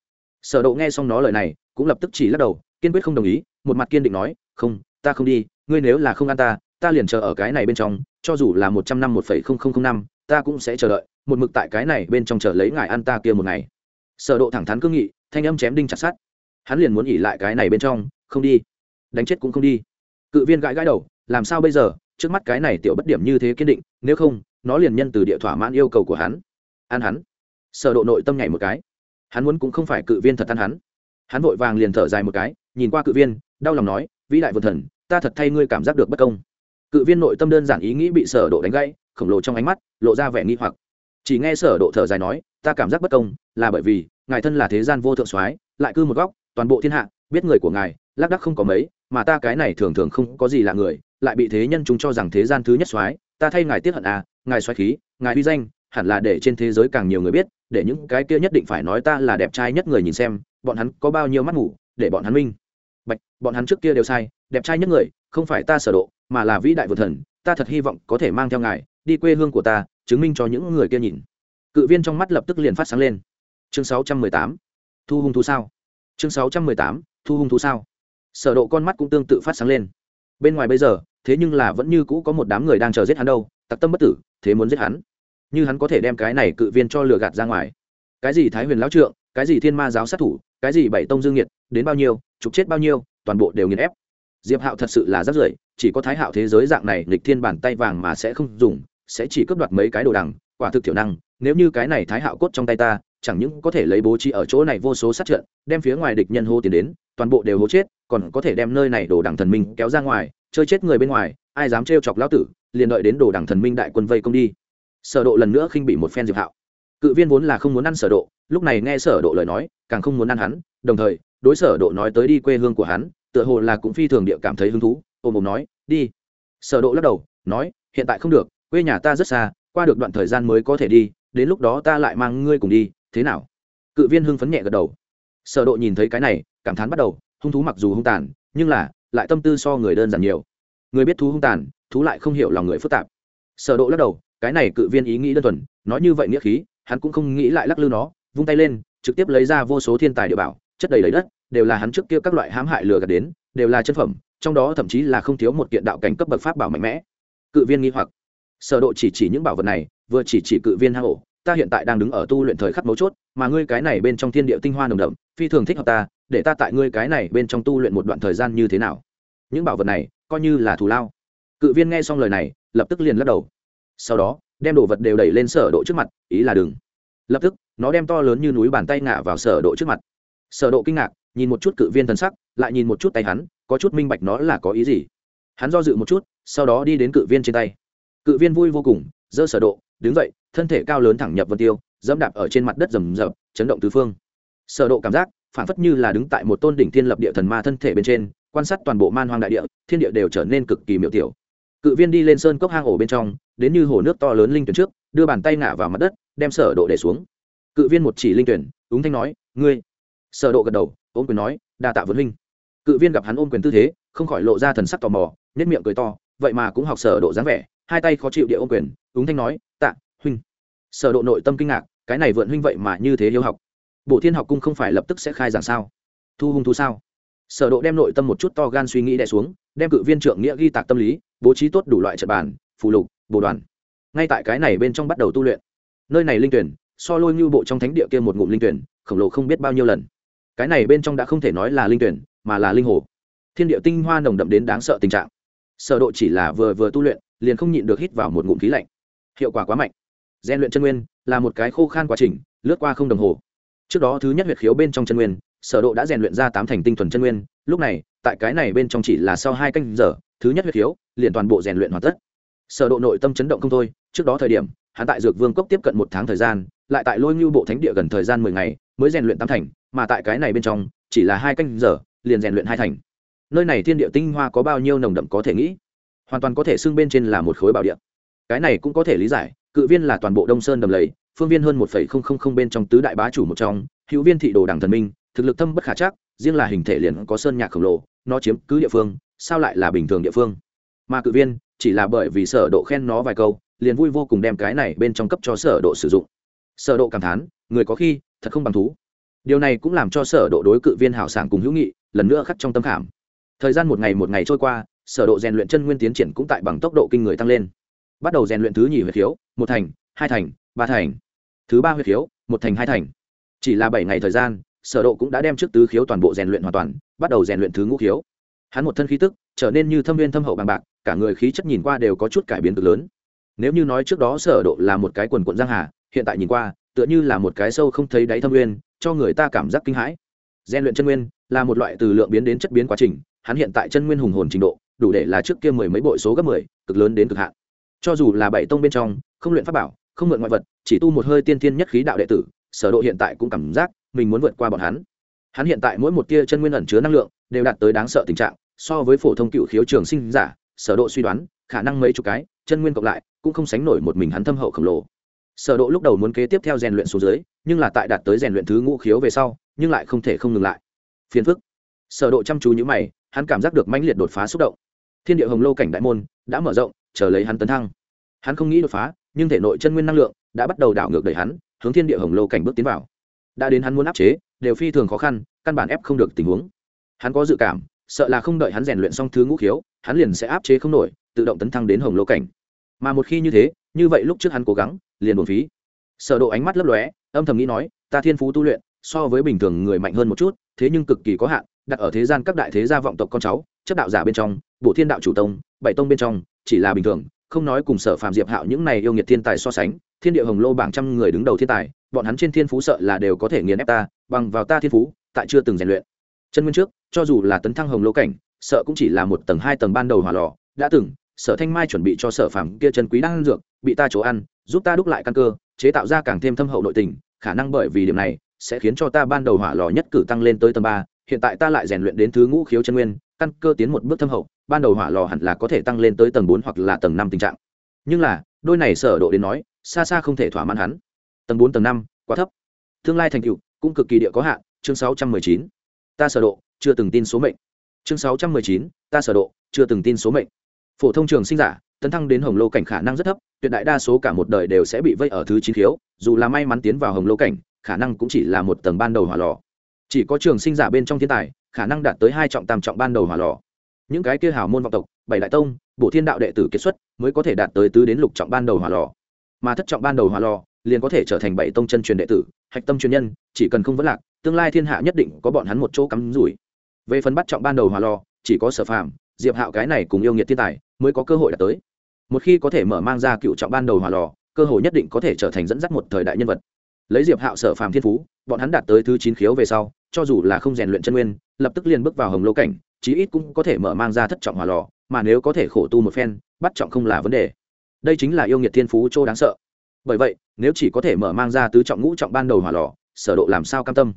[SPEAKER 1] Sở độ nghe xong nó lời này, cũng lập tức chỉ lắc đầu, kiên quyết không đồng ý, một mặt kiên định nói, không, ta không đi, ngươi nếu là không ăn ta ta liền chờ ở cái này bên trong, cho dù là một trăm năm một phẩy không không không năm, ta cũng sẽ chờ đợi, một mực tại cái này bên trong chờ lấy ngài ăn ta kia một ngày. Sở độ thẳng thắn cương nghị, thanh âm chém đinh chặt sắt. Hắn liền muốn nghỉ lại cái này bên trong, không đi đánh chết cũng không đi. Cự viên gãi gãi đầu, làm sao bây giờ? Trước mắt cái này tiểu bất điểm như thế kiên định, nếu không, nó liền nhân từ địa thỏa mãn yêu cầu của hắn. Ăn hắn. Sở độ nội tâm nhảy một cái. Hắn muốn cũng không phải cự viên thật ăn hắn. Hắn vội vàng liền thở dài một cái, nhìn qua cự viên, đau lòng nói, vĩ đại vượt thần, ta thật thay ngươi cảm giác được bất công. Cự viên nội tâm đơn giản ý nghĩ bị sở độ đánh gãy, khổng lồ trong ánh mắt, lộ ra vẻ nghi hoặc. Chỉ nghe sở độ thở dài nói, ta cảm giác bất công, là bởi vì, ngài thân là thế gian vô thượng soái, lại cư một góc, toàn bộ thiên hạ, biết người của ngài lác đác không có mấy, mà ta cái này thường thường không có gì là người, lại bị thế nhân chúng cho rằng thế gian thứ nhất soái, ta thay ngài tiếc hận à ngài soái khí, ngài uy danh, hẳn là để trên thế giới càng nhiều người biết, để những cái kia nhất định phải nói ta là đẹp trai nhất người nhìn xem, bọn hắn có bao nhiêu mắt ngủ, để bọn hắn minh. Bạch, bọn hắn trước kia đều sai, đẹp trai nhất người, không phải ta sở độ, mà là vĩ đại vượt thần, ta thật hy vọng có thể mang theo ngài, đi quê hương của ta, chứng minh cho những người kia nhìn. Cự viên trong mắt lập tức liền phát sáng lên. Chương 618 thu hung thú sao? Chương 618 thu hung thú sao? Sở độ con mắt cũng tương tự phát sáng lên. Bên ngoài bây giờ, thế nhưng là vẫn như cũ có một đám người đang chờ giết hắn đâu, tặc tâm bất tử, thế muốn giết hắn. Như hắn có thể đem cái này cự viên cho lừa gạt ra ngoài. Cái gì thái huyền lão trượng, cái gì thiên ma giáo sát thủ, cái gì bảy tông dương nhiệt đến bao nhiêu, trục chết bao nhiêu, toàn bộ đều nghiền ép. Diệp hạo thật sự là rất rưởi, chỉ có thái hạo thế giới dạng này lịch thiên bản tay vàng mà sẽ không dùng, sẽ chỉ cướp đoạt mấy cái đồ đằng, quả thực thiểu năng, nếu như cái này thái hạo cốt trong tay ta, chẳng những có thể lấy bố trí ở chỗ này vô số sát trận, đem phía ngoài địch nhân hô tiền đến, toàn bộ đều hố chết còn có thể đem nơi này đồ đảng thần minh kéo ra ngoài, chơi chết người bên ngoài, ai dám trêu chọc lão tử, liền đợi đến đồ đảng thần minh đại quân vây công đi. Sở độ lần nữa khinh bị một phen diệp hạo. Cự viên vốn là không muốn ăn sở độ, lúc này nghe sở độ lời nói, càng không muốn ăn hắn, đồng thời, đối sở độ nói tới đi quê hương của hắn, tựa hồ là cũng phi thường địa cảm thấy hứng thú, ôm ôm nói, đi. Sở độ lắc đầu, nói, hiện tại không được, quê nhà ta rất xa, qua được đoạn thời gian mới có thể đi, đến lúc đó ta lại mang ngươi cùng đi, thế nào? Cự viên hưng phấn nhẹ gật đầu. Sở độ nhìn thấy cái này, cảm thán bắt đầu hung thú mặc dù hung tàn, nhưng là, lại tâm tư so người đơn giản nhiều. Người biết thú hung tàn, thú lại không hiểu lòng người phức tạp. Sở độ lắc đầu, cái này cự viên ý nghĩ đơn thuần, nói như vậy nghĩa khí, hắn cũng không nghĩ lại lắc lư nó, vung tay lên, trực tiếp lấy ra vô số thiên tài địa bảo, chất đầy lấy đất, đều là hắn trước kia các loại hãm hại lừa gạt đến, đều là chân phẩm, trong đó thậm chí là không thiếu một kiện đạo cảnh cấp bậc pháp bảo mạnh mẽ. Cự viên nghi hoặc. Sở độ chỉ chỉ những bảo vật này, vừa chỉ chỉ cự viên hang ổ ta hiện tại đang đứng ở tu luyện thời khắc mấu chốt, mà ngươi cái này bên trong thiên địa tinh hoa nồng đậm, phi thường thích hợp ta, để ta tại ngươi cái này bên trong tu luyện một đoạn thời gian như thế nào? Những bảo vật này, coi như là thù lao. Cự viên nghe xong lời này, lập tức liền lắc đầu. Sau đó, đem đồ vật đều đẩy lên sở độ trước mặt, ý là đừng. Lập tức, nó đem to lớn như núi bàn tay ngã vào sở độ trước mặt. Sở độ kinh ngạc, nhìn một chút cự viên thần sắc, lại nhìn một chút tay hắn, có chút minh bạch nó là có ý gì. Hắn do dự một chút, sau đó đi đến cự viên trên tay. Cự viên vui vô cùng dơ sở độ đứng dậy, thân thể cao lớn thẳng nhập vân tiêu, dẫm đạp ở trên mặt đất rầm rập, chấn động tứ phương. Sở độ cảm giác, phản phất như là đứng tại một tôn đỉnh thiên lập địa thần ma thân thể bên trên, quan sát toàn bộ man hoang đại địa, thiên địa đều trở nên cực kỳ miểu tiểu. Cự viên đi lên sơn cốc hang ổ bên trong, đến như hồ nước to lớn linh tuyển trước, đưa bàn tay ngã vào mặt đất, đem sở độ để xuống. Cự viên một chỉ linh tuyển, úng thanh nói, ngươi. Sở độ gật đầu, ôm quyền nói, đa tạ vân huynh. Cự viên gặp hắn ôm quyền tư thế, không khỏi lộ ra thần sắc tò mò, nhếch miệng cười to, vậy mà cũng học sở độ dáng vẻ. Hai tay khó chịu địa ôm quyền, úng thanh nói sở độ nội tâm kinh ngạc, cái này vượn huynh vậy mà như thế hiếu học. Bộ thiên học cung không phải lập tức sẽ khai giảng sao? Thu hung thu sao? Sở độ đem nội tâm một chút to gan suy nghĩ đè xuống, đem cự viên trưởng nghĩa ghi tạc tâm lý, bố trí tốt đủ loại trận bàn, phù lục bồ đoàn. Ngay tại cái này bên trong bắt đầu tu luyện. Nơi này linh tuyển, so lôi như bộ trong thánh địa kia một ngụm linh tuyển, khổng lồ không biết bao nhiêu lần. Cái này bên trong đã không thể nói là linh tuyển, mà là linh hồ. Thiên địa tinh hoa nồng đậm đến đáng sợ tình trạng. Sở độ chỉ là vừa vừa tu luyện, liền không nhịn được hít vào một ngụm khí lạnh. Hiệu quả quá mạnh gian luyện chân nguyên là một cái khô khan quá trình, lướt qua không đồng hồ. Trước đó thứ nhất huyệt khiếu bên trong chân nguyên, sở độ đã rèn luyện ra tám thành tinh thuần chân nguyên. Lúc này, tại cái này bên trong chỉ là sau hai canh giờ, thứ nhất huyệt khiếu liền toàn bộ rèn luyện hoàn tất. Sở độ nội tâm chấn động không thôi, trước đó thời điểm, hắn tại dược vương cốc tiếp cận một tháng thời gian, lại tại lôi ngưu bộ thánh địa gần thời gian mười ngày, mới rèn luyện tám thành, mà tại cái này bên trong, chỉ là hai canh giờ, liền rèn luyện hai thành. Nơi này thiên địa tinh hoa có bao nhiêu nồng đậm có thể nghĩ? Hoàn toàn có thể xưng bên trên là một khối bảo địa. Cái này cũng có thể lý giải cự viên là toàn bộ đông sơn đầm lầy, phương viên hơn một bên trong tứ đại bá chủ một trong, hữu viên thị đồ đảng thần minh, thực lực thâm bất khả chắc, riêng là hình thể liền có sơn nhạc khổng lồ, nó chiếm cứ địa phương, sao lại là bình thường địa phương? Mà cự viên, chỉ là bởi vì sở độ khen nó vài câu, liền vui vô cùng đem cái này bên trong cấp cho sở độ sử dụng. Sở độ cảm thán, người có khi, thật không bằng thú. Điều này cũng làm cho sở độ đối cự viên hảo sảng cùng hữu nghị, lần nữa khắc trong tâm khảm. Thời gian một ngày một ngày trôi qua, sở độ rèn luyện chân nguyên tiến triển cũng tại bằng tốc độ kinh người tăng lên bắt đầu rèn luyện thứ nhì huyết khiếu, một thành, hai thành, ba thành. Thứ ba huyết khiếu, một thành, hai thành. Chỉ là bảy ngày thời gian, sở độ cũng đã đem trước tứ khiếu toàn bộ rèn luyện hoàn toàn, bắt đầu rèn luyện thứ ngũ khiếu. Hắn một thân khí tức, trở nên như thâm viên thâm hậu bằng bạc, cả người khí chất nhìn qua đều có chút cải biến cực lớn. Nếu như nói trước đó sở độ là một cái quần cuộn giang hà, hiện tại nhìn qua, tựa như là một cái sâu không thấy đáy thâm nguyên, cho người ta cảm giác kinh hãi. Gian luyện chân nguyên là một loại từ lượng biến đến chất biến quá trình, hắn hiện tại chân nguyên hùng hồn trình độ, đủ để là trước kia mười mấy bội số gấp mười, cực lớn đến cực hạn cho dù là bảy tông bên trong, không luyện pháp bảo, không mượn ngoại vật, chỉ tu một hơi tiên thiên nhất khí đạo đệ tử, sở độ hiện tại cũng cảm giác mình muốn vượt qua bọn hắn. Hắn hiện tại mỗi một tia chân nguyên ẩn chứa năng lượng đều đạt tới đáng sợ tình trạng, so với phổ thông cựu khiếu trường sinh giả, sở độ suy đoán, khả năng mấy chục cái, chân nguyên cộng lại cũng không sánh nổi một mình hắn thâm hậu khổng lồ. Sở độ lúc đầu muốn kế tiếp theo rèn luyện số dưới, nhưng là tại đạt tới rèn luyện thứ ngũ khiếu về sau, nhưng lại không thể không ngừng lại. Phiền phức. Sở độ chăm chú như mày, hắn cảm giác được mãnh liệt đột phá xúc động. Thiên địa hồng lô cảnh đại môn đã mở rộng chờ lấy hắn tấn thăng. Hắn không nghĩ đột phá, nhưng thể nội chân nguyên năng lượng đã bắt đầu đảo ngược đẩy hắn, hướng thiên địa hồng lô cảnh bước tiến vào. Đã đến hắn muốn áp chế, đều phi thường khó khăn, căn bản ép không được tình huống. Hắn có dự cảm, sợ là không đợi hắn rèn luyện xong thứ ngũ khiếu, hắn liền sẽ áp chế không nổi, tự động tấn thăng đến hồng lô cảnh. Mà một khi như thế, như vậy lúc trước hắn cố gắng, liền buồn phí. Sở độ ánh mắt lấp lóe, âm thầm nghĩ nói, ta thiên phú tu luyện, so với bình thường người mạnh hơn một chút, thế nhưng cực kỳ có hạn, đặt ở thế gian các đại thế gia vọng tộc con cháu, chấp đạo giả bên trong bộ thiên đạo chủ tông, bảy tông bên trong, chỉ là bình thường, không nói cùng sở phàm diệp hạo những này yêu nghiệt thiên tài so sánh, thiên địa hồng lô bảng trăm người đứng đầu thiên tài, bọn hắn trên thiên phú sợ là đều có thể nghiền ép ta, bằng vào ta thiên phú, tại chưa từng rèn luyện. Chân nguyên trước, cho dù là tấn thăng hồng lô cảnh, sợ cũng chỉ là một tầng hai tầng ban đầu hỏa lò, đã từng, sở thanh mai chuẩn bị cho sở phàm kia chân quý đang dược, bị ta chỗ ăn, giúp ta đúc lại căn cơ, chế tạo ra càng thêm thâm hậu nội tình, khả năng bởi vì điểm này, sẽ khiến cho ta ban đầu hỏa lò nhất cử tăng lên tới tầng ba, hiện tại ta lại rèn luyện đến thứ ngũ khiếu chân nguyên, căn cơ tiến một bước thâm hậu ban đầu hỏa lò hẳn là có thể tăng lên tới tầng bốn hoặc là tầng năm tình trạng. Nhưng là, đôi này sở độ đến nói, xa xa không thể thỏa mãn hắn. Tầng bốn, tầng năm, quá thấp. Tương lai thành tựu cũng cực kỳ địa có hạn, chương sáu trăm mười chín. Ta sở độ, chưa từng tin số mệnh. Chương sáu trăm mười chín, ta sở độ, chưa từng tin số mệnh. Phổ thông trường sinh giả, tấn thăng đến hồng lô cảnh khả năng rất thấp, tuyệt đại đa số cả một đời đều sẽ bị vây ở thứ chín khiếu, dù là may mắn tiến vào hồng lô cảnh, khả năng cũng chỉ là một tầng ban đầu hỏa lò. Chỉ có trường sinh giả bên trong thiên tài, khả năng đạt tới hai trọng tam trọng ban đầu hỏa lò những cái kia hào môn vọng tộc bảy đại tông bộ thiên đạo đệ tử kết xuất mới có thể đạt tới tứ đến lục trọng ban đầu hỏa lò. Mà thất trọng ban đầu hỏa lò liền có thể trở thành bảy tông chân truyền đệ tử hạch tâm truyền nhân chỉ cần không vấn lạc tương lai thiên hạ nhất định có bọn hắn một chỗ cắm rủi. Về phần bắt trọng ban đầu hỏa lò chỉ có sở phàm, diệp hạo cái này cùng yêu nghiệt thiên tài mới có cơ hội đạt tới. Một khi có thể mở mang ra cựu trọng ban đầu hỏa lò cơ hội nhất định có thể trở thành dẫn dắt một thời đại nhân vật. Lấy diệp hạo sở phàm thiên phú bọn hắn đạt tới thứ chín khiếu về sau cho dù là không rèn luyện chân nguyên lập tức liền bước vào hồng lô cảnh chí ít cũng có thể mở mang ra thất trọng hỏa lò, mà nếu có thể khổ tu một phen, bắt trọng không là vấn đề. Đây chính là yêu nghiệt thiên phú chỗ đáng sợ. Bởi vậy, nếu chỉ có thể mở mang ra tứ trọng ngũ trọng ban đầu hỏa lò, sở độ làm sao cam tâm?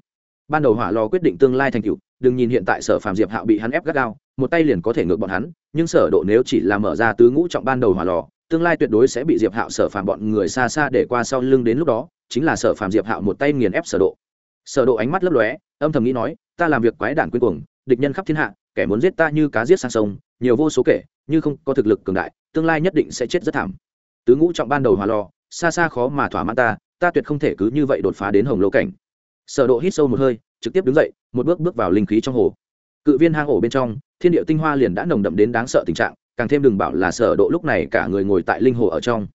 [SPEAKER 1] Ban đầu hỏa lò quyết định tương lai thành tựu, đừng nhìn hiện tại sở phàm diệp hạo bị hắn ép gắt gao, một tay liền có thể ngược bọn hắn, nhưng sở độ nếu chỉ là mở ra tứ ngũ trọng ban đầu hỏa lò, tương lai tuyệt đối sẽ bị diệp hạo sở phàm bọn người xa xa để qua sau lưng đến lúc đó, chính là sở phàm diệp hạo một tay nghiền ép sở độ. Sở độ ánh mắt lấp lóe, âm thầm nghĩ nói, ta làm việc quái đản quyến cuồng, địch nhân khắp thiên hạ kẻ muốn giết ta như cá giết sang sông, nhiều vô số kể, như không có thực lực cường đại, tương lai nhất định sẽ chết rất thảm. Tứ ngũ trọng ban đầu hỏa lò, xa xa khó mà thỏa mãn ta ta tuyệt không thể cứ như vậy đột phá đến hồng lô cảnh. Sở độ hít sâu một hơi, trực tiếp đứng dậy, một bước bước vào linh khí trong hồ. Cự viên hang ổ bên trong, thiên địa tinh hoa liền đã nồng đậm đến đáng sợ tình trạng, càng thêm đừng bảo là sở độ lúc này cả người ngồi tại linh hồ ở trong.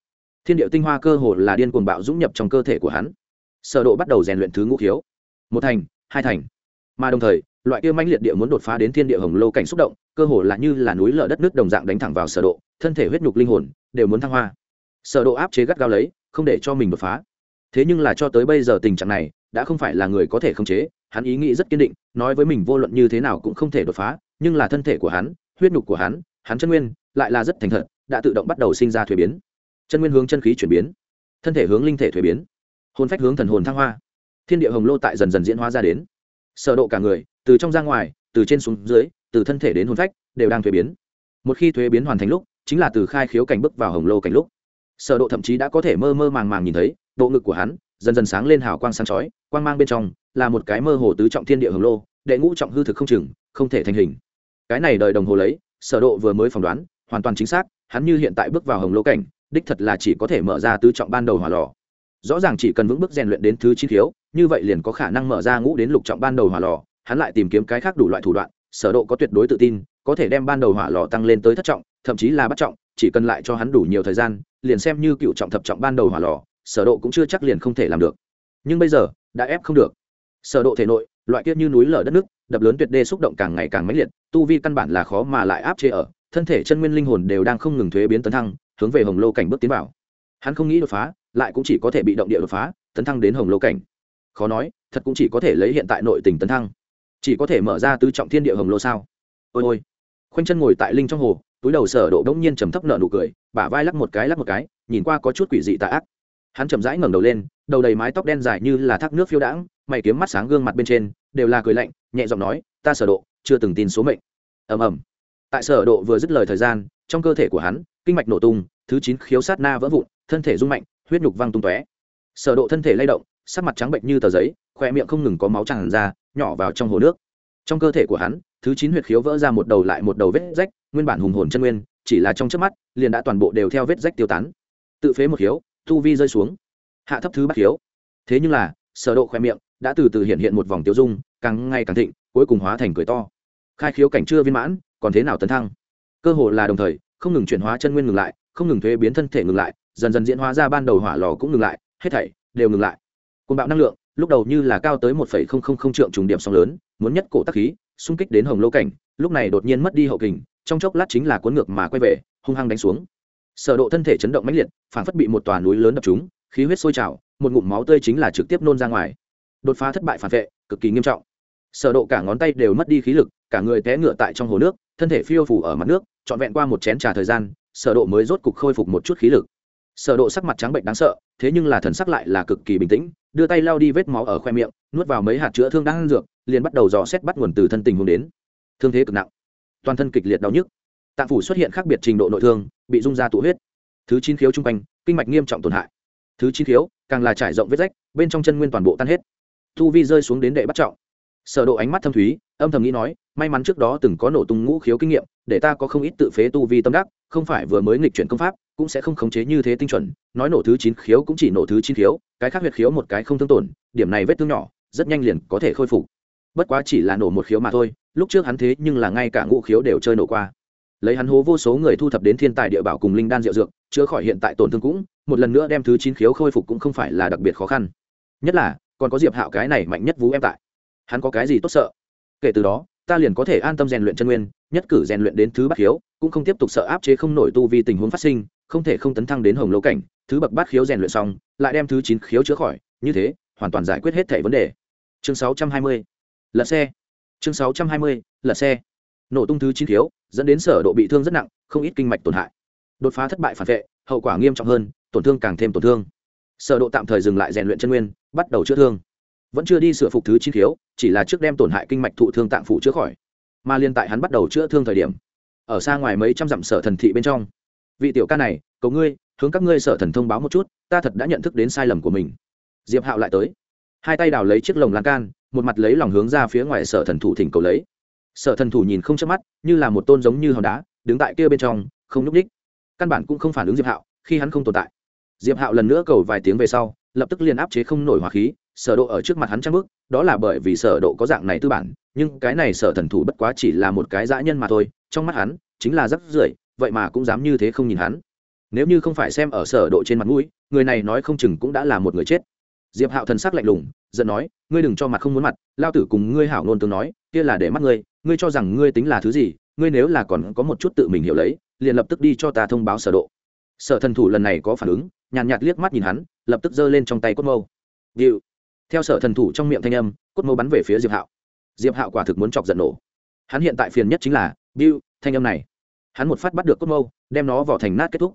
[SPEAKER 1] Thiên địa tinh hoa cơ hồ là điên cuồng bạo dũng nhập trong cơ thể của hắn. Sở độ bắt đầu rèn luyện thứ ngũ khiếu. Một thành, hai thành. Mà đồng thời loại kia mãnh liệt địa muốn đột phá đến thiên địa hồng lô cảnh xúc động, cơ hồ là như là núi lở đất nước đồng dạng đánh thẳng vào sở độ, thân thể huyết nhục linh hồn đều muốn thăng hoa. Sở độ áp chế gắt gao lấy, không để cho mình đột phá. Thế nhưng là cho tới bây giờ tình trạng này, đã không phải là người có thể khống chế, hắn ý nghĩ rất kiên định, nói với mình vô luận như thế nào cũng không thể đột phá, nhưng là thân thể của hắn, huyết nhục của hắn hắn chân nguyên, lại là rất thành thật, đã tự động bắt đầu sinh ra thuế biến. Chân nguyên hướng chân khí chuyển biến, thân thể hướng linh thể thuế biến, hồn phách hướng thần hồn thăng hoa. Thiên địa hồng lô tại dần dần diễn hóa ra đến. Sở độ cả người từ trong ra ngoài, từ trên xuống dưới, từ thân thể đến hồn phách, đều đang thuế biến. Một khi thuế biến hoàn thành lúc, chính là từ khai khiếu cảnh bước vào hồng lô cảnh lúc. Sở độ thậm chí đã có thể mơ mơ màng màng nhìn thấy, bộ ngực của hắn dần dần sáng lên hào quang sáng chói, quang mang bên trong là một cái mơ hồ tứ trọng thiên địa hồng lô, đệ ngũ trọng hư thực không chừng, không thể thành hình. Cái này đời đồng hồ lấy, sở độ vừa mới phỏng đoán, hoàn toàn chính xác, hắn như hiện tại bước vào hồng lô cảnh, đích thật là chỉ có thể mở ra tứ trọng ban đầu hỏa lò. Rõ ràng chỉ cần vững bước rèn luyện đến thứ chín thiếu, như vậy liền có khả năng mở ra ngũ đến lục trọng ban đầu hỏa lò hắn lại tìm kiếm cái khác đủ loại thủ đoạn, sở độ có tuyệt đối tự tin, có thể đem ban đầu hỏa lò tăng lên tới thất trọng, thậm chí là bắt trọng, chỉ cần lại cho hắn đủ nhiều thời gian, liền xem như cựu trọng thập trọng ban đầu hỏa lò, sở độ cũng chưa chắc liền không thể làm được. Nhưng bây giờ, đã ép không được. Sở độ thể nội, loại kiết như núi lở đất nước, đập lớn tuyệt đê xúc động càng ngày càng mãnh liệt, tu vi căn bản là khó mà lại áp chế ở, thân thể chân nguyên linh hồn đều đang không ngừng thuế biến tấn thăng, hướng về hồng lô cảnh bước tiến vào. Hắn không nghĩ đột phá, lại cũng chỉ có thể bị động địa đột phá, tấn thăng đến hồng lô cảnh. Khó nói, thật cũng chỉ có thể lấy hiện tại nội tình tấn thăng chỉ có thể mở ra tứ trọng thiên địa hồng lô sao? Ôi ôi. Khoanh chân ngồi tại linh trong hồ, túi đầu sở độ đống nhiên trầm thấp nở nụ cười, bả vai lắc một cái lắc một cái, nhìn qua có chút quỷ dị tà ác. Hắn chậm rãi ngẩng đầu lên, đầu đầy mái tóc đen dài như là thác nước phiêu đãng, mày kiếm mắt sáng gương mặt bên trên, đều là cười lạnh, nhẹ giọng nói, ta sở độ, chưa từng tin số mệnh. Ầm ầm. Tại sở độ vừa dứt lời thời gian, trong cơ thể của hắn, kinh mạch nổ tung, thứ chín khiếu sát na vỡ vụn, thân thể rung mạnh, huyết nhục văng tung tóe. Sở độ thân thể lay động, sắc mặt trắng bệnh như tờ giấy khoe miệng không ngừng có máu tràn ra nhỏ vào trong hồ nước. Trong cơ thể của hắn, thứ chín huyệt khiếu vỡ ra một đầu lại một đầu vết rách, nguyên bản hùng hồn chân nguyên, chỉ là trong chớp mắt, liền đã toàn bộ đều theo vết rách tiêu tán. Tự phế một khiếu, tu vi rơi xuống. Hạ thấp thứ bát khiếu. Thế nhưng là, sở độ khoe miệng đã từ từ hiện hiện một vòng tiêu dung, càng ngày càng thịnh, cuối cùng hóa thành cười to. Khai khiếu cảnh chưa viên mãn, còn thế nào tấn thăng? Cơ hồ là đồng thời, không ngừng chuyển hóa chân nguyên ngừng lại, không ngừng thuế biến thân thể ngừng lại, dần dần diễn hóa ra ban đầu hỏa lò cũng ngừng lại, hết thảy đều ngừng lại. Côn bạo năng lượng lúc đầu như là cao tới một phẩy không không không trượng trùng điểm sóng lớn, muốn nhất cổ tắc khí, xung kích đến hồng lô cảnh, lúc này đột nhiên mất đi hậu kình, trong chốc lát chính là cuốn ngược mà quay về, hung hăng đánh xuống. Sở độ thân thể chấn động mãnh liệt, phản phất bị một tòa núi lớn đập trúng, khí huyết sôi trào, một ngụm máu tươi chính là trực tiếp nôn ra ngoài. Đột phá thất bại phản vệ, cực kỳ nghiêm trọng. Sở độ cả ngón tay đều mất đi khí lực, cả người té ngựa tại trong hồ nước, thân thể phiêu phù ở mặt nước, trọn vẹn qua một chén trà thời gian, sở độ mới rốt cục khôi phục một chút khí lực. Sở độ sắc mặt trắng bệnh đáng sợ, thế nhưng là thần sắc lại là cực kỳ bình tĩnh đưa tay lau đi vết máu ở khoe miệng, nuốt vào mấy hạt chữa thương đang ăn dược, liền bắt đầu dò xét bắt nguồn từ thân tình huống đến. Thương thế cực nặng, toàn thân kịch liệt đau nhức. Tạng phủ xuất hiện khác biệt trình độ nội thương, bị rung ra tụ huyết. Thứ chín khiếu trung quanh, kinh mạch nghiêm trọng tổn hại. Thứ chín khiếu, càng là trải rộng vết rách, bên trong chân nguyên toàn bộ tan hết. Thu vi rơi xuống đến đệ bắt trọng. Sở độ ánh mắt thâm thúy, âm thầm nghĩ nói, may mắn trước đó từng có nổ tung ngũ khiếu kinh nghiệm, để ta có không ít tự phế tu vi tâm đắc, không phải vừa mới nghịch chuyển công pháp cũng sẽ không khống chế như thế tinh chuẩn, nói nổ thứ chín khiếu cũng chỉ nổ thứ chín khiếu, cái khác huyệt khiếu một cái không thương tổn, điểm này vết thương nhỏ, rất nhanh liền có thể khôi phục. Bất quá chỉ là nổ một khiếu mà thôi, lúc trước hắn thế nhưng là ngay cả ngũ khiếu đều chơi nổ qua. Lấy hắn hố vô số người thu thập đến thiên tài địa bảo cùng linh đan diệu dược, chữa khỏi hiện tại tổn thương cũng, một lần nữa đem thứ chín khiếu khôi phục cũng không phải là đặc biệt khó khăn. Nhất là, còn có diệp hạo cái này mạnh nhất vũ em tại. Hắn có cái gì tốt sợ? Kể từ đó ta liền có thể an tâm rèn luyện chân nguyên, nhất cử rèn luyện đến thứ bát khiếu, cũng không tiếp tục sợ áp chế không nổi tu vì tình huống phát sinh, không thể không tấn thăng đến hồng lâu cảnh, thứ bậc bát khiếu rèn luyện xong, lại đem thứ chín khiếu chữa khỏi, như thế, hoàn toàn giải quyết hết thẻ vấn đề. Chương sáu trăm hai mươi, lật xe. Chương sáu trăm hai mươi, lật xe. Nổ tung thứ chín khiếu, dẫn đến sở độ bị thương rất nặng, không ít kinh mạch tổn hại. Đột phá thất bại phản vệ, hậu quả nghiêm trọng hơn, tổn thương càng thêm tổn thương. Sở độ tạm thời dừng lại rèn luyện chân nguyên, bắt đầu chữa thương vẫn chưa đi sửa phục thứ chi khiếu, chỉ là trước đem tổn hại kinh mạch thụ thương tạng phủ chữa khỏi, mà liên tại hắn bắt đầu chữa thương thời điểm, ở xa ngoài mấy trăm dặm sở thần thị bên trong. Vị tiểu ca này, cầu ngươi, hướng các ngươi sở thần thông báo một chút, ta thật đã nhận thức đến sai lầm của mình. Diệp hạo lại tới. Hai tay đào lấy chiếc lồng lan can, một mặt lấy lòng hướng ra phía ngoài sở thần thủ thỉnh cầu lấy. Sở thần thủ nhìn không chớp mắt, như là một tôn giống như hòn đá, đứng tại kia bên trong, không nhúc ních căn bản cũng không phản ứng diệp hạo, khi hắn không tồn tại. Diệp hạo lần nữa cầu vài tiếng về sau, lập tức liền áp chế không nổi hỏa khí sở độ ở trước mặt hắn trang bước, đó là bởi vì sở độ có dạng này tư bản nhưng cái này sở thần thủ bất quá chỉ là một cái dã nhân mà thôi trong mắt hắn chính là rất rưởi vậy mà cũng dám như thế không nhìn hắn. Nếu như không phải xem ở sở độ trên mặt mũi người này nói không chừng cũng đã là một người chết. Diệp hạo thần sắc lạnh lùng giận nói ngươi đừng cho mặt không muốn mặt lao tử cùng ngươi hảo nôn tương nói kia là để mắt ngươi ngươi cho rằng ngươi tính là thứ gì ngươi nếu là còn có một chút tự mình hiểu lấy liền lập tức đi cho ta thông báo sở độ. Sở thần thủ lần này có phản ứng nhàn nhạt, liếc mắt nhìn hắn lập tức giơ lên trong tay cốt mâu. Điệu theo sở thần thủ trong miệng thanh âm, cốt mâu bắn về phía diệp hạo. Diệp hạo quả thực muốn chọc giận nổ. Hắn hiện tại phiền nhất chính là bill thanh âm này. Hắn một phát bắt được cốt mâu đem nó vào thành nát kết thúc.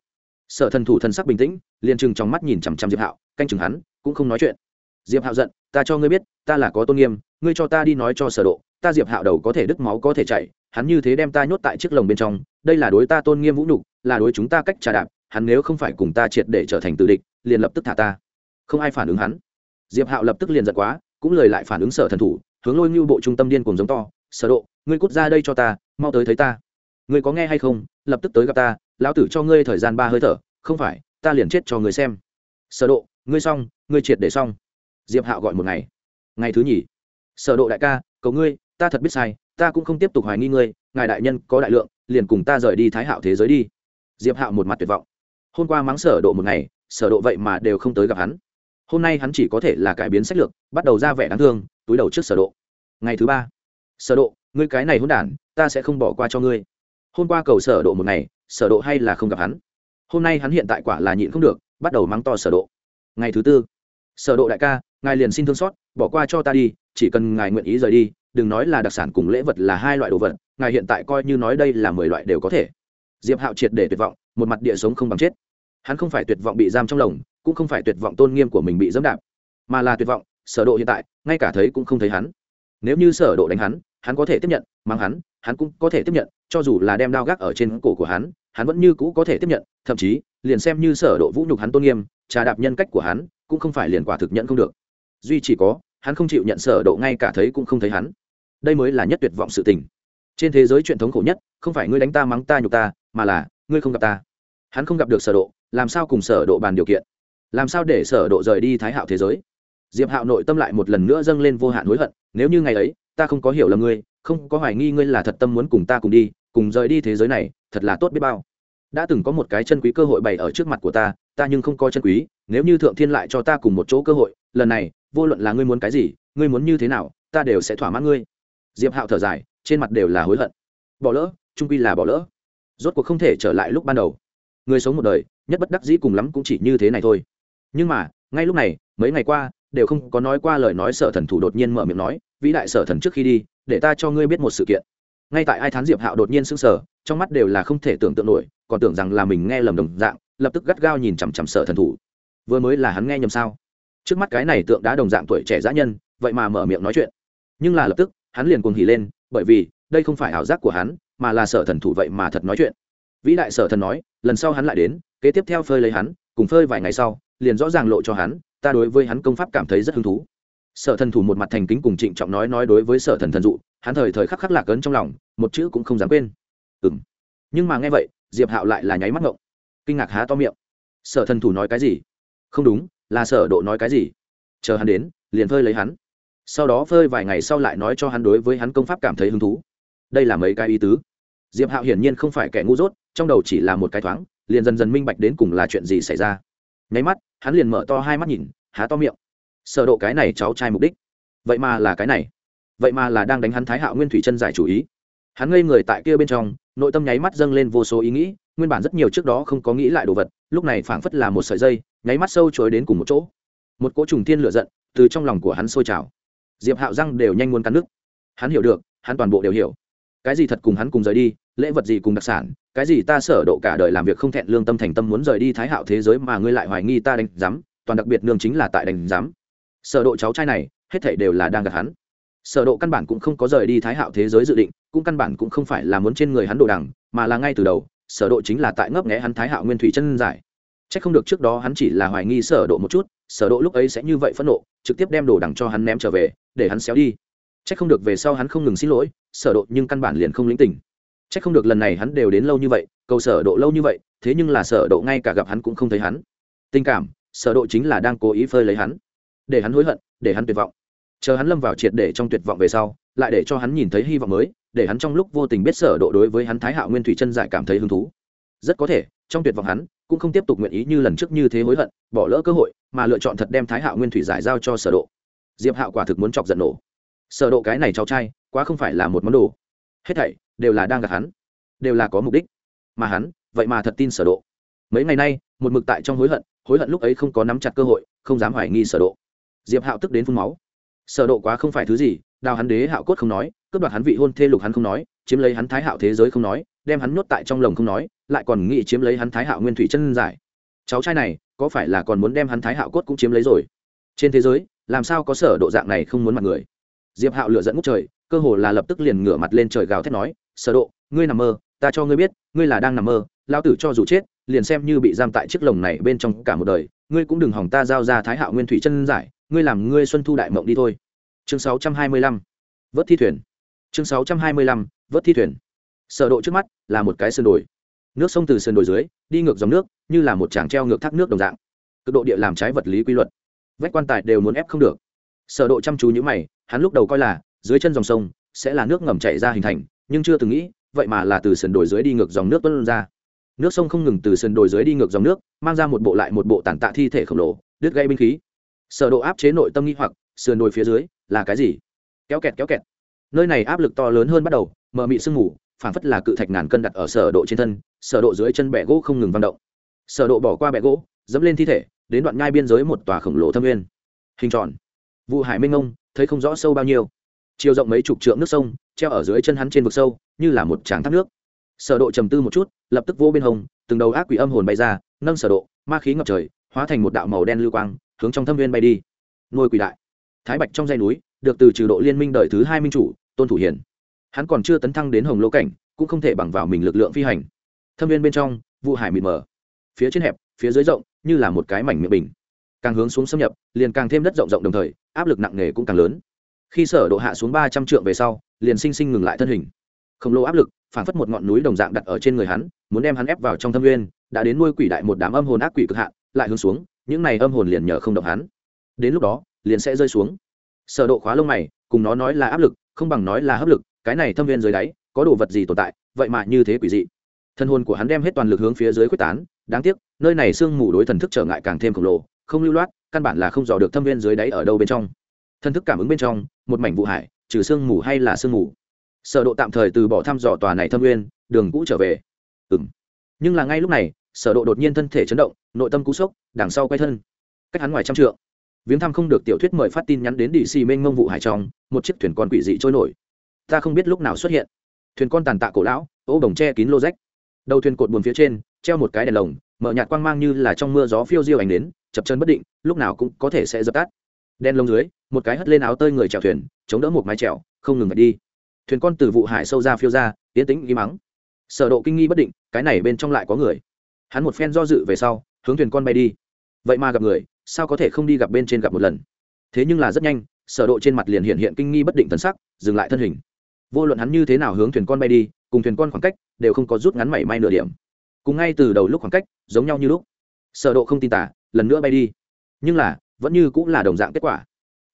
[SPEAKER 1] Sở thần thủ thần sắc bình tĩnh, liền chừng trong mắt nhìn chằm chằm diệp hạo, canh chừng hắn, cũng không nói chuyện. Diệp hạo giận, ta cho ngươi biết, ta là có tôn nghiêm, ngươi cho ta đi nói cho sở độ, ta diệp hạo đầu có thể đứt máu có thể chảy hắn như thế đem ta nhốt tại chiếc lồng bên trong, đây là đối ta tôn nghiêm vũ nhục, là đối chúng ta cách trà đạp, hắn nếu không phải cùng ta triệt để trở thành tử địch, liền lập tức thả ta. Không ai phản ứng hắn diệp hạo lập tức liền giận quá, cũng lời lại phản ứng sở thần thủ, hướng lôi như bộ trung tâm điên cùng giống to, sở độ, ngươi cút ra đây cho ta, mau tới thấy ta. Ngươi có nghe hay không? Lập tức tới gặp ta, lão tử cho ngươi thời gian ba hơi thở, không phải, ta liền chết cho ngươi xem. Sở độ, ngươi xong, ngươi triệt để xong. Diệp hạo gọi một ngày. Ngày thứ nhì. Sở độ đại ca, cầu ngươi, ta thật biết sai, ta cũng không tiếp tục hoài nghi ngươi, ngài đại nhân có đại lượng, liền cùng ta rời đi thái hạo thế giới đi. Diệp hạo một mặt tuyệt vọng. Hôm qua mắng sở độ một ngày, sở độ vậy mà đều không tới gặp hắn hôm nay hắn chỉ có thể là cải biến sách lược, bắt đầu ra vẻ đáng thương, túi đầu trước sở độ. Ngày thứ ba. Sở độ, ngươi cái này hỗn đản, ta sẽ không bỏ qua cho ngươi. Hôm qua cầu sở độ một ngày, sở độ hay là không gặp hắn? Hôm nay hắn hiện tại quả là nhịn không được, bắt đầu mắng to sở độ. Ngày thứ tư. Sở độ đại ca, ngài liền xin thương xót, bỏ qua cho ta đi, chỉ cần ngài nguyện ý rời đi, đừng nói là đặc sản cùng lễ vật là hai loại đồ vật, ngài hiện tại coi như nói đây là mười loại đều có thể. Diệp hạo triệt để tuyệt vọng, một mặt địa sống không bằng chết. Hắn không phải tuyệt vọng bị giam trong lồng cũng không phải tuyệt vọng tôn nghiêm của mình bị dẫm đạp, mà là tuyệt vọng, sở độ hiện tại, ngay cả thấy cũng không thấy hắn. Nếu như sở độ đánh hắn hắn có thể tiếp nhận, mang hắn hắn cũng có thể tiếp nhận, cho dù là đem đao gác ở trên cổ của hắn hắn vẫn như cũ có thể tiếp nhận, thậm chí, liền xem như sở độ vũ nhục hắn tôn nghiêm, trà đạp nhân cách của hắn, cũng không phải liền quả thực nhận không được. Duy chỉ có, hắn không chịu nhận sở độ ngay cả thấy cũng không thấy hắn. Đây mới là nhất tuyệt vọng sự tình. Trên thế giới truyền thống khổ nhất, không phải ngươi đánh ta mắng ta nhục ta, mà là, ngươi không gặp ta. Hắn không gặp được sở độ, làm sao cùng sở độ bàn điều kiện? Làm sao để sở độ rời đi thái hạo thế giới? Diệp hạo nội tâm lại một lần nữa dâng lên vô hạn hối hận, nếu như ngày ấy, ta không có hiểu lầm ngươi, không có hoài nghi ngươi là thật tâm muốn cùng ta cùng đi, cùng rời đi thế giới này, thật là tốt biết bao. Đã từng có một cái chân quý cơ hội bày ở trước mặt của ta ta nhưng không có chân quý, nếu như thượng thiên lại cho ta cùng một chỗ cơ hội, lần này, vô luận là ngươi muốn cái gì, ngươi muốn như thế nào, ta đều sẽ thỏa mãn ngươi. Diệp hạo thở dài, trên mặt đều là hối hận. Bỏ lỡ, trung quy là bỏ lỡ. Rốt cuộc không thể trở lại lúc ban đầu. Người sống một đời, nhất bất đắc dĩ cùng lắm cũng chỉ như thế này thôi nhưng mà, ngay lúc này, mấy ngày qua, đều không có nói qua lời nói sở thần thủ đột nhiên mở miệng nói, vĩ đại sở thần trước khi đi, để ta cho ngươi biết một sự kiện. Ngay tại ai thán diệp hạo đột nhiên sững sờ, trong mắt đều là không thể tưởng tượng nổi, còn tưởng rằng là mình nghe lầm đồng dạng, lập tức gắt gao nhìn chằm chằm sở thần thủ. Vừa mới là hắn nghe nhầm sao? Trước mắt cái này tượng đá đồng dạng tuổi trẻ dã nhân, vậy mà mở miệng nói chuyện. Nhưng là lập tức, hắn liền cuồng hỉ lên, bởi vì, đây không phải ảo giác của hắn, mà là sở thần thủ vậy mà thật nói chuyện. Vĩ đại sở thần nói, lần sau hắn lại đến, kế tiếp theo phơi lấy hắn, cùng phơi vài ngày sau liền rõ ràng lộ cho hắn, ta đối với hắn công pháp cảm thấy rất hứng thú. Sở thần thủ một mặt thành kính cùng trịnh trọng nói nói đối với sở thần thần dụ, hắn thời thời khắc khắc lạc ấn trong lòng, một chữ cũng không dám quên. Ừ m nhưng mà nghe vậy, diệp hạo lại là nháy mắt ngộng. Kinh ngạc há to miệng. Sở thần thủ nói cái gì? Không đúng, là sở độ nói cái gì? Chờ hắn đến, liền phơi lấy hắn. Sau đó phơi vài ngày sau lại nói cho hắn đối với hắn công pháp cảm thấy hứng thú. Đây là mấy cái ý tứ. Diệp hạo hiển nhiên không phải kẻ ngu dốt, trong đầu chỉ là một cái thoáng, liền dần dần minh bạch đến cùng là chuyện gì xảy ra nháy mắt, hắn liền mở to hai mắt nhìn, há to miệng. Sở độ cái này cháu trai mục đích. Vậy mà là cái này. Vậy mà là đang đánh hắn thái hạo nguyên thủy chân giải chủ ý. Hắn ngây người tại kia bên trong, nội tâm nháy mắt dâng lên vô số ý nghĩ, nguyên bản rất nhiều trước đó không có nghĩ lại đồ vật, lúc này phảng phất là một sợi dây, nháy mắt sâu chối đến cùng một chỗ. Một cỗ trùng thiên lửa giận từ trong lòng của hắn sôi trào. Diệp hạo răng đều nhanh muốn cắn nước. Hắn hiểu được, hắn toàn bộ đều hiểu. Cái gì thật cùng hắn cùng rời đi lễ vật gì cùng đặc sản, cái gì ta sở độ cả đời làm việc không thẹn lương tâm thành tâm muốn rời đi thái hạo thế giới mà ngươi lại hoài nghi ta đánh giám, toàn đặc biệt nương chính là tại đánh giám. Sở độ cháu trai này, hết thảy đều là đang gạt hắn. Sở độ căn bản cũng không có rời đi thái hạo thế giới dự định, cũng căn bản cũng không phải là muốn trên người hắn đồ đằng, mà là ngay từ đầu, sở độ chính là tại ngấp nghé hắn thái hạo nguyên thủy chân giải. Chắc không được trước đó hắn chỉ là hoài nghi sở độ một chút, sở độ lúc ấy sẽ như vậy phẫn nộ, trực tiếp đem đồ đằng cho hắn ném trở về, để hắn xéo đi. Chắc không được về sau hắn không ngừng xin lỗi, sở độ nhưng căn bản liền không lĩnh tình chắc không được lần này hắn đều đến lâu như vậy, cầu sở độ lâu như vậy, thế nhưng là sở độ ngay cả gặp hắn cũng không thấy hắn. Tình cảm, sở độ chính là đang cố ý phơi lấy hắn. Để hắn hối hận, để hắn tuyệt vọng. Chờ hắn lâm vào triệt để trong tuyệt vọng về sau, lại để cho hắn nhìn thấy hy vọng mới, để hắn trong lúc vô tình biết sở độ đối với hắn thái hạo nguyên thủy chân giải cảm thấy hứng thú. Rất có thể, trong tuyệt vọng hắn cũng không tiếp tục nguyện ý như lần trước như thế hối hận, bỏ lỡ cơ hội, mà lựa chọn thật đem thái hạo nguyên thủy giải giao cho sở độ. Diệp hạo quả thực muốn chọc giận nổ. Sở độ cái này cháu trai, quá không phải là một món đồ hết thảy đều là đang gạt hắn, đều là có mục đích. Mà hắn, vậy mà thật tin sở độ. Mấy ngày nay, một mực tại trong hối hận hối hận lúc ấy không có nắm chặt cơ hội, không dám hoài nghi sở độ. Diệp hạo tức đến phun máu. Sở độ quá không phải thứ gì, đào hắn đế hạo cốt không nói, cướp đoạt hắn vị hôn thê lục hắn không nói, chiếm lấy hắn thái hạo thế giới không nói, đem hắn nhốt tại trong lồng không nói, lại còn nghĩ chiếm lấy hắn thái hạo nguyên thủy chân giải. Cháu trai này, có phải là còn muốn đem hắn thái hạo cốt cũng chiếm lấy rồi? Trên thế giới, làm sao có sở độ dạng này không muốn mặt người? Diệp hạo lửa dẫn ngút trời cơ hồ là lập tức liền ngửa mặt lên trời gào thét nói, sở độ, ngươi nằm mơ, ta cho ngươi biết, ngươi là đang nằm mơ lao tử cho dù chết, liền xem như bị giam tại chiếc lồng này bên trong cả một đời, ngươi cũng đừng hỏng ta giao ra thái hạo nguyên thủy chân giải, ngươi làm ngươi xuân thu đại mộng đi thôi. Chương 625 vớt thi thuyền. Chương 625 vớt thi thuyền. Sở độ trước mắt là một cái sườn đồi. Nước sông từ sườn đồi dưới, đi ngược dòng nước, như là một tràng treo ngược thác nước đồng dạng. Cực độ địa làm trái vật lý quy luật. Vách quan tài đều muốn ép không được. Sở độ chăm chú như mày, hắn lúc đầu coi là dưới chân dòng sông sẽ là nước ngầm chảy ra hình thành, nhưng chưa từng nghĩ, vậy mà là từ sườn đồi dưới đi ngược dòng nước tuôn ra. Nước sông không ngừng từ sườn đồi dưới đi ngược dòng nước, mang ra một bộ lại một bộ tàn tạ thi thể khổng lồ, đứt gây binh khí. Sở độ áp chế nội tâm nghi hoặc, sườn đồi phía dưới là cái gì? Kéo kẹt kéo kẹt. Nơi này áp lực to lớn hơn bắt đầu, mờ mị sương mù, phảng phất là cự thạch ngàn cân đặt ở sở độ trên thân, sở độ dưới chân bẹ gỗ không ngừng vận động. Sở độ bỏ qua bẹ gỗ, dẫm lên thi thể, đến đoạn nhai biên giới một tòa khổng lồ thâm nguyên. Hình tròn. Vụ hải minh ngông thấy không rõ sâu bao nhiêu chiều rộng mấy chục trượng nước sông, treo ở dưới chân hắn trên vực sâu, như là một tràng thác nước. Sở độ trầm tư một chút, lập tức vô bên hồng, từng đầu ác quỷ âm hồn bay ra, nâng sở độ, ma khí ngập trời, hóa thành một đạo màu đen lưu quang, hướng trong thâm viên bay đi. Nuôi quỷ đại. Thái bạch trong dãy núi, được từ trừ độ liên minh đời thứ hai minh chủ, tôn thủ hiển. Hắn còn chưa tấn thăng đến hồng lô cảnh, cũng không thể bằng vào mình lực lượng phi hành. Thâm viên bên trong vụ hải mịt mờ. Phía trên hẹp, phía dưới rộng, như là một cái mảnh miệng bình. Càng hướng xuống xâm nhập, liền càng thêm đất rộng rộng đồng thời, áp lực nặng nề cũng càng lớn khi sở độ hạ xuống ba trăm trượng về sau, liền sinh sinh ngừng lại thân hình. Khổng lồ áp lực phản phất một ngọn núi đồng dạng đặt ở trên người hắn, muốn đem hắn ép vào trong thâm nguyên, đã đến nuôi quỷ đại một đám âm hồn ác quỷ cực hạn, lại hướng xuống, những này âm hồn liền nhờ không động hắn. Đến lúc đó, liền sẽ rơi xuống. Sở độ khóa lông mày, cùng nó nói là áp lực, không bằng nói là hấp lực, cái này thâm viên dưới đáy, có đồ vật gì tồn tại, vậy mà như thế quỷ dị. Thân hồn của hắn đem hết toàn lực hướng phía dưới quyết tán, đáng tiếc, nơi này sương mù đối thần thức trở ngại càng thêm khổng lồ, không lưu loát, căn bản là không dò được thâm viên dưới đáy ở đâu bên trong. Thần thức cảm ứng bên trong một mảnh vụ hải trừ sương mù hay là sương mù. Sở độ tạm thời từ bỏ thăm dò tòa này thâm nguyên, đường cũ trở về. Ừm. Nhưng là ngay lúc này sở độ đột nhiên thân thể chấn động nội tâm cú sốc đằng sau quay thân. Cách hắn ngoài trăm trượng. Viếng thăm không được tiểu thuyết mời phát tin nhắn đến DC mênh mông vụ hải trong một chiếc thuyền con quỷ dị trôi nổi. Ta không biết lúc nào xuất hiện. Thuyền con tàn tạ cổ lão ô đồng che kín lô rách. Đầu thuyền cột buồn phía trên treo một cái đèn lồng mở nhạt quang mang như là trong mưa gió phiêu diêu ảnh đến chập chân bất định lúc nào cũng có thể sẽ dập tắt. Đèn lồng dưới một cái hất lên áo tơi người chèo thuyền, chống đỡ một mái chèo, không ngừng đi. Thuyền con từ vụ hải sâu ra phiêu ra tiến tĩnh ghi mắng. Sở độ kinh nghi bất định, cái này bên trong lại có người. Hắn một phen do dự về sau, hướng thuyền con bay đi. Vậy mà gặp người, sao có thể không đi gặp bên trên gặp một lần? Thế nhưng là rất nhanh, sở độ trên mặt liền hiện hiện kinh nghi bất định thần sắc, dừng lại thân hình. Vô luận hắn như thế nào hướng thuyền con bay đi, cùng thuyền con khoảng cách, đều không có rút ngắn mảy may nửa điểm. Cùng ngay từ đầu lúc khoảng cách, giống nhau như lúc. Sở độ không tin tả, lần nữa bay đi. Nhưng là, vẫn như cũng là đồng dạng kết quả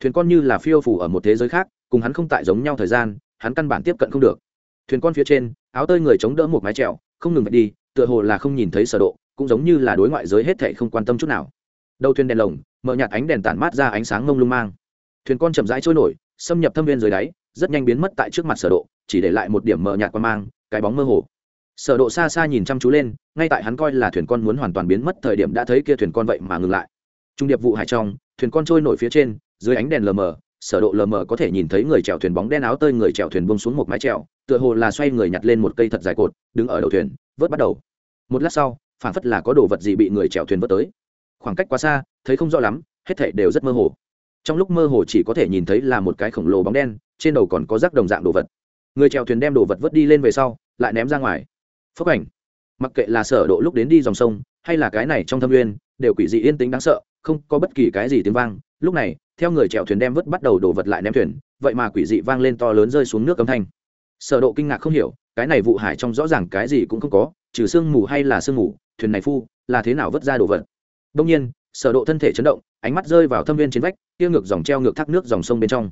[SPEAKER 1] thuyền con như là phiêu phù ở một thế giới khác, cùng hắn không tại giống nhau thời gian, hắn căn bản tiếp cận không được. Thuyền con phía trên, áo tơi người chống đỡ một mái chèo, không ngừng đi, tựa hồ là không nhìn thấy sở độ, cũng giống như là đối ngoại giới hết thảy không quan tâm chút nào. Đầu thuyền đèn lồng, mở nhạt ánh đèn tản mát ra ánh sáng ngông lung mang. Thuyền con chậm rãi trôi nổi, xâm nhập thâm viên dưới đáy, rất nhanh biến mất tại trước mặt sở độ, chỉ để lại một điểm mở nhạt quan mang, cái bóng mơ hồ. Sở độ xa xa nhìn chăm chú lên, ngay tại hắn coi là thuyền con muốn hoàn toàn biến mất thời điểm đã thấy kia thuyền con vậy mà ngừng lại. Trung điệp vụ hải trong, thuyền con trôi nổi phía trên dưới ánh đèn lờ mờ, sở độ lờ mờ có thể nhìn thấy người chèo thuyền bóng đen áo tơi người chèo thuyền buông xuống một mái chèo, tựa hồ là xoay người nhặt lên một cây thật dài cột, đứng ở đầu thuyền, vớt bắt đầu. Một lát sau phản phất là có đồ vật gì bị người chèo thuyền vớt tới. Khoảng cách quá xa, thấy không rõ lắm, hết thảy đều rất mơ hồ. Trong lúc mơ hồ chỉ có thể nhìn thấy là một cái khổng lồ bóng đen, trên đầu còn có rác đồng dạng đồ vật. Người chèo thuyền đem đồ vật vớt đi lên về sau, lại ném ra ngoài. Phấp ảnh. Mặc kệ là sở độ lúc đến đi dòng sông, hay là cái này trong thâm nguyên, đều quỷ dị yên tĩnh đáng sợ, không có bất kỳ cái gì tiếng vang lúc này, theo người chèo thuyền đem vớt bắt đầu đổ vật lại ném thuyền, vậy mà quỷ dị vang lên to lớn rơi xuống nước âm thanh. Sở độ kinh ngạc không hiểu, cái này vụ hải trong rõ ràng cái gì cũng không có, trừ sương mù hay là sương mù, thuyền này phu, là thế nào vớt ra đồ vật? Đông nhiên, sở độ thân thể chấn động, ánh mắt rơi vào thâm viên trên vách, kia ngược dòng treo ngược thác nước dòng sông bên trong.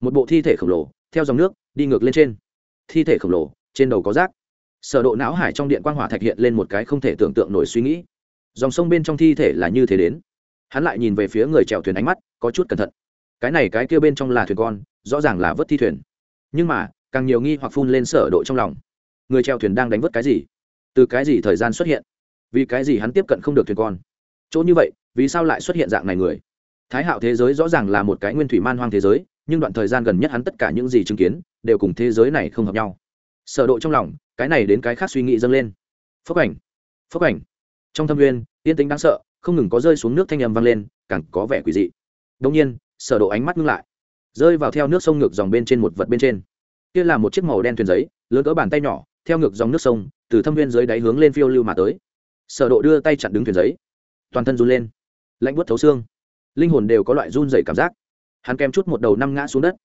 [SPEAKER 1] Một bộ thi thể khổng lồ, theo dòng nước, đi ngược lên trên. Thi thể khổng lồ, trên đầu có rác. Sở độ não hải trong điện quang hỏa thạch hiện lên một cái không thể tưởng tượng nổi suy nghĩ. Dòng sông bên trong thi thể là như thế đến hắn lại nhìn về phía người chèo thuyền ánh mắt, có chút cẩn thận. Cái này cái kia bên trong là thuyền con, rõ ràng là vớt thi thuyền. Nhưng mà, càng nhiều nghi hoặc phun lên sở độ trong lòng. Người chèo thuyền đang đánh vớt cái gì? Từ cái gì thời gian xuất hiện? Vì cái gì hắn tiếp cận không được thuyền con? Chỗ như vậy, vì sao lại xuất hiện dạng này người? Thái hạo thế giới rõ ràng là một cái nguyên thủy man hoang thế giới, nhưng đoạn thời gian gần nhất hắn tất cả những gì chứng kiến, đều cùng thế giới này không hợp nhau. Sở độ trong lòng, cái này đến cái khác suy nghĩ dâng lên. Phấp ảnh phấp ảnh. Trong thâm nguyên, yên tĩnh đáng sợ không ngừng có rơi xuống nước thanh âm vang lên, càng có vẻ quỷ dị. Đương nhiên, sở độ ánh mắt ngưng lại, rơi vào theo nước sông ngược dòng bên trên một vật bên trên. Kia là một chiếc màu đen thuyền giấy, lớn cỡ bàn tay nhỏ, theo ngược dòng nước sông, từ thâm viên dưới đáy hướng lên phiêu lưu mà tới. Sở độ đưa tay chặn đứng thuyền giấy. Toàn thân run lên, lạnh buốt thấu xương. Linh hồn đều có loại run rẩy cảm giác. Hắn kèm chút một đầu năm ngã xuống đất.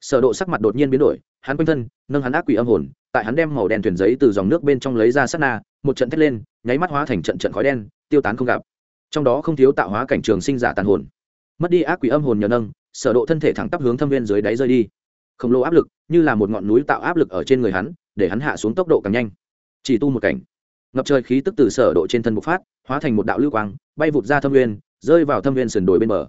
[SPEAKER 1] Sở độ sắc mặt đột nhiên biến đổi, hắn quanh thân, nâng hắn ác quỷ âm hồn, tại hắn đem màu đen thuyền giấy từ dòng nước bên trong lấy ra sát na, một trận thét lên, nháy mắt hóa thành trận trận khói đen, tiêu tán không gặp trong đó không thiếu tạo hóa cảnh trường sinh giả tàn hồn. Mất đi ác quỷ âm hồn nhờ nâng, sở độ thân thể thẳng tắp hướng thâm viên dưới đáy rơi đi. Khổng lồ áp lực, như là một ngọn núi tạo áp lực ở trên người hắn, để hắn hạ xuống tốc độ càng nhanh. Chỉ tu một cảnh. Ngập trời khí tức từ sở độ trên thân bộc phát, hóa thành một đạo lưu quang, bay vụt ra thâm viên, rơi vào thâm viên sườn đồi bên bờ.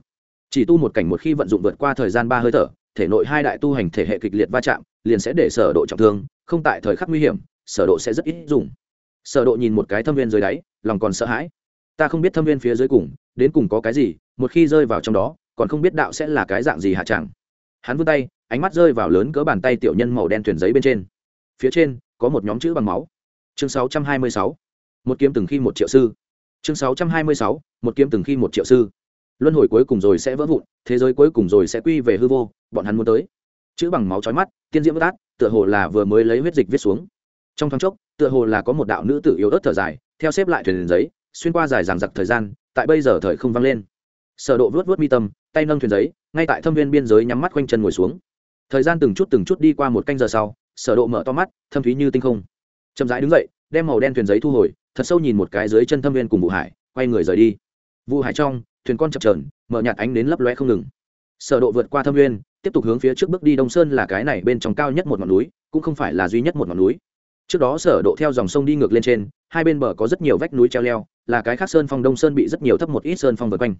[SPEAKER 1] Chỉ tu một cảnh một khi vận dụng vượt qua thời gian ba hơi thở, thể nội hai đại tu hành thể hệ kịch liệt va chạm, liền sẽ để sở độ trọng thương, không tại thời khắc nguy hiểm, sở độ sẽ rất ít dùng. Sở độ nhìn một cái thâm viên dưới đáy, lòng còn sợ hãi ta không biết thâm viên phía dưới cùng, đến cùng có cái gì, một khi rơi vào trong đó, còn không biết đạo sẽ là cái dạng gì hạ chẳng hắn vươn tay, ánh mắt rơi vào lớn cỡ bàn tay tiểu nhân màu đen thuyền giấy bên trên. Phía trên, có một nhóm chữ bằng máu. Chương 626 một kiếm từng khi một triệu sư. Chương 626 một kiếm từng khi một triệu sư. Luân hồi cuối cùng rồi sẽ vỡ vụn, thế giới cuối cùng rồi sẽ quy về hư vô, bọn hắn muốn tới. Chữ bằng máu trói mắt, tiên diễm bất át tựa hồ là vừa mới lấy huyết dịch viết xuống. Trong thoáng chốc, tựa hồ là có một đạo nữ tử yếu ớt thở dài, theo xếp lại thuyền giấy xuyên qua dài dằng dặc thời gian, tại bây giờ thời không vang lên. Sở độ vớt vớt mi tâm, tay nâng thuyền giấy, ngay tại thâm viên biên giới nhắm mắt quanh chân ngồi xuống. Thời gian từng chút từng chút đi qua một canh giờ sau, sở độ mở to mắt, thâm thúy như tinh không. Chậm rãi đứng dậy, đem màu đen thuyền giấy thu hồi, thật sâu nhìn một cái dưới chân thâm viên cùng vụ hải, quay người rời đi. Vụ hải trong, thuyền con chập chờn, mở nhạt ánh đến lấp lóe không ngừng. Sở độ vượt qua thâm viên, tiếp tục hướng phía trước bước đi đông sơn là cái này bên trong cao nhất một ngọn núi, cũng không phải là duy nhất một ngọn núi. Trước đó sở độ theo dòng sông đi ngược lên trên, hai bên bờ có rất nhiều vách núi treo leo là cái khác sơn phong đông sơn bị rất nhiều thấp một ít sơn phong vượt quanh.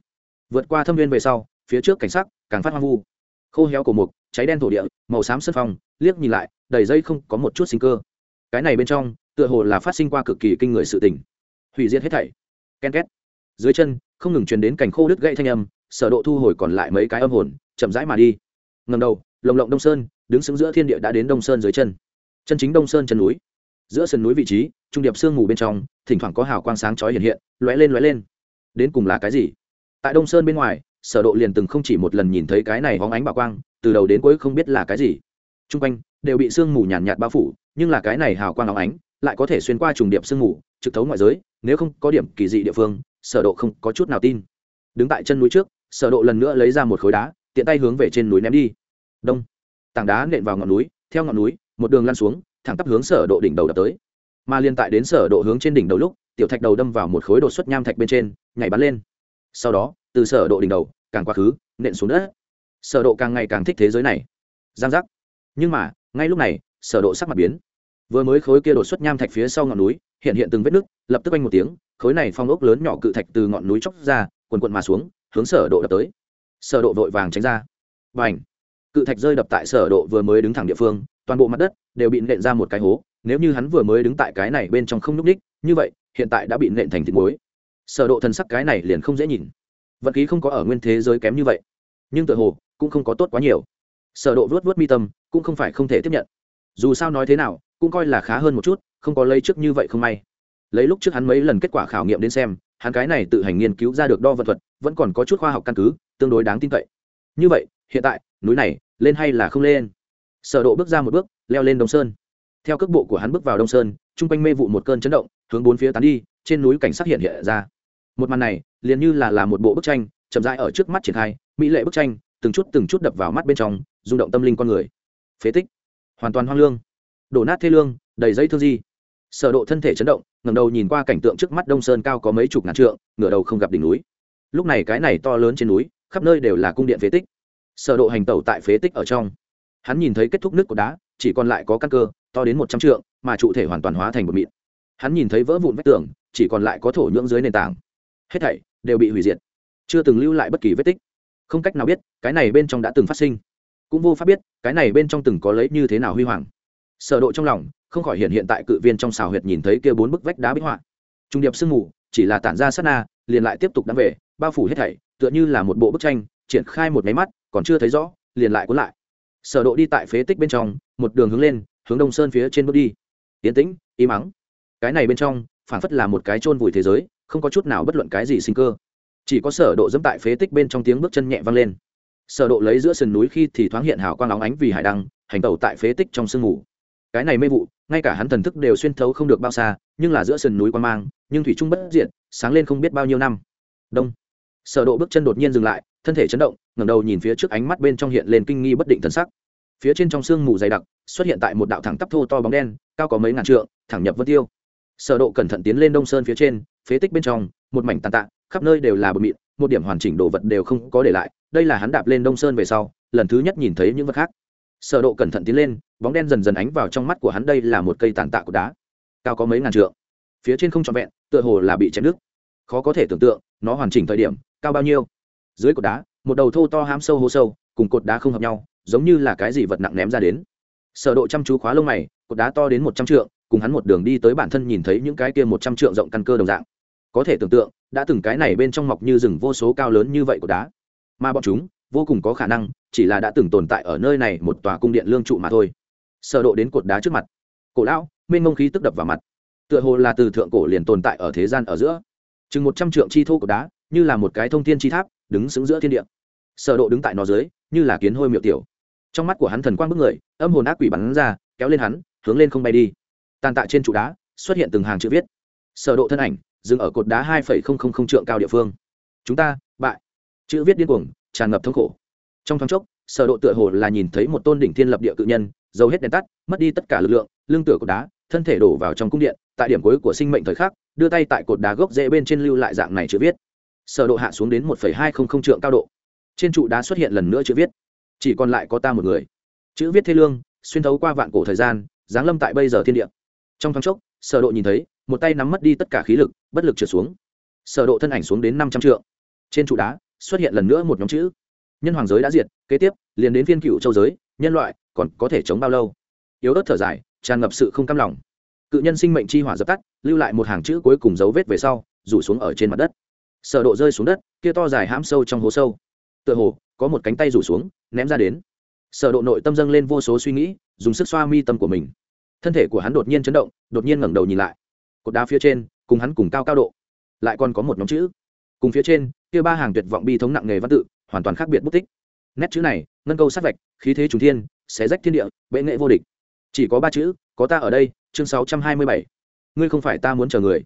[SPEAKER 1] Vượt qua thâm viên về sau, phía trước cảnh sắc càng phát hoang vu. Khô héo cổ mục, cháy đen thổ địa, màu xám sơn phong, liếc nhìn lại, đầy dây không có một chút sinh cơ. Cái này bên trong, tựa hồ là phát sinh qua cực kỳ kinh người sự tình. Hủy diệt hết thảy. Ken két. Dưới chân, không ngừng truyền đến cảnh khô đứt gãy thanh âm, sở độ thu hồi còn lại mấy cái âm hồn, chậm rãi mà đi. Ngầm đầu, lồng lộng đông sơn, đứng sững giữa thiên địa đã đến đông sơn dưới chân. Chân chính đông sơn chân núi. Giữa sườn núi vị trí trung điệp sương mù bên trong thỉnh thoảng có hào quang sáng chói hiện hiện lóe lên lóe lên. Đến cùng là cái gì? Tại đông sơn bên ngoài sở độ liền từng không chỉ một lần nhìn thấy cái này hóng ánh bảo quang từ đầu đến cuối không biết là cái gì. Trung quanh đều bị sương mù nhàn nhạt, nhạt bao phủ nhưng là cái này hào quang óng ánh lại có thể xuyên qua trùng điệp sương mù trực thấu ngoại giới nếu không có điểm kỳ dị địa phương sở độ không có chút nào tin. Đứng tại chân núi trước sở độ lần nữa lấy ra một khối đá tiện tay hướng về trên núi ném đi. Đông. Tảng đá nện vào ngọn núi theo ngọn núi một đường lăn xuống thẳng tắp hướng sở độ đỉnh đầu đập tới mà liên tại đến sở độ hướng trên đỉnh đầu lúc, tiểu thạch đầu đâm vào một khối đột xuất nham thạch bên trên, nhảy bắn lên. Sau đó, từ sở độ đỉnh đầu, càng quá khứ, nện xuống đất. Sở độ càng ngày càng thích thế giới này. Giang giác. Nhưng mà, ngay lúc này, sở độ sắc mặt biến. Vừa mới khối kia đột xuất nham thạch phía sau ngọn núi, hiện hiện từng vết nứt, lập tức anh một tiếng, khối này phong ốc lớn nhỏ cự thạch từ ngọn núi chóc ra quần quần mà xuống, hướng sở độ đập tới. Sở độ vội vàng tránh ra. Bành! Cự thạch rơi đập tại sở độ vừa mới đứng thẳng địa phương, toàn bộ mặt đất đều bị nện ra một cái hố nếu như hắn vừa mới đứng tại cái này bên trong không núc ních như vậy, hiện tại đã bị nện thành thịt muối. Sở độ thần sắc cái này liền không dễ nhìn. Vận khí không có ở nguyên thế giới kém như vậy, nhưng tựa hồ cũng không có tốt quá nhiều. Sở độ vớt vớt mi tâm, cũng không phải không thể tiếp nhận. Dù sao nói thế nào, cũng coi là khá hơn một chút, không có lấy trước như vậy không may. Lấy lúc trước hắn mấy lần kết quả khảo nghiệm đến xem, hắn cái này tự hành nghiên cứu ra được đo vật thuật, vẫn còn có chút khoa học căn cứ, tương đối đáng tin cậy. Như vậy, hiện tại, núi này, lên hay là không lên? Sở độ bước ra một bước, leo lên đông sơn theo cước bộ của hắn bước vào đông sơn trung quanh mê vụ một cơn chấn động, hướng bốn phía tán đi, trên núi cảnh sắc hiện hiện ra. Một màn này, liền như là là một bộ bức tranh, chậm rãi ở trước mắt triển khai, mỹ lệ bức tranh, từng chút từng chút đập vào mắt bên trong, rung động tâm linh con người. Phế tích. Hoàn toàn hoang lương. Đổ nát thê lương, đầy dây thương di. Sở độ thân thể chấn động, ngẩng đầu nhìn qua cảnh tượng trước mắt đông sơn cao có mấy chục ngàn trượng, ngửa đầu không gặp đỉnh núi. Lúc này cái này to lớn trên núi, khắp nơi đều là cung điện phế tích. Sở độ hành tẩu tại phế tích ở trong. Hắn nhìn thấy kết thúc nước của đá, chỉ còn lại có căn cơ to đến một trăm trượng, mà trụ thể hoàn toàn hóa thành một mịn. Hắn nhìn thấy vỡ vụn vách tường, chỉ còn lại có thổ nhưỡng dưới nền tảng. Hết thảy đều bị hủy diệt. Chưa từng lưu lại bất kỳ vết tích. Không cách nào biết, cái này bên trong đã từng phát sinh. Cũng vô pháp biết, cái này bên trong từng có lấy như thế nào huy hoàng. Sở độ trong lòng không khỏi hiện hiện tại cự viên trong xào huyệt nhìn thấy kia bốn bức vách đá bích họa. Trung điệp sương mù, chỉ là tản ra sát na, liền lại tiếp tục đắm về, bao phủ hết thảy, tựa như là một bộ bức tranh, triển khai một máy mắt, còn chưa thấy rõ, liền lại cuốn lại. Sở độ đi tại phế tích bên trong, một đường hướng lên hướng đông sơn phía trên bước đi. Tiến tĩnh im mắng. Cái này bên trong phản phất là một cái chôn vùi thế giới, không có chút nào bất luận cái gì sinh cơ. Chỉ có sở độ dẫm tại phế tích bên trong tiếng bước chân nhẹ vang lên. Sở độ lấy giữa sườn núi khi thì thoáng hiện hào quang óng ánh vì hải đăng, hành tẩu tại phế tích trong sương mù. Cái này mê vụ, ngay cả hắn thần thức đều xuyên thấu không được bao xa, nhưng là giữa sườn núi quan mang, nhưng thủy trung bất diện sáng lên không biết bao nhiêu năm. Đông. Sở độ bước chân đột nhiên dừng lại, thân thể chấn động, ngẩng đầu nhìn phía trước ánh mắt bên trong hiện lên kinh nghi bất định thần sắc phía trên trong sương mù dày đặc, xuất hiện tại một đạo thẳng tắp thô to bóng đen, cao có mấy ngàn trượng, thẳng nhập vân tiêu. Sở độ cẩn thận tiến lên đông sơn phía trên, phế tích bên trong, một mảnh tàn tạ, khắp nơi đều là bụi mịn, một điểm hoàn chỉnh đồ vật đều không có để lại, đây là hắn đạp lên đông sơn về sau, lần thứ nhất nhìn thấy những vật khác. Sở độ cẩn thận tiến lên, bóng đen dần dần ánh vào trong mắt của hắn, đây là một cây tàn tạ của đá, cao có mấy ngàn trượng. Phía trên không trọn vẹn, tựa hồ là bị chém nước. khó có thể tưởng tượng, nó hoàn chỉnh thời điểm, cao bao nhiêu. Dưới cột đá, một đầu thô to hám sâu hố sâu, cùng cột đá không hợp nhau giống như là cái gì vật nặng ném ra đến. Sở độ chăm chú khóa lông mày, cột đá to đến một trăm trượng, cùng hắn một đường đi tới bản thân nhìn thấy những cái kia một trăm trượng rộng căn cơ đồng dạng. Có thể tưởng tượng, đã từng cái này bên trong mọc như rừng vô số cao lớn như vậy của đá. Mà bọn chúng, vô cùng có khả năng, chỉ là đã từng tồn tại ở nơi này một tòa cung điện lương trụ mà thôi. Sở độ đến cột đá trước mặt. Cổ lão, mênh mông khí tức đập vào mặt. Tựa hồ là từ thượng cổ liền tồn tại ở thế gian ở giữa. Chừng một trăm trượng chi thô cột đá, như là một cái thông thiên chi tháp, đứng sững giữa thiên địa. Sở độ đứng tại nó dưới, như là kiến hôi miệu tiểu trong mắt của hắn thần quang bức người, âm hồn ác quỷ bắn ra, kéo lên hắn, hướng lên không bay đi. Tàn tạ trên trụ đá, xuất hiện từng hàng chữ viết. Sở độ thân ảnh, dừng ở cột đá hai phẩy không không không trượng cao địa phương. Chúng ta, bại. Chữ viết điên cuồng, tràn ngập thống khổ. Trong thoáng chốc, sở độ tựa hồ là nhìn thấy một tôn đỉnh thiên lập địa cự nhân dầu hết đèn tắt, mất đi tất cả lực lượng, lưng tựa cột đá, thân thể đổ vào trong cung điện, tại điểm cuối của sinh mệnh thời khắc, đưa tay tại cột đá gốc rễ bên trên lưu lại dạng này chữ viết. Sở độ hạ xuống đến một phẩy hai không không trượng cao độ. Trên trụ đá xuất hiện lần nữa chữ viết chỉ còn lại có ta một người. Chữ viết thế lương, xuyên thấu qua vạn cổ thời gian, giáng lâm tại bây giờ thiên địa. Trong thoáng chốc, sở độ nhìn thấy, một tay nắm mất đi tất cả khí lực, bất lực trượt xuống. Sở độ thân ảnh xuống đến năm trăm trượng. Trên trụ đá, xuất hiện lần nữa một nhóm chữ. Nhân hoàng giới đã diệt, kế tiếp, liền đến phiên cựu châu giới, nhân loại, còn có thể chống bao lâu? Yếu ớt thở dài, tràn ngập sự không cam lòng. Cự nhân sinh mệnh chi hỏa dập tắt, lưu lại một hàng chữ cuối cùng dấu vết về sau, rủ xuống ở trên mặt đất. Sở độ rơi xuống đất, kia to dài hãm sâu trong hố sâu. Tựa hồ có một cánh tay rủ xuống, ném ra đến. Sở độ nội tâm dâng lên vô số suy nghĩ, dùng sức xoa mi tâm của mình. Thân thể của hắn đột nhiên chấn động, đột nhiên ngẩng đầu nhìn lại. Cột đá phía trên, cùng hắn cùng cao cao độ. Lại còn có một nhóm chữ. Cùng phía trên, kia ba hàng tuyệt vọng bi thống nặng nghề văn tự, hoàn toàn khác biệt bút tích. Nét chữ này, ngân câu sát vạch, khí thế trùng thiên, xé rách thiên địa, bệ nghệ vô địch. Chỉ có ba chữ, có ta ở đây, chương sáu trăm hai mươi bảy. Ngươi không phải ta muốn chờ người.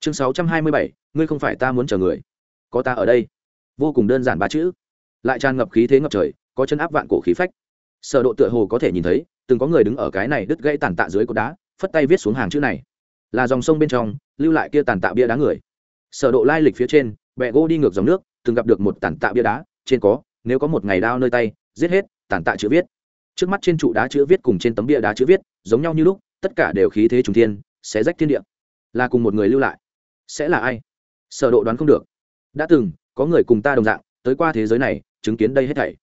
[SPEAKER 1] Chương sáu trăm hai mươi bảy, ngươi không phải ta muốn chờ người. Có ta ở đây. Vô cùng đơn giản ba chữ lại tràn ngập khí thế ngập trời, có chân áp vạn cổ khí phách. Sở độ tựa hồ có thể nhìn thấy, từng có người đứng ở cái này đứt gãy tàn tạ dưới cột đá, phất tay viết xuống hàng chữ này. Là dòng sông bên trong, lưu lại kia tàn tạ bia đá người. Sở độ lai lịch phía trên, bẹ gỗ đi ngược dòng nước, từng gặp được một tàn tạ bia đá, trên có, nếu có một ngày đao nơi tay, giết hết, tàn tạ chữ viết. Trước mắt trên trụ đá chữ viết cùng trên tấm bia đá chữ viết, giống nhau như lúc, tất cả đều khí thế trùng thiên sẽ rách thiên địa. Là cùng một người lưu lại. Sẽ là ai? Sở độ đoán không được. Đã từng, có người cùng ta đồng dạng, tới qua thế giới này chứng kiến đây hết thảy.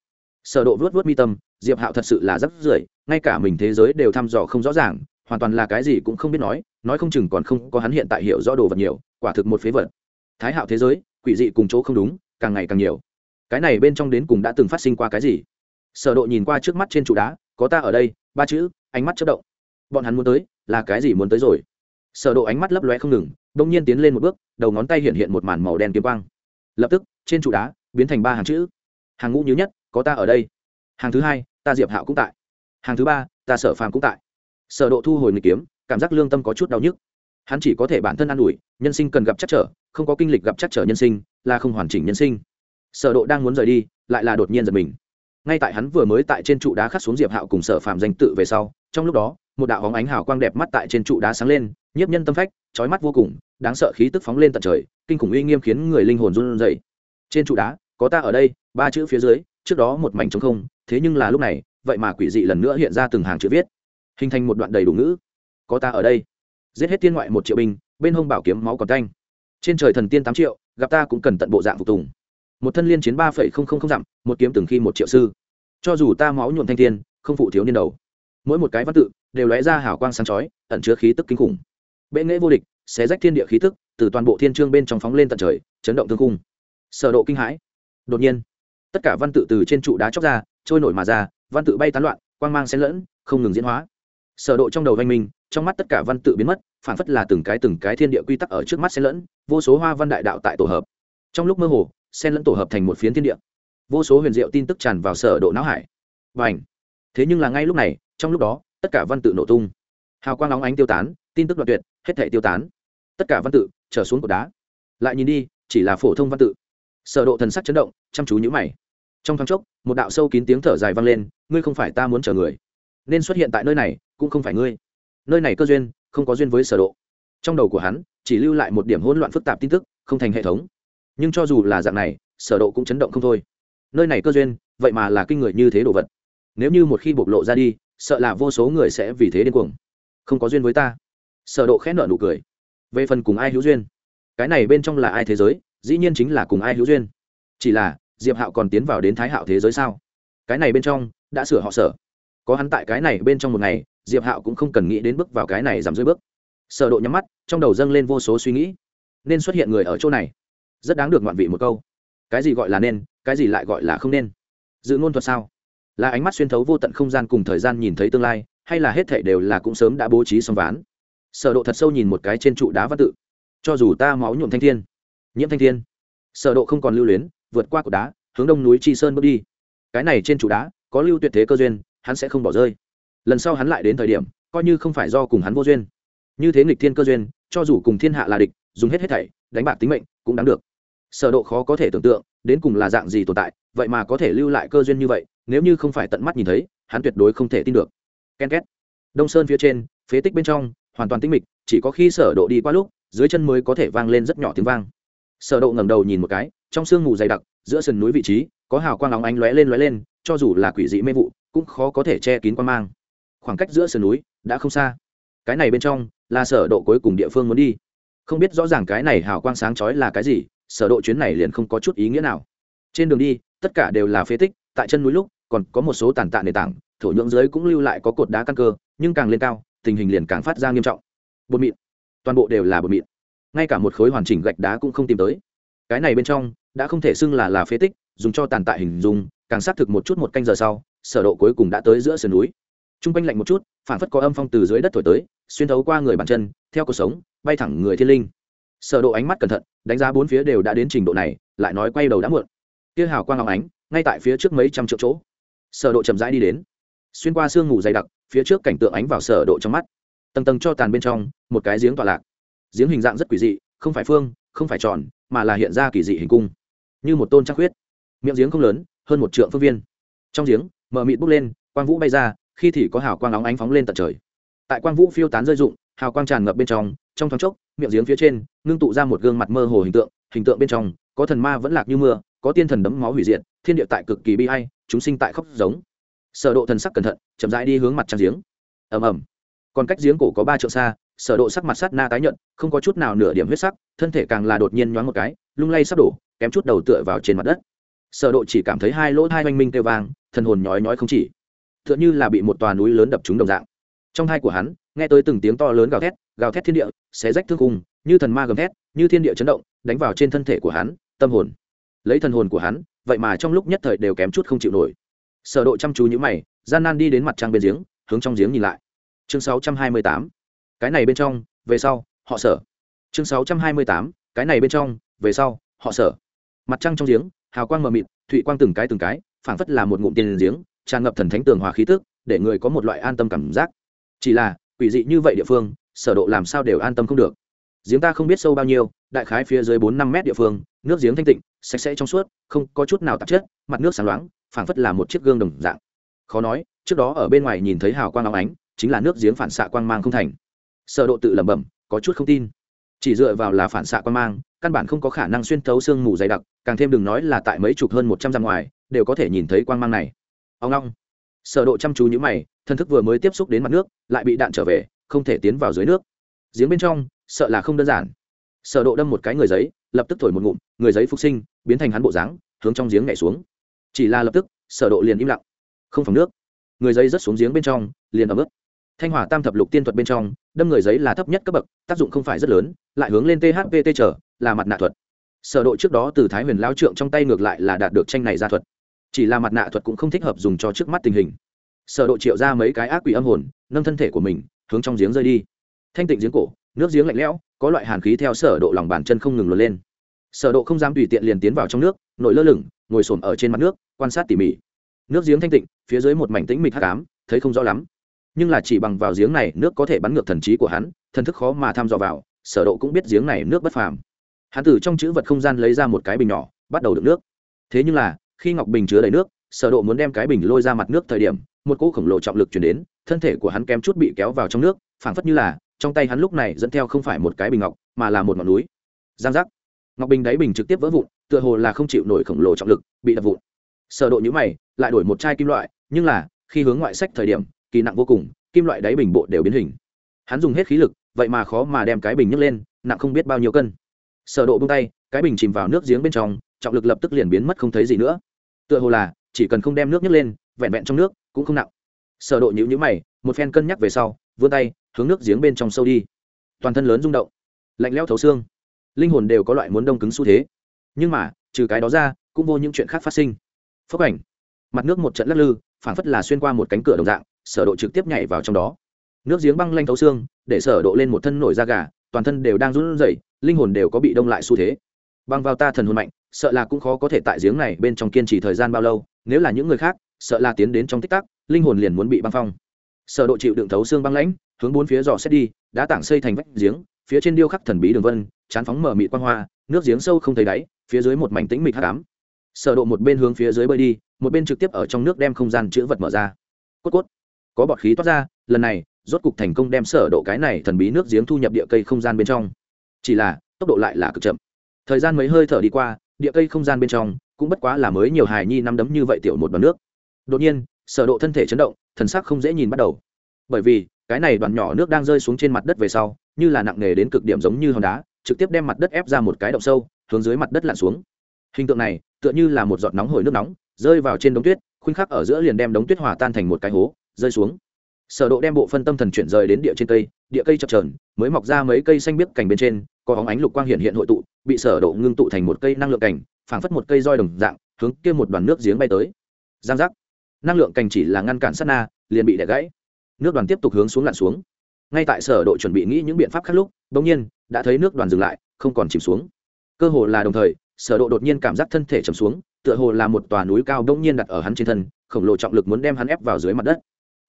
[SPEAKER 1] Sở độ vuốt vuốt mi tâm, diệp hạo thật sự là rất rưởi, ngay cả mình thế giới đều thăm dò không rõ ràng, hoàn toàn là cái gì cũng không biết nói nói không chừng còn không có hắn hiện tại hiểu rõ đồ vật nhiều, quả thực một phế vật. Thái hạo thế giới, quỷ dị cùng chỗ không đúng, càng ngày càng nhiều. Cái này bên trong đến cùng đã từng phát sinh qua cái gì? Sở độ nhìn qua trước mắt trên trụ đá, có ta ở đây, ba chữ, ánh mắt chớp động. Bọn hắn muốn tới, là cái gì muốn tới rồi? Sở độ ánh mắt lấp lóe không ngừng đung nhiên tiến lên một bước, đầu ngón tay hiện hiện một màn màu đen kiếm quang. Lập tức, trên trụ đá, biến thành ba hàng chữ hàng ngũ như nhất, có ta ở đây. Hàng thứ hai, ta diệp hạo cũng tại. Hàng thứ ba, ta sở phàm cũng tại. Sở độ thu hồi người kiếm, cảm giác lương tâm có chút đau nhức. Hắn chỉ có thể bản thân an ủi, nhân sinh cần gặp chắc trở, không có kinh lịch gặp chắc trở nhân sinh, là không hoàn chỉnh nhân sinh. Sở độ đang muốn rời đi, lại là đột nhiên giật mình. Ngay tại hắn vừa mới tại trên trụ đá khắc xuống diệp hạo cùng sở phàm danh tự về sau, trong lúc đó, một đạo hóng ánh hào quang đẹp mắt tại trên trụ đá sáng lên, nhiếp nhân tâm phách, chói mắt vô cùng, đáng sợ khí tức phóng lên tận trời, kinh khủng uy nghiêm khiến người linh hồn run rẩy. Trên trụ đá có ta ở đây, ba chữ phía dưới, trước đó một mảnh trống không, thế nhưng là lúc này, vậy mà quỷ dị lần nữa hiện ra từng hàng chữ viết. Hình thành một đoạn đầy đủ ngữ. Có ta ở đây. Giết hết thiên ngoại một triệu binh, bên hông bảo kiếm máu còn canh trên trời thần tiên tám triệu, gặp ta cũng cần tận bộ dạng phục tùng. Một thân liên chiến ba phẩy không không không dặm, một kiếm từng khi một triệu sư. Cho dù ta máu nhuộm thanh thiên, không phụ thiếu niên đầu. Mỗi một cái văn tự, đều lóe ra hào quang sáng chói, ẩn chứa khí tức kinh khủng. Bệ nghệ vô địch, xé rách thiên địa khí tức, từ toàn bộ thiên trương bên trong phóng lên tận trời, chấn động thương cung sở độ kinh hãi đột nhiên, tất cả văn tự từ trên trụ đá chóc ra, trôi nổi mà ra, văn tự bay tán loạn, quang mang xen lẫn, không ngừng diễn hóa. Sở độ trong đầu vanh minh, trong mắt tất cả văn tự biến mất phản phất là từng cái từng cái thiên địa quy tắc ở trước mắt xen lẫn, vô số hoa văn đại đạo tại tổ hợp. Trong lúc mơ hồ, xen lẫn tổ hợp thành một phiến thiên địa. Vô số huyền diệu tin tức tràn vào sở độ não hải. Và thế nhưng là ngay lúc này, trong lúc đó, tất cả văn tự nổ tung. Hào quang nóng ánh tiêu tán, tin tức đoạn tuyệt, hết thảy tiêu tán. Tất cả văn tự trở xuống cột đá. Lại nhìn đi, chỉ là phổ thông văn tự sở độ thần sắc chấn động, chăm chú nhíu mày. Trong thoáng chốc, một đạo sâu kín tiếng thở dài vang lên, ngươi không phải ta muốn chờ người. Nên xuất hiện tại nơi này, cũng không phải ngươi. Nơi này cơ duyên, không có duyên với sở độ. Trong đầu của hắn, chỉ lưu lại một điểm hỗn loạn phức tạp tin tức, không thành hệ thống. Nhưng cho dù là dạng này, sở độ cũng chấn động không thôi. Nơi này cơ duyên, vậy mà là kinh người như thế đồ vật. Nếu như một khi bộc lộ ra đi, sợ là vô số người sẽ vì thế điên cuồng. Không có duyên với ta. Sở độ khẽ nở nụ cười. Về phần cùng ai hữu duyên? Cái này bên trong là ai thế giới? Dĩ nhiên chính là cùng ai hữu duyên. Chỉ là, diệp hạo còn tiến vào đến thái hạo thế giới sao? Cái này bên trong, đã sửa họ sở. Có hắn tại cái này bên trong một ngày, diệp hạo cũng không cần nghĩ đến bước vào cái này giảm dưới bước. Sở độ nhắm mắt, trong đầu dâng lên vô số suy nghĩ. Nên xuất hiện người ở chỗ này. Rất đáng được ngoạn vị một câu. Cái gì gọi là nên, cái gì lại gọi là không nên? Dự ngôn thuật sao? Là ánh mắt xuyên thấu vô tận không gian cùng thời gian nhìn thấy tương lai, hay là hết thảy đều là cũng sớm đã bố trí xong ván? Sở độ thật sâu nhìn một cái trên trụ đá văn tự. Cho dù ta máu nhuộm thanh thiên nhiễm thanh thiên. Sở độ không còn lưu luyến, vượt qua cột đá, hướng đông núi chi sơn bước đi. Cái này trên trụ đá, có lưu tuyệt thế cơ duyên, hắn sẽ không bỏ rơi. Lần sau hắn lại đến thời điểm, coi như không phải do cùng hắn vô duyên. Như thế nghịch thiên cơ duyên, cho dù cùng thiên hạ là địch, dùng hết hết thảy, đánh bạc tính mệnh, cũng đáng được. Sở độ khó có thể tưởng tượng, đến cùng là dạng gì tồn tại, vậy mà có thể lưu lại cơ duyên như vậy, nếu như không phải tận mắt nhìn thấy, hắn tuyệt đối không thể tin được. Ken két. Đông sơn phía trên, phế tích bên trong, hoàn toàn tĩnh mịch, chỉ có khi sở độ đi qua lúc, dưới chân mới có thể vang lên rất nhỏ tiếng vang sở độ ngẩng đầu nhìn một cái, trong sương mù dày đặc, giữa sườn núi vị trí, có hào quang óng ánh lóe lên lóe lên, cho dù là quỷ dị mê vụ, cũng khó có thể che kín quan mang. Khoảng cách giữa sườn núi đã không xa. Cái này bên trong là sở độ cuối cùng địa phương muốn đi. Không biết rõ ràng cái này hào quang sáng chói là cái gì, sở độ chuyến này liền không có chút ý nghĩa nào. Trên đường đi, tất cả đều là phế tích, tại chân núi lúc, còn có một số tàn tạ nền tảng, thổ nhưỡng dưới cũng lưu lại có cột đá căn cơ, nhưng càng lên cao, tình hình liền càng phát ra nghiêm trọng. Bột mịn. Toàn bộ đều là bột mịn ngay cả một khối hoàn chỉnh gạch đá cũng không tìm tới. Cái này bên trong, đã không thể xưng là là phế tích, dùng cho tàn tạ hình dung, càng xác thực một chút một canh giờ sau, sở độ cuối cùng đã tới giữa sườn núi. Trung quanh lạnh một chút, phản phất có âm phong từ dưới đất thổi tới, xuyên thấu qua người bàn chân, theo cuộc sống, bay thẳng người thiên linh. Sở độ ánh mắt cẩn thận, đánh giá bốn phía đều đã đến trình độ này, lại nói quay đầu đã muộn. Kia hào quang long ánh, ngay tại phía trước mấy trăm triệu chỗ. Sở độ chậm rãi đi đến. Xuyên qua sương ngủ dày đặc, phía trước cảnh tượng ánh vào sở độ trong mắt. Tầng tầng cho tàn bên trong, một cái giếng tọa lạc giếng hình dạng rất quỷ dị, không phải phương, không phải tròn, mà là hiện ra kỳ dị hình cung. Như một tôn trắc huyết miệng giếng không lớn, hơn một trượng phương viên. Trong giếng mở mịt bốc lên, quang vũ bay ra, khi thì có hào quang óng ánh phóng lên tận trời. Tại quang vũ phiêu tán rơi rụng, hào quang tràn ngập bên trong trong thoáng chốc, miệng giếng phía trên ngưng tụ ra một gương mặt mơ hồ hình tượng hình tượng bên trong, có thần ma vẫn lạc như mưa, có tiên thần đấm máu hủy diệt, thiên địa tại cực kỳ bi hay chúng sinh tại khóc giống. Sở độ thần sắc cẩn thận, chậm rãi đi hướng mặt trăng giếng. Ầm ầm. Còn cách giếng cổ có ba trượng xa sở độ sắc mặt sát na tái nhợt không có chút nào nửa điểm huyết sắc thân thể càng là đột nhiên nhoáng một cái lung lay sắp đổ kém chút đầu tựa vào trên mặt đất. Sở độ chỉ cảm thấy hai lỗ hai oanh minh kêu vang thần hồn nhói nhói không chỉ tựa như là bị một tòa núi lớn đập trúng đồng dạng. Trong tai của hắn nghe tới từng tiếng to lớn gào thét gào thét thiên địa xé rách thương khung, như thần ma gầm thét như thiên địa chấn động đánh vào trên thân thể của hắn tâm hồn. Lấy thần hồn của hắn vậy mà trong lúc nhất thời đều kém chút không chịu nổi. Sở độ chăm chú như mày gian nan đi đến mặt trăng bên giếng hướng trong giếng nhìn lại. Chương 628 cái này bên trong, về sau, họ sở. Chương 628 cái này bên trong, về sau, họ sở. Mặt trăng trong giếng, hào quang mờ mịt, thụy quang từng cái từng cái, phảng phất là một ngụm tiền giếng, tràn ngập thần thánh tường hòa khí tức, để người có một loại an tâm cảm giác. Chỉ là, quỷ dị như vậy địa phương, sở độ làm sao đều an tâm không được. Giếng ta không biết sâu bao nhiêu, đại khái phía dưới bốn năm mét địa phương, nước giếng thanh tịnh, sạch sẽ trong suốt, không có chút nào tạp chất, mặt nước sáng loáng, phảng phất là một chiếc gương đồng dạng. Khó nói, trước đó ở bên ngoài nhìn thấy hào quang óng ánh, chính là nước giếng phản xạ quang mang không thành sở độ tự lẩm bẩm, có chút không tin. Chỉ dựa vào là phản xạ quang mang, căn bản không có khả năng xuyên thấu xương mù dày đặc, càng thêm đừng nói là tại mấy chục hơn một trăm dặm ngoài, đều có thể nhìn thấy quang mang này. Ông long sở độ chăm chú như mày, thân thức vừa mới tiếp xúc đến mặt nước, lại bị đạn trở về, không thể tiến vào dưới nước. Giếng bên trong, sợ là không đơn giản. Sở độ đâm một cái người giấy, lập tức thổi một ngụm, người giấy phục sinh, biến thành hắn bộ dáng, hướng trong giếng nhảy xuống. Chỉ là lập tức, sở độ liền im lặng. Không phòng nước. Người giấy rớt xuống giếng bên trong, liền ẩm ướt thanh hỏa tam thập lục tiên thuật bên trong, đâm người giấy là thấp nhất cấp bậc, tác dụng không phải rất lớn, lại hướng lên thpt trở, là mặt nạ thuật. Sở độ trước đó từ thái huyền lao trượng trong tay ngược lại là đạt được tranh này ra thuật. Chỉ là mặt nạ thuật cũng không thích hợp dùng cho trước mắt tình hình. Sở độ triệu ra mấy cái ác quỷ âm hồn, nâng thân thể của mình, hướng trong giếng rơi đi. Thanh tịnh giếng cổ, nước giếng lạnh lẽo, có loại hàn khí theo sở độ lòng bàn chân không ngừng luồn lên. Sở độ không dám tùy tiện liền tiến vào trong nước, nổi lơ lửng, ngồi sồn ở trên mặt nước, quan sát tỉ mỉ. Nước giếng thanh tịnh, phía dưới một mảnh tĩnh mịch hắc ám, thấy không rõ lắm nhưng là chỉ bằng vào giếng này nước có thể bắn ngược thần trí của hắn, thần thức khó mà tham dò vào, sở độ cũng biết giếng này nước bất phàm. Hắn từ trong chữ vật không gian lấy ra một cái bình nhỏ, bắt đầu đựng nước. Thế nhưng là, khi ngọc bình chứa đầy nước, sở độ muốn đem cái bình lôi ra mặt nước thời điểm, một cỗ khổng lồ trọng lực truyền đến, thân thể của hắn kém chút bị kéo vào trong nước, phảng phất như là, trong tay hắn lúc này dẫn theo không phải một cái bình ngọc, mà là một ngọn núi. Giang giác. Ngọc bình đáy bình trực tiếp vỡ vụn, tựa hồ là không chịu nổi khổng lồ trọng lực, bị đập vụn. Sở độ nhíu mày, lại đổi một chai kim loại, nhưng là, khi hướng ngoại sách thời điểm kỳ nặng vô cùng, kim loại đáy bình bộ đều biến hình. Hắn dùng hết khí lực, vậy mà khó mà đem cái bình nhấc lên, nặng không biết bao nhiêu cân. Sở độ buông tay, cái bình chìm vào nước giếng bên trong, trọng lực lập tức liền biến mất không thấy gì nữa. Tựa hồ là, chỉ cần không đem nước nhấc lên, vẹn vẹn trong nước cũng không nặng. Sở độ nhíu nhíu mày, một phen cân nhắc về sau, vươn tay, hướng nước giếng bên trong sâu đi. Toàn thân lớn rung động, lạnh lẽo thấu xương. Linh hồn đều có loại muốn đông cứng xu thế. Nhưng mà, trừ cái đó ra, cũng vô những chuyện khác phát sinh. Phấp ảnh. Mặt nước một trận lắc lư, phảng phất là xuyên qua một cánh cửa đồng dạng sở độ trực tiếp nhảy vào trong đó. Nước giếng băng lanh thấu xương, để sở độ lên một thân nổi da gà, toàn thân đều đang run rẩy, linh hồn đều có bị đông lại xu thế. Băng vào ta thần hồn mạnh, sợ là cũng khó có thể tại giếng này bên trong kiên trì thời gian bao lâu, nếu là những người khác, sợ là tiến đến trong tích tắc, linh hồn liền muốn bị băng phong. Sở độ chịu đựng thấu xương băng lãnh, hướng bốn phía dò xét đi đã tảng xây thành vách giếng, phía trên điêu khắc thần bí đường vân, chán phóng mở mịt quang hoa, nước giếng sâu không thấy đáy, phía dưới một mảnh tĩnh mịch hắc ám. Sở độ một bên hướng phía dưới bơi đi, một bên trực tiếp ở trong nước đem không gian chứa vật mở ra. Cốt cốt có bọt khí toát ra, lần này, rốt cục thành công đem sở độ cái này thần bí nước giếng thu nhập địa cây không gian bên trong. Chỉ là, tốc độ lại là cực chậm. Thời gian mấy hơi thở đi qua, địa cây không gian bên trong cũng bất quá là mới nhiều hài nhi năm đấm như vậy tiểu một đoàn nước. Đột nhiên, sở độ thân thể chấn động, thần sắc không dễ nhìn bắt đầu. Bởi vì, cái này đoàn nhỏ nước đang rơi xuống trên mặt đất về sau, như là nặng nề đến cực điểm giống như hòn đá, trực tiếp đem mặt đất ép ra một cái động sâu, hướng dưới mặt đất lặn xuống. Hình tượng này, tựa như là một giọt nóng hổi nước nóng, rơi vào trên đống tuyết, khuynh khắc ở giữa liền đem đống tuyết hòa tan thành một cái hố rơi xuống. Sở độ đem bộ phân tâm thần chuyển rời đến địa trên cây, địa cây chập chờn, mới mọc ra mấy cây xanh biếc cành bên trên, có hóng ánh lục quang hiện hiện hội tụ, bị sở độ ngưng tụ thành một cây năng lượng cành, phảng phất một cây roi đồng dạng, hướng kia một đoàn nước giếng bay tới. Giang giác. Năng lượng cành chỉ là ngăn cản sát na, liền bị đè gãy. Nước đoàn tiếp tục hướng xuống lặn xuống. Ngay tại sở độ chuẩn bị nghĩ những biện pháp khác lúc, đột nhiên, đã thấy nước đoàn dừng lại, không còn chìm xuống. Cơ hồ là đồng thời, sở độ đột nhiên cảm giác thân thể trầm xuống, tựa hồ là một tòa núi cao đông nhiên đặt ở hắn trên thân, khổng lồ trọng lực muốn đem hắn ép vào dưới mặt đất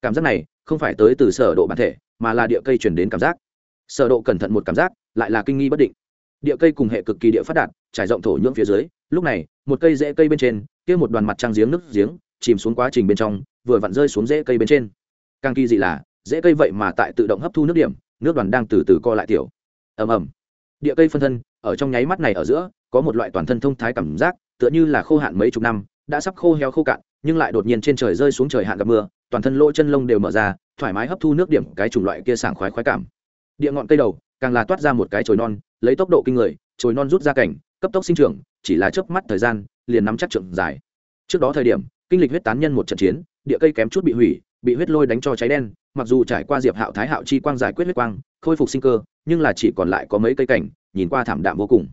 [SPEAKER 1] cảm giác này không phải tới từ sở độ bản thể, mà là địa cây truyền đến cảm giác. Sở độ cẩn thận một cảm giác, lại là kinh nghi bất định. Địa cây cùng hệ cực kỳ địa phát đạt, trải rộng thổ nhưỡng phía dưới, lúc này, một cây rễ cây bên trên, kia một đoàn mặt trăng giếng nước giếng, chìm xuống quá trình bên trong, vừa vặn rơi xuống rễ cây bên trên. Càng kỳ dị là, rễ cây vậy mà tại tự động hấp thu nước điểm, nước đoàn đang từ từ co lại tiểu. Ầm ầm. Địa cây phân thân, ở trong nháy mắt này ở giữa, có một loại toàn thân thông thái cảm giác, tựa như là khô hạn mấy chục năm, đã sắp khô héo khô cạn nhưng lại đột nhiên trên trời rơi xuống trời hạn gặp mưa, toàn thân lỗ chân lông đều mở ra, thoải mái hấp thu nước điểm cái chủng loại kia sảng khoái khoái cảm. Địa ngọn cây đầu, càng là toát ra một cái chồi non, lấy tốc độ kinh người, chồi non rút ra cảnh, cấp tốc sinh trưởng, chỉ là chớp mắt thời gian, liền nắm chắc trượng dài trước đó thời điểm, kinh lịch huyết tán nhân một trận chiến, địa cây kém chút bị hủy, bị huyết lôi đánh cho cháy đen, mặc dù trải qua diệp hạo thái hạo chi quang giải quyết huyết quang, khôi phục sinh cơ, nhưng là chỉ còn lại có mấy cây cảnh, nhìn qua thảm đạm vô cùng.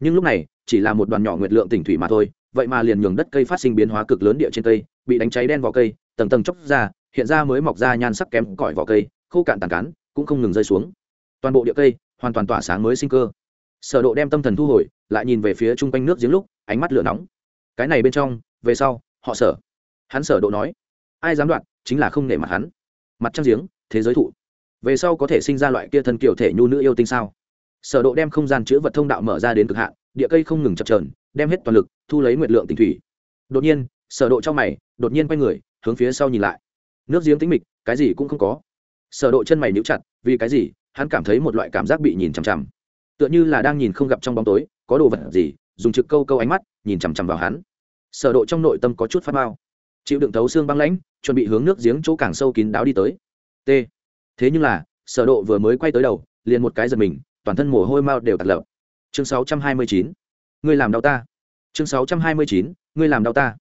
[SPEAKER 1] Nhưng lúc này, chỉ là một đoàn nhỏ nguyệt lượng tỉnh thủy mà thôi vậy mà liền nhường đất cây phát sinh biến hóa cực lớn địa trên cây, bị đánh cháy đen vỏ cây, tầng tầng chóc ra, hiện ra mới mọc ra nhan sắc kém cỏi vỏ cây, khô cạn tàn cán, cũng không ngừng rơi xuống. Toàn bộ địa cây hoàn toàn tỏa sáng mới sinh cơ. Sở độ đem tâm thần thu hồi, lại nhìn về phía trung quanh nước giếng lúc, ánh mắt lửa nóng. Cái này bên trong, về sau, họ sở. Hắn sở độ nói, ai dám đoạn chính là không nể mặt hắn. Mặt trăng giếng, thế giới thụ. Về sau có thể sinh ra loại kia thân kiểu thể nhu nữ yêu tinh sao? Sở độ đem không gian chứa vật thông đạo mở ra đến cực hạn, địa cây không ngừng chập chờn đem hết toàn lực, thu lấy nguyệt lượng tinh thủy. Đột nhiên, sở độ trong mày, đột nhiên quay người, hướng phía sau nhìn lại. Nước giếng tĩnh mịch, cái gì cũng không có. Sở độ chân mày nhíu chặt, vì cái gì? Hắn cảm thấy một loại cảm giác bị nhìn chằm chằm. Tựa như là đang nhìn không gặp trong bóng tối, có đồ vật gì, dùng trực câu câu ánh mắt, nhìn chằm chằm vào hắn. Sở độ trong nội tâm có chút phát mao chịu đựng thấu xương băng lãnh, chuẩn bị hướng nước giếng chỗ càng sâu kín đáo đi tới. T. Thế nhưng là, sở độ vừa mới quay tới đầu, liền một cái giật mình, toàn thân mồ hôi mao đều tạt lợp chương 629 ngươi làm đau ta. Chương 629. ngươi làm đau ta.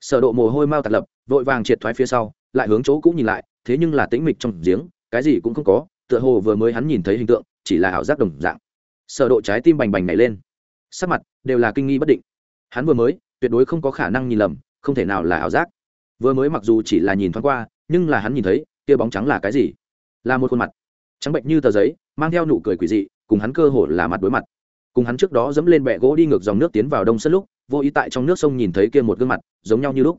[SPEAKER 1] Sở độ mồ hôi mau tạt lập, vội vàng triệt thoái phía sau, lại hướng chỗ cũ nhìn lại, thế nhưng là tĩnh mịch trong giếng, cái gì cũng không có, tựa hồ vừa mới hắn nhìn thấy hình tượng, chỉ là ảo giác đồng dạng. Sở độ trái tim bành bành nảy lên. Sắc mặt đều là kinh nghi bất định. Hắn vừa mới, tuyệt đối không có khả năng nhìn lầm, không thể nào là ảo giác. Vừa mới mặc dù chỉ là nhìn thoáng qua, nhưng là hắn nhìn thấy, kia bóng trắng là cái gì? Là một khuôn mặt. Trắng bệnh như tờ giấy, mang theo nụ cười quỷ dị, cùng hắn cơ hồ là mặt đối mặt cùng hắn trước đó dẫm lên bẹ gỗ đi ngược dòng nước tiến vào đông sân lúc, vô ý tại trong nước sông nhìn thấy kia một gương mặt, giống nhau như lúc.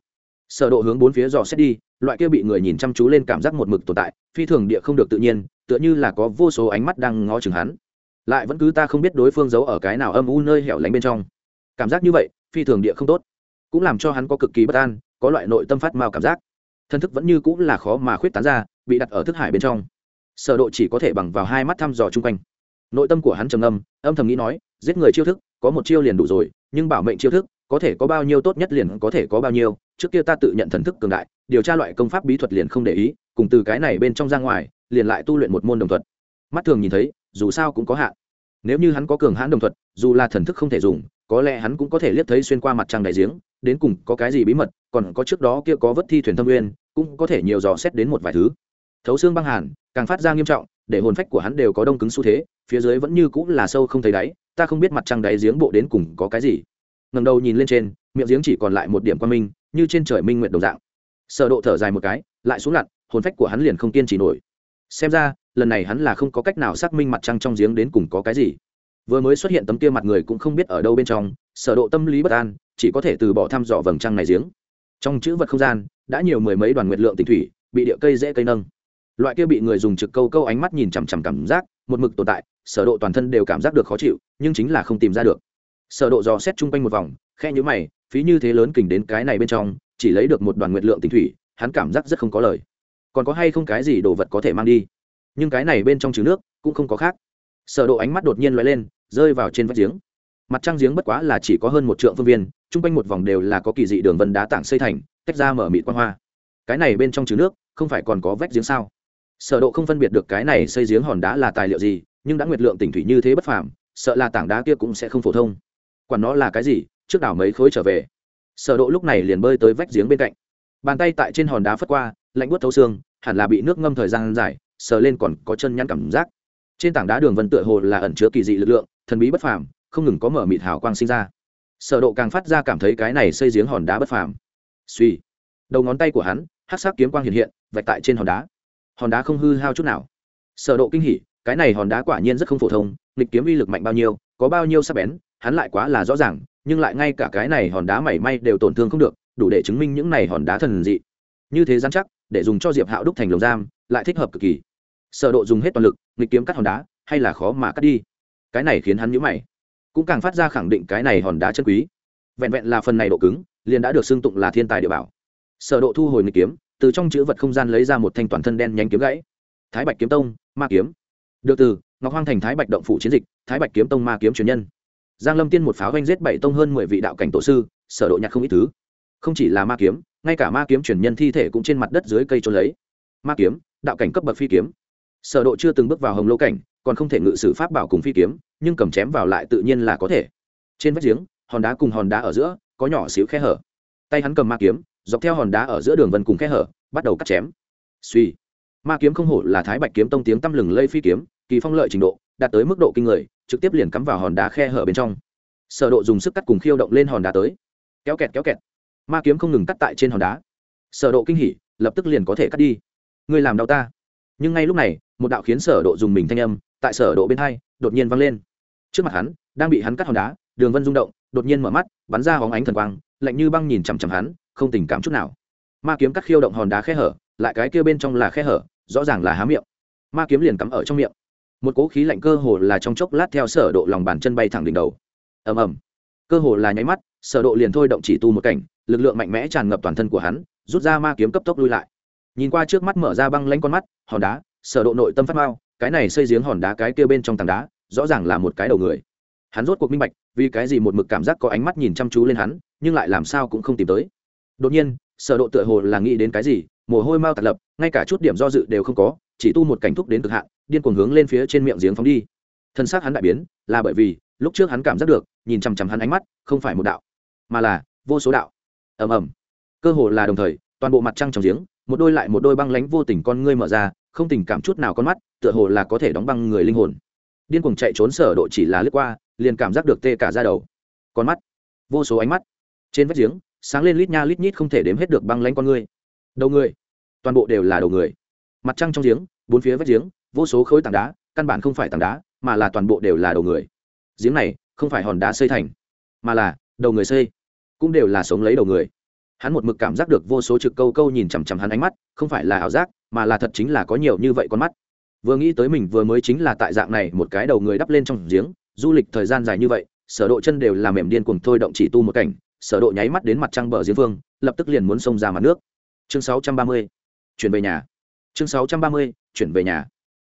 [SPEAKER 1] Sở độ hướng bốn phía dò xét đi, loại kia bị người nhìn chăm chú lên cảm giác một mực tồn tại, phi thường địa không được tự nhiên, tựa như là có vô số ánh mắt đang ngó chừng hắn. Lại vẫn cứ ta không biết đối phương giấu ở cái nào âm u nơi hẻo lánh bên trong. Cảm giác như vậy, phi thường địa không tốt. Cũng làm cho hắn có cực kỳ bất an, có loại nội tâm phát mao cảm giác. Thân thức vẫn như cũng là khó mà khuyết tán ra, bị đặt ở thức hải bên trong. Sở độ chỉ có thể bằng vào hai mắt thăm dò chung quanh nội tâm của hắn trầm ngâm, âm thầm nghĩ nói, giết người chiêu thức, có một chiêu liền đủ rồi, nhưng bảo mệnh chiêu thức, có thể có bao nhiêu tốt nhất liền có thể có bao nhiêu, trước kia ta tự nhận thần thức cường đại, điều tra loại công pháp bí thuật liền không để ý, cùng từ cái này bên trong ra ngoài, liền lại tu luyện một môn đồng thuật. Mắt thường nhìn thấy, dù sao cũng có hạn. Nếu như hắn có cường hãn đồng thuật, dù là thần thức không thể dùng, có lẽ hắn cũng có thể liếc thấy xuyên qua mặt trăng đại giếng, đến cùng có cái gì bí mật, còn có trước đó kia có vất thi thuyền thâm nguyên, cũng có thể nhiều dò xét đến một vài thứ. Thấu xương băng hàn, càng phát ra nghiêm trọng để hồn phách của hắn đều có đông cứng xu thế, phía dưới vẫn như cũng là sâu không thấy đáy, ta không biết mặt trăng đáy giếng bộ đến cùng có cái gì. Ngầm đầu nhìn lên trên, miệng giếng chỉ còn lại một điểm quan minh, như trên trời minh nguyện đồng dạng. Sở độ thở dài một cái, lại xuống lặn, hồn phách của hắn liền không kiên trì nổi. Xem ra, lần này hắn là không có cách nào xác minh mặt trăng trong giếng đến cùng có cái gì. Vừa mới xuất hiện tấm kia mặt người cũng không biết ở đâu bên trong, sở độ tâm lý bất an, chỉ có thể từ bỏ thăm dò vầng trăng này giếng. Trong chữ vật không gian, đã nhiều mười mấy đoàn nguyệt lượng tinh thủy, bị địa cây dễ cây nâng loại kia bị người dùng trực câu câu ánh mắt nhìn chằm chằm cảm giác, một mực tồn tại, sở độ toàn thân đều cảm giác được khó chịu, nhưng chính là không tìm ra được. Sở độ dò xét trung quanh một vòng khe nhíu mày, phí như thế lớn kình đến cái này bên trong, chỉ lấy được một đoàn nguyệt lượng tinh thủy, hắn cảm giác rất không có lời. Còn có hay không cái gì đồ vật có thể mang đi? Nhưng cái này bên trong trừ nước, cũng không có khác. Sở độ ánh mắt đột nhiên lóe lên, rơi vào trên vách giếng. Mặt trăng giếng bất quá là chỉ có hơn một trượng phương viên trung quanh một vòng đều là có kỳ dị đường vân đá tảng xây thành, tách ra mở mịt quang hoa. Cái này bên trong trừ nước, không phải còn có vách giếng sao? Sở độ không phân biệt được cái này xây giếng hòn đá là tài liệu gì, nhưng đã nguyệt lượng tỉnh thủy như thế bất phàm, sợ là tảng đá kia cũng sẽ không phổ thông. Quản nó là cái gì, trước đảo mấy khối trở về. Sở độ lúc này liền bơi tới vách giếng bên cạnh. Bàn tay tại trên hòn đá phất qua, lạnh buốt thấu xương, hẳn là bị nước ngâm thời gian dài, sờ lên còn có chân nhăn cảm giác. Trên tảng đá đường vân tựa hồ là ẩn chứa kỳ dị lực lượng, thần bí bất phàm, không ngừng có mở mịt hào quang sinh ra. Sở độ càng phát ra cảm thấy cái này xây giếng hòn đá bất phàm. Suy đầu ngón tay của hắn, hắc sắc kiếm quang hiện hiện, vạch tại trên hòn đá hòn đá không hư hao chút nào. Sở độ kinh hỉ, cái này hòn đá quả nhiên rất không phổ thông, nghịch kiếm uy lực mạnh bao nhiêu, có bao nhiêu sắc bén, hắn lại quá là rõ ràng, nhưng lại ngay cả cái này hòn đá mảy may đều tổn thương không được, đủ để chứng minh những này hòn đá thần dị. Như thế gian chắc, để dùng cho diệp hạo đúc thành lồng giam, lại thích hợp cực kỳ. Sở độ dùng hết toàn lực, nghịch kiếm cắt hòn đá, hay là khó mà cắt đi. Cái này khiến hắn nhíu mày. Cũng càng phát ra khẳng định cái này hòn đá chân quý. Vẹn vẹn là phần này độ cứng, liền đã được xưng tụng là thiên tài địa bảo. Sở độ thu hồi nghịch kiếm từ trong chữ vật không gian lấy ra một thanh toàn thân đen nhánh kiếm gãy. Thái bạch kiếm tông, ma kiếm. Được từ, ngọc hoang thành thái bạch động phủ chiến dịch, thái bạch kiếm tông ma kiếm truyền nhân. Giang lâm tiên một pháo vanh giết bảy tông hơn mười vị đạo cảnh tổ sư, sở độ nhạc không ít thứ. Không chỉ là ma kiếm, ngay cả ma kiếm truyền nhân thi thể cũng trên mặt đất dưới cây trôn lấy. Ma kiếm, đạo cảnh cấp bậc phi kiếm. Sở độ chưa từng bước vào hồng lô cảnh, còn không thể ngự sử pháp bảo cùng phi kiếm, nhưng cầm chém vào lại tự nhiên là có thể. Trên vách giếng, hòn đá cùng hòn đá ở giữa, có nhỏ xíu khe hở. Tay hắn cầm ma kiếm dọc theo hòn đá ở giữa đường vân cùng khe hở, bắt đầu cắt chém. Suy. Ma kiếm không hổ là thái bạch kiếm tông tiếng tăm lừng lây phi kiếm, kỳ phong lợi trình độ, đạt tới mức độ kinh người, trực tiếp liền cắm vào hòn đá khe hở bên trong. Sở độ dùng sức cắt cùng khiêu động lên hòn đá tới. Kéo kẹt kéo kẹt. Ma kiếm không ngừng cắt tại trên hòn đá. Sở độ kinh hỉ, lập tức liền có thể cắt đi. Ngươi làm đau ta. Nhưng ngay lúc này, một đạo khiến sở độ dùng mình thanh âm tại sở độ bên hai đột nhiên vang lên. Trước mặt hắn, đang bị hắn cắt hòn đá, đường vân rung động, đột nhiên mở mắt, bắn ra hóng ánh thần quang, lạnh như băng nhìn chằm chằm hắn không tình cảm chút nào. Ma kiếm cắt khiêu động hòn đá khe hở, lại cái kia bên trong là khe hở, rõ ràng là há miệng. Ma kiếm liền cắm ở trong miệng. Một cỗ khí lạnh cơ hồ là trong chốc lát theo sở độ lòng bàn chân bay thẳng đỉnh đầu. Ầm ầm. Cơ hồ là nháy mắt, sở độ liền thôi động chỉ tu một cảnh, lực lượng mạnh mẽ tràn ngập toàn thân của hắn, rút ra ma kiếm cấp tốc lui lại. Nhìn qua trước mắt mở ra băng lãnh con mắt, hòn đá, sở độ nội tâm phát mau, cái này xây giếng hòn đá cái kia bên trong tảng đá, rõ ràng là một cái đầu người. Hắn rốt cuộc minh bạch, vì cái gì một mực cảm giác có ánh mắt nhìn chăm chú lên hắn, nhưng lại làm sao cũng không tìm tới đột nhiên, sở độ tựa hồ là nghĩ đến cái gì, mồ hôi mau tạt lập, ngay cả chút điểm do dự đều không có, chỉ tu một cảnh thúc đến cực hạn, điên cuồng hướng lên phía trên miệng giếng phóng đi. Thân xác hắn đại biến, là bởi vì, lúc trước hắn cảm giác được, nhìn chằm chằm hắn ánh mắt, không phải một đạo, mà là vô số đạo. Ầm ầm. Cơ hồ là đồng thời, toàn bộ mặt trăng trong giếng, một đôi lại một đôi băng lánh vô tình con ngươi mở ra, không tình cảm chút nào con mắt, tựa hồ là có thể đóng băng người linh hồn. Điên cuồng chạy trốn sở độ chỉ là lướt qua, liền cảm giác được tê cả da đầu. Con mắt. Vô số ánh mắt. Trên vách giếng sáng lên lít nha lít nhít không thể đếm hết được băng lanh con ngươi đầu người. Toàn bộ đều là đầu người. Mặt trăng trong giếng, bốn phía vách giếng, vô số khối tảng đá, căn bản không phải tảng đá, mà là toàn bộ đều là đầu người. Giếng này, không phải hòn đá xây thành, mà là đầu người xây. Cũng đều là sống lấy đầu người. Hắn một mực cảm giác được vô số trực câu câu nhìn chằm chằm hắn ánh mắt, không phải là ảo giác, mà là thật chính là có nhiều như vậy con mắt. Vừa nghĩ tới mình vừa mới chính là tại dạng này một cái đầu người đắp lên trong giếng, du lịch thời gian dài như vậy, sở độ chân đều là mềm điên cuồng thôi động chỉ tu một cảnh sở độ nháy mắt đến mặt trăng bờ giếng vương, lập tức liền muốn xông ra mặt nước. Chương 630 chuyển về nhà. Chương 630 chuyển về nhà.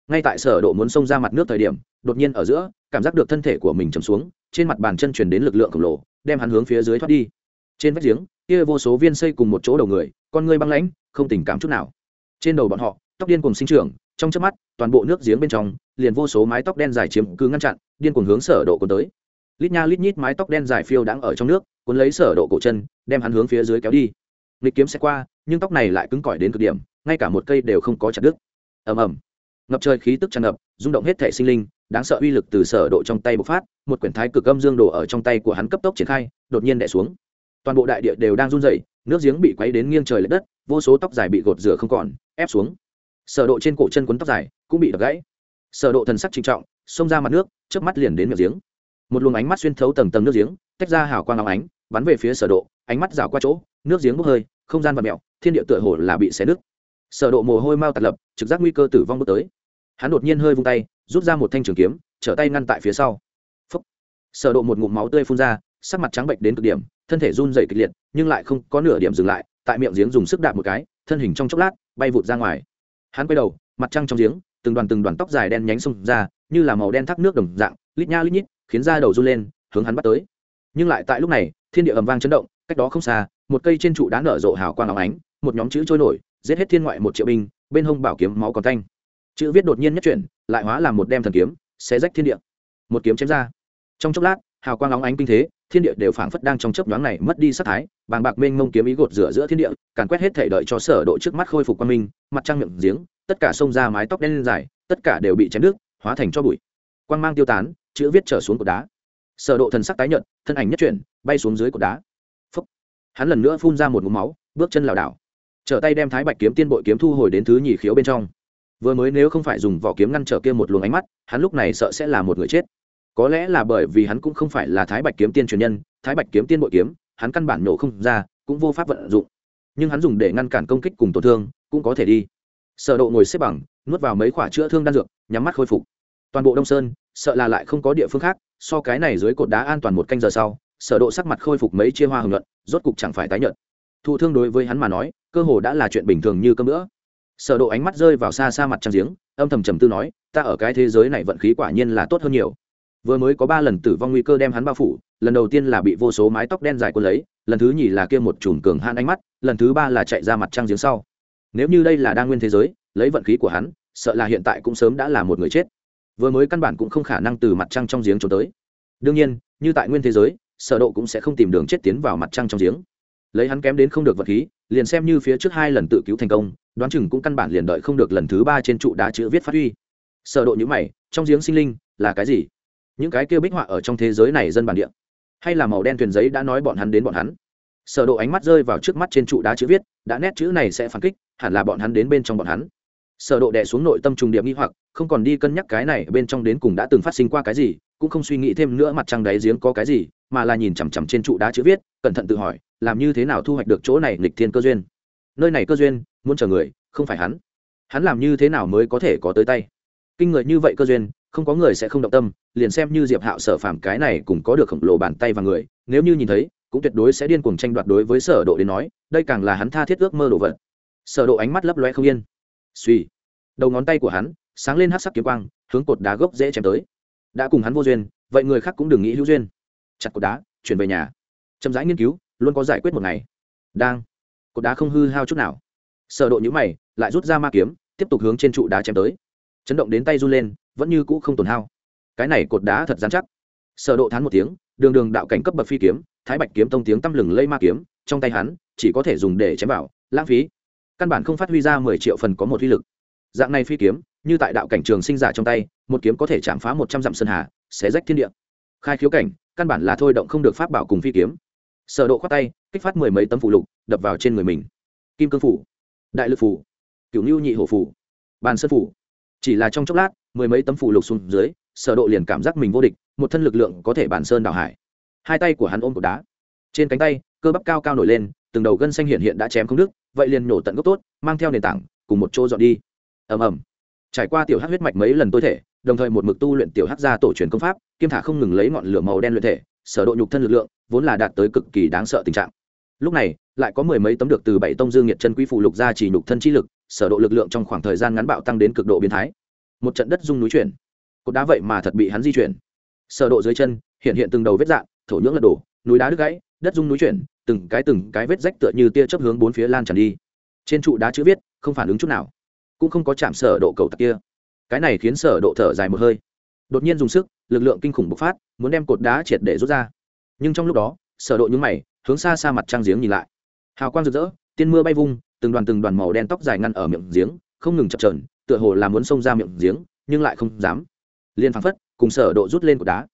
[SPEAKER 1] Ngay tại sở độ muốn xông ra mặt nước thời điểm, đột nhiên ở giữa, cảm giác được thân thể của mình trầm xuống, trên mặt bàn chân truyền đến lực lượng khổng lồ, đem hắn hướng phía dưới thoát đi. Trên vách giếng, kia vô số viên xây cùng một chỗ đầu người, con người băng lãnh, không tình cảm chút nào. Trên đầu bọn họ, tóc điên cùng sinh trưởng, trong chớp mắt, toàn bộ nước giếng bên trong, liền vô số mái tóc đen dài chiếm cứ ngăn chặn, điên cuồng hướng sở độ cuốn tới lít nha lít nhít mái tóc đen dài phiêu đang ở trong nước, cuốn lấy sở độ cổ chân, đem hắn hướng phía dưới kéo đi. Lịch kiếm sẽ qua, nhưng tóc này lại cứng cỏi đến cực điểm, ngay cả một cây đều không có chặt đứt. Ầm ầm. Ngập trời khí tức tràn ngập, rung động hết thể sinh linh, đáng sợ uy lực từ sở độ trong tay bộc phát, một quyển thái cực âm dương đồ ở trong tay của hắn cấp tốc triển khai, đột nhiên đè xuống. Toàn bộ đại địa đều đang run rẩy, nước giếng bị quấy đến nghiêng trời lệch đất, vô số tóc dài bị gột rửa không còn, ép xuống. Sở độ trên cổ chân cuốn tóc dài cũng bị đập gãy. Sở độ thần sắc trinh trọng, xông ra mặt nước, chớp mắt liền đến miệng giếng một luồng ánh mắt xuyên thấu tầng tầng nước giếng, tách ra hào quang áo ánh, bắn về phía sở độ, ánh mắt rảo qua chỗ, nước giếng bốc hơi, không gian vặn mèo, thiên địa tựa hồ là bị xé nứt. Sở độ mồ hôi mau tạt lập, trực giác nguy cơ tử vong bước tới. Hắn đột nhiên hơi vung tay, rút ra một thanh trường kiếm, trở tay ngăn tại phía sau. Phúc. sở độ một ngụm máu tươi phun ra, sắc mặt trắng bệch đến cực điểm, thân thể run rẩy kịch liệt, nhưng lại không có nửa điểm dừng lại, tại miệng giếng dùng sức đạp một cái, thân hình trong chốc lát, bay vụt ra ngoài. Hắn quay đầu, mặt trăng trong giếng, từng đoàn từng đoàn tóc dài đen nhánh xông ra, như là màu đen thác nước đồng dạng, lít nha lít nhít khiến da đầu run lên hướng hắn bắt tới. Nhưng lại tại lúc này thiên địa ầm vang chấn động cách đó không xa một cây trên trụ đá nở rộ hào quang óng ánh một nhóm chữ trôi nổi giết hết thiên ngoại một triệu binh bên hông bảo kiếm máu còn thanh. Chữ viết đột nhiên nhất chuyển lại hóa làm một đem thần kiếm xé rách thiên địa. Một kiếm chém ra. Trong chốc lát hào quang óng ánh kinh thế thiên địa đều phảng phất đang trong chớp nhoáng này mất đi sắc thái bàng bạc mênh mông kiếm ý gột rửa giữa thiên địa càn quét hết thể đợi cho sở độ trước mắt khôi phục quan minh mặt trăng miệng giếng tất cả sông ra mái tóc đen lên dài tất cả đều bị chém nước, hóa thành cho bụi. Quang mang tiêu tán chữ viết trở xuống cột đá. Sở độ thần sắc tái nhợt, thân ảnh nhất chuyển, bay xuống dưới cột đá. Phúc. hắn lần nữa phun ra một ngụm máu, bước chân lảo đảo. Trở tay đem thái bạch kiếm tiên bội kiếm thu hồi đến thứ nhì khiếu bên trong. Vừa mới nếu không phải dùng vỏ kiếm ngăn trở kia một luồng ánh mắt, hắn lúc này sợ sẽ là một người chết. Có lẽ là bởi vì hắn cũng không phải là thái bạch kiếm tiên truyền nhân, thái bạch kiếm tiên bội kiếm, hắn căn bản nổ không ra, cũng vô pháp vận dụng. Nhưng hắn dùng để ngăn cản công kích cùng tổn thương, cũng có thể đi. Sở độ ngồi xếp bằng, nuốt vào mấy quả chữa thương đan dược, nhắm mắt khôi phục. Toàn bộ đông sơn sợ là lại không có địa phương khác, so cái này dưới cột đá an toàn một canh giờ sau, sở độ sắc mặt khôi phục mấy chia hoa hồng nhuận, rốt cục chẳng phải tái nhợt. Thụ thương đối với hắn mà nói, cơ hồ đã là chuyện bình thường như cơm nữa sở độ ánh mắt rơi vào xa xa mặt trăng giếng, âm thầm trầm tư nói, ta ở cái thế giới này vận khí quả nhiên là tốt hơn nhiều. Vừa mới có ba lần tử vong nguy cơ đem hắn bao phủ, lần đầu tiên là bị vô số mái tóc đen dài cuốn lấy, lần thứ nhì là kia một chùm cường han ánh mắt, lần thứ ba là chạy ra mặt trăng giếng sau. Nếu như đây là đa nguyên thế giới, lấy vận khí của hắn, sợ là hiện tại cũng sớm đã là một người chết vừa mới căn bản cũng không khả năng từ mặt trăng trong giếng trốn tới. Đương nhiên, như tại nguyên thế giới, sở độ cũng sẽ không tìm đường chết tiến vào mặt trăng trong giếng. Lấy hắn kém đến không được vật khí, liền xem như phía trước hai lần tự cứu thành công, đoán chừng cũng căn bản liền đợi không được lần thứ ba trên trụ đá chữ viết phát huy. Sở độ những mày, trong giếng sinh linh là cái gì? Những cái kia bích họa ở trong thế giới này dân bản địa, hay là màu đen thuyền giấy đã nói bọn hắn đến bọn hắn? Sở độ ánh mắt rơi vào trước mắt trên trụ đá chữ viết, đã nét chữ này sẽ phản kích, hẳn là bọn hắn đến bên trong bọn hắn sở độ đè xuống nội tâm trùng điểm nghi hoặc, không còn đi cân nhắc cái này bên trong đến cùng đã từng phát sinh qua cái gì, cũng không suy nghĩ thêm nữa mặt trăng đáy giếng có cái gì, mà là nhìn chằm chằm trên trụ đá chữ viết, cẩn thận tự hỏi, làm như thế nào thu hoạch được chỗ này nghịch thiên cơ duyên. Nơi này cơ duyên, muốn chờ người, không phải hắn. Hắn làm như thế nào mới có thể có tới tay? Kinh người như vậy cơ duyên, không có người sẽ không động tâm, liền xem như diệp hạo sở phàm cái này cũng có được khổng lồ bàn tay và người, nếu như nhìn thấy, cũng tuyệt đối sẽ điên cuồng tranh đoạt đối với sở độ đến nói, đây càng là hắn tha thiết ước mơ đồ vật. Sở độ ánh mắt lấp lóe không yên suy. Đầu ngón tay của hắn sáng lên hắc sắc kiếm quang, hướng cột đá gốc dễ chém tới. Đã cùng hắn vô duyên, vậy người khác cũng đừng nghĩ hữu duyên. Chặt cột đá, chuyển về nhà. Chậm rãi nghiên cứu, luôn có giải quyết một ngày. Đang. Cột đá không hư hao chút nào. Sở độ nhũ mày, lại rút ra ma kiếm, tiếp tục hướng trên trụ đá chém tới. Chấn động đến tay run lên, vẫn như cũ không tổn hao. Cái này cột đá thật dán chắc. Sở độ thán một tiếng, đường đường đạo cảnh cấp bậc phi kiếm, thái bạch kiếm tông tiếng tăm lừng lây ma kiếm, trong tay hắn chỉ có thể dùng để chém vào, lãng phí căn bản không phát huy ra mười triệu phần có một uy lực. Dạng này phi kiếm, như tại đạo cảnh trường sinh giả trong tay, một kiếm có thể chạm phá một trăm dặm sơn hà, xé rách thiên địa. Khai khiếu cảnh, căn bản là thôi động không được pháp bảo cùng phi kiếm. Sở độ khoát tay, kích phát mười mấy tấm phụ lục, đập vào trên người mình. Kim cương phủ, đại lực phủ, cửu lưu nhị hổ phủ, bàn sơn phủ. Chỉ là trong chốc lát, mười mấy tấm phụ lục xuống dưới, sở độ liền cảm giác mình vô địch, một thân lực lượng có thể bản sơn đảo hải. Hai tay của hắn ôm cột đá. Trên cánh tay, cơ bắp cao cao nổi lên từng đầu gân xanh hiện hiện đã chém không đứt vậy liền nổ tận gốc tốt mang theo nền tảng cùng một chỗ dọn đi. Ầm ầm. Trải qua tiểu hắc huyết mạch mấy lần tối thể đồng thời một mực tu luyện tiểu hắc gia tổ truyền công pháp kim thả không ngừng lấy ngọn lửa màu đen luyện thể sở độ nhục thân lực lượng vốn là đạt tới cực kỳ đáng sợ tình trạng. Lúc này lại có mười mấy tấm được từ bảy tông dương nhiệt chân quý phụ lục ra chỉ nhục thân chi lực sở độ lực lượng trong khoảng thời gian ngắn bạo tăng đến cực độ biến thái. Một trận đất rung núi chuyển. Cột đá vậy mà thật bị hắn di chuyển. Sở độ dưới chân hiện hiện từng đầu vết rạn, thổ nhưỡng lật đổ núi đá đứt gãy đất rung núi chuyển, từng cái từng cái vết rách tựa như tia chớp hướng bốn phía lan tràn đi. Trên trụ đá chữ viết, không phản ứng chút nào. Cũng không có chạm sở độ cầu tặc kia. Cái này khiến sở độ thở dài một hơi. Đột nhiên dùng sức, lực lượng kinh khủng bộc phát, muốn đem cột đá triệt để rút ra. Nhưng trong lúc đó, sở độ nhướng mày, hướng xa xa mặt trăng giếng nhìn lại. Hào quang rực rỡ, tiên mưa bay vung, từng đoàn từng đoàn màu đen tóc dài ngăn ở miệng giếng, không ngừng chập chờn, tựa hồ là muốn xông ra miệng giếng, nhưng lại không dám. Liên phảng phất, cùng sở độ rút lên cột đá.